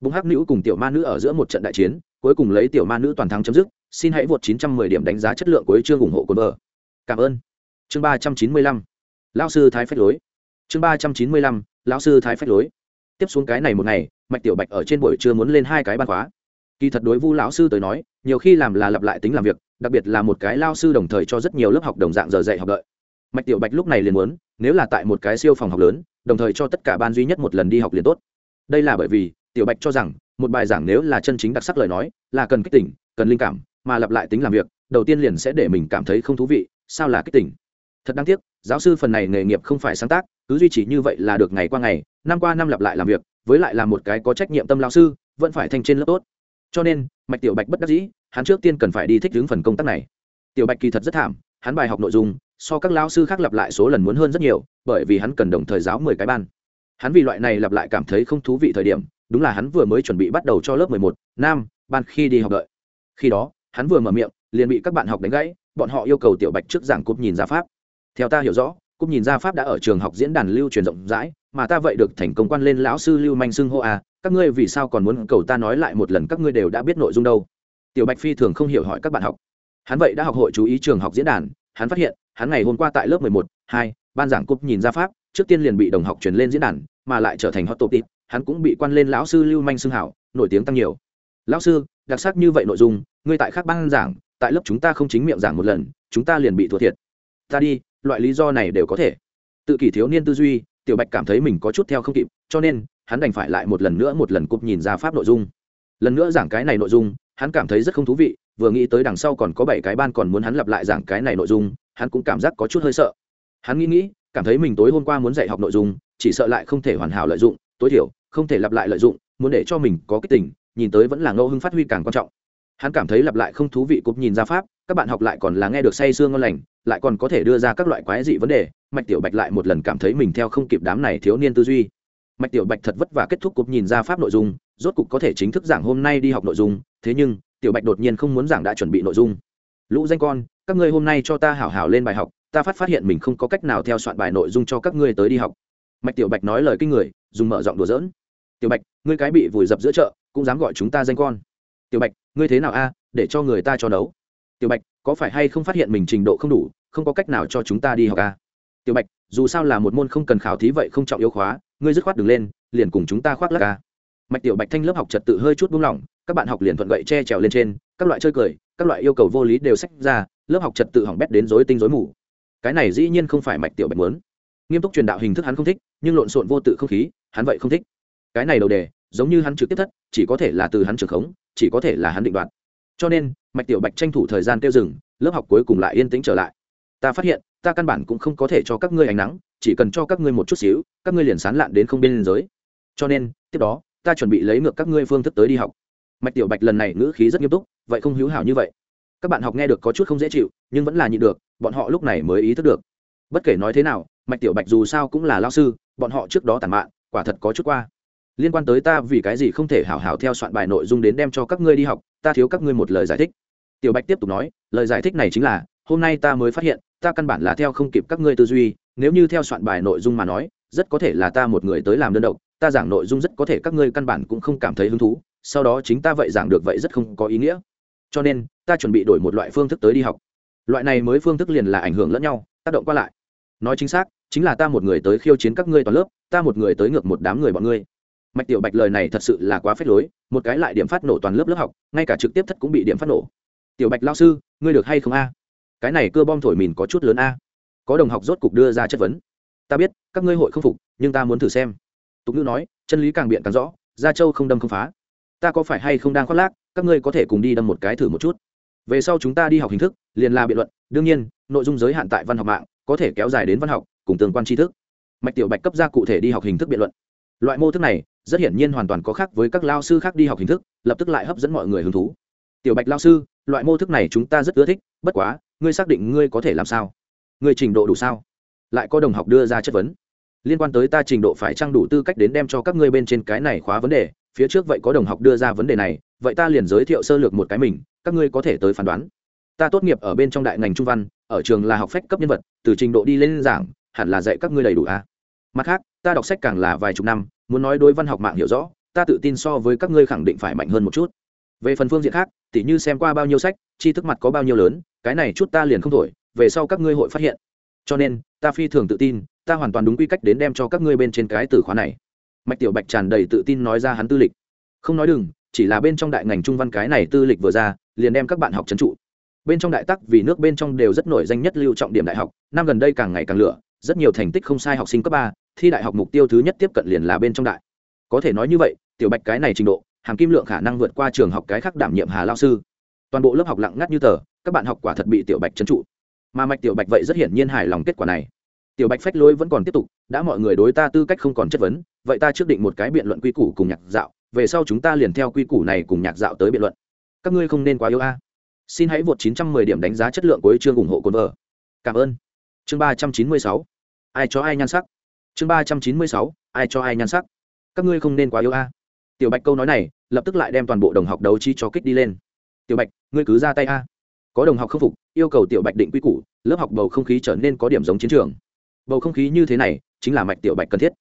Bụng hắc nữ cùng tiểu ma nữ ở giữa một trận đại chiến, cuối cùng lấy tiểu ma nữ toàn thắng chấm dứt, xin hãy vượt 910 điểm đánh giá chất lượng của chương ủng hộ cồn vợ cảm ơn. Chương 395 lão sư thái phách lối. Chương 395 lão sư thái phách lối. Tiếp xuống cái này một ngày, mạch tiểu bạch ở trên buổi trưa muốn lên hai cái ban khóa. Kỳ thật đối vu lão sư tới nói, nhiều khi làm là lặp lại tính làm việc, đặc biệt là một cái lao sư đồng thời cho rất nhiều lớp học đồng dạng giờ dạy học đợi mạch tiểu bạch lúc này liền muốn, nếu là tại một cái siêu phòng học lớn, đồng thời cho tất cả ban duy nhất một lần đi học liền tốt. Đây là bởi vì, tiểu bạch cho rằng, một bài giảng nếu là chân chính đặc sắc lời nói, là cần kích tỉnh, cần linh cảm, mà lặp lại tính làm việc, đầu tiên liền sẽ để mình cảm thấy không thú vị, sao là kích tỉnh? Thật đáng tiếc, giáo sư phần này nghề nghiệp không phải sáng tác, cứ duy trì như vậy là được ngày qua ngày, năm qua năm lặp lại làm việc, với lại là một cái có trách nhiệm tâm lao sư, vẫn phải thanh trên lớp tốt. Cho nên, mạch tiểu bạch bất đắc dĩ, hắn trước tiên cần phải đi thích ứng phần công tác này. Tiểu bạch kỳ thật rất thảm, hắn bài học nội dung so các lao sư khác lặp lại số lần muốn hơn rất nhiều, bởi vì hắn cần đồng thời giáo mười cái ban. Hắn vì loại này lặp lại cảm thấy không thú vị thời điểm, đúng là hắn vừa mới chuẩn bị bắt đầu cho lớp mười một, nam, ban khi đi học đợi. Khi đó, hắn vừa mở miệng, liền bị các bạn học đánh gãy, bọn họ yêu cầu tiểu bạch trước giảng cúp nhìn ra pháp. Theo ta hiểu rõ, cúp nhìn ra pháp đã ở trường học diễn đàn lưu truyền rộng rãi, mà ta vậy được thành công quan lên lão sư lưu manh xưng hô à các ngươi vì sao còn muốn cầu ta nói lại một lần các ngươi đều đã biết nội dung đâu. Tiểu bạch phi thường không hiểu hỏi các bạn học. Hắn vậy đã học hội chú ý trường học diễn đàn, hắn phát hiện hắn ngày hôm qua tại lớp mười một, hai, ban giảng cúp nhìn ra pháp, trước tiên liền bị đồng học truyền lên diễn đàn, mà lại trở thành hot topic, hắn cũng bị quan lên lão sư lưu manh xưng hảo, nổi tiếng tăng nhiều. Lão sư, đặc sắc như vậy nội dung, ngươi tại khác ban giảng, tại lớp chúng ta không chính miệng giảng một lần, chúng ta liền bị thua thiệt. Ta đi, loại lý do này đều có thể. Tự kỷ thiếu niên tư duy, tiểu bạch cảm thấy mình có chút theo không kịp, cho nên, hắn đành phải lại một lần nữa một lần cúp nhìn ra pháp nội dung. Lần nữa giảng cái này nội dung, hắn cảm thấy rất không thú vị, vừa nghĩ tới đằng sau còn có bảy cái ban còn muốn hắn lặp lại giảng cái này nội dung hắn cũng cảm giác có chút hơi sợ. Hắn nghĩ nghĩ, cảm thấy mình tối hôm qua muốn dạy học nội dung, chỉ sợ lại không thể hoàn hảo lợi dụng, tối thiểu, không thể lặp lại lợi dụng, muốn để cho mình có cái tình, nhìn tới vẫn là ngẫu hưng phát huy càng quan trọng. Hắn cảm thấy lặp lại không thú vị cúp nhìn ra pháp, các bạn học lại còn là nghe được say sương ngon lành, lại còn có thể đưa ra các loại quái dị vấn đề, mạch tiểu bạch lại một lần cảm thấy mình theo không kịp đám này thiếu niên tư duy. Mạch tiểu bạch thật vất vả kết thúc cúp nhìn ra pháp nội dung, rốt cục có thể chính thức giảng hôm nay đi học nội dung, thế nhưng, tiểu bạch đột nhiên không muốn giảng đã chuẩn bị nội dung. Lũ danh con các ngươi hôm nay cho ta hảo hảo lên bài học, ta phát phát hiện mình không có cách nào theo soạn bài nội dung cho các ngươi tới đi học. Mạch tiểu bạch nói lời kinh người, dùng mở giọng đùa giỡn. Tiểu bạch, ngươi cái bị vùi dập giữa chợ, cũng dám gọi chúng ta danh con. Tiểu bạch, ngươi thế nào a, để cho người ta cho đấu tiểu bạch, có phải hay không phát hiện mình trình độ không đủ, không có cách nào cho chúng ta đi học a? Tiểu bạch, dù sao là một môn không cần khảo thí vậy không trọng yếu khóa, ngươi dứt khoát đừng lên, liền cùng chúng ta khoác lắc a. Mạch tiểu bạch thanh lớp học trật tự hơi chút buông lỏng, các bạn học liền thuận gậy che trèo lên trên các loại chơi cười, các loại yêu cầu vô lý đều sách ra, lớp học trật tự hỏng bét đến rối tinh rối mù. Cái này dĩ nhiên không phải mạch tiểu bạch muốn. Nghiêm túc truyền đạo hình thức hắn không thích, nhưng lộn xộn vô tự không khí, hắn vậy không thích. Cái này đầu đề, giống như hắn trực tiếp thất, chỉ có thể là từ hắn trường khống, chỉ có thể là hắn định đoạt. Cho nên, mạch tiểu bạch tranh thủ thời gian tiêu dừng, lớp học cuối cùng lại yên tĩnh trở lại. Ta phát hiện, ta căn bản cũng không có thể cho các ngươi ánh nắng, chỉ cần cho các ngươi một chút xíu, các ngươi liền sán lạn đến không biên giới cho nên, tiếp đó, ta chuẩn bị lấy ngược các ngươi phương thức tới đi học. Mạch tiểu bạch lần này ngữ khí rất nghiêm túc vậy không hữu hảo như vậy. Các bạn học nghe được có chút không dễ chịu, nhưng vẫn là nhịn được, bọn họ lúc này mới ý thức được. Bất kể nói thế nào, mạch tiểu bạch dù sao cũng là lao sư, bọn họ trước đó tàn mạn, quả thật có chút qua. Liên quan tới ta vì cái gì không thể hảo hảo theo soạn bài nội dung đến đem cho các ngươi đi học, ta thiếu các ngươi một lời giải thích. Tiểu bạch tiếp tục nói, lời giải thích này chính là, hôm nay ta mới phát hiện, ta căn bản là theo không kịp các ngươi tư duy, nếu như theo soạn bài nội dung mà nói, rất có thể là ta một người tới làm đơn độc, ta giảng nội dung rất có thể các ngươi căn bản cũng không cảm thấy hứng thú, sau đó chính ta vậy giảng được vậy rất không có ý nghĩa cho nên ta chuẩn bị đổi một loại phương thức tới đi học. Loại này mới phương thức liền là ảnh hưởng lẫn nhau, tác động qua lại. Nói chính xác, chính là ta một người tới khiêu chiến các ngươi toàn lớp, ta một người tới ngược một đám người bọn ngươi. Mạch tiểu bạch lời này thật sự là quá phết lối, một cái lại điểm phát nổ toàn lớp lớp học, ngay cả trực tiếp thất cũng bị điểm phát nổ. Tiểu bạch lao sư, ngươi được hay không a? Cái này cơ bom thổi mìn có chút lớn a. Có đồng học rốt cục đưa ra chất vấn. Ta biết, các ngươi hội không phục, nhưng ta muốn thử xem. Tục ngữ nói, chân lý càng biện càng rõ gia châu không đâm không phá ta có phải hay không đang khoác lác, các ngươi có thể cùng đi đâm một cái thử một chút. Về sau chúng ta đi học hình thức, liền là biện luận, đương nhiên, nội dung giới hạn tại văn học mạng, có thể kéo dài đến văn học, cùng tương quan tri thức. Mạch tiểu bạch cấp ra cụ thể đi học hình thức biện luận. Loại mô thức này, rất hiển nhiên hoàn toàn có khác với các lao sư khác đi học hình thức, lập tức lại hấp dẫn mọi người hứng thú. Tiểu bạch lao sư, loại mô thức này chúng ta rất ưa thích, bất quá, ngươi xác định ngươi có thể làm sao? Ngươi trình độ đủ sao? Lại có đồng học đưa ra chất vấn. Liên quan tới ta trình độ phải trang đủ tư cách đến đem cho các ngươi bên trên cái này khóa vấn đề phía trước vậy có đồng học đưa ra vấn đề này, vậy ta liền giới thiệu sơ lược một cái mình, các ngươi có thể tới phán đoán. Ta tốt nghiệp ở bên trong đại ngành trung văn, ở trường là học phách cấp nhân vật, từ trình độ đi lên giảng, hẳn là dạy các ngươi đầy đủ a. À? mặt khác, ta đọc sách càng là vài chục năm, muốn nói đối văn học mạng hiểu rõ, ta tự tin so với các ngươi khẳng định phải mạnh hơn một chút. Về phần phương diện khác, tỉ như xem qua bao nhiêu sách, tri thức mặt có bao nhiêu lớn, cái này chút ta liền không thổi, về sau các ngươi hội phát hiện. Cho nên, ta phi thường tự tin, ta hoàn toàn đúng quy cách đến đem cho các ngươi bên trên cái từ khóa này mạch tiểu bạch tràn đầy tự tin nói ra hắn tư lịch. Không nói đừng, chỉ là bên trong đại ngành trung văn cái này tư lịch vừa ra, liền đem các bạn học trấn trụ. Bên trong đại tắc vì nước bên trong đều rất nổi danh nhất lưu trọng điểm đại học, năm gần đây càng ngày càng lửa, rất nhiều thành tích không sai học sinh cấp ba, thi đại học mục tiêu thứ nhất tiếp cận liền là bên trong đại. Có thể nói như vậy, tiểu bạch cái này trình độ, hàm kim lượng khả năng vượt qua trường học cái khác đảm nhiệm hà lao sư. Toàn bộ lớp học lặng ngắt như tờ, các bạn học quả thật bị tiểu bạch trấn trụ. Mà mạch tiểu bạch vậy rất hiển nhiên hài lòng kết quả này. Tiểu bạch phách lối vẫn còn tiếp tục, đã mọi người đối ta tư cách không còn chất vấn vậy ta trước định một cái biện luận quy củ cùng nhạc dạo, về sau chúng ta liền theo quy củ này cùng nhạc dạo tới biện luận. Các ngươi không nên quá yêu a. Xin hãy vượt 910 điểm đánh giá chất lượng của chương ủng hộ cồn vợ cảm ơn. Chương 396 ai cho ai nhan sắc? Chương 396 ai cho ai nhan sắc? Các ngươi không nên quá yêu a. Tiểu bạch câu nói này, lập tức lại đem toàn bộ đồng học đấu trí cho kích đi lên. Tiểu bạch, ngươi cứ ra tay a. Có đồng học khâm phục, yêu cầu tiểu bạch định quy củ, lớp học bầu không khí trở nên có điểm giống chiến trường. Bầu không khí như thế này, chính là mạch tiểu bạch cần thiết.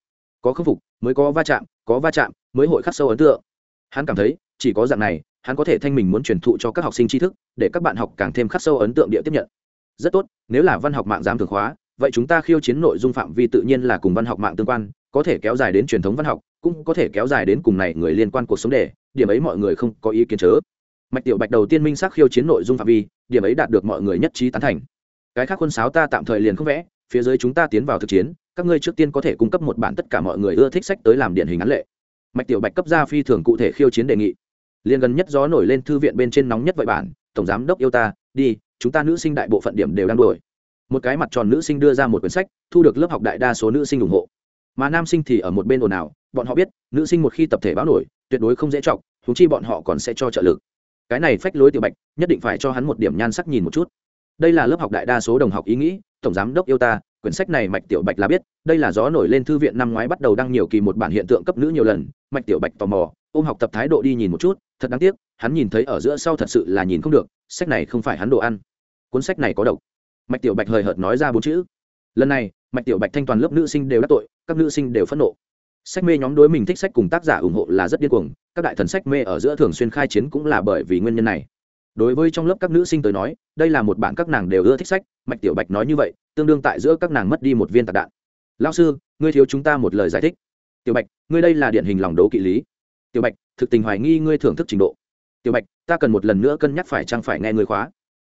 Có khâm phục mới có va chạm, có va chạm, mới hội khắc sâu ấn tượng. Hắn cảm thấy, chỉ có dạng này, hắn có thể thanh mình muốn truyền thụ cho các học sinh tri thức, để các bạn học càng thêm khắc sâu ấn tượng địa tiếp nhận. Rất tốt, nếu là văn học mạng giám thường khóa, vậy chúng ta khiêu chiến nội dung phạm vi tự nhiên là cùng văn học mạng tương quan, có thể kéo dài đến truyền thống văn học, cũng có thể kéo dài đến cùng này người liên quan cuộc sống đề, điểm ấy mọi người không có ý kiến chớ. Mạch tiểu bạch đầu tiên minh xác khiêu chiến nội dung phạm vi, điểm ấy đạt được mọi người nhất trí tán thành. Cái khác quân sáo ta tạm thời liền không vẽ, phía dưới chúng ta tiến vào thực chiến các ngươi trước tiên có thể cung cấp một bản tất cả mọi người ưa thích sách tới làm điển hình án lệ. Mạch tiểu bạch cấp ra phi thường cụ thể khiêu chiến đề nghị. Liền gần nhất gió nổi lên thư viện bên trên nóng nhất vậy bản, tổng giám đốc yêu ta, đi, chúng ta nữ sinh đại bộ phận điểm đều đang đổi một cái mặt tròn nữ sinh đưa ra một quyển sách, thu được lớp học đại đa số nữ sinh ủng hộ. Mà nam sinh thì ở một bên ồn ào, bọn họ biết, nữ sinh một khi tập thể báo nổi, tuyệt đối không dễ chọc thú chi bọn họ còn sẽ cho trợ lực. Cái này phách lối tiểu bạch, nhất định phải cho hắn một điểm nhan sắc nhìn một chút. Đây là lớp học đại đa số đồng học ý nghĩ, tổng giám đốc yêu ta quyển sách này mạch tiểu bạch là biết, đây là gió nổi lên thư viện năm ngoái bắt đầu đăng nhiều kỳ một bản hiện tượng cấp nữ nhiều lần, mạch tiểu bạch tò mò, ôm học tập thái độ đi nhìn một chút, thật đáng tiếc, hắn nhìn thấy ở giữa sau thật sự là nhìn không được, sách này không phải hắn đồ ăn. Cuốn sách này có độc. Mạch tiểu bạch hời hợt nói ra bốn chữ. Lần này, mạch tiểu bạch thanh toàn lớp nữ sinh đều đắc tội, các nữ sinh đều phẫn nộ. Sách mê nhóm đối mình thích sách cùng tác giả ủng hộ là rất điên cuồng, các đại thần sách mê ở giữa thường xuyên khai chiến cũng là bởi vì nguyên nhân này. Đối với trong lớp các nữ sinh tới nói, đây là một bản các nàng đều ưa thích sách, mạch tiểu bạch nói như vậy tương đương tại giữa các nàng mất đi một viên tạc đạn. Lao sư, ngươi thiếu chúng ta một lời giải thích. Tiểu bạch, ngươi đây là điển hình lòng đấu kỵ lý. Tiểu bạch, thực tình hoài nghi ngươi thưởng thức trình độ. Tiểu bạch, ta cần một lần nữa cân nhắc phải chăng phải nghe ngươi khóa.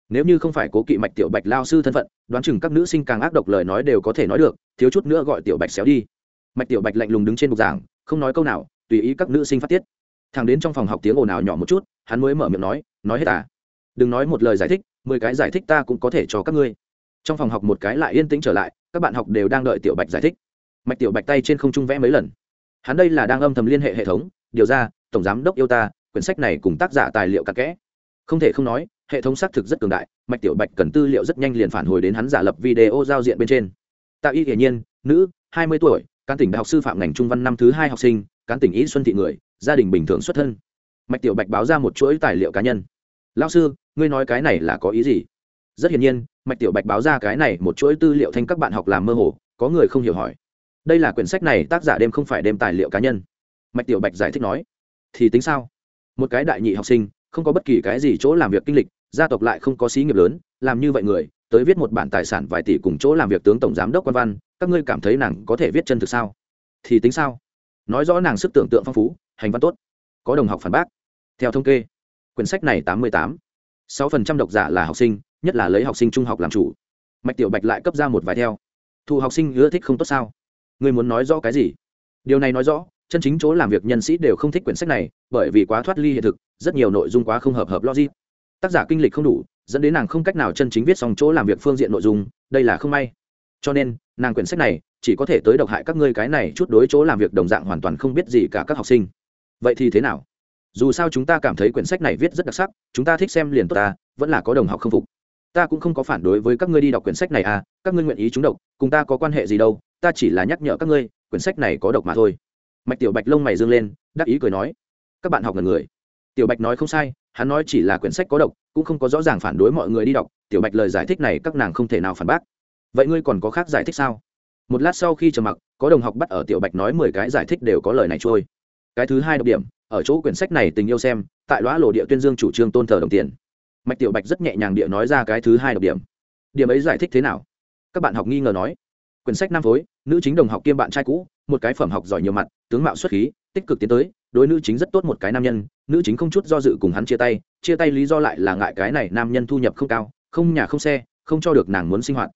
Nếu như không phải cố kỵ mạch tiểu bạch lao sư thân phận, đoán chừng các nữ sinh càng ác độc lời nói đều có thể nói được, thiếu chút nữa gọi tiểu bạch xéo đi. Mạch tiểu bạch lạnh lùng đứng trên bục giảng, không nói câu nào, tùy ý các nữ sinh phát tiết. Thằng đến trong phòng học tiếng ồn ào nhỏ một chút, hắn mới mở miệng nói nói hết à? Đừng nói một lời giải thích, mười cái giải thích ta cũng có thể cho các ngươi trong phòng học một cái lại yên tĩnh trở lại, các bạn học đều đang đợi tiểu bạch giải thích. Mạch tiểu bạch tay trên không trung vẽ mấy lần. Hắn đây là đang âm thầm liên hệ hệ thống, điều ra, tổng giám đốc yêu ta, quyển sách này cùng tác giả tài liệu cặn kẽ. Không thể không nói, hệ thống xác thực rất cường đại, mạch tiểu bạch cần tư liệu rất nhanh liền phản hồi đến hắn giả lập video giao diện bên trên. Tạ y hiển nhiên, nữ, hai mươi tuổi, cán tỉnh đại học sư phạm ngành trung văn năm thứ hai học sinh, cán tỉnh ý xuân thị người, gia đình bình thường xuất thân. Mạch tiểu bạch báo ra một chuỗi tài liệu cá nhân. Lao sư, ngươi nói cái này là có ý gì? Rất hiển nhiên mạch tiểu bạch báo ra cái này một chuỗi tư liệu thanh các bạn học làm mơ hồ, có người không hiểu hỏi. Đây là quyển sách này, tác giả đêm không phải đêm tài liệu cá nhân. Mạch tiểu bạch giải thích nói, thì tính sao? Một cái đại nhị học sinh, không có bất kỳ cái gì chỗ làm việc kinh lịch, gia tộc lại không có xí nghiệp lớn, làm như vậy người, tới viết một bản tài sản vài tỷ cùng chỗ làm việc tướng tổng giám đốc quan văn, các ngươi cảm thấy nàng có thể viết chân thực sao? Thì tính sao? Nói rõ nàng sức tưởng tượng phong phú, hành văn tốt, có đồng học phản bác. Theo thống kê, quyển sách này tám mươi tám, sáu phần trăm độc giả là học sinh nhất là lấy học sinh trung học làm chủ. Mạch tiểu bạch lại cấp ra một vài theo. Thu học sinh ưa thích không tốt sao? Ngươi muốn nói rõ cái gì? Điều này nói rõ, chân chính chỗ làm việc nhân sĩ đều không thích quyển sách này, bởi vì quá thoát ly hiện thực, rất nhiều nội dung quá không hợp hợp logic. Tác giả kinh lịch không đủ, dẫn đến nàng không cách nào chân chính viết xong chỗ làm việc phương diện nội dung, đây là không may. Cho nên, nàng quyển sách này chỉ có thể tới độc hại các ngươi cái này chút đối chỗ làm việc đồng dạng hoàn toàn không biết gì cả các học sinh. Vậy thì thế nào? Dù sao chúng ta cảm thấy quyển sách này viết rất đặc sắc, chúng ta thích xem liền tốt ta, vẫn là có đồng học không phục ta cũng không có phản đối với các ngươi đi đọc quyển sách này à các ngươi nguyện ý chúng độc, cùng ta có quan hệ gì đâu, ta chỉ là nhắc nhở các ngươi, quyển sách này có độc mà thôi. Mạch tiểu bạch lông mày dương lên, đắc ý cười nói, các bạn học ngần người. Tiểu bạch nói không sai, hắn nói chỉ là quyển sách có độc, cũng không có rõ ràng phản đối mọi người đi đọc, tiểu bạch lời giải thích này các nàng không thể nào phản bác. Vậy ngươi còn có khác giải thích sao? Một lát sau khi trầm mặc, có đồng học bắt ở tiểu bạch nói mười cái giải thích đều có lời này trôi. Cái thứ hai độc điểm, ở chỗ quyển sách này tình yêu xem, tại lõa lộ địa tuyên dương chủ trương tôn thờ đồng tiền mạch tiểu bạch rất nhẹ nhàng địa nói ra cái thứ hai độc điểm. Điểm ấy giải thích thế nào? Các bạn học nghi ngờ nói. Quyển sách năm phối, nữ chính đồng học kiêm bạn trai cũ, một cái phẩm học giỏi nhiều mặt, tướng mạo xuất khí, tích cực tiến tới, đối nữ chính rất tốt một cái nam nhân, nữ chính không chút do dự cùng hắn chia tay chia tay lý do lại là ngại cái này nam nhân thu nhập không cao, không nhà không xe, không cho được nàng muốn sinh hoạt.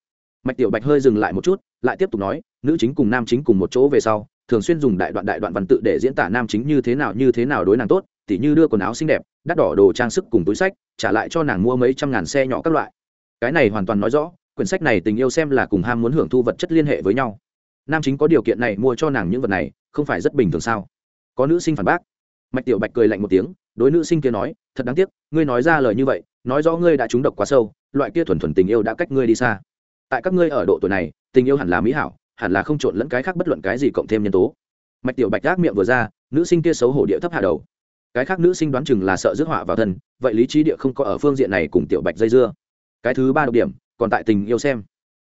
Mạch tiểu bạch hơi dừng lại một chút, lại tiếp tục nói, nữ chính cùng nam chính cùng một chỗ về sau, thường xuyên dùng đại đoạn đại đoạn văn tự để diễn tả nam chính như thế nào như thế nào đối nàng tốt tỉ như đưa quần áo xinh đẹp, đắt đỏ đồ trang sức cùng túi sách, trả lại cho nàng mua mấy trăm ngàn xe nhỏ các loại. Cái này hoàn toàn nói rõ, quyển sách này tình yêu xem là cùng ham muốn hưởng thu vật chất liên hệ với nhau. Nam chính có điều kiện này mua cho nàng những vật này, không phải rất bình thường sao? Có nữ sinh phản bác. Mạch tiểu bạch cười lạnh một tiếng, đối nữ sinh kia nói, thật đáng tiếc, ngươi nói ra lời như vậy, nói rõ ngươi đã trúng độc quá sâu, loại kia thuần thuần tình yêu đã cách ngươi đi xa. Tại các ngươi ở độ tuổi này, tình yêu hẳn là mỹ hảo, hẳn là không trộn lẫn cái khác bất luận cái gì cộng thêm nhân tố. Mạch tiểu bạch gác miệng vừa ra, nữ sinh kia xấu hổ địa thấp hạ đầu cái khác nữ sinh đoán chừng là sợ rước họa vào thân, vậy lý trí địa không có ở phương diện này cùng tiểu bạch dây dưa. Cái thứ ba độc điểm, còn tại tình yêu xem.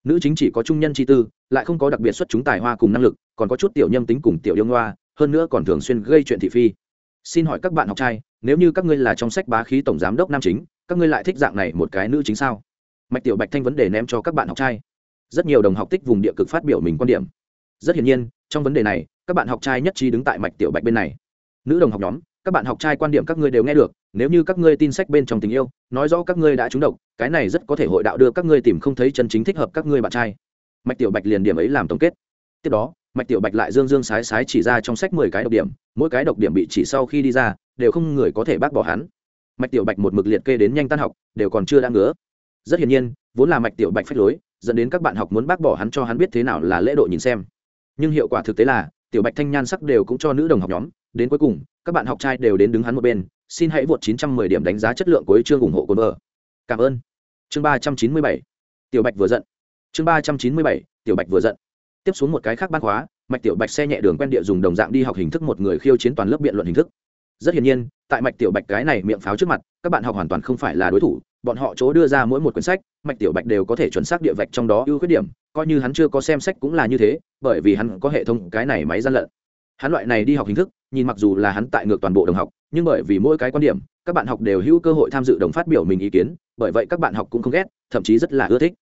Nữ chính chỉ có trung nhân chi tư, lại không có đặc biệt xuất chúng tài hoa cùng năng lực, còn có chút tiểu nhâm tính cùng tiểu yêu ngoa, hơn nữa còn thường xuyên gây chuyện thị phi. Xin hỏi các bạn học trai, nếu như các ngươi là trong sách bá khí tổng giám đốc nam chính, các ngươi lại thích dạng này một cái nữ chính sao? Mạch tiểu bạch thanh vấn đề ném cho các bạn học trai. Rất nhiều đồng học tích vùng địa cực phát biểu mình quan điểm. Rất hiển nhiên, trong vấn đề này, các bạn học trai nhất trí đứng tại mạch tiểu bạch bên này. Nữ đồng học nhóm các bạn học trai quan điểm các ngươi đều nghe được, nếu như các ngươi tin sách bên trong tình yêu, nói rõ các ngươi đã trúng độc, cái này rất có thể hội đạo đưa các ngươi tìm không thấy chân chính thích hợp các ngươi bạn trai. Mạch tiểu bạch liền điểm ấy làm tổng kết. Tiếp đó, mạch tiểu bạch lại dương dương sái sái chỉ ra trong sách mười cái độc điểm, mỗi cái độc điểm bị chỉ sau khi đi ra, đều không người có thể bác bỏ hắn. Mạch tiểu bạch một mực liệt kê đến nhanh tan học, đều còn chưa đã ngứa. Rất hiển nhiên, vốn là mạch tiểu bạch phách lối, dẫn đến các bạn học muốn bác bỏ hắn cho hắn biết thế nào là lễ độ nhìn xem. Nhưng hiệu quả thực tế là tiểu bạch thanh nhan sắc đều cũng cho nữ đồng học nhóm. Đến cuối cùng, các bạn học trai đều đến đứng hắn một bên. Xin hãy vượt 910 điểm đánh giá chất lượng cuối chương ủng hộ cồn vợ. Cảm ơn. Chương 397 tiểu bạch vừa giận. Chương 397 tiểu bạch vừa giận. Tiếp xuống một cái khác ban khóa, mạch tiểu bạch xe nhẹ đường quen địa dùng đồng dạng đi học hình thức một người khiêu chiến toàn lớp biện luận hình thức. Rất hiển nhiên, tại mạch tiểu bạch cái này miệng pháo trước mặt, các bạn học hoàn toàn không phải là đối thủ bọn họ chỗ đưa ra mỗi một quyển sách mạch tiểu bạch đều có thể chuẩn xác địa vạch trong đó ưu khuyết điểm coi như hắn chưa có xem sách cũng là như thế bởi vì hắn có hệ thống cái này máy gian lận. Hắn loại này đi học hình thức nhìn mặc dù là hắn tại ngược toàn bộ đồng học nhưng bởi vì mỗi cái quan điểm các bạn học đều hữu cơ hội tham dự đồng phát biểu mình ý kiến bởi vậy các bạn học cũng không ghét thậm chí rất là ưa thích.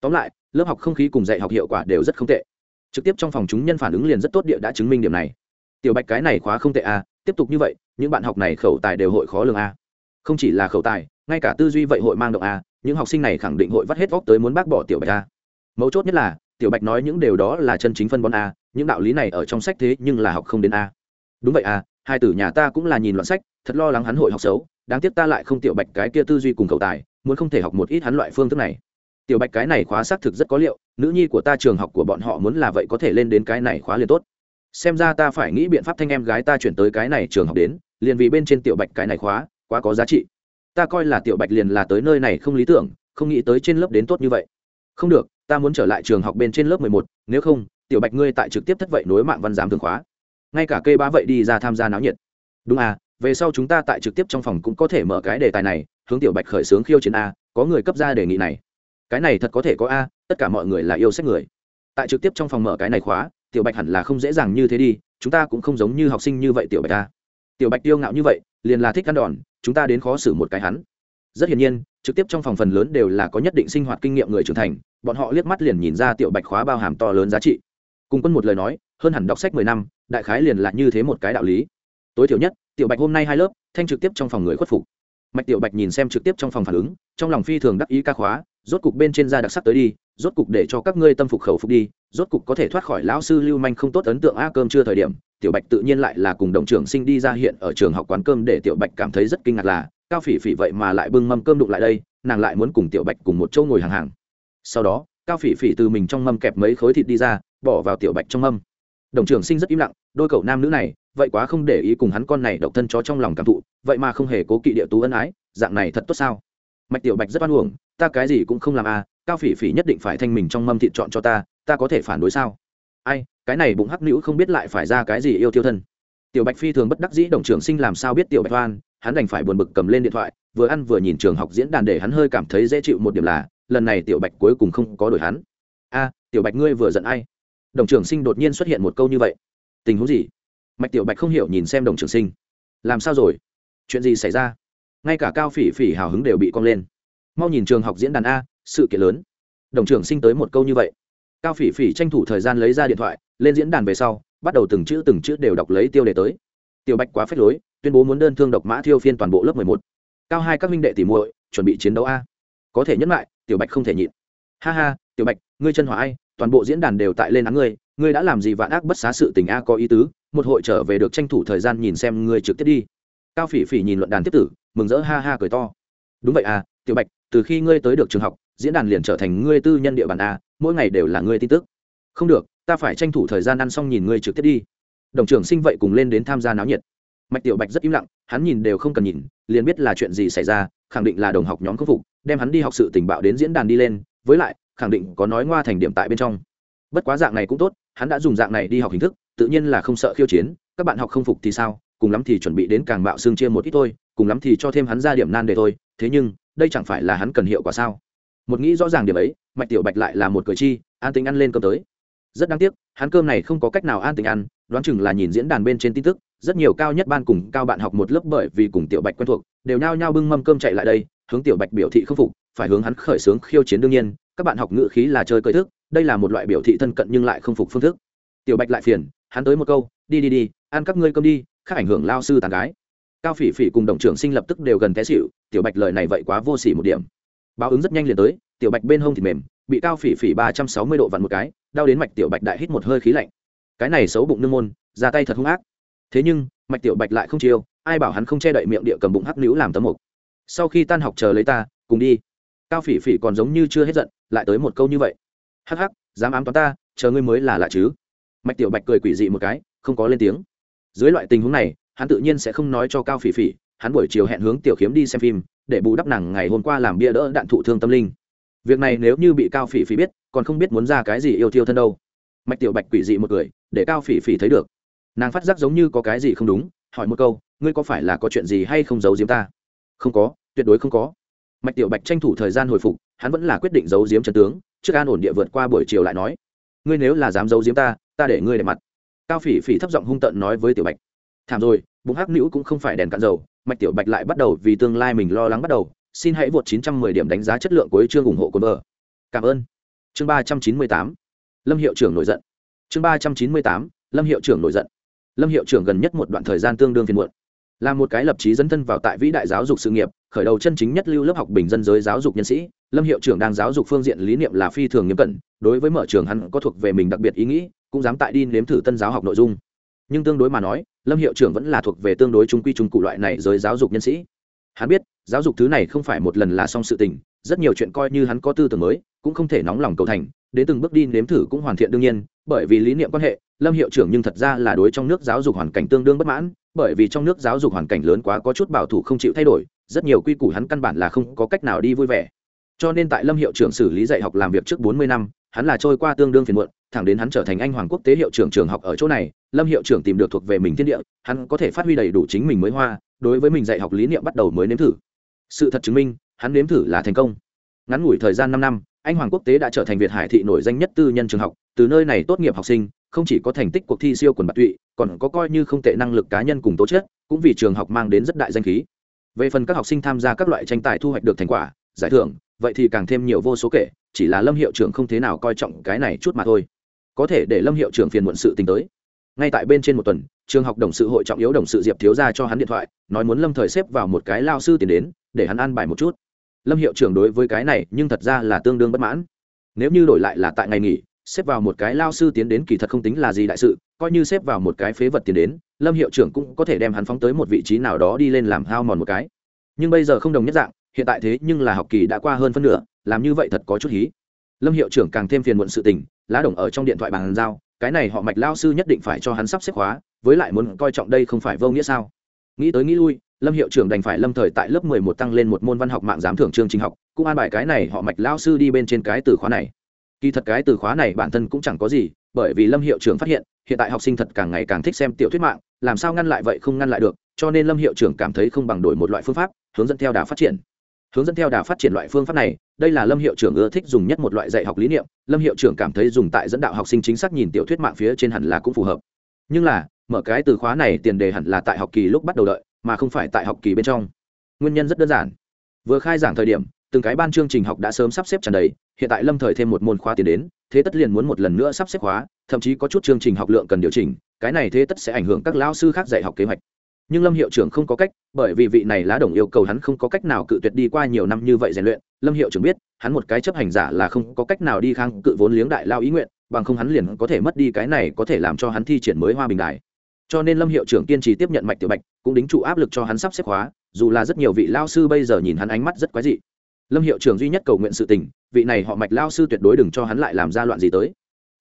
Tóm lại lớp học không khí cùng dạy học hiệu quả đều rất không tệ. Trực tiếp trong phòng chúng nhân phản ứng liền rất tốt địa đã chứng minh điểm này. Tiểu bạch cái này khóa không tệ a à, tiếp tục như vậy những bạn học này khẩu tài đều hội khó lường a à không chỉ là khẩu tài, ngay cả tư duy vậy hội mang động a những học sinh này khẳng định hội vắt hết vóc tới muốn bác bỏ tiểu bạch a mấu chốt nhất là, tiểu bạch nói những điều đó là chân chính phân bón a những đạo lý này ở trong sách thế nhưng là học không đến a đúng vậy a hai tử nhà ta cũng là nhìn loạn sách, thật lo lắng hắn hội học xấu, đáng tiếc ta lại không tiểu bạch cái kia tư duy cùng khẩu tài, muốn không thể học một ít hắn loại phương thức này. Tiểu bạch cái này khóa xác thực rất có liệu, nữ nhi của ta trường học của bọn họ muốn là vậy có thể lên đến cái này khóa liền tốt. Xem ra ta phải nghĩ biện pháp thanh em gái ta chuyển tới cái này trường học đến, liền vì bên trên tiểu bạch cái này khóa quá có giá trị. Ta coi là tiểu bạch liền là tới nơi này không lý tưởng, không nghĩ tới trên lớp đến tốt như vậy. Không được, ta muốn trở lại trường học bên trên lớp mười một, nếu không, tiểu bạch ngươi tại trực tiếp thất vậy nối mạng văn giám thường khóa. Ngay cả cây bá vậy đi ra tham gia náo nhiệt. Đúng à về sau chúng ta tại trực tiếp trong phòng cũng có thể mở cái đề tài này, hướng tiểu bạch khởi xướng khiêu chiến a, có người cấp ra đề nghị này. Cái này thật có thể có a, tất cả mọi người là yêu sách người. Tại trực tiếp trong phòng mở cái này khóa, tiểu bạch hẳn là không dễ dàng như thế đi, chúng ta cũng không giống như học sinh như vậy tiểu bạch a. Tiểu bạch tiêu ngạo như vậy, liền là thích ăn đòn chúng ta đến khó xử một cái hắn. Rất hiển nhiên, trực tiếp trong phòng phần lớn đều là có nhất định sinh hoạt kinh nghiệm người trưởng thành, bọn họ liếc mắt liền nhìn ra tiểu bạch khóa bao hàm to lớn giá trị. Cùng quân một lời nói, hơn hẳn đọc sách mười năm, đại khái liền là như thế một cái đạo lý. Tối thiểu nhất, tiểu bạch hôm nay hai lớp, thanh trực tiếp trong phòng người khuất phục. Mạch tiểu bạch nhìn xem trực tiếp trong phòng phản ứng, trong lòng phi thường đắc ý ca khóa rốt cục bên trên da đặc sắc tới đi, rốt cục để cho các ngươi tâm phục khẩu phục đi, rốt cục có thể thoát khỏi lão sư lưu manh không tốt ấn tượng, a, cơm chưa thời điểm. Tiểu bạch tự nhiên lại là cùng đồng trưởng sinh đi ra hiện ở trường học quán cơm để tiểu bạch cảm thấy rất kinh ngạc là, cao phỉ phỉ vậy mà lại bưng mâm cơm đụng lại đây, nàng lại muốn cùng tiểu bạch cùng một chỗ ngồi hàng hàng. Sau đó, cao phỉ phỉ từ mình trong mâm kẹp mấy khối thịt đi ra, bỏ vào tiểu bạch trong mâm. Đồng trưởng sinh rất im lặng, đôi cậu nam nữ này, vậy quá không để ý cùng hắn con này độc thân chó trong lòng cảm thụ, vậy mà không hề cố kỵ địa tú ân ái, dạng này thật tốt sao? Mạch tiểu bạch rất oan uổng ta cái gì cũng không làm à cao phỉ phỉ nhất định phải thanh mình trong mâm thịt chọn cho ta ta có thể phản đối sao? Ai, cái này bụng hắc nữ không biết lại phải ra cái gì yêu tiêu thân. Tiểu bạch phi thường bất đắc dĩ đồng trường sinh làm sao biết tiểu bạch oan hắn đành phải buồn bực cầm lên điện thoại, vừa ăn vừa nhìn trường học diễn đàn để hắn hơi cảm thấy dễ chịu một điểm là, lần này tiểu bạch cuối cùng không có đổi hắn. A, tiểu bạch ngươi vừa giận ai? Đồng trường sinh đột nhiên xuất hiện một câu như vậy. Tình huống gì? Mạch tiểu bạch không hiểu nhìn xem đồng trường sinh. Làm sao rồi? Chuyện gì xảy ra? Ngay cả cao phỉ phỉ hào hứng đều bị cong lên mau nhìn trường học diễn đàn a, sự kiện lớn. Đồng trưởng sinh tới một câu như vậy. Cao phỉ phỉ tranh thủ thời gian lấy ra điện thoại, lên diễn đàn về sau, bắt đầu từng chữ từng chữ đều đọc lấy tiêu đề tới. Tiểu bạch quá phép lối, tuyên bố muốn đơn thương độc mã thiêu phiên toàn bộ lớp mười một. Cao hai các minh đệ tỉ muội, chuẩn bị chiến đấu a. Có thể nhấn lại, tiểu bạch không thể nhịn. Ha ha, tiểu bạch, ngươi chân hỏa ai, toàn bộ diễn đàn đều tại lên án ngươi ngươi đã làm gì vạn ác bất xá sự tình a có ý tứ, một hội trở về được tranh thủ thời gian nhìn xem ngươi trực tiếp đi. Cao phỉ phỉ nhìn luận đàn tiếp tử, mừng rỡ ha ha cười to. Đúng vậy à tiểu bạch từ khi ngươi tới được trường học, diễn đàn liền trở thành ngươi tư nhân địa bàn a, mỗi ngày đều là ngươi tin tức. Không được, ta phải tranh thủ thời gian ăn xong nhìn ngươi trực tiếp đi. Đồng trưởng sinh vậy cùng lên đến tham gia náo nhiệt. Mạch tiểu bạch rất im lặng, hắn nhìn đều không cần nhìn, liền biết là chuyện gì xảy ra, khẳng định là đồng học nhóm khắc phục, đem hắn đi học sự tình bạo đến diễn đàn đi lên, với lại, khẳng định có nói ngoa thành điểm tại bên trong. Bất quá dạng này cũng tốt, hắn đã dùng dạng này đi học hình thức, tự nhiên là không sợ khiêu chiến, các bạn học không phục thì sao, cùng lắm thì chuẩn bị đến càng bạo xương chia một ít thôi, cùng lắm thì cho thêm hắn ra điểm nan để thôi, thế nhưng đây chẳng phải là hắn cần hiệu quả sao? Một nghĩ rõ ràng điểm ấy, mạch tiểu bạch lại là một cử chi, an tính ăn lên cơm tới. Rất đáng tiếc, hắn cơm này không có cách nào an tình ăn, đoán chừng là nhìn diễn đàn bên trên tin tức, rất nhiều cao nhất ban cùng cao bạn học một lớp bởi vì cùng tiểu bạch quen thuộc, đều nhao nhao bưng mâm cơm chạy lại đây, hướng tiểu bạch biểu thị khâm phục, phải hướng hắn khởi xướng khiêu chiến đương nhiên, các bạn học ngữ khí là chơi cơi thức, đây là một loại biểu thị thân cận nhưng lại không phục phương thức. Tiểu bạch lại phiền, hắn tới một câu, đi đi đi, ăn các ngươi cơm đi khác ảnh hưởng lao sư tàn gái cao phỉ phỉ cùng đồng trưởng sinh lập tức đều gần té xịu tiểu bạch lời này vậy quá vô s ỉ một điểm. Báo ứng rất nhanh liền tới, tiểu bạch bên hông thì mềm, bị cao phỉ phỉ ba trăm sáu mươi độ vặn một cái, đau đến mạch tiểu bạch đại hít một hơi khí lạnh. Cái này xấu bụng nương môn, ra tay thật hung ác. Thế nhưng, mạch tiểu bạch lại không chiêu, ai bảo hắn không che đậy miệng địa cầm bụng hắc nữ làm tấm mục. Sau khi tan học chờ lấy ta, cùng đi. Cao phỉ phỉ còn giống như chưa hết giận, lại tới một câu như vậy. Hắc hắc, dám ám toán ta, chờ ngươi mới là lạ chứ. Mạch tiểu bạch cười quỷ dị một cái, không có lên tiếng. Dưới loại tình huống này hắn tự nhiên sẽ không nói cho cao phỉ phỉ, hắn buổi chiều hẹn hướng tiểu khiếm đi xem phim, để bù đắp nàng ngày hôm qua làm bia đỡ đạn thụ thương tâm linh. Việc này nếu như bị cao phỉ phỉ biết, còn không biết muốn ra cái gì yêu thiêu thân đâu. Mạch tiểu bạch quỷ dị một cười, để cao phỉ phỉ thấy được. Nàng phát giác giống như có cái gì không đúng, hỏi một câu, ngươi có phải là có chuyện gì hay không giấu giếm ta? Không có, tuyệt đối không có. Mạch tiểu bạch tranh thủ thời gian hồi phục, hắn vẫn là quyết định giấu giếm trần tướng, trước an ổn địa vượt qua buổi chiều lại nói, ngươi nếu là dám giấu giếm ta ta để ngươi để mặt. Cao phỉ phỉ thấp giọng hung tợn nói với tiểu bạch thảm rồi, bụng hắc nữ cũng không phải đèn cạn dầu, mạch tiểu bạch lại bắt đầu vì tương lai mình lo lắng bắt đầu. Xin hãy vượt 910 điểm đánh giá chất lượng của chương ủng hộ của vợ cảm ơn. Chương 398 lâm hiệu trưởng nổi giận. Chương 398 lâm hiệu trưởng nổi giận. Lâm hiệu trưởng gần nhất một đoạn thời gian tương đương phiền muộn. Là một cái lập chí dấn thân vào tại vĩ đại giáo dục sự nghiệp, khởi đầu chân chính nhất lưu lớp học bình dân giới giáo dục nhân sĩ. Lâm hiệu trưởng đang giáo dục phương diện lý niệm là phi thường nghiêm cẩn, đối với mở trường hắn có thuộc về mình đặc biệt ý nghĩ, cũng dám tại đi nếm thử tân giáo học nội dung. Nhưng tương đối mà nói lâm hiệu trưởng vẫn là thuộc về tương đối trung quy trung cụ loại này giới giáo dục nhân sĩ. Hắn biết, giáo dục thứ này không phải một lần là xong sự tình, rất nhiều chuyện coi như hắn có tư tưởng mới, cũng không thể nóng lòng cầu thành, đến từng bước đi nếm thử cũng hoàn thiện đương nhiên, bởi vì lý niệm quan hệ, lâm hiệu trưởng nhưng thật ra là đối trong nước giáo dục hoàn cảnh tương đương bất mãn, bởi vì trong nước giáo dục hoàn cảnh lớn quá có chút bảo thủ không chịu thay đổi, rất nhiều quy củ hắn căn bản là không có cách nào đi vui vẻ. Cho nên tại lâm hiệu trưởng xử lý dạy học làm việc trước bốn mươi năm, hắn là trôi qua tương đương phiền muộn thẳng đến hắn trở thành anh hoàng quốc tế hiệu trưởng trường học ở chỗ này, lâm hiệu trưởng tìm được thuộc về mình thiên địa, hắn có thể phát huy đầy đủ chính mình mới hoa, đối với mình dạy học lý niệm bắt đầu mới nếm thử. Sự thật chứng minh, hắn nếm thử là thành công. Ngắn ngủi thời gian năm năm, anh hoàng quốc tế đã trở thành việt hải thị nổi danh nhất tư nhân trường học, từ nơi này tốt nghiệp học sinh, không chỉ có thành tích cuộc thi siêu quần bạc tụy, còn có coi như không tệ năng lực cá nhân cùng tố chất, cũng vì trường học mang đến rất đại danh khí. Về phần các học sinh tham gia các loại tranh tài thu hoạch được thành quả, giải thưởng, vậy thì càng thêm nhiều vô số kể, chỉ là lâm hiệu trưởng không thế nào coi trọng cái này chút mà thôi có thể để lâm hiệu trưởng phiền muộn sự tình tới. Ngay tại bên trên một tuần, trường học đồng sự hội trọng yếu đồng sự diệp thiếu ra cho hắn điện thoại, nói muốn lâm thời xếp vào một cái lao sư tiền đến, để hắn ăn bài một chút. Lâm hiệu trưởng đối với cái này nhưng thật ra là tương đương bất mãn. Nếu như đổi lại là tại ngày nghỉ, xếp vào một cái lao sư tiến đến kỳ thật không tính là gì đại sự, coi như xếp vào một cái phế vật tiến đến, lâm hiệu trưởng cũng có thể đem hắn phóng tới một vị trí nào đó đi lên làm hao mòn một cái. Nhưng bây giờ không đồng nhất dạng, hiện tại thế nhưng là học kỳ đã qua hơn phân nửa, làm như vậy thật có chút hí lâm hiệu trưởng càng thêm phiền muộn sự tình, lá đồng ở trong điện thoại bàn giao, cái này họ mạch lao sư nhất định phải cho hắn sắp xếp khóa, với lại muốn coi trọng đây không phải vô nghĩa sao? Nghĩ tới nghĩ lui, lâm hiệu trưởng đành phải lâm thời tại lớp mười một tăng lên một môn văn học mạng giám thưởng chương trình học, cũng an bài cái này họ mạch lao sư đi bên trên cái từ khóa này. Kỳ thật cái từ khóa này bản thân cũng chẳng có gì, bởi vì lâm hiệu trưởng phát hiện hiện tại học sinh thật càng ngày càng thích xem tiểu thuyết mạng, làm sao ngăn lại vậy không ngăn lại được, cho nên lâm hiệu trưởng cảm thấy không bằng đổi một loại phương pháp, hướng dẫn theo đà phát triển hướng dẫn theo đà phát triển loại phương pháp này, đây là lâm hiệu trưởng ưa thích dùng nhất một loại dạy học lý niệm. Lâm hiệu trưởng cảm thấy dùng tại dẫn đạo học sinh chính xác nhìn tiểu thuyết mạng phía trên hẳn là cũng phù hợp. Nhưng là, mở cái từ khóa này tiền đề hẳn là tại học kỳ lúc bắt đầu đợi, mà không phải tại học kỳ bên trong. Nguyên nhân rất đơn giản. Vừa khai giảng thời điểm, từng cái ban chương trình học đã sớm sắp xếp tràn đầy, hiện tại lâm thời thêm một môn khóa tiền đến, thế tất liền muốn một lần nữa sắp xếp khóa, thậm chí có chút chương trình học lượng cần điều chỉnh, cái này thế tất sẽ ảnh hưởng các lao sư khác dạy học kế hoạch nhưng lâm hiệu trưởng không có cách bởi vì vị này lá đồng yêu cầu hắn không có cách nào cự tuyệt đi qua nhiều năm như vậy rèn luyện. Lâm hiệu trưởng biết hắn một cái chấp hành giả là không có cách nào đi kháng cự vốn liếng đại lao ý nguyện bằng không hắn liền có thể mất đi cái này có thể làm cho hắn thi triển mới hoa bình đại cho nên lâm hiệu trưởng kiên trì tiếp nhận mạch tiểu bạch cũng đính trụ áp lực cho hắn sắp xếp hóa, dù là rất nhiều vị lao sư bây giờ nhìn hắn ánh mắt rất quái dị. Lâm hiệu trưởng duy nhất cầu nguyện sự tình vị này họ mạch lao sư tuyệt đối đừng cho hắn lại làm ra loạn gì tới.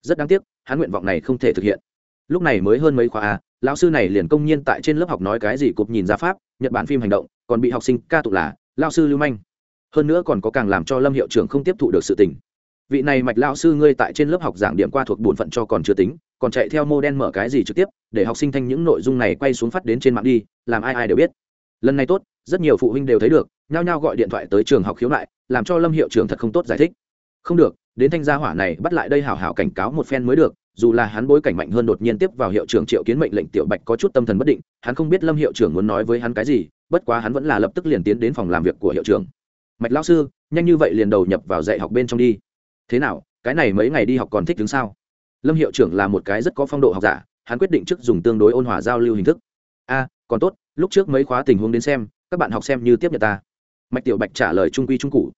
Rất đáng tiếc hắn nguyện vọng này không thể thực hiện. Lúc này mới hơn mấy khoa a à, lão sư này liền công nhiên tại trên lớp học nói cái gì cục nhìn ra pháp, nhật bản phim hành động, còn bị học sinh ca tụng là lao sư lưu manh. Hơn nữa còn có càng làm cho lâm hiệu trưởng không tiếp thụ được sự tình. Vị này mạch lao sư ngươi tại trên lớp học giảng điểm qua thuộc bổn phận cho còn chưa tính, còn chạy theo mô đen mở cái gì trực tiếp, để học sinh thanh những nội dung này quay xuống phát đến trên mạng đi, làm ai ai đều biết. Lần này tốt, rất nhiều phụ huynh đều thấy được, nhao nhao gọi điện thoại tới trường học khiếu nại, làm cho lâm hiệu trưởng thật không tốt giải thích. Không được, đến thanh gia hỏa này bắt lại đây hảo hảo cảnh cáo một phen mới được dù là hắn bối cảnh mạnh hơn đột nhiên tiếp vào hiệu trưởng triệu kiến mệnh lệnh tiểu bạch có chút tâm thần bất định, hắn không biết lâm hiệu trưởng muốn nói với hắn cái gì, bất quá hắn vẫn là lập tức liền tiến đến phòng làm việc của hiệu trưởng. Mạch lão sư, nhanh như vậy liền đầu nhập vào dạy học bên trong đi. Thế nào, cái này mấy ngày đi học còn thích đứng sao? Lâm hiệu trưởng là một cái rất có phong độ học giả, hắn quyết định trước dùng tương đối ôn hòa giao lưu hình thức. A, còn tốt, lúc trước mấy khóa tình huống đến xem, các bạn học xem như tiếp nhận ta. Mạch tiểu bạch trả lời trung quy trung cụ.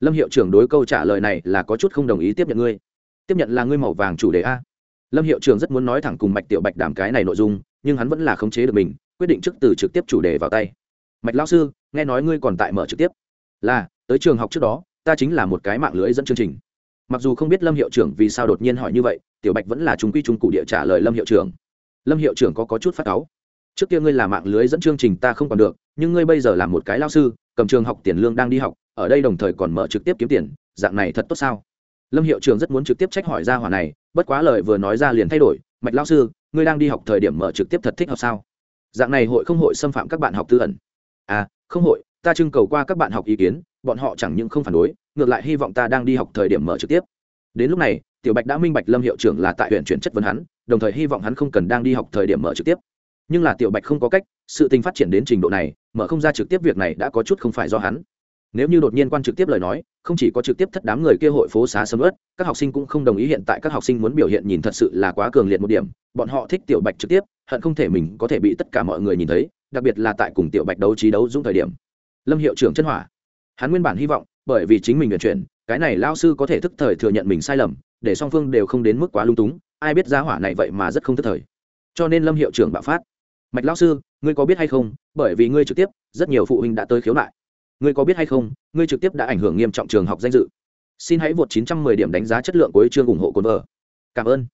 Lâm hiệu trưởng đối câu trả lời này là có chút không đồng ý tiếp nhận ngươi. Tiếp nhận là ngươi màu vàng chủ đề a lâm hiệu trưởng rất muốn nói thẳng cùng mạch tiểu bạch đảm cái này nội dung nhưng hắn vẫn là khống chế được mình quyết định trước từ trực tiếp chủ đề vào tay. Mạch lao sư nghe nói ngươi còn tại mở trực tiếp. Là tới trường học trước đó ta chính là một cái mạng lưới dẫn chương trình. Mặc dù không biết lâm hiệu trưởng vì sao đột nhiên hỏi như vậy tiểu bạch vẫn là chúng quy trung cụ địa trả lời lâm hiệu trưởng lâm hiệu trưởng có, có chút phát cáu. Trước kia ngươi là mạng lưới dẫn chương trình ta không còn được nhưng ngươi bây giờ là một cái lao sư cầm trường học tiền lương đang đi học ở đây đồng thời còn mở trực tiếp kiếm tiền dạng này thật tốt sao? Lâm hiệu trưởng rất muốn trực tiếp trách hỏi ra hỏa này, bất quá lời vừa nói ra liền thay đổi. Mạch lao sư, ngươi đang đi học thời điểm mở trực tiếp thật thích học sao? Dạng này hội không hội xâm phạm các bạn học tư ẩn? À không hội, ta trưng cầu qua các bạn học ý kiến, bọn họ chẳng những không phản đối, ngược lại hy vọng ta đang đi học thời điểm mở trực tiếp. Đến lúc này, tiểu bạch đã minh bạch lâm hiệu trưởng là tại huyện chuyển chất vấn hắn, đồng thời hy vọng hắn không cần đang đi học thời điểm mở trực tiếp. Nhưng là tiểu bạch không có cách, sự tình phát triển đến trình độ này, mở không ra trực tiếp việc này đã có chút không phải do hắn. Nếu như đột nhiên quan trực tiếp lời nói không chỉ có trực tiếp thất đám người kia hội phố xá sầm ớt các học sinh cũng không đồng ý hiện tại các học sinh muốn biểu hiện nhìn thật sự là quá cường liệt một điểm. Bọn họ thích tiểu bạch trực tiếp, hận không thể mình có thể bị tất cả mọi người nhìn thấy, đặc biệt là tại cùng tiểu bạch đấu trí đấu dũng thời điểm. Lâm hiệu trưởng chân hỏa. Hắn nguyên bản hy vọng, bởi vì chính mình vận chuyển, cái này lao sư có thể thức thời thừa nhận mình sai lầm, để song phương đều không đến mức quá lung túng, ai biết giá hỏa này vậy mà rất không thức thời. Cho nên lâm hiệu trưởng bạo phát. Mạch lao sư, ngươi có biết hay không, bởi vì ngươi trực tiếp, rất nhiều phụ huynh đã tới khiếu nại ngươi có biết hay không, ngươi trực tiếp đã ảnh hưởng nghiêm trọng trường học danh dự. Xin hãy vượt 910 điểm đánh giá chất lượng của chương ủng hộ cồn vợ. Cảm ơn.